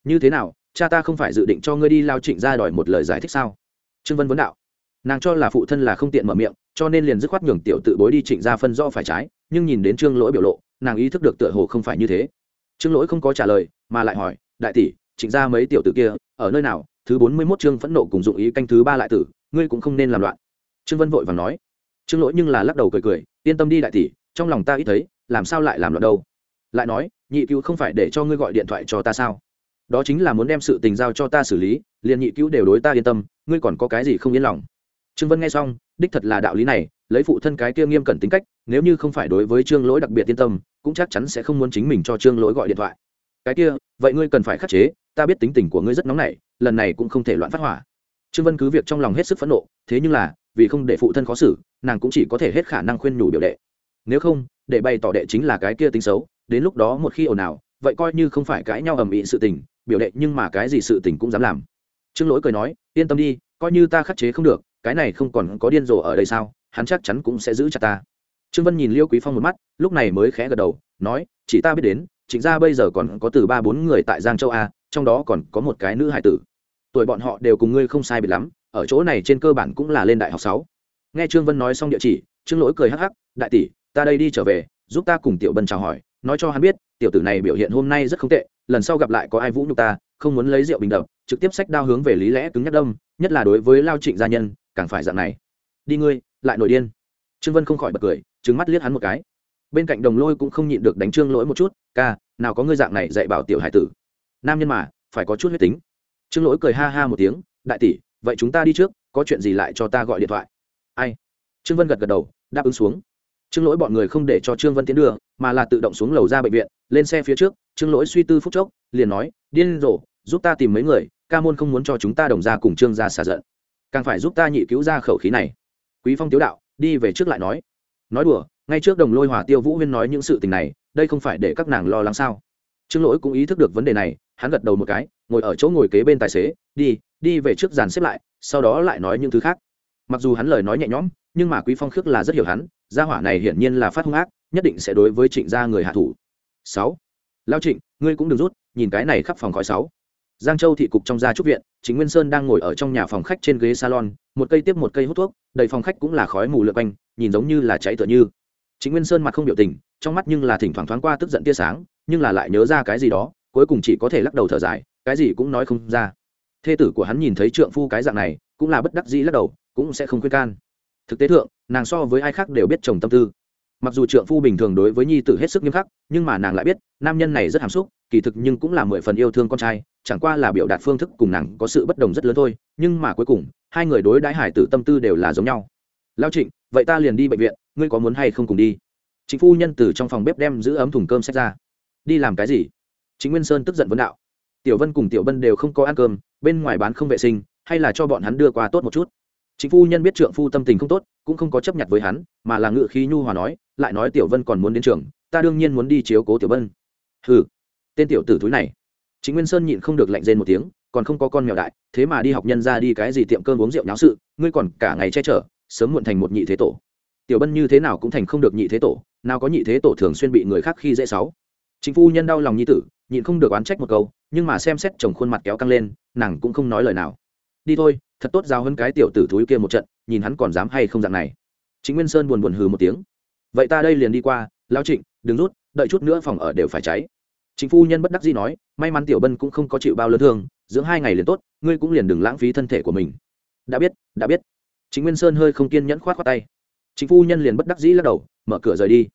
Như thế nào, cha ta không phải dự định cho ngươi đi lao trịnh ra đòi một lời giải thích sao? Trương vân vấn đạo. Nàng cho là phụ thân là không tiện mở miệng cho nên liền dứt khoát nhường tiểu tự bối đi trịnh ra phân rõ phải trái, nhưng nhìn đến trương lỗi biểu lộ, nàng ý thức được tựa hồ không phải như thế. Trương lỗi không có trả lời, mà lại hỏi, đại tỷ, trịnh ra mấy tiểu tử kia, ở nơi nào? Thứ bốn mươi mốt chương phẫn nộ cùng dụng ý canh thứ ba lại tử, ngươi cũng không nên làm loạn. Trương vân vội và nói. Trương lỗi nhưng là lắc đầu cười cười, yên tâm đi đại tỷ, trong lòng ta ít thấy, làm sao lại làm loạn đâu? Lại nói, nhị cứu không phải để cho ngươi gọi điện thoại cho ta sao? Đó chính là muốn đem sự tình giao cho ta xử lý, liền nhị cứu đều đối ta yên tâm, ngươi còn có cái gì không yên lòng? Trương vân nghe xong, đích thật là đạo lý này, lấy phụ thân cái kia nghiêm cẩn tính cách, nếu như không phải đối với trương lỗi đặc biệt yên tâm, cũng chắc chắn sẽ không muốn chính mình cho trương lỗi gọi điện thoại. Cái kia, vậy ngươi cần phải khắc chế, ta biết tính tình của ngươi rất nóng nảy, lần này cũng không thể loạn phát hỏa. Trương vân cứ việc trong lòng hết sức phẫn nộ, thế nhưng là, vì không để phụ thân khó xử, nàng cũng chỉ có thể hết khả năng khuyên nhủ biểu đệ. Nếu không, để bày tỏ đệ chính là cái kia tính xấu, đến lúc đó một khi ồn ào, vậy coi như không phải cãi nhau ầm ĩ sự tình, biểu đệ nhưng mà cái gì sự tình cũng dám làm. Trương lỗi cười nói, yên tâm đi, coi như ta khắc chế không được cái này không còn có điên rồ ở đây sao, hắn chắc chắn cũng sẽ giữ chặt ta. Trương vân nhìn liêu quý phong một mắt, lúc này mới khẽ gật đầu, nói, chỉ ta biết đến, chính ra bây giờ còn có từ ba bốn người tại giang châu a, trong đó còn có một cái nữ hải tử. Tuổi bọn họ đều cùng ngươi không sai biệt lắm, ở chỗ này trên cơ bản cũng là lên đại học sáu. Nghe trương vân nói xong địa chỉ, trương lỗi cười hắc hắc, đại tỷ, ta đây đi trở về, giúp ta cùng tiểu bân chào hỏi, nói cho hắn biết, tiểu tử này biểu hiện hôm nay rất không tệ, lần sau gặp lại có ai vũ nhục ta, không muốn lấy rượu bình đập, trực tiếp sách đao hướng về lý lẽ cứng nhắc đông nhất là đối với lao trịnh gia nhân càng phải dạng này. Đi ngươi lại nổi điên. Trương vân không khỏi bật cười trứng mắt liếc hắn một cái. Bên cạnh đồng lôi cũng không nhịn được đánh trương lỗi một chút ca nào có ngươi dạng này dạy bảo tiểu hải tử. Nam nhân mà phải có chút huyết tính. Trương lỗi cười ha ha một tiếng đại tỷ vậy chúng ta đi trước có chuyện gì lại cho ta gọi điện thoại. Ai? Trương vân gật gật đầu đáp ứng xuống. Trương lỗi bọn người không để cho trương vân tiến đường, mà là tự động xuống lầu ra bệnh viện lên xe phía trước trương lỗi suy tư phúc chốc liền nói điên rồ giúp ta tìm mấy người ca môn không muốn cho chúng ta đồng ra cùng trương gia xả giận càng phải giúp ta nhị cứu ra khẩu khí này. Quý phong tiếu đạo, đi về trước lại nói. Nói đùa, ngay trước đồng lôi hòa tiêu vũ huyên nói những sự tình này, đây không phải để các nàng lo lắng sao? Trương lỗi cũng ý thức được vấn đề này, hắn gật đầu một cái, ngồi ở chỗ ngồi kế bên tài xế, đi đi về trước dàn xếp lại, sau đó lại nói những thứ khác. Mặc dù hắn lời nói nhẹ nhõm, nhưng mà quý phong khước là rất hiểu hắn, gia hỏa này hiển nhiên là phát hung ác, nhất định sẽ đối với trịnh gia người hạ thủ. Sáu. Lao trịnh, ngươi cũng đừng rút, nhìn cái này khắp phòng khói sáu giang châu thị cục trong gia trúc viện, chính nguyên sơn đang ngồi ở trong nhà phòng khách trên ghế salon, một cây tiếp một cây hút thuốc, đầy phòng khách cũng là khói mù lượn quanh, nhìn giống như là cháy tựa như. Chính nguyên sơn mặt không biểu tình, trong mắt nhưng là thỉnh thoảng thoáng qua tức giận tia sáng, nhưng là lại nhớ ra cái gì đó, cuối cùng chỉ có thể lắc đầu thở dài, cái gì cũng nói không ra. Thê tử của hắn nhìn thấy trượng phu cái dạng này, cũng là bất đắc dĩ lắc đầu, cũng sẽ không khuyên can. Thực tế thượng, nàng so với ai khác đều biết chồng tâm tư. Mặc dù trượng phu bình thường đối với nhi tử hết sức nghiêm khắc, nhưng mà nàng lại biết, nam nhân này rất hàm xúc, kỳ thực nhưng cũng là mười phần yêu thương con trai chẳng qua là biểu đạt phương thức cùng nàng có sự bất đồng rất lớn thôi, nhưng mà cuối cùng, hai người đối đãi hải tử tâm tư đều là giống nhau. Lao trịnh, vậy ta liền đi bệnh viện, ngươi có muốn hay không cùng đi? Chính phu nhân từ trong phòng bếp đem giữ ấm thùng cơm xét ra. Đi làm cái gì? Chính nguyên sơn tức giận vấn đạo. Tiểu vân cùng tiểu vân đều không có ăn cơm, bên ngoài bán không vệ sinh, hay là cho bọn hắn đưa qua tốt một chút? Chính phu nhân biết trượng phu tâm tình không tốt, cũng không có chấp nhận với hắn, mà là ngự khí nhu hòa nói, lại nói tiểu vân còn muốn đến trường, ta đương nhiên muốn đi chiếu cố tiểu vân ừ tên tiểu tử thúi này chính nguyên sơn nhịn không được lạnh rên một tiếng, còn không có con mèo đại, thế mà đi học nhân ra đi cái gì tiệm cơm uống rượu nháo sự, ngươi còn cả ngày che chở, sớm muộn thành một nhị thế tổ. Tiểu bân như thế nào cũng thành không được nhị thế tổ, nào có nhị thế tổ thường xuyên bị người khác khi dễ sáu. Chính phu nhân đau lòng nhi tử, nhịn không được oán trách một câu, nhưng mà xem xét chồng khuôn mặt kéo căng lên, nàng cũng không nói lời nào. Đi thôi, thật tốt giao hơn cái tiểu tử thúi kia một trận, nhìn hắn còn dám hay không dạng này. Chính nguyên sơn buồn buồn hừ một tiếng. Vậy ta đây liền đi qua lao trịnh, đừng rút, đợi chút nữa phòng ở đều phải cháy chính phu nhân bất đắc dĩ nói, may mắn tiểu bân cũng không có chịu bao lớn thương, dưỡng hai ngày liền tốt, ngươi cũng liền đừng lãng phí thân thể của mình. Đã biết đã biết. Chính nguyên sơn hơi không kiên nhẫn khoát khoát tay. Chính phu nhân liền bất đắc dĩ lắc đầu, mở cửa rời đi.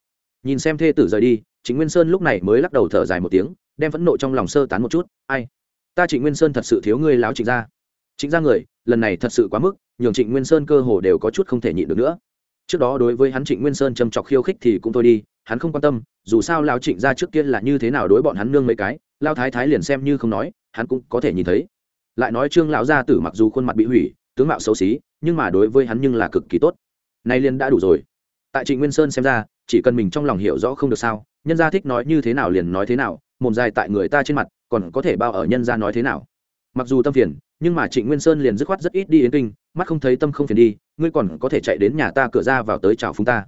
Nhìn xem thê tử rời đi, chính nguyên sơn lúc này mới lắc đầu thở dài một tiếng, đem phẫn nộ trong lòng sơ tán một chút, ai? Ta trịnh nguyên sơn thật sự thiếu ngươi láo trịnh ra chính ra người, lần này thật sự quá mức, nhường trịnh nguyên sơn cơ hồ đều có chút không thể nhịn được nữa trước đó đối với hắn trịnh nguyên sơn châm chọc khiêu khích thì cũng thôi đi, hắn không quan tâm, dù sao lao trịnh ra trước kia là như thế nào đối bọn hắn nương mấy cái lao thái thái liền xem như không nói, hắn cũng có thể nhìn thấy. Lại nói trương lão gia tử mặc dù khuôn mặt bị hủy, tướng mạo xấu xí, nhưng mà đối với hắn nhưng là cực kỳ tốt. Nay liền đã đủ rồi. Tại trịnh nguyên sơn xem ra, chỉ cần mình trong lòng hiểu rõ không được sao, nhân gia thích nói như thế nào liền nói thế nào, mồm dài tại người ta trên mặt, còn có thể bao ở nhân gia nói thế nào. Mặc dù tâm phiền, nhưng mà trịnh nguyên sơn liền dứt khoát rất ít đi yến kinh, mắt không thấy tâm không phiền đi ngươi còn có thể chạy đến nhà ta cửa ra vào tới chào phúng ta.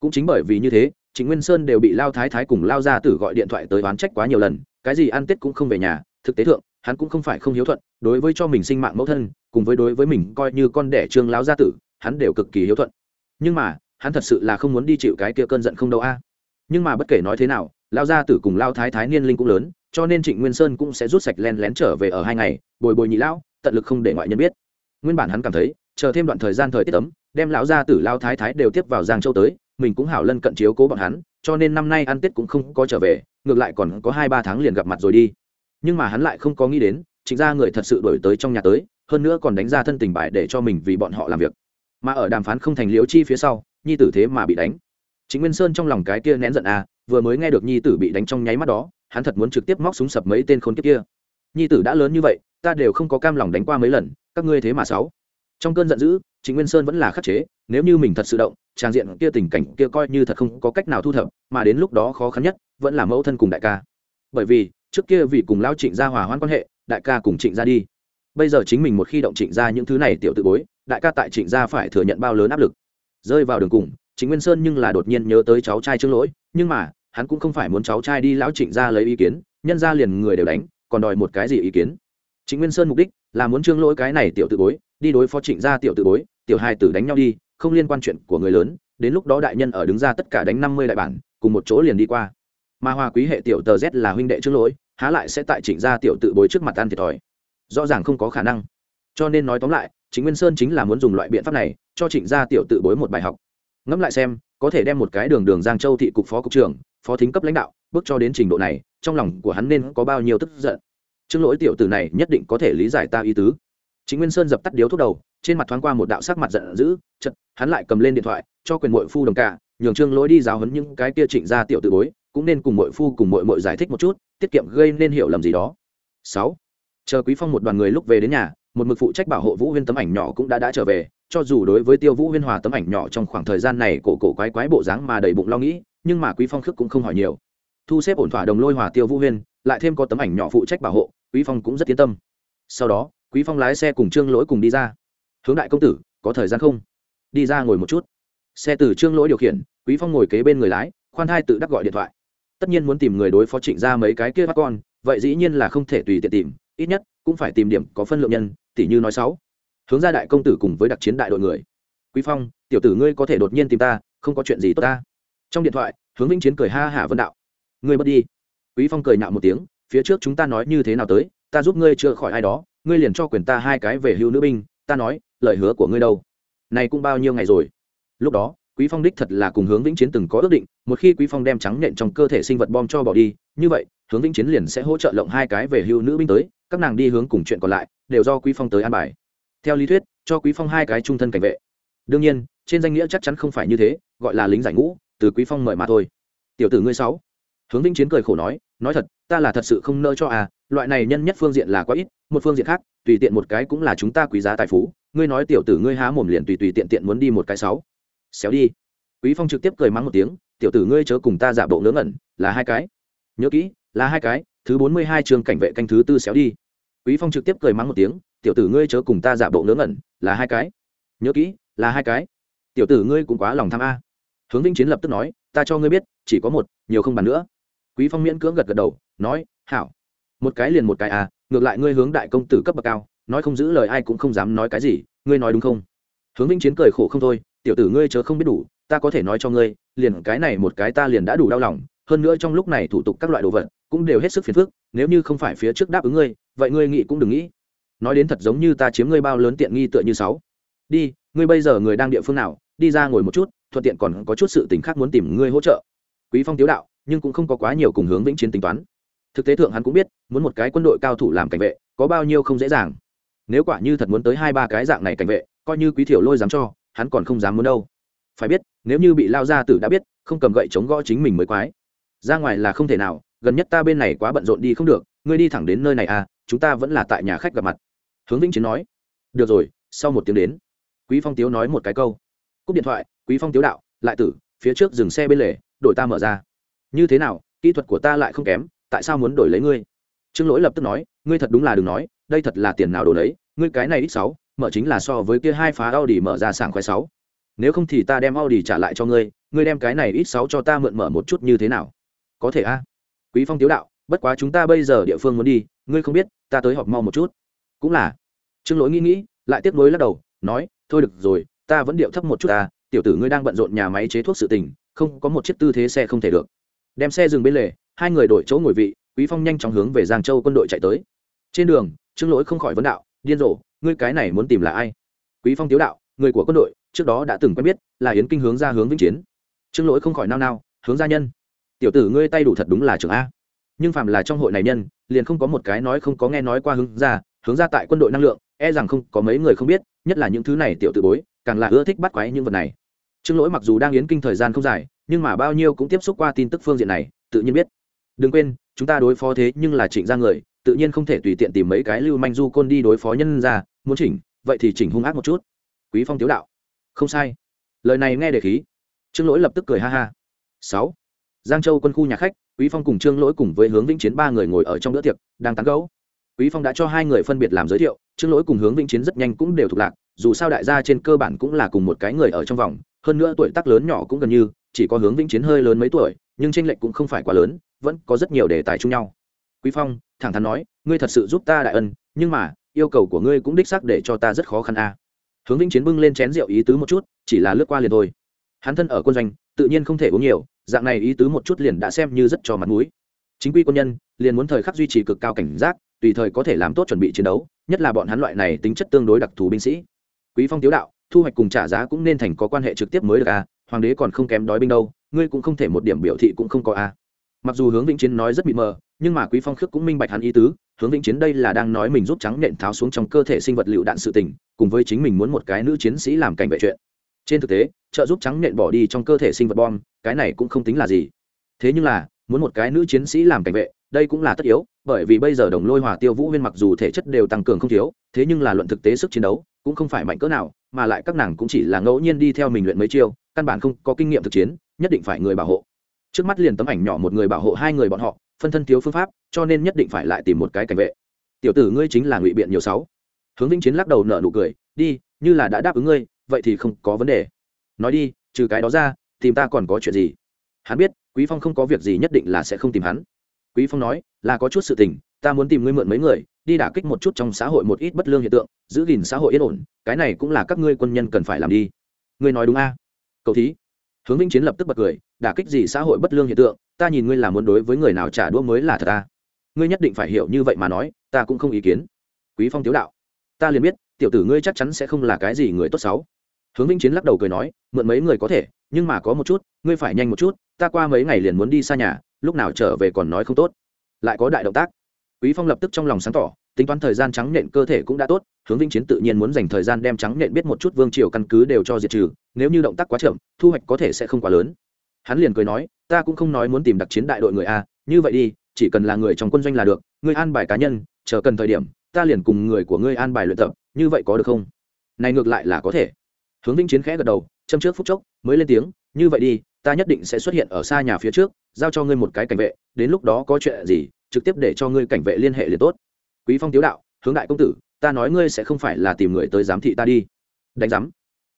Cũng chính bởi vì như thế, trịnh nguyên sơn đều bị lao thái thái cùng lao gia tử gọi điện thoại tới oán trách quá nhiều lần, cái gì ăn tết cũng không về nhà, thực tế thượng, hắn cũng không phải không hiếu thuận, đối với cho mình sinh mạng mẫu thân, cùng với đối với mình coi như con đẻ trương lao gia tử, hắn đều cực kỳ hiếu thuận. Nhưng mà, hắn thật sự là không muốn đi chịu cái kia cơn giận không đâu a. Nhưng mà bất kể nói thế nào lao gia tử cùng lao thái thái niên linh cũng lớn, cho nên trịnh nguyên sơn cũng sẽ rút sạch len lén trở về ở hai ngày, bồi bồi nhị lão, tận lực không để ngoại nhân biết. Nguyên bản hắn cảm thấy chờ thêm đoạn thời gian thời tiết tấm đem lão gia tử lao thái thái đều tiếp vào giang châu tới, mình cũng hảo lân cận chiếu cố bọn hắn, cho nên năm nay ăn tết cũng không có trở về, ngược lại còn có hai ba tháng liền gặp mặt rồi đi. Nhưng mà hắn lại không có nghĩ đến chính ra người thật sự đổi tới trong nhà tới, hơn nữa còn đánh ra thân tình bài để cho mình vì bọn họ làm việc. Mà ở đàm phán không thành liễu chi phía sau, nhi tử thế mà bị đánh. Chính nguyên sơn trong lòng cái kia nén giận à vừa mới nghe được nhi tử bị đánh trong nháy mắt đó, hắn thật muốn trực tiếp móc súng sập mấy tên khốn kiếp kia. Nhi tử đã lớn như vậy, ta đều không có cam lòng đánh qua mấy lần, các ngươi thế mà sáu trong cơn giận dữ chính nguyên sơn vẫn là khắc chế, nếu như mình thật sự động, trang diện kia tình cảnh kia coi như thật không có cách nào thu thập, mà đến lúc đó khó khăn nhất vẫn là mẫu thân cùng đại ca. Bởi vì, trước kia vì cùng lao trịnh gia hòa hoãn quan hệ, đại ca cùng trịnh gia đi. Bây giờ chính mình một khi động trịnh gia những thứ này tiểu tự bối, đại ca tại trịnh gia phải thừa nhận bao lớn áp lực. Rơi vào đường cùng chính nguyên sơn nhưng là đột nhiên nhớ tới cháu trai trương lỗi, nhưng mà, hắn cũng không phải muốn cháu trai đi lão trịnh gia lấy ý kiến, nhân ra liền người đều đánh, còn đòi một cái gì ý kiến? Chính nguyên sơn mục đích là muốn trương lỗi cái này tiểu tự bối đi đối phó trịnh gia tiểu tự bối, tiểu hai tử đánh nhau đi, không liên quan chuyện của người lớn, đến lúc đó đại nhân ở đứng ra tất cả đánh năm mươi đại bản, cùng một chỗ liền đi qua. Mà hòa quý hệ tiểu tờ z là huynh đệ trước lỗi, há lại sẽ tại trịnh gia tiểu tự bối trước mặt ăn thiệt thòi. Rõ ràng không có khả năng. Cho nên nói tóm lại chính nguyên sơn chính là muốn dùng loại biện pháp này, cho trịnh gia tiểu tự bối một bài học. Ngẫm lại xem, có thể đem một cái đường đường giang châu thị cục phó cục trưởng, phó thính cấp lãnh đạo, bước cho đến trình độ này, trong lòng của hắn nên có bao nhiêu tức giận. Trước lỗi tiểu tử này nhất định có thể lý giải ta ý tứ chính nguyên sơn dập tắt điếu thuốc đầu, trên mặt thoáng qua một đạo sắc mặt giận dữ chật hắn lại cầm lên điện thoại, cho quyền mội phu đồng cả, nhường trương lỗi đi giáo hấn những cái kia trịnh ra tiểu tự bối, cũng nên cùng mội phu cùng mội mội giải thích một chút, tiết kiệm gây nên hiểu lầm gì đó. Sáu, chờ quý phong một đoàn người lúc về đến nhà, một mực phụ trách bảo hộ vũ huyên tấm ảnh nhỏ cũng đã đã trở về, cho dù đối với tiêu vũ huyên hòa tấm ảnh nhỏ trong khoảng thời gian này cổ cổ quái quái bộ dáng mà đầy bụng lo nghĩ, nhưng mà quý phong khước cũng không hỏi nhiều. Thu xếp ổn thỏa đồng lôi hòa tiêu vũ huyên, lại thêm có tấm ảnh nhỏ phụ trách bảo hộ, quý phong cũng rất yên tâm. Sau đó quý phong lái xe cùng trương lỗi cùng đi ra. Hướng đại công tử, có thời gian không? Đi ra ngồi một chút. Xe từ trương lỗi điều khiển, quý phong ngồi kế bên người lái, khoan hai tự đắc gọi điện thoại. Tất nhiên muốn tìm người đối phó trịnh ra mấy cái kia bắt con, vậy dĩ nhiên là không thể tùy tiện tìm, ít nhất cũng phải tìm điểm có phân lượng nhân tỷ như nói sáu hướng ra đại công tử cùng với đặc chiến đại đội người. Quý phong, tiểu tử ngươi có thể đột nhiên tìm ta, không có chuyện gì tốt ta. Trong điện thoại, hướng vĩnh chiến cười ha hả vân đạo. Ngươi mất đi. Quý phong cười nhạo một tiếng, phía trước chúng ta nói như thế nào tới, ta giúp ngươi chữa khỏi ai đó ngươi liền cho quyền ta hai cái về hưu nữ binh, ta nói, lời hứa của ngươi đâu? Này cũng bao nhiêu ngày rồi? Lúc đó, quý phong đích thật là cùng hướng vĩnh chiến từng có ước định, một khi quý phong đem trắng nện trong cơ thể sinh vật bom cho bỏ đi, như vậy, hướng vĩnh chiến liền sẽ hỗ trợ lộng hai cái về hưu nữ binh tới, các nàng đi hướng cùng chuyện còn lại, đều do quý phong tới an bài. Theo lý thuyết, cho quý phong hai cái trung thân cảnh vệ. Đương nhiên, trên danh nghĩa chắc chắn không phải như thế, gọi là lính giải ngũ, từ quý phong mời mà thôi. Tiểu tử ngươi sáu. Hướng vĩnh chiến cười khổ nói nói thật, ta là thật sự không nỡ cho à loại này nhân nhất phương diện là quá ít một phương diện khác, tùy tiện một cái cũng là chúng ta quý giá tài phú. Ngươi nói tiểu tử ngươi há mồm liền tùy tùy tiện tiện muốn đi một cái sáu. Xéo đi. Quý phong trực tiếp cười mắng một tiếng, tiểu tử ngươi chớ cùng ta giả bộ ngớ ngẩn, là hai cái. Nhớ kỹ, là hai cái, thứ bốn mươi hai trường cảnh vệ canh thứ tư xéo đi. Quý phong trực tiếp cười mắng một tiếng, tiểu tử ngươi chớ cùng ta giả bộ ngớ ngẩn, là hai cái. Nhớ kỹ, là hai cái. Tiểu tử ngươi cũng quá lòng tham a. Hướng vĩnh chiến lập tức nói, ta cho ngươi biết, chỉ có một, nhiều không bàn nữa. Quý phong miễn cưỡng gật gật đầu, nói, hảo. Một cái liền một cái à ngược lại ngươi hướng đại công tử cấp bậc cao, nói không giữ lời ai cũng không dám nói cái gì, ngươi nói đúng không? Hướng vĩnh chiến cười khổ không thôi, tiểu tử ngươi chớ không biết đủ, ta có thể nói cho ngươi, liền cái này một cái ta liền đã đủ đau lòng, hơn nữa trong lúc này thủ tục các loại đồ vật cũng đều hết sức phiền phức, nếu như không phải phía trước đáp ứng ngươi, vậy ngươi nghĩ cũng đừng nghĩ. Nói đến thật giống như ta chiếm ngươi bao lớn tiện nghi tựa như sáu. Đi, ngươi bây giờ người đang địa phương nào, đi ra ngồi một chút, thuận tiện còn có chút sự tình khác muốn tìm ngươi hỗ trợ. Quý phong tiếu đạo, nhưng cũng không có quá nhiều cùng hướng vĩnh chiến tính toán thực tế thượng hắn cũng biết, muốn một cái quân đội cao thủ làm cảnh vệ, có bao nhiêu không dễ dàng. Nếu quả như thật muốn tới hai ba cái dạng này cảnh vệ, coi như quý thiểu lôi dám cho, hắn còn không dám muốn đâu. Phải biết, nếu như bị lao ra tử đã biết, không cầm gậy chống gõ chính mình mới quái. Ra ngoài là không thể nào, gần nhất ta bên này quá bận rộn đi không được, ngươi đi thẳng đến nơi này à chúng ta vẫn là tại nhà khách gặp mặt. Hướng vĩnh chiến nói. Được rồi, sau một tiếng đến, quý phong tiếu nói một cái câu. Cúp điện thoại, quý phong tiếu đạo, lại tử, phía trước dừng xe bên lề đổi ta mở ra. Như thế nào, kỹ thuật của ta lại không kém tại sao muốn đổi lấy ngươi? Trương lỗi lập tức nói, ngươi thật đúng là đừng nói, đây thật là tiền nào đổi lấy, ngươi cái này ít sáu, mở chính là so với kia hai phá Audi mở ra sảng khoái sáu. Nếu không thì ta đem Audi trả lại cho ngươi ngươi đem cái này ít sáu cho ta mượn mở một chút như thế nào? Có thể a. Quý phong tiếu đạo, bất quá chúng ta bây giờ địa phương muốn đi, ngươi không biết, ta tới họp mau một chút. Cũng là. Trương lỗi nghĩ nghĩ, lại tiếp nối lắc đầu, nói, thôi được rồi, ta vẫn điệu thấp một chút ta tiểu tử ngươi đang bận rộn nhà máy chế thuốc sự tình, không có một chiếc tư thế xe không thể được. Đem xe dừng bên lề hai người đổi chỗ ngồi vị, quý phong nhanh chóng hướng về giang châu quân đội chạy tới. Trên đường, trương lỗi không khỏi vấn đạo, điên rồ, ngươi cái này muốn tìm là ai? Quý phong tiếu đạo, người của quân đội, trước đó đã từng quen biết, là yến kinh hướng ra hướng vĩnh chiến. Trương lỗi không khỏi nao nao, hướng gia nhân. Tiểu tử ngươi tay đủ thật đúng là trưởng a. Nhưng phàm là trong hội này nhân, liền không có một cái nói không có nghe nói qua hướng ra hướng ra tại quân đội năng lượng e rằng không có mấy người không biết, nhất là những thứ này tiểu tự bối, càng là ưa thích bắt quái những vật này. Trương lỗi mặc dù đang yến kinh thời gian không dài, nhưng mà bao nhiêu cũng tiếp xúc qua tin tức phương diện này, tự nhiên biết đừng quên, chúng ta đối phó thế nhưng là trịnh ra người, tự nhiên không thể tùy tiện tìm mấy cái lưu manh du côn đi đối phó nhân ra, muốn chỉnh, vậy thì chỉnh hung ác một chút. Quý phong tiếu đạo. Không sai. Lời này nghe để khí. Trương lỗi lập tức cười ha ha. Sáu. Giang châu quân khu nhà khách, quý phong cùng trương lỗi cùng với hướng vĩnh chiến ba người ngồi ở trong bữa tiệc, đang tán gẫu. Quý phong đã cho hai người phân biệt làm giới thiệu, trương lỗi cùng hướng vĩnh chiến rất nhanh cũng đều thuộc lạc, dù sao đại gia trên cơ bản cũng là cùng một cái người ở trong vòng, hơn nữa tuổi tác lớn nhỏ cũng gần như, chỉ có hướng vĩnh chiến hơi lớn mấy tuổi, nhưng tranh lệch cũng không phải quá lớn vẫn có rất nhiều đề tài chung nhau. Quý phong, thẳng thắn nói, ngươi thật sự giúp ta đại ân, nhưng mà, yêu cầu của ngươi cũng đích xác để cho ta rất khó khăn a. Hướng vĩnh chiến bưng lên chén rượu ý tứ một chút, chỉ là lướt qua liền thôi. Hắn thân ở quân doanh, tự nhiên không thể uống nhiều, dạng này ý tứ một chút liền đã xem như rất cho mặt mũi. Chính quy quân nhân, liền muốn thời khắc duy trì cực cao cảnh giác, tùy thời có thể làm tốt chuẩn bị chiến đấu, nhất là bọn hắn loại này tính chất tương đối đặc thù binh sĩ. Quý phong tiếu đạo, thu hoạch cùng trả giá cũng nên thành có quan hệ trực tiếp mới được a, hoàng đế còn không kém đói binh đâu, ngươi cũng không thể một điểm biểu thị cũng không có a mặc dù hướng vĩnh chiến nói rất bị mờ, nhưng mà quý phong khước cũng minh bạch hắn ý tứ, hướng vĩnh chiến đây là đang nói mình giúp trắng nện tháo xuống trong cơ thể sinh vật liệu đạn sự tình, cùng với chính mình muốn một cái nữ chiến sĩ làm cảnh vệ chuyện. Trên thực tế, trợ giúp trắng nện bỏ đi trong cơ thể sinh vật bom, cái này cũng không tính là gì. Thế nhưng là, muốn một cái nữ chiến sĩ làm cảnh vệ, đây cũng là tất yếu, bởi vì bây giờ đồng lôi hòa tiêu vũ huyên mặc dù thể chất đều tăng cường không thiếu, thế nhưng là luận thực tế sức chiến đấu, cũng không phải mạnh cỡ nào, mà lại các nàng cũng chỉ là ngẫu nhiên đi theo mình luyện mấy chiêu, căn bản không có kinh nghiệm thực chiến, nhất định phải người bảo hộ trước mắt liền tấm ảnh nhỏ một người bảo hộ hai người bọn họ, phân thân thiếu phương pháp, cho nên nhất định phải lại tìm một cái cảnh vệ. Tiểu tử ngươi chính là ngụy biện nhiều sáu. Hướng vĩnh chiến lắc đầu nở nụ cười, đi, như là đã đáp ứng ngươi, vậy thì không có vấn đề. Nói đi, trừ cái đó ra, tìm ta còn có chuyện gì? Hắn biết, quý phong không có việc gì nhất định là sẽ không tìm hắn. Quý phong nói, là có chút sự tình, ta muốn tìm ngươi mượn mấy người, đi đả kích một chút trong xã hội một ít bất lương hiện tượng, giữ gìn xã hội yên ổn, cái này cũng là các ngươi quân nhân cần phải làm đi. Ngươi nói đúng a. À? cậu thí hướng vĩnh chiến lập tức bật cười, đả kích gì xã hội bất lương hiện tượng, ta nhìn ngươi là muốn đối với người nào trả đũa mới là thật ta ngươi nhất định phải hiểu như vậy mà nói, ta cũng không ý kiến. Quý phong tiếu đạo, ta liền biết, tiểu tử ngươi chắc chắn sẽ không là cái gì người tốt xấu. Hướng vĩnh chiến lắc đầu cười nói, mượn mấy người có thể, nhưng mà có một chút, ngươi phải nhanh một chút, ta qua mấy ngày liền muốn đi xa nhà, lúc nào trở về còn nói không tốt. Lại có đại động tác. Quý phong lập tức trong lòng sáng tỏ, tính toán thời gian trắng nện cơ thể cũng đã tốt hướng vĩnh chiến tự nhiên muốn dành thời gian đem trắng nện biết một chút vương triều căn cứ đều cho diệt trừ, nếu như động tác quá chậm, thu hoạch có thể sẽ không quá lớn. Hắn liền cười nói, ta cũng không nói muốn tìm đặc chiến đại đội người a, như vậy đi, chỉ cần là người trong quân doanh là được ngươi an bài cá nhân, chờ cần thời điểm, ta liền cùng người của ngươi an bài luyện tập, như vậy có được không? Này ngược lại là có thể. Hướng vĩnh chiến khẽ gật đầu, châm trước phút chốc, mới lên tiếng, như vậy đi, ta nhất định sẽ xuất hiện ở xa nhà phía trước, giao cho ngươi một cái cảnh vệ, đến lúc đó có chuyện gì, trực tiếp để cho ngươi cảnh vệ liên hệ liền tốt. Quý phong tiếu đạo, hướng đại công tử ta nói ngươi sẽ không phải là tìm người tới giám thị ta đi. Đánh giám.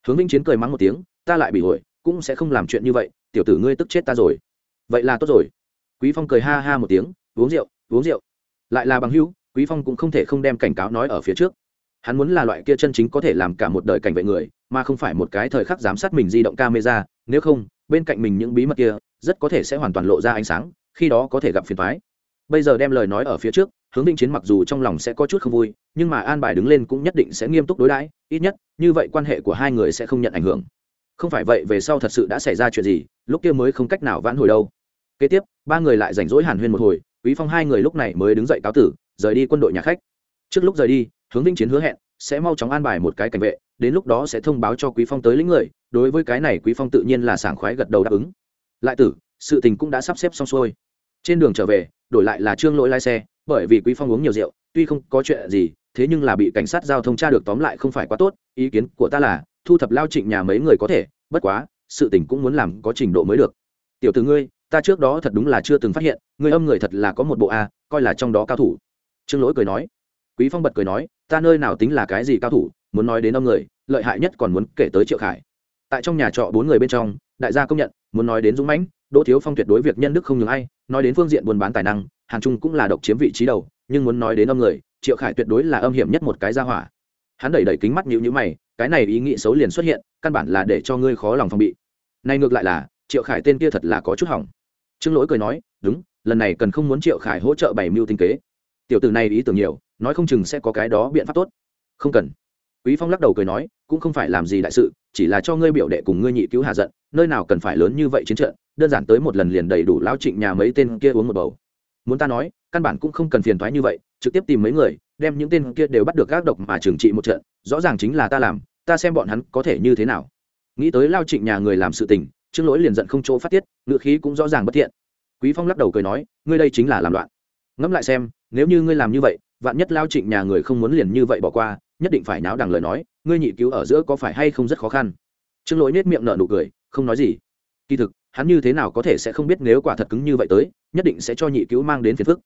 Hướng vĩnh chiến cười mắng một tiếng, ta lại bị hội, cũng sẽ không làm chuyện như vậy, tiểu tử ngươi tức chết ta rồi. Vậy là tốt rồi. Quý phong cười ha ha một tiếng, uống rượu uống rượu. Lại là bằng hữu, quý phong cũng không thể không đem cảnh cáo nói ở phía trước. Hắn muốn là loại kia chân chính có thể làm cả một đời cảnh vệ người, mà không phải một cái thời khắc giám sát mình di động camera, nếu không, bên cạnh mình những bí mật kia, rất có thể sẽ hoàn toàn lộ ra ánh sáng, khi đó có thể gặp phiền toái. Bây giờ đem lời nói ở phía trước hướng vĩnh chiến mặc dù trong lòng sẽ có chút không vui, nhưng mà an bài đứng lên cũng nhất định sẽ nghiêm túc đối đãi, ít nhất, như vậy quan hệ của hai người sẽ không nhận ảnh hưởng. Không phải vậy, về sau thật sự đã xảy ra chuyện gì, lúc kia mới không cách nào vãn hồi đâu. Kế tiếp, ba người lại rảnh rỗi hàn huyên một hồi, quý phong hai người lúc này mới đứng dậy cáo tử, rời đi quân đội nhà khách. Trước lúc rời đi, hướng vĩnh chiến hứa hẹn, sẽ mau chóng an bài một cái cảnh vệ, đến lúc đó sẽ thông báo cho quý phong tới lĩnh người, đối với cái này quý phong tự nhiên là sảng khoái gật đầu đáp ứng. Lại tử, sự tình cũng đã sắp xếp xong xuôi. Trên đường trở về, đổi lại là trương lỗi lái xe bởi vì quý phong uống nhiều rượu, tuy không có chuyện gì, thế nhưng là bị cảnh sát giao thông tra được tóm lại không phải quá tốt, ý kiến của ta là, thu thập lao trịnh nhà mấy người có thể, bất quá, sự tình cũng muốn làm có trình độ mới được. Tiểu từ ngươi, ta trước đó thật đúng là chưa từng phát hiện, ngươi âm người thật là có một bộ a, coi là trong đó cao thủ. Trương lỗi cười nói. Quý phong bật cười nói, ta nơi nào tính là cái gì cao thủ, muốn nói đến âm người, lợi hại nhất còn muốn kể tới triệu khải. Tại trong nhà trọ bốn người bên trong, đại gia công nhận, muốn nói đến dũng mãnh, đỗ thiếu phong tuyệt đối việc nhân đức không nhường ai, nói đến phương diện buôn bán tài năng hàn trung cũng là độc chiếm vị trí đầu, nhưng muốn nói đến âm người, triệu khải tuyệt đối là âm hiểm nhất một cái ra hỏa. Hắn đẩy đẩy kính mắt nhịu nhữ mày, cái này ý nghĩ xấu liền xuất hiện, căn bản là để cho ngươi khó lòng phòng bị. Nay ngược lại là, triệu khải tên kia thật là có chút hỏng. Trương lỗi cười nói, đúng, lần này cần không muốn triệu khải hỗ trợ bảy mưu tinh kế. Tiểu tử này ý tưởng nhiều, nói không chừng sẽ có cái đó biện pháp tốt. Không cần. Quý phong lắc đầu cười nói, cũng không phải làm gì đại sự, chỉ là cho ngươi biểu đệ cùng ngươi nhị cứu hạ giận, nơi nào cần phải lớn như vậy chiến trận, đơn giản tới một lần liền đầy đủ lão trịnh nhà mấy tên kia uống một bầu muốn ta nói, căn bản cũng không cần phiền thoái như vậy, trực tiếp tìm mấy người, đem những tên kia đều bắt được gác độc mà trừng trị một trận, rõ ràng chính là ta làm, ta xem bọn hắn có thể như thế nào. Nghĩ tới lao trịnh nhà người làm sự tình, trương lỗi liền giận không chỗ phát tiết ngựa khí cũng rõ ràng bất thiện. Quý phong lắc đầu cười nói, ngươi đây chính là làm loạn. Ngẫm lại xem, nếu như ngươi làm như vậy, vạn nhất lao trịnh nhà người không muốn liền như vậy bỏ qua, nhất định phải náo đằng lời nói, ngươi nhị cứu ở giữa có phải hay không rất khó khăn. Trương lỗi nết miệng nở nụ cười, không nói gì. Kỳ thực hắn như thế nào có thể sẽ không biết nếu quả thật cứng như vậy tới, nhất định sẽ cho nhị cứu mang đến phiền phức.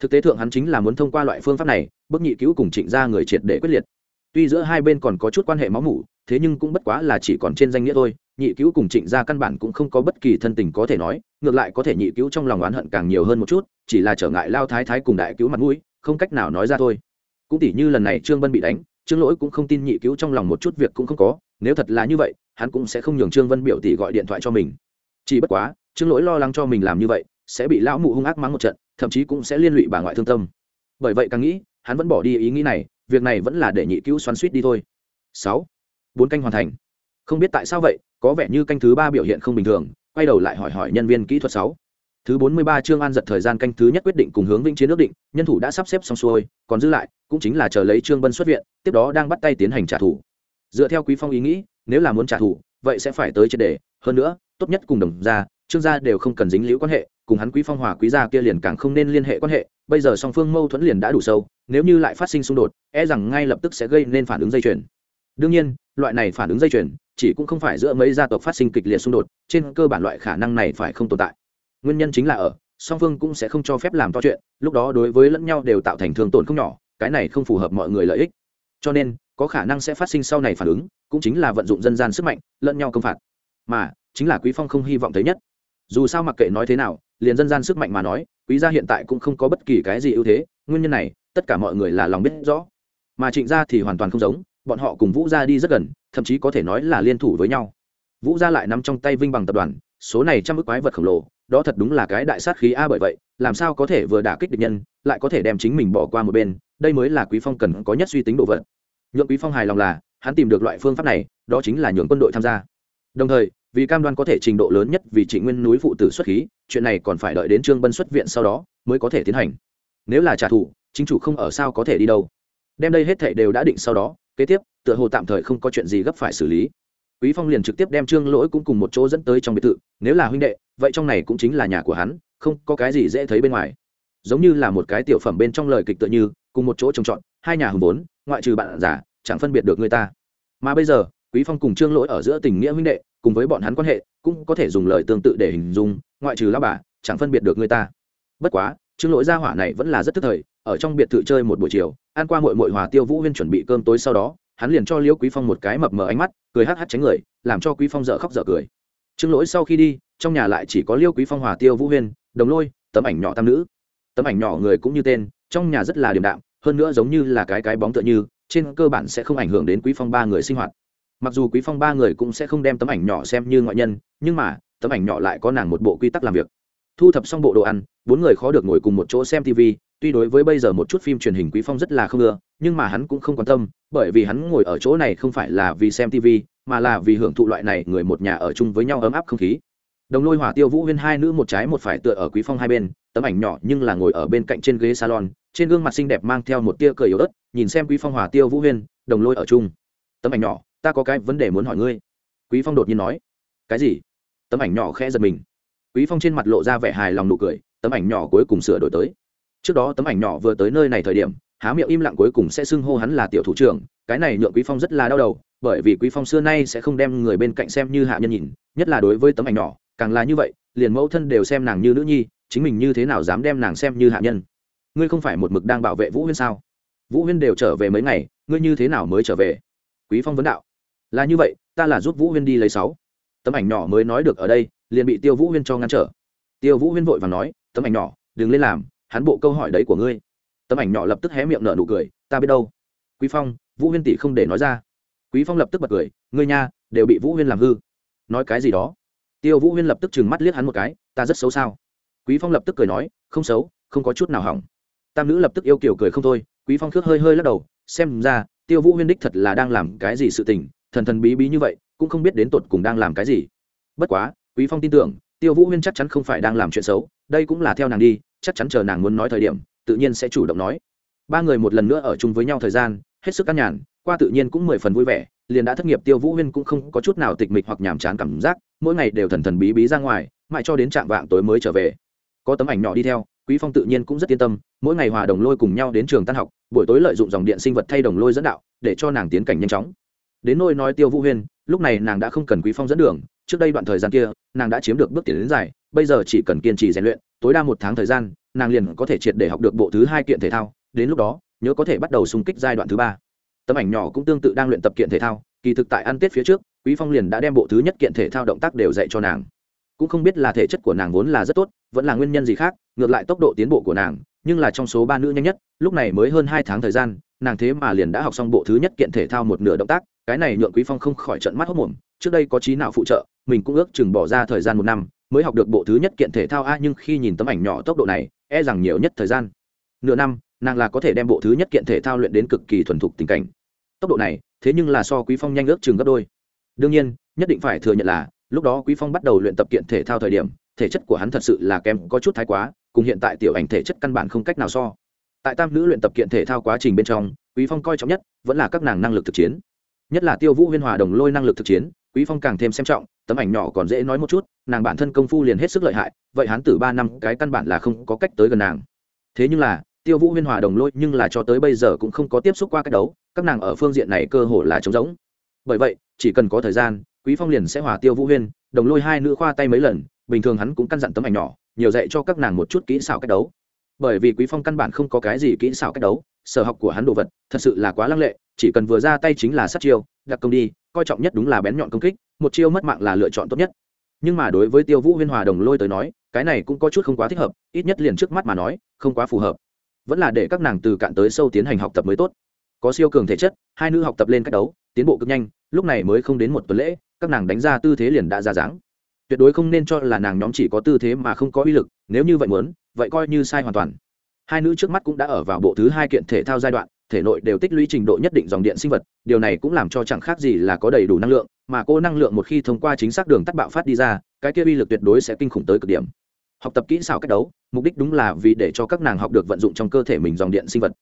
Thực tế thượng hắn chính là muốn thông qua loại phương pháp này bức nhị cứu cùng trịnh ra người triệt để quyết liệt. Tuy giữa hai bên còn có chút quan hệ máu mủ, thế nhưng cũng bất quá là chỉ còn trên danh nghĩa thôi, nhị cứu cùng trịnh ra căn bản cũng không có bất kỳ thân tình có thể nói, ngược lại có thể nhị cứu trong lòng oán hận càng nhiều hơn một chút, chỉ là trở ngại lao thái thái cùng đại cứu mặt mũi, không cách nào nói ra thôi. Cũng tỉ như lần này trương vân bị đánh, trương lỗi cũng không tin nhị cứu trong lòng một chút việc cũng không có, nếu thật là như vậy, hắn cũng sẽ không nhường trương vân biểu tỷ gọi điện thoại cho mình chỉ bất quá, trương lỗi lo lắng cho mình làm như vậy, sẽ bị lão mụ hung ác mắng một trận, thậm chí cũng sẽ liên lụy bà ngoại thương tâm. Bởi vậy càng nghĩ, hắn vẫn bỏ đi ý nghĩ này, việc này vẫn là để nhị cứu xoắn suýt đi thôi. Sáu, bốn canh hoàn thành. Không biết tại sao vậy, có vẻ như canh thứ ba biểu hiện không bình thường, quay đầu lại hỏi hỏi nhân viên kỹ thuật sáu. Thứ bốn mươi ba chương an giật thời gian canh thứ nhất quyết định cùng hướng vĩnh chiến ước định, nhân thủ đã sắp xếp xong xuôi, còn dư lại, cũng chính là chờ lấy trương bân xuất viện, tiếp đó đang bắt tay tiến hành trả thù. Dựa theo quý phong ý nghĩ, nếu là muốn trả thù, vậy sẽ phải tới triệt đề. Hơn nữa tốt nhất cùng đồng gia, trương gia đều không cần dính liễu quan hệ, cùng hắn quý phong hòa quý gia kia liền càng không nên liên hệ quan hệ, bây giờ song phương mâu thuẫn liền đã đủ sâu, nếu như lại phát sinh xung đột e rằng ngay lập tức sẽ gây nên phản ứng dây chuyền. Đương nhiên, loại này phản ứng dây chuyền chỉ cũng không phải giữa mấy gia tộc phát sinh kịch liệt xung đột, trên cơ bản loại khả năng này phải không tồn tại. Nguyên nhân chính là ở, song phương cũng sẽ không cho phép làm to chuyện, lúc đó đối với lẫn nhau đều tạo thành thương tổn không nhỏ, cái này không phù hợp mọi người lợi ích. Cho nên, có khả năng sẽ phát sinh sau này phản ứng, cũng chính là vận dụng dân gian sức mạnh, lẫn nhau công phạt. Mà chính là quý phong không hy vọng thấy nhất. Dù sao mặc kệ nói thế nào, liền dân gian sức mạnh mà nói, quý gia hiện tại cũng không có bất kỳ cái gì ưu thế, nguyên nhân này, tất cả mọi người là lòng biết rõ. Mà trịnh gia thì hoàn toàn không giống, bọn họ cùng vũ gia đi rất gần, thậm chí có thể nói là liên thủ với nhau. Vũ gia lại nắm trong tay vinh bằng tập đoàn, số này trăm ức quái vật khổng lồ, đó thật đúng là cái đại sát khí a bởi vậy, làm sao có thể vừa đả kích địch nhân, lại có thể đem chính mình bỏ qua một bên, đây mới là quý phong cần có nhất suy tính độ vật. Nhượng quý phong hài lòng là, hắn tìm được loại phương pháp này, đó chính là nhường quân đội tham gia. Đồng thời vì cam đoan có thể trình độ lớn nhất vì trịnh nguyên núi phụ tử xuất khí, chuyện này còn phải đợi đến trương bân xuất viện sau đó mới có thể tiến hành. Nếu là trả thù, chính chủ không ở sao có thể đi đâu? Đem đây hết thảy đều đã định sau đó, kế tiếp, tựa hồ tạm thời không có chuyện gì gấp phải xử lý. Quý phong liền trực tiếp đem trương lỗi cũng cùng một chỗ dẫn tới trong biệt thự. Nếu là huynh đệ, vậy trong này cũng chính là nhà của hắn, không có cái gì dễ thấy bên ngoài. Giống như là một cái tiểu phẩm bên trong lời kịch tựa như, cùng một chỗ trồng trọt, hai nhà hùng vốn, ngoại trừ bạn giả chẳng phân biệt được người ta. Mà bây giờ, quý phong cùng trương lỗi ở giữa tình nghĩa huynh đệ cùng với bọn hắn quan hệ, cũng có thể dùng lời tương tự để hình dung, ngoại trừ lao bà, chẳng phân biệt được người ta. Bất quá, trương lỗi gia hỏa này vẫn là rất tức thời, ở trong biệt thự chơi một buổi chiều, ăn qua mội mội hòa tiêu vũ huyên chuẩn bị cơm tối sau đó, hắn liền cho liễu quý phong một cái mập mờ ánh mắt, cười hắc hắc tránh người, làm cho quý phong dở khóc dở cười. Trương lỗi sau khi đi, trong nhà lại chỉ có liêu quý phong, hòa tiêu vũ huyên, đồng lôi, tấm ảnh nhỏ tam nữ. Tấm ảnh nhỏ người cũng như tên, trong nhà rất là điềm đạm, hơn nữa giống như là cái cái bóng tựa như, trên cơ bản sẽ không ảnh hưởng đến quý phong ba người sinh hoạt mặc dù quý phong ba người cũng sẽ không đem tấm ảnh nhỏ xem như ngoại nhân, nhưng mà, tấm ảnh nhỏ lại có nàng một bộ quy tắc làm việc. Thu thập xong bộ đồ ăn, bốn người khó được ngồi cùng một chỗ xem tv tuy đối với bây giờ một chút phim truyền hình quý phong rất là không ưa, nhưng mà hắn cũng không quan tâm, bởi vì hắn ngồi ở chỗ này không phải là vì xem tv mà là vì hưởng thụ loại này người một nhà ở chung với nhau ấm áp không khí. Đồng lôi hỏa, tiêu vũ huyên hai nữ một trái một phải tựa ở quý phong hai bên, tấm ảnh nhỏ nhưng là ngồi ở bên cạnh trên ghế salon, trên gương mặt xinh đẹp mang theo một tia cười yếu ớt, nhìn xem quý phong hỏa, tiêu vũ huyên, đồng lôi ở chung. Tấm ảnh nhỏ ta có cái vấn đề muốn hỏi ngươi. Quý phong đột nhiên nói. Cái gì? Tấm ảnh nhỏ khẽ giật mình. Quý phong trên mặt lộ ra vẻ hài lòng nụ cười, tấm ảnh nhỏ cuối cùng sửa đổi tới. Trước đó tấm ảnh nhỏ vừa tới nơi này thời điểm, há miệng im lặng cuối cùng sẽ xưng hô hắn là tiểu thủ trưởng, cái này nhượng quý phong rất là đau đầu, bởi vì quý phong xưa nay sẽ không đem người bên cạnh xem như hạ nhân nhìn, nhất là đối với tấm ảnh nhỏ, càng là như vậy, liền mẫu thân đều xem nàng như nữ nhi, chính mình như thế nào dám đem nàng xem như hạ nhân. Ngươi không phải một mực đang bảo vệ vũ huyên sao? Vũ huyên đều trở về mấy ngày, ngươi như thế nào mới trở về? Quý phong vấn đạo là như vậy, ta là giúp vũ huyên đi lấy sáu. Tấm ảnh nhỏ mới nói được ở đây, liền bị tiêu vũ huyên cho ngăn trở. Tiêu vũ huyên vội và nói, tấm ảnh nhỏ, đừng lên làm, hắn bộ câu hỏi đấy của ngươi. Tấm ảnh nhỏ lập tức hé miệng nở nụ cười, ta biết đâu. Quý phong, vũ huyên tỷ không để nói ra. Quý phong lập tức bật cười, ngươi nha, đều bị vũ huyên làm hư. Nói cái gì đó? Tiêu vũ huyên lập tức trừng mắt liếc hắn một cái, ta rất xấu sao? Quý phong lập tức cười nói, không xấu, không có chút nào hỏng. Tam nữ lập tức yêu kiểu cười không thôi, quý phong khước hơi hơi lắc đầu, xem ra, tiêu vũ huyên đích thật là đang làm cái gì sự tình thần thần bí bí như vậy, cũng không biết đến tột cùng đang làm cái gì. Bất quá, quý phong tin tưởng, tiêu vũ huyên chắc chắn không phải đang làm chuyện xấu, đây cũng là theo nàng đi, chắc chắn chờ nàng muốn nói thời điểm, tự nhiên sẽ chủ động nói. Ba người một lần nữa ở chung với nhau thời gian, hết sức căng nhàn, qua tự nhiên cũng mười phần vui vẻ, liền đã thất nghiệp tiêu vũ huyên cũng không có chút nào tịch mịch hoặc nhàm chán cảm giác, mỗi ngày đều thần thần bí bí ra ngoài, mãi cho đến trạm vạng tối mới trở về. Có tấm ảnh nhỏ đi theo, quý phong tự nhiên cũng rất yên tâm, mỗi ngày hòa đồng lôi cùng nhau đến trường tan học, buổi tối lợi dụng dòng điện sinh vật thay đồng lôi dẫn đạo, để cho nàng tiến cảnh nhanh chóng đến nôi nói tiêu vũ huyên, lúc này nàng đã không cần quý phong dẫn đường, trước đây đoạn thời gian kia, nàng đã chiếm được bước tiến đến dài bây giờ chỉ cần kiên trì rèn luyện, tối đa một tháng thời gian, nàng liền có thể triệt để học được bộ thứ hai kiện thể thao, đến lúc đó, nhớ có thể bắt đầu xung kích giai đoạn thứ ba. Tấm ảnh nhỏ cũng tương tự đang luyện tập kiện thể thao, kỳ thực tại ăn tết phía trước, quý phong liền đã đem bộ thứ nhất kiện thể thao động tác đều dạy cho nàng. Cũng không biết là thể chất của nàng vốn là rất tốt, vẫn là nguyên nhân gì khác, ngược lại tốc độ tiến bộ của nàng, nhưng là trong số ba nữ nhanh nhất, lúc này mới hơn hai tháng thời gian nàng thế mà liền đã học xong bộ thứ nhất kiện thể thao một nửa động tác, cái này nhượng quý phong không khỏi trận mắt hốc mồm trước đây có trí nào phụ trợ, mình cũng ước chừng bỏ ra thời gian một năm mới học được bộ thứ nhất kiện thể thao a, nhưng khi nhìn tấm ảnh nhỏ tốc độ này e rằng nhiều nhất thời gian. Nửa năm, nàng là có thể đem bộ thứ nhất kiện thể thao luyện đến cực kỳ thuần thục tình cảnh. Tốc độ này, thế nhưng là so quý phong nhanh ước chừng gấp đôi. Đương nhiên, nhất định phải thừa nhận là, lúc đó quý phong bắt đầu luyện tập kiện thể thao thời điểm, thể chất của hắn thật sự là kém, có chút thái quá, cùng hiện tại tiểu ảnh thể chất căn bản không cách nào so tại tam nữ luyện tập kiện thể thao quá trình bên trong, quý phong coi trọng nhất vẫn là các nàng năng lực thực chiến. Nhất là tiêu vũ huyên hòa đồng lôi năng lực thực chiến, quý phong càng thêm xem trọng, tấm ảnh nhỏ còn dễ nói một chút, nàng bản thân công phu liền hết sức lợi hại, vậy hắn tử ba năm cái căn bản là không có cách tới gần nàng. Thế nhưng là, tiêu vũ huyên hòa đồng lôi nhưng là cho tới bây giờ cũng không có tiếp xúc qua cách đấu, các nàng ở phương diện này cơ hồ là trống rỗng. Bởi vậy, chỉ cần có thời gian, quý phong liền sẽ hòa tiêu vũ huyên, đồng lôi hai nữ khoa tay mấy lần, bình thường hắn cũng căn dặn tấm ảnh nhỏ, nhiều dạy cho các nàng một chút kỹ xảo cách đấu bởi vì quý phong căn bản không có cái gì kỹ xảo cách đấu, sở học của hắn đồ vật thật sự là quá lăng lệ, chỉ cần vừa ra tay chính là sát chiêu, đặc công đi, coi trọng nhất đúng là bén nhọn công kích, một chiêu mất mạng là lựa chọn tốt nhất. Nhưng mà đối với tiêu vũ huyên hòa đồng lôi tới nói, cái này cũng có chút không quá thích hợp, ít nhất liền trước mắt mà nói, không quá phù hợp. Vẫn là để các nàng từ cạn tới sâu tiến hành học tập mới tốt. Có siêu cường thể chất, hai nữ học tập lên cách đấu, tiến bộ cực nhanh, lúc này mới không đến một tuần lễ, các nàng đánh ra tư thế liền đã ra dáng tuyệt đối không nên cho là nàng nhóm chỉ có tư thế mà không có uy lực, nếu như vậy muốn, vậy coi như sai hoàn toàn. Hai nữ trước mắt cũng đã ở vào bộ thứ hai kiện thể thao giai đoạn, thể nội đều tích lũy trình độ nhất định dòng điện sinh vật, điều này cũng làm cho chẳng khác gì là có đầy đủ năng lượng, mà cô năng lượng một khi thông qua chính xác đường tắt bạo phát đi ra, cái kia uy lực tuyệt đối sẽ kinh khủng tới cực điểm. Học tập kỹ xảo cách đấu, mục đích đúng là vì để cho các nàng học được vận dụng trong cơ thể mình dòng điện sinh vật.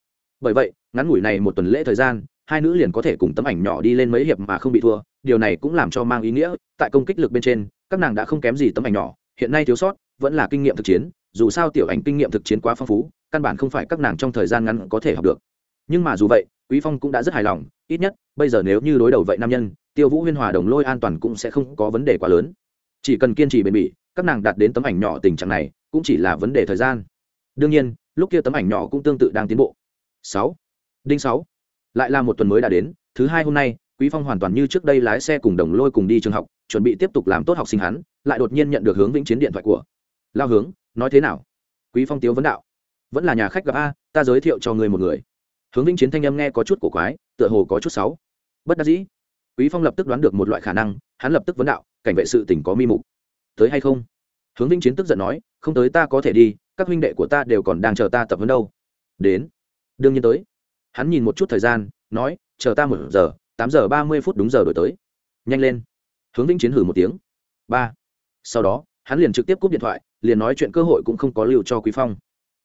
Bởi vậy, ngắn ngủi này một tuần lễ thời gian, hai nữ liền có thể cùng tấm ảnh nhỏ đi lên mấy hiệp mà không bị thua, điều này cũng làm cho mang ý nghĩa, tại công kích lực bên trên các nàng đã không kém gì tấm ảnh nhỏ, hiện nay thiếu sót, vẫn là kinh nghiệm thực chiến, dù sao tiểu ảnh kinh nghiệm thực chiến quá phong phú, căn bản không phải các nàng trong thời gian ngắn có thể học được. Nhưng mà dù vậy, quý phong cũng đã rất hài lòng, ít nhất, bây giờ nếu như đối đầu vậy nam nhân, tiêu vũ huyên hòa đồng lôi an toàn cũng sẽ không có vấn đề quá lớn. Chỉ cần kiên trì bền bỉ, các nàng đạt đến tấm ảnh nhỏ tình trạng này, cũng chỉ là vấn đề thời gian. Đương nhiên, lúc kia tấm ảnh nhỏ cũng tương tự đang tiến bộ. Sáu. Đinh sáu. Lại là một tuần mới đã đến, thứ hai hôm nay quý phong hoàn toàn như trước đây lái xe cùng đồng lôi cùng đi trường học, chuẩn bị tiếp tục làm tốt học sinh hắn, lại đột nhiên nhận được hướng vĩnh chiến điện thoại của lao hướng, nói thế nào? Quý phong tiếu vấn đạo, vẫn là nhà khách gặp a, ta giới thiệu cho người một người. Hướng vĩnh chiến thanh âm nghe có chút cổ quái, tựa hồ có chút sáu bất đắc dĩ. Quý phong lập tức đoán được một loại khả năng, hắn lập tức vấn đạo, cảnh vệ sự tình có mi mục, tới hay không? Hướng vĩnh chiến tức giận nói, không tới ta có thể đi, các huynh đệ của ta đều còn đang chờ ta tập vấn đâu. Đến. Đương nhiên tới. Hắn nhìn một chút thời gian, nói, chờ ta một giờ tám giờ ba mươi phút đúng giờ đổi tới. Nhanh lên. Hướng vĩnh chiến hử một tiếng. Ba. Sau đó, hắn liền trực tiếp cúp điện thoại, liền nói chuyện cơ hội cũng không có lưu cho quý phong.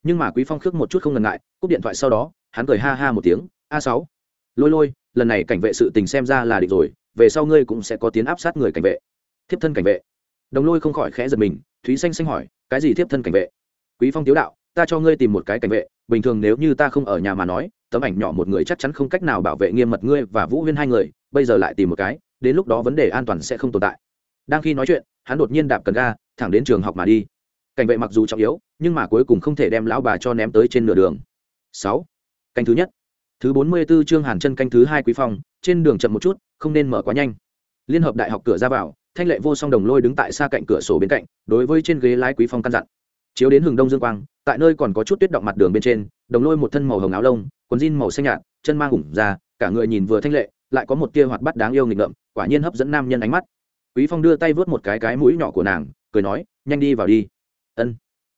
Nhưng mà quý phong khước một chút không ngần ngại, cúp điện thoại sau đó, hắn cười ha ha một tiếng, a sáu, lôi lôi, lần này cảnh vệ sự tình xem ra là địch rồi, về sau ngươi cũng sẽ có tiến áp sát người cảnh vệ. Thiếp thân cảnh vệ. Đồng lôi không khỏi khẽ giật mình, thúy xanh xanh hỏi, cái gì thiếp thân cảnh vệ? Quý phong tiếu đạo, ta cho ngươi tìm một cái cảnh vệ, bình thường nếu như ta không ở nhà mà nói tấm ảnh nhỏ một người chắc chắn không cách nào bảo vệ nghiêm mật ngươi và vũ huyên hai người, bây giờ lại tìm một cái, đến lúc đó vấn đề an toàn sẽ không tồn tại. Đang khi nói chuyện, hắn đột nhiên đạp cần ga, thẳng đến trường học mà đi. Cảnh vệ mặc dù trọng yếu, nhưng mà cuối cùng không thể đem lão bà cho ném tới trên nửa đường. Sáu. Canh thứ nhất. Thứ bốn mươi 44 chương hàn chân canh thứ hai quý phong, trên đường chậm một chút, không nên mở quá nhanh. Liên hợp đại học cửa ra vào, thanh lệ vô song đồng lôi đứng tại xa cạnh cửa sổ bên cạnh, đối với trên ghế lái quý phong căn dặn. Chiếu đến hừng đông dương quang, tại nơi còn có chút tuyết động mặt đường bên trên, đồng lôi một thân màu hồng áo lông quần jean màu xanh nhạt, chân mang ủng ra, cả người nhìn vừa thanh lệ, lại có một tia hoạt bát đáng yêu nghịch ngợm, quả nhiên hấp dẫn nam nhân ánh mắt. Quý phong đưa tay vớt một cái cái mũi nhỏ của nàng, cười nói, nhanh đi vào đi. Ân.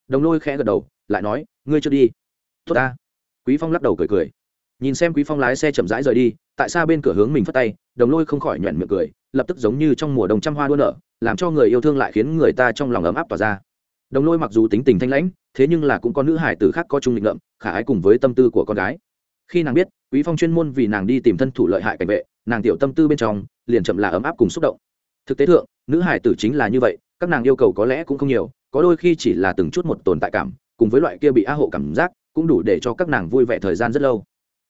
Đồng lôi khẽ gật đầu, lại nói, ngươi chưa đi. Tốt ta. Quý phong lắc đầu cười cười. Nhìn xem quý phong lái xe chậm rãi rời đi, tại sao bên cửa hướng mình phất tay, đồng lôi không khỏi nhoẻn miệng cười, lập tức giống như trong mùa đông trăm hoa đua nở, làm cho người yêu thương lại khiến người ta trong lòng ấm áp tỏa ra. Đồng lôi mặc dù tính tình thanh lãnh, thế nhưng là cũng có nữ hải tử khác có chung định ngậm khả ái cùng với tâm tư của con gái khi nàng biết quý phong chuyên môn vì nàng đi tìm thân thủ lợi hại cảnh vệ nàng tiểu tâm tư bên trong liền chậm là ấm áp cùng xúc động. Thực tế thượng nữ hải tử chính là như vậy các nàng yêu cầu có lẽ cũng không nhiều có đôi khi chỉ là từng chút một tồn tại cảm cùng với loại kia bị á hộ cảm giác cũng đủ để cho các nàng vui vẻ thời gian rất lâu.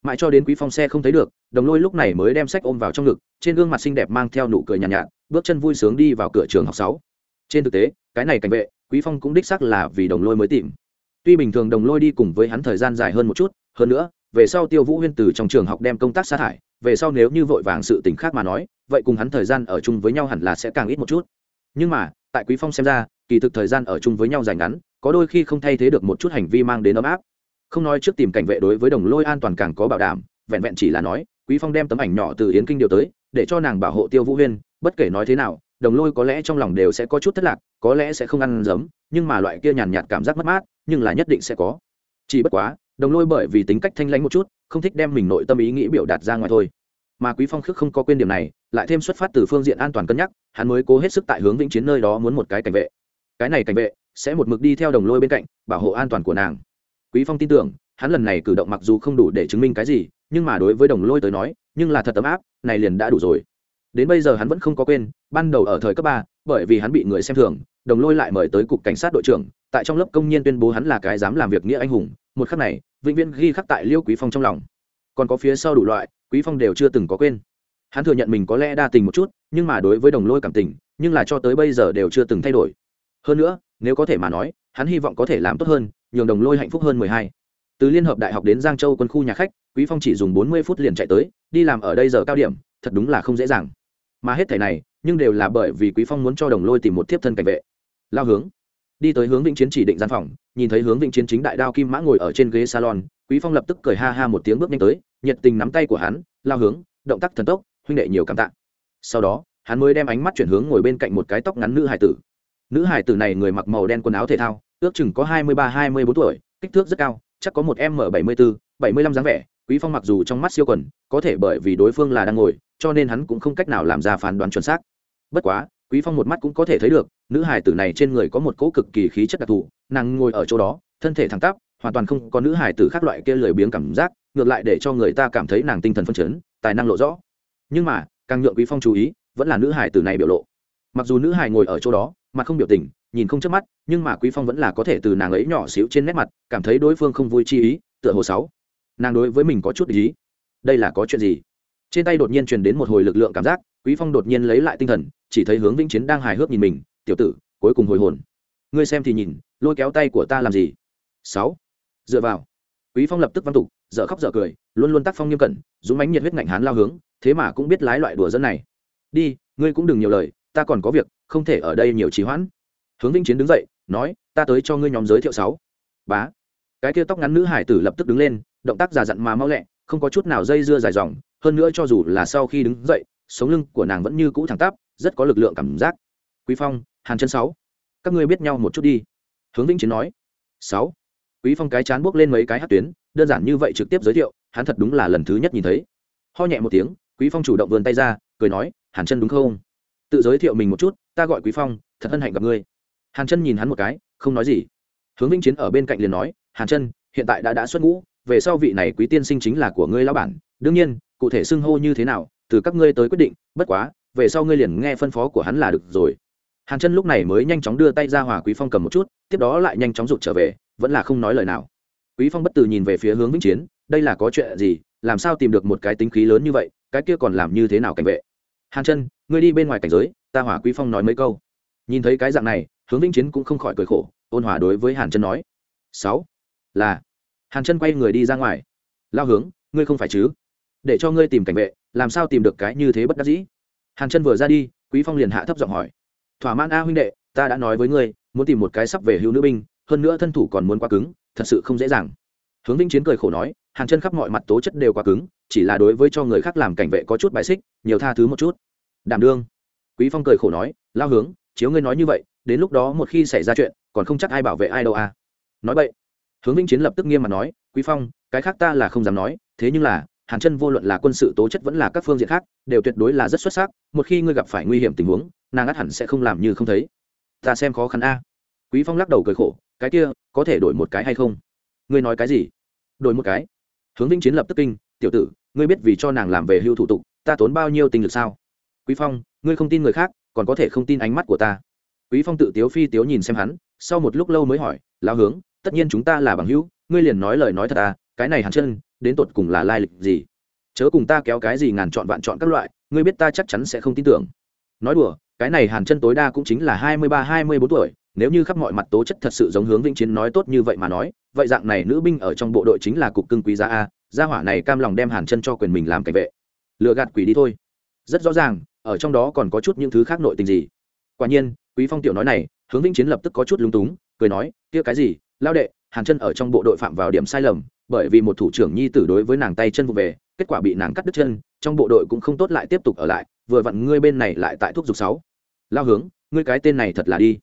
Mãi cho đến quý phong xe không thấy được đồng lôi lúc này mới đem sách ôm vào trong ngực trên gương mặt xinh đẹp mang theo nụ cười nhàn nhạt, nhạt bước chân vui sướng đi vào cửa trường học sáu. Trên thực tế cái này cảnh vệ quý phong cũng đích xác là vì đồng lôi mới tìm. Tuy bình thường đồng lôi đi cùng với hắn thời gian dài hơn một chút hơn nữa về sau tiêu vũ huyên từ trong trường học đem công tác sa thải, về sau nếu như vội vàng sự tình khác mà nói, vậy cùng hắn thời gian ở chung với nhau hẳn là sẽ càng ít một chút. Nhưng mà, tại quý phong xem ra, kỳ thực thời gian ở chung với nhau dài ngắn, có đôi khi không thay thế được một chút hành vi mang đến ấm áp. Không nói trước tìm cảnh vệ đối với đồng lôi an toàn càng có bảo đảm, vẹn vẹn chỉ là nói, quý phong đem tấm ảnh nhỏ từ yến kinh điều tới, để cho nàng bảo hộ tiêu vũ huyên, bất kể nói thế nào, đồng lôi có lẽ trong lòng đều sẽ có chút thất lạc, có lẽ sẽ không ăn giấm nhưng mà loại kia nhàn nhạt cảm giác mất mát, nhưng là nhất định sẽ có. Chỉ bất quá đồng lôi bởi vì tính cách thanh lãnh một chút, không thích đem mình nội tâm ý nghĩ biểu đạt ra ngoài thôi. Mà quý phong khước không có quên điểm này, lại thêm xuất phát từ phương diện an toàn cân nhắc, hắn mới cố hết sức tại hướng vĩnh chiến nơi đó muốn một cái cảnh vệ. Cái này cảnh vệ sẽ một mực đi theo đồng lôi bên cạnh, bảo hộ an toàn của nàng. Quý phong tin tưởng, hắn lần này cử động mặc dù không đủ để chứng minh cái gì, nhưng mà đối với đồng lôi tới nói, nhưng là thật ấm áp, này liền đã đủ rồi. Đến bây giờ hắn vẫn không có quên, ban đầu ở thời cấp ba, bởi vì hắn bị người xem thường, đồng lôi lại mời tới cục cảnh sát đội trưởng, tại trong lớp công nhân tuyên bố hắn là cái dám làm việc nghĩa anh hùng một khắc này, vĩnh viễn ghi khắc tại liêu quý phong trong lòng. Còn có phía sau đủ loại, quý phong đều chưa từng có quên. Hắn thừa nhận mình có lẽ đa tình một chút, nhưng mà đối với đồng lôi cảm tình, nhưng là cho tới bây giờ đều chưa từng thay đổi. Hơn nữa, nếu có thể mà nói, hắn hy vọng có thể làm tốt hơn, nhường đồng lôi hạnh phúc hơn mười hai. Từ liên hợp đại học đến giang châu quân khu nhà khách, quý phong chỉ dùng bốn mươi phút liền chạy tới, đi làm ở đây giờ cao điểm, thật đúng là không dễ dàng. Mà hết thảy này, nhưng đều là bởi vì quý phong muốn cho đồng lôi tìm một tiếp thân cảnh vệ. Lao hướng đi tới hướng vĩnh chiến chỉ định gian phòng, nhìn thấy hướng vĩnh chiến chính đại đao kim mã ngồi ở trên ghế salon, quý phong lập tức cười ha ha một tiếng bước nhanh tới, nhiệt tình nắm tay của hắn, lao hướng, động tác thần tốc, huynh đệ nhiều cảm tạ. Sau đó, hắn mới đem ánh mắt chuyển hướng ngồi bên cạnh một cái tóc ngắn nữ hải tử. Nữ hải tử này người mặc màu đen quần áo thể thao, ước chừng có hai mươi ba, hai mươi bốn tuổi, kích thước rất cao, chắc có một m bảy mươi bốn bảy mươi lăm dáng vẻ, quý phong mặc dù trong mắt siêu quần, có thể bởi vì đối phương là đang ngồi, cho nên hắn cũng không cách nào làm ra phán đoán chuẩn xác. Bất quá, quý phong một mắt cũng có thể thấy được nữ hải tử này trên người có một cỗ cực kỳ khí chất đặc thù, nàng ngồi ở chỗ đó, thân thể thẳng tắp, hoàn toàn không có nữ hải tử khác loại kia lười biếng cảm giác, ngược lại để cho người ta cảm thấy nàng tinh thần phân chấn, tài năng lộ rõ. Nhưng mà, càng nhượng quý phong chú ý, vẫn là nữ hải tử này biểu lộ. Mặc dù nữ hải ngồi ở chỗ đó mà không biểu tình, nhìn không chớp mắt, nhưng mà quý phong vẫn là có thể từ nàng ấy nhỏ xíu trên nét mặt, cảm thấy đối phương không vui chi ý, tựa hồ sáu nàng đối với mình có chút ý. Đây là có chuyện gì? Trên tay đột nhiên truyền đến một hồi lực lượng cảm giác, quý phong đột nhiên lấy lại tinh thần, chỉ thấy hướng vĩnh chiến đang hài hước nhìn mình tiểu tử, cuối cùng hồi hồn. Ngươi xem thì nhìn, lôi kéo tay của ta làm gì? Sáu. Dựa vào. Quý phong lập tức văn tục, dở khóc dở cười, luôn luôn tác phong nghiêm cẩn, dũng mãnh nhiệt huyết ngạnh hán lao hướng, thế mà cũng biết lái loại đùa dân này. Đi, ngươi cũng đừng nhiều lời, ta còn có việc, không thể ở đây nhiều trì hoãn. Hướng vĩnh chiến đứng dậy, nói, ta tới cho ngươi nhóm giới thiệu sáu. Bá. Cái kia tóc ngắn nữ hải tử lập tức đứng lên, động tác già dặn mà mau lẹ, không có chút nào dây dưa dài dòng, hơn nữa cho dù là sau khi đứng dậy, sống lưng của nàng vẫn như cũ thẳng tắp, rất có lực lượng cảm giác. Quý phong hàn chân sáu, các ngươi biết nhau một chút đi. Hướng vĩnh chiến nói, sáu. Quý phong cái chán buốc lên mấy cái hát tuyến, đơn giản như vậy trực tiếp giới thiệu, hắn thật đúng là lần thứ nhất nhìn thấy. Ho nhẹ một tiếng, quý phong chủ động vươn tay ra, cười nói, hàn chân đúng không? Tự giới thiệu mình một chút, ta gọi quý phong, thật hân hạnh gặp ngươi. Hàn chân nhìn hắn một cái, không nói gì. Hướng vĩnh chiến ở bên cạnh liền nói, hàn chân, hiện tại đã đã xuất ngũ, về sau vị này quý tiên sinh chính là của ngươi lão bản. Đương nhiên, cụ thể xưng hô như thế nào, từ các ngươi tới quyết định, bất quá, về sau ngươi liền nghe phân phó của hắn là được rồi hàn chân lúc này mới nhanh chóng đưa tay ra hòa quý phong cầm một chút, tiếp đó lại nhanh chóng rụt trở về, vẫn là không nói lời nào. Quý phong bất từ nhìn về phía hướng vĩnh chiến, đây là có chuyện gì, làm sao tìm được một cái tính khí lớn như vậy, cái kia còn làm như thế nào cảnh vệ? Hàn chân, ngươi đi bên ngoài cảnh giới, ta hỏa quý phong nói mấy câu. Nhìn thấy cái dạng này, hướng vĩnh chiến cũng không khỏi cười khổ, ôn hòa đối với hàn chân nói. Sáu, là. Hàn chân quay người đi ra ngoài. Lao hướng, ngươi không phải chứ? Để cho ngươi tìm cảnh vệ, làm sao tìm được cái như thế bất đắc dĩ? Hàn chân vừa ra đi, quý phong liền hạ thấp giọng hỏi thỏa mãn a huynh đệ, ta đã nói với ngươi, muốn tìm một cái sắp về hưu nữ binh, hơn nữa thân thủ còn muốn quá cứng, thật sự không dễ dàng. Hướng vĩnh chiến cười khổ nói, hàng chân khắp mọi mặt tố chất đều quá cứng, chỉ là đối với cho người khác làm cảnh vệ có chút bài xích, nhiều tha thứ một chút. Đảm đương. Quý phong cười khổ nói, lao hướng, chiếu ngươi nói như vậy, đến lúc đó một khi xảy ra chuyện, còn không chắc ai bảo vệ ai đâu à. Nói vậy, hướng vĩnh chiến lập tức nghiêm mặt nói, quý phong, cái khác ta là không dám nói, thế nhưng là hàn chân vô luận là quân sự tố chất vẫn là các phương diện khác, đều tuyệt đối là rất xuất sắc, một khi ngươi gặp phải nguy hiểm tình huống nàng ắt hẳn sẽ không làm như không thấy. Ta xem khó khăn a. Quý phong lắc đầu cười khổ, cái kia, có thể đổi một cái hay không? Ngươi nói cái gì? Đổi một cái. Hướng vĩnh chiến lập tức kinh, tiểu tử, ngươi biết vì cho nàng làm về hưu thủ tục, ta tốn bao nhiêu tình lực sao? Quý phong, ngươi không tin người khác, còn có thể không tin ánh mắt của ta. Quý phong tự tiếu phi tiếu nhìn xem hắn, sau một lúc lâu mới hỏi, lão hướng, tất nhiên chúng ta là bằng hữu, ngươi liền nói lời nói thật à cái này hàn chân, đến tột cùng là lai lịch gì? Chớ cùng ta kéo cái gì ngàn chọn vạn chọn các loại, ngươi biết ta chắc chắn sẽ không tin tưởng. Nói đùa cái này hàn chân tối đa cũng chính là hai mươi ba, hai mươi bốn tuổi, nếu như khắp mọi mặt tố chất thật sự giống hướng vĩnh chiến nói tốt như vậy mà nói, vậy dạng này nữ binh ở trong bộ đội chính là cục cưng quý giá a, gia hỏa này cam lòng đem hàn chân cho quyền mình làm cảnh vệ. Lựa gạt quỷ đi thôi. Rất rõ ràng, ở trong đó còn có chút những thứ khác nội tình gì. Quả nhiên, quý phong tiểu nói này, hướng vĩnh chiến lập tức có chút lúng túng, cười nói, kia cái gì, lao đệ, hàn chân ở trong bộ đội phạm vào điểm sai lầm, bởi vì một thủ trưởng nhi tử đối với nàng tay chân vụ về, kết quả bị nàng cắt đứt chân, trong bộ đội cũng không tốt lại tiếp tục ở lại vừa vặn ngươi bên này lại tại thuốc dục sáu. Lao hướng, ngươi cái tên này thật là đi.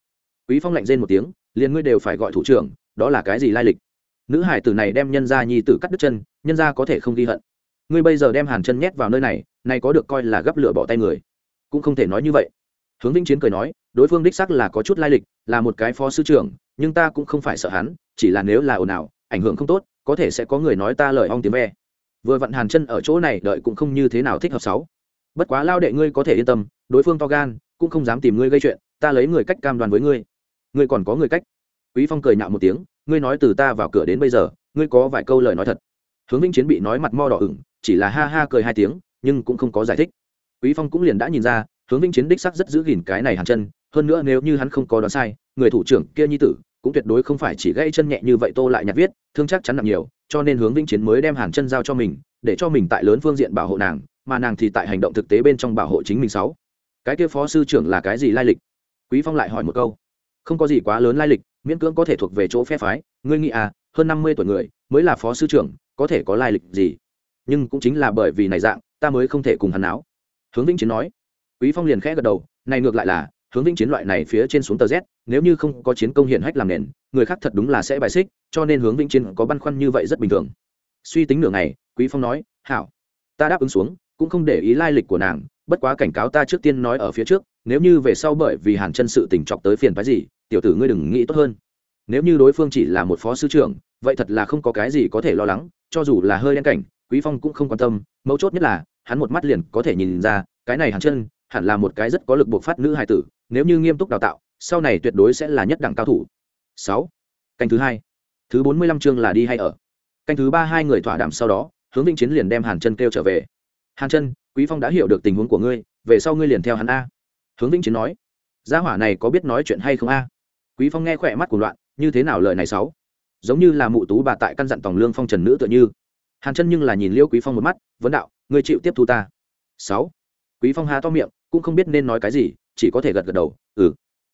Quý phong lạnh rên một tiếng, liền ngươi đều phải gọi thủ trưởng, đó là cái gì lai lịch? Nữ hải tử này đem nhân gia nhi tử cắt đứt chân, nhân gia có thể không ghi hận. Ngươi bây giờ đem hàn chân nhét vào nơi này này có được coi là gấp lửa bỏ tay người. Cũng không thể nói như vậy. Hướng vĩnh chiến cười nói, đối phương đích sắc là có chút lai lịch, là một cái phó sư trưởng, nhưng ta cũng không phải sợ hắn, chỉ là nếu là ồn ào, ảnh hưởng không tốt, có thể sẽ có người nói ta lời ong tiếng ve. Vừa vặn hàn chân ở chỗ này đợi cũng không như thế nào thích hợp sáu bất quá lao đệ ngươi có thể yên tâm, đối phương to gan, cũng không dám tìm ngươi gây chuyện, ta lấy người cách cam đoan với ngươi. Ngươi còn có người cách. Quý phong cười nhạo một tiếng, ngươi nói từ ta vào cửa đến bây giờ, ngươi có vài câu lời nói thật. Hướng vĩnh chiến bị nói mặt mo đỏ ửng, chỉ là ha ha cười hai tiếng, nhưng cũng không có giải thích. Quý phong cũng liền đã nhìn ra, hướng vĩnh chiến đích sắc rất giữ gìn cái này hàn chân, hơn nữa nếu như hắn không có đoán sai, người thủ trưởng kia nhi tử cũng tuyệt đối không phải chỉ gãy chân nhẹ như vậy tô lại nhặt viết, thương chắc chắn nặng nhiều, cho nên hướng vĩnh chiến mới đem hàn chân giao cho mình, để cho mình tại lớn phương diện bảo hộ nàng mà nàng thì tại hành động thực tế bên trong bảo hộ chính mình sáu. Cái kia phó sư trưởng là cái gì lai lịch? Quý phong lại hỏi một câu. Không có gì quá lớn lai lịch, miễn cưỡng có thể thuộc về chỗ phe phái. Ngươi nghĩ à hơn năm mươi tuổi người mới là phó sư trưởng, có thể có lai lịch gì? Nhưng cũng chính là bởi vì này dạng, ta mới không thể cùng hắn áo hướng vĩnh chiến nói. Quý phong liền khẽ gật đầu, này ngược lại là, hướng vĩnh chiến loại này phía trên xuống tờ z, nếu như không có chiến công hiển hách làm nền, người khác thật đúng là sẽ bài xích, cho nên hướng vĩnh chiến có băn khoăn như vậy rất bình thường. Suy tính nửa ngày, quý phong nói, hảo, ta đáp ứng xuống cũng không để ý lai lịch của nàng, bất quá cảnh cáo ta trước tiên nói ở phía trước, nếu như về sau bởi vì hàn chân sự tình chọc tới phiền phái gì, tiểu tử ngươi đừng nghĩ tốt hơn. Nếu như đối phương chỉ là một phó sư trưởng, vậy thật là không có cái gì có thể lo lắng, cho dù là hơi đen cảnh, quý phong cũng không quan tâm, mấu chốt nhất là, hắn một mắt liền có thể nhìn ra, cái này hàn chân hẳn là một cái rất có lực buộc phát nữ hài tử, nếu như nghiêm túc đào tạo, sau này tuyệt đối sẽ là nhất đẳng cao thủ. Sáu, canh thứ hai, thứ bốn mươi lăm chương là đi hay ở. Canh thứ ba, hai người thỏa đàm sau đó, hướng vĩnh chiến liền đem hàn chân kêu trở về hàn chân, quý phong đã hiểu được tình huống của ngươi, về sau ngươi liền theo hắn a. Hướng vĩnh chiến nói, gia hỏa này có biết nói chuyện hay không a? Quý phong nghe khỏe mắt của loạn, như thế nào lời này sáu? Giống như là mụ tú bà tại căn dặn tòng lương phong trần nữ tựa như. Hàn chân nhưng là nhìn liêu quý phong một mắt, vấn đạo, ngươi chịu tiếp thu ta. Sáu. Quý phong há to miệng, cũng không biết nên nói cái gì, chỉ có thể gật gật đầu ừ.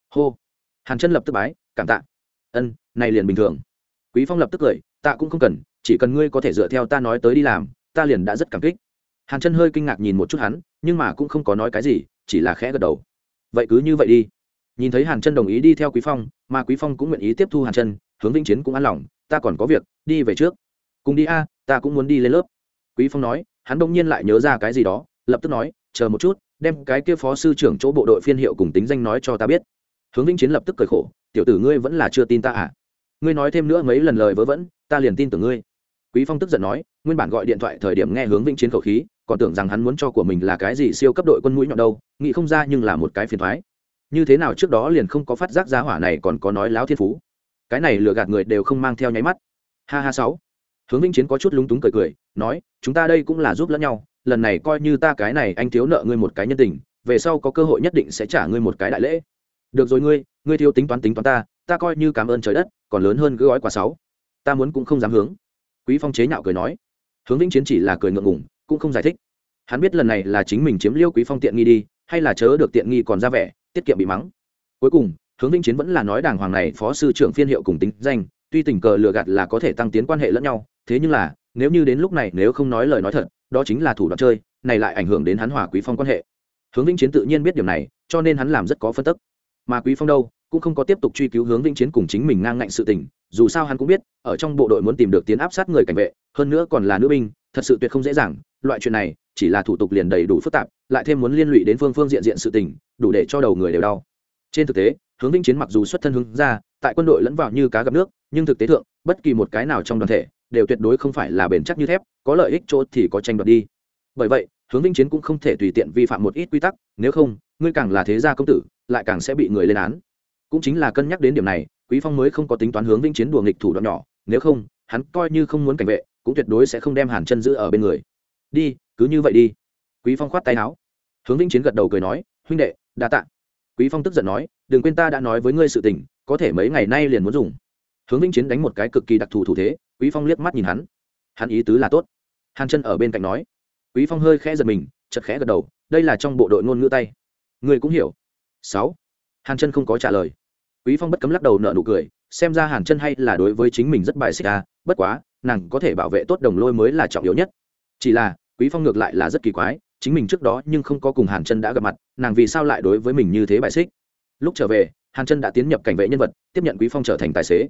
Hô. Hàn chân lập tức bái, cảm tạ. Ân, này liền bình thường. Quý phong lập tức cười, tạ cũng không cần, chỉ cần ngươi có thể dựa theo ta nói tới đi làm, ta liền đã rất cảm kích hàn chân hơi kinh ngạc nhìn một chút hắn, nhưng mà cũng không có nói cái gì, chỉ là khẽ gật đầu. Vậy cứ như vậy đi. Nhìn thấy hàn chân đồng ý đi theo quý phong, mà quý phong cũng nguyện ý tiếp thu hàn chân, hướng vĩnh chiến cũng an lòng, ta còn có việc, đi về trước. Cùng đi a, ta cũng muốn đi lên lớp. Quý phong nói, hắn đông nhiên lại nhớ ra cái gì đó, lập tức nói, chờ một chút, đem cái kia phó sư trưởng chỗ bộ đội phiên hiệu cùng tính danh nói cho ta biết. Hướng vĩnh chiến lập tức cười khổ, tiểu tử ngươi vẫn là chưa tin ta à? Ngươi nói thêm nữa mấy lần lời vớ vẩn, ta liền tin tưởng ngươi. Quý phong tức giận nói, nguyên bản gọi điện thoại thời điểm nghe hướng vĩnh chiến khẩu khí còn tưởng rằng hắn muốn cho của mình là cái gì siêu cấp đội quân mũi nhọn đâu, nghĩ không ra nhưng là một cái phiền thoái. Như thế nào trước đó liền không có phát giác giá hỏa này còn có nói láo thiên phú. Cái này lừa gạt người đều không mang theo nháy mắt. Ha ha sáu. Hướng vĩnh chiến có chút lúng túng cười cười, nói, chúng ta đây cũng là giúp lẫn nhau, lần này coi như ta cái này anh thiếu nợ ngươi một cái nhân tình, về sau có cơ hội nhất định sẽ trả ngươi một cái đại lễ. Được rồi ngươi ngươi thiếu tính toán tính toán ta ta coi như cảm ơn trời đất, còn lớn hơn cứ gói quà sáu. Ta muốn cũng không dám hướng. Quý phong chế nhạo cười nói. Hướng vĩnh chiến chỉ là cười ngượng ngùng cũng không giải thích. Hắn biết lần này là chính mình chiếm liêu quý phong tiện nghi đi, hay là chớ được tiện nghi còn ra vẻ, tiết kiệm bị mắng. Cuối cùng, hướng vĩnh chiến vẫn là nói đàng hoàng này, phó sư trưởng phiên hiệu cùng tính danh, tuy tình cờ lừa gạt là có thể tăng tiến quan hệ lẫn nhau, thế nhưng là, nếu như đến lúc này nếu không nói lời nói thật, đó chính là thủ đoạn chơi, này lại ảnh hưởng đến hắn hòa quý phong quan hệ. Hướng vĩnh chiến tự nhiên biết điều này, cho nên hắn làm rất có phân tức. Mà quý phong đâu? Cũng không có tiếp tục truy cứu hướng vĩnh chiến cùng chính mình ngang ngạnh sự tình, dù sao hắn cũng biết, ở trong bộ đội muốn tìm được tiến áp sát người cảnh vệ, hơn nữa còn là nữ binh, thật sự tuyệt không dễ dàng, loại chuyện này, chỉ là thủ tục liền đầy đủ phức tạp, lại thêm muốn liên lụy đến phương phương diện diện sự tình, đủ để cho đầu người đều đau. Trên thực tế, hướng vĩnh chiến mặc dù xuất thân hướng ra, tại quân đội lẫn vào như cá gặp nước, nhưng thực tế thượng, bất kỳ một cái nào trong đoàn thể, đều tuyệt đối không phải là bền chắc như thép, có lợi ích chỗ thì có tranh đoạt đi. Bởi vậy, hướng vĩnh chiến cũng không thể tùy tiện vi phạm một ít quy tắc, nếu không, ngươi càng là thế gia công tử, lại càng sẽ bị người lên án cũng chính là cân nhắc đến điểm này, quý phong mới không có tính toán hướng vĩnh chiến đùa nghịch thủ đoạn nhỏ, nếu không, hắn coi như không muốn cảnh vệ, cũng tuyệt đối sẽ không đem hàn chân giữ ở bên người. Đi, cứ như vậy đi. Quý phong khoát tay áo. Hướng vĩnh chiến gật đầu cười nói, huynh đệ, đa tạ. Quý phong tức giận nói, đừng quên ta đã nói với ngươi sự tình, có thể mấy ngày nay liền muốn dùng. Hướng vĩnh chiến đánh một cái cực kỳ đặc thù thủ thế, quý phong liếc mắt nhìn hắn. Hắn ý tứ là tốt. Hàn chân ở bên cạnh nói. Quý phong hơi khẽ giật mình chật khẽ gật đầu, đây là trong bộ đội ngôn ngữ tay. Người cũng hiểu. Sáu. Hàn chân không có trả lời quý phong bất cấm lắc đầu nở nụ cười, xem ra hàn chân hay là đối với chính mình rất bài xích à bất quá, nàng có thể bảo vệ tốt đồng lôi mới là trọng yếu nhất. Chỉ là, quý phong ngược lại là rất kỳ quái, chính mình trước đó nhưng không có cùng hàn chân đã gặp mặt, nàng vì sao lại đối với mình như thế bài xích? Lúc trở về, hàn chân đã tiến nhập cảnh vệ nhân vật, tiếp nhận quý phong trở thành tài xế.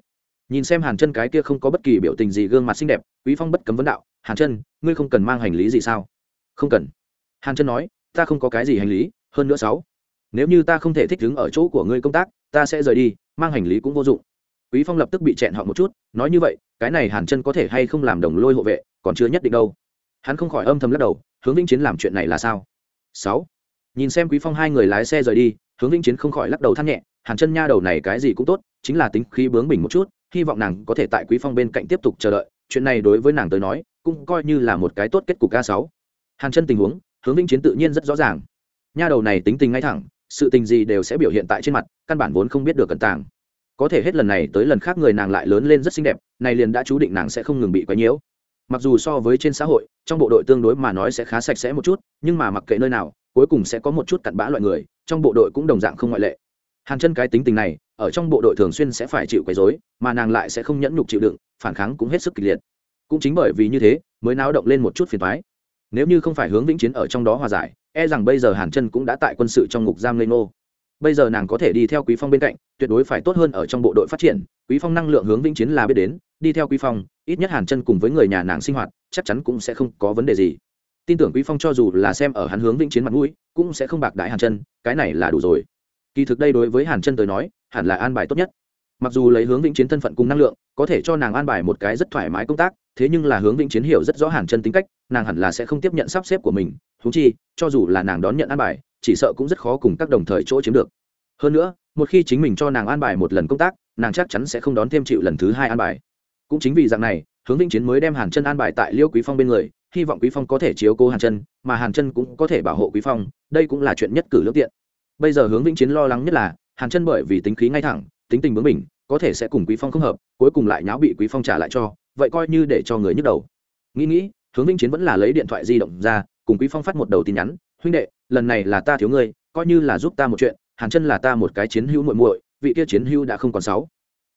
Nhìn xem hàn chân cái kia không có bất kỳ biểu tình gì gương mặt xinh đẹp, quý phong bất cấm vấn đạo, hàn chân, ngươi không cần mang hành lý gì sao? Không cần. Hàn chân nói, ta không có cái gì hành lý, hơn nữa sáu. Nếu như ta không thể thích ứng ở chỗ của ngươi công tác ta sẽ rời đi, mang hành lý cũng vô dụng. Quý phong lập tức bị chẹn họ một chút, nói như vậy, cái này hàn chân có thể hay không làm đồng lôi hộ vệ, còn chưa nhất định đâu. Hắn không khỏi âm thầm lắc đầu, hướng vĩnh chiến làm chuyện này là sao? Sáu. Nhìn xem quý phong hai người lái xe rời đi, hướng vĩnh chiến không khỏi lắc đầu than nhẹ, hàn chân nha đầu này cái gì cũng tốt, chính là tính khí bướng bỉnh một chút, hy vọng nàng có thể tại quý phong bên cạnh tiếp tục chờ đợi, chuyện này đối với nàng tới nói, cũng coi như là một cái tốt kết cục ca sáu. Hàn chân tình huống, hướng vĩnh chiến tự nhiên rất rõ ràng. Nha đầu này tính tình ngay thẳng sự tình gì đều sẽ biểu hiện tại trên mặt, căn bản vốn không biết được cẩn tàng. Có thể hết lần này tới lần khác người nàng lại lớn lên rất xinh đẹp, này liền đã chú định nàng sẽ không ngừng bị quấy nhiễu. Mặc dù so với trên xã hội, trong bộ đội tương đối mà nói sẽ khá sạch sẽ một chút, nhưng mà mặc kệ nơi nào, cuối cùng sẽ có một chút cặn bã loại người, trong bộ đội cũng đồng dạng không ngoại lệ. Hàn chân cái tính tình này, ở trong bộ đội thường xuyên sẽ phải chịu quấy rối, mà nàng lại sẽ không nhẫn nhục chịu đựng, phản kháng cũng hết sức kịch liệt. Cũng chính bởi vì như thế, mới náo động lên một chút phiền thoái nếu như không phải hướng vĩnh chiến ở trong đó hòa giải e rằng bây giờ hàn chân cũng đã tại quân sự trong ngục giam lê ngô. Bây giờ nàng có thể đi theo quý phong bên cạnh, tuyệt đối phải tốt hơn ở trong bộ đội phát triển. Quý phong năng lượng hướng vĩnh chiến là biết đến, đi theo quý phong, ít nhất hàn chân cùng với người nhà nàng sinh hoạt, chắc chắn cũng sẽ không có vấn đề gì. Tin tưởng quý phong cho dù là xem ở hắn hướng vĩnh chiến mặt mũi, cũng sẽ không bạc đại hàn chân, cái này là đủ rồi. Kỳ thực đây đối với hàn chân tới nói, hẳn là an bài tốt nhất. Mặc dù lấy hướng vĩnh chiến thân phận cùng năng lượng, có thể cho nàng an bài một cái rất thoải mái công tác, thế nhưng là hướng vĩnh chiến hiểu rất rõ hàn chân tính cách nàng hẳn là sẽ không tiếp nhận sắp xếp của mình thú chi, cho dù là nàng đón nhận an bài, chỉ sợ cũng rất khó cùng các đồng thời chỗ chiếm được. Hơn nữa, một khi chính mình cho nàng an bài một lần công tác, nàng chắc chắn sẽ không đón thêm chịu lần thứ hai an bài. Cũng chính vì dạng này, hướng vĩnh chiến mới đem hàn chân an bài tại liêu quý phong bên người, hy vọng quý phong có thể chiếu cố hàn chân, mà hàn chân cũng có thể bảo hộ quý phong, đây cũng là chuyện nhất cử lương tiện. Bây giờ hướng vĩnh chiến lo lắng nhất là, hàn chân bởi vì tính khí ngay thẳng, tính tình bướng bỉnh, có thể sẽ cùng quý phong không hợp, cuối cùng lại nháo bị quý phong trả lại cho, vậy coi như để cho người nhức đầu. Nghĩ nghĩ hướng vĩnh chiến vẫn là lấy điện thoại di động ra, cùng quý phong phát một đầu tin nhắn, huynh đệ, lần này là ta thiếu ngươi, coi như là giúp ta một chuyện, hàn chân là ta một cái chiến hữu muội muội, vị kia chiến hữu đã không còn sáu.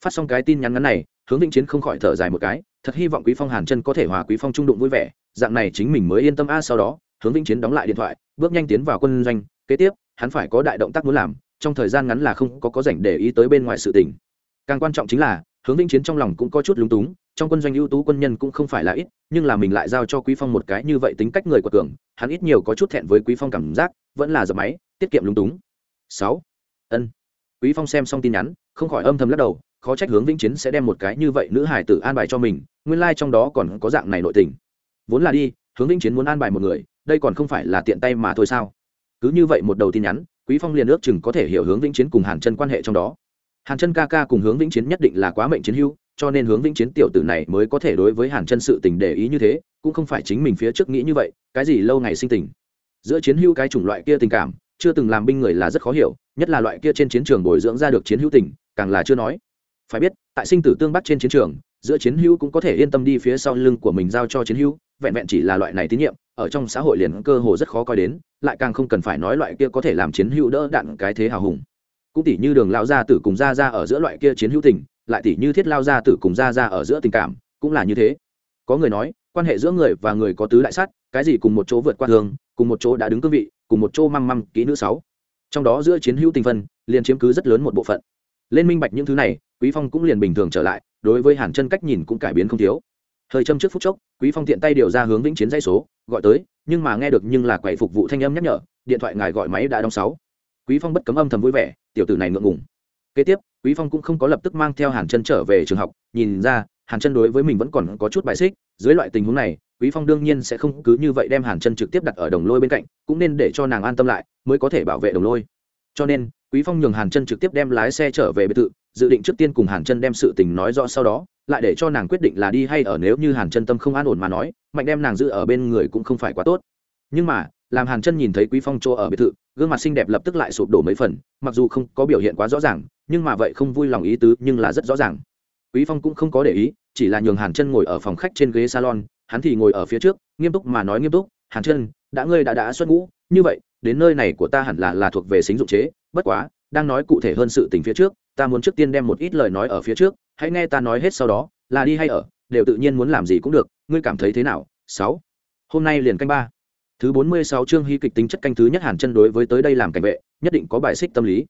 Phát xong cái tin nhắn ngắn này, hướng vĩnh chiến không khỏi thở dài một cái, thật hy vọng quý phong hàn chân có thể hòa quý phong trung đụng vui vẻ, dạng này chính mình mới yên tâm a sau đó, hướng vĩnh chiến đóng lại điện thoại, bước nhanh tiến vào quân doanh, kế tiếp, hắn phải có đại động tác muốn làm, trong thời gian ngắn là không có có rảnh để ý tới bên ngoài sự tình. Càng quan trọng chính là, hướng vĩnh chiến trong lòng cũng có chút lúng túng trong quân doanh ưu tú quân nhân cũng không phải là ít, nhưng là mình lại giao cho quý phong một cái như vậy tính cách người của cường, hắn ít nhiều có chút thẹn với quý phong cảm giác, vẫn là dập máy, tiết kiệm lúng túng. Sáu. Ân. Quý phong xem xong tin nhắn, không khỏi âm thầm lắc đầu, khó trách hướng vĩnh chiến sẽ đem một cái như vậy nữ hải tử an bài cho mình, nguyên lai like trong đó còn có dạng này nội tình. Vốn là đi, hướng vĩnh chiến muốn an bài một người, đây còn không phải là tiện tay mà thôi sao? Cứ như vậy một đầu tin nhắn, quý phong liền ước chừng có thể hiểu hướng vĩnh chiến cùng hàn chân quan hệ trong đó. Hàn chân ca ca cùng hướng vĩnh chiến nhất định là quá mệnh chiến hữu cho nên hướng vĩnh chiến tiểu tử này mới có thể đối với hàn chân sự tình để ý như thế, cũng không phải chính mình phía trước nghĩ như vậy, cái gì lâu ngày sinh tình. Giữa chiến hữu cái chủng loại kia tình cảm, chưa từng làm binh người là rất khó hiểu, nhất là loại kia trên chiến trường bồi dưỡng ra được chiến hữu tình, càng là chưa nói. Phải biết, tại sinh tử tương bắt trên chiến trường, giữa chiến hữu cũng có thể yên tâm đi phía sau lưng của mình giao cho chiến hữu, vẹn vẹn chỉ là loại này tín nhiệm, ở trong xã hội liền cơ hồ rất khó coi đến, lại càng không cần phải nói loại kia có thể làm chiến hữu đỡ đạn cái thế hào hùng. Cũng tỷ như đường lão gia tử cùng gia gia ở giữa loại kia chiến hữu tình lại tỷ như thiết lao gia tử cùng gia gia ở giữa tình cảm, cũng là như thế. Có người nói, quan hệ giữa người và người có tứ đại sát, cái gì cùng một chỗ vượt qua thường, cùng một chỗ đã đứng cương vị, cùng một chỗ măng măng kỹ nữ sáu. Trong đó giữa chiến hữu tình phân, liền chiếm cứ rất lớn một bộ phận. Lên minh bạch những thứ này, quý phong cũng liền bình thường trở lại, đối với hàn chân cách nhìn cũng cải biến không thiếu. Thời châm trước phút chốc, quý phong tiện tay điều ra hướng vĩnh chiến dây số, gọi tới, nhưng mà nghe được nhưng là quầy phục vụ thanh âm nhắc nhở, điện thoại ngài gọi máy đã đóng sáu. Quý phong bất cấm âm thầm vui vẻ, tiểu tử này ngượng ngùng kế tiếp, quý phong cũng không có lập tức mang theo hàn chân trở về trường học, nhìn ra, hàn chân đối với mình vẫn còn có chút bài xích, dưới loại tình huống này, quý phong đương nhiên sẽ không cứ như vậy đem hàn chân trực tiếp đặt ở đồng lôi bên cạnh, cũng nên để cho nàng an tâm lại, mới có thể bảo vệ đồng lôi. Cho nên, quý phong nhường hàn chân trực tiếp đem lái xe trở về biệt thự, dự định trước tiên cùng hàn chân đem sự tình nói rõ sau đó, lại để cho nàng quyết định là đi hay ở nếu như hàn chân tâm không an ổn mà nói, mạnh đem nàng giữ ở bên người cũng không phải quá tốt. Nhưng mà, làm hàn chân nhìn thấy quý phong chỗ ở biệt thự, gương mặt xinh đẹp lập tức lại sụp đổ mấy phần, mặc dù không có biểu hiện quá rõ ràng nhưng mà vậy không vui lòng ý tứ nhưng là rất rõ ràng. Quý phong cũng không có để ý, chỉ là nhường hàn chân ngồi ở phòng khách trên ghế salon, hắn thì ngồi ở phía trước, nghiêm túc mà nói nghiêm túc, hàn chân, đã ngươi đã đã xuất ngũ, như vậy, đến nơi này của ta hẳn là là thuộc về xính dụng chế, bất quá, đang nói cụ thể hơn sự tình phía trước, ta muốn trước tiên đem một ít lời nói ở phía trước, hãy nghe ta nói hết sau đó, là đi hay ở, đều tự nhiên muốn làm gì cũng được, ngươi cảm thấy thế nào? Sáu. Hôm nay liền canh ba. Thứ bốn mươi sáu chương hy kịch tính chất canh thứ nhất hàn chân đối với tới đây làm cảnh vệ, nhất định có bài xích tâm lý.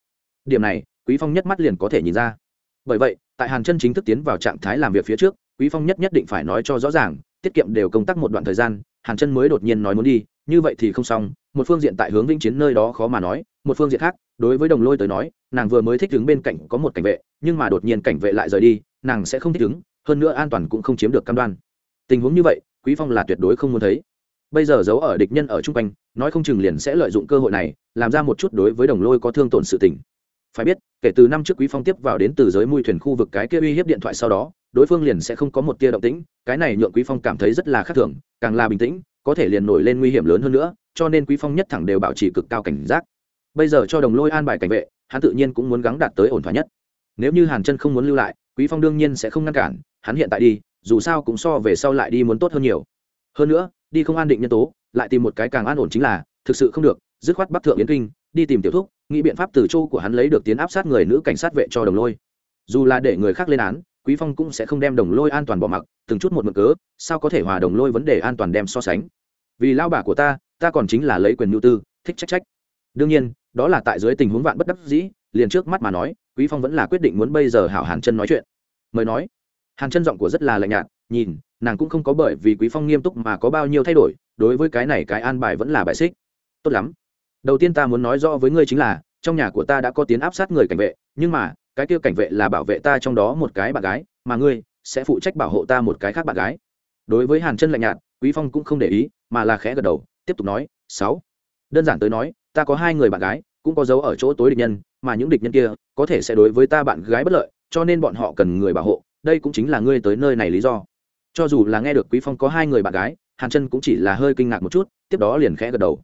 Điểm này quý phong nhất mắt liền có thể nhìn ra. Bởi vậy tại hàn chân chính thức tiến vào trạng thái làm việc phía trước quý phong nhất nhất định phải nói cho rõ ràng tiết kiệm đều công tác một đoạn thời gian hàn chân mới đột nhiên nói muốn đi như vậy thì không xong một phương diện tại hướng vĩnh chiến nơi đó khó mà nói một phương diện khác đối với đồng lôi tới nói nàng vừa mới thích đứng bên cạnh có một cảnh vệ nhưng mà đột nhiên cảnh vệ lại rời đi nàng sẽ không thích đứng, hơn nữa an toàn cũng không chiếm được cam đoan. Tình huống như vậy quý phong là tuyệt đối không muốn thấy. Bây giờ giấu ở địch nhân ở chung quanh nói không chừng liền sẽ lợi dụng cơ hội này làm ra một chút đối với đồng lôi có thương tổn sự tình phải biết, kể từ năm trước quý phong tiếp vào đến từ giới mui thuyền khu vực cái kia uy hiếp điện thoại sau đó, đối phương liền sẽ không có một tia động tĩnh, cái này nhượng quý phong cảm thấy rất là khác thường, càng là bình tĩnh, có thể liền nổi lên nguy hiểm lớn hơn nữa, cho nên quý phong nhất thẳng đều bảo trì cực cao cảnh giác. Bây giờ cho đồng lôi an bài cảnh vệ, hắn tự nhiên cũng muốn gắng đạt tới ổn thỏa nhất. Nếu như hàn chân không muốn lưu lại, quý phong đương nhiên sẽ không ngăn cản, hắn hiện tại đi, dù sao cũng so về sau lại đi muốn tốt hơn nhiều. Hơn nữa, đi không an định nhân tố, lại tìm một cái càng an ổn chính là, thực sự không được, dứt khoát bắc thượng yến kinh đi tìm tiểu thúc, nghĩ biện pháp từ châu của hắn lấy được tiến áp sát người nữ cảnh sát vệ cho đồng lôi. Dù là để người khác lên án, quý phong cũng sẽ không đem đồng lôi an toàn bỏ mặc, từng chút một mực cớ, sao có thể hòa đồng lôi vấn đề an toàn đem so sánh? Vì lao bà của ta ta còn chính là lấy quyền nhu tư, thích trách trách. Đương nhiên, đó là tại dưới tình huống vạn bất đắc dĩ, liền trước mắt mà nói, quý phong vẫn là quyết định muốn bây giờ hảo hàn chân nói chuyện. Mời nói. Hàn chân giọng của rất là lạnh nhạt, nhìn, nàng cũng không có bởi vì quý phong nghiêm túc mà có bao nhiêu thay đổi, đối với cái này cái an bài vẫn là bài xích. Tốt lắm đầu tiên ta muốn nói rõ với ngươi chính là, trong nhà của ta đã có tiến áp sát người cảnh vệ, nhưng mà, cái kia cảnh vệ là bảo vệ ta trong đó một cái bạn gái, mà ngươi sẽ phụ trách bảo hộ ta một cái khác bạn gái. Đối với hàn chân lạnh nhạt, quý phong cũng không để ý, mà là khẽ gật đầu, tiếp tục nói, sáu. Đơn giản tới nói, ta có hai người bạn gái, cũng có dấu ở chỗ tối địch nhân, mà những địch nhân kia có thể sẽ đối với ta bạn gái bất lợi, cho nên bọn họ cần người bảo hộ, đây cũng chính là ngươi tới nơi này lý do. Cho dù là nghe được quý phong có hai người bạn gái, hàn chân cũng chỉ là hơi kinh ngạc một chút, tiếp đó liền khẽ gật đầu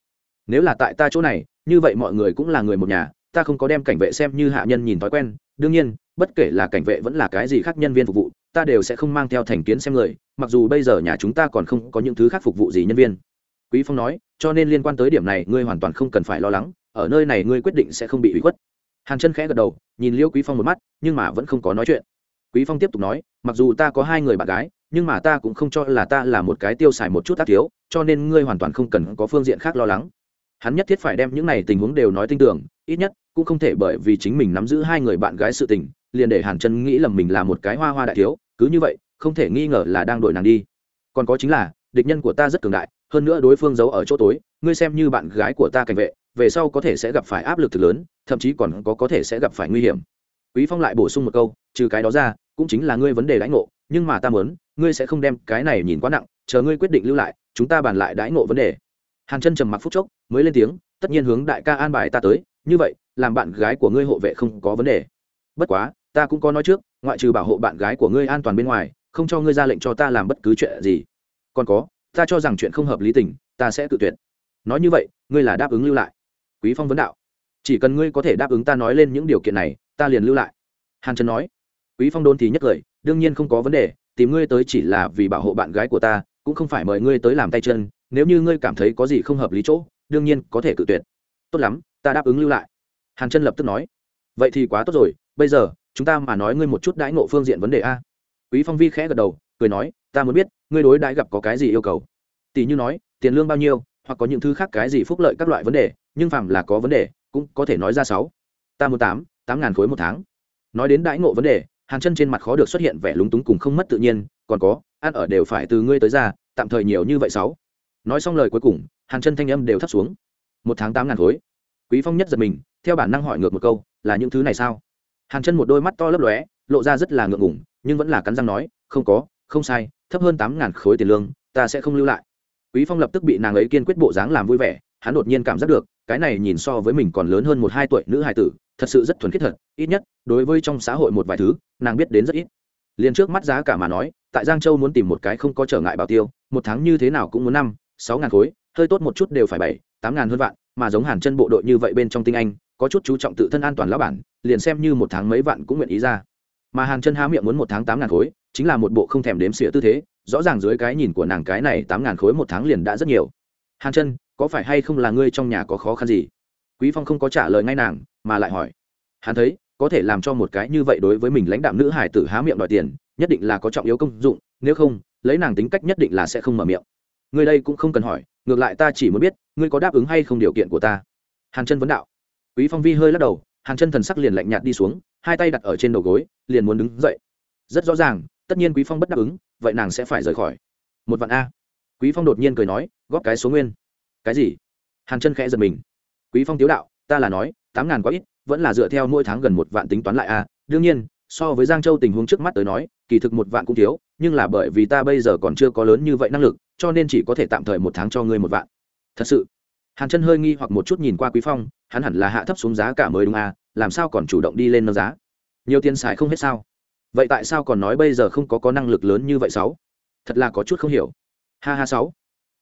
nếu là tại ta chỗ này, như vậy mọi người cũng là người một nhà, ta không có đem cảnh vệ xem như hạ nhân nhìn thói quen. Đương nhiên, bất kể là cảnh vệ vẫn là cái gì khác nhân viên phục vụ, ta đều sẽ không mang theo thành kiến xem người, mặc dù bây giờ nhà chúng ta còn không có những thứ khác phục vụ gì nhân viên. Quý phong nói, cho nên liên quan tới điểm này, ngươi hoàn toàn không cần phải lo lắng, ở nơi này ngươi quyết định sẽ không bị ủy khuất. Hàn chân khẽ gật đầu, nhìn liêu quý phong một mắt, nhưng mà vẫn không có nói chuyện. Quý phong tiếp tục nói, mặc dù ta có hai người bạn gái, nhưng mà ta cũng không cho là ta là một cái tiêu xài một chút tác thiếu, cho nên ngươi hoàn toàn không cần có phương diện khác lo lắng hắn nhất thiết phải đem những này tình huống đều nói tin tưởng ít nhất cũng không thể bởi vì chính mình nắm giữ hai người bạn gái sự tình, liền để hàn chân nghĩ lầm mình là một cái hoa hoa đại thiếu, cứ như vậy, không thể nghi ngờ là đang đổi nàng đi. Còn có chính là, địch nhân của ta rất cường đại, hơn nữa đối phương giấu ở chỗ tối, ngươi xem như bạn gái của ta cảnh vệ, về sau có thể sẽ gặp phải áp lực thực lớn, thậm chí còn có có thể sẽ gặp phải nguy hiểm. Quý phong lại bổ sung một câu, trừ cái đó ra, cũng chính là ngươi vấn đề đãi ngộ, nhưng mà ta muốn, ngươi sẽ không đem cái này nhìn quá nặng, chờ ngươi quyết định lưu lại, chúng ta bàn lại đãi ngộ vấn đề hàn chân trầm mặc phút chốc, mới lên tiếng, tất nhiên hướng đại ca an bài ta tới, như vậy, làm bạn gái của ngươi hộ vệ không có vấn đề. Bất quá, ta cũng có nói trước, ngoại trừ bảo hộ bạn gái của ngươi an toàn bên ngoài, không cho ngươi ra lệnh cho ta làm bất cứ chuyện gì. Còn có, ta cho rằng chuyện không hợp lý tình, ta sẽ tự tuyệt. Nói như vậy, ngươi là đáp ứng lưu lại. Quý phong vấn đạo. Chỉ cần ngươi có thể đáp ứng ta nói lên những điều kiện này, ta liền lưu lại. Hàn trần nói. Quý phong đôn thì nhất lời, đương nhiên không có vấn đề, tìm ngươi tới chỉ là vì bảo hộ bạn gái của ta, cũng không phải mời ngươi tới làm tay chân nếu như ngươi cảm thấy có gì không hợp lý chỗ, đương nhiên có thể cự tuyệt. Tốt lắm, ta đáp ứng lưu lại. Hàn chân lập tức nói. Vậy thì quá tốt rồi, bây giờ, chúng ta mà nói ngươi một chút đãi ngộ phương diện vấn đề a. Quý phong vi khẽ gật đầu, cười nói, ta muốn biết, ngươi đối đãi gặp có cái gì yêu cầu? Tỷ như nói, tiền lương bao nhiêu, hoặc có những thứ khác cái gì phúc lợi các loại vấn đề, nhưng phạm là có vấn đề, cũng có thể nói ra sáu. Ta muốn tám tám ngàn khối một tháng. Nói đến đãi ngộ vấn đề hàng chân trên mặt khó được xuất hiện vẻ lúng túng cùng không mất tự nhiên, còn có, ăn ở đều phải từ ngươi tới ra, tạm thời nhiều như vậy sáu nói xong lời cuối cùng, hàn chân thanh âm đều thấp xuống. Một tháng tám ngàn khối. Quý phong nhất giật mình, theo bản năng hỏi ngược một câu, là những thứ này sao? Hàn chân một đôi mắt to lấp lóe, lộ ra rất là ngượng ngủng nhưng vẫn là cắn răng nói, không có, không sai, thấp hơn tám ngàn khối tiền lương, ta sẽ không lưu lại. Quý phong lập tức bị nàng ấy kiên quyết bộ dáng làm vui vẻ, hắn đột nhiên cảm giác được, cái này nhìn so với mình còn lớn hơn một hai tuổi nữ hài tử, thật sự rất thuần khiết thật, ít nhất, đối với trong xã hội một vài thứ, nàng biết đến rất ít. Liền trước mắt giá cả mà nói, tại giang châu muốn tìm một cái không có trở ngại bảo tiêu, một tháng như thế nào cũng muốn năm sáu ngàn khối, hơi tốt một chút đều phải bảy, tám ngàn hơn vạn, mà giống hàn chân bộ đội như vậy bên trong tinh anh, có chút chú trọng tự thân an toàn lão bản, liền xem như một tháng mấy vạn cũng nguyện ý ra. Mà hàn chân há miệng muốn một tháng tám ngàn khối, chính là một bộ không thèm đếm xỉa tư thế, rõ ràng dưới cái nhìn của nàng cái này tám ngàn khối một tháng liền đã rất nhiều. Hàn chân, có phải hay không là ngươi trong nhà có khó khăn gì? Quý phong không có trả lời ngay nàng, mà lại hỏi. Hắn thấy, có thể làm cho một cái như vậy đối với mình lãnh đạm nữ hải tử há miệng đòi tiền, nhất định là có trọng yếu công dụng, nếu không, lấy nàng tính cách nhất định là sẽ không mở miệng ngươi đây cũng không cần hỏi, ngược lại ta chỉ muốn biết, ngươi có đáp ứng hay không điều kiện của ta? Hàn chân vấn đạo. Quý phong vi hơi lắc đầu, hàn chân thần sắc liền lạnh nhạt đi xuống, hai tay đặt ở trên đầu gối, liền muốn đứng dậy. Rất rõ ràng, tất nhiên quý phong bất đáp ứng, vậy nàng sẽ phải rời khỏi. Một vạn a. Quý phong đột nhiên cười nói, góp cái số nguyên. Cái gì? Hàn chân khẽ giật mình. Quý phong tiếu đạo, ta là nói, tám ngàn quá ít, vẫn là dựa theo mỗi tháng gần một vạn tính toán lại a. Đương nhiên, so với giang châu tình huống trước mắt tới nói, kỳ thực một vạn cũng thiếu, nhưng là bởi vì ta bây giờ còn chưa có lớn như vậy năng lực cho nên chỉ có thể tạm thời một tháng cho ngươi một vạn. Thật sự, hàn chân hơi nghi hoặc một chút nhìn qua quý phong, hắn hẳn là hạ thấp xuống giá cả mới đúng à? làm sao còn chủ động đi lên nâng giá? Nhiều tiền xài không hết sao? Vậy tại sao còn nói bây giờ không có có năng lực lớn như vậy sáu? Thật là có chút không hiểu. Ha ha sáu.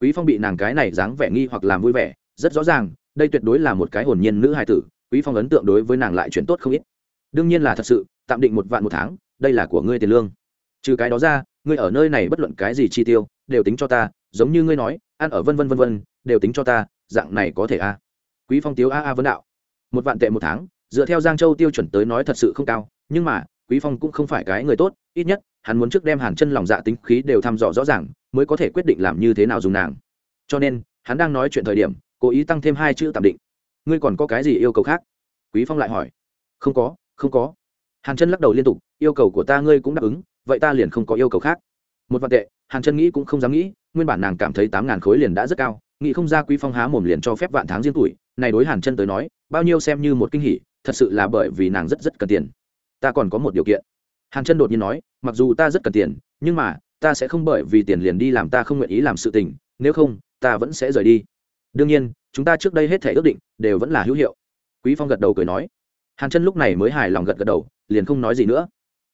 Quý phong bị nàng cái này dáng vẻ nghi hoặc làm vui vẻ, rất rõ ràng, đây tuyệt đối là một cái hồn nhiên nữ hài tử, quý phong ấn tượng đối với nàng lại chuyện tốt không ít. Đương nhiên là thật sự, tạm định một vạn một tháng, đây là của ngươi tiền lương. Trừ cái đó ra ngươi ở nơi này bất luận cái gì chi tiêu, đều tính cho ta, giống như ngươi nói, ăn ở vân vân vân vân, đều tính cho ta, dạng này có thể a quý phong tiếu a a vấn đạo. Một vạn tệ một tháng, dựa theo giang châu tiêu chuẩn tới nói thật sự không cao, nhưng mà, quý phong cũng không phải cái người tốt, ít nhất, hắn muốn trước đem hàn chân lòng dạ tính khí đều thăm dò rõ ràng, mới có thể quyết định làm như thế nào dùng nàng. Cho nên, hắn đang nói chuyện thời điểm, cố ý tăng thêm hai chữ tạm định. Ngươi còn có cái gì yêu cầu khác? Quý phong lại hỏi. Không có không có. Hàn chân lắc đầu liên tục, yêu cầu của ta ngươi cũng đáp ứng vậy ta liền không có yêu cầu khác. Một vạn tệ, hàn chân nghĩ cũng không dám nghĩ, nguyên bản nàng cảm thấy tám ngàn khối liền đã rất cao, nghĩ không ra quý phong há mồm liền cho phép vạn tháng riêng tuổi. Này đối hàn chân tới nói, bao nhiêu xem như một kinh hỉ, thật sự là bởi vì nàng rất rất cần tiền. Ta còn có một điều kiện. Hàn chân đột nhiên nói, mặc dù ta rất cần tiền, nhưng mà, ta sẽ không bởi vì tiền liền đi làm ta không nguyện ý làm sự tình, nếu không, ta vẫn sẽ rời đi. Đương nhiên, chúng ta trước đây hết thể ước định, đều vẫn là hữu hiệu. Quý phong gật đầu cười nói. Hàn chân lúc này mới hài lòng gật gật đầu, liền không nói gì nữa.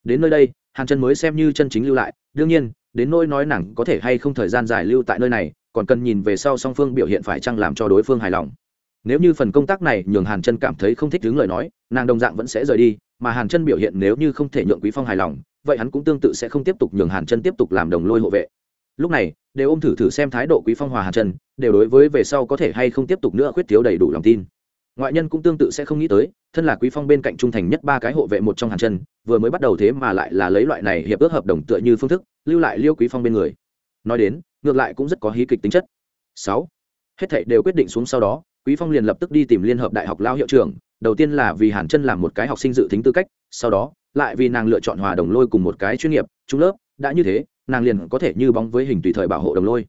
Đến nơi đây hàn chân mới xem như chân chính lưu lại, đương nhiên, đến nỗi nói nàng có thể hay không thời gian dài lưu tại nơi này, còn cần nhìn về sau song phương biểu hiện phải chăng làm cho đối phương hài lòng. Nếu như phần công tác này nhường hàn chân cảm thấy không thích đứng lời nói, nàng đồng dạng vẫn sẽ rời đi, mà hàn chân biểu hiện nếu như không thể nhượng quý phong hài lòng, vậy hắn cũng tương tự sẽ không tiếp tục nhường hàn chân tiếp tục làm đồng lôi hộ vệ. Lúc này, đều ôm thử thử xem thái độ quý phong hòa hàn chân đều đối với về sau có thể hay không tiếp tục nữa khuyết thiếu đầy đủ lòng tin. Ngoại nhân cũng tương tự sẽ không nghĩ tới thân là quý phong bên cạnh trung thành nhất ba cái hộ vệ một trong hàn chân, vừa mới bắt đầu thế mà lại là lấy loại này hiệp ước hợp đồng tựa như phương thức, lưu lại liêu quý phong bên người. Nói đến, ngược lại cũng rất có hí kịch tính chất. Sáu, hết thảy đều quyết định xuống sau đó, quý phong liền lập tức đi tìm liên hợp đại học lao hiệu trưởng, đầu tiên là vì hàn chân làm một cái học sinh dự tính tư cách, sau đó, lại vì nàng lựa chọn hòa đồng lôi cùng một cái chuyên nghiệp, trung lớp, đã như thế, nàng liền có thể như bóng với hình tùy thời bảo hộ đồng lôi.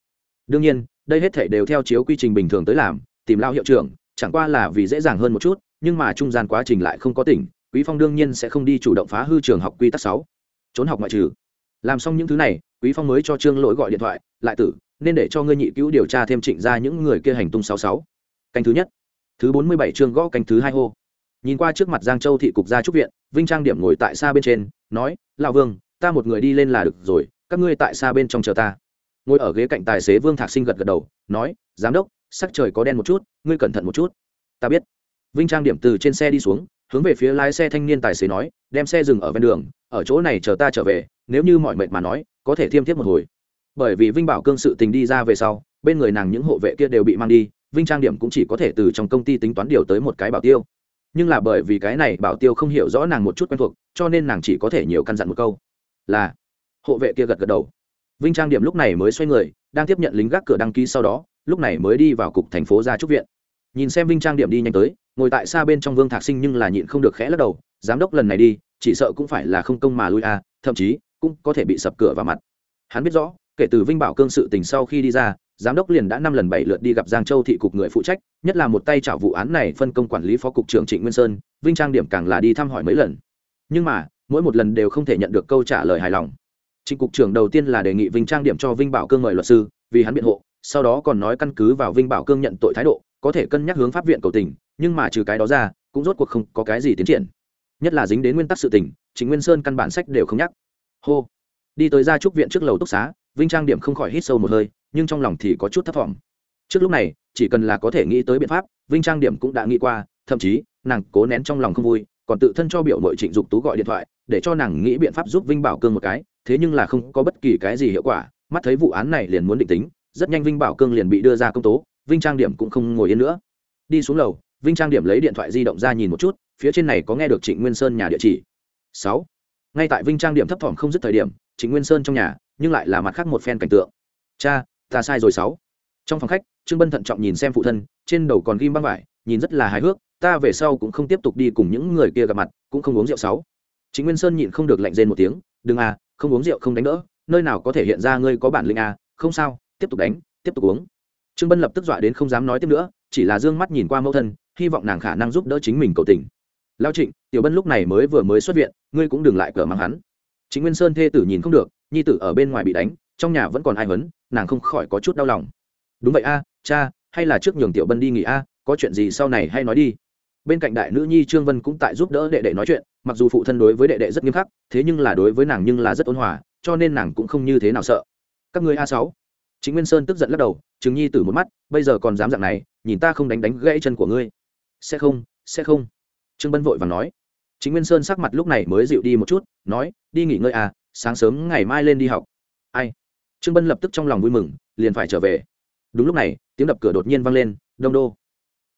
Đương nhiên, đây hết thảy đều theo chiếu quy trình bình thường tới làm, tìm lao hiệu trưởng, chẳng qua là vì dễ dàng hơn một chút nhưng mà trung gian quá trình lại không có tỉnh, quý phong đương nhiên sẽ không đi chủ động phá hư trường học quy tắc sáu. Trốn học ngoại trừ. Làm xong những thứ này, quý phong mới cho trương lỗi gọi điện thoại, lại tử, nên để cho ngươi nhị cứu điều tra thêm trịnh ra những người kia hành tung sáu sáu. Canh thứ nhất. Thứ bốn mươi bảy chương gõ canh thứ hai hô. Nhìn qua trước mặt giang châu thị cục gia trúc viện, vinh trang điểm ngồi tại xa bên trên, nói, lão vương, ta một người đi lên là được rồi, các ngươi tại xa bên trong chờ ta. Ngồi ở ghế cạnh tài xế vương thạc sinh gật gật đầu, nói, giám đốc, sắc trời có đen một chút, ngươi cẩn thận một chút. Ta biết vinh trang điểm từ trên xe đi xuống, hướng về phía lái xe thanh niên tài xế nói, đem xe dừng ở ven đường, ở chỗ này chờ ta trở về, nếu như mọi mệt mà nói, có thể thiêm tiếp một hồi. Bởi vì vinh bảo cương sự tình đi ra về sau, bên người nàng những hộ vệ kia đều bị mang đi, vinh trang điểm cũng chỉ có thể từ trong công ty tính toán điều tới một cái bảo tiêu. Nhưng là bởi vì cái này bảo tiêu không hiểu rõ nàng một chút quen thuộc, cho nên nàng chỉ có thể nhiều căn dặn một câu, là hộ vệ kia gật gật đầu. Vinh trang điểm lúc này mới xoay người, đang tiếp nhận lính gác cửa đăng ký sau đó, lúc này mới đi vào cục thành phố ra trúc viện. Nhìn xem vinh trang điểm đi nhanh tới ngồi tại xa bên trong vương thạc sinh nhưng là nhịn không được khẽ lắc đầu, giám đốc lần này đi, chỉ sợ cũng phải là không công mà lui a thậm chí cũng có thể bị sập cửa vào mặt. Hắn biết rõ, kể từ vinh bảo cương sự tình sau khi đi ra, giám đốc liền đã năm lần bảy lượt đi gặp giang châu thị cục người phụ trách, nhất là một tay trả vụ án này phân công quản lý phó cục trưởng trịnh nguyên sơn, vinh trang điểm càng là đi thăm hỏi mấy lần. Nhưng mà, mỗi một lần đều không thể nhận được câu trả lời hài lòng. Trịnh cục trưởng đầu tiên là đề nghị vinh trang điểm cho vinh bảo cương mời luật sư, vì hắn biện hộ, sau đó còn nói căn cứ vào vinh bảo cương nhận tội thái độ, có thể cân nhắc hướng pháp viện cầu tình nhưng mà trừ cái đó ra, cũng rốt cuộc không có cái gì tiến triển. Nhất là dính đến nguyên tắc sự tình chính nguyên sơn căn bản sách đều không nhắc. Hô. Đi tới gia trúc viện trước lầu túc xá, vinh trang điểm không khỏi hít sâu một hơi, nhưng trong lòng thì có chút thất vọng. Trước lúc này, chỉ cần là có thể nghĩ tới biện pháp, vinh trang điểm cũng đã nghĩ qua, thậm chí, nàng cố nén trong lòng không vui, còn tự thân cho biểu mội trịnh dục tú gọi điện thoại, để cho nàng nghĩ biện pháp giúp vinh bảo cương một cái, thế nhưng là không có bất kỳ cái gì hiệu quả, mắt thấy vụ án này liền muốn định tính, rất nhanh vinh bảo cương liền bị đưa ra công tố, vinh trang điểm cũng không ngồi yên nữa. Đi xuống lầu vinh trang điểm lấy điện thoại di động ra nhìn một chút, phía trên này có nghe được trịnh nguyên sơn nhà địa chỉ. Sáu. Ngay tại vinh trang điểm thấp thỏm không dứt thời điểm, trịnh nguyên sơn trong nhà, nhưng lại là mặt khác một phen cảnh tượng. Cha, ta sai rồi sáu. Trong phòng khách, trương bân thận trọng nhìn xem phụ thân, trên đầu còn ghim băng vải, nhìn rất là hài hước, ta về sau cũng không tiếp tục đi cùng những người kia gặp mặt, cũng không uống rượu sáu. Chính nguyên sơn nhịn không được lạnh rên một tiếng, đừng à không uống rượu không đánh đỡ, nơi nào có thể hiện ra ngươi có bản lĩnh à không sao, tiếp tục đánh, tiếp tục uống. Trương bân lập tức dọa đến không dám nói tiếp nữa, chỉ là d ư ơ n g mắt nhìn qua mẫu thân hy vọng nàng khả năng giúp đỡ chính mình cầu tình. Lao trịnh, tiểu bân lúc này mới vừa mới xuất viện, ngươi cũng đừng lại cờ mắng hắn. Chính nguyên sơn thê tử nhìn không được, nhi tử ở bên ngoài bị đánh, trong nhà vẫn còn ai hấn nàng không khỏi có chút đau lòng. Đúng vậy a, cha, hay là trước nhường tiểu bân đi nghỉ a, có chuyện gì sau này hay nói đi. Bên cạnh đại nữ nhi trương vân cũng tại giúp đỡ đệ đệ nói chuyện, mặc dù phụ thân đối với đệ đệ rất nghiêm khắc, thế nhưng là đối với nàng nhưng là rất ôn hòa, cho nên nàng cũng không như thế nào sợ. Các người a sáu. Chính nguyên sơn tức giận lắc đầu chứng nhi tử một mắt, bây giờ còn dám dạng này, nhìn ta không đánh đánh gãy chân của ngươi sẽ không sẽ không. Trương bân vội và nói. Chính nguyên sơn sắc mặt lúc này mới dịu đi một chút, nói, đi nghỉ ngơi à sáng sớm ngày mai lên đi học. Ai? Trương bân lập tức trong lòng vui mừng, liền phải trở về. Đúng lúc này, tiếng đập cửa đột nhiên vang lên, đông đô.